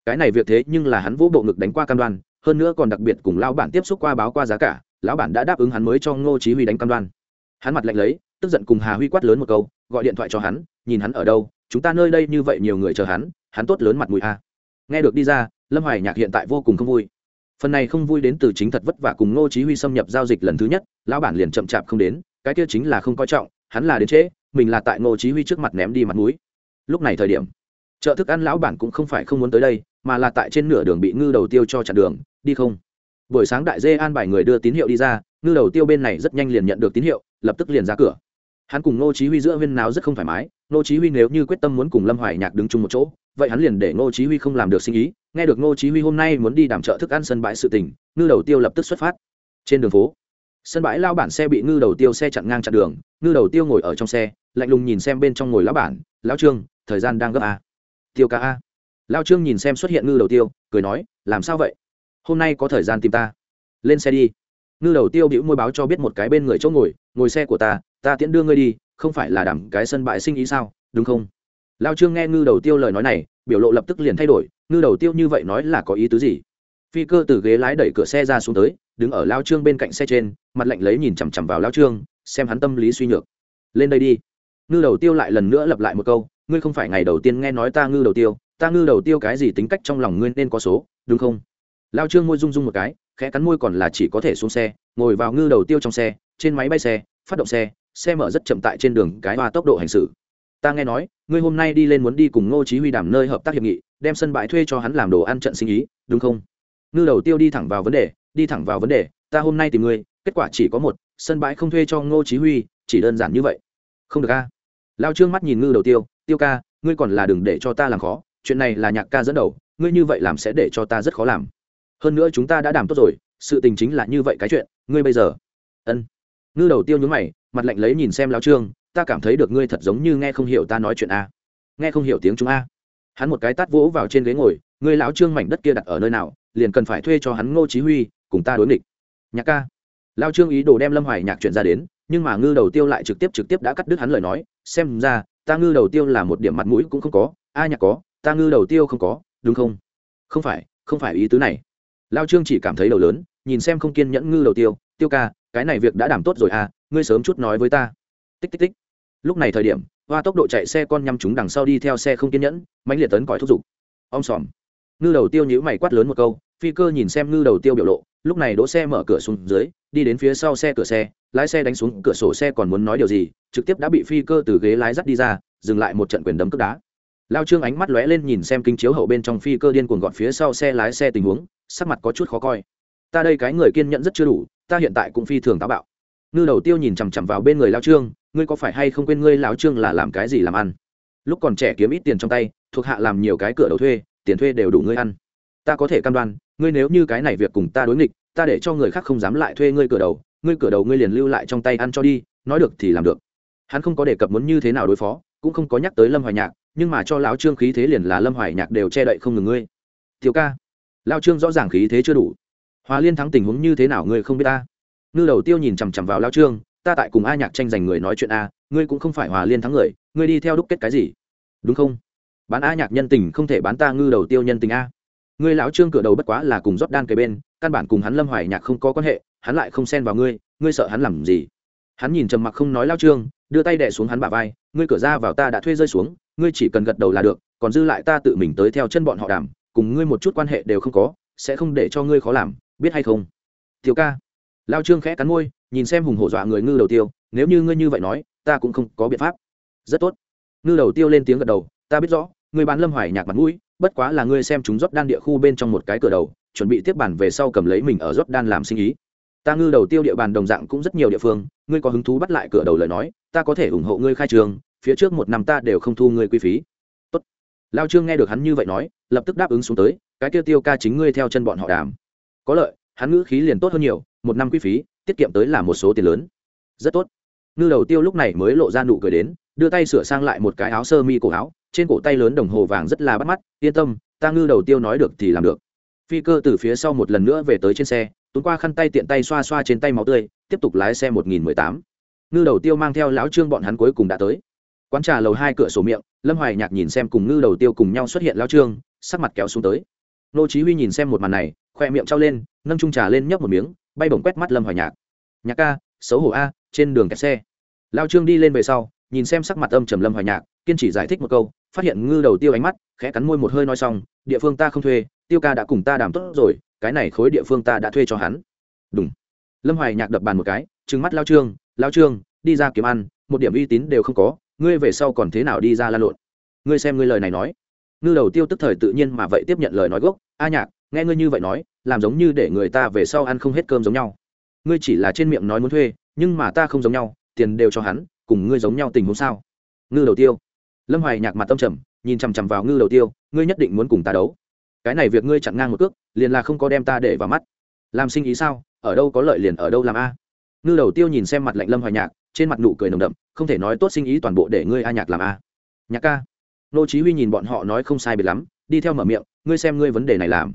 cái này việc thế nhưng là hắn vỗ bộ ngực đánh qua cam đoan, hơn nữa còn đặc biệt cùng lão bản tiếp xúc qua báo qua giá cả, lão bản đã đáp ứng hắn mới cho ngô chí huy đánh cam đoan. Hắn mặt lạnh lấy, tức giận cùng hà huy quát lớn một câu, gọi điện thoại cho hắn, nhìn hắn ở đâu, chúng ta nơi đây như vậy nhiều người chờ hắn hắn tốt lớn mặt mũi a. Nghe được đi ra, lâm hoài nhạc hiện tại vô cùng không vui. Phần này không vui đến từ chính thật vất vả cùng ngô chí huy xâm nhập giao dịch lần thứ nhất, lão bản liền chậm chạp không đến, cái kia chính là không coi trọng, hắn là đến trễ, mình là tại ngô chí huy trước mặt ném đi mặt mũi. Lúc này thời điểm, chợ thức ăn lão bản cũng không phải không muốn tới đây mà là tại trên nửa đường bị ngư đầu tiêu cho chặn đường, đi không? Buổi sáng đại dê an bài người đưa tín hiệu đi ra, ngư đầu tiêu bên này rất nhanh liền nhận được tín hiệu, lập tức liền ra cửa. Hắn cùng ngô chí huy giữa viên nào rất không thoải mái, ngô chí huy nếu như quyết tâm muốn cùng lâm hoài nhạc đứng chung một chỗ, vậy hắn liền để ngô chí huy không làm được sinh ý. Nghe được ngô chí huy hôm nay muốn đi đảm trợ thức ăn sân bãi sự tình, ngư đầu tiêu lập tức xuất phát. Trên đường phố, sân bãi lao bản xe bị ngư đầu tiêu xe chặn ngang chặn đường, ngư đầu tiêu ngồi ở trong xe, lạnh lùng nhìn xem bên trong ngồi lão bản, lão trương, thời gian đang gấp a tiêu ca a lao trương nhìn xem xuất hiện ngư đầu tiêu, cười nói, làm sao vậy? Hôm nay có thời gian tìm ta. Lên xe đi. Ngư đầu tiêu bĩu môi báo cho biết một cái bên người chỗ ngồi ngồi xe của ta ta tiễn đưa ngươi đi, không phải là đảm cái sân bãi sinh ý sao, đúng không? Lao trương nghe ngư đầu tiêu lời nói này, biểu lộ lập tức liền thay đổi, ngư đầu tiêu như vậy nói là có ý tứ gì? Phi cơ từ ghế lái đẩy cửa xe ra xuống tới, đứng ở lao trương bên cạnh xe trên, mặt lạnh lấy nhìn chằm chằm vào lao trương, xem hắn tâm lý suy nhược. Lên đây đi. Ngư đầu tiêu lại lần nữa lặp lại một câu, ngươi không phải ngày đầu tiên nghe nói ta ngư đầu tiêu ta ngư đầu tiêu cái gì tính cách trong lòng ngươi nên có số, đúng không? Lao trương môi rung rung một cái, khẽ cắn môi còn là chỉ có thể xuống xe, ngồi vào ngư đầu tiêu trong xe, trên máy bay xe, phát động xe xe mở rất chậm tại trên đường cái hoa tốc độ hành xử. Ta nghe nói, ngươi hôm nay đi lên muốn đi cùng ngô chí huy đàm nơi hợp tác hiệp nghị, đem sân bãi thuê cho hắn làm đồ ăn trận sinh ý, đúng không? Ngư đầu tiêu đi thẳng vào vấn đề, đi thẳng vào vấn đề, ta hôm nay tìm ngươi, kết quả chỉ có một, sân bãi không thuê cho ngô chí huy, chỉ đơn giản như vậy. Không được a. Lao trương mắt nhìn ngư đầu tiêu tiêu ca, ngươi còn là đừng để cho ta làm khó chuyện này là nhạc ca dẫn đầu, ngươi như vậy làm sẽ để cho ta rất khó làm. Hơn nữa chúng ta đã đảm tốt rồi, sự tình chính là như vậy cái chuyện, ngươi bây giờ. Ân. Ngư đầu tiêu nhướng mày, mặt lạnh lấy nhìn xem lao trương, ta cảm thấy được ngươi thật giống như nghe không hiểu ta nói chuyện a. Nghe không hiểu tiếng chúng a. Hắn một cái tát vỗ vào trên ghế ngồi, ngươi lão trương mảnh đất kia đặt ở nơi nào, liền cần phải thuê cho hắn ngô chí huy, cùng ta đối nghịch. Nhạc ca. Lao trương ý đồ đem lâm hoài nhạc chuyện ra đến, nhưng mà ngư đầu tiêu lại trực tiếp trực tiếp đã cắt đứt hắn lời nói, xem ra, ta ngư đầu tiêu là một điểm mặt mũi cũng không có, a nhạc có ta ngư đầu tiêu không có, đúng không? Không phải không phải ý tứ này. Lao trương chỉ cảm thấy đầu lớn, nhìn xem không kiên nhẫn ngư đầu tiêu tiêu ca, cái này việc đã đảm tốt rồi à ngươi sớm chút nói với ta. Tích tích tích. Lúc này thời điểm, hoa tốc độ chạy xe con nhằm chúng đằng sau đi theo xe không kiên nhẫn, mãnh liệt tấn còi thúc giục. Ông xòm ngư đầu tiêu nhữ mày quát lớn một câu, phi cơ nhìn xem ngư đầu tiêu biểu lộ, lúc này đỗ xe mở cửa xuống dưới, đi đến phía sau xe cửa xe, lái xe đánh xuống cửa sổ xe còn muốn nói điều gì, trực tiếp đã bị phi cơ từ ghế lái dắt đi ra, dừng lại một trận quyền đấm cướp đá lao trương ánh mắt lóe lên nhìn xem kinh chiếu hậu bên trong phi cơ điên cuồng gọn phía sau xe lái xe tình huống, sắc mặt có chút khó coi. Ta đây cái người kiên nhẫn rất chưa đủ, ta hiện tại cũng phi thường táo bạo. Ngư đầu tiêu nhìn chằm chằm vào bên người lao trương, ngươi có phải hay không quên ngươi lão trương là làm cái gì làm ăn? Lúc còn trẻ kiếm ít tiền trong tay, thuộc hạ làm nhiều cái cửa đầu thuê, tiền thuê đều đủ ngươi ăn. Ta có thể cam đoan, ngươi nếu như cái này việc cùng ta đối nghịch, ta để cho người khác không dám lại thuê ngươi cửa đầu, ngươi cửa đầu ngươi liền lưu lại trong tay ăn cho đi, nói được thì làm được. Hắn không có đề cập muốn như thế nào đối phó, cũng không có nhắc tới lâm hoài nhạc nhưng mà cho lão trương khí thế liền là lâm hoài nhạc đều che đậy không ngừng ngươi. Thiếu ca lao trương rõ ràng khí thế chưa đủ. Hòa liên thắng tình huống như thế nào ngươi không biết ta? Ngư đầu tiêu nhìn chằm chằm vào lao trương, ta tại cùng a nhạc tranh giành người nói chuyện a, ngươi cũng không phải hòa liên thắng người, ngươi đi theo đúc kết cái gì? Đúng không? Bán a nhạc nhân tình không thể bán ta ngư đầu tiêu nhân tình a. Ngươi lão trương cửa đầu bất quá là cùng rót đan kề bên, căn bản cùng hắn lâm hoài nhạc không có quan hệ, hắn lại không xen vào ngươi ngươi sợ hắn làm gì? Hắn nhìn trầm mặc không nói lao trương, đưa tay đẻ xuống hắn bả vai, ngươi cửa ra vào ta đã thuê rơi xuống ngươi chỉ cần gật đầu là được, còn dư lại ta tự mình tới theo chân bọn họ đàm, cùng ngươi một chút quan hệ đều không có, sẽ không để cho ngươi khó làm, biết hay không? Thiếu ca. Lao trương khẽ cắn môi, nhìn xem hùng hổ dọa người ngư đầu tiêu, nếu như ngươi như vậy nói, ta cũng không có biện pháp. Rất tốt. Ngư đầu tiêu lên tiếng gật đầu, ta biết rõ, ngươi bán lâm hoài nhạc mặt mũi, bất quá là ngươi xem chúng rót đan địa khu bên trong một cái cửa đầu, chuẩn bị tiếp bản về sau cầm lấy mình ở rót đan làm sinh ý. Ta ngư đầu tiêu địa bàn đồng dạng cũng rất nhiều địa phương, ngươi có hứng thú bắt lại cửa đầu lời nói, ta có thể ủng hộ ngươi khai trường phía trước một năm ta đều không thu ngươi quy phí. Tốt. lao trương nghe được hắn như vậy nói, lập tức đáp ứng xuống tới, cái tiêu tiêu ca chính ngươi theo chân bọn họ đàm. Có lợi, hắn ngữ khí liền tốt hơn nhiều, một năm quy phí, tiết kiệm tới là một số tiền lớn. Rất tốt. Ngư đầu tiêu lúc này mới lộ ra nụ cười đến, đưa tay sửa sang lại một cái áo sơ mi cổ áo, trên cổ tay lớn đồng hồ vàng rất là bắt mắt, yên tâm, ta ngư đầu tiêu nói được thì làm được. Phi cơ từ phía sau một lần nữa về tới trên xe tuấn qua khăn tay tiện tay xoa xoa trên tay máu tươi, tiếp tục lái xe một nghìn mười tám. Ngư đầu tiêu mang theo lão trương bọn hắn cuối cùng đã tới quán trà lầu hai cửa sổ miệng, lâm hoài nhạc nhìn xem cùng ngư đầu tiêu cùng nhau xuất hiện lão trương, sắc mặt kéo xuống tới. Nô chí huy nhìn xem một màn này, khoe miệng trao lên, nâng chung trà lên nhấp một miếng, bay bổng quét mắt lâm hoài nhạc. Nhạc ca, xấu hổ a, trên đường kẹt xe. Lão trương đi lên về sau, nhìn xem sắc mặt âm trầm lâm hoài nhạc, kiên trì giải thích một câu, phát hiện ngư đầu tiêu ánh mắt, khẽ cắn môi một hơi nói xong, địa phương ta không thuê, tiêu ca đã cùng ta đàm tốt rồi, cái này khối địa phương ta đã thuê cho hắn. Đúng lâm hoài nhạc đập bàn một cái, trừng mắt lao trương lao trương, đi ra kiếm ăn, một điểm uy tín đều không có ngươi về sau còn thế nào đi ra lan lộn? Ngươi xem ngươi lời này nói. Ngư đầu tiêu tức thời tự nhiên mà vậy tiếp nhận lời nói gốc. A nhạc, nghe ngươi như vậy nói, làm giống như để người ta về sau ăn không hết cơm giống nhau. Ngươi chỉ là trên miệng nói muốn thuê, nhưng mà ta không giống nhau, tiền đều cho hắn, cùng ngươi giống nhau tình huống sao? Ngư đầu tiêu. Lâm hoài nhạc mặt tâm trầm, nhìn chằm chằm vào ngư đầu tiêu, ngươi nhất định muốn cùng ta đấu. Cái này việc ngươi chặn ngang một cước, liền là không có đem ta để vào mắt. Làm sinh ý sao? Ở đâu có lợi liền ở đâu làm a? Ngư đầu tiêu nhìn xem mặt lạnh lâm hoài nhạc trên mặt nụ cười nồng đậm, không thể nói tốt sinh ý toàn bộ để ngươi a nhạc làm a. Nhạc ca. Nô chí huy nhìn bọn họ nói không sai biệt lắm, đi theo mở miệng, ngươi xem ngươi vấn đề này làm.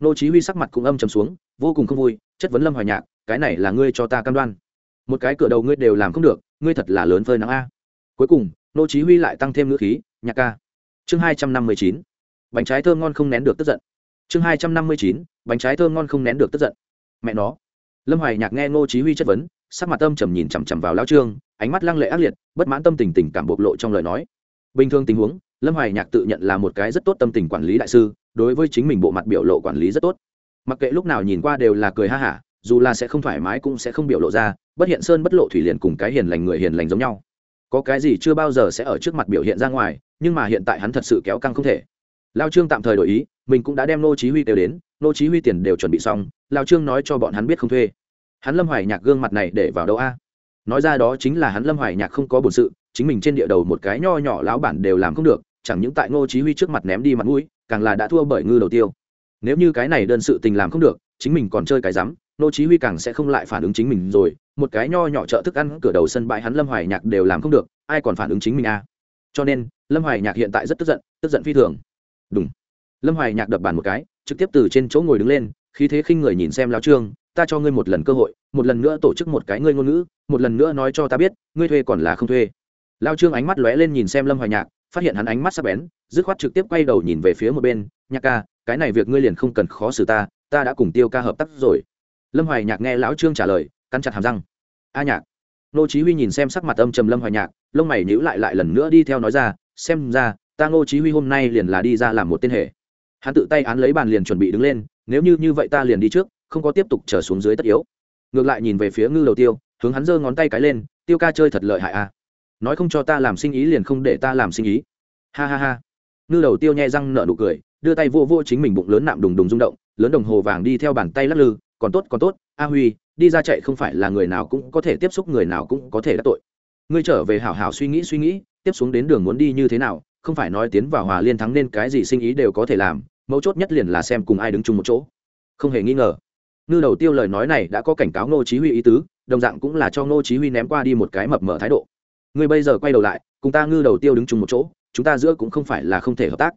Nô chí huy sắc mặt cũng âm trầm xuống, vô cùng không vui, chất vấn lâm hoài nhạc, cái này là ngươi cho ta cam đoan. Một cái cửa đầu ngươi đều làm không được, ngươi thật là lớn phơi nắng a. Cuối cùng, nô chí huy lại tăng thêm ngữ khí, nhạc ca. Chương 259 bánh trái thơm ngon không nén được tức giận. Chương 259 bánh trái thơm ngon không nén được tức giận. Mẹ nó. Lâm hoài nhạc nghe nô chí huy chất vấn sắc mặt tâm trầm nhìn chằm chằm vào lão trương, ánh mắt lăng lệ ác liệt, bất mãn tâm tình tình cảm bộc lộ trong lời nói. Bình thường tình huống, lâm hoài nhạc tự nhận là một cái rất tốt tâm tình quản lý đại sư, đối với chính mình bộ mặt biểu lộ quản lý rất tốt. Mặc kệ lúc nào nhìn qua đều là cười ha hả, dù là sẽ không thoải mái cũng sẽ không biểu lộ ra, bất hiện sơn bất lộ thủy liền cùng cái hiền lành người hiền lành giống nhau. Có cái gì chưa bao giờ sẽ ở trước mặt biểu hiện ra ngoài, nhưng mà hiện tại hắn thật sự kéo căng không thể. Lao trương tạm thời đổi ý, mình cũng đã đem nô chí huy kêu đến, nô chí huy tiền đều chuẩn bị xong lao trương nói cho bọn hắn biết không thuê hắn lâm hoài nhạc gương mặt này để vào đâu a? Nói ra đó chính là hắn lâm hoài nhạc không có bổn sự, chính mình trên địa đầu một cái nho nhỏ lão bản đều làm không được, chẳng những tại Ngô chí huy trước mặt ném đi mặt mũi, càng là đã thua bởi ngư đầu tiêu. Nếu như cái này đơn sự tình làm không được, chính mình còn chơi cái rắm, Ngô chí huy càng sẽ không lại phản ứng chính mình rồi, một cái nho nhỏ chợ thức ăn cửa đầu sân bãi hắn lâm hoài nhạc đều làm không được, ai còn phản ứng chính mình a? Cho nên, lâm hoài nhạc hiện tại rất tức giận tức giận phi thường. Đúng lâm hoài nhạc đập bàn một cái, trực tiếp từ trên chỗ ngồi đứng lên, khí thế khinh người nhìn xem lão trương ta cho ngươi một lần cơ hội, một lần nữa tổ chức một cái ngươi ngôn ngữ, một lần nữa nói cho ta biết, ngươi thuê còn là không thuê. Lao trương ánh mắt lóe lên nhìn xem lâm hoài nhạc, phát hiện hắn ánh mắt sắp bén, dứt khoát trực tiếp quay đầu nhìn về phía một bên, nhạc ca, cái này việc ngươi liền không cần khó xử ta ta đã cùng tiêu ca hợp tác rồi. Lâm hoài nhạc nghe lão trương trả lời, cắn chặt hàm răng. A nhạc. Nô chí huy nhìn xem sắc mặt âm trầm lâm hoài nhạc, lông mày nhíu lại lại lần nữa đi theo nói ra, xem ra, ta ngô chí huy hôm nay liền là đi ra làm một tên hệ hắn tự tay án lấy bàn liền chuẩn bị đứng lên, nếu như như vậy ta liền đi trước không có tiếp tục trở xuống dưới tất yếu. Ngược lại nhìn về phía ngư đầu tiêu, hướng hắn giơ ngón tay cái lên, tiêu ca chơi thật lợi hại à nói không cho ta làm sinh ý liền không để ta làm sinh ý. Ha ha ha. Ngư đầu tiêu nhẹ răng nở nụ cười, đưa tay vô vô chính mình bụng lớn nạm đùng đùng rung động, lớn đồng hồ vàng đi theo bàn tay lắc lư, còn tốt còn tốt, a huy, đi ra chạy không phải là người nào cũng có thể tiếp xúc, người nào cũng có thể đắc tội. Ngươi trở về hảo hảo suy nghĩ suy nghĩ, tiếp xuống đến đường muốn đi như thế nào, không phải nói tiến vào hòa liên thắng nên cái gì sinh ý đều có thể làm, mấu chốt nhất liền là xem cùng ai đứng chung một chỗ. Không hề nghi ngờ ngư đầu tiêu lời nói này đã có cảnh cáo ngô chí huy ý tứ, đồng dạng cũng là cho ngô chí huy ném qua đi một cái mập mở thái độ. Ngươi bây giờ quay đầu lại, cùng ta ngư đầu tiêu đứng chung một chỗ, chúng ta giữa cũng không phải là không thể hợp tác.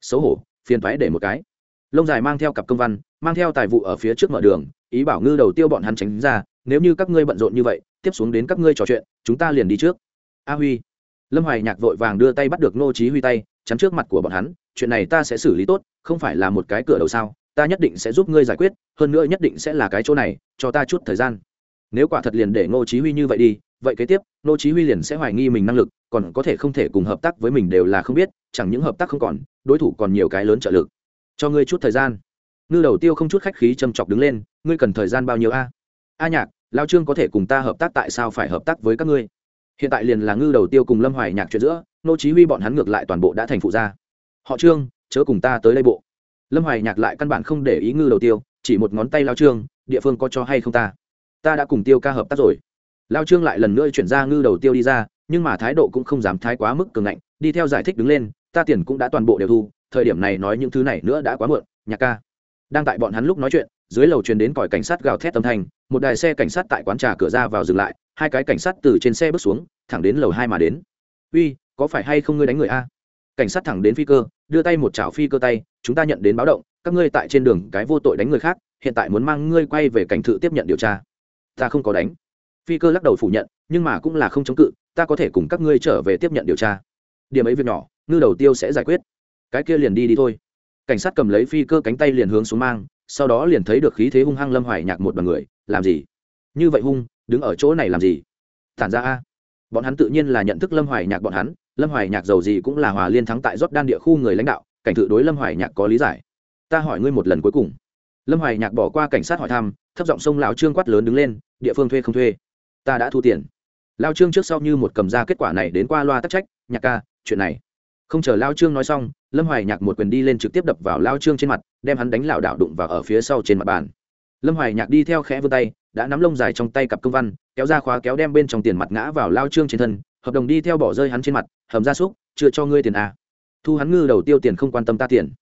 Xấu hổ, phiền toái để một cái. Lông dài mang theo cặp công văn, mang theo tài vụ ở phía trước mở đường, ý bảo ngư đầu tiêu bọn hắn tránh ra, nếu như các ngươi bận rộn như vậy, tiếp xuống đến các ngươi trò chuyện, chúng ta liền đi trước. A huy. Lâm hoài nhạc vội vàng đưa tay bắt được nô chí huy tay, chắn trước mặt của bọn hắn, chuyện này ta sẽ xử lý tốt, không phải là một cái cửa đầu sao? Ta nhất định sẽ giúp ngươi giải quyết, hơn nữa nhất định sẽ là cái chỗ này, cho ta chút thời gian. Nếu quả thật liền để ngô chí huy như vậy đi, vậy kế tiếp, ngô chí huy liền sẽ hoài nghi mình năng lực, còn có thể không thể cùng hợp tác với mình đều là không biết, chẳng những hợp tác không còn, đối thủ còn nhiều cái lớn trợ lực. Cho ngươi chút thời gian. Ngư đầu tiêu không chút khách khí châm chọc đứng lên, ngươi cần thời gian bao nhiêu a? A nhạc, lao trương có thể cùng ta hợp tác tại sao phải hợp tác với các ngươi? Hiện tại liền là ngư đầu tiêu cùng lâm hoài nhạc chuyện giữa nô chí huy bọn hắn ngược lại toàn bộ đã thành phụ gia. Họ trương, chớ cùng ta tới đây bộ lâm hoài nhạc lại căn bản không để ý ngư đầu tiêu, chỉ một ngón tay lao trương, địa phương có cho hay không ta? Ta đã cùng tiêu ca hợp tác rồi. Lao trương lại lần nữa chuyển ra ngư đầu tiêu đi ra, nhưng mà thái độ cũng không dám thái quá mức cường ngạnh, đi theo giải thích đứng lên, ta tiền cũng đã toàn bộ đều thu, thời điểm này nói những thứ này nữa đã quá muộn, nhạc ca. Đang tại bọn hắn lúc nói chuyện, dưới lầu truyền đến còi cảnh sát gào thét âm thanh, một đài xe cảnh sát tại quán trà cửa ra vào dừng lại, hai cái cảnh sát từ trên xe bước xuống, thẳng đến lầu hai mà đến. Uy, có phải hay không ngươi đánh người a? Cảnh sát thẳng đến phi cơ, đưa tay một chảo phi cơ tay, chúng ta nhận đến báo động, các ngươi tại trên đường cái vô tội đánh người khác, hiện tại muốn mang ngươi quay về cảnh thự tiếp nhận điều tra. Ta không có đánh. Phi cơ lắc đầu phủ nhận, nhưng mà cũng là không chống cự, ta có thể cùng các ngươi trở về tiếp nhận điều tra. Điểm ấy việc nhỏ, ngư đầu tiêu sẽ giải quyết. Cái kia liền đi đi thôi. Cảnh sát cầm lấy phi cơ cánh tay liền hướng xuống mang, sau đó liền thấy được khí thế hung hăng lâm hoài nhạc một đoàn người, làm gì? Như vậy hung, đứng ở chỗ này làm gì? Tản ra a. Bọn hắn tự nhiên là nhận thức lâm hoài nhạc bọn hắn lâm hoài nhạc giàu gì cũng là hòa liên thắng tại rót đan địa khu người lãnh đạo, cảnh tự đối lâm hoài nhạc có lý giải. Ta hỏi ngươi một lần cuối cùng. Lâm hoài nhạc bỏ qua cảnh sát hỏi thăm, thấp giọng sông lão trương quát lớn đứng lên, địa phương thuê không thuê. Ta đã thu tiền. Lao trương trước sau như một cầm ra kết quả này đến qua loa tắc trách, nhạc ca, chuyện này. Không chờ lao trương nói xong, lâm hoài nhạc một quyền đi lên trực tiếp đập vào lao trương trên mặt, đem hắn đánh lảo đảo đụng vào ở phía sau trên mặt bàn. Lâm hoài nhạc đi theo khẽ vươn tay, đã nắm lông dài trong tay cặp công văn, kéo ra khóa kéo đem bên trong tiền mặt ngã vào lao trương trên thân hợp đồng đi theo bỏ rơi hắn trên mặt, hầm ra súc, chưa cho ngươi tiền a thu hắn ngư đầu tiêu tiền không quan tâm ta tiền.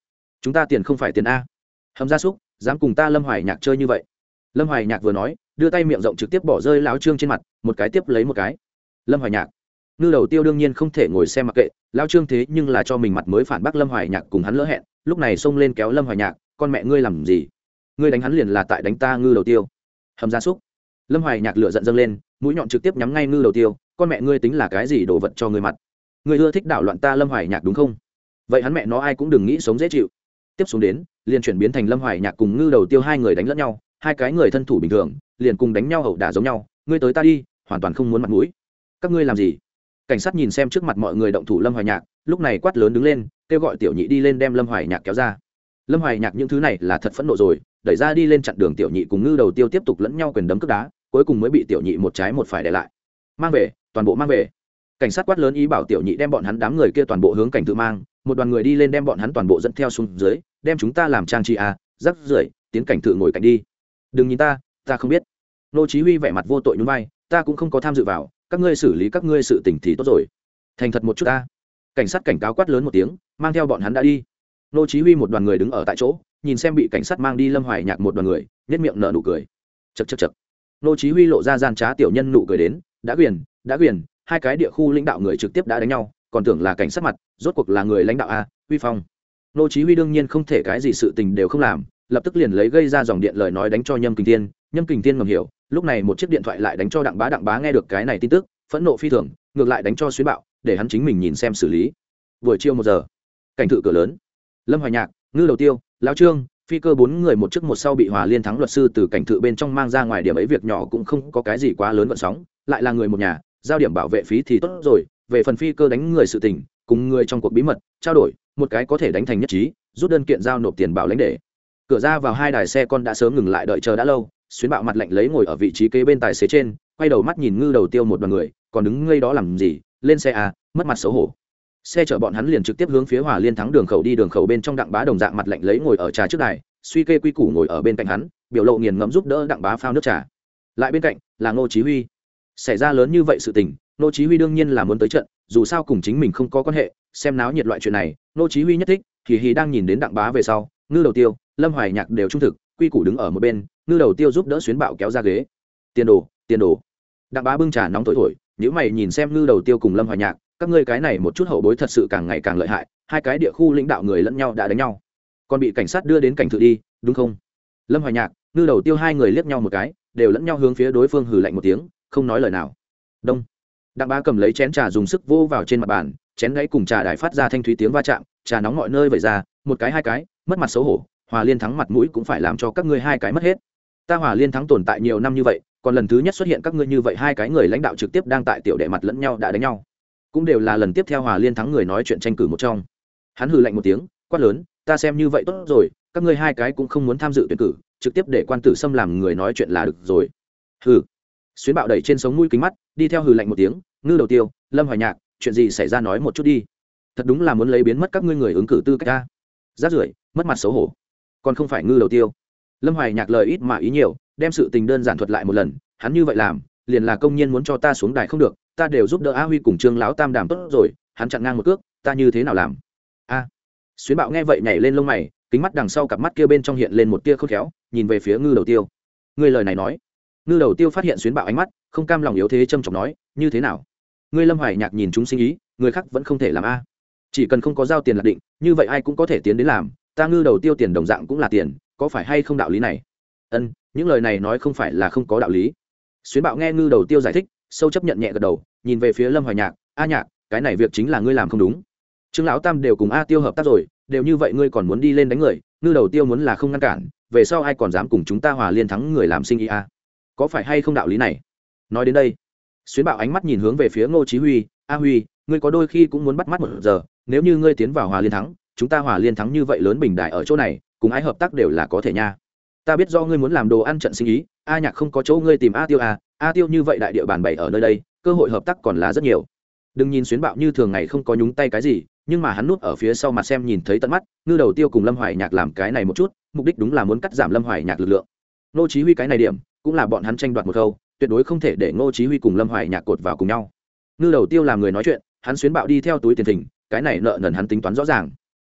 Chúng ta tiền không phải tiền a. Hầm ra súc, dám cùng ta lâm hoài nhạc chơi như vậy? Lâm hoài nhạc vừa nói, đưa tay miệng rộng trực tiếp bỏ rơi lao trương trên mặt, một cái tiếp lấy một cái. Lâm hoài nhạc. Ngư đầu tiêu đương nhiên không thể ngồi xem mặc kệ lao trương thế nhưng là cho mình mặt mới phản bác lâm hoài nhạc cùng hắn lỡ hẹn, lúc này xông lên kéo lâm hoài nhạc, con mẹ ngươi làm gì? Ngươi đánh hắn liền là tại đánh ta ngư đầu tiêu. Hầm gia súc. Lâm hoài nhạc lửa giận dâng lên, mũi nhọn trực tiếp nhắm ngay ngư đầu tiêu con mẹ ngươi tính là cái gì đồ vật cho ngươi mặt? Ngươi ưa thích đảo loạn ta lâm hoài nhạc đúng không? Vậy hắn mẹ nó ai cũng đừng nghĩ sống dễ chịu. Tiếp xuống đến, liền chuyển biến thành lâm hoài nhạc cùng ngư đầu tiêu hai người đánh lẫn nhau, hai cái người thân thủ bình thường, liền cùng đánh nhau hậu đả giống nhau, ngươi tới ta đi, hoàn toàn không muốn mặt mũi. Các ngươi làm gì? Cảnh sát nhìn xem trước mặt mọi người động thủ lâm hoài nhạc, lúc này quát lớn đứng lên, kêu gọi tiểu nhị đi lên đem lâm hoài nhạc kéo ra. Lâm hoài nhạc những thứ này là thật phẫn nộ rồi, đẩy ra đi lên chặn đường tiểu nhị cùng ngư đầu tiêu tiếp tục lẫn nhau quyền đấm cướp đá, cuối cùng mới bị tiểu nhị một trái một phải để lại. Mang về toàn bộ mang về. Cảnh sát quát lớn ý bảo tiểu nhị đem bọn hắn đám người kia toàn bộ hướng cảnh tự mang, một đoàn người đi lên đem bọn hắn toàn bộ dẫn theo xuống dưới, đem chúng ta làm trang trí à rắc rưởi, tiến cảnh tự ngồi cạnh đi. Đừng nhìn ta ta không biết. Nô chí huy vẻ mặt vô tội nhún vai, ta cũng không có tham dự vào, các ngươi xử lý các ngươi sự tình thì tốt rồi. Thành thật một chút ta. Cảnh sát cảnh cáo quát lớn một tiếng, mang theo bọn hắn đã đi. Nô chí huy một đoàn người đứng ở tại chỗ, nhìn xem bị cảnh sát mang đi lâm hoài nhạc một đoàn người nhất miệng nở nụ cười. Chật chật chật nô chí huy lộ ra gian trá tiểu nhân nụ cười đến đã quyền đã quyền, hai cái địa khu lãnh đạo người trực tiếp đã đánh nhau, còn tưởng là cảnh sát mặt, rốt cuộc là người lãnh đạo a, huy phong. Nô chí huy đương nhiên không thể cái gì sự tình đều không làm, lập tức liền lấy gây ra dòng điện lời nói đánh cho nhâm kình thiên. Nhâm kình thiên ngầm hiểu, lúc này một chiếc điện thoại lại đánh cho đặng bá đặng bá nghe được cái này tin tức, phẫn nộ phi thường, ngược lại đánh cho xuyến bạo, để hắn chính mình nhìn xem xử lý. Buổi chiều một giờ, cảnh thự cửa lớn. Lâm hoài nhạc, ngư đầu tiêu, lão trương, phi cơ bốn người một trước một sau bị hòa liên thắng luật sư từ cảnh thự bên trong mang ra ngoài điểm ấy việc nhỏ cũng không có cái gì quá lớn vận sóng lại là người một nhà, giao điểm bảo vệ phí thì tốt rồi, về phần phi cơ đánh người sự tình, cùng người trong cuộc bí mật, trao đổi, một cái có thể đánh thành nhất trí, rút đơn kiện giao nộp tiền bảo lãnh để. Cửa ra vào hai đài xe con đã sớm ngừng lại đợi chờ đã lâu, xuyến bạo mặt lạnh lấy ngồi ở vị trí kế bên tài xế trên, quay đầu mắt nhìn ngư đầu tiêu một đoàn người, còn đứng ngây đó làm gì, lên xe à mất mặt xấu hổ. Xe chở bọn hắn liền trực tiếp hướng phía hòa liên thắng đường khẩu đi đường khẩu bên trong đặng bá đồng dạng mặt lạnh lấy ngồi ở trà trước đài, suy kê quy củ ngồi ở bên cạnh hắn, biểu lộ nghiền ngẫm giúp đỡ đặng bá phao nước trà. Lại bên cạnh là ngô chí huy xảy ra lớn như vậy sự tình, nô chí huy đương nhiên là muốn tới trận, dù sao cùng chính mình không có quan hệ, xem náo nhiệt loại chuyện này, nô chí huy nhất thích, thì hì đang nhìn đến đặng bá về sau, ngư đầu tiêu, lâm hoài nhạc đều trung thực, quy củ đứng ở một bên, ngư đầu tiêu giúp đỡ xuyến bạo kéo ra ghế. Tiền đồ tiền đồ. Đặng bá bưng trà nóng thổi thổi nếu mày nhìn xem ngư đầu tiêu cùng lâm hoài nhạc, các ngươi cái này một chút hậu bối thật sự càng ngày càng lợi hại, hai cái địa khu lãnh đạo người lẫn nhau đã đánh nhau. Còn bị cảnh sát đưa đến cảnh thự đi, đúng không? Lâm hoài nhạc, ngư đầu tiêu hai người liếc nhau một cái, đều lẫn nhau hướng phía đối phương hừ lạnh một tiếng không nói lời nào. Đông. Đặng bá cầm lấy chén trà dùng sức vô vào trên mặt bàn, chén gãy cùng trà đài phát ra thanh thúy tiếng va chạm, trà nóng mọi nơi vẩy ra, một cái hai cái, mất mặt xấu hổ, hòa liên thắng mặt mũi cũng phải làm cho các ngươi hai cái mất hết. Ta hòa liên thắng tồn tại nhiều năm như vậy, còn lần thứ nhất xuất hiện các ngươi như vậy hai cái người lãnh đạo trực tiếp đang tại tiểu đệ mặt lẫn nhau đã đánh nhau. Cũng đều là lần tiếp theo hòa liên thắng người nói chuyện tranh cử một trong. Hắn hừ lạnh một tiếng, quát lớn, ta xem như vậy tốt rồi, các ngươi hai cái cũng không muốn tham dự tuyển cử, trực tiếp để quan tử xâm làm người nói chuyện là được rồi. Hừ xuyến bạo đẩy trên sống mũi kính mắt, đi theo hừ lạnh một tiếng, ngư đầu tiêu, lâm hoài nhạc, chuyện gì xảy ra nói một chút đi. Thật đúng là muốn lấy biến mất các ngươi người ứng cử tư cách ta. Rát rưởi, mất mặt xấu hổ. Còn không phải ngư đầu tiêu. Lâm hoài nhạc lời ít mà ý nhiều, đem sự tình đơn giản thuật lại một lần, hắn như vậy làm, liền là công nhân muốn cho ta xuống đài không được, ta đều giúp đỡ a huy cùng trương lão tam đàm tốt rồi, hắn chặn ngang một cước, ta như thế nào làm? A. Xuyến bạo nghe vậy nhảy lên lông mày, kính mắt đằng sau cặp mắt kia bên trong hiện lên một tia khôn khéo, nhìn về phía ngư đầu tiêu. Ngươi lời này nói ngư đầu tiêu phát hiện xuyến bạo ánh mắt, không cam lòng yếu thế trâm trọng nói, như thế nào? Ngươi lâm hoài nhạc nhìn chúng sinh ý, người khác vẫn không thể làm a. Chỉ cần không có giao tiền lạc định, như vậy ai cũng có thể tiến đến làm, ta ngư đầu tiêu tiền đồng dạng cũng là tiền, có phải hay không đạo lý này? Ân, những lời này nói không phải là không có đạo lý. Xuyến bạo nghe ngư đầu tiêu giải thích, sâu chấp nhận nhẹ gật đầu, nhìn về phía lâm hoài nhạc, a nhạc, cái này việc chính là ngươi làm không đúng. Trương lão tam đều cùng a tiêu hợp tác rồi, đều như vậy ngươi còn muốn đi lên đánh người, ngư đầu tiêu muốn là không ngăn cản, về sau ai còn dám cùng chúng ta hòa liên thắng người làm sinh ý a? Có phải hay không đạo lý này? Nói đến đây, xuyến bảo ánh mắt nhìn hướng về phía ngô chí huy, a huy, ngươi có đôi khi cũng muốn bắt mắt một giờ, nếu như ngươi tiến vào hòa liên thắng, chúng ta hòa liên thắng như vậy lớn bình đại ở chỗ này, cùng ai hợp tác đều là có thể nha. Ta biết do ngươi muốn làm đồ ăn trận sinh ý, a nhạc không có chỗ ngươi tìm a tiêu a a tiêu như vậy đại địa bàn bày ở nơi đây, cơ hội hợp tác còn là rất nhiều. Đừng nhìn xuyến bạo như thường ngày không có nhúng tay cái gì, nhưng mà hắn núp ở phía sau mặt xem nhìn thấy tận mắt, ngư đầu tiêu cùng lâm hoài nhạc làm cái này một chút, mục đích đúng là muốn cắt giảm lâm hoài nhạc lực lượng. Nô chí huy cái này điểm cũng là bọn hắn tranh đoạt một câu, tuyệt đối không thể để ngô chí huy cùng lâm hoài nhạc cột vào cùng nhau. Ngư đầu tiêu làm người nói chuyện, hắn xuyến bạo đi theo túi tiền thỉnh, cái này nợ nần hắn tính toán rõ ràng.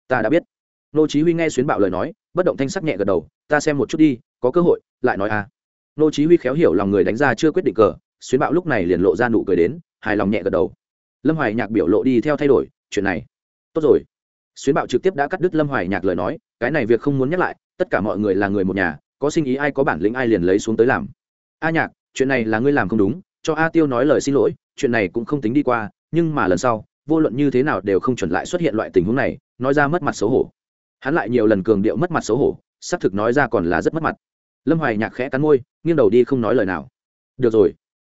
Ta đã biết. Ngô chí huy nghe xuyến bạo lời nói, bất động thanh sắc nhẹ gật đầu, ta xem một chút đi, có cơ hội, lại nói à. Ngô chí huy khéo hiểu lòng người đánh ra chưa quyết định cờ, xuyến bạo lúc này liền lộ ra nụ cười đến, hài lòng nhẹ gật đầu. Lâm hoài nhạc biểu lộ đi theo thay đổi, chuyện này, tốt rồi. Xuyến bạo trực tiếp đã cắt đứt lâm hoài nhạc lời nói, cái này việc không muốn nhắc lại, tất cả mọi người là người một nhà có sinh ý ai có bản lĩnh ai liền lấy xuống tới làm. A nhạc, chuyện này là ngươi làm không đúng, cho a tiêu nói lời xin lỗi, chuyện này cũng không tính đi qua, nhưng mà lần sau, vô luận như thế nào đều không chuẩn lại xuất hiện loại tình huống này, nói ra mất mặt xấu hổ. Hắn lại nhiều lần cường điệu mất mặt xấu hổ, xác thực nói ra còn là rất mất mặt. Lâm hoài nhạc khẽ cắn môi, nghiêng đầu đi không nói lời nào. Được rồi.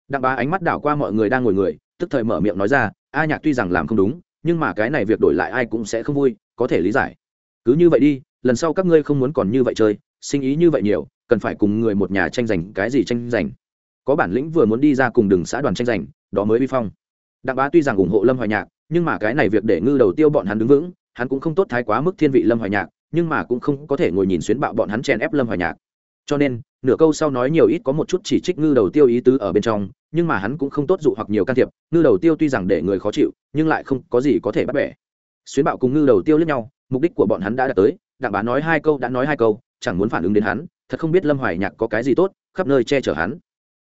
Đặng bá ánh mắt đảo qua mọi người đang ngồi người, tức thời mở miệng nói ra, a nhạc tuy rằng làm không đúng, nhưng mà cái này việc đổi lại ai cũng sẽ không vui, có thể lý giải. Cứ như vậy đi, lần sau các ngươi không muốn còn như vậy chơi sinh ý như vậy nhiều, cần phải cùng người một nhà tranh giành cái gì tranh giành. Có bản lĩnh vừa muốn đi ra cùng đường xã đoàn tranh giành, đó mới vi phong. Đặng bá tuy rằng ủng hộ lâm hoài nhạc, nhưng mà cái này việc để ngư đầu tiêu bọn hắn đứng vững, hắn cũng không tốt thái quá mức thiên vị lâm hoài nhạc, nhưng mà cũng không có thể ngồi nhìn xuyến bạo bọn hắn chèn ép lâm hoài nhạc. Cho nên, nửa câu sau nói nhiều ít có một chút chỉ trích ngư đầu tiêu ý tứ ở bên trong, nhưng mà hắn cũng không tốt dụ hoặc nhiều can thiệp, ngư đầu tiêu tuy rằng để người khó chịu, nhưng lại không có gì có thể bắt bẻ. Xuyến bạo cùng ngư đầu tiêu lẫn nhau, mục đích của bọn hắn đã đạt tới, đặng bá nói hai câu đã nói hai câu chẳng muốn phản ứng đến hắn, thật không biết lâm hoài nhạc có cái gì tốt, khắp nơi che chở hắn.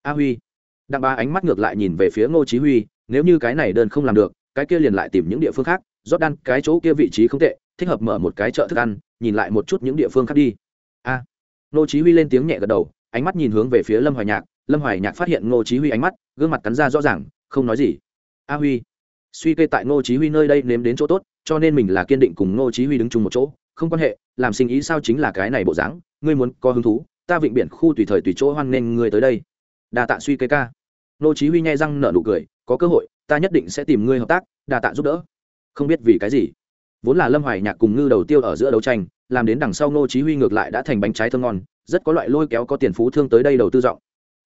A huy. Đặng ba ánh mắt ngược lại nhìn về phía ngô chí huy, nếu như cái này đơn không làm được, cái kia liền lại tìm những địa phương khác, rót đan, cái chỗ kia vị trí không tệ, thích hợp mở một cái chợ thức ăn, nhìn lại một chút những địa phương khác đi. A. Ngô chí huy lên tiếng nhẹ gật đầu, ánh mắt nhìn hướng về phía lâm hoài nhạc, lâm hoài nhạc phát hiện ngô chí huy ánh mắt, gương mặt cắn ra rõ ràng, không nói gì. A huy. Suy kê tại ngô chí huy nơi đây nếm đến chỗ tốt, cho nên mình là kiên định cùng ngô chí huy đứng chung một chỗ không quan hệ, làm sinh ý sao chính là cái này bộ dáng, ngươi muốn có hứng thú, ta vịnh biển khu tùy thời tùy chỗ hoan nghênh ngươi tới đây. Đa tạ suy kê ca. Ngô chí huy nhai răng nở nụ cười, có cơ hội, ta nhất định sẽ tìm ngươi hợp tác, đa tạ giúp đỡ. Không biết vì cái gì, vốn là lâm hoài nhạc cùng ngư đầu tiêu ở giữa đấu tranh, làm đến đằng sau ngô chí huy ngược lại đã thành bánh trái thơm ngon, rất có loại lôi kéo có tiền phú thương tới đây đầu tư rộng.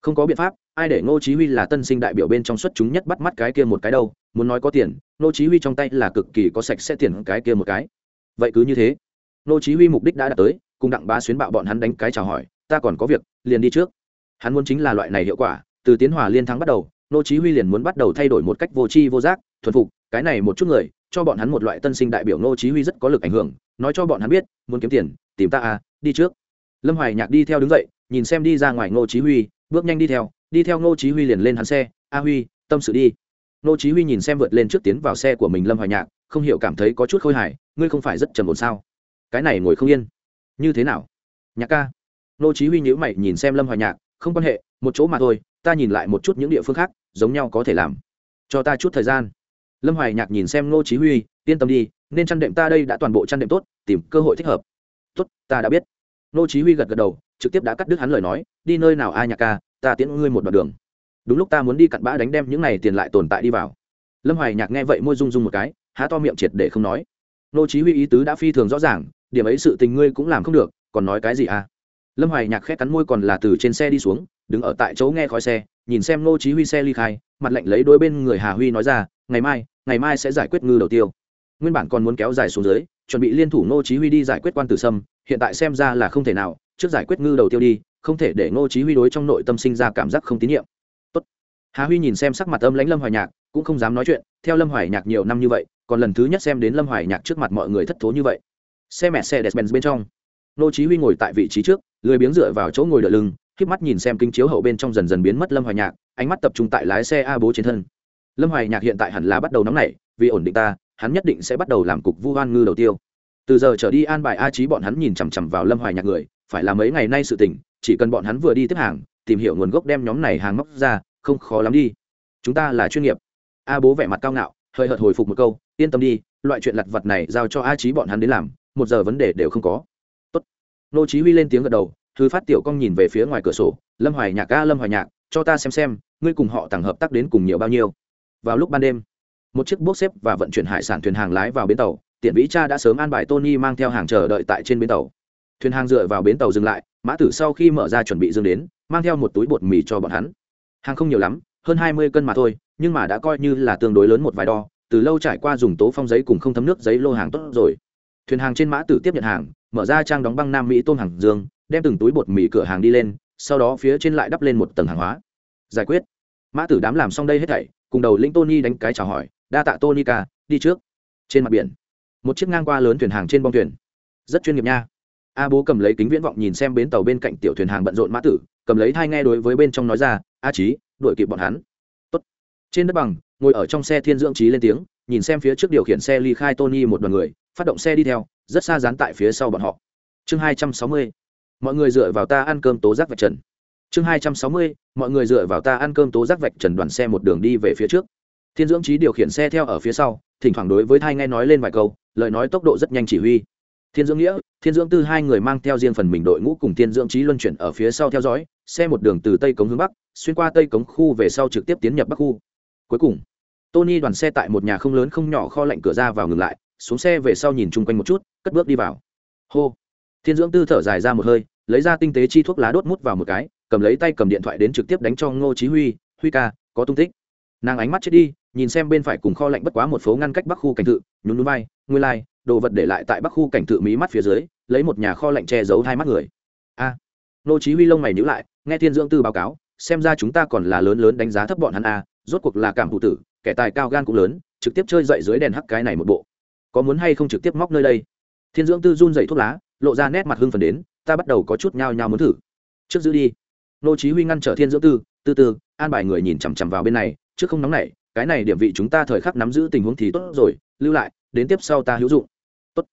Không có biện pháp, ai để ngô chí huy là tân sinh đại biểu bên trong xuất chúng nhất bắt mắt cái kia một cái đâu, muốn nói có tiền ngô chí huy trong tay là cực kỳ có sạch sẽ tiền cái kia một cái. Vậy cứ như thế. Nô chí huy mục đích đã đạt tới, cùng đặng bá xuyến bạo bọn hắn đánh cái chào hỏi, ta còn có việc, liền đi trước. Hắn muốn chính là loại này hiệu quả, từ tiến hòa liên thắng bắt đầu, nô chí huy liền muốn bắt đầu thay đổi một cách vô tri vô giác, thuần phục, cái này một chút người, cho bọn hắn một loại tân sinh đại biểu nô chí huy rất có lực ảnh hưởng, nói cho bọn hắn biết, muốn kiếm tiền, tìm ta à đi trước. Lâm hoài nhạc đi theo đứng dậy, nhìn xem đi ra ngoài nô chí huy, bước nhanh đi theo đi theo nô chí huy liền lên hắn xe, a huy, tâm sự đi. Nô chí huy nhìn xem vượt lên trước tiến vào xe của mình lâm hoài nhạc, không hiểu cảm thấy có chút khôi hài, ngươi không phải rất trầm ổn sao? Cái này ngồi không yên. Như thế nào? Nhạc ca. Nô chí huy nhíu mày nhìn xem lâm hoài nhạc, không quan hệ, một chỗ mà thôi, ta nhìn lại một chút những địa phương khác, giống nhau có thể làm. Cho ta chút thời gian. Lâm hoài nhạc nhìn xem nô chí huy, yên tâm đi, nên chăn đệm ta đây đã toàn bộ chăn đệm tốt, tìm cơ hội thích hợp. Tốt, ta đã biết. Nô chí huy gật gật đầu, trực tiếp đã cắt đứt hắn lời nói, đi nơi nào ai nhạc ca, ta tiễn ngươi một đoạn đường. Đúng lúc ta muốn đi cặn bã đánh đem những này tiền lại tồn tại đi vào. Lâm hoài nhạc nghe vậy môi rung rung một cái, há to miệng triệt để không nói. Nô chí huy ý tứ đã phi thường rõ ràng điểm ấy sự tình ngươi cũng làm không được, còn nói cái gì à? Lâm hoài nhạc khét cắn môi còn là từ trên xe đi xuống, đứng ở tại chỗ nghe khói xe, nhìn xem Ngô chí huy xe ly khai, mặt lạnh lấy đôi bên người hà huy nói ra, ngày mai ngày mai sẽ giải quyết ngư đầu tiêu. Nguyên bản còn muốn kéo dài xuống dưới, chuẩn bị liên thủ Ngô chí huy đi giải quyết quan tử sâm, hiện tại xem ra là không thể nào, trước giải quyết ngư đầu tiêu đi, không thể để Ngô chí huy đối trong nội tâm sinh ra cảm giác không tín nhiệm. Tốt. Hà huy nhìn xem sắc mặt âm lãnh lâm hoài nhạc, cũng không dám nói chuyện, theo lâm hoài nhạc nhiều năm như vậy, còn lần thứ nhất xem đến lâm hoài nhạc trước mặt mọi người thất thố như vậy xe mẹ xe despenz bên trong. Nô chí huy ngồi tại vị trí trước, lười biếng dựa vào chỗ ngồi đỡ lưng, khép mắt nhìn xem kinh chiếu hậu bên trong dần dần biến mất lâm hoài nhạc, ánh mắt tập trung tại lái xe a bố trên thân. Lâm hoài nhạc hiện tại hẳn là bắt đầu nóng nảy, vì ổn định ta, hắn nhất định sẽ bắt đầu làm cục vu hoan ngư đầu tiêu. Từ giờ trở đi an bài a trí bọn hắn nhìn chằm chằm vào lâm hoài nhạc người, phải là mấy ngày nay sự tình, chỉ cần bọn hắn vừa đi tiếp hàng, tìm hiểu nguồn gốc đem nhóm này hàng móc ra, không khó lắm đi. Chúng ta là chuyên nghiệp. A bố vẻ mặt cao ngạo, hơi hợt hồi phục một câu, yên tâm đi, loại chuyện lặt vặt này giao cho a trí bọn hắn đến làm một giờ vấn đề đều không có. Tốt. nô chí huy lên tiếng gật đầu, thư phát tiểu công nhìn về phía ngoài cửa sổ, lâm hoài nhạc ca lâm hoài nhạc, cho ta xem xem, ngươi cùng họ tàng hợp tác đến cùng nhiều bao nhiêu. Vào lúc ban đêm, một chiếc bốc xếp và vận chuyển hải sản thuyền hàng lái vào bến tàu tiện vĩ cha đã sớm an bài tony mang theo hàng chờ đợi tại trên bến tàu. Thuyền hàng dựa vào bến tàu dừng lại, mã tử sau khi mở ra chuẩn bị dương đến, mang theo một túi bột mì cho bọn hắn. Hàng không nhiều lắm, hơn hai mươi cân mà thôi, nhưng mà đã coi như là tương đối lớn một vài đo, từ lâu trải qua dùng tố phong giấy cùng không thấm nước giấy lô hàng tốt rồi thuyền hàng trên mã tử tiếp nhận hàng, mở ra trang đóng băng nam mỹ tôm hàng dương, đem từng túi bột mì cửa hàng đi lên, sau đó phía trên lại đắp lên một tầng hàng hóa. Giải quyết. Mã tử đám làm xong đây hết thảy, cùng đầu lĩnh tony đánh cái chào hỏi, đa tạ tony ca, đi trước. Trên mặt biển, một chiếc ngang qua lớn thuyền hàng trên bong thuyền. Rất chuyên nghiệp nha. A bố cầm lấy kính viễn vọng nhìn xem bến tàu bên cạnh tiểu thuyền hàng bận rộn mã tử, cầm lấy thai nghe đối với bên trong nói ra, a trí đuổi kịp bọn hắn. Tốt. trên đất bằng, ngồi ở trong xe thiên dưỡng trí lên tiếng, nhìn xem phía trước điều khiển xe ly khai tony một đoàn người phát động xe đi theo, rất xa dán tại phía sau bọn họ. Chương hai trăm sáu mươi, mọi người dựa vào ta ăn cơm tố giác vạch trần. Chương hai trăm sáu mươi, mọi người dựa vào ta ăn cơm tố giác vạch trần đoàn xe một đường đi về phía trước. Thiên dưỡng trí điều khiển xe theo ở phía sau, thỉnh thoảng đối với thai nghe nói lên vài câu, lời nói tốc độ rất nhanh chỉ huy. Thiên dưỡng nghĩa, thiên dưỡng tư hai người mang theo riêng phần mình đội ngũ cùng thiên dưỡng trí luân chuyển ở phía sau theo dõi, xe một đường từ tây cống hướng bắc, xuyên qua tây cống khu về sau trực tiếp tiến nhập bắc khu. Cuối cùng, tony đoàn xe tại một nhà không lớn không nhỏ kho lạnh cửa ra vào ngừng lại xuống xe về sau nhìn chung quanh một chút cất bước đi vào. Hô. Thiên dưỡng tư thở dài ra một hơi lấy ra tinh tế chi thuốc lá đốt mút vào một cái cầm lấy tay cầm điện thoại đến trực tiếp đánh cho ngô chí huy huy ca có tung tích. Nàng ánh mắt chết đi nhìn xem bên phải cùng kho lạnh bất quá một phố ngăn cách bắc khu cảnh tự nhún núi bay nguyên lai like, đồ vật để lại tại bắc khu cảnh tự mí mắt phía dưới lấy một nhà kho lạnh che giấu hai mắt người. A. À, ngô chí huy lông mày nhíu lại nghe thiên dưỡng tư báo cáo xem ra chúng ta còn là lớn lớn đánh giá thấp bọn hắn a rốt cuộc là cảm thụ tử kẻ tài cao gan cũng lớn trực tiếp chơi dậy dưới đèn hắc cái này một bộ có muốn hay không trực tiếp móc nơi đây? Thiên dưỡng tư run dậy thuốc lá, lộ ra nét mặt hưng phần đến, ta bắt đầu có chút nhao nhao muốn thử. Trước giữ đi. Nô chí huy ngăn trở thiên dưỡng tư tư tư, an bài người nhìn chằm chằm vào bên này, trước không nóng nảy, cái này điểm vị chúng ta thời khắc nắm giữ tình huống thì tốt rồi, lưu lại, đến tiếp sau ta hữu dụng. Tốt.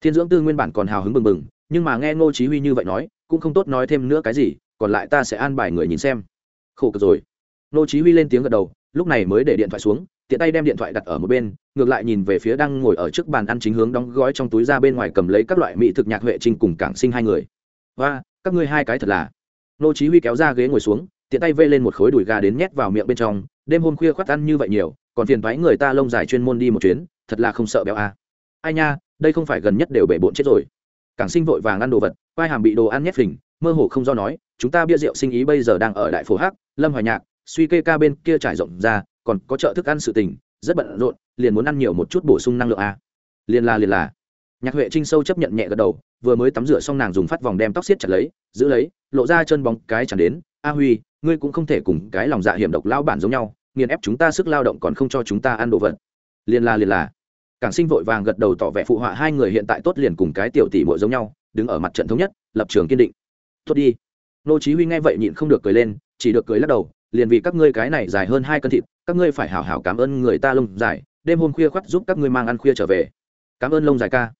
Thiên dưỡng tư nguyên bản còn hào hứng bừng bừng, nhưng mà nghe nô chí huy như vậy nói, cũng không tốt nói thêm nữa cái gì, còn lại ta sẽ an bài người nhìn xem. Khổ cực rồi. Nô chí huy lên tiếng gật đầu, lúc này mới để điện thoại xuống tiện tay đem điện thoại đặt ở một bên, ngược lại nhìn về phía đang ngồi ở trước bàn ăn chính hướng đóng gói trong túi ra bên ngoài cầm lấy các loại mỹ thực nhạc huệ trinh cùng cảng sinh hai người. Và các ngươi hai cái thật là. Nô chí huy kéo ra ghế ngồi xuống, tiện tay vây lên một khối đùi gà đến nhét vào miệng bên trong, đêm hôm khuya khoắt ăn như vậy nhiều, còn phiền vãi người ta lông dài chuyên môn đi một chuyến, thật là không sợ béo à. ai nha, đây không phải gần nhất đều bể bộn chết rồi. Cảng sinh vội vàng ăn đồ vật vai hàm bị đồ ăn nhét phình, mơ hồ không do nói, chúng ta bia rượu sinh ý bây giờ đang ở đại phố hắc, lâm hoài nhạc, suy kê ca bên kia trải rộng ra còn có chợ thức ăn sự tình, rất bận rộn, liền muốn ăn nhiều một chút bổ sung năng lượng à. liền là liền là. Nhạc huệ trinh sâu chấp nhận nhẹ gật đầu, vừa mới tắm rửa xong nàng dùng phát vòng đem tóc xiết chặt lấy, giữ lấy, lộ ra chân bóng cái chẳng đến, a huy, ngươi cũng không thể cùng cái lòng dạ hiểm độc lao bản giống nhau, nghiền ép chúng ta sức lao động còn không cho chúng ta ăn đồ vật. Liền là liền là. Cảng sinh vội vàng gật đầu tỏ vẻ phụ họa hai người hiện tại tốt liền cùng cái tiểu tỷ muội giống nhau, đứng ở mặt trận thống nhất, lập trường kiên định. Tốt đi. Nô chí huy nghe vậy nhịn không được cười lên, chỉ được cười lắc đầu liền vì các ngươi cái này dài hơn hai cân thịt, các ngươi phải hảo hảo cảm ơn người ta lông dài, đêm hôm khuya khoắt giúp các ngươi mang ăn khuya trở về. Cảm ơn lông dài ca.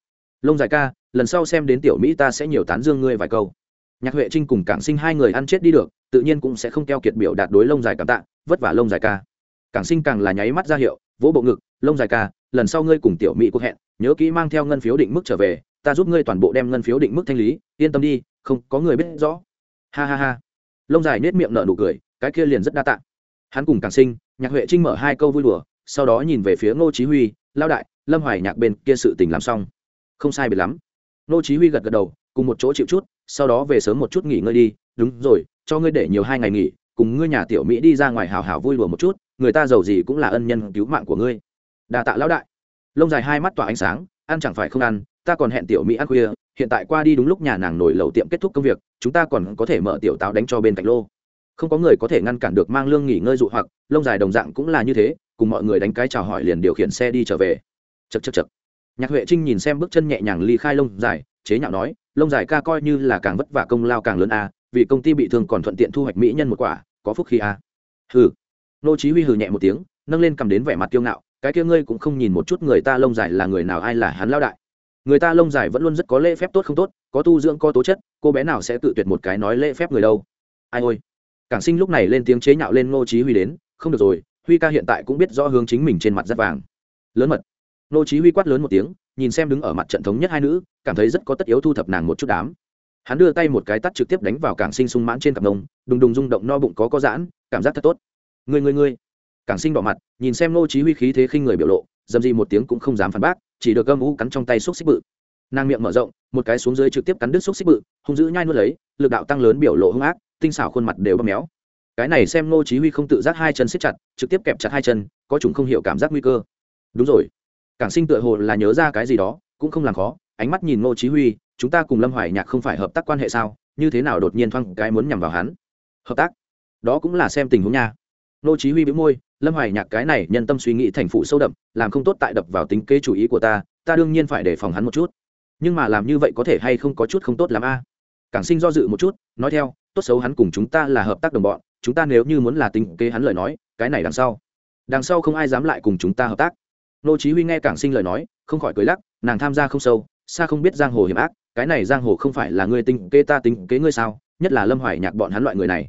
Lông dài ca, lần sau xem đến tiểu mỹ ta sẽ nhiều tán dương ngươi vài câu. Nhạc huệ trinh cùng cảng sinh hai người ăn chết đi được, tự nhiên cũng sẽ không keo kiệt biểu đạt đối lông dài cảm tạ, vất vả lông dài ca. Cảng sinh càng là nháy mắt ra hiệu, vỗ bộ ngực, lông dài ca, lần sau ngươi cùng tiểu mỹ cuộc hẹn, nhớ kỹ mang theo ngân phiếu định mức trở về, ta giúp ngươi toàn bộ đem ngân phiếu định mức thanh lý, yên tâm đi, không có người biết rõ. Ha ha ha. Lông dài nết miệng nở nụ cười cái kia liền rất đa tạ hắn cùng càng sinh, nhạc huệ trinh mở hai câu vui đùa, sau đó nhìn về phía ngô chí huy lao đại, lâm hoài nhạc bên kia sự tình làm xong. Không sai biệt lắm. Ngô chí huy gật gật đầu, cùng một chỗ chịu chút, sau đó về sớm một chút nghỉ ngơi đi. Đúng rồi, cho ngươi để nhiều hai ngày nghỉ, cùng ngươi nhà tiểu mỹ đi ra ngoài hào hào vui đùa một chút, người ta giàu gì cũng là ân nhân cứu mạng của ngươi. Đa tạ lão đại. Lông dài hai mắt tỏa ánh sáng, ăn chẳng phải không ăn, ta còn hẹn tiểu mỹ ăn khuya, hiện tại qua đi đúng lúc nhà nàng nổi lầu tiệm kết thúc công việc, chúng ta còn có thể mở tiểu táo đánh cho bên cạnh lô không có người có thể ngăn cản được mang lương nghỉ ngơi dụ hoặc, lông dài đồng dạng cũng là như thế, cùng mọi người đánh cái chào hỏi liền điều khiển xe đi trở về. Chật chật chật nhạc huệ trinh nhìn xem bước chân nhẹ nhàng ly khai lông dài, chế nhạo nói, lông dài ca coi như là càng vất vả công lao càng lớn a, vì công ty bị thương còn thuận tiện thu hoạch mỹ nhân một quả, có phúc khi a. Hừ. Nô chí huy hừ nhẹ một tiếng, nâng lên cầm đến vẻ mặt kiêu ngạo, cái kia ngươi cũng không nhìn một chút người ta lông dài là người nào ai là hắn lao đại. Người ta lông dài vẫn luôn rất có lễ phép tốt không tốt, có tu dưỡng có tố chất, cô bé nào sẽ tự tuyệt một cái nói lễ phép người đâu. Ai ôi cảng sinh lúc này lên tiếng chế nhạo lên ngô chí huy đến, không được rồi, huy ca hiện tại cũng biết rõ hướng chính mình trên mặt rất vàng. Lớn mật. Ngô chí huy quát lớn một tiếng, nhìn xem đứng ở mặt trận thống nhất hai nữ, cảm thấy rất có tất yếu thu thập nàng một chút đám. Hắn đưa tay một cái tát trực tiếp đánh vào cảng sinh sung mãn trên cặp ngông đùng đùng rung động no bụng có có giãn, cảm giác thật tốt. Người người người cảng sinh đỏ mặt, nhìn xem ngô chí huy khí thế khinh người biểu lộ, dầm gì một tiếng cũng không dám phản bác, chỉ được gâm u cắn trong tay xúc xích bự. Nàng miệng mở rộng, một cái xuống dưới trực tiếp cắn đứt xúc xích bự, hung dữ nhai nuốt lấy, lực đạo tăng lớn biểu lộ hung ác tinh xảo khuôn mặt đều bóp méo. Cái này xem ngô chí huy không tự giác hai chân siết chặt, trực tiếp kẹp chặt hai chân, có chúng không hiểu cảm giác nguy cơ. Đúng rồi. Cảng sinh tựa hồ là nhớ ra cái gì đó, cũng không làm khó, ánh mắt nhìn ngô chí huy, chúng ta cùng lâm hoài nhạc không phải hợp tác quan hệ sao? Như thế nào đột nhiên thăng cái muốn nhằm vào hắn? Hợp tác? Đó cũng là xem tình huống nha. Ngô chí huy bĩu môi, lâm hoài nhạc cái này nhân tâm suy nghĩ thành phụ sâu đậm, làm không tốt tại đập vào tính kế chủ ý của ta ta đương nhiên phải đề phòng hắn một chút. Nhưng mà làm như vậy có thể hay không có chút không tốt lắm a? Cảng sinh do dự một chút, nói theo, tốt xấu hắn cùng chúng ta là hợp tác đồng bọn, chúng ta nếu như muốn là tính kế hắn lời nói, cái này đằng sau. Đằng sau không ai dám lại cùng chúng ta hợp tác. Nô chí huy nghe cảng sinh lời nói, không khỏi cười lắc, nàng tham gia không sâu, xa không biết giang hồ hiểm ác, cái này giang hồ không phải là ngươi tính kế ta tính kế ngươi sao, nhất là lâm hoài nhạc bọn hắn loại người này.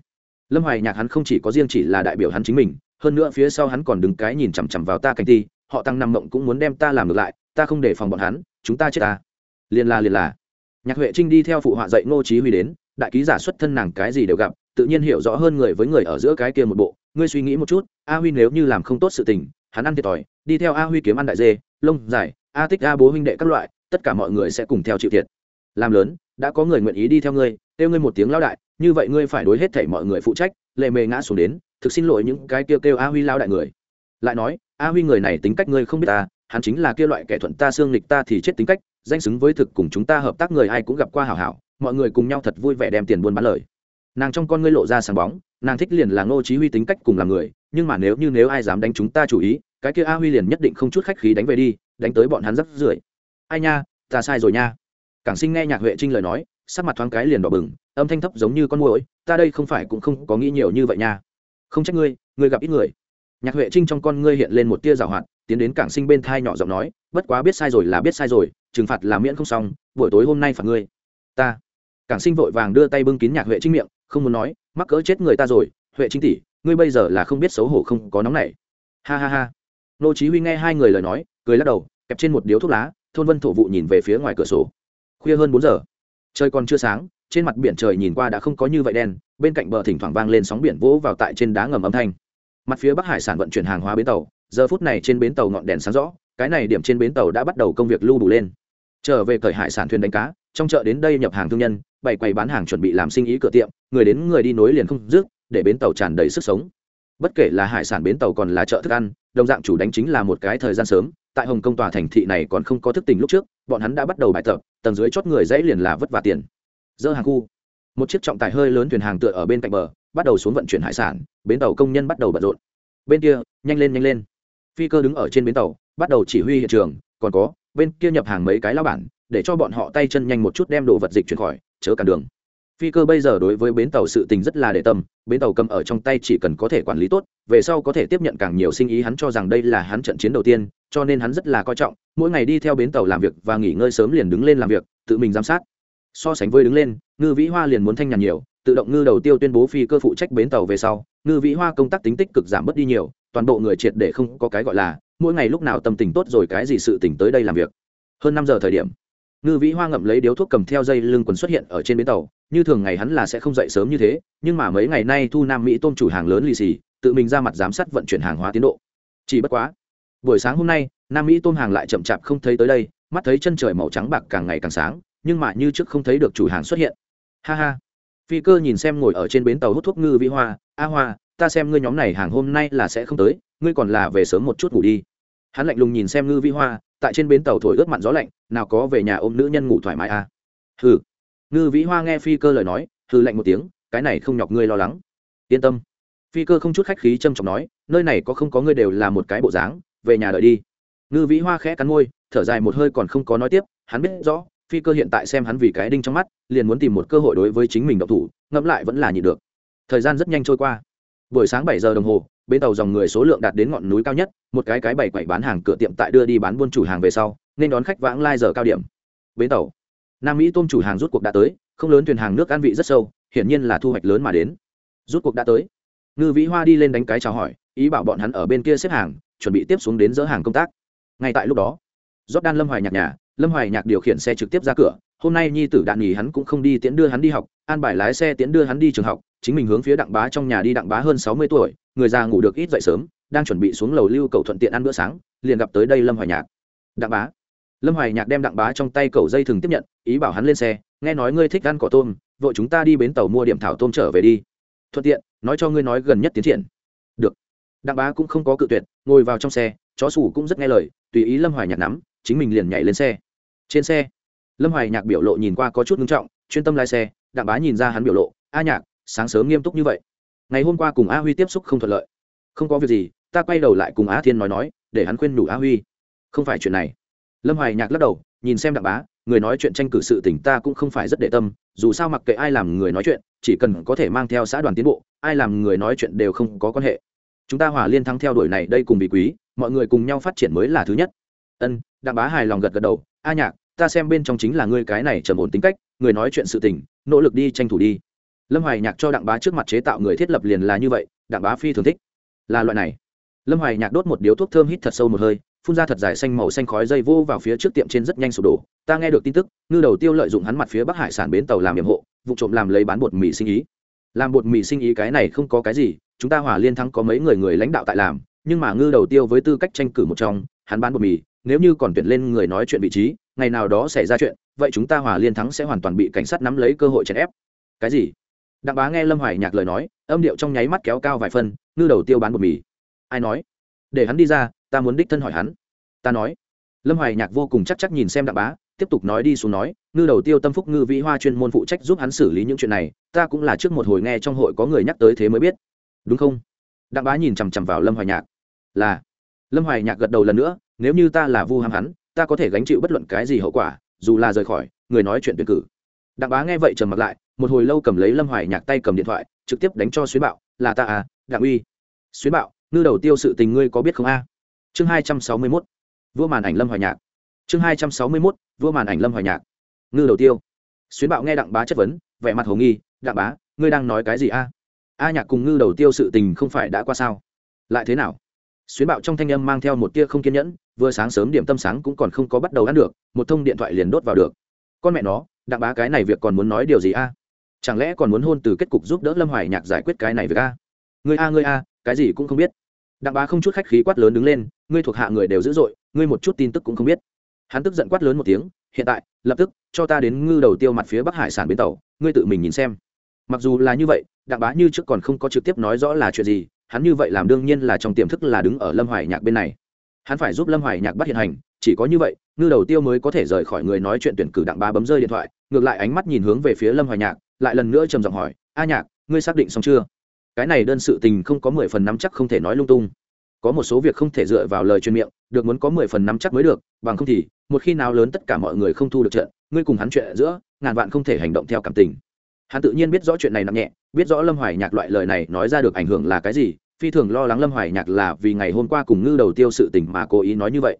Lâm hoài nhạc hắn không chỉ có riêng chỉ là đại biểu hắn chính mình, hơn nữa phía sau hắn còn đứng cái nhìn chằm chằm vào ta cảnh ti, họ tăng nằm mộng cũng muốn đem ta làm ngược lại, ta không để phòng bọn hắn, chúng ta chết ta. Liền là liền là nhạc huệ trinh đi theo phụ họa dạy ngô chí huy đến, đại ký giả xuất thân nàng cái gì đều gặp, tự nhiên hiểu rõ hơn người với người ở giữa cái kia một bộ. Ngươi suy nghĩ một chút, a huy nếu như làm không tốt sự tình, hắn ăn thiệt thòi, đi theo a huy kiếm ăn đại dê, lông dài, a tích a bố huynh đệ các loại, tất cả mọi người sẽ cùng theo chịu thiệt. Làm lớn, đã có người nguyện ý đi theo ngươi, kêu ngươi một tiếng lao đại, như vậy ngươi phải đối hết thảy mọi người phụ trách, lệ mề ngã xuống đến, thực xin lỗi những cái kêu kêu a huy lao đại người. Lại nói, a huy người này tính cách ngươi không biết ta, hắn chính là kia loại kẻ thuận ta xương lịch ta thì chết tính cách danh xứng với thực cùng chúng ta hợp tác người ai cũng gặp qua hảo hảo, mọi người cùng nhau thật vui vẻ đem tiền buôn bán lời. Nàng trong con ngươi lộ ra sáng bóng, nàng thích liền là ngô chí huy tính cách cùng làm người, nhưng mà nếu như nếu ai dám đánh chúng ta chủ ý, cái kia a huy liền nhất định không chút khách khí đánh về đi, đánh tới bọn hắn rất rưởi. Ai nha, ta sai rồi nha. Cảng sinh nghe nhạc huệ trinh lời nói, sắc mặt thoáng cái liền đỏ bừng, âm thanh thấp giống như con muỗi, ta đây không phải cũng không có nghĩ nhiều như vậy nha. Không trách ngươi ngươi gặp ít người. Nhạc huệ trinh trong con ngươi hiện lên một tia dào hoạt tiến đến cảng sinh bên thai nhỏ giọng nói, bất quá biết sai rồi là biết sai rồi, trừng phạt là miễn không xong, buổi tối hôm nay phạt ngươi. Ta. Cảng sinh vội vàng đưa tay bưng kín nhạc huệ trinh miệng, không muốn nói, mắc cỡ chết người ta rồi, huệ trinh tỷ, ngươi bây giờ là không biết xấu hổ không, có nóng này ha ha ha. Nô chí huy nghe hai người lời nói, cười lắc đầu, kẹp trên một điếu thuốc lá, thôn vân thổ vụ nhìn về phía ngoài cửa sổ. Khuya hơn bốn giờ. Trời còn chưa sáng, trên mặt biển trời nhìn qua đã không có như vậy đen, bên cạnh bờ thỉnh thoảng vang lên sóng biển vỗ vào tại trên đá ngầm âm thanh. Mặt phía bắc hải sản vận chuyển hàng hóa bến tàu giờ phút này trên bến tàu ngọn đèn sáng rõ, cái này điểm trên bến tàu đã bắt đầu công việc lưu đủ lên. Trở về cởi hải sản thuyền đánh cá, trong chợ đến đây nhập hàng thương nhân, bày quầy bán hàng chuẩn bị làm sinh ý cửa tiệm, người đến người đi nối liền không dứt, để bến tàu tràn đầy sức sống. Bất kể là hải sản bến tàu còn là chợ thức ăn, đồng dạng chủ đánh chính là một cái thời gian sớm, tại hồng kông tòa thành thị này còn không có thức tỉnh lúc trước, bọn hắn đã bắt đầu bài tập, tầng dưới chót người dãy liền là vất vả tiền. Dỡ hàng khu. Một chiếc trọng tài hơi lớn thuyền hàng tựa ở bên cạnh bờ, bắt đầu xuống vận chuyển hải sản, bến tàu công nhân bắt đầu bận rộn. Bên kia, nhanh lên nhanh lên phi cơ đứng ở trên bến tàu, bắt đầu chỉ huy hiện trường, còn có, bên kia nhập hàng mấy cái lao bản, để cho bọn họ tay chân nhanh một chút đem đồ vật dịch chuyển khỏi, chớ cản đường. Phi cơ bây giờ đối với bến tàu sự tình rất là để tâm, bến tàu cầm ở trong tay chỉ cần có thể quản lý tốt, về sau có thể tiếp nhận càng nhiều sinh ý hắn cho rằng đây là hắn trận chiến đầu tiên, cho nên hắn rất là coi trọng, mỗi ngày đi theo bến tàu làm việc và nghỉ ngơi sớm liền đứng lên làm việc, tự mình giám sát. So sánh với đứng lên, ngư vĩ hoa liền muốn thanh nhàn nhiều, tự động ngư đầu tiêu tuyên bố phi cơ phụ trách bến tàu về sau, ngư vĩ hoa công tác tính tích cực giảm bớt đi nhiều toàn bộ người triệt để không có cái gọi là, mỗi ngày lúc nào tâm tình tốt rồi cái gì sự tỉnh tới đây làm việc. Hơn năm giờ thời điểm, ngư vĩ hoa ngậm lấy điếu thuốc cầm theo dây lưng quần xuất hiện ở trên bến tàu. Như thường ngày hắn là sẽ không dậy sớm như thế, nhưng mà mấy ngày nay thu nam mỹ tôm chủ hàng lớn lì xì, tự mình ra mặt giám sát vận chuyển hàng hóa tiến độ. Chỉ bất quá, buổi sáng hôm nay, nam mỹ tôm hàng lại chậm chạp không thấy tới đây, mắt thấy chân trời màu trắng bạc càng ngày càng sáng, nhưng mà như trước không thấy được chủ hàng xuất hiện. Ha ha. Phi cơ nhìn xem ngồi ở trên bến tàu hút thuốc ngư vĩ hoa, a hoa ta xem ngươi nhóm này hàng hôm nay là sẽ không tới, ngươi còn là về sớm một chút ngủ đi. Hắn lạnh lùng nhìn xem ngư Vi hoa, tại trên bến tàu thổi ướt mặn gió lạnh, nào có về nhà ôm nữ nhân ngủ thoải mái à? Hừ. Ngư vĩ hoa nghe phi cơ lời nói, hừ lạnh một tiếng, cái này không nhọc ngươi lo lắng. Yên tâm. Phi cơ không chút khách khí trâm trọng nói, nơi này có không có ngươi đều là một cái bộ dáng, về nhà đợi đi. Ngư vĩ hoa khẽ cắn môi, thở dài một hơi còn không có nói tiếp, hắn biết rõ, phi cơ hiện tại xem hắn vì cái đinh trong mắt, liền muốn tìm một cơ hội đối với chính mình độc thủ, ngẫm lại vẫn là nhịn được. Thời gian rất nhanh trôi qua buổi sáng bảy giờ đồng hồ, bến tàu dòng người số lượng đạt đến ngọn núi cao nhất, một cái cái bảy quẩy bán hàng cửa tiệm tại đưa đi bán buôn chủ hàng về sau, nên đón khách vãng lai giờ cao điểm. Bến tàu, nam mỹ tôm chủ hàng rút cuộc đã tới, không lớn thuyền hàng nước ăn vị rất sâu, hiển nhiên là thu hoạch lớn mà đến. Rút cuộc đã tới. Ngư vĩ hoa đi lên đánh cái chào hỏi, ý bảo bọn hắn ở bên kia xếp hàng, chuẩn bị tiếp xuống đến dỡ hàng công tác. Ngay tại lúc đó đan lâm hoài nhạc nhà, lâm hoài nhạc điều khiển xe trực tiếp ra cửa hôm nay nhi tử đạn nghỉ hắn cũng không đi tiễn đưa hắn đi học, an bài lái xe tiễn đưa hắn đi trường học, chính mình hướng phía đặng bá trong nhà đi đặng bá hơn sáu mươi tuổi, người già ngủ được ít dậy sớm, đang chuẩn bị xuống lầu lưu cầu thuận tiện ăn bữa sáng, liền gặp tới đây lâm hoài nhạc. Đặng bá. Lâm hoài nhạc đem đặng bá trong tay cầu dây thừng tiếp nhận, ý bảo hắn lên xe, nghe nói ngươi thích ăn cỏ tôm, vội chúng ta đi bến tàu mua điểm thảo tôm trở về đi. Thuận tiện, nói cho ngươi nói gần nhất tiến triển. Được. Đặng bá cũng không có cự tuyệt, ngồi vào trong xe, chó sủ cũng rất nghe lời, tùy ý lâm hoài nhạc nắm, chính mình liền nhảy lên xe. Trên xe lâm hoài nhạc biểu lộ nhìn qua có chút nghiêm trọng, chuyên tâm lái xe, đặng bá nhìn ra hắn biểu lộ, a nhạc, sáng sớm nghiêm túc như vậy. Ngày hôm qua cùng a huy tiếp xúc không thuận lợi. Không có việc gì, ta quay đầu lại cùng á thiên nói nói, để hắn khuyên đủ a huy. Không phải chuyện này. Lâm hoài nhạc lắc đầu, nhìn xem đặng bá, người nói chuyện tranh cử sự tỉnh ta cũng không phải rất để tâm, dù sao mặc kệ ai làm người nói chuyện, chỉ cần có thể mang theo xã đoàn tiến bộ, ai làm người nói chuyện đều không có quan hệ. Chúng ta hòa liên thắng theo đuổi này đây cùng bị quý, mọi người cùng nhau phát triển mới là thứ nhất. Ân, đặng bá hài lòng gật gật đầu, a nhạc ta xem bên trong chính là ngươi cái này trầm ổn tính cách, người nói chuyện sự tình, nỗ lực đi tranh thủ đi. Lâm hoài nhạc cho đặng bá trước mặt chế tạo người thiết lập liền là như vậy, đặng bá phi thường thích. Là loại này. Lâm hoài nhạc đốt một điếu thuốc thơm hít thật sâu một hơi, phun ra thật dài xanh màu xanh khói dây vô vào phía trước tiệm trên rất nhanh sụp đổ. Ta nghe được tin tức, ngư đầu tiêu lợi dụng hắn mặt phía bắc hải sản bến tàu làm nhiệm hộ, vụ trộm làm lấy bán bột mì sinh ý. Làm bột mì sinh ý cái này không có cái gì, chúng ta hòa liên thắng có mấy người người lãnh đạo tại làm, nhưng mà ngư đầu tiêu với tư cách tranh cử một trong, hắn bán bột mì, nếu như còn tuyển lên người nói chuyện vị trí ngày nào đó xảy ra chuyện, vậy chúng ta hòa liên thắng sẽ hoàn toàn bị cảnh sát nắm lấy cơ hội chèn ép. Cái gì? Đặng bá nghe lâm hoài nhạc lời nói, âm điệu trong nháy mắt kéo cao vài phân, ngư đầu tiêu bán bột mì. Ai nói? Để hắn đi ra, ta muốn đích thân hỏi hắn. Ta nói. Lâm hoài nhạc vô cùng chắc chắc nhìn xem đặng bá, tiếp tục nói đi xuống nói, ngư đầu tiêu tâm phúc ngư vĩ hoa chuyên môn phụ trách giúp hắn xử lý những chuyện này, ta cũng là trước một hồi nghe trong hội có người nhắc tới thế mới biết. Đúng không? Đặng bá nhìn chằm chằm vào lâm hoài nhạc. Là. Lâm hoài nhạc gật đầu lần nữa, nếu như ta là vu ham hắn ta có thể gánh chịu bất luận cái gì hậu quả, dù là rời khỏi, người nói chuyện tuyển cử. Đặng bá nghe vậy trầm mặt lại, một hồi lâu cầm lấy lâm hoài nhạc tay cầm điện thoại, trực tiếp đánh cho xuyến bạo, là ta à đặng uy. Xuyến bạo, ngư đầu tiêu sự tình ngươi có biết không a? Chương hai trăm sáu mươi mốt, vua màn ảnh lâm hoài nhạc. Chương hai trăm sáu mươi mốt, vua màn ảnh lâm hoài nhạc. Ngư đầu tiêu. Xuyến bạo nghe đặng bá chất vấn, vẻ mặt hồ nghi, đặng bá, ngươi đang nói cái gì a? A nhạc cùng ngư đầu tiêu sự tình không phải đã qua sao? Lại thế nào? Xuyến bạo trong thanh âm mang theo một tia không kiên nhẫn, vừa sáng sớm điểm tâm sáng cũng còn không có bắt đầu ăn được, một thông điện thoại liền đốt vào được. Con mẹ nó, đặng bá cái này việc còn muốn nói điều gì a? Chẳng lẽ còn muốn hôn từ kết cục giúp đỡ lâm hoài nhạc giải quyết cái này việc a? Người a người a, cái gì cũng không biết. Đặng bá không chút khách khí quát lớn đứng lên, ngươi thuộc hạ người đều dữ dội, ngươi một chút tin tức cũng không biết. Hắn tức giận quát lớn một tiếng, hiện tại, lập tức, cho ta đến ngư đầu tiêu mặt phía bắc hải sản bến tàu, ngươi tự mình nhìn xem. Mặc dù là như vậy, đặng bá như trước còn không có trực tiếp nói rõ là chuyện gì hắn như vậy làm đương nhiên là trong tiềm thức là đứng ở lâm hoài nhạc bên này. Hắn phải giúp lâm hoài nhạc bắt hiện hành, chỉ có như vậy, ngư đầu tiêu mới có thể rời khỏi người nói chuyện tuyển cử đặng ba bấm rơi điện thoại, ngược lại ánh mắt nhìn hướng về phía lâm hoài nhạc, lại lần nữa trầm giọng hỏi, a nhạc, ngươi xác định xong chưa? Cái này đơn sự tình không có mười phần nắm chắc không thể nói lung tung. Có một số việc không thể dựa vào lời truyền miệng, được muốn có mười phần nắm chắc mới được, bằng không thì, một khi nào lớn tất cả mọi người không thu được trận, ngươi cùng hắn chuyện giữa, ngàn vạn không thể hành động theo cảm tình hắn tự nhiên biết rõ chuyện này nặng nhẹ, biết rõ lâm hoài nhạc loại lời này nói ra được ảnh hưởng là cái gì, phi thường lo lắng lâm hoài nhạc là vì ngày hôm qua cùng ngư đầu tiêu sự tình mà cố ý nói như vậy.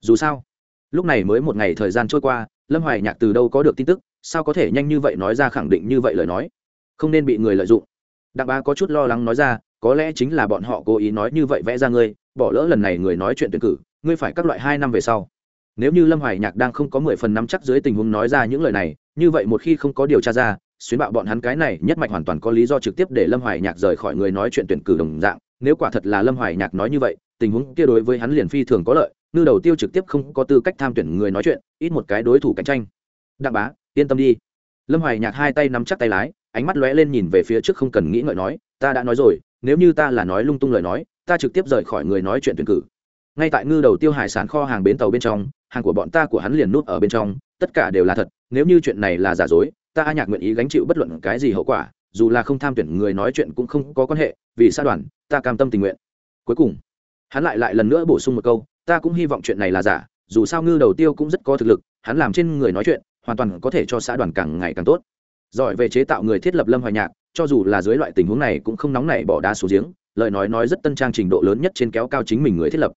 Dù sao, lúc này mới một ngày thời gian trôi qua, lâm hoài nhạc từ đâu có được tin tức, sao có thể nhanh như vậy nói ra khẳng định như vậy lời nói? Không nên bị người lợi dụng. Đặng bá có chút lo lắng nói ra, có lẽ chính là bọn họ cố ý nói như vậy vẽ ra ngươi, bỏ lỡ lần này người nói chuyện tuyển cử, ngươi phải các loại hai năm về sau. Nếu như lâm hoài nhạc đang không có mười phần năm chắc dưới tình huống nói ra những lời này, như vậy một khi không có điều tra ra xuyến bạo bọn hắn cái này nhất mạch hoàn toàn có lý do trực tiếp để lâm hoài nhạc rời khỏi người nói chuyện tuyển cử đồng dạng. Nếu quả thật là lâm hoài nhạc nói như vậy, tình huống kia đối với hắn liền phi thường có lợi, ngư đầu tiêu trực tiếp không có tư cách tham tuyển người nói chuyện, ít một cái đối thủ cạnh tranh. Đặng bá, yên tâm đi. Lâm hoài nhạc hai tay nắm chắc tay lái, ánh mắt lóe lên nhìn về phía trước không cần nghĩ ngợi nói, ta đã nói rồi, nếu như ta là nói lung tung lời nói, ta trực tiếp rời khỏi người nói chuyện tuyển cử. Ngay tại ngư đầu tiêu hải sản kho hàng bến tàu bên trong, hàng của bọn ta của hắn liền nút ở bên trong, tất cả đều là thật, nếu như chuyện này là giả dối ta a nhạc nguyện ý gánh chịu bất luận cái gì hậu quả, dù là không tham tuyển người nói chuyện cũng không có quan hệ, vì xã đoàn, ta cam tâm tình nguyện. Cuối cùng, hắn lại lại lần nữa bổ sung một câu, ta cũng hy vọng chuyện này là giả, dù sao ngư đầu tiêu cũng rất có thực lực, hắn làm trên người nói chuyện, hoàn toàn có thể cho xã đoàn càng ngày càng tốt. Giỏi về chế tạo người thiết lập lâm hoài nhạc, cho dù là dưới loại tình huống này cũng không nóng nảy bỏ đá xuống giếng, lời nói nói rất tân trang trình độ lớn nhất trên kéo cao chính mình người thiết lập.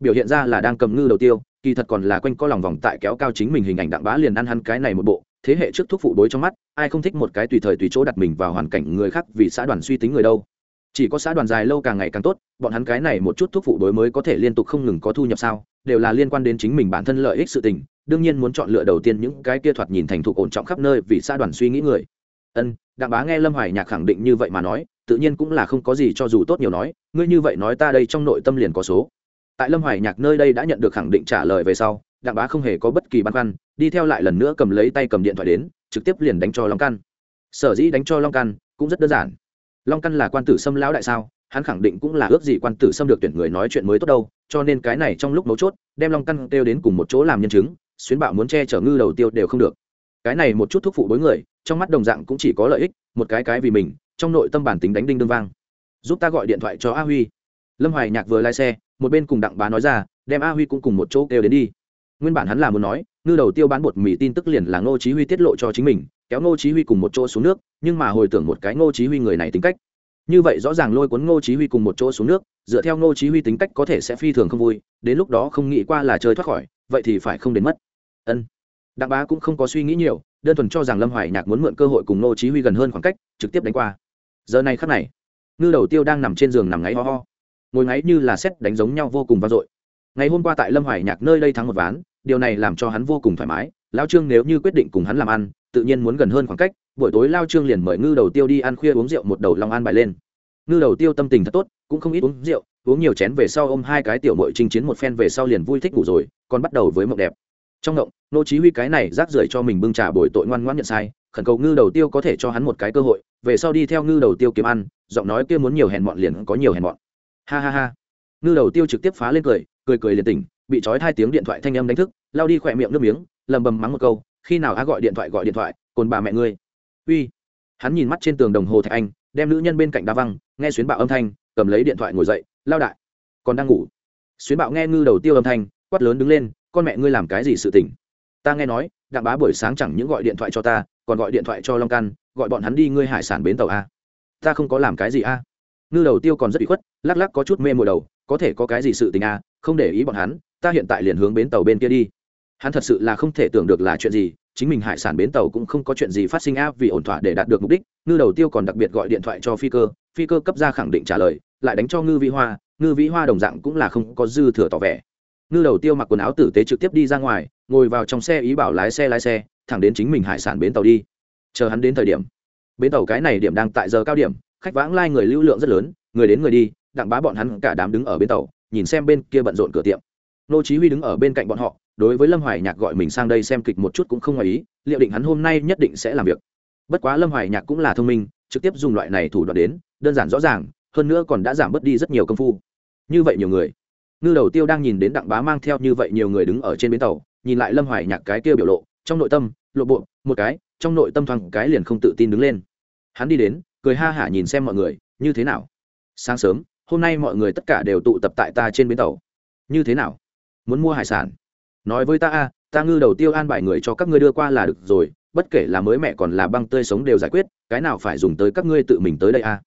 Biểu hiện ra là đang cầm ngư đầu tiêu, kỳ thật còn là quanh co lòng vòng tại kéo cao chính mình hình ảnh đặng bá liền ăn hắn cái này một bộ thế hệ trước thuốc phụ bối trong mắt, ai không thích một cái tùy thời tùy chỗ đặt mình vào hoàn cảnh người khác vì xã đoàn suy tính người đâu. Chỉ có xã đoàn dài lâu càng ngày càng tốt, bọn hắn cái này một chút thuốc phụ đối mới có thể liên tục không ngừng có thu nhập sao, đều là liên quan đến chính mình bản thân lợi ích sự tình, đương nhiên muốn chọn lựa đầu tiên những cái kia thoạt nhìn thành thục ổn trọng khắp nơi vì xã đoàn suy nghĩ người. Ân, đặng bá nghe lâm hoài nhạc khẳng định như vậy mà nói, tự nhiên cũng là không có gì cho dù tốt nhiều nói, ngươi như vậy nói ta đây trong nội tâm liền có số tại lâm hoài nhạc nơi đây đã nhận được khẳng định trả lời về sau, đặng bá không hề có bất kỳ băn khoăn, đi theo lại lần nữa cầm lấy tay cầm điện thoại đến, trực tiếp liền đánh cho long căn. Sở dĩ đánh cho long căn cũng rất đơn giản. Long căn là quan tử xâm lão đại sao, hắn khẳng định cũng là ước gì quan tử xâm được tuyển người nói chuyện mới tốt đâu, cho nên cái này trong lúc mấu chốt, đem long căn kêu đến cùng một chỗ làm nhân chứng, xuyến bạo muốn che chở ngư đầu tiêu đều không được. Cái này một chút thuốc phụ đối người, trong mắt đồng dạng cũng chỉ có lợi ích, một cái cái vì mình, trong nội tâm bản tính đánh đinh đương vang. Giúp ta gọi điện thoại cho a huy. Lâm hoài nhạc vừa lái xe một bên cùng đặng bá nói ra, đem a huy cũng cùng một chỗ kêu đến đi. Nguyên bản hắn là muốn nói, ngư đầu tiêu bán bột mì tin tức liền là ngô chí huy tiết lộ cho chính mình, kéo ngô chí huy cùng một chỗ xuống nước, nhưng mà hồi tưởng một cái ngô chí huy người này tính cách. Như vậy rõ ràng lôi cuốn ngô chí huy cùng một chỗ xuống nước, dựa theo ngô chí huy tính cách có thể sẽ phi thường không vui, đến lúc đó không nghĩ qua là chơi thoát khỏi, vậy thì phải không đến mất. Ân. Đặng bá cũng không có suy nghĩ nhiều, đơn thuần cho rằng lâm hoài nhạc muốn mượn cơ hội cùng ngô chí huy gần hơn khoảng cách, trực tiếp đánh qua. Giờ này khắc này, ngư đầu tiêu đang nằm trên giường nằm ngáy ho ho ngồi ngáy như là xét đánh giống nhau vô cùng vang dội. Ngày hôm qua tại lâm hoài nhạc nơi đây thắng một ván, điều này làm cho hắn vô cùng thoải mái. Lao trương nếu như quyết định cùng hắn làm ăn, tự nhiên muốn gần hơn khoảng cách, buổi tối lao trương liền mời ngư đầu tiêu đi ăn khuya uống rượu một đầu long an bài lên. Ngư đầu tiêu tâm tình thật tốt, cũng không ít uống rượu, uống nhiều chén về sau ôm hai cái tiểu mội chinh chiến một phen về sau liền vui thích ngủ rồi, còn bắt đầu với mộng đẹp. Trong mộng nô chí huy cái này rác rưởi cho mình bưng trà bồi tội ngoan ngoãn nhận sai, khẩn cầu ngư đầu tiêu có thể cho hắn một cái cơ hội, về sau đi theo ngư đầu tiêu kiếm ăn, giọng nói kia muốn nhiều hèn mọn liền có nhiều hèn mọn ha ha ha. Ngư đầu tiêu trực tiếp phá lên cười cười cười liền tỉnh, bị trói hai tiếng điện thoại thanh âm đánh thức, lao đi khỏe miệng nước miếng lầm bầm mắng một câu, khi nào á gọi điện thoại gọi điện thoại, cồn bà mẹ ngươi. Uy. Hắn nhìn mắt trên tường đồng hồ thạch anh, đem nữ nhân bên cạnh đá văng, nghe xuyến bạo âm thanh, cầm lấy điện thoại ngồi dậy, lao đại. Còn đang ngủ. Xuyến bạo nghe ngư đầu tiêu âm thanh, quát lớn đứng lên, con mẹ ngươi làm cái gì sự tỉnh? ta nghe nói, đặng bá buổi sáng chẳng những gọi điện thoại cho ta, còn gọi điện thoại cho long căn gọi bọn hắn đi ngươi hải sản bến tàu a. Ta không có làm cái gì a ngư đầu tiêu còn rất bị khuất, lắc lắc có chút mê mùa đầu, có thể có cái gì sự tình à? không để ý bọn hắn, ta hiện tại liền hướng bến tàu bên kia đi. Hắn thật sự là không thể tưởng được là chuyện gì, chính mình hải sản bến tàu cũng không có chuyện gì phát sinh a vì ổn thỏa để đạt được mục đích, ngư đầu tiêu còn đặc biệt gọi điện thoại cho phi cơ phi cơ cấp ra khẳng định trả lời, lại đánh cho ngư vĩ hoa, ngư vĩ hoa đồng dạng cũng là không có dư thừa tỏ vẻ. Ngư đầu tiêu mặc quần áo tử tế trực tiếp đi ra ngoài, ngồi vào trong xe ý bảo lái xe lái xe, thẳng đến chính mình hải sản bến tàu đi. Chờ hắn đến thời điểm. Bến tàu cái này điểm đang tại giờ cao điểm khách vãng lai người lưu lượng rất lớn, người đến người đi, đặng bá bọn hắn cả đám đứng ở bên tàu, nhìn xem bên kia bận rộn cửa tiệm. Nô chí huy đứng ở bên cạnh bọn họ, đối với lâm hoài nhạc gọi mình sang đây xem kịch một chút cũng không ngoài ý, liệu định hắn hôm nay nhất định sẽ làm việc. Bất quá lâm hoài nhạc cũng là thông minh, trực tiếp dùng loại này thủ đoạn đến, đơn giản rõ ràng, hơn nữa còn đã giảm bớt đi rất nhiều công phu. Như vậy nhiều người. Ngư đầu tiêu đang nhìn đến đặng bá mang theo như vậy nhiều người đứng ở trên bến tàu, nhìn lại lâm hoài nhạc cái kia biểu lộ, trong nội tâm, lộ bộ, một cái, trong nội tâm thoáng cái liền không tự tin đứng lên. Hắn đi đến cười ha hả nhìn xem mọi người, như thế nào? Sáng sớm, hôm nay mọi người tất cả đều tụ tập tại ta trên bến tàu. Như thế nào? Muốn mua hải sản? Nói với ta a, ta ngư đầu tiêu an bài người cho các ngươi đưa qua là được rồi, bất kể là mới mẹ còn là băng tươi sống đều giải quyết, cái nào phải dùng tới các ngươi tự mình tới đây a.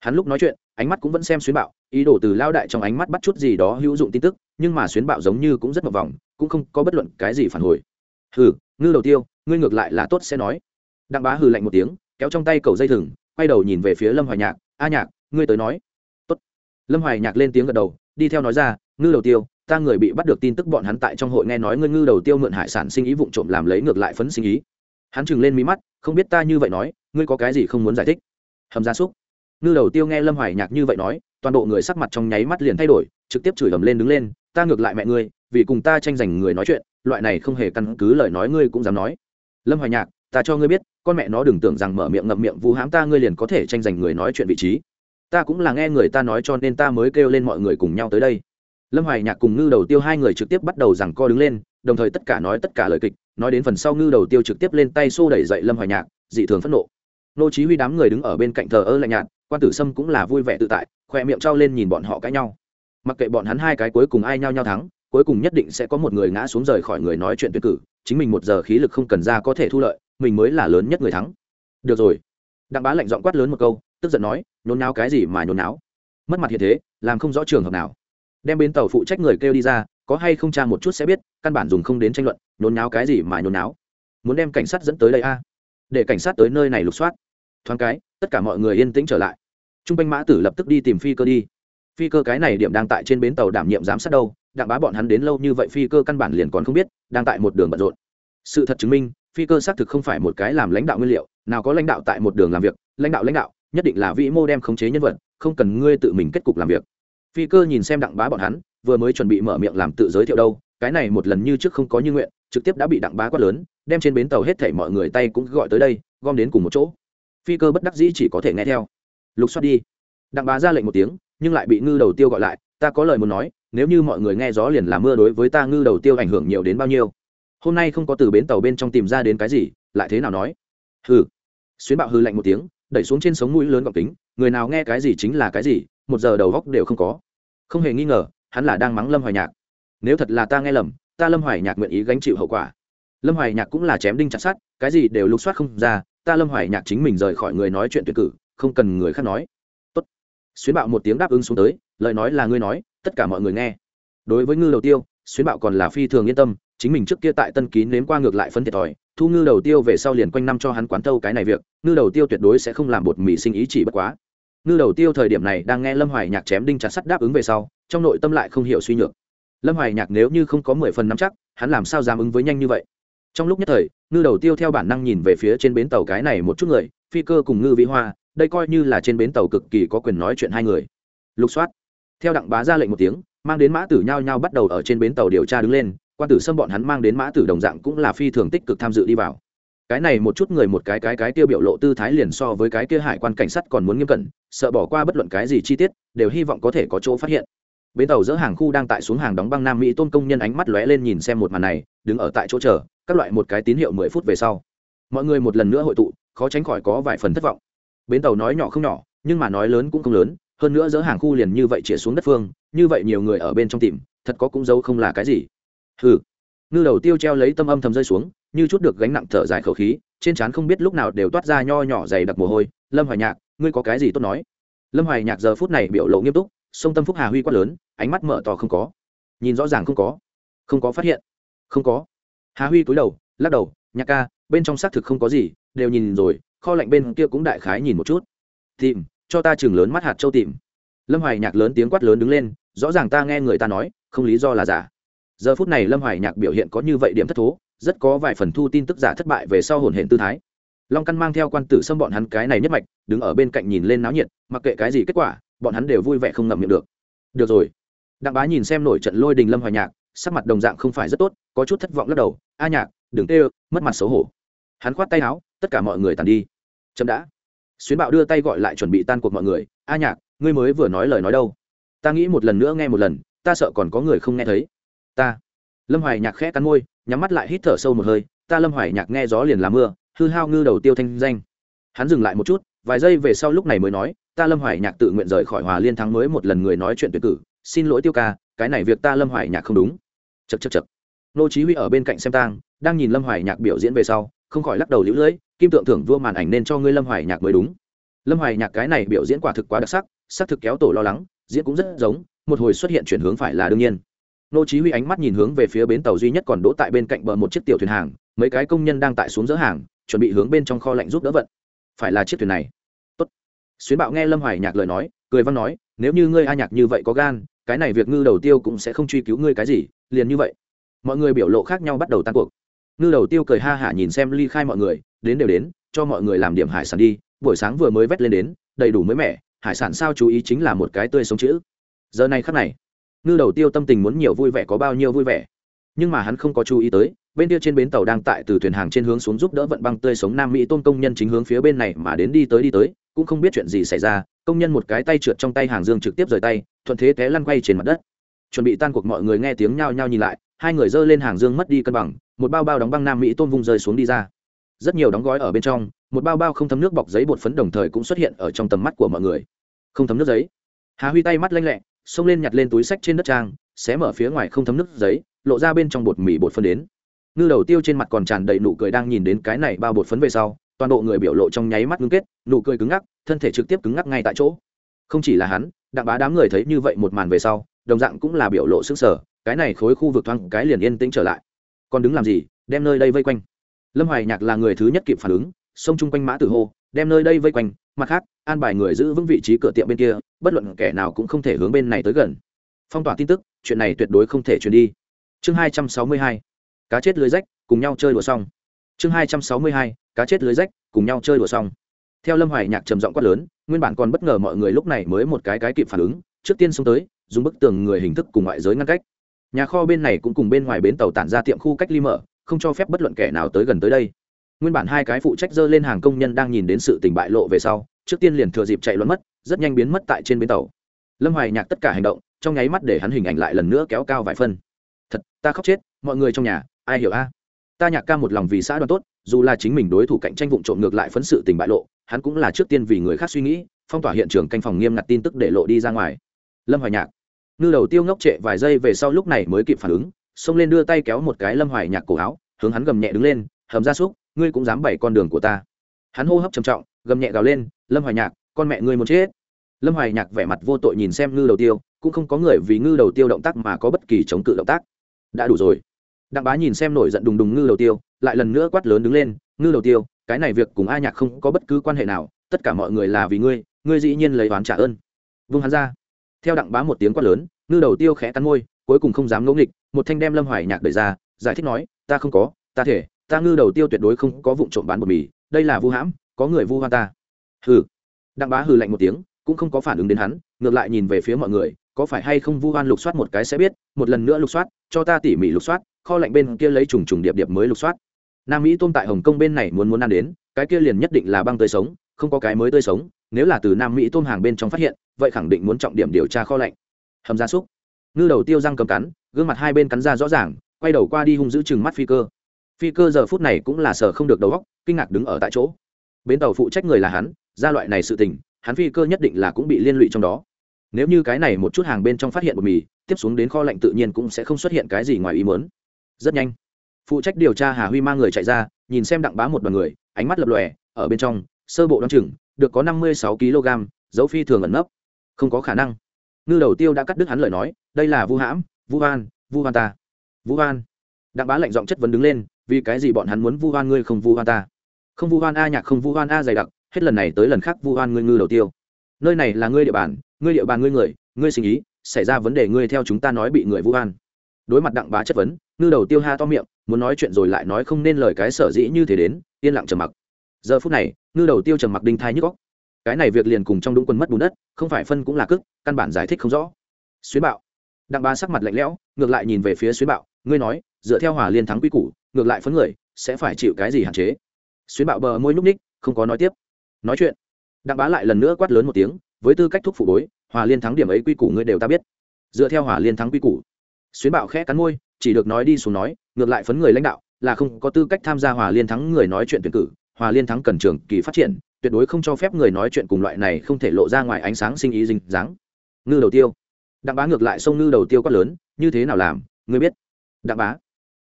Hắn lúc nói chuyện, ánh mắt cũng vẫn xem xuyến bạo, ý đồ từ lao đại trong ánh mắt bắt chút gì đó hữu dụng tin tức, nhưng mà xuyến bạo giống như cũng rất mập vòng, cũng không có bất luận cái gì phản hồi. Hừ, ngư đầu tiêu, ngươi ngược lại là tốt sẽ nói. Đặng bá hừ lạnh một tiếng, kéo trong tay cầu dây thừng quay đầu nhìn về phía lâm hoài nhạc, a nhạc, ngươi tới nói. Tốt. Lâm hoài nhạc lên tiếng gật đầu, đi theo nói ra, ngư đầu tiêu, ta người bị bắt được tin tức bọn hắn tại trong hội nghe nói ngươi ngư đầu tiêu mượn hải sản sinh ý vụng trộm làm lấy ngược lại phấn sinh ý. Hắn chừng lên mí mắt, không biết ta như vậy nói, ngươi có cái gì không muốn giải thích? Hầm gia súc. Ngư đầu tiêu nghe lâm hoài nhạc như vậy nói, toàn bộ người sắc mặt trong nháy mắt liền thay đổi, trực tiếp chửi ầm lên đứng lên, ta ngược lại mẹ ngươi, vì cùng ta tranh giành người nói chuyện, loại này không hề căn cứ lời nói ngươi cũng dám nói. Lâm hoài nhạc ta cho ngươi biết, con mẹ nó đừng tưởng rằng mở miệng ngậm miệng vu hãm ta, ngươi liền có thể tranh giành người nói chuyện vị trí. Ta cũng là nghe người ta nói cho nên ta mới kêu lên mọi người cùng nhau tới đây. Lâm hoài nhạc cùng ngư đầu tiêu hai người trực tiếp bắt đầu rằng co đứng lên, đồng thời tất cả nói tất cả lời kịch, nói đến phần sau ngư đầu tiêu trực tiếp lên tay xô đẩy dậy lâm hoài nhạc, dị thường phẫn nộ. Nô chí huy đám người đứng ở bên cạnh thờ ơ lạnh nhạt, quan tử sâm cũng là vui vẻ tự tại khoe miệng trao lên nhìn bọn họ cãi nhau. Mặc kệ bọn hắn hai cái cuối cùng ai nhau nhau thắng, cuối cùng nhất định sẽ có một người ngã xuống rời khỏi người nói chuyện tuyệt cử, chính mình một giờ khí lực không cần ra có thể thu lợi mình mới là lớn nhất người thắng. Được rồi. Đặng bá lạnh giọng quát lớn một câu, tức giận nói, nhốn náo cái gì mà nhốn náo mất mặt hiện thế, làm không rõ trường hợp nào. Đem bên tàu phụ trách người kêu đi ra, có hay không tra một chút sẽ biết, căn bản dùng không đến tranh luận, nhốn náo cái gì mà nhốn náo muốn đem cảnh sát dẫn tới đây a? Để cảnh sát tới nơi này lục soát. Thoáng cái, tất cả mọi người yên tĩnh trở lại. T r u n g quanh mã tử lập tức đi tìm phi cơ đi. Phi cơ cái này điểm đang tại trên bến tàu đảm nhiệm giám sát đâu, đặng bá bọn hắn đến lâu như vậy phi cơ căn bản liền còn không biết, đang tại một đường bận rộn. Sự thật chứng minh phi cơ xác thực không phải một cái làm lãnh đạo nguyên liệu, nào có lãnh đạo tại một đường làm việc, lãnh đạo lãnh đạo, nhất định là vĩ mô đem khống chế nhân vật, không cần ngươi tự mình kết cục làm việc. Phi cơ nhìn xem đặng bá bọn hắn, vừa mới chuẩn bị mở miệng làm tự giới thiệu đâu, cái này một lần như trước không có như nguyện, trực tiếp đã bị đặng bá quát lớn, đem trên bến tàu hết thảy mọi người tay cũng gọi tới đây, gom đến cùng một chỗ. Phi cơ bất đắc dĩ chỉ có thể nghe theo. Lục xoát đi. Đặng bá ra lệnh một tiếng, nhưng lại bị ngư đầu tiêu gọi lại, ta có lời muốn nói, nếu như mọi người nghe gió liền làm mưa đối với ta ngư đầu tiêu ảnh hưởng nhiều đến bao nhiêu? Hôm nay không có từ bến tàu bên trong tìm ra đến cái gì, lại thế nào nói? Hừ. Xuyến bạo hư lạnh một tiếng, đẩy xuống trên sống mũi lớn gọng kính, người nào nghe cái gì chính là cái gì, một giờ đầu góc đều không có. Không hề nghi ngờ, hắn là đang mắng lâm hoài nhạc. Nếu thật là ta nghe lầm, ta lâm hoài nhạc nguyện ý gánh chịu hậu quả. Lâm hoài nhạc cũng là chém đinh chặt sát cái gì đều lục soát không ra, ta lâm hoài nhạc chính mình rời khỏi người nói chuyện tuyệt cử, không cần người khác nói. Tốt. xuyến bạo một tiếng đáp ứng xuống tới, lời nói là ngươi nói, tất cả mọi người nghe. Đối với ngư đầu tiêu xuyến bạo còn là phi thường yên tâm, chính mình trước kia tại tân Ký nếm qua ngược lại phân thiệt thòi, thu ngư đầu tiêu về sau liền quanh năm cho hắn quán tâu cái này việc, ngư đầu tiêu tuyệt đối sẽ không làm bột mì sinh ý chỉ bất quá. Ngư đầu tiêu thời điểm này đang nghe lâm hoài nhạc chém đinh chặt sắt đáp ứng về sau, trong nội tâm lại không hiểu suy nhược. Lâm hoài nhạc nếu như không có mười phần nắm chắc, hắn làm sao dám ứng với nhanh như vậy? Trong lúc nhất thời, ngư đầu tiêu theo bản năng nhìn về phía trên bến tàu cái này một chút người, phi cơ cùng ngư vĩ hoa, đây coi như là trên bến tàu cực kỳ có quyền nói chuyện hai người. Lục soát. Theo đặng bá ra lệnh một tiếng mang đến mã tử nhao nhao bắt đầu ở trên bến tàu điều tra đứng lên, quan tử xâm bọn hắn mang đến mã tử đồng dạng cũng là phi thường tích cực tham dự đi vào. Cái này một chút người một cái cái cái tiêu biểu lộ tư thái liền so với cái kia hải quan cảnh sát còn muốn nghiêm cẩn, sợ bỏ qua bất luận cái gì chi tiết, đều hy vọng có thể có chỗ phát hiện. Bến tàu dỡ hàng khu đang tại xuống hàng đóng băng nam mỹ tôn công nhân ánh mắt lóe lên nhìn xem một màn này, đứng ở tại chỗ chờ, các loại một cái tín hiệu mười phút về sau. Mọi người một lần nữa hội tụ, khó tránh khỏi có vài phần thất vọng. Bến tàu nói nhỏ không nhỏ, nhưng mà nói lớn cũng không lớn hơn nữa dỡ hàng khu liền như vậy chĩa xuống đất phương, như vậy nhiều người ở bên trong tìm, thật có cũng giấu không là cái gì. Hừ. Ngư đầu tiêu treo lấy tâm âm thầm rơi xuống, như chút được gánh nặng thở dài khẩu khí, trên trán không biết lúc nào đều toát ra nho nhỏ dày đặc mồ hôi. Lâm hoài nhạc, ngươi có cái gì tốt nói? Lâm hoài nhạc giờ phút này biểu lộ nghiêm túc, sông tâm phúc hà huy quát lớn, ánh mắt mở tò không có. Nhìn rõ ràng không có. Không có phát hiện. Không có. Hà huy cúi đầu, lắc đầu, nhạc ca, bên trong xác thực không có gì, đều nhìn rồi, kho lạnh bên kia cũng đại khái nhìn một chút. Tìm cho ta chừng lớn mắt hạt châu tìm. Lâm hoài nhạc lớn tiếng quát lớn đứng lên, rõ ràng ta nghe người ta nói, không lý do là giả. Giờ phút này lâm hoài nhạc biểu hiện có như vậy điểm thất thố, rất có vài phần thu tin tức giả thất bại về sau hồn hển tư thái. Long căn mang theo quan tử xâm bọn hắn cái này nhất mạch, đứng ở bên cạnh nhìn lên náo nhiệt, mặc kệ cái gì kết quả, bọn hắn đều vui vẻ không ngậm miệng được. Được rồi. Đặng bá nhìn xem nổi trận lôi đình lâm hoài nhạc, sắc mặt đồng dạng không phải rất tốt, có chút thất vọng lắc đầu, a nhạc, đừng tê mất mặt xấu hổ. Hắn khoát tay áo, tất cả mọi người tàn đi. Chậm đã xuyến bạo đưa tay gọi lại chuẩn bị tan cuộc mọi người, a nhạc, ngươi mới vừa nói lời nói đâu? Ta nghĩ một lần nữa nghe một lần, ta sợ còn có người không nghe thấy. Ta. Lâm hoài nhạc khẽ cắn môi, nhắm mắt lại hít thở sâu một hơi, ta lâm hoài nhạc nghe gió liền làm mưa, hư hao ngư đầu tiêu thanh danh. Hắn dừng lại một chút, vài giây về sau lúc này mới nói, ta lâm hoài nhạc tự nguyện rời khỏi hòa liên thắng mới một lần người nói chuyện tuyệt cử, xin lỗi tiêu ca, cái này việc ta lâm hoài nhạc không đúng. Chật chật chật nô chí huy ở bên cạnh xem tang, đang nhìn lâm hoài nhạc biểu diễn về sau, không khỏi lắc đầu liễu lưỡi kim tượng thưởng vua màn ảnh nên cho ngươi lâm hoài nhạc mới đúng. Lâm hoài nhạc cái này biểu diễn quả thực quá đặc sắc sắc thực kéo tổ lo lắng, diễn cũng rất giống, một hồi xuất hiện chuyển hướng phải là đương nhiên. Nô chí huy ánh mắt nhìn hướng về phía bến tàu duy nhất còn đỗ tại bên cạnh bờ một chiếc tiểu thuyền hàng, mấy cái công nhân đang tại xuống dỡ hàng, chuẩn bị hướng bên trong kho lạnh giúp đỡ vận. Phải là chiếc thuyền này. Tốt. Xuyến bạo nghe lâm hoài nhạc lời nói, cười văn nói, nếu như ngươi a nhạc như vậy có gan, cái này việc ngư đầu tiêu cũng sẽ không truy cứu ngươi cái gì, liền như vậy. Mọi người biểu lộ khác nhau bắt đầu tan cuộc. Ngư đầu tiêu cười ha hả nhìn xem ly khai mọi người đến đều đến, cho mọi người làm điểm hải sản đi, buổi sáng vừa mới vét lên đến, đầy đủ mới mẻ, hải sản sao chú ý chính là một cái tươi sống chữ. Giờ này khắc này, ngư đầu tiêu tâm tình muốn nhiều vui vẻ có bao nhiêu vui vẻ. Nhưng mà hắn không có chú ý tới, bên kia trên bến tàu đang tại từ thuyền hàng trên hướng xuống giúp đỡ vận băng tươi sống nam mỹ tôn công nhân chính hướng phía bên này mà đến đi tới đi tới, cũng không biết chuyện gì xảy ra, công nhân một cái tay trượt trong tay hàng dương trực tiếp rời tay, thuận thế té lăn quay trên mặt đất. Chuẩn bị tan cuộc mọi người nghe tiếng nhao nhao nhìn lại, hai người giơ lên hàng dương mất đi cân bằng, một bao bao đóng băng nam mỹ tôn vung rơi xuống đi ra rất nhiều đóng gói ở bên trong, một bao bao không thấm nước bọc giấy bột phấn đồng thời cũng xuất hiện ở trong tầm mắt của mọi người. Không thấm nước giấy. Hà huy tay mắt lanh lẹ, xông lên nhặt lên túi sách trên đất trang, xé mở phía ngoài không thấm nước giấy, lộ ra bên trong bột mì bột phấn đến. Ngư đầu tiêu trên mặt còn tràn đầy nụ cười đang nhìn đến cái này bao bột phấn về sau, toàn bộ người biểu lộ trong nháy mắt ngưng kết, nụ cười cứng ngắc, thân thể trực tiếp cứng ngắc ngay tại chỗ. Không chỉ là hắn, đặng bá đám người thấy như vậy một màn về sau, đồng dạng cũng là biểu lộ sức sở cái này khối khu vực thoáng cái liền yên tĩnh trở lại. Còn đứng làm gì, đem nơi đây vây quanh? Lâm hoài nhạc là người thứ nhất kịp phản ứng xông chung quanh mã tử hô, đem nơi đây vây quanh, mặt khác, an bài người giữ vững vị trí cửa tiệm bên kia, bất luận kẻ nào cũng không thể hướng bên này tới gần. Phong tỏa tin tức, chuyện này tuyệt đối không thể truyền đi. Chương hai trăm sáu mươi hai, cá chết lưới rách, cùng nhau chơi đùa xong. Chương hai trăm sáu mươi hai, cá chết lưới rách, cùng nhau chơi đùa xong. Theo lâm hoài nhạc trầm giọng quát lớn, nguyên bản còn bất ngờ mọi người lúc này mới một cái cái kịp phản ứng, trước tiên xông tới, dùng bức tường người hình thức cùng ngoại giới ngăn cách. Nhà kho bên này cũng cùng bên ngoài bến tàu tản ra tiệm khu cách ly mở không cho phép bất luận kẻ nào tới gần tới đây. Nguyên bản hai cái phụ trách dơ lên hàng công nhân đang nhìn đến sự tình bại lộ về sau, trước tiên liền thừa dịp chạy loạn mất, rất nhanh biến mất tại trên bến tàu. Lâm hoài nhạc tất cả hành động, trong nháy mắt để hắn hình ảnh lại lần nữa kéo cao vài phân. Thật, ta khóc chết, mọi người trong nhà, ai hiểu a? Ta nhạc ca một lòng vì xã đoàn tốt, dù là chính mình đối thủ cạnh tranh vụng trộm ngược lại phấn sự tình bại lộ, hắn cũng là trước tiên vì người khác suy nghĩ, phong tỏa hiện trường canh phòng nghiêm ngặt tin tức để lộ đi ra ngoài. Lâm hoài nhạc. Ngư đầu tiêu ngốc trệ vài giây về sau lúc này mới kịp phản ứng, xông lên đưa tay kéo một cái lâm hoài nhạc cổ áo hướng hắn gầm nhẹ đứng lên, hầm ra súc, ngươi cũng dám bày con đường của ta. Hắn hô hấp trầm trọng, gầm nhẹ gào lên, lâm hoài nhạc, con mẹ ngươi muốn chết. Lâm hoài nhạc vẻ mặt vô tội nhìn xem ngư đầu tiêu, cũng không có người vì ngư đầu tiêu động tác mà có bất kỳ chống cự động tác. Đã đủ rồi. Đặng bá nhìn xem nổi giận đùng đùng ngư đầu tiêu, lại lần nữa quát lớn đứng lên, ngư đầu tiêu, cái này việc cùng a nhạc không có bất cứ quan hệ nào, tất cả mọi người là vì ngươi ngươi dĩ nhiên lấy oán trả ơn. Vung hắn ra. Theo đặng bá một tiếng quát lớn, ngư đầu tiêu khẽ cắn môi, cuối cùng không dám ngẫu nghịch, một thanh đem lâm hoài nhạc đẩy ra, giải thích nói ta không có, ta thể, ta ngư đầu tiêu tuyệt đối không có vụ trộm bán bột mì, đây là vu hãm, có người vu hoa ta. Hừ. Đặng bá hừ lạnh một tiếng, cũng không có phản ứng đến hắn, ngược lại nhìn về phía mọi người, có phải hay không vu hoan lục soát một cái sẽ biết, một lần nữa lục soát, cho ta tỉ mỉ lục soát, kho lạnh bên kia lấy trùng trùng điệp điệp mới lục soát. Nam mỹ tôm tại hồng kông bên này muốn muốn ăn đến, cái kia liền nhất định là băng tươi sống, không có cái mới tươi sống, nếu là từ nam mỹ tôm hàng bên trong phát hiện, vậy khẳng định muốn trọng điểm điều tra kho lạnh. Hầm gia súc. Ngư đầu tiêu răng cầm cắn, gương mặt hai bên cắn ra rõ ràng quay đầu qua đi hung giữ chừng mắt phi cơ. Phi cơ giờ phút này cũng là sở không được đầu góc kinh ngạc đứng ở tại chỗ. Bến tàu phụ trách người là hắn, ra loại này sự tình, hắn phi cơ nhất định là cũng bị liên lụy trong đó. Nếu như cái này một chút hàng bên trong phát hiện bột mì, tiếp xuống đến kho lạnh tự nhiên cũng sẽ không xuất hiện cái gì ngoài ý muốn. Rất nhanh, phụ trách điều tra hà huy mang người chạy ra, nhìn xem đặng bá một đoàn người, ánh mắt lập lòe, ở bên trong, sơ bộ đ o á n chừng, được có năm mươi sáu kg, dấu phi thường ẩn nấp. Không có khả năng. Ngư đầu tiêu đã cắt đứt hắn lời nói, đây là vu hãm, vu hoan vu hoan ta vu hoan. Đặng bá lệnh giọng chất vấn đứng lên, vì cái gì bọn hắn muốn vu hoan ngươi không vu hoan ta? Không vu hoan a nhạc, không vu hoan a dày đặc, hết lần này tới lần khác vu hoan ngươi ngư đầu tiêu. Nơi này là ngươi địa bàn, ngươi địa bàn ngươi người, ngươi sinh ý, xảy ra vấn đề ngươi theo chúng ta nói bị người vu hoan. Đối mặt đặng bá chất vấn, ngư đầu tiêu ha to miệng, muốn nói chuyện rồi lại nói không nên lời cái sở dĩ như thế đến, yên lặng trầm mặc. Giờ phút này, ngư đầu tiêu trầm mặc đinh thai nhức góc cái này việc liền cùng trong đúng quân mất bùn đất, không phải phân cũng là cức, căn bản giải thích không rõ. Xuyến bạo. Đặng bá sắc mặt lạnh lẽo, ngược lại nhìn về phía xuyến bạo ngươi nói, dựa theo hòa liên thắng quy củ, ngược lại phấn người, sẽ phải chịu cái gì hạn chế? Xuyến bạo bờ môi núp ních, không có nói tiếp. Nói chuyện. Đặng bá lại lần nữa quát lớn một tiếng, với tư cách thúc phụ bối, hòa liên thắng điểm ấy quy củ ngươi đều ta biết. Dựa theo hòa liên thắng quy củ. Xuyến bạo khẽ cắn môi, chỉ được nói đi xuống nói, ngược lại phấn người lãnh đạo, là không có tư cách tham gia hòa liên thắng người nói chuyện tuyển cử. Hòa liên thắng cần trường kỳ phát triển, tuyệt đối không cho phép người nói chuyện cùng loại này không thể lộ ra ngoài ánh sáng sinh ý dinh dáng. Ngư đầu tiêu. Đặng bá ngược lại sông ngư đầu tiêu quát lớn, như thế nào làm? Ngươi biết đặng bá.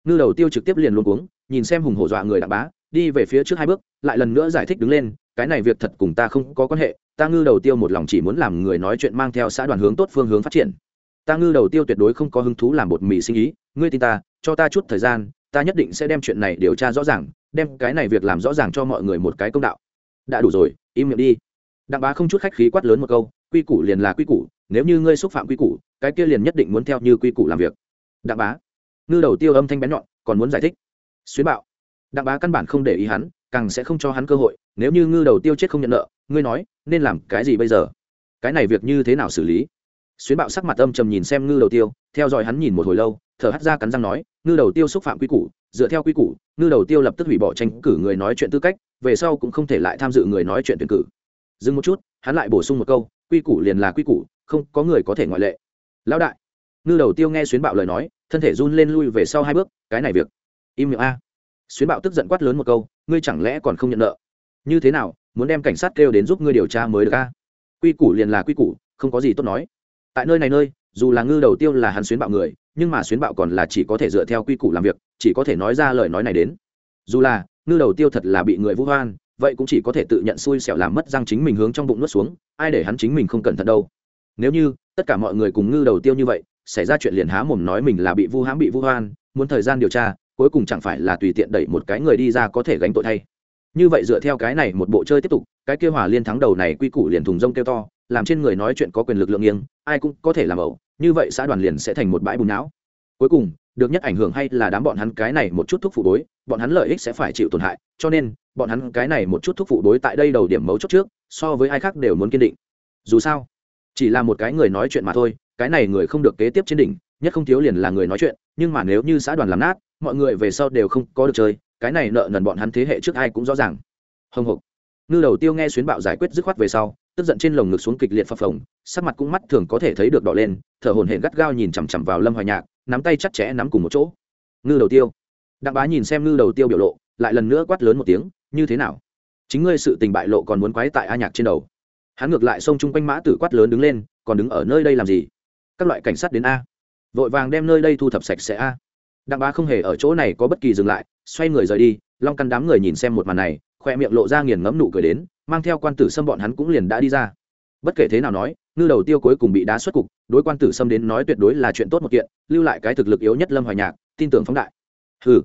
Ngư đầu tiêu trực tiếp liền luôn cuống, nhìn xem hùng hổ dọa người đặng bá, đi về phía trước hai bước, lại lần nữa giải thích đứng lên, cái này việc thật cùng ta không có quan hệ, ta ngư đầu tiêu một lòng chỉ muốn làm người nói chuyện mang theo xã đoàn hướng tốt phương hướng phát triển. Ta ngư đầu tiêu tuyệt đối không có hứng thú làm bột mì sinh ý, ngươi tin ta, cho ta chút thời gian, ta nhất định sẽ đem chuyện này điều tra rõ ràng, đem cái này việc làm rõ ràng cho mọi người một cái công đạo. Đã đủ rồi, im miệng đi. Đặng bá không chút khách khí quát lớn một câu, quy củ liền là quy củ, nếu như ngươi xúc phạm quy củ, cái kia liền nhất định muốn theo như quy củ làm việc. Đặng bá ngư đầu tiêu âm thanh bén nhọn, còn muốn giải thích. Xuyến bạo, đặng bá căn bản không để ý hắn, càng sẽ không cho hắn cơ hội, nếu như ngư đầu tiêu chết không nhận nợ, ngươi nói, nên làm cái gì bây giờ? Cái này việc như thế nào xử lý? Xuyến bạo sắc mặt âm trầm nhìn xem ngư đầu tiêu, theo dõi hắn nhìn một hồi lâu, thở hắt ra cắn răng nói, ngư đầu tiêu xúc phạm quy củ, dựa theo quy củ, ngư đầu tiêu lập tức hủy bỏ tranh cử người nói chuyện tư cách, về sau cũng không thể lại tham dự người nói chuyện tuyển cử. Dừng một chút, hắn lại bổ sung một câu, quy củ liền là quy củ, không có người có thể ngoại lệ. Lão đại ngư đầu tiêu nghe xuyến bạo lời nói, thân thể run lên lui về sau hai bước, cái này việc, im miệng a. Xuyến bạo tức giận quát lớn một câu, ngươi chẳng lẽ còn không nhận nợ? Như thế nào, muốn đem cảnh sát kêu đến giúp ngươi điều tra mới được a? Quy củ liền là quy củ, không có gì tốt nói. Tại nơi này nơi, dù là ngư đầu tiêu là hắn xuyến bạo người, nhưng mà xuyến bạo còn là chỉ có thể dựa theo quy củ làm việc, chỉ có thể nói ra lời nói này đến. Dù là ngư đầu tiêu thật là bị người vũ hoan vậy cũng chỉ có thể tự nhận xui xẻo làm mất răng chính mình hướng trong bụng nuốt xuống, ai để hắn chính mình không cẩn thận đâu. Nếu như tất cả mọi người cùng ngư đầu tiêu như vậy xảy ra chuyện liền há mồm nói mình là bị vu hãm, bị vu hoan, muốn thời gian điều tra, cuối cùng chẳng phải là tùy tiện đẩy một cái người đi ra có thể gánh tội thay. Như vậy dựa theo cái này một bộ chơi tiếp tục, cái kia hòa liên thắng đầu này quy củ liền thùng rông kêu to, làm trên người nói chuyện có quyền lực lượng nghiêng, ai cũng có thể làm ẩu, như vậy xã đoàn liền sẽ thành một bãi bùn não. Cuối cùng, được nhất ảnh hưởng hay là đám bọn hắn cái này một chút thuốc phụ bối, bọn hắn lợi ích sẽ phải chịu tổn hại, cho nên, bọn hắn cái này một chút thuốc phụ bối tại đây đầu điểm mấu chốt trước, so với ai khác đều muốn kiên định. Dù sao, chỉ là một cái người nói chuyện mà thôi cái này người không được kế tiếp trên đỉnh, nhất không thiếu liền là người nói chuyện, nhưng mà nếu như xã đoàn làm nát, mọi người về sau đều không có được chơi, cái này nợ nần bọn hắn thế hệ trước ai cũng rõ ràng. Hồng hộc. Ngư đầu tiêu nghe xuyến bạo giải quyết dứt khoát về sau, tức giận trên lồng ngực xuống kịch liệt phập phồng, sắc mặt cũng mắt thường có thể thấy được đỏ lên, thở hồn hển gắt gao nhìn chằm chằm vào lâm hoài nhạc, nắm tay chặt chẽ nắm cùng một chỗ. Ngư đầu tiêu. Đặng bá nhìn xem ngư đầu tiêu biểu lộ, lại lần nữa quát lớn một tiếng, như thế nào? Chính ngươi sự tình bại lộ còn muốn quái tại a nhạc trên đầu. Hắn ngược lại xông chung quanh mã tử quát lớn đứng lên, còn đứng ở nơi đây làm gì? Các loại cảnh sát đến a. Vội vàng đem nơi đây thu thập sạch sẽ a. Đặng bá không hề ở chỗ này có bất kỳ dừng lại, xoay người rời đi, long căn đám người nhìn xem một màn này, khoe miệng lộ ra nghiền ngẫm nụ cười đến, mang theo quan tử sâm bọn hắn cũng liền đã đi ra. Bất kể thế nào nói, ngư đầu tiêu cuối cùng bị đá xuất cục, đối quan tử sâm đến nói tuyệt đối là chuyện tốt một kiện, lưu lại cái thực lực yếu nhất lâm hoài nhạc, tin tưởng phóng đại. Hừ.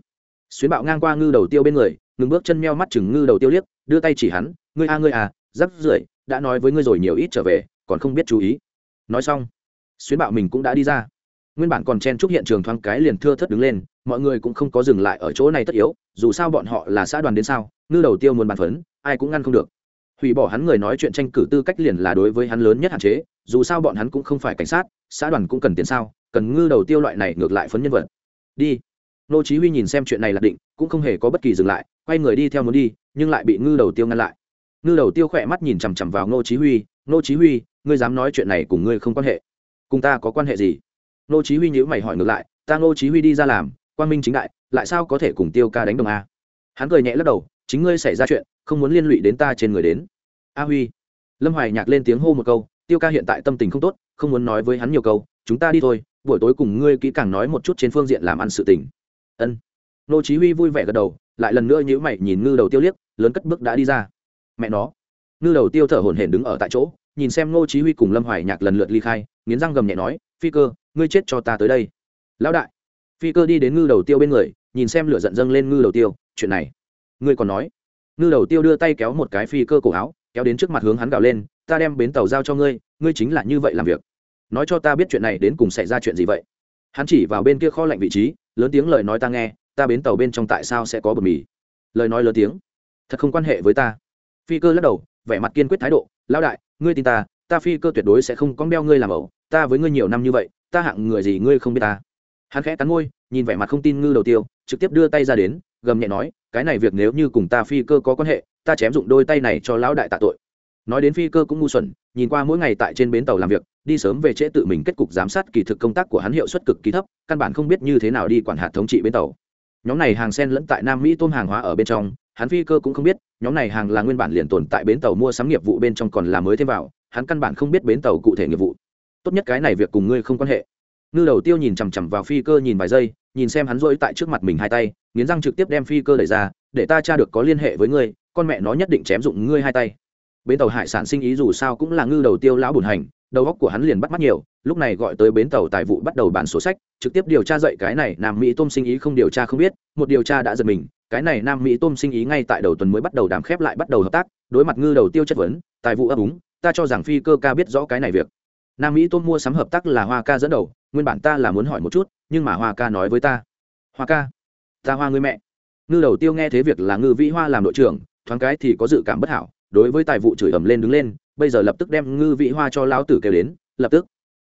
Xuyến bạo ngang qua ngư đầu tiêu bên người, ngừng bước chân meo mắt chừng ngư đầu tiêu liếc, đưa tay chỉ hắn, ngươi a, ngươi à giáp rưởi đã nói với ngươi rồi nhiều ít trở về, còn không biết chú ý. Nói xong xuyến bạo mình cũng đã đi ra. Nguyên bản còn chen chúc hiện trường thoáng cái liền thưa thất đứng lên, mọi người cũng không có dừng lại ở chỗ này tất yếu, dù sao bọn họ là xã đoàn đến sao, ngư đầu tiêu muốn bàn phấn, ai cũng ngăn không được. Hủy bỏ hắn người nói chuyện tranh cử tư cách liền là đối với hắn lớn nhất hạn chế, dù sao bọn hắn cũng không phải cảnh sát, xã đoàn cũng cần tiền sao, cần ngư đầu tiêu loại này ngược lại phấn nhân vật. Đi. Nô chí huy nhìn xem chuyện này là định, cũng không hề có bất kỳ dừng lại, quay người đi theo muốn đi, nhưng lại bị ngư đầu tiêu ngăn lại. Ngư đầu tiêu khỏe mắt nhìn chằm chằm vào nô chí huy, nô chí huy, ngươi dám nói chuyện này cùng ngươi không quan hệ cùng ta có quan hệ gì? Nô chí huy nhíu mày hỏi ngược lại, ta nô chí huy đi ra làm quan minh chính đại, lại sao có thể cùng tiêu ca đánh đồng a? Hắn cười nhẹ lắc đầu, chính ngươi xảy ra chuyện, không muốn liên lụy đến ta trên người đến. A huy. Lâm hoài nhạc lên tiếng hô một câu, tiêu ca hiện tại tâm tình không tốt, không muốn nói với hắn nhiều câu, chúng ta đi thôi, buổi tối cùng ngươi kỹ càng nói một chút trên phương diện làm ăn sự tình. Ân. Nô chí huy vui vẻ gật đầu, lại lần nữa nhíu mày nhìn ngư đầu tiêu liếc, lớn cất bước đã đi ra. Mẹ nó. Ngư đầu tiêu thở hổn hển đứng ở tại chỗ nhìn xem Ngô chí huy cùng lâm hoài nhạc lần lượt ly khai, nghiến răng gầm nhẹ nói, phi cơ, ngươi chết cho ta tới đây. Lão đại. Phi cơ đi đến ngư đầu tiêu bên người, nhìn xem lửa giận dâng lên ngư đầu tiêu, chuyện này, ngươi còn nói? Ngư đầu tiêu đưa tay kéo một cái phi cơ cổ áo, kéo đến trước mặt hướng hắn gào lên, ta đem bến tàu giao cho ngươi ngươi chính là như vậy làm việc. Nói cho ta biết chuyện này đến cùng xảy ra chuyện gì vậy? Hắn chỉ vào bên kia kho lạnh vị trí, lớn tiếng lời nói ta nghe, ta bến tàu bên trong tại sao sẽ có bờ mì? Lời nói lớn tiếng, thật không quan hệ với ta. Phi cơ lắc đầu, vẻ mặt kiên quyết thái độ, lão đại ngươi tin ta ta phi cơ tuyệt đối sẽ không cong đeo ngươi làm ẩu, ta với ngươi nhiều năm như vậy, ta hạng người gì ngươi không biết ta. Hắn khẽ cắn môi, nhìn vẻ mặt không tin ngư đầu tiêu, trực tiếp đưa tay ra đến, gầm nhẹ nói, cái này việc nếu như cùng ta phi cơ có quan hệ, ta chém dụng đôi tay này cho lão đại tạ tội. Nói đến phi cơ cũng ngu xuẩn, nhìn qua mỗi ngày tại trên bến tàu làm việc, đi sớm về trễ tự mình kết cục giám sát kỳ thực công tác của hắn hiệu suất cực kỳ thấp, căn bản không biết như thế nào đi quản hạt thống trị bến tàu. Nhóm này hàng sen lẫn tại nam mỹ tôm hàng hóa ở bên trong hắn phi cơ cũng không biết, nhóm này hàng là nguyên bản liền tồn tại bến tàu mua sắm nghiệp vụ bên trong còn là mới thêm vào, hắn căn bản không biết bến tàu cụ thể nghiệp vụ. Tốt nhất cái này việc cùng ngươi không quan hệ. Ngư đầu tiêu nhìn chằm chằm vào phi cơ nhìn vài giây, nhìn xem hắn rỗi tại trước mặt mình hai tay, nghiến răng trực tiếp đem phi cơ đẩy ra, để ta tra được có liên hệ với ngươi, con mẹ nó nhất định chém dụng ngươi hai tay. Bến tàu hải sản sinh ý dù sao cũng là ngư đầu tiêu lão bùn hành, đầu óc của hắn liền bắt mắt nhiều, lúc này gọi tới bến tàu tài vụ bắt đầu bản sổ sách, trực tiếp điều tra dậy cái này nam mỹ tôm sinh ý không điều tra không biết, một điều tra đã giật mình cái này nam mỹ tôm sinh ý ngay tại đầu tuần mới bắt đầu đàm khép lại bắt đầu hợp tác, đối mặt ngư đầu tiêu chất vấn, tài vụ ấp úng, ta cho rằng phi cơ ca biết rõ cái này việc. Nam mỹ tôm mua sắm hợp tác là hoa ca dẫn đầu, nguyên bản ta là muốn hỏi một chút, nhưng mà hoa ca nói với ta, hoa ca, ta hoa người mẹ. Ngư đầu tiêu nghe thế việc là ngư vĩ hoa làm đội trưởng, thoáng cái thì có dự cảm bất hảo, đối với tài vụ chửi ầm lên đứng lên, bây giờ lập tức đem ngư vĩ hoa cho lão tử kêu đến, lập tức.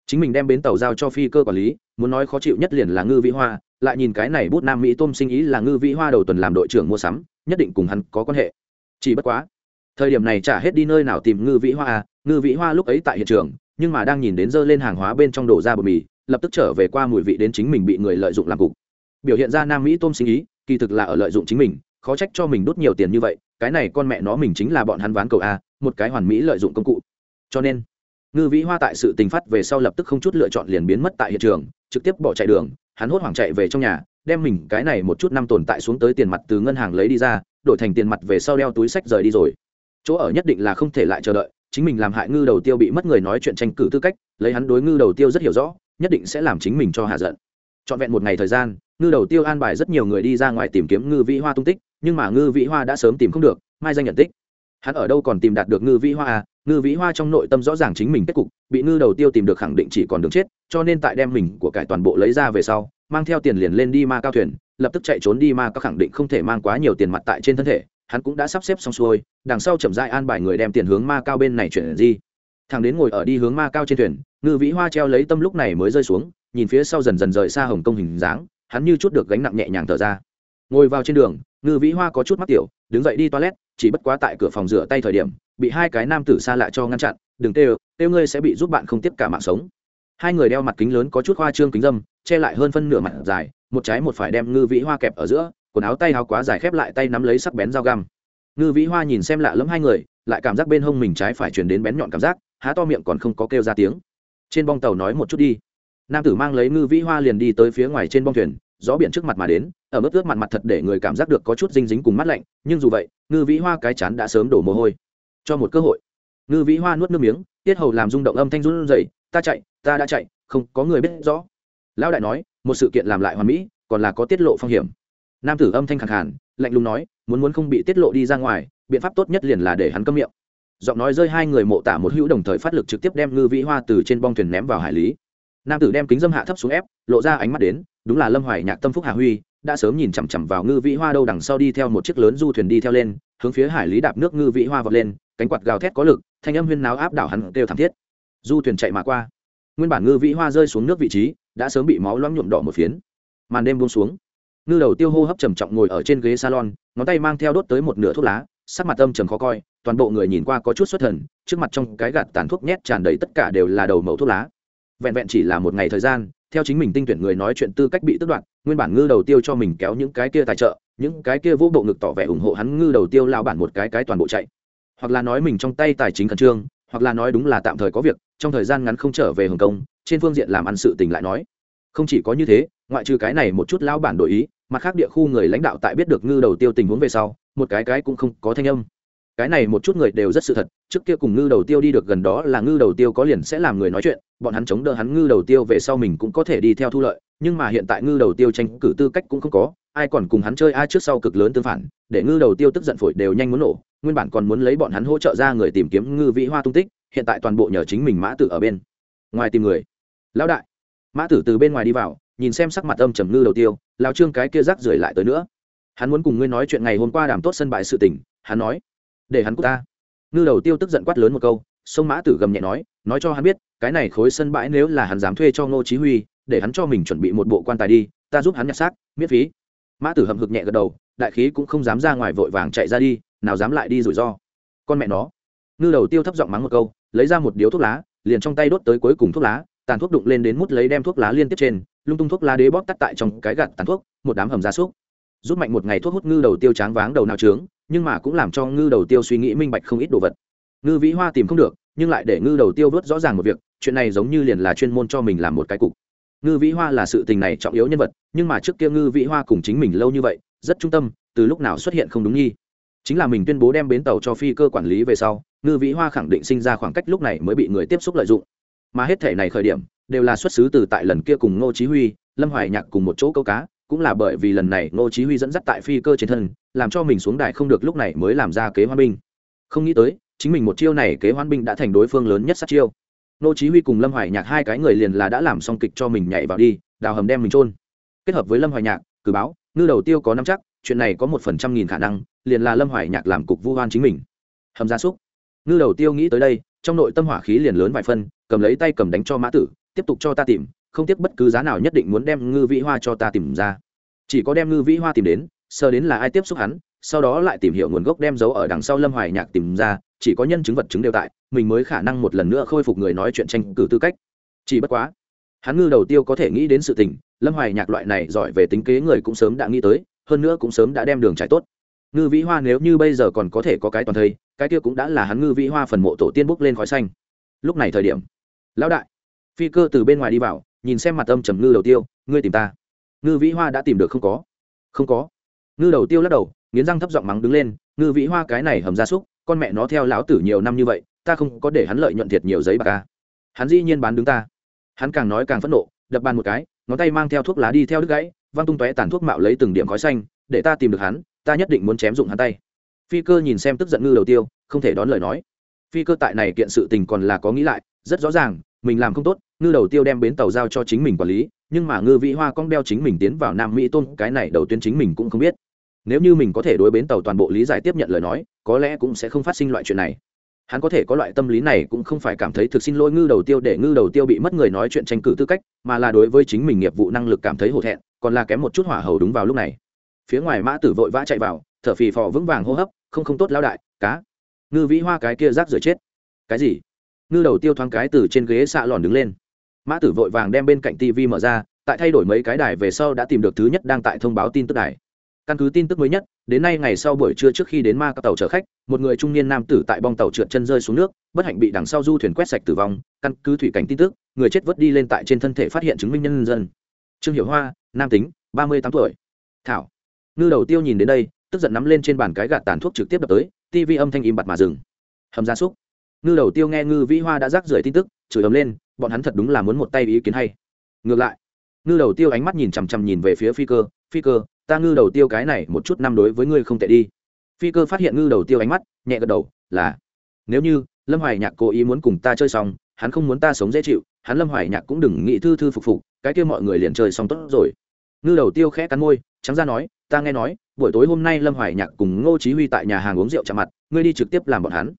Chính mình đem bến tàu giao cho phi cơ quản lý, muốn nói khó chịu nhất liền là ngư vĩ hoa lại nhìn cái này bút nam mỹ tôm sinh ý là ngư vĩ hoa đầu tuần làm đội trưởng mua sắm, nhất định cùng hắn có quan hệ. Chỉ bất quá, thời điểm này trả hết đi nơi nào tìm ngư vĩ hoa à ngư vĩ hoa lúc ấy tại hiện trường, nhưng mà đang nhìn đến dơ lên hàng hóa bên trong đổ ra bột mì, lập tức trở về qua mùi vị đến chính mình bị người lợi dụng làm cục. Biểu hiện ra nam mỹ tôm sinh ý, kỳ thực là ở lợi dụng chính mình, khó trách cho mình đốt nhiều tiền như vậy, cái này con mẹ nó mình chính là bọn hắn ván cầu a một cái hoàn mỹ lợi dụng công cụ. Cho nên, ngư vĩ hoa tại sự tình phát về sau lập tức không chút lựa chọn liền biến mất tại hiện trường, trực tiếp bỏ chạy đường hắn hốt hoảng chạy về trong nhà, đem mình cái này một chút năm tồn tại xuống tới tiền mặt từ ngân hàng lấy đi ra, đổi thành tiền mặt về sau đeo túi sách rời đi rồi. Chỗ ở nhất định là không thể lại chờ đợi, chính mình làm hại ngư đầu tiêu bị mất người nói chuyện tranh cử tư cách, lấy hắn đối ngư đầu tiêu rất hiểu rõ, nhất định sẽ làm chính mình cho hạ giận. Trọn vẹn một ngày thời gian, ngư đầu tiêu an bài rất nhiều người đi ra ngoài tìm kiếm ngư vĩ hoa tung tích, nhưng mà ngư vĩ hoa đã sớm tìm không được, mai danh nhận tích. Hắn ở đâu còn tìm đạt được ngư vĩ hoa à? Ngư vĩ hoa trong nội tâm rõ ràng chính mình kết cục, bị ngư đầu tiêu tìm được khẳng định chỉ còn đường chết, cho nên tại đem mình của cải toàn bộ lấy ra về sau, mang theo tiền liền lên đi ma cao thuyền, lập tức chạy trốn đi ma cao khẳng định không thể mang quá nhiều tiền mặt tại trên thân thể, hắn cũng đã sắp xếp xong xuôi, đằng sau chậm dại an bài người đem tiền hướng ma cao bên này chuyển di. Thằng đến ngồi ở đi hướng ma cao trên thuyền, ngư vĩ hoa treo lấy tâm lúc này mới rơi xuống, nhìn phía sau dần dần rời xa hồng công hình dáng, hắn như chút được gánh nặng nhẹ nhàng thở ra. Ngồi vào trên đường, ngư vĩ hoa có chút mắc tiểu, đứng dậy đi toilet, chỉ bất quá tại cửa phòng rửa tay thời điểm bị hai cái nam tử xa lạ cho ngăn chặn, đừng tê ơ, tê ngươi sẽ bị giúp bạn không tiếp cả mạng sống. Hai người đeo mặt kính lớn có chút hoa trương kính dâm, che lại hơn phân nửa mặt dài, một trái một phải đem ngư vĩ hoa kẹp ở giữa, quần áo tay áo quá dài khép lại tay nắm lấy sắc bén dao găm. Ngư vĩ hoa nhìn xem lạ lẫm hai người, lại cảm giác bên hông mình trái phải chuyển đến bén nhọn cảm giác, há to miệng còn không có kêu ra tiếng. Trên bong tàu nói một chút đi. Nam tử mang lấy ngư vĩ hoa liền đi tới phía ngoài trên bong thuyền, gió biển trước mặt mà đến, ở mức ướt mặt mặt thật để người cảm giác được có chút dinh dính cùng mắt lạnh, nhưng dù vậy, ngư vĩ hoa cái chán đã sớm đổ mồ hôi cho một cơ hội. Ngư vĩ hoa nuốt nước miếng, tiết hầu làm rung động âm thanh run rẩy, ta chạy, ta đã chạy, không có người biết rõ. Lão đại nói, một sự kiện làm lại hoàn mỹ, còn là có tiết lộ phong hiểm. Nam tử âm thanh khẳng hẳn lạnh lùng nói, muốn muốn không bị tiết lộ đi ra ngoài, biện pháp tốt nhất liền là để hắn câm miệng. Giọng nói rơi hai người mộ tả một hữu đồng thời phát lực trực tiếp đem ngư vĩ hoa từ trên bong thuyền ném vào hải lý. Nam tử đem kính dâm hạ thấp xuống ép, lộ ra ánh mắt đến, đúng là lâm hoài nhạc tâm phúc hà huy, đã sớm nhìn chằm chằm vào ngư vĩ hoa đâu đằng sau đi theo một chiếc lớn du thuyền đi theo lên, hướng phía hải lý đạp nước ngư vĩ hoa vọt lên cánh quạt gào thét có lực, thanh âm huyên náo áp đảo hắn đều thảm thiết. Du thuyền chạy mà qua. Nguyên bản ngư vĩ hoa rơi xuống nước vị trí, đã sớm bị máu loãng nhuộm đỏ một phiến. Màn đêm buông xuống. Ngư đầu tiêu hô hấp trầm trọng ngồi ở trên ghế salon, ngón tay mang theo đốt tới một nửa thuốc lá, sắc mặt âm trầm khó coi, toàn bộ người nhìn qua có chút xuất thần, trước mặt trong cái gạt tàn thuốc nhét tràn đầy tất cả đều là đầu mẫu thuốc lá. Vẹn vẹn chỉ là một ngày thời gian, theo chính mình tinh tuyển người nói chuyện tư cách bị tước đoạt, nguyên bản ngư đầu tiêu cho mình kéo những cái kia tài trợ, những cái kia vô bộ ngực tỏ vẻ ủng hộ hắn ngư đầu tiêu lao bản một cái cái toàn bộ chạy hoặc là nói mình trong tay tài chính khẩn trương, hoặc là nói đúng là tạm thời có việc, trong thời gian ngắn không trở về hồng kông, trên phương diện làm ăn sự tình lại nói. Không chỉ có như thế, ngoại trừ cái này một chút lao bản đổi ý, mặt khác địa khu người lãnh đạo tại biết được ngư đầu tiêu tình huống về sau, một cái cái cũng không có thanh âm. Cái này một chút người đều rất sự thật, trước kia cùng ngư đầu tiêu đi được gần đó là ngư đầu tiêu có liền sẽ làm người nói chuyện, bọn hắn chống đỡ hắn ngư đầu tiêu về sau mình cũng có thể đi theo thu lợi, nhưng mà hiện tại ngư đầu tiêu tranh cử tư cách cũng không có ai còn cùng hắn chơi ai trước sau cực lớn tương phản, để ngư đầu tiêu tức giận phổi đều nhanh muốn nổ, nguyên bản còn muốn lấy bọn hắn hỗ trợ ra người tìm kiếm ngư vĩ hoa tung tích, hiện tại toàn bộ nhờ chính mình mã tử ở bên. Ngoài tìm người. Lão đại. Mã tử từ bên ngoài đi vào, nhìn xem sắc mặt âm trầm ngư đầu tiêu lao trương cái kia rác rưởi lại tới nữa. Hắn muốn cùng ngươi nói chuyện ngày hôm qua đàm tốt sân bãi sự tình, hắn nói. Để hắn cút ta. Ngư đầu tiêu tức giận quát lớn một câu, sông mã tử gầm nhẹ nói nói cho hắn biết, cái này khối sân bãi nếu là hắn dám thuê cho ngô chí huy, để hắn cho mình chuẩn bị một bộ quan tài đi, ta giúp hắn nhặt xác, miễn phí mã tử hậm hực nhẹ gật đầu, đại khí cũng không dám ra ngoài vội vàng chạy ra đi, nào dám lại đi rủi ro. Con mẹ nó. Ngư đầu tiêu thấp giọng mắng một câu, lấy ra một điếu thuốc lá, liền trong tay đốt tới cuối cùng thuốc lá, tàn thuốc đụng lên đến mút lấy đem thuốc lá liên tiếp trên, lung tung thuốc lá đế bóp tắt tại trong cái gạt tàn thuốc, một đám hầm gia súc. Rút mạnh một ngày thuốc hút ngư đầu tiêu tráng váng đầu nào trướng, nhưng mà cũng làm cho ngư đầu tiêu suy nghĩ minh bạch không ít đồ vật. Ngư vĩ hoa tìm không được, nhưng lại để ngư đầu tiêu vớt rõ ràng một việc, chuyện này giống như liền là chuyên môn cho mình làm một cái cục ngư vĩ hoa là sự tình này trọng yếu nhân vật, nhưng mà trước kia ngư vĩ hoa cùng chính mình lâu như vậy, rất trung tâm, từ lúc nào xuất hiện không đúng nghi. Chính là mình tuyên bố đem bến tàu cho phi cơ quản lý về sau, ngư vĩ hoa khẳng định sinh ra khoảng cách lúc này mới bị người tiếp xúc lợi dụng. Mà hết thể này khởi điểm, đều là xuất xứ từ tại lần kia cùng ngô chí huy, lâm hoài nhạc cùng một chỗ câu cá, cũng là bởi vì lần này ngô chí huy dẫn dắt tại phi cơ trên thân, làm cho mình xuống đài không được lúc này mới làm ra kế hoa binh. Không nghĩ tới, chính mình một chiêu này kế hoan binh đã thành đối phương lớn nhất sát chiêu. Nô chí huy cùng lâm hoài nhạc hai cái người liền là đã làm xong kịch cho mình nhảy vào đi, đào hầm đem mình trôn kết hợp với lâm hoài nhạc, cử báo, ngư đầu tiêu có nắm chắc, chuyện này có một phần trăm nghìn khả năng, liền là lâm hoài nhạc làm cục vu hoan chính mình. Hầm gia súc. Ngư đầu tiêu nghĩ tới đây, trong nội tâm hỏa khí liền lớn vài phân, cầm lấy tay cầm đánh cho mã tử, tiếp tục cho ta tìm, không tiếc bất cứ giá nào nhất định muốn đem ngư vĩ hoa cho ta tìm ra. Chỉ có đem ngư vĩ hoa tìm đến sơ đến là ai tiếp xúc hắn, sau đó lại tìm hiểu nguồn gốc đem dấu ở đằng sau lâm hoài nhạc tìm ra chỉ có nhân chứng vật chứng đều tại, mình mới khả năng một lần nữa khôi phục người nói chuyện tranh cử tư cách. Chỉ bất quá, hắn ngư đầu tiêu có thể nghĩ đến sự tình, lâm hoài nhạc loại này giỏi về tính kế người cũng sớm đã nghĩ tới, hơn nữa cũng sớm đã đem đường trải tốt. Ngư vĩ hoa nếu như bây giờ còn có thể có cái toàn thây, cái kia cũng đã là hắn ngư vĩ hoa phần mộ tổ tiên bốc lên khói xanh. Lúc này thời điểm, lão đại, phi cơ từ bên ngoài đi vào, nhìn xem mặt âm trầm ngư đầu tiêu, ngươi tìm ta. Ngư vĩ hoa đã tìm được không có? Không có. Ngư đầu tiêu lắc đầu, nghiến răng thấp giọng mắng đứng lên, ngư vĩ hoa cái này hầm ra súc con mẹ nó theo lão tử nhiều năm như vậy, ta không có để hắn lợi nhuận thiệt nhiều giấy bạc ca hắn dĩ nhiên bán đứng ta. Hắn càng nói càng phẫn nộ, đập bàn một cái, ngón tay mang theo thuốc lá đi theo đứt gãy, văng tung tóe tàn thuốc mạo lấy từng điểm khói xanh, để ta tìm được hắn, ta nhất định muốn chém dụng hắn tay. Phi cơ nhìn xem tức giận ngư đầu tiêu, không thể đón lời nói. Phi cơ tại này kiện sự tình còn là có nghĩ lại, rất rõ ràng, mình làm không tốt, ngư đầu tiêu đem bến tàu giao cho chính mình quản lý, nhưng mà ngư vĩ hoa cong đeo chính mình tiến vào nam mỹ tôn cái này đầu tuyến chính mình cũng không biết nếu như mình có thể đối bến tàu toàn bộ lý giải tiếp nhận lời nói, có lẽ cũng sẽ không phát sinh loại chuyện này. Hắn có thể có loại tâm lý này cũng không phải cảm thấy thực xin lỗi ngư đầu tiêu để ngư đầu tiêu bị mất người nói chuyện tranh cử tư cách, mà là đối với chính mình nghiệp vụ năng lực cảm thấy hổ thẹn, còn là kém một chút hỏa hầu đúng vào lúc này. Phía ngoài mã tử vội vã chạy vào, thở phì phò vững vàng hô hấp, không không tốt lao đại, cá. Ngư vĩ hoa cái kia rác rưởi chết. Cái gì? Ngư đầu tiêu thoáng cái từ trên ghế xạ lòn đứng lên. Mã tử vội vàng đem bên cạnh tv mở ra, tại thay đổi mấy cái đài về sau đã tìm được thứ nhất đang tại thông báo tin tức đài căn cứ tin tức mới nhất, đến nay ngày sau buổi trưa trước khi đến ma các tàu chở khách, một người trung niên nam tử tại bong tàu trượt chân rơi xuống nước, bất hạnh bị đằng sau du thuyền quét sạch tử vong. Căn cứ thủy cảnh tin tức, người chết vớt đi lên tại trên thân thể phát hiện chứng minh nhân dân. Trương hiểu hoa, nam tính, ba mươi tám tuổi. Thảo. Ngư đầu tiêu nhìn đến đây, tức giận nắm lên trên bàn cái gạt tàn thuốc trực tiếp đập tới tv âm thanh im bặt mà dừng. Hầm gia súc. Ngư đầu tiêu nghe ngư vĩ hoa đã rác rưởi tin tức, chửi ấm lên, bọn hắn thật đúng là muốn một tay ý kiến hay. Ngược lại, ngư đầu tiêu ánh mắt nhìn chằm chằm nhìn về phía phi cơ phi cơ ta ngư đầu tiêu cái này một chút năm đối với ngươi không tệ đi. Phi cơ phát hiện ngư đầu tiêu ánh mắt, nhẹ gật đầu, là, nếu như, lâm hoài nhạc cố ý muốn cùng ta chơi xong, hắn không muốn ta sống dễ chịu, hắn lâm hoài nhạc cũng đừng nghĩ thư thư phục phục, cái kia mọi người liền chơi xong tốt rồi. Ngư đầu tiêu khẽ cắn môi, trắng ra nói, ta nghe nói, buổi tối hôm nay lâm hoài nhạc cùng ngô chí huy tại nhà hàng uống rượu chạm mặt, ngươi đi trực tiếp làm bọn hắn.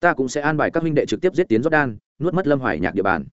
Ta cũng sẽ an bài các huynh đệ trực tiếp giết tiến jordan nuốt mất lâm hoài nhạc địa bàn.